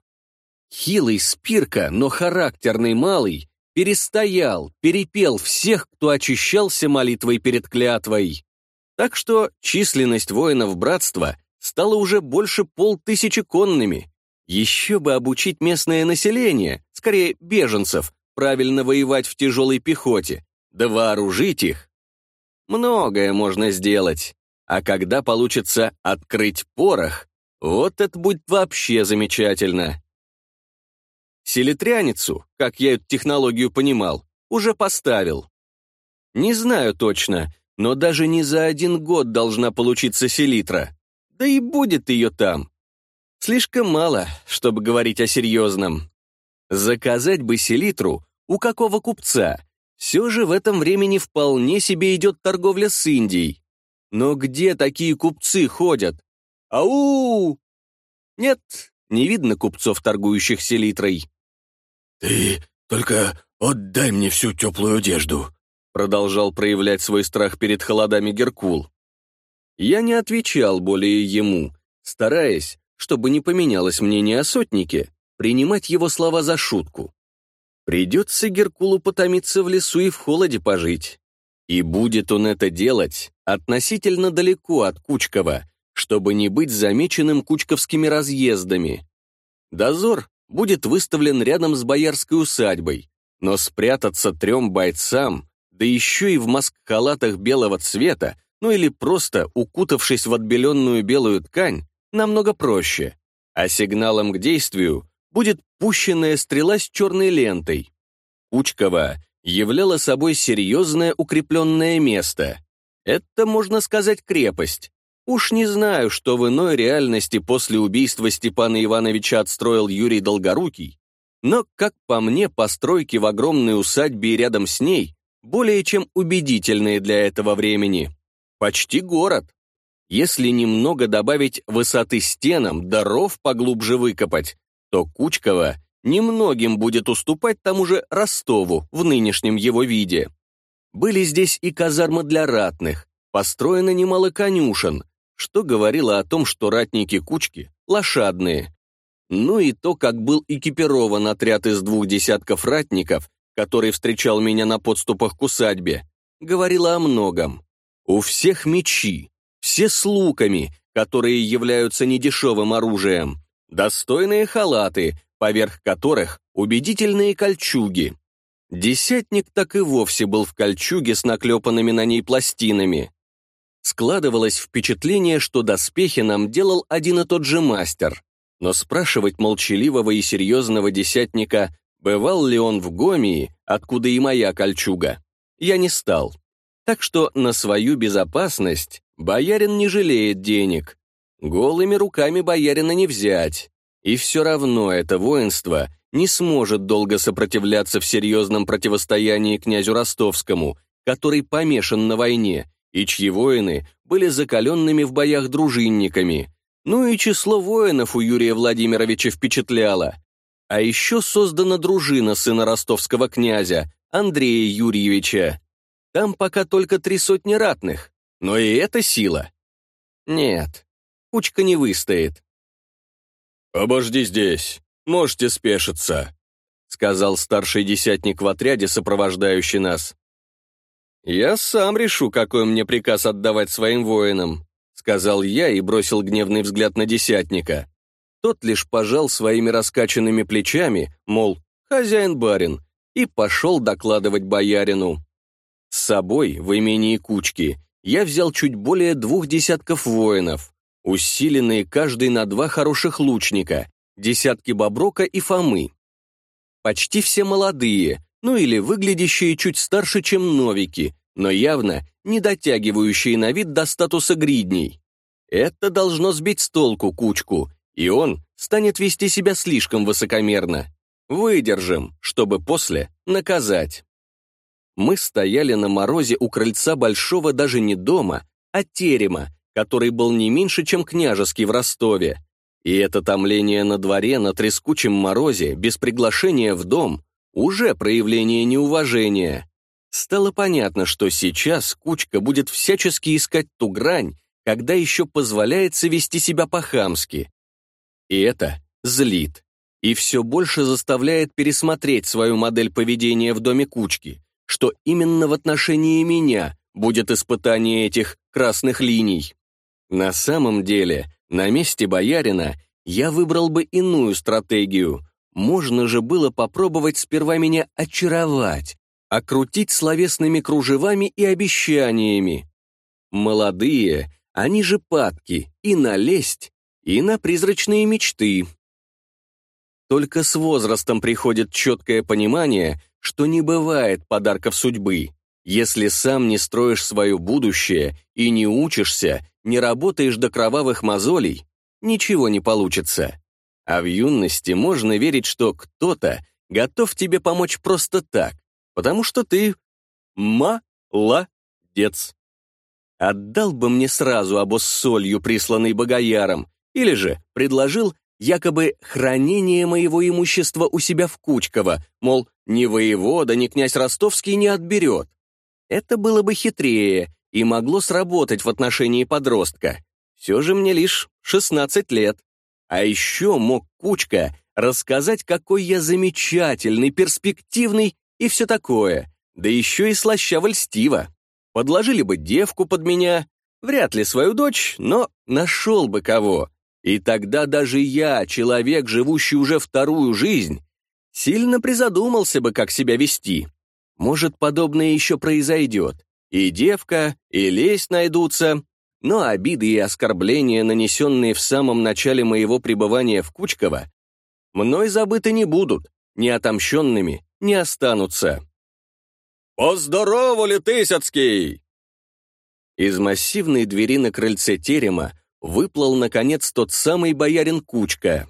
Хилый Спирка, но характерный малый, перестоял, перепел всех, кто очищался молитвой перед клятвой. Так что численность воинов братства стало уже больше полтысячи конными. Еще бы обучить местное население, скорее беженцев, правильно воевать в тяжелой пехоте, да вооружить их. Многое можно сделать. А когда получится открыть порох, вот это будет вообще замечательно. Селитряницу, как я эту технологию понимал, уже поставил. Не знаю точно, но даже не за один год должна получиться селитра. Да и будет ее там. Слишком мало, чтобы говорить о серьезном. Заказать бы селитру у какого купца? Все же в этом времени вполне себе идет торговля с Индией. Но где такие купцы ходят? Ау! Нет, не видно купцов, торгующих селитрой. «Ты только отдай мне всю теплую одежду», продолжал проявлять свой страх перед холодами Геркул. Я не отвечал более ему, стараясь, чтобы не поменялось мнение о сотнике, принимать его слова за шутку. Придется Геркулу потомиться в лесу и в холоде пожить. И будет он это делать относительно далеко от Кучкова, чтобы не быть замеченным кучковскими разъездами. Дозор будет выставлен рядом с боярской усадьбой, но спрятаться трем бойцам, да еще и в маск-халатах белого цвета, ну или просто укутавшись в отбеленную белую ткань, намного проще. А сигналом к действию будет пущенная стрела с черной лентой. Кучкова являла собой серьезное укрепленное место. Это, можно сказать, крепость. Уж не знаю, что в иной реальности после убийства Степана Ивановича отстроил Юрий Долгорукий, но, как по мне, постройки в огромной усадьбе и рядом с ней более чем убедительные для этого времени. Почти город. Если немного добавить высоты стенам, даров поглубже выкопать, то Кучково немногим будет уступать тому же Ростову в нынешнем его виде. Были здесь и казармы для ратных, построено немало конюшен, что говорило о том, что ратники Кучки лошадные. Ну и то, как был экипирован отряд из двух десятков ратников, который встречал меня на подступах к усадьбе, говорило о многом. У всех мечи, все с луками, которые являются недешевым оружием, достойные халаты, поверх которых убедительные кольчуги. Десятник так и вовсе был в кольчуге с наклепанными на ней пластинами. Складывалось впечатление, что доспехи нам делал один и тот же мастер, но спрашивать молчаливого и серьезного десятника, бывал ли он в Гомии, откуда и моя кольчуга, я не стал. Так что на свою безопасность боярин не жалеет денег. Голыми руками боярина не взять. И все равно это воинство не сможет долго сопротивляться в серьезном противостоянии князю Ростовскому, который помешан на войне, и чьи воины были закаленными в боях дружинниками. Ну и число воинов у Юрия Владимировича впечатляло. А еще создана дружина сына ростовского князя, Андрея Юрьевича. Там пока только три сотни ратных, но и это сила. Нет, кучка не выстоит. «Обожди здесь, можете спешиться», — сказал старший десятник в отряде, сопровождающий нас. «Я сам решу, какой мне приказ отдавать своим воинам», — сказал я и бросил гневный взгляд на десятника. Тот лишь пожал своими раскачанными плечами, мол, хозяин-барин, и пошел докладывать боярину. С собой в имении кучки я взял чуть более двух десятков воинов усиленные каждый на два хороших лучника, десятки Боброка и Фомы. Почти все молодые, ну или выглядящие чуть старше, чем новики, но явно не дотягивающие на вид до статуса гридней. Это должно сбить с толку кучку, и он станет вести себя слишком высокомерно. Выдержим, чтобы после наказать. Мы стояли на морозе у крыльца большого даже не дома, а терема, который был не меньше, чем княжеский в Ростове. И это томление на дворе на трескучем морозе, без приглашения в дом, уже проявление неуважения. Стало понятно, что сейчас Кучка будет всячески искать ту грань, когда еще позволяется вести себя по-хамски. И это злит. И все больше заставляет пересмотреть свою модель поведения в доме Кучки, что именно в отношении меня будет испытание этих красных линий. На самом деле, на месте боярина я выбрал бы иную стратегию. Можно же было попробовать сперва меня очаровать, окрутить словесными кружевами и обещаниями. Молодые, они же падки и на лесть, и на призрачные мечты. Только с возрастом приходит четкое понимание, что не бывает подарков судьбы. Если сам не строишь свое будущее и не учишься, не работаешь до кровавых мозолей, ничего не получится. А в юности можно верить, что кто-то готов тебе помочь просто так, потому что ты молодец. Отдал бы мне сразу обоз солью, присланный богояром, или же предложил якобы хранение моего имущества у себя в Кучково, мол, ни воевода, ни князь Ростовский не отберет. Это было бы хитрее и могло сработать в отношении подростка. Все же мне лишь 16 лет. А еще мог Кучка рассказать, какой я замечательный, перспективный и все такое, да еще и слащаво льстиво. подложили бы девку под меня, вряд ли свою дочь, но нашел бы кого. И тогда даже я, человек, живущий уже вторую жизнь, сильно призадумался бы, как себя вести. Может, подобное еще произойдет. И девка, и лесть найдутся, но обиды и оскорбления, нанесенные в самом начале моего пребывания в Кучково, мной забыты не будут, не отомщенными не останутся. «Поздоровали, Тысяцкий!» Из массивной двери на крыльце терема выплыл, наконец, тот самый боярин Кучка.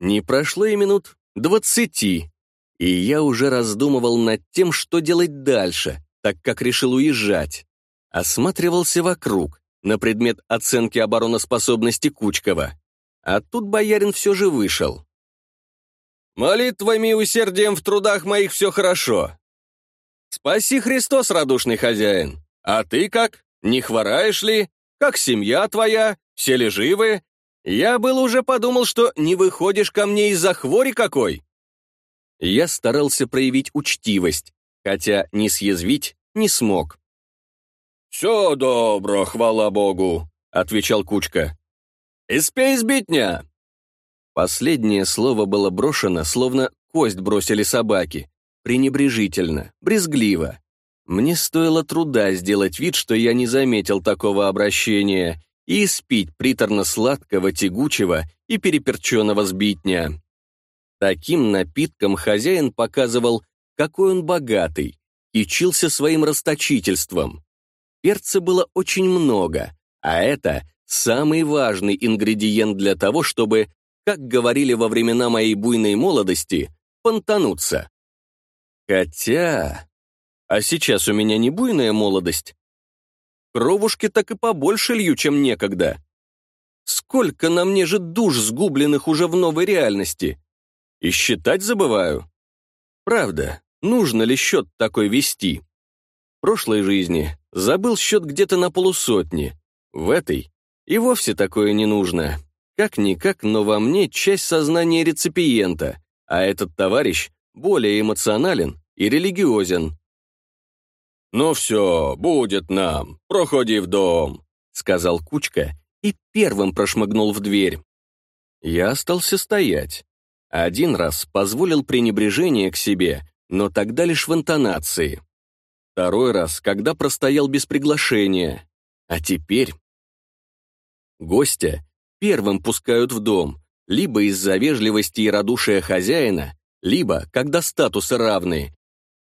Не прошло и минут двадцати, и я уже раздумывал над тем, что делать дальше, так как решил уезжать. Осматривался вокруг, на предмет оценки обороноспособности Кучкова. А тут боярин все же вышел. «Молитвами и усердием в трудах моих все хорошо. Спаси Христос, радушный хозяин. А ты как? Не хвораешь ли? Как семья твоя? Все ли живы? Я был уже подумал, что не выходишь ко мне из-за хвори какой». Я старался проявить учтивость, хотя не съязвить не смог. «Все добро, хвала Богу», — отвечал Кучка. «Испей сбитня!» Последнее слово было брошено, словно кость бросили собаки, пренебрежительно, брезгливо. Мне стоило труда сделать вид, что я не заметил такого обращения, и испить приторно-сладкого, тягучего и переперченного сбитня. Таким напитком хозяин показывал, какой он богатый, и чился своим расточительством. Перца было очень много, а это самый важный ингредиент для того, чтобы, как говорили во времена моей буйной молодости, понтануться. Хотя... А сейчас у меня не буйная молодость. Кровушки так и побольше лью, чем некогда. Сколько на мне же душ сгубленных уже в новой реальности. И считать забываю. Правда, нужно ли счет такой вести? В прошлой жизни Забыл счет где-то на полусотни. В этой и вовсе такое не нужно. Как-никак, но во мне часть сознания реципиента, а этот товарищ более эмоционален и религиозен. «Ну все, будет нам, проходи в дом», — сказал Кучка и первым прошмыгнул в дверь. Я остался стоять. Один раз позволил пренебрежение к себе, но тогда лишь в интонации. Второй раз, когда простоял без приглашения. А теперь... Гостя первым пускают в дом, либо из-за вежливости и радушия хозяина, либо когда статусы равны.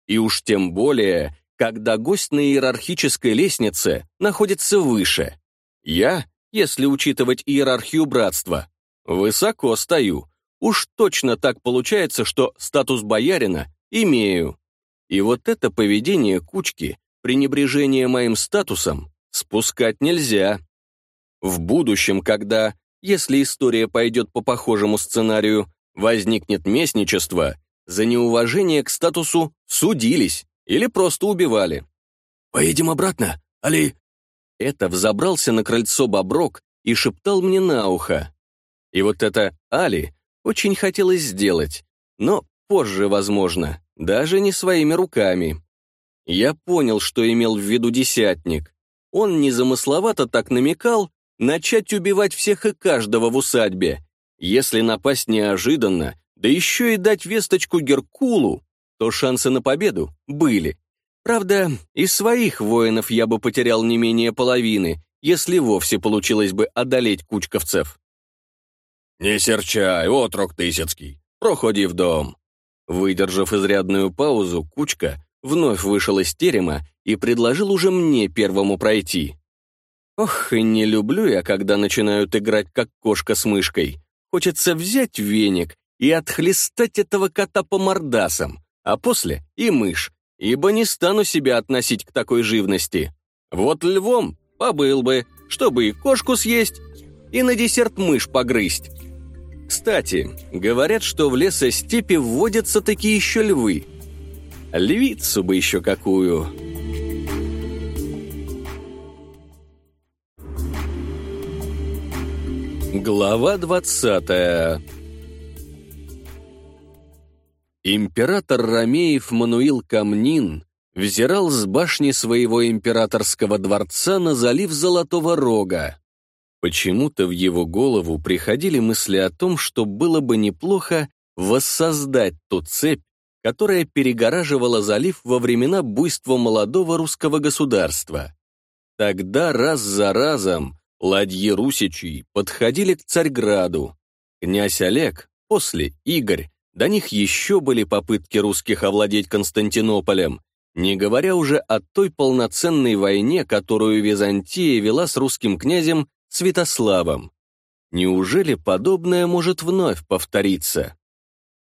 И уж тем более, когда гость на иерархической лестнице находится выше. Я, если учитывать иерархию братства, высоко стою. Уж точно так получается, что статус боярина имею. И вот это поведение кучки, пренебрежение моим статусом, спускать нельзя. В будущем, когда, если история пойдет по похожему сценарию, возникнет местничество, за неуважение к статусу судились или просто убивали. «Поедем обратно, Али?» Это взобрался на крыльцо Боброк и шептал мне на ухо. И вот это Али очень хотелось сделать, но позже, возможно даже не своими руками. Я понял, что имел в виду десятник. Он незамысловато так намекал начать убивать всех и каждого в усадьбе. Если напасть неожиданно, да еще и дать весточку Геркулу, то шансы на победу были. Правда, из своих воинов я бы потерял не менее половины, если вовсе получилось бы одолеть кучковцев. «Не серчай, отрок Тысяцкий, проходи в дом», Выдержав изрядную паузу, Кучка вновь вышел из терема и предложил уже мне первому пройти. Ох, и не люблю я, когда начинают играть как кошка с мышкой. Хочется взять веник и отхлестать этого кота по мордасам, а после и мышь, ибо не стану себя относить к такой живности. Вот львом побыл бы, чтобы и кошку съесть, и на десерт мышь погрызть. Кстати, говорят, что в лесостепи вводятся такие еще львы. Львицу бы еще какую. Глава двадцатая Император Ромеев Мануил Камнин взирал с башни своего императорского дворца на залив Золотого Рога. Почему-то в его голову приходили мысли о том, что было бы неплохо воссоздать ту цепь, которая перегораживала залив во времена буйства молодого русского государства. Тогда раз за разом ладьи русичей подходили к Царьграду. Князь Олег, после Игорь, до них еще были попытки русских овладеть Константинополем, не говоря уже о той полноценной войне, которую Византия вела с русским князем Святославом. Неужели подобное может вновь повториться?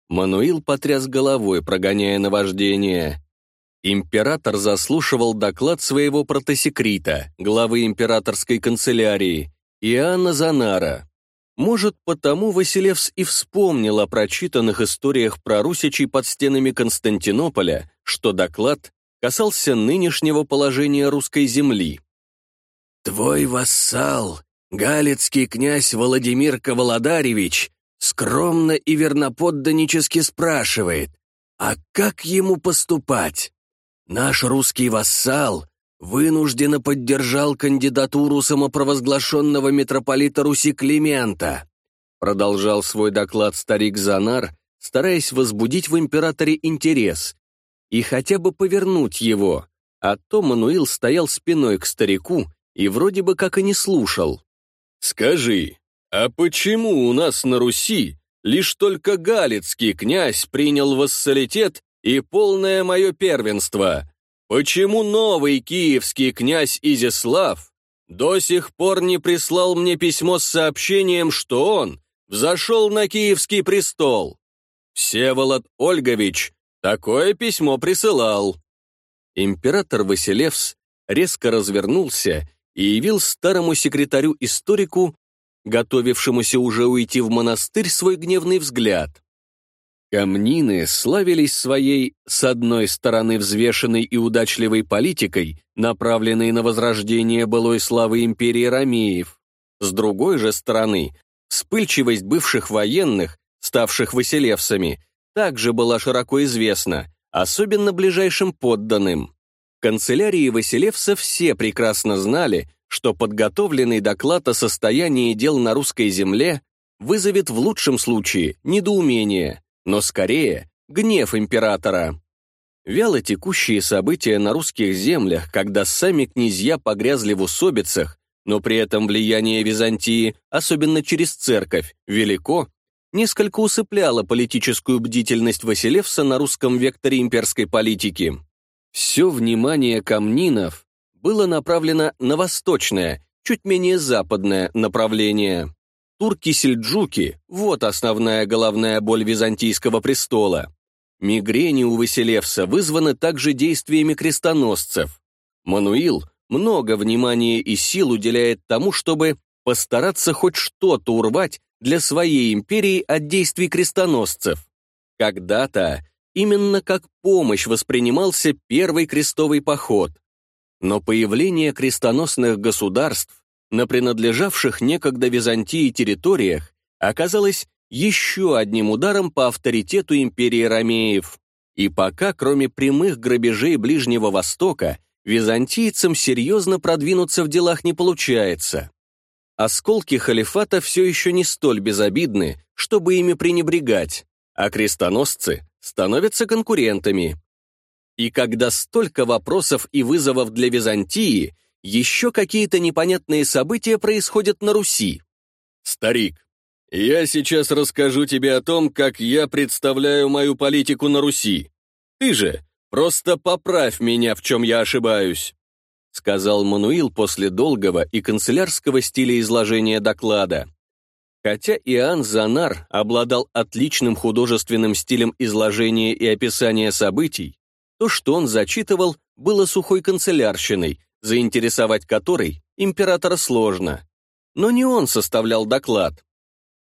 Мануил потряс головой, прогоняя наваждение. Император заслушивал доклад своего протосекрита, главы императорской канцелярии, Иоанна Занара. Может, потому Василевс и вспомнил о прочитанных историях про русичей под стенами Константинополя, что доклад касался нынешнего положения русской земли. «Твой вассал, галицкий князь Владимир Коваладаревич, скромно и верноподданнически спрашивает, а как ему поступать? Наш русский вассал вынужденно поддержал кандидатуру самопровозглашенного митрополита Руси Климента. Продолжал свой доклад старик Занар, стараясь возбудить в императоре интерес и хотя бы повернуть его, а то Мануил стоял спиной к старику и вроде бы как и не слушал. «Скажи, а почему у нас на Руси лишь только галицкий князь принял вассалитет и полное мое первенство. Почему новый киевский князь Изяслав до сих пор не прислал мне письмо с сообщением, что он взошел на киевский престол? Всеволод Ольгович такое письмо присылал. Император Василевс резко развернулся и явил старому секретарю-историку, готовившемуся уже уйти в монастырь, свой гневный взгляд. Камнины славились своей, с одной стороны, взвешенной и удачливой политикой, направленной на возрождение былой славы империи Ромеев, с другой же стороны, вспыльчивость бывших военных, ставших Василевсами, также была широко известна, особенно ближайшим подданным. Канцелярии Василевса все прекрасно знали, что подготовленный доклад о состоянии дел на русской земле вызовет в лучшем случае недоумение, но скорее гнев императора. Вяло текущие события на русских землях, когда сами князья погрязли в усобицах, но при этом влияние Византии, особенно через церковь, велико, несколько усыпляло политическую бдительность Василевса на русском векторе имперской политики. Все внимание камнинов было направлено на восточное, чуть менее западное направление. Турки-сельджуки – вот основная головная боль византийского престола. Мигрени у Василевса вызваны также действиями крестоносцев. Мануил много внимания и сил уделяет тому, чтобы постараться хоть что-то урвать для своей империи от действий крестоносцев. Когда-то именно как помощь воспринимался первый крестовый поход. Но появление крестоносных государств на принадлежавших некогда Византии территориях оказалось еще одним ударом по авторитету империи Ромеев. И пока, кроме прямых грабежей Ближнего Востока, византийцам серьезно продвинуться в делах не получается. Осколки халифата все еще не столь безобидны, чтобы ими пренебрегать, а крестоносцы становятся конкурентами. И когда столько вопросов и вызовов для Византии, еще какие-то непонятные события происходят на Руси. Старик, я сейчас расскажу тебе о том, как я представляю мою политику на Руси. Ты же просто поправь меня, в чем я ошибаюсь», сказал Мануил после долгого и канцелярского стиля изложения доклада. Хотя Иоанн Занар обладал отличным художественным стилем изложения и описания событий, то, что он зачитывал, было сухой канцелярщиной, заинтересовать которой императора сложно. Но не он составлял доклад.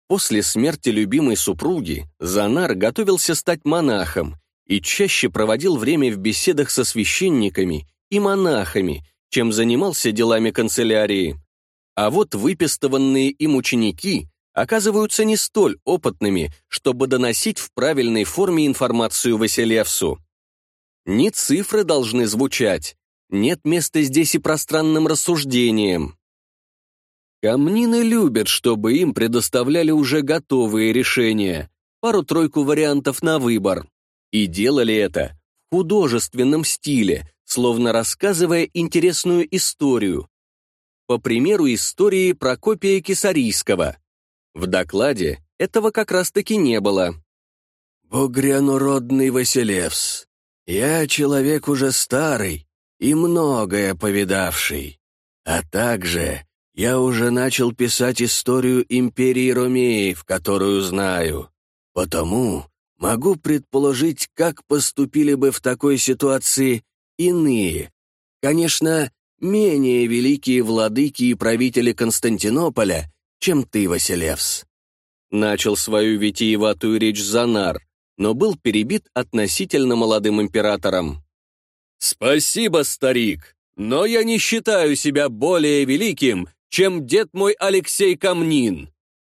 После смерти любимой супруги Занар готовился стать монахом и чаще проводил время в беседах со священниками и монахами, чем занимался делами канцелярии. А вот выпистыванные им ученики оказываются не столь опытными, чтобы доносить в правильной форме информацию Василевсу. Не цифры должны звучать. Нет места здесь и пространным рассуждениям. Камнины любят, чтобы им предоставляли уже готовые решения, пару-тройку вариантов на выбор. И делали это в художественном стиле, словно рассказывая интересную историю. По примеру истории Прокопия Кисарийского. В докладе этого как раз-таки не было. «Бугрянуродный Василевс, я человек уже старый и многое повидавший, а также я уже начал писать историю империи Ромеев, которую знаю, потому могу предположить, как поступили бы в такой ситуации иные, конечно, менее великие владыки и правители Константинополя, чем ты, Василевс. Начал свою витиеватую речь Занар, но был перебит относительно молодым императором. «Спасибо, старик, но я не считаю себя более великим, чем дед мой Алексей Камнин.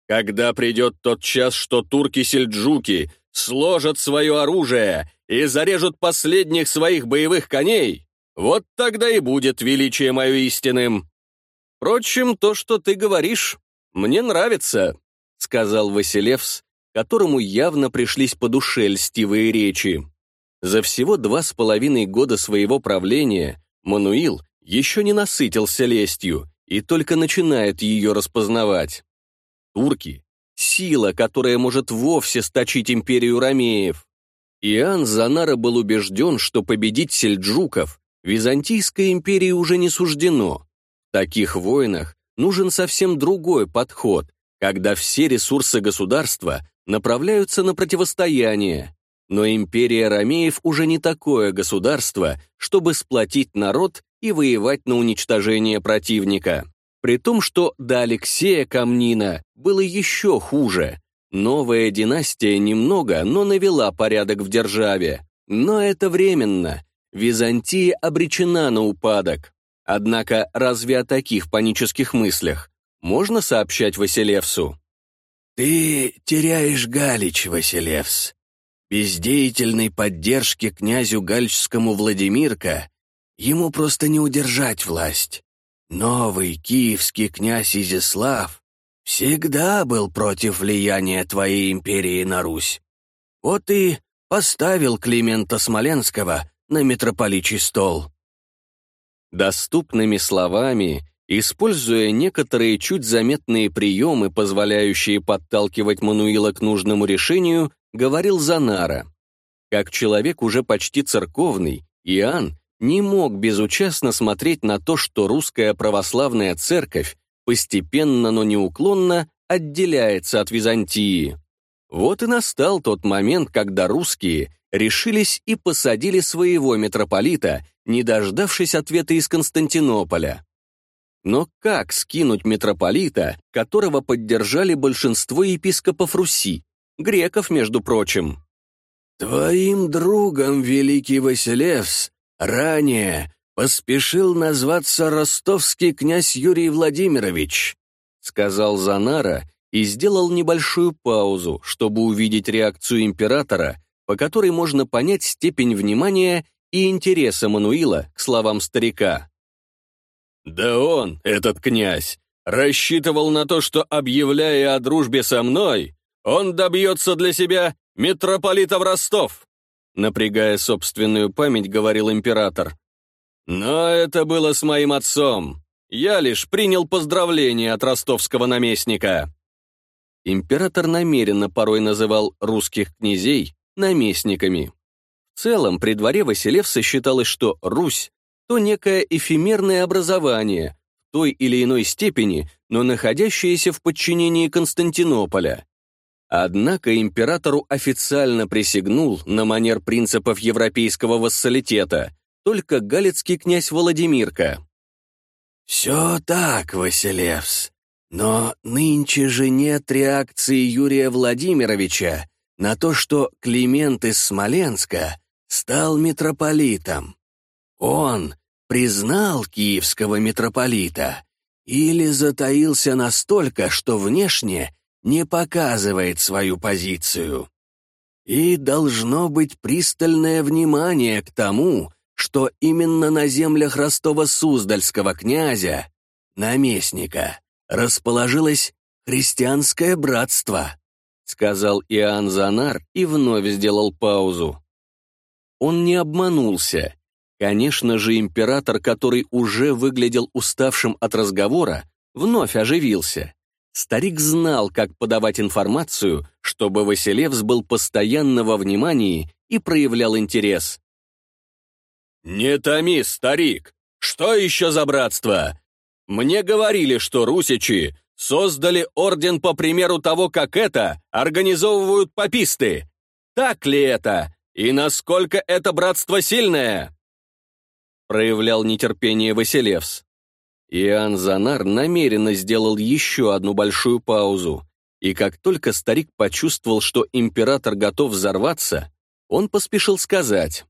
Когда придет тот час, что турки-сельджуки сложат свое оружие и зарежут последних своих боевых коней, вот тогда и будет величие мое истинным. Впрочем, то, что ты говоришь, мне нравится», — сказал Василевс, которому явно пришлись по душе льстивые речи. За всего два с половиной года своего правления Мануил еще не насытился лестью и только начинает ее распознавать. Турки — сила, которая может вовсе сточить империю ромеев. Иоанн Занара был убежден, что победить сельджуков Византийской империи уже не суждено. В таких войнах нужен совсем другой подход, когда все ресурсы государства направляются на противостояние. Но империя Ромеев уже не такое государство, чтобы сплотить народ и воевать на уничтожение противника. При том, что до Алексея Камнина было еще хуже. Новая династия немного, но навела порядок в державе. Но это временно. Византия обречена на упадок. Однако разве о таких панических мыслях можно сообщать Василевсу? «Ты теряешь Галич, Василевс. Бездеятельной поддержки князю Галичскому Владимирка Ему просто не удержать власть. Новый киевский князь Изяслав всегда был против влияния твоей империи на Русь. Вот и поставил Климента Смоленского на митрополичий стол. Доступными словами, используя некоторые чуть заметные приемы, позволяющие подталкивать Мануила к нужному решению, говорил Занара. Как человек уже почти церковный, Иоанн не мог безучастно смотреть на то, что русская православная церковь постепенно, но неуклонно отделяется от Византии. Вот и настал тот момент, когда русские решились и посадили своего митрополита, не дождавшись ответа из Константинополя. Но как скинуть митрополита, которого поддержали большинство епископов Руси, греков, между прочим? «Твоим другом, великий Василевс, Ранее поспешил назваться ростовский князь Юрий Владимирович, сказал Занара и сделал небольшую паузу, чтобы увидеть реакцию императора, по которой можно понять степень внимания и интереса Мануила к словам старика. «Да он, этот князь, рассчитывал на то, что, объявляя о дружбе со мной, он добьется для себя митрополита в Ростов. Напрягая собственную память, говорил император. «Но это было с моим отцом. Я лишь принял поздравления от ростовского наместника». Император намеренно порой называл русских князей наместниками. В целом, при дворе Василевса считалось, что Русь — то некое эфемерное образование, в той или иной степени, но находящееся в подчинении Константинополя. Однако императору официально присягнул на манер принципов европейского вассалитета только галицкий князь Владимирка. «Все так, Василевс, но нынче же нет реакции Юрия Владимировича на то, что Климент из Смоленска стал митрополитом. Он признал киевского митрополита или затаился настолько, что внешне не показывает свою позицию. И должно быть пристальное внимание к тому, что именно на землях Ростова-Суздальского князя, наместника, расположилось христианское братство, сказал Иоанн Занар и вновь сделал паузу. Он не обманулся. Конечно же, император, который уже выглядел уставшим от разговора, вновь оживился. Старик знал, как подавать информацию, чтобы Василевс был постоянно во внимании и проявлял интерес. «Не томи, старик! Что еще за братство? Мне говорили, что русичи создали орден по примеру того, как это организовывают пописты. Так ли это? И насколько это братство сильное?» Проявлял нетерпение Василевс. Иоанн Занар намеренно сделал еще одну большую паузу, и как только старик почувствовал, что император готов взорваться, он поспешил сказать.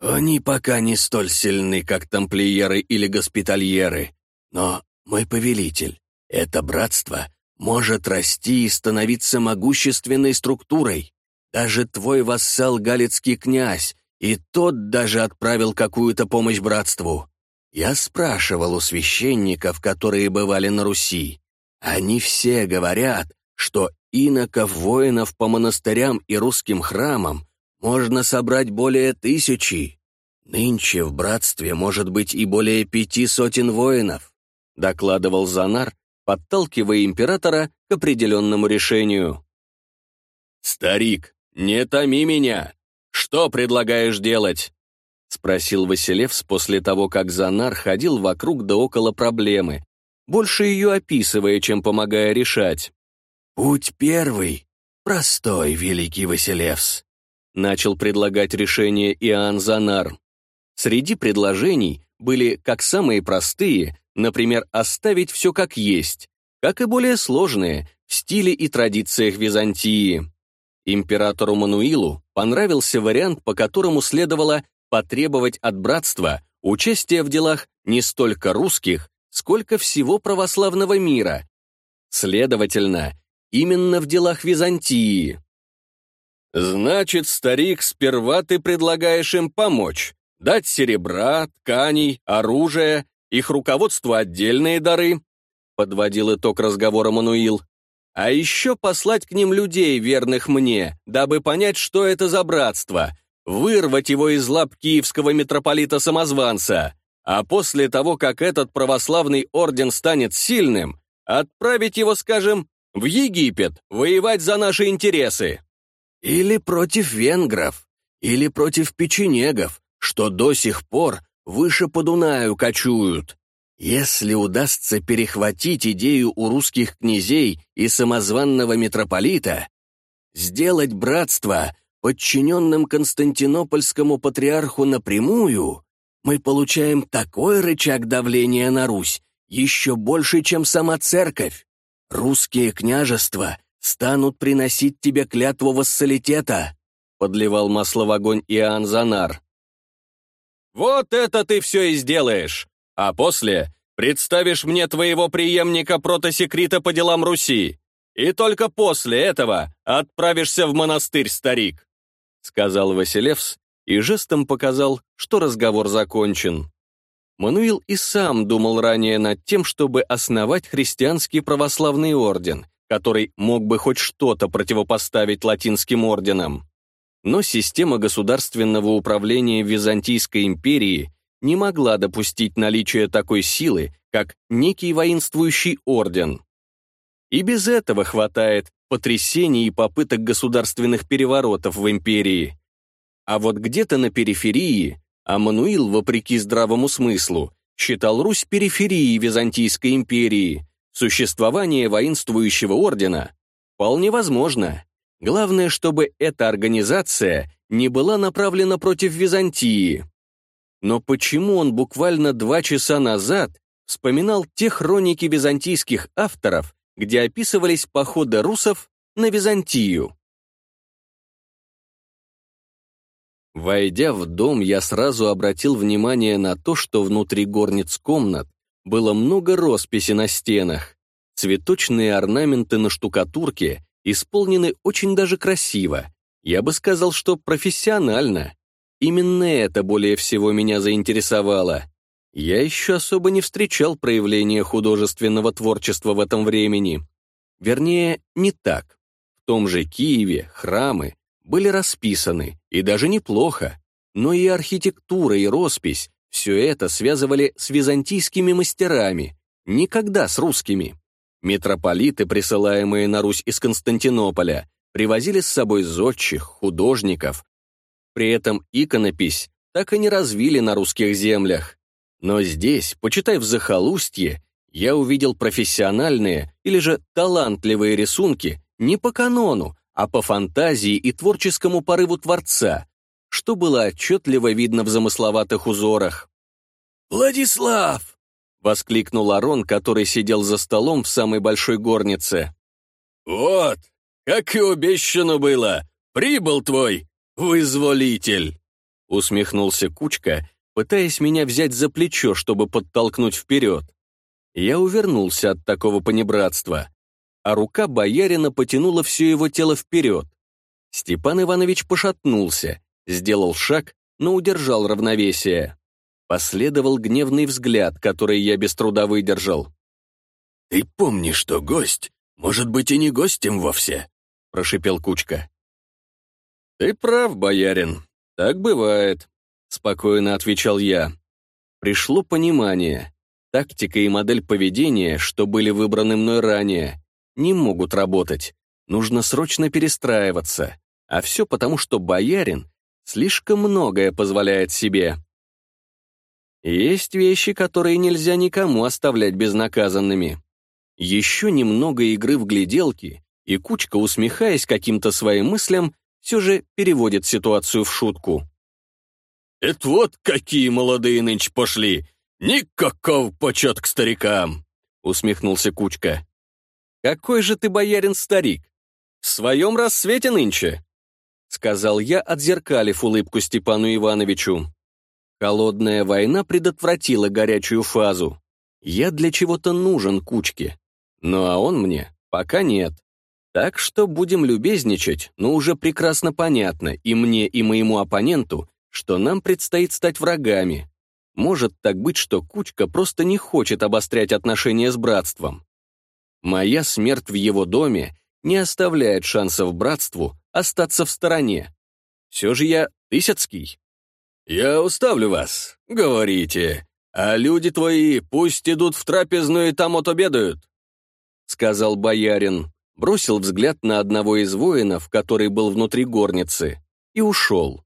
«Они пока не столь сильны, как тамплиеры или госпитальеры, но мой повелитель, это братство может расти и становиться могущественной структурой. Даже твой вассал Галицкий князь, и тот даже отправил какую-то помощь братству. Я спрашивал у священников, которые бывали на Руси. Они все говорят, что иноков воинов по монастырям и русским храмам можно собрать более тысячи. Нынче в братстве может быть и более пяти сотен воинов, докладывал Занар, подталкивая императора к определенному решению. «Старик, не томи меня! Что предлагаешь делать?» — спросил Василевс после того, как Занар ходил вокруг да около проблемы, больше ее описывая, чем помогая решать. «Путь первый, простой, великий Василевс», — начал предлагать решение Иоанн Занар. Среди предложений были как самые простые, например, оставить все как есть, как и более сложные, в стиле и традициях Византии. Императору Мануилу понравился вариант, по которому следовало потребовать от братства участия в делах не столько русских, сколько всего православного мира. Следовательно, именно в делах Византии. «Значит, старик, сперва ты предлагаешь им помочь, дать серебра, тканей, оружие, их руководству отдельные дары», подводил итог разговора Мануил. «А еще послать к ним людей, верных мне, дабы понять, что это за братство, вырвать его из лап киевского митрополита-самозванца, а после того, как этот православный орден станет сильным, отправить его, скажем, в Египет воевать за наши интересы. Или против венгров, или против печенегов, что до сих пор выше по Дунаю кочуют. Если удастся перехватить идею у русских князей и самозванного митрополита, сделать братство подчиненным Константинопольскому патриарху напрямую, мы получаем такой рычаг давления на Русь, еще больше, чем сама церковь. Русские княжества станут приносить тебе клятву вассалитета», подливал масло в огонь Иоанн Занар. «Вот это ты все и сделаешь, а после представишь мне твоего преемника протосекрита по делам Руси, и только после этого отправишься в монастырь, старик» сказал Василевс и жестом показал, что разговор закончен. Мануил и сам думал ранее над тем, чтобы основать христианский православный орден, который мог бы хоть что-то противопоставить латинским орденам. Но система государственного управления Византийской империи не могла допустить наличие такой силы, как некий воинствующий орден. И без этого хватает потрясений и попыток государственных переворотов в империи. А вот где-то на периферии Амануил, вопреки здравому смыслу, считал Русь периферией Византийской империи. Существование воинствующего ордена вполне возможно. Главное, чтобы эта организация не была направлена против Византии. Но почему он буквально два часа назад вспоминал те хроники византийских авторов, где описывались походы русов на Византию. Войдя в дом, я сразу обратил внимание на то, что внутри горниц комнат было много росписи на стенах, цветочные орнаменты на штукатурке исполнены очень даже красиво. Я бы сказал, что профессионально. Именно это более всего меня заинтересовало. Я еще особо не встречал проявления художественного творчества в этом времени. Вернее, не так. В том же Киеве храмы были расписаны, и даже неплохо. Но и архитектура, и роспись — все это связывали с византийскими мастерами, никогда с русскими. Митрополиты, присылаемые на Русь из Константинополя, привозили с собой зодчих, художников. При этом иконопись так и не развили на русских землях. Но здесь, почитай в захолустье, я увидел профессиональные или же талантливые рисунки не по канону, а по фантазии и творческому порыву творца, что было отчетливо видно в замысловатых узорах. «Владислав!» — воскликнул Арон, который сидел за столом в самой большой горнице. «Вот, как и обещано было, прибыл твой вызволитель!» Усмехнулся Кучка, пытаясь меня взять за плечо, чтобы подтолкнуть вперед. Я увернулся от такого понебратства, а рука боярина потянула все его тело вперед. Степан Иванович пошатнулся, сделал шаг, но удержал равновесие. Последовал гневный взгляд, который я без труда выдержал. «Ты помни, что гость может быть и не гостем вовсе», — прошипел Кучка. «Ты прав, боярин, так бывает», — спокойно отвечал я. Пришло понимание. Тактика и модель поведения, что были выбраны мной ранее, не могут работать. Нужно срочно перестраиваться. А все потому, что боярин слишком многое позволяет себе. Есть вещи, которые нельзя никому оставлять безнаказанными. Еще немного игры в гляделки, и Кучка, усмехаясь каким-то своим мыслям, все же переводит ситуацию в шутку. «Это вот какие молодые нынче пошли! Никакого почет к старикам!» усмехнулся Кучка. «Какой же ты, боярин, старик! В своем рассвете нынче!» сказал я, отзеркалив улыбку Степану Ивановичу. Холодная война предотвратила горячую фазу. Я для чего-то нужен кучке. Ну а он мне пока нет. Так что будем любезничать, но уже прекрасно понятно и мне, и моему оппоненту, что нам предстоит стать врагами. Может так быть, что Кучка просто не хочет обострять отношения с братством. Моя смерть в его доме не оставляет шансов братству остаться в стороне. Все же я Тысяцкий. «Я уставлю вас, говорите, а люди твои пусть идут в трапезную и там отобедают», сказал боярин, бросил взгляд на одного из воинов, который был внутри горницы, и ушел.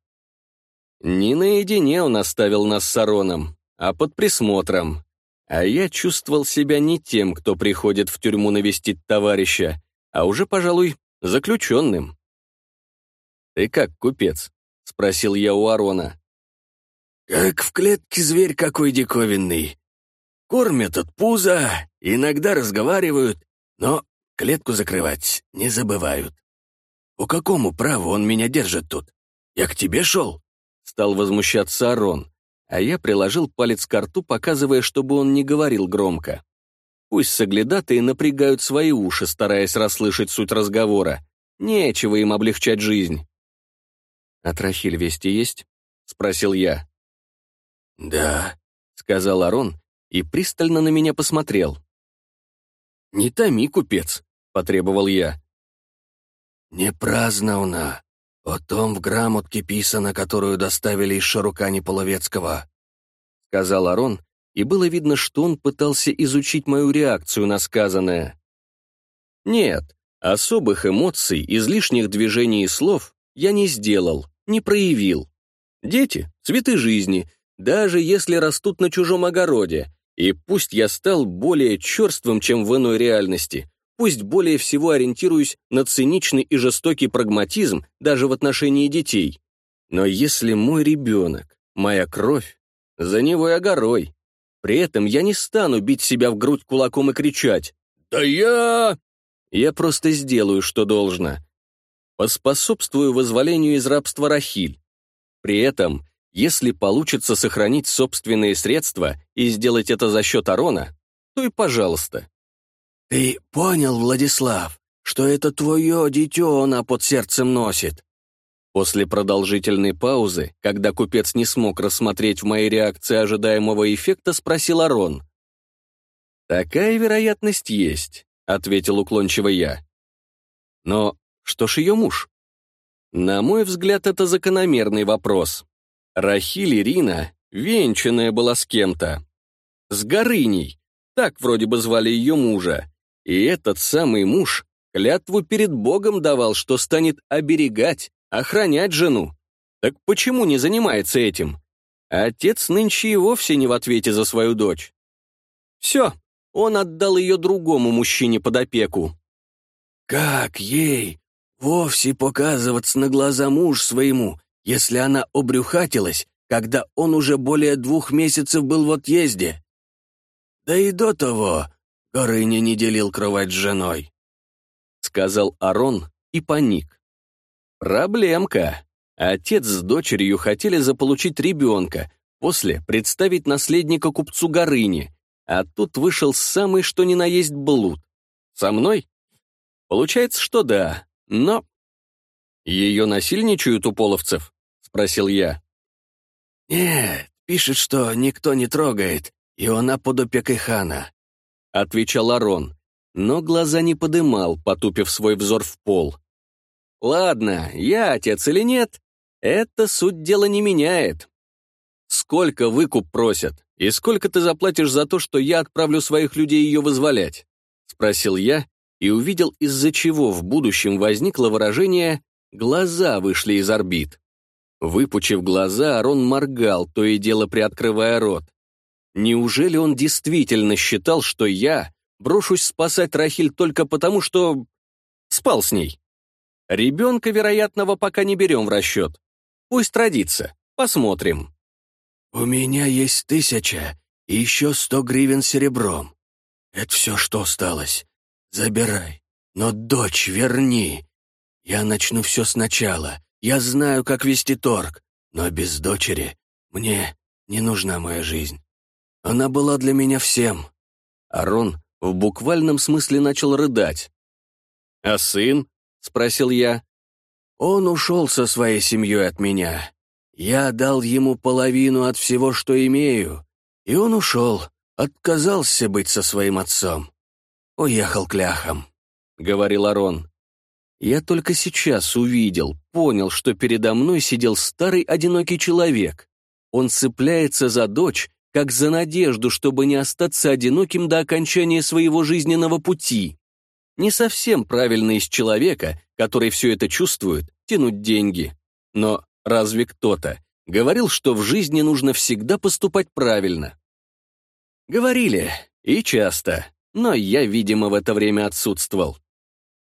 Не наедине он оставил нас с Ароном, а под присмотром. А я чувствовал себя не тем, кто приходит в тюрьму навестить товарища, а уже, пожалуй, заключенным. «Ты как, купец?» — спросил я у Арона. Как в клетке зверь какой диковинный. Кормят от пуза, иногда разговаривают, но клетку закрывать не забывают. По какому праву он меня держит тут? Я к тебе шел?» Стал возмущаться Арон, а я приложил палец к рту, показывая, чтобы он не говорил громко. Пусть соглядатые напрягают свои уши, стараясь расслышать суть разговора. Нечего им облегчать жизнь. «А Трофиль вести есть?» — спросил я. «Да», — сказал Арон и пристально на меня посмотрел. «Не томи, купец», — потребовал я. «Не празднована. О том в грамотке писано, которую доставили из Шарукани Половецкого», — сказал Арон, и было видно, что он пытался изучить мою реакцию на сказанное. Нет, особых эмоций, излишних движений и слов я не сделал, не проявил. Дети — цветы жизни — даже если растут на чужом огороде, и пусть я стал более черствым, чем в иной реальности, пусть более всего ориентируюсь на циничный и жестокий прагматизм даже в отношении детей. Но если мой ребенок, моя кровь, за него я горой. При этом я не стану бить себя в грудь кулаком и кричать «Да я...» Я просто сделаю, что должно. Поспособствую возволению из рабства Рахиль. При этом если получится сохранить собственные средства и сделать это за счет Арона, то и пожалуйста. «Ты понял, Владислав, что это твое дитё она под сердцем носит». После продолжительной паузы, когда купец не смог рассмотреть в моей реакции ожидаемого эффекта, спросил Арон. «Такая вероятность есть», — ответил уклончиво я. «Но что ж ее муж?» На мой взгляд, это закономерный вопрос. Рахиль Ирина венчанная была с кем-то. С Горыней, так вроде бы звали ее мужа. И этот самый муж клятву перед Богом давал, что станет оберегать, охранять жену. Так почему не занимается этим? Отец нынче и вовсе не в ответе за свою дочь. Все, он отдал ее другому мужчине под опеку. «Как ей вовсе показываться на глаза муж своему, если она обрюхатилась, когда он уже более двух месяцев был в отъезде? Да и до того Горыня не делил кровать с женой», — сказал Арон и паник. «Проблемка. Отец с дочерью хотели заполучить ребенка, после представить наследника купцу Горыни, а тут вышел самый что ни на есть блуд. Со мной? Получается, что да, но... Ее насильничают у половцев? Спросил я. Нет, пишет, что никто не трогает, и она под опекой хана. Отвечал Арон, но глаза не подымал, потупив свой взор в пол. Ладно, я отец или нет, это суть дела не меняет. Сколько выкуп просят, и сколько ты заплатишь за то, что я отправлю своих людей ее вызволять? Спросил я, и увидел, из-за чего в будущем возникло выражение «глаза вышли из орбит». Выпучив глаза, Арон моргал, то и дело приоткрывая рот. Неужели он действительно считал, что я брошусь спасать Рахиль только потому, что... спал с ней? Ребенка вероятного пока не берем в расчет. Пусть родится, посмотрим. «У меня есть тысяча и еще сто гривен серебром. Это все, что осталось. Забирай. Но дочь верни. Я начну все сначала. Я знаю, как вести торг. Но без дочери мне не нужна моя жизнь. Она была для меня всем». Арон в буквальном смысле начал рыдать. «А сын?» — спросил я. «Он ушел со своей семьей от меня. Я дал ему половину от всего, что имею, и он ушел, отказался быть со своим отцом. «Уехал к ляхам», — говорил Арон. Я только сейчас увидел, понял, что передо мной сидел старый одинокий человек. Он цепляется за дочь, как за надежду, чтобы не остаться одиноким до окончания своего жизненного пути. Не совсем правильно из человека, который все это чувствует, тянуть деньги. Но разве кто-то говорил, что в жизни нужно всегда поступать правильно? Говорили, и часто но я, видимо, в это время отсутствовал.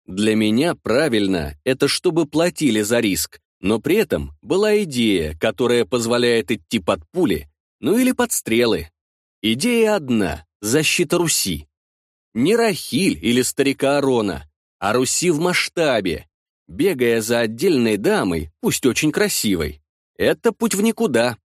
Для меня правильно — это чтобы платили за риск, но при этом была идея, которая позволяет идти под пули, ну или под стрелы. Идея одна — защита Руси. Не Рахиль или старика Арона, а Руси в масштабе, бегая за отдельной дамой, пусть очень красивой. Это путь в никуда.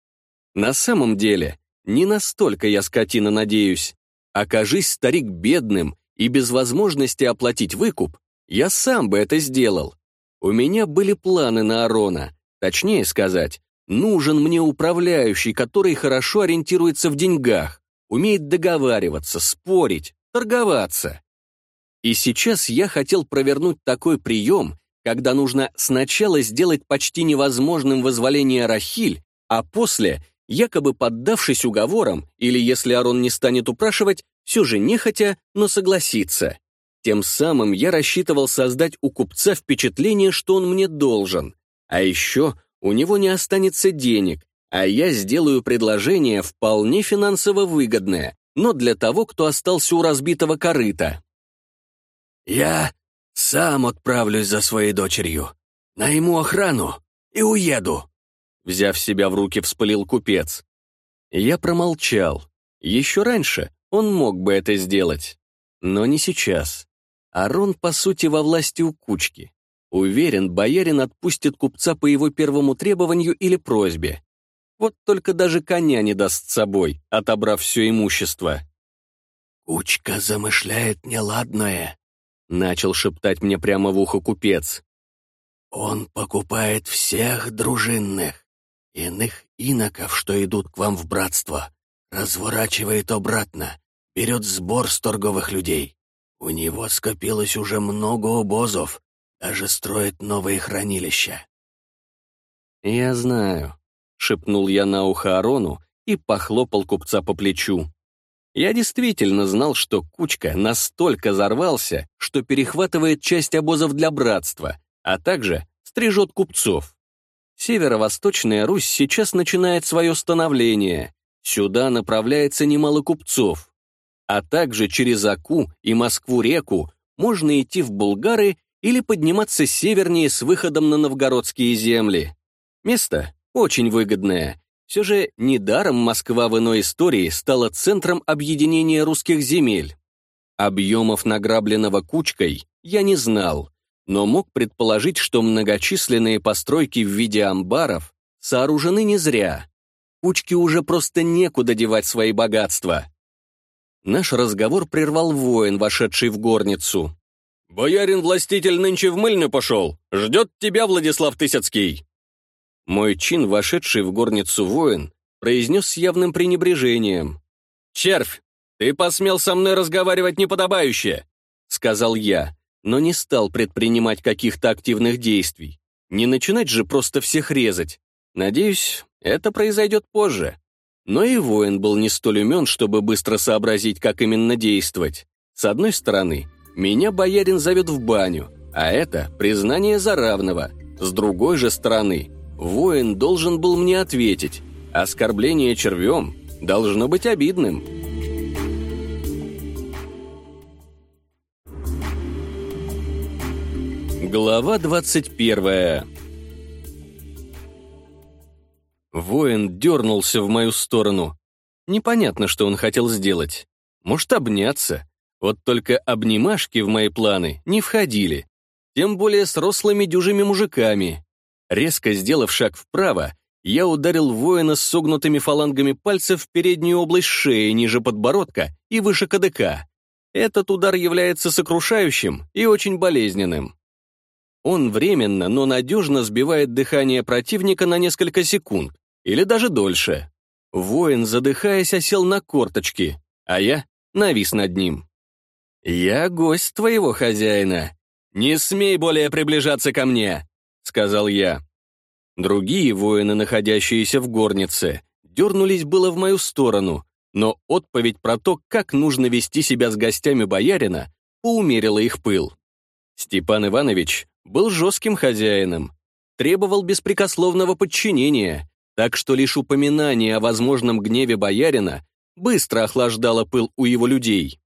На самом деле, не настолько я скотина надеюсь. Окажись старик бедным и без возможности оплатить выкуп, я сам бы это сделал. У меня были планы на Арона, точнее сказать, нужен мне управляющий, который хорошо ориентируется в деньгах, умеет договариваться, спорить, торговаться. И сейчас я хотел провернуть такой прием, когда нужно сначала сделать почти невозможным возволение Рахиль, а после якобы поддавшись уговорам, или если Арон не станет упрашивать, все же нехотя, но согласится. Тем самым я рассчитывал создать у купца впечатление, что он мне должен. А еще у него не останется денег, а я сделаю предложение вполне финансово выгодное, но для того, кто остался у разбитого корыта. «Я сам отправлюсь за своей дочерью, найму охрану и уеду», Взяв себя в руки, вспылил купец. Я промолчал. Еще раньше он мог бы это сделать. Но не сейчас. Арон, по сути, во власти у кучки. Уверен, боярин отпустит купца по его первому требованию или просьбе. Вот только даже коня не даст с собой, отобрав все имущество. «Кучка замышляет неладное», — начал шептать мне прямо в ухо купец. «Он покупает всех дружинных, иных иноков, что идут к вам в братство, разворачивает обратно, берет сбор с торговых людей. У него скопилось уже много обозов, даже строит новые хранилища». «Я знаю», — шепнул я на ухо Арону и похлопал купца по плечу. Я действительно знал, что Кучка настолько зарвался, что перехватывает часть обозов для братства, а также стрижет купцов. Северо-восточная Русь сейчас начинает свое становление. Сюда направляется немало купцов. А также через Аку и Москву-реку можно идти в Булгары или подниматься севернее с выходом на новгородские земли. Место очень выгодное, все же недаром Москва в иной истории стала центром объединения русских земель. Объемов награбленного кучкой я не знал, но мог предположить, что многочисленные постройки в виде амбаров сооружены не зря. Кучке уже просто некуда девать свои богатства. Наш разговор прервал воин, вошедший в горницу. «Боярин-властитель нынче в мыльню пошел. Ждет тебя, Владислав Тысяцкий». Мой чин, вошедший в горницу воин, произнес с явным пренебрежением. «Червь, ты посмел со мной разговаривать неподобающе!» — сказал я, но не стал предпринимать каких-то активных действий. Не начинать же просто всех резать. Надеюсь, это произойдет позже. Но и воин был не столь умен, чтобы быстро сообразить, как именно действовать. С одной стороны, меня боярин зовет в баню, а это признание за равного. С другой же стороны, воин должен был мне ответить. Оскорбление червем должно быть обидным. Глава 21 Воин дернулся в мою сторону. Непонятно, что он хотел сделать. Может, обняться. Вот только обнимашки в мои планы не входили. Тем более с рослыми дюжими мужиками. Резко сделав шаг вправо, я ударил воина с согнутыми фалангами пальцев в переднюю область шеи ниже подбородка и выше КДК. Этот удар является сокрушающим и очень болезненным. Он временно, но надежно сбивает дыхание противника на несколько секунд, или даже дольше. Воин, задыхаясь, осел на корточки, а я навис над ним. «Я гость твоего хозяина. Не смей более приближаться ко мне!» — сказал я. Другие воины, находящиеся в горнице, дернулись было в мою сторону, но отповедь про то, как нужно вести себя с гостями боярина, поумерила их пыл. Степан Иванович был жестким хозяином, требовал беспрекословного подчинения, так что лишь упоминание о возможном гневе боярина быстро охлаждало пыл у его людей.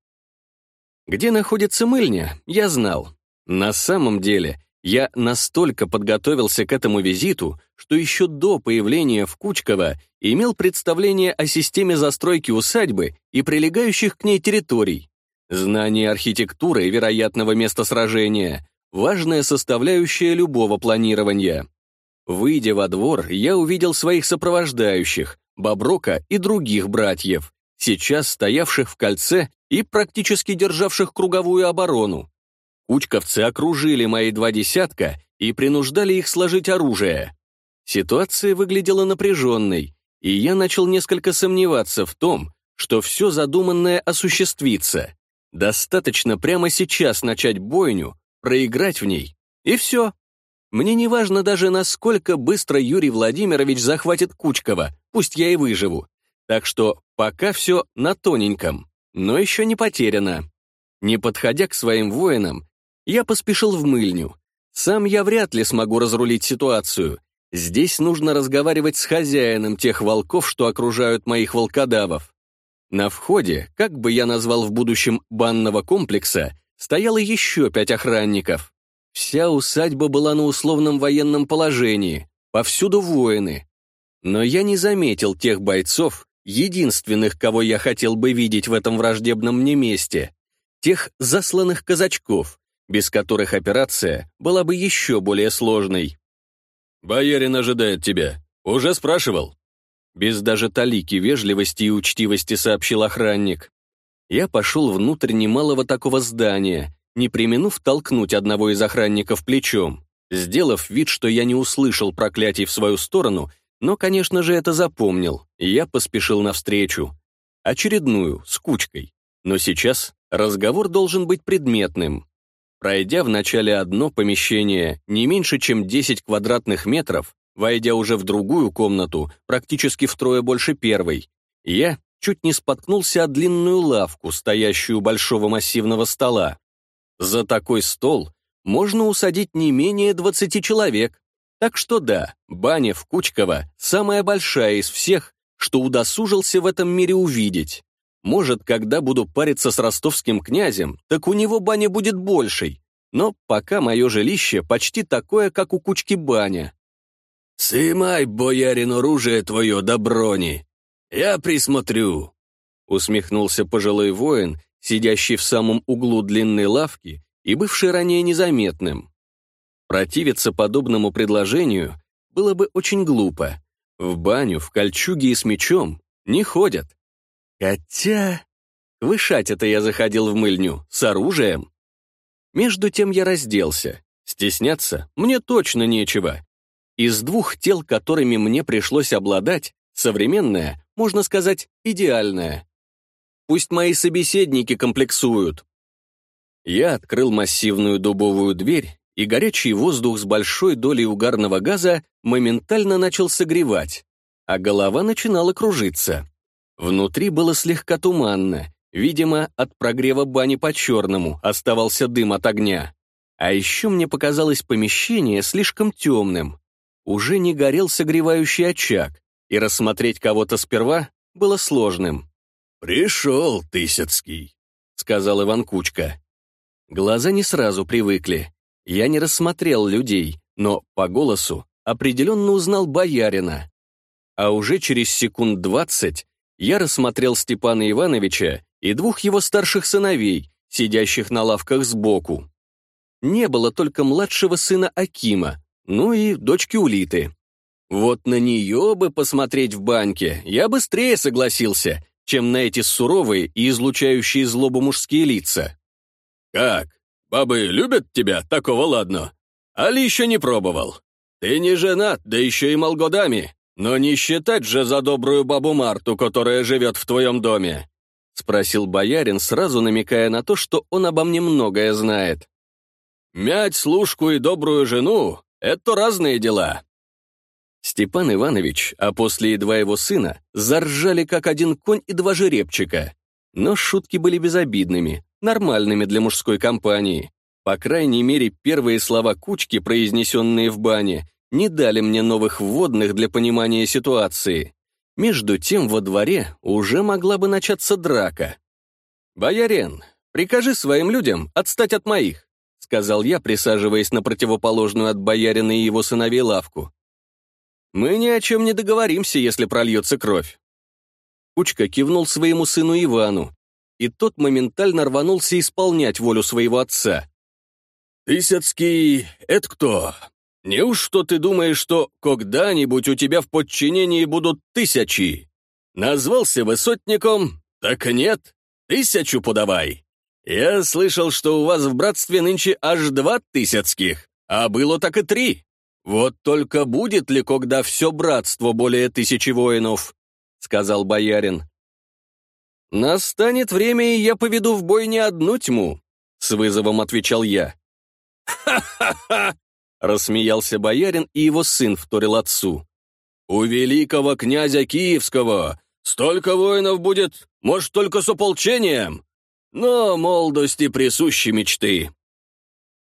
Где находится мыльня, я знал. На самом деле, я настолько подготовился к этому визиту, что еще до появления в Кучково имел представление о системе застройки усадьбы и прилегающих к ней территорий. Знание архитектуры и вероятного места сражения — важная составляющая любого планирования. Выйдя во двор, я увидел своих сопровождающих, Боброка и других братьев, сейчас стоявших в кольце и практически державших круговую оборону. Кучковцы окружили мои два десятка и принуждали их сложить оружие. Ситуация выглядела напряженной, и я начал несколько сомневаться в том, что все задуманное осуществится. Достаточно прямо сейчас начать бойню, проиграть в ней, и все. Мне не важно даже, насколько быстро Юрий Владимирович захватит Кучкова, пусть я и выживу. Так что пока все на тоненьком, но еще не потеряно. Не подходя к своим воинам, я поспешил в мыльню. Сам я вряд ли смогу разрулить ситуацию. Здесь нужно разговаривать с хозяином тех волков, что окружают моих волкодавов. На входе, как бы я назвал в будущем банного комплекса, стояло еще пять охранников. Вся усадьба была на условном военном положении, повсюду воины. Но я не заметил тех бойцов, единственных, кого я хотел бы видеть в этом враждебном мне месте, тех засланных казачков, без которых операция была бы еще более сложной. «Боярин ожидает тебя. Уже спрашивал?» Без даже талики вежливости и учтивости сообщил охранник. Я пошел внутрь немалого такого здания не применув толкнуть одного из охранников плечом, сделав вид, что я не услышал проклятий в свою сторону, но, конечно же, это запомнил, и я поспешил навстречу. Очередную, с кучкой. Но сейчас разговор должен быть предметным. Пройдя вначале одно помещение не меньше, чем 10 квадратных метров, войдя уже в другую комнату, практически втрое больше первой, я чуть не споткнулся о длинную лавку, стоящую у большого массивного стола. За такой стол можно усадить не менее 20 человек. Так что да, баня в Кучково самая большая из всех, что удосужился в этом мире увидеть. Может, когда буду париться с ростовским князем, так у него баня будет большей. Но пока мое жилище почти такое, как у Кучки баня. «Сымай, боярин, оружие твое до брони. Я присмотрю», — усмехнулся пожилой воин, сидящий в самом углу длинной лавки и бывший ранее незаметным. Противиться подобному предложению было бы очень глупо. В баню, в кольчуге и с мечом не ходят. Хотя... Вышать это я заходил в мыльню, с оружием. Между тем я разделся. Стесняться мне точно нечего. Из двух тел, которыми мне пришлось обладать, современное, можно сказать, идеальное. Пусть мои собеседники комплексуют. Я открыл массивную дубовую дверь, и горячий воздух с большой долей угарного газа моментально начал согревать, а голова начинала кружиться. Внутри было слегка туманно, видимо, от прогрева бани по-черному оставался дым от огня. А еще мне показалось помещение слишком темным. Уже не горел согревающий очаг, и рассмотреть кого-то сперва было сложным. «Пришел, Тысяцкий», — сказал Иван Кучка. Глаза не сразу привыкли. Я не рассмотрел людей, но по голосу определенно узнал боярина. А уже через секунд двадцать я рассмотрел Степана Ивановича и двух его старших сыновей, сидящих на лавках сбоку. Не было только младшего сына Акима, ну и дочки Улиты. Вот на нее бы посмотреть в банке я быстрее согласился, чем на эти суровые и излучающие злобу мужские лица. «Как? Бабы любят тебя, такого ладно? Али еще не пробовал? Ты не женат, да еще и молгодами, но не считать же за добрую бабу Марту, которая живет в твоем доме», — спросил боярин, сразу намекая на то, что он обо мне многое знает. «Мять служку и добрую жену — это разные дела. Степан Иванович, а после и два его сына, заржали как один конь и два жеребчика. Но шутки были безобидными, нормальными для мужской компании. По крайней мере, первые слова кучки, произнесенные в бане, не дали мне новых вводных для понимания ситуации. Между тем во дворе уже могла бы начаться драка. «Боярин, прикажи своим людям отстать от моих», сказал я, присаживаясь на противоположную от боярина и его сыновей лавку. Мы ни о чем не договоримся, если прольется кровь. Кучка кивнул своему сыну Ивану, и тот моментально рванулся исполнять волю своего отца. «Тысяцкий, это кто? Неужто ты думаешь, что когда-нибудь у тебя в подчинении будут тысячи? Назвался высотником? Так нет, тысячу подавай. Я слышал, что у вас в братстве нынче аж два тысяцких, а было так и три. «Вот только будет ли когда все братство более тысячи воинов?» — сказал боярин. «Настанет время, и я поведу в бой не одну тьму», — с вызовом отвечал я. «Ха-ха-ха!» — рассмеялся боярин, и его сын вторил отцу. «У великого князя Киевского столько воинов будет, может, только с ополчением, но молодости присущи мечты».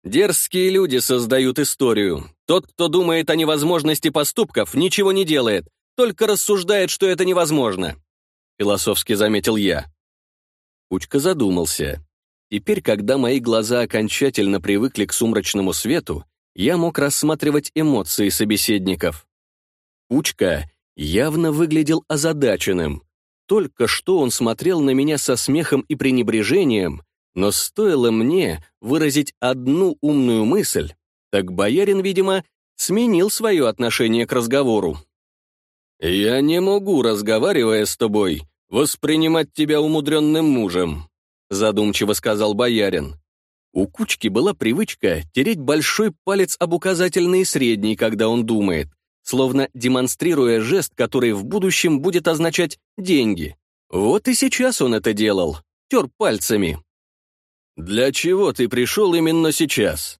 Дерзкие люди создают историю. Тот, кто думает о невозможности поступков, ничего не делает, только рассуждает, что это невозможно. Философски заметил я. Кучка задумался. Теперь, когда мои глаза окончательно привыкли к сумрачному свету, я мог рассматривать эмоции собеседников. Кучка явно выглядел озадаченным. Только что он смотрел на меня со смехом и пренебрежением, но стоило мне выразить одну умную мысль, так боярин, видимо, сменил свое отношение к разговору. «Я не могу, разговаривая с тобой, воспринимать тебя умудренным мужем», задумчиво сказал боярин. У Кучки была привычка тереть большой палец об указательный и средний, когда он думает, словно демонстрируя жест, который в будущем будет означать «деньги». Вот и сейчас он это делал, тер пальцами. «Для чего ты пришел именно сейчас?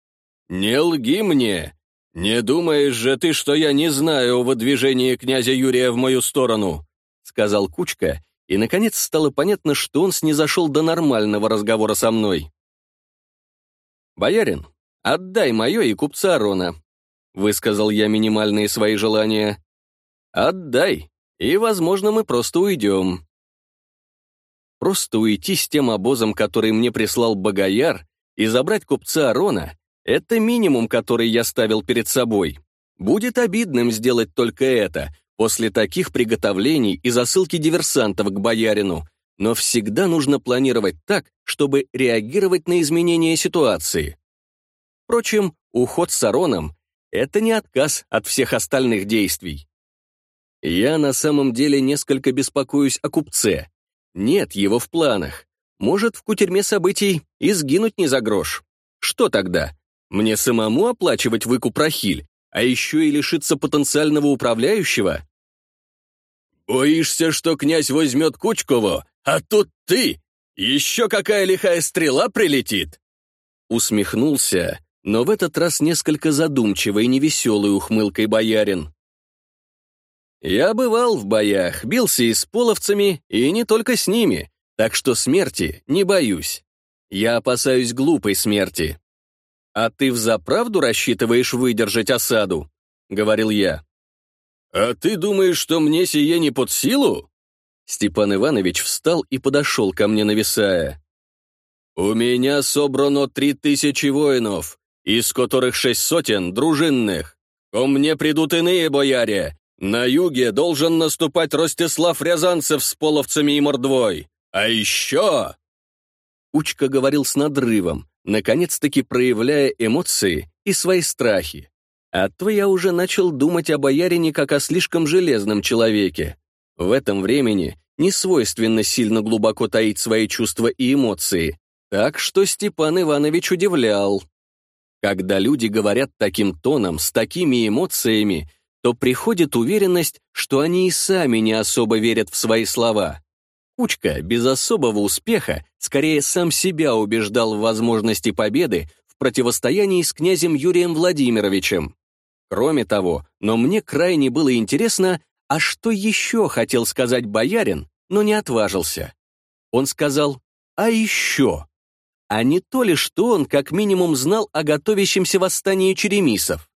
Не лги мне! Не думаешь же ты, что я не знаю о выдвижении князя Юрия в мою сторону?» сказал Кучка, и, наконец, стало понятно, что он снизошел до нормального разговора со мной. «Боярин, отдай мое и купца Арона», — высказал я минимальные свои желания. «Отдай, и, возможно, мы просто уйдем». Просто уйти с тем обозом, который мне прислал Богояр, и забрать купца Арона — это минимум, который я ставил перед собой. Будет обидным сделать только это, после таких приготовлений и засылки диверсантов к боярину, но всегда нужно планировать так, чтобы реагировать на изменения ситуации. Впрочем, уход с Ароном — это не отказ от всех остальных действий. Я на самом деле несколько беспокоюсь о купце, нет его в планах. Может, в кутерьме событий и сгинуть не за грош. Что тогда? Мне самому оплачивать выкуп Рахиль, а еще и лишиться потенциального управляющего? «Боишься, что князь возьмет Кучково, а тут ты? Еще какая лихая стрела прилетит?» Усмехнулся, но в этот раз несколько задумчивой и невеселой ухмылкой боярин. Я бывал в боях, бился и с половцами, и не только с ними, так что смерти не боюсь. Я опасаюсь глупой смерти. «А ты взаправду рассчитываешь выдержать осаду?» — говорил я. «А ты думаешь, что мне сие не под силу?» Степан Иванович встал и подошел ко мне, нависая. «У меня собрано три тысячи воинов, из которых шесть сотен дружинных. Ко мне придут иные бояре, на юге должен наступать Ростислав Рязанцев с половцами и мордвой. А еще...» Кучка говорил с надрывом, наконец-таки проявляя эмоции и свои страхи. А то я уже начал думать о боярине как о слишком железном человеке. В этом времени не свойственно сильно глубоко таить свои чувства и эмоции, так что Степан Иванович удивлял. Когда люди говорят таким тоном, с такими эмоциями, то приходит уверенность, что они и сами не особо верят в свои слова. Кучка без особого успеха скорее сам себя убеждал в возможности победы в противостоянии с князем Юрием Владимировичем. Кроме того, но мне крайне было интересно, а что еще хотел сказать боярин, но не отважился. Он сказал «а еще». А не то ли, что он как минимум знал о готовящемся восстании черемисов?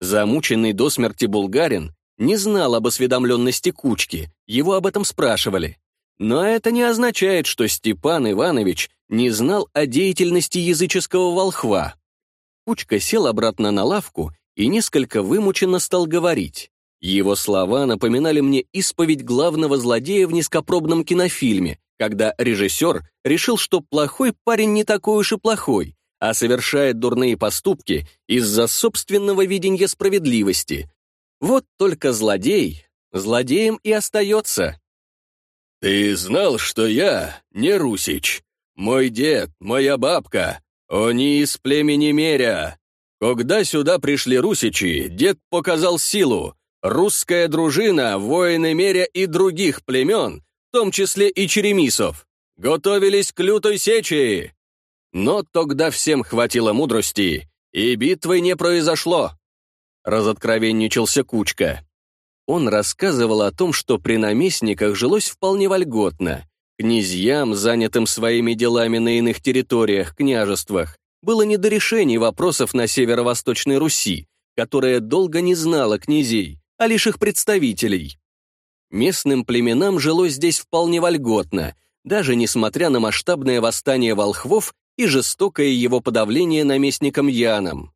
Замученный до смерти булгарин не знал об осведомленности Кучки, его об этом спрашивали. Но это не означает, что Степан Иванович не знал о деятельности языческого волхва. Кучка сел обратно на лавку и несколько вымученно стал говорить. Его слова напоминали мне исповедь главного злодея в низкопробном кинофильме, когда режиссер решил, что плохой парень не такой уж и плохой, а совершает дурные поступки из-за собственного видения справедливости. Вот только злодей злодеем и остается. «Ты знал, что я не русич? Мой дед, моя бабка, они из племени Меря. Когда сюда пришли русичи, дед показал силу. Русская дружина, воины Меря и других племен, в том числе и черемисов, готовились к лютой сечи. Но тогда всем хватило мудрости, и битвы не произошло. Разоткровенничался Кучка. Он рассказывал о том, что при наместниках жилось вполне вольготно. Князьям, занятым своими делами на иных территориях, княжествах, было не до решений вопросов на северо-восточной Руси, которая долго не знала князей, а лишь их представителей. Местным племенам жилось здесь вполне вольготно, даже несмотря на масштабное восстание волхвов и жестокое его подавление наместником Яном.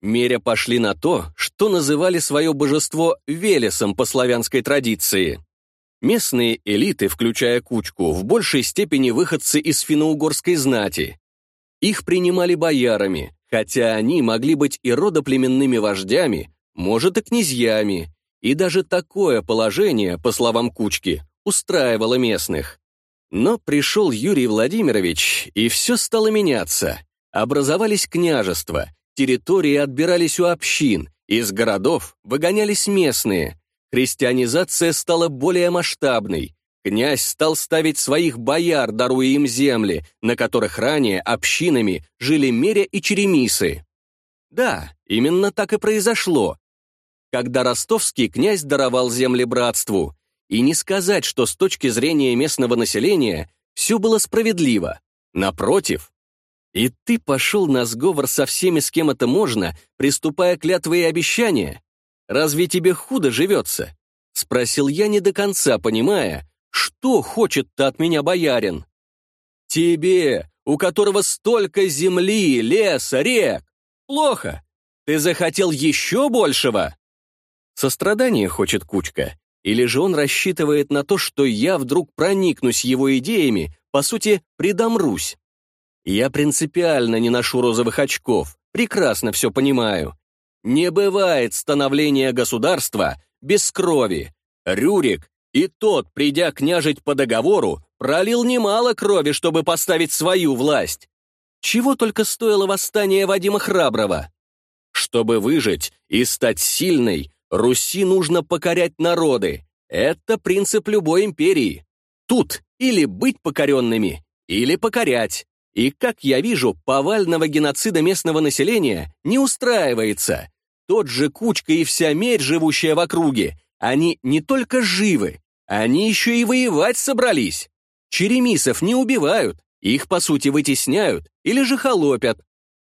Меря пошли на то, что называли свое божество Велесом по славянской традиции. Местные элиты, включая Кучку, в большей степени выходцы из финно-угорской знати. Их принимали боярами, хотя они могли быть и родоплеменными вождями, может, и князьями, и даже такое положение, по словам Кучки, устраивало местных. Но пришел Юрий Владимирович, и все стало меняться. образовались княжества, территории отбирались у общин, из городов выгонялись местные, христианизация стала более масштабной, князь стал ставить своих бояр, даруя им земли, на которых ранее общинами жили Меря и Черемисы. Да, именно так и произошло, когда ростовский князь даровал земли братству. И не сказать, что с точки зрения местного населения все было справедливо. Напротив. И ты пошел на сговор со всеми, с кем это можно, приступая клятвы и обещания? Разве тебе худо живется? Спросил я не до конца, понимая, что хочет-то от меня боярин. Тебе, у которого столько земли, леса, рек. Плохо. Ты захотел еще большего? Сострадание хочет Кучка, или же он рассчитывает на то, что я вдруг проникнусь его идеями, по сути, предомрусь? Я принципиально не ношу розовых очков, прекрасно все понимаю. Не бывает становления государства без крови. Рюрик и тот, придя княжить по договору, пролил немало крови, чтобы поставить свою власть. Чего только стоило восстание Вадима Храброго. Чтобы выжить и стать сильной, Руси нужно покорять народы. Это принцип любой империи. Тут или быть покоренными, или покорять. И, как я вижу, повального геноцида местного населения не устраивается. Тот же Кучка и вся медь, живущая в округе, они не только живы, они еще и воевать собрались. Черемисов не убивают, их, по сути, вытесняют или же холопят.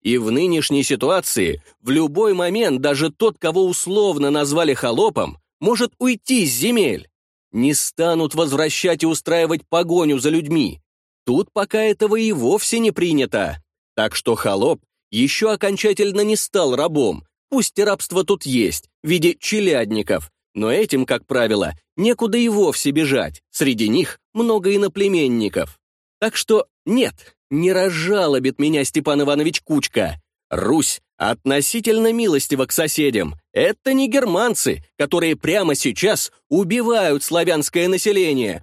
И в нынешней ситуации в любой момент даже тот, кого условно назвали холопом, может уйти с земель. Не станут возвращать и устраивать погоню за людьми. Тут пока этого и вовсе не принято. Так что холоп еще окончательно не стал рабом, пусть и рабство тут есть, в виде челядников, но этим, как правило, некуда и вовсе бежать, среди них много иноплеменников. Так что нет, не разжалобит меня Степан Иванович Кучка. Русь относительно милостива к соседям. Это не германцы, которые прямо сейчас убивают славянское население,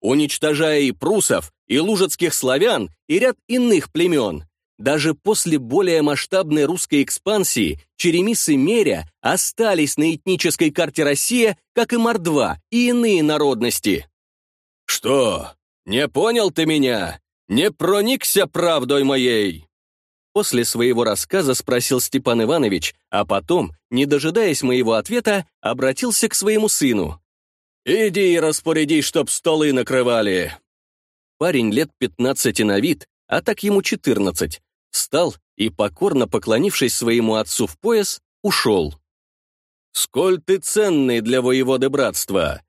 уничтожая и прусов, и лужецких славян, и ряд иных племен. Даже после более масштабной русской экспансии Черемис и Меря остались на этнической карте России, как и Мордва и иные народности. «Что, не понял ты меня?» «Не проникся правдой моей!» После своего рассказа спросил Степан Иванович, а потом, не дожидаясь моего ответа, обратился к своему сыну. «Иди и распорядись, чтоб столы накрывали!» Парень лет пятнадцати на вид, а так ему четырнадцать, встал и, покорно поклонившись своему отцу в пояс, ушел. «Сколь ты ценный для воеводы братства!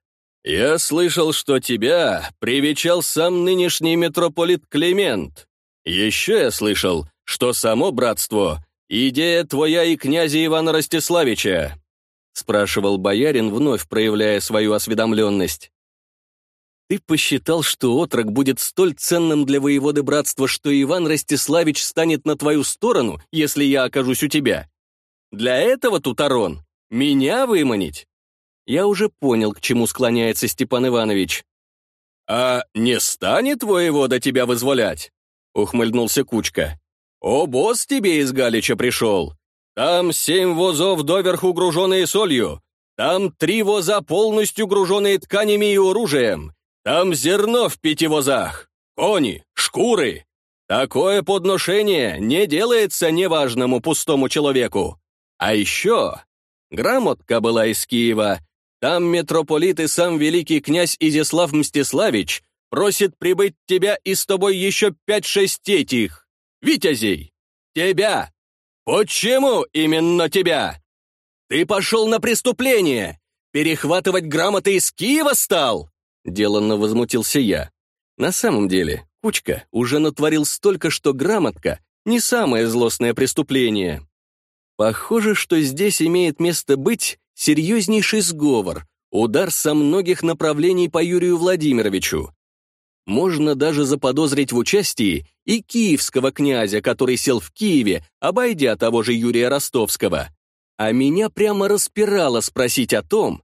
«Я слышал, что тебя привечал сам нынешний митрополит Климент. Еще я слышал, что само братство — идея твоя и князя Ивана Ростиславича», — спрашивал боярин, вновь проявляя свою осведомленность. «Ты посчитал, что отрок будет столь ценным для воеводы братства, что Иван Ростиславич станет на твою сторону, если я окажусь у тебя? Для этого, Тутарон, меня выманить?» Я уже понял, к чему склоняется Степан Иванович. «А не станет воевода тебя вызволять?» — ухмыльнулся Кучка. «О, босс тебе из Галича пришел! Там семь возов доверху груженные солью, там три воза полностью груженные тканями и оружием, там зерно в пяти возах, кони, шкуры. Такое подношение не делается неважному пустому человеку. А еще грамотка была из Киева, там митрополит и сам великий князь Изяслав Мстиславич просит прибыть тебя и с тобой еще пять-шесть этих, витязей. Тебя. Почему именно тебя? Ты пошел на преступление. Перехватывать грамоты из Киева стал? Деланно возмутился я. На самом деле, Кучка уже натворил столько, что грамотка — не самое злостное преступление. Похоже, что здесь имеет место быть серьезнейший сговор, удар со многих направлений по Юрию Владимировичу. Можно даже заподозрить в участии и киевского князя, который сел в Киеве, обойдя того же Юрия Ростовского. А меня прямо распирало спросить о том,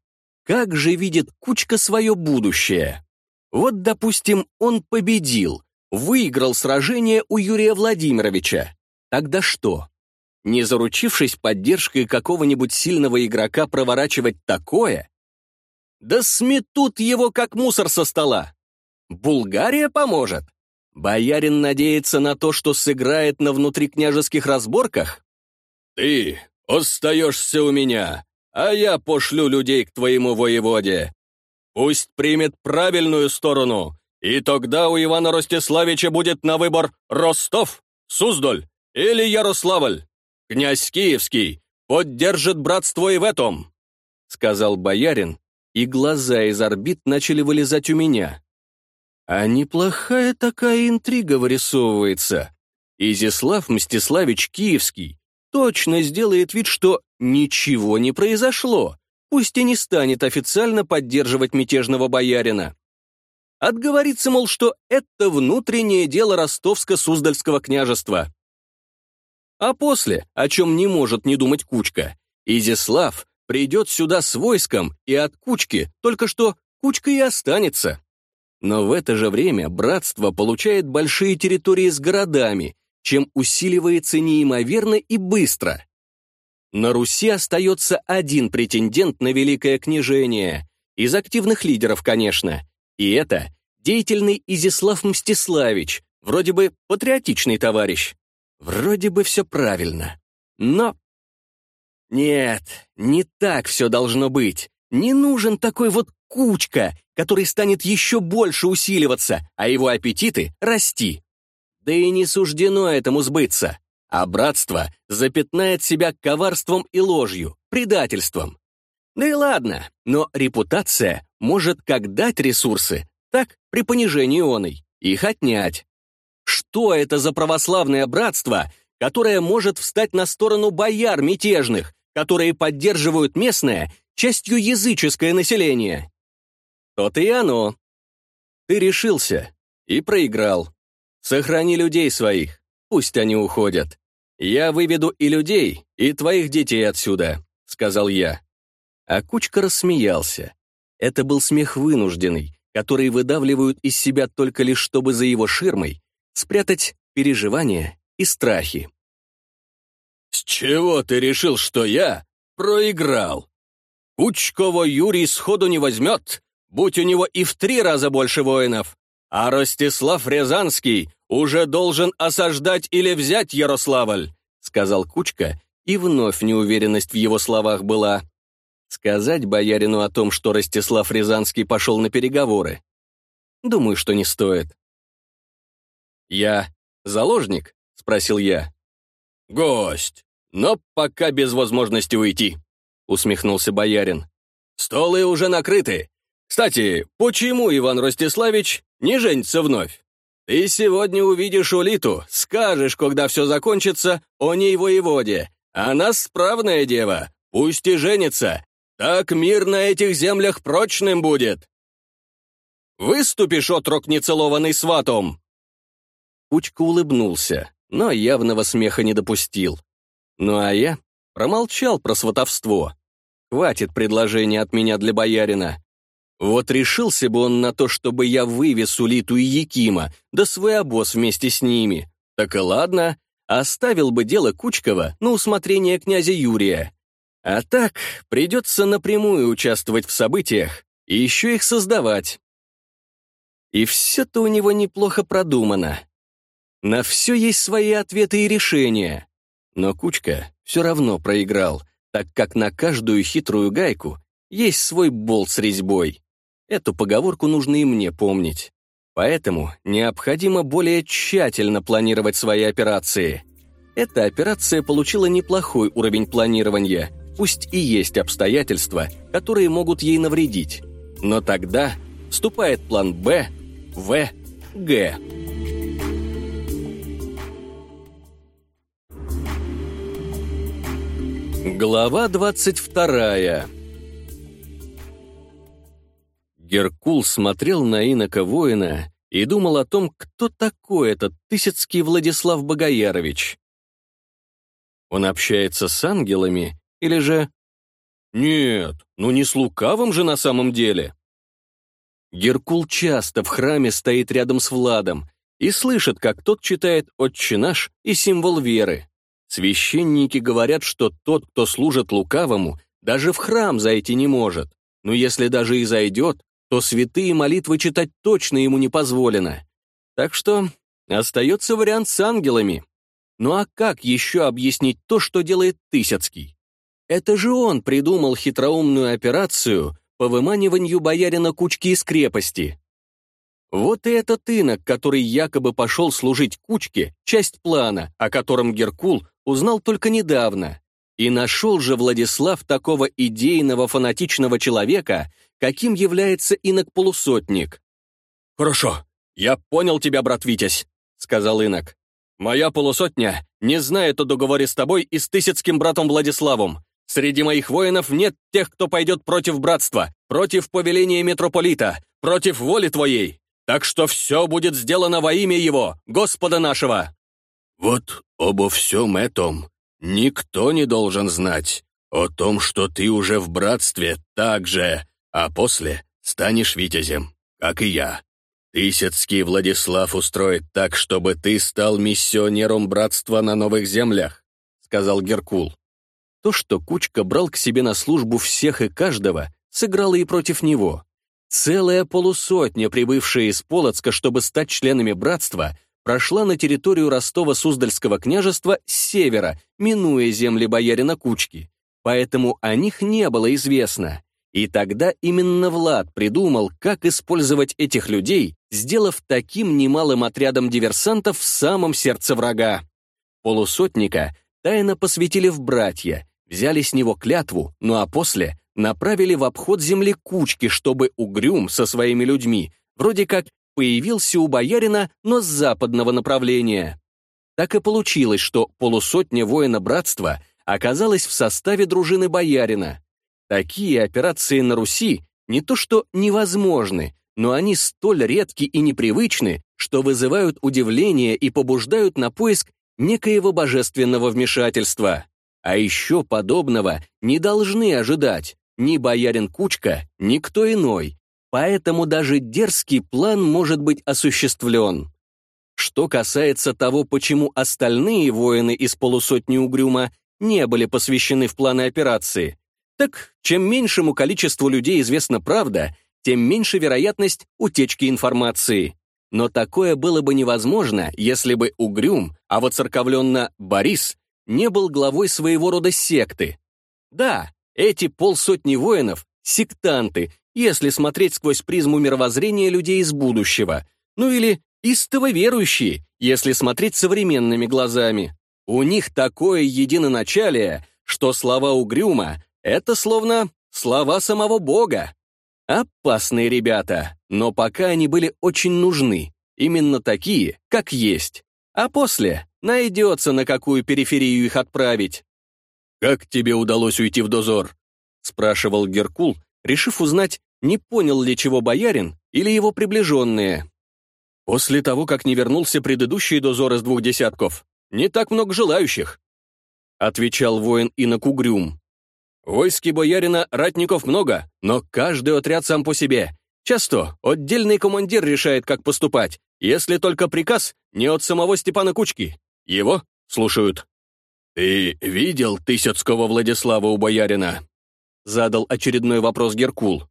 как же видит Кучка свое будущее. Вот, допустим, он победил, выиграл сражение у Юрия Владимировича. Тогда что? Не заручившись поддержкой какого-нибудь сильного игрока проворачивать такое? Да сметут его, как мусор со стола. Булгария поможет. Боярин надеется на то, что сыграет на внутрикняжеских разборках? Ты остаешься у меня, а я пошлю людей к твоему воеводе. Пусть примет правильную сторону, и тогда у Ивана Ростиславича будет на выбор Ростов, Суздаль или Ярославль. Князь Киевский поддержит братство и в этом», — сказал боярин, и глаза из орбит начали вылезать у меня. А неплохая такая интрига вырисовывается. Изяслав Мстиславич Киевский точно сделает вид, что ничего не произошло, пусть и не станет официально поддерживать мятежного боярина. Отговорится, мол, что это внутреннее дело ростовско-суздальского княжества. А после, о чем не может не думать Кучка, Изяслав придет сюда с войском, и от Кучки только что Кучка и останется. Но в это же время братство получает большие территории с городами, чем усиливается неимоверно и быстро. На Руси остается один претендент на Великое княжение, из активных лидеров, конечно, и это деятельный Изяслав Мстиславич, вроде бы патриотичный товарищ. Вроде бы все правильно. Но... Нет, не так все должно быть. Не нужен такой вот кучка, который станет еще больше усиливаться, а его аппетиты расти. Да и не суждено этому сбыться. А братство запятнает себя коварством и ложью, предательством. Да и ладно, но репутация может как дать ресурсы, так при понижении оной, их отнять. Что это за православное братство, которое может встать на сторону бояр мятежных, которые поддерживают местное, частью языческое население? То-то и оно. Ты решился и проиграл. Сохрани людей своих, пусть они уходят. Я выведу и людей, и твоих детей отсюда, сказал я. А Кучка рассмеялся. Это был смех вынужденный, который выдавливают из себя только лишь, чтобы за его ширмой спрятать переживания и страхи. «С чего ты решил, что я проиграл? Кучкова Юрий сходу не возьмет, будь у него и в три раза больше воинов. А Ростислав Рязанский уже должен осаждать или взять Ярославль», сказал Кучка, и вновь неуверенность в его словах была. Сказать боярину о том, что Ростислав Рязанский пошел на переговоры? Думаю, что не стоит. «Я заложник?» — спросил я. «Гость, но пока без возможности уйти», — усмехнулся боярин. «Столы уже накрыты, кстати, почему Иван Ростиславич не женится вновь? Ты сегодня увидишь Улиту, скажешь, когда все закончится, о ней воеводе. Она справная дева, пусть и женится. Так мир на этих землях прочным будет. Выступишь, отрок нецелованный сватом!» Кучка улыбнулся, но явного смеха не допустил. Ну а я промолчал про сватовство. Хватит предложения от меня для боярина. Вот решился бы он на то, чтобы я вывез Улиту и Якима, да свой обоз вместе с ними. Так и ладно, оставил бы дело Кучкова на усмотрение князя Юрия. А так придется напрямую участвовать в событиях и еще их создавать. И все-то у него неплохо продумано. На все есть свои ответы и решения. Но Кучка все равно проиграл, так как на каждую хитрую гайку есть свой болт с резьбой. Эту поговорку нужно и мне помнить. Поэтому необходимо более тщательно планировать свои операции. Эта операция получила неплохой уровень планирования, пусть и есть обстоятельства, которые могут ей навредить. Но тогда вступает план «Б», «В», «Г». Глава двадцать вторая Геркул смотрел на инока воина и думал о том, кто такой этот Тысяцкий Владислав Богоярович. Он общается с ангелами или же... Нет, ну не с лукавым же на самом деле. Геркул часто в храме стоит рядом с Владом, и слышат, как тот читает «Отче наш» и символ веры. Священники говорят, что тот, кто служит лукавому, даже в храм зайти не может. Но если даже и зайдет, то святые молитвы читать точно ему не позволено. Так что остается вариант с ангелами. Ну а как еще объяснить то, что делает Тысяцкий? Это же он придумал хитроумную операцию по выманиванию боярина кучки из крепости. Вот и этот инок, который якобы пошел служить кучке, часть плана, о котором Геркул узнал только недавно. И нашел же Владислав такого идейного фанатичного человека, каким является инок-полусотник. «Хорошо, я понял тебя, брат Витязь», — сказал инок. «Моя полусотня не знает о договоре с тобой и с тысяцким братом Владиславом. Среди моих воинов нет тех, кто пойдет против братства, против повеления митрополита, против воли твоей. Так что все будет сделано во имя его, Господа нашего». «Вот обо всем этом никто не должен знать. О том, что ты уже в братстве, так же, а после станешь витязем, как и я. Тысяцкий Владислав устроит так, чтобы ты стал миссионером братства на новых землях», — сказал Геркул. То, что Кучка брал к себе на службу всех и каждого, сыграло и против него. Целая полусотня, прибывшая из Полоцка, чтобы стать членами братства, прошла на территорию Ростова-Суздальского княжества с севера, минуя земли боярина Кучки. Поэтому о них не было известно. И тогда именно Влад придумал, как использовать этих людей, сделав таким немалым отрядом диверсантов в самом сердце врага. Полусотника тайно посвятили в братья, взяли с него клятву, ну а после направили в обход земли кучки, чтобы Угрюм со своими людьми вроде как появился у боярина, но с западного направления. Так и получилось, что полусотня воина братства оказалась в составе дружины боярина. Такие операции на Руси не то что невозможны, но они столь редки и непривычны, что вызывают удивление и побуждают на поиск некоего божественного вмешательства. А еще подобного не должны ожидать ни боярин Кучка, ни кто иной, поэтому даже дерзкий план может быть осуществлен. Что касается того, почему остальные воины из полусотни Угрюма не были посвящены в планы операции, так чем меньшему количеству людей известна правда, тем меньше вероятность утечки информации. Но такое было бы невозможно, если бы Угрюм, а воцерковленно Борис, не был главой своего рода секты. Да, эти полсотни воинов — сектанты, если смотреть сквозь призму мировоззрения людей из будущего, ну или истово верующие, если смотреть современными глазами. У них такое единоначалие, что слова Угрюма — это словно слова самого Бога. Опасные ребята, но пока они были очень нужны, именно такие, как есть. А после Найдется, на какую периферию их отправить. «Как тебе удалось уйти в дозор?» — спрашивал Геркул, решив узнать, не понял ли чего боярин или его приближенные. «После того, как не вернулся предыдущий дозор из двух десятков, не так много желающих», — отвечал воин инок Угрюм. «Войски боярина ратников много, но каждый отряд сам по себе. Часто отдельный командир решает, как поступать, если только приказ не от самого Степана Кучки. Его слушают. «Ты видел Тысяцкого Владислава у боярина?» Задал очередной вопрос Геркул.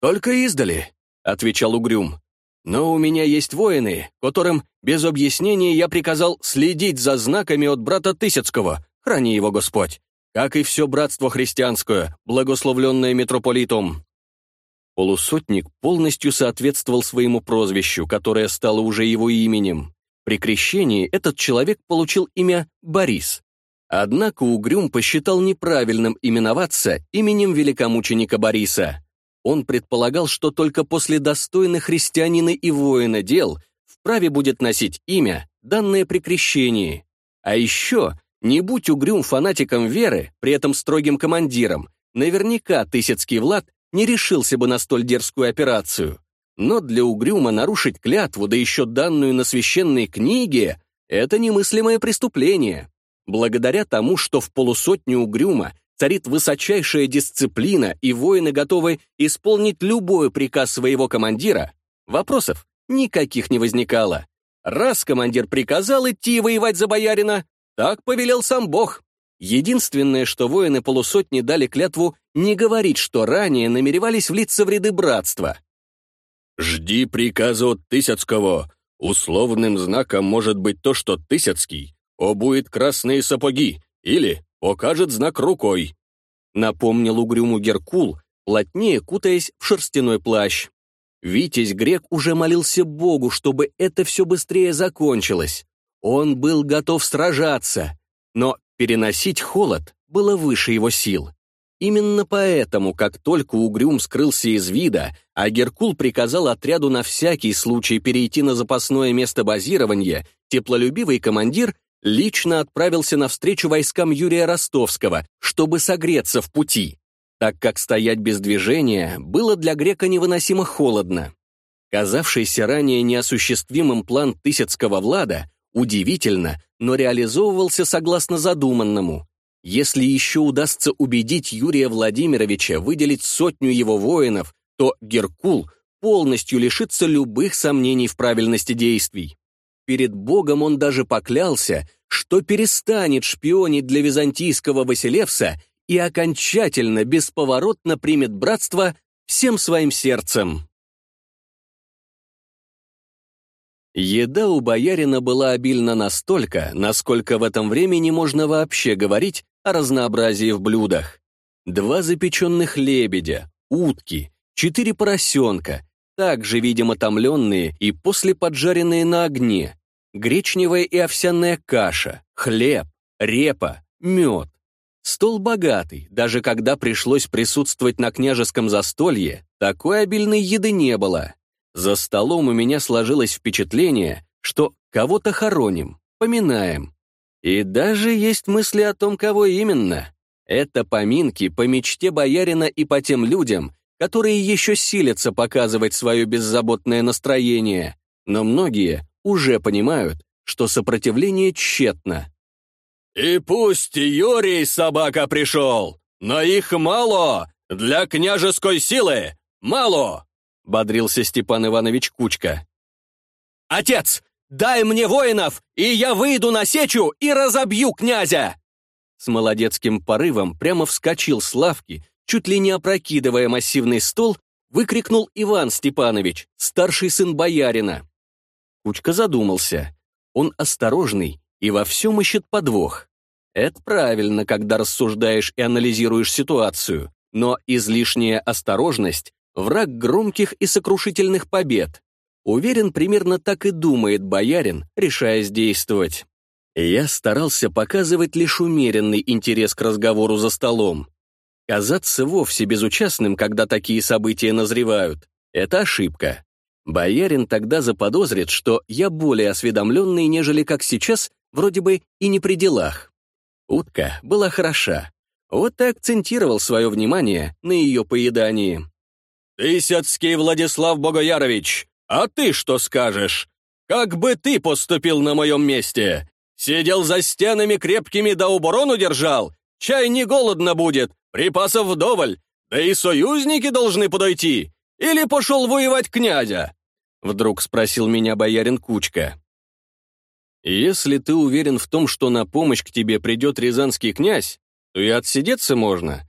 «Только издали», — отвечал Угрюм. «Но у меня есть воины, которым без объяснения я приказал следить за знаками от брата Тысяцкого, храни его Господь, как и все братство христианское, благословленное митрополитом». Полусотник полностью соответствовал своему прозвищу, которое стало уже его именем. При крещении этот человек получил имя Борис. Однако Угрюм посчитал неправильным именоваться именем великомученика Бориса. Он предполагал, что только после достойных христианина и воина дел вправе будет носить имя, данное при крещении. А еще, не будь Угрюм фанатиком веры, при этом строгим командиром, наверняка Тысяцкий Влад не решился бы на столь дерзкую операцию. Но для Угрюма нарушить клятву, да еще данную на священной книге, это немыслимое преступление. Благодаря тому, что в полусотне Угрюма царит высочайшая дисциплина и воины готовы исполнить любой приказ своего командира, вопросов никаких не возникало. Раз командир приказал идти воевать за боярина, так повелел сам Бог. Единственное, что воины полусотни дали клятву не говорить, что ранее намеревались влиться в ряды братства. «Жди приказа от Тысяцкого. Условным знаком может быть то, что Тысяцкий обует красные сапоги или покажет знак рукой», напомнил угрюму Геркул, плотнее кутаясь в шерстяной плащ. Витязь Грек уже молился Богу, чтобы это все быстрее закончилось. Он был готов сражаться, но переносить холод было выше его сил. Именно поэтому, как только Угрюм скрылся из вида, а Геркул приказал отряду на всякий случай перейти на запасное место базирования, теплолюбивый командир лично отправился навстречу войскам Юрия Ростовского, чтобы согреться в пути, так как стоять без движения было для грека невыносимо холодно. Казавшийся ранее неосуществимым план Тысяцкого Влада удивительно, но реализовывался согласно задуманному. Если еще удастся убедить Юрия Владимировича выделить сотню его воинов, то Геркул полностью лишится любых сомнений в правильности действий. Перед Богом он даже поклялся, что перестанет шпионить для византийского Василевса и окончательно, бесповоротно примет братство всем своим сердцем. Еда у боярина была обильна настолько, насколько в этом времени можно вообще говорить о разнообразии в блюдах. Два запеченных лебедя, утки, четыре поросенка, также, видимо, томленные и после поджаренные на огне, гречневая и овсяная каша, хлеб, репа, мед. Стол богатый, даже когда пришлось присутствовать на княжеском застолье, такой обильной еды не было. За столом у меня сложилось впечатление, что кого-то хороним, поминаем. И даже есть мысли о том, кого именно. Это поминки по мечте боярина и по тем людям, которые еще силятся показывать свое беззаботное настроение, но многие уже понимают, что сопротивление тщетно. «И пусть Юрий собака пришел, но их мало, для княжеской силы мало!» Бодрился Степан Иванович Кучка. «Отец, дай мне воинов, и я выйду на сечу и разобью князя!» С молодецким порывом прямо вскочил с лавки, чуть ли не опрокидывая массивный стол, выкрикнул Иван Степанович, старший сын боярина. Кучка задумался. Он осторожный и во всем ищет подвох. Это правильно, когда рассуждаешь и анализируешь ситуацию, но излишняя осторожность враг громких и сокрушительных побед. Уверен, примерно так и думает боярин, решаясь действовать. Я старался показывать лишь умеренный интерес к разговору за столом. Казаться вовсе безучастным, когда такие события назревают, это ошибка. Боярин тогда заподозрит, что я более осведомленный, нежели как сейчас, вроде бы и не при делах. Утка была хороша. Вот и акцентировал свое внимание на ее поедании. «Тысяцкий Владислав Богоярович, а ты что скажешь? Как бы ты поступил на моем месте? Сидел за стенами крепкими да оборону держал? Чай не голодно будет, припасов вдоволь, да и союзники должны подойти. Или пошел воевать князя?» Вдруг спросил меня боярин Кучка. «Если ты уверен в том, что на помощь к тебе придет рязанский князь, то и отсидеться можно.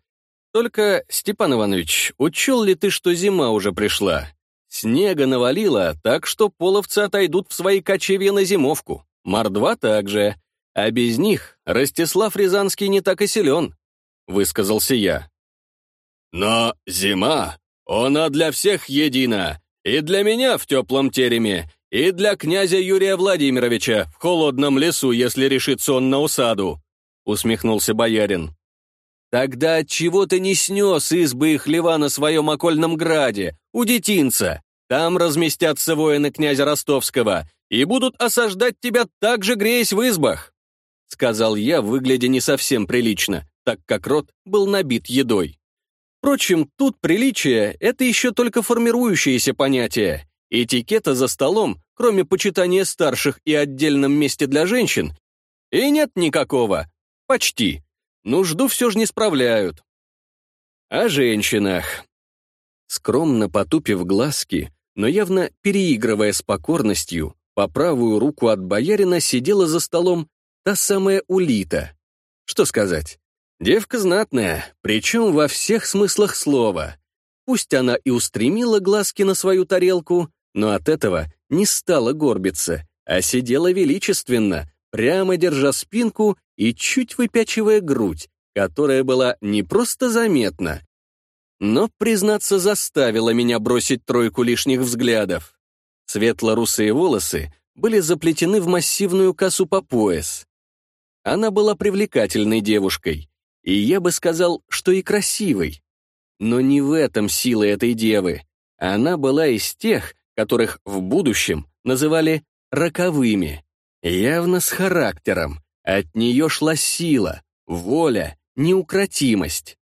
Только, Степан Иванович, учел ли ты, что зима уже пришла? Снега навалило, так что половцы отойдут в свои кочевья на зимовку. Мордва также. А без них Ростислав Рязанский не так и силен, — высказался я. Но зима, она для всех едина. И для меня в теплом тереме, и для князя Юрия Владимировича в холодном лесу, если решится он на усаду», — усмехнулся боярин. Тогда отчего ты не снес избы и хлева на своем окольном граде, у детинца? Там разместятся воины князя Ростовского и будут осаждать тебя так же, греясь в избах», — сказал я, выглядя не совсем прилично, так как рот был набит едой. Впрочем, тут приличие — это еще только формирующееся понятие. Этикета за столом, кроме почитания старших и отдельном месте для женщин, и нет никакого. Почти нужду все же не справляют. О женщинах. Скромно потупив глазки, но явно переигрывая с покорностью, по правую руку от боярина сидела за столом та самая Улита. Что сказать? Девка знатная, причем во всех смыслах слова. Пусть она и устремила глазки на свою тарелку, но от этого не стала горбиться, а сидела величественно, прямо держа спинку и чуть выпячивая грудь, которая была не просто заметна, но, признаться, заставила меня бросить тройку лишних взглядов. Светло-русые волосы были заплетены в массивную косу по пояс. Она была привлекательной девушкой, и я бы сказал, что и красивой. Но не в этом сила этой девы. Она была из тех, которых в будущем называли роковыми. Явно с характером. От нее шла сила, воля, неукротимость.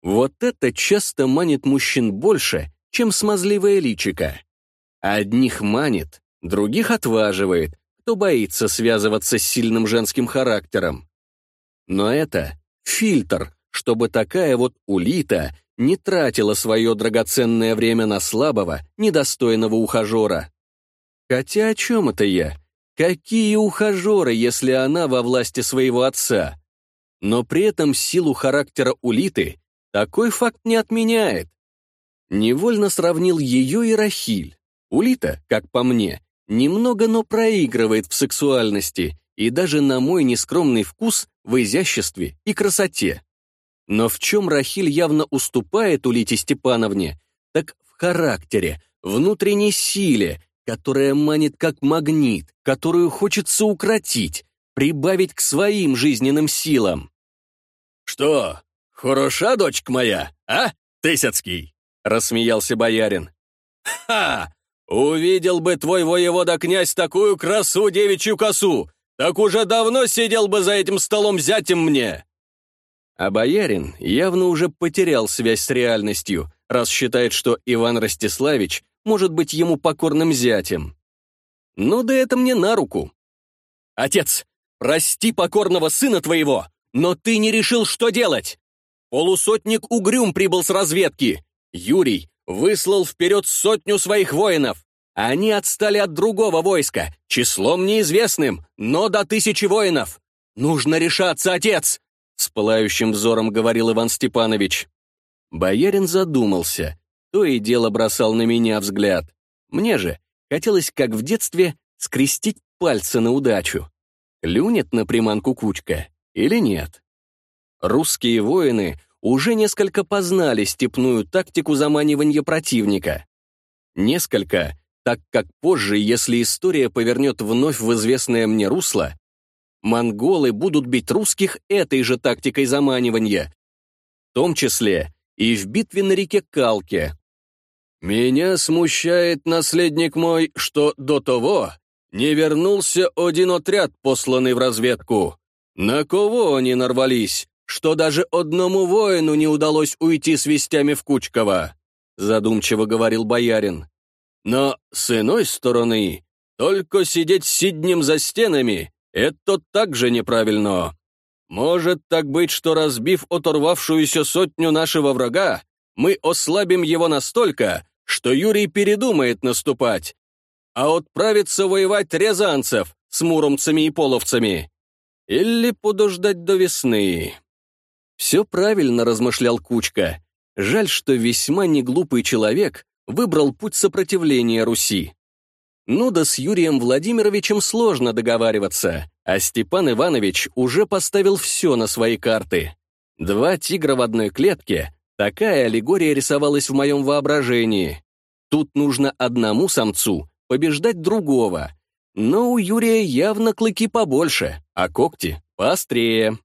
Вот это часто манит мужчин больше, чем смазливое личико. Одних манит, других отваживает, кто боится связываться с сильным женским характером. Но это фильтр, чтобы такая вот улита не тратила свое драгоценное время на слабого, недостойного ухажера. Хотя о чем это я? Какие ухажеры, если она во власти своего отца? Но при этом силу характера улиты такой факт не отменяет. Невольно сравнил ее и Рахиль. Улита, как по мне, немного, но проигрывает в сексуальности и даже на мой нескромный вкус в изяществе и красоте. Но в чем Рахиль явно уступает Улите Степановне, так в характере, внутренней силе, которая манит как магнит, которую хочется укротить, прибавить к своим жизненным силам. «Что, хороша дочка моя, а, Тысяцкий?» — рассмеялся боярин. «Ха! Увидел бы твой воевода-князь такую красу девичью косу, так уже давно сидел бы за этим столом зятем мне!» А боярин явно уже потерял связь с реальностью, раз считает, что Иван Ростиславич может быть ему покорным зятем. Ну да это мне на руку. «Отец, прости покорного сына твоего, но ты не решил, что делать!» Полусотник Угрюм прибыл с разведки. Юрий выслал вперед сотню своих воинов. Они отстали от другого войска, числом неизвестным, но до тысячи воинов. Нужно решаться, отец!» С пылающим взором говорил Иван Степанович. Боярин задумался. То и дело бросал на меня взгляд. Мне же хотелось, как в детстве, скрестить пальцы на удачу. Клюнет на приманку кучка или нет? Русские воины уже несколько познали степную тактику заманивания противника. Несколько, так как позже, если история повернет вновь в известное мне русло, монголы будут бить русских этой же тактикой заманивания, в том числе и в битве на реке Калке. «Меня смущает, наследник мой, что до того не вернулся один отряд, посланный в разведку. На кого они нарвались, что даже одному воину не удалось уйти с вестями в Кучково?» задумчиво говорил боярин. «Но с иной стороны, только сидеть сиднем за стенами это также неправильно. Может так быть, что разбив оторвавшуюся сотню нашего врага, мы ослабим его настолько, что Юрий передумает наступать, а отправится воевать рязанцев с муромцами и половцами. Или подождать до весны. Все правильно размышлял Кучка. Жаль, что весьма неглупый человек выбрал путь сопротивления Руси. Ну да с Юрием Владимировичем сложно договариваться, а Степан Иванович уже поставил все на свои карты. Два тигра в одной клетке — такая аллегория рисовалась в моем воображении. Тут нужно одному самцу побеждать другого. Но у Юрия явно клыки побольше, а когти поострее.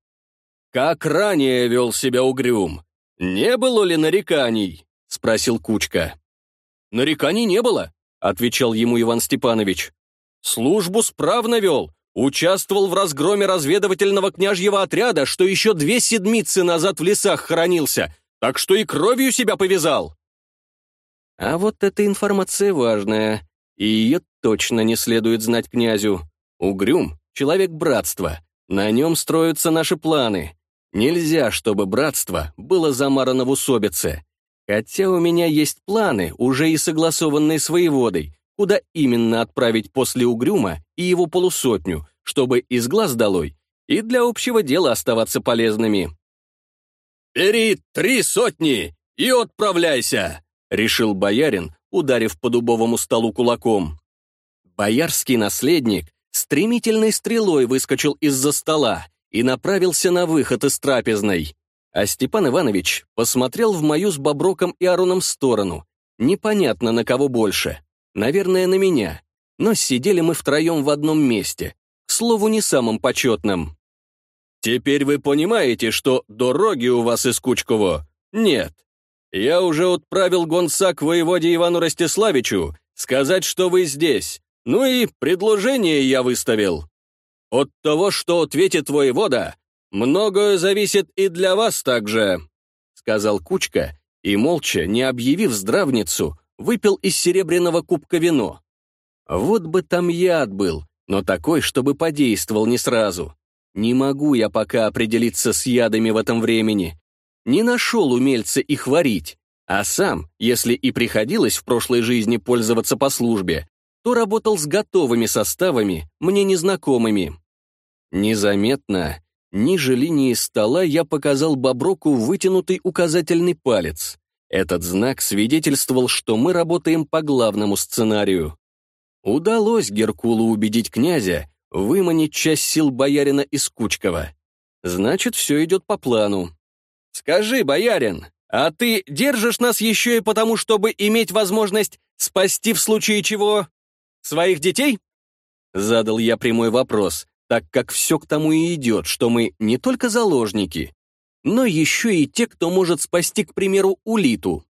«Как ранее вел себя угрюм? Не было ли нареканий?» — спросил Кучка. «Нареканий не было», отвечал ему Иван Степанович. «Службу справно вел, участвовал в разгроме разведывательного княжьего отряда, что еще две седмицы назад в лесах хоронился, так что и кровью себя повязал». А вот эта информация важная, и ее точно не следует знать князю. Угрюм — человек братства, на нем строятся наши планы. Нельзя, чтобы братство было замарано в усобице. Хотя у меня есть планы, уже и согласованные с воеводой, куда именно отправить после Угрюма и его полусотню, чтобы из глаз долой и для общего дела оставаться полезными. «Бери три сотни и отправляйся!» — решил боярин, ударив по дубовому столу кулаком. Боярский наследник стремительной стрелой выскочил из-за стола и направился на выход из трапезной. А Степан Иванович посмотрел в мою с Боброком и Ароном сторону. Непонятно, на кого больше. Наверное, на меня. Но сидели мы втроем в одном месте. К слову, не самым почетным. «Теперь вы понимаете, что дороги у вас из Кучково нет. Я уже отправил гонца к воеводе Ивану Ростиславичу сказать, что вы здесь. Ну и предложение я выставил. От того, что ответит воевода, многое зависит и для вас также», — сказал Кучка и, молча, не объявив здравницу, выпил из серебряного кубка вино. Вот бы там яд был, но такой, чтобы подействовал не сразу. Не могу я пока определиться с ядами в этом времени. Не нашел умельца их варить, а сам, если и приходилось в прошлой жизни пользоваться по службе, то работал с готовыми составами, мне незнакомыми. Незаметно, ниже линии стола я показал Боброку вытянутый указательный палец. Этот знак свидетельствовал, что мы работаем по главному сценарию. Удалось Геркулу убедить князя выманить часть сил боярина из Кучкова. Значит, все идет по плану. «Скажи, боярин, а ты держишь нас еще и потому, чтобы иметь возможность спасти в случае чего своих детей?» Задал я прямой вопрос, так как все к тому и идет, что мы не только заложники, но еще и те, кто может спасти, к примеру, улиту.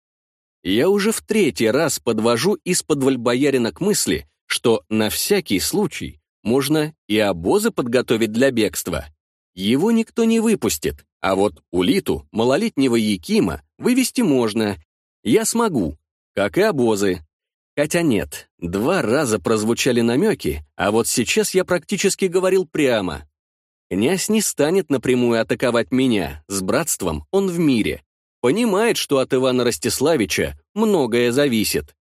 Я уже в третий раз подвожу из-под боярина к мысли, что на всякий случай можно и обозы подготовить для бегства. Его никто не выпустит, а вот улиту, малолетнего Якима, вывести можно. Я смогу, как и обозы. Хотя нет, два раза прозвучали намеки, а вот сейчас я практически говорил прямо. Князь не станет напрямую атаковать меня, с братством он в мире. Понимает, что от Ивана Ростиславича многое зависит.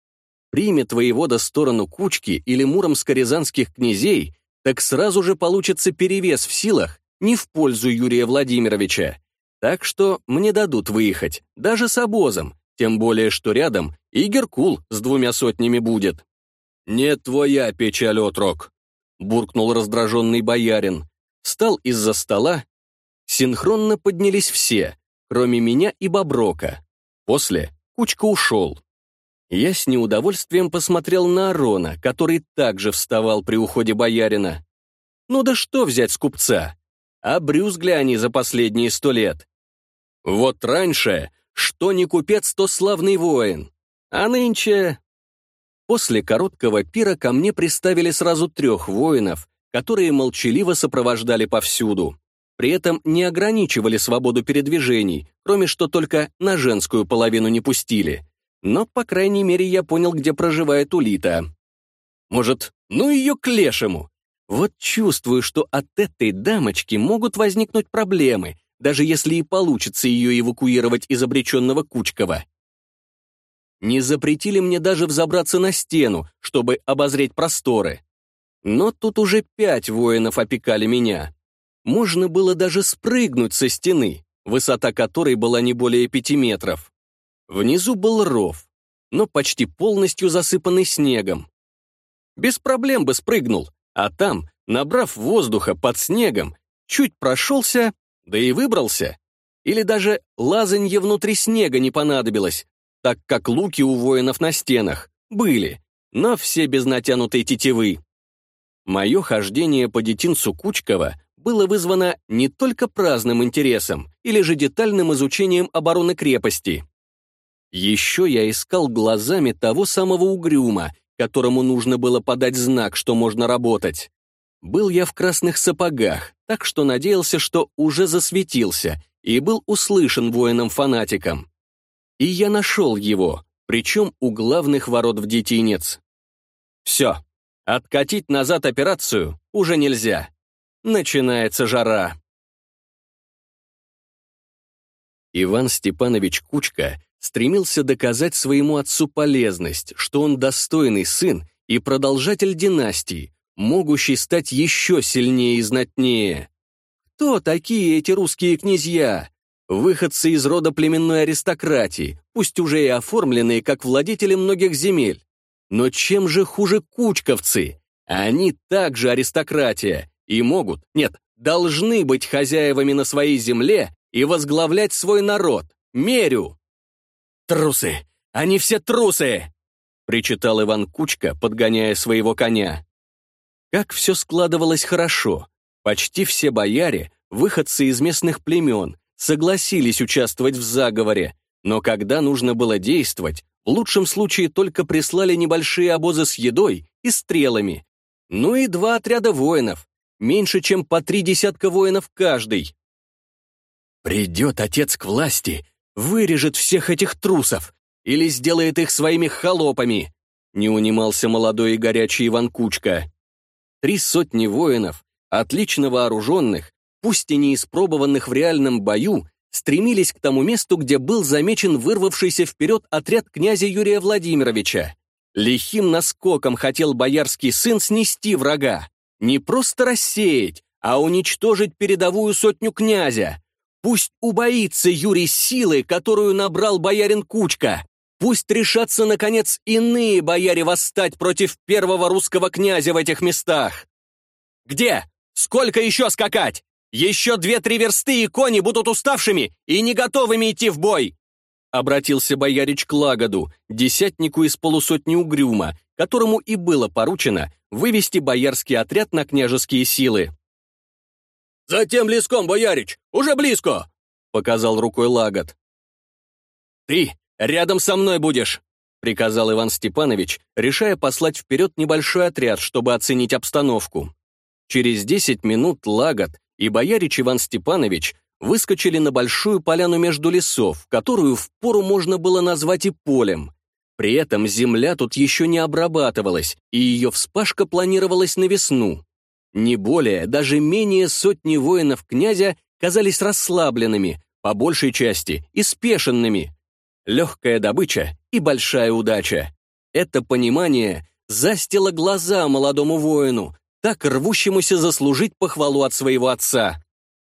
Примет воевода сторону Кучки или муромско-рязанских князей, так сразу же получится перевес в силах не в пользу Юрия Владимировича. Так что мне дадут выехать, даже с обозом, тем более, что рядом и Геркул с двумя сотнями будет. «Не твоя печаль, отрок», — буркнул раздраженный боярин встал из-за стола. Синхронно поднялись все, кроме меня и Боброка. После Кучка ушел. Я с неудовольствием посмотрел на Арона, который также вставал при уходе боярина. Ну да что взять с купца? Обрюзгли они за последние сто лет. Вот раньше, что не купец, то славный воин. А нынче... После короткого пира ко мне приставили сразу трех воинов, которые молчаливо сопровождали повсюду. При этом не ограничивали свободу передвижений, кроме что только на женскую половину не пустили. Но, по крайней мере, я понял, где проживает Улита. Может, ну ее к лешему? Вот чувствую, что от этой дамочки могут возникнуть проблемы, даже если и получится ее эвакуировать из обреченного Кучкова. Не запретили мне даже взобраться на стену, чтобы обозреть просторы. Но тут уже пять воинов опекали меня. Можно было даже спрыгнуть со стены, высота которой была не более пяти метров. Внизу был ров, но почти полностью засыпанный снегом. Без проблем бы спрыгнул, а там, набрав воздуха под снегом, чуть прошелся, да и выбрался. Или даже лазанье внутри снега не понадобилось, так как луки у воинов на стенах были, но все без натянутой тетивы. Мое хождение по детинцу Кучкова было вызвано не только праздным интересом или же детальным изучением обороны крепости. Еще я искал глазами того самого угрюма, которому нужно было подать знак, что можно работать. Был я в красных сапогах, так что надеялся, что уже засветился и был услышан воином-фанатиком. И я нашел его, причем у главных ворот в детинец. Все, Откатить назад операцию уже нельзя. Начинается жара. Иван Степанович Кучка стремился доказать своему отцу полезность, что он достойный сын и продолжатель династии, могущий стать еще сильнее и знатнее. Кто такие эти русские князья? Выходцы из рода племенной аристократии, пусть уже и оформленные как владетели многих земель. Но чем же хуже кучковцы? Они также аристократия и могут, нет, должны быть хозяевами на своей земле и возглавлять свой народ, мерю. «Трусы! Они все трусы!» — причитал Иван Кучка, подгоняя своего коня. Как все складывалось хорошо. Почти все бояре, выходцы из местных племен, согласились участвовать в заговоре, но когда нужно было действовать, в лучшем случае только прислали небольшие обозы с едой и стрелами. Ну и два отряда воинов, меньше чем по три десятка воинов каждый. Придет отец к власти, вырежет всех этих трусов или сделает их своими холопами, не унимался молодой и горячий Иван Кучка. Три сотни воинов, отлично вооруженных, пусть и не испробованных в реальном бою, стремились к тому месту, где был замечен вырвавшийся вперед отряд князя Юрия Владимировича. Лихим наскоком хотел боярский сын снести врага. Не просто рассеять, а уничтожить передовую сотню князя. Пусть убоится Юрий силы, которую набрал боярин Кучка. Пусть решатся, наконец, иные бояре восстать против первого русского князя в этих местах. Где? Сколько еще скакать? Еще две-три версты, и кони будут уставшими и не готовыми идти в бой!» Обратился боярич к Лагоду, десятнику из полусотни угрюма, которому и было поручено вывести боярский отряд на княжеские силы. «Затем леском, боярич! Уже близко!» — показал рукой Лагод. «Ты рядом со мной будешь!» — приказал Иван Степанович, решая послать вперед небольшой отряд, чтобы оценить обстановку. Через десять минут Лагод и боярич Иван Степанович выскочили на большую поляну между лесов, которую впору можно было назвать и полем. При этом земля тут еще не обрабатывалась, и ее вспашка планировалась на весну. Не более, даже менее сотни воинов князя казались расслабленными, по большей части и. Легкая добыча и большая удача. Это понимание застило глаза молодому воину, так рвущемуся заслужить похвалу от своего отца.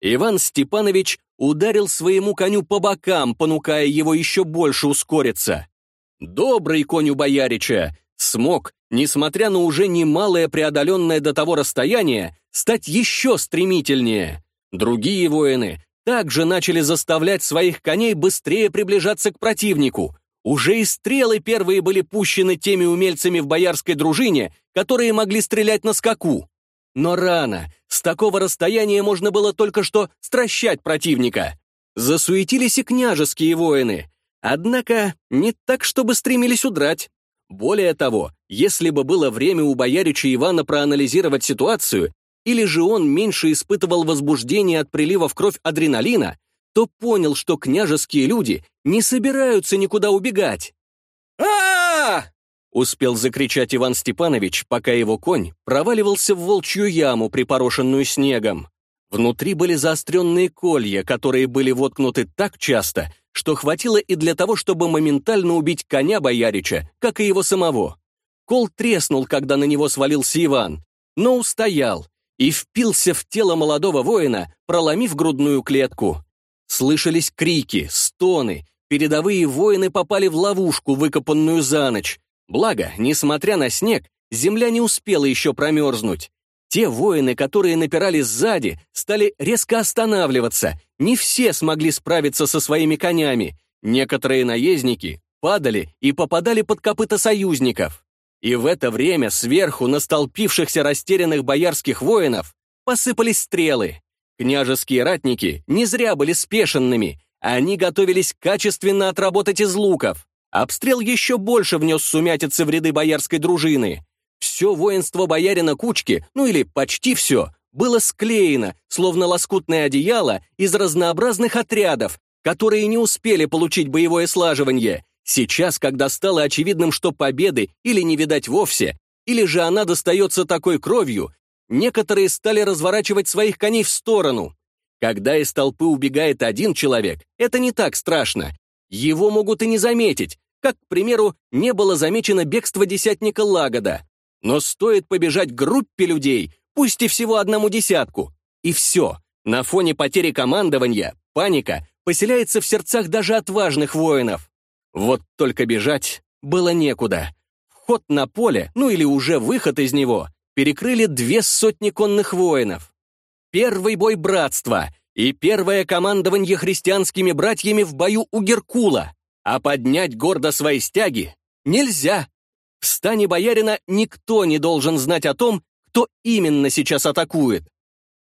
Иван Степанович ударил своему коню по бокам, понукая его еще больше ускориться. Добрый конь у боярича смог, несмотря на уже немалое преодоленное до того расстояние, стать еще стремительнее. Другие воины также начали заставлять своих коней быстрее приближаться к противнику, уже и стрелы первые были пущены теми умельцами в боярской дружине, которые могли стрелять на скаку. Но рано, с такого расстояния можно было только что стращать противника. Засуетились и княжеские воины. Однако не так, чтобы стремились удрать. Более того, если бы было время у боярича Ивана проанализировать ситуацию, или же он меньше испытывал возбуждение от прилива в кровь адреналина, то понял, что княжеские люди не собираются никуда убегать. а, Успел закричать Иван Степанович, пока его конь проваливался в волчью яму, припорошенную снегом. Внутри были заостренные колья, которые были воткнуты так часто, что хватило и для того, чтобы моментально убить коня боярича, как и его самого. Кол треснул, когда на него свалился Иван, но устоял и впился в тело молодого воина, проломив грудную клетку. Слышались крики, стоны. Передовые воины попали в ловушку, выкопанную за ночь. Благо, несмотря на снег, земля не успела еще промерзнуть. Те воины, которые напирали сзади, стали резко останавливаться. Не все смогли справиться со своими конями. Некоторые наездники падали и попадали под копыта союзников. И в это время сверху на столпившихся растерянных боярских воинов посыпались стрелы. Княжеские ратники не зря были спешенными, они готовились качественно отработать из луков. Обстрел еще больше внес сумятицы в ряды боярской дружины. Все воинство боярина Кучки, ну или почти все, было склеено, словно лоскутное одеяло из разнообразных отрядов, которые не успели получить боевое слаживание. Сейчас, когда стало очевидным, что победы или не видать вовсе, или же она достается такой кровью, некоторые стали разворачивать своих коней в сторону. Когда из толпы убегает один человек, это не так страшно. Его могут и не заметить, как, к примеру, не было замечено бегство десятника Лагода. Но стоит побежать группе людей, пусть и всего одному десятку, и все. На фоне потери командования паника поселяется в сердцах даже отважных воинов. Вот только бежать было некуда. Вход на поле, ну или уже выход из него, перекрыли две сотни конных воинов. Первый бой братства и первое командование христианскими братьями в бою у Геркула, а поднять гордо свои стяги нельзя. В стане боярина никто не должен знать о том, кто именно сейчас атакует.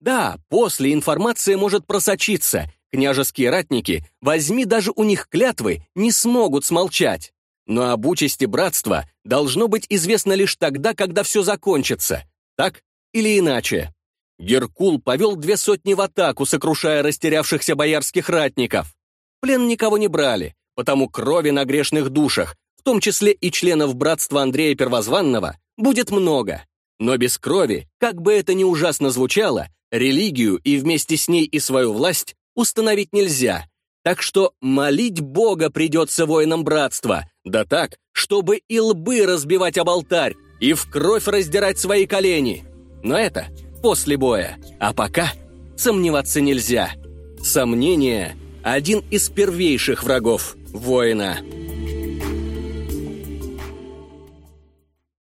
Да, после информация может просочиться, княжеские ратники, возьми даже у них клятвы, не смогут смолчать. Но об участи братства должно быть известно лишь тогда, когда все закончится. Так или иначе. Геркул повел две сотни в атаку, сокрушая растерявшихся боярских ратников. Плен никого не брали, потому крови на грешных душах, том числе и членов братства Андрея Первозванного, будет много. Но без крови, как бы это ни ужасно звучало, религию и вместе с ней и свою власть установить нельзя. Так что молить Бога придется воинам братства, да так, чтобы и лбы разбивать об алтарь, и в кровь раздирать свои колени. Но это после боя, а пока сомневаться нельзя. Сомнение – один из первейших врагов воина.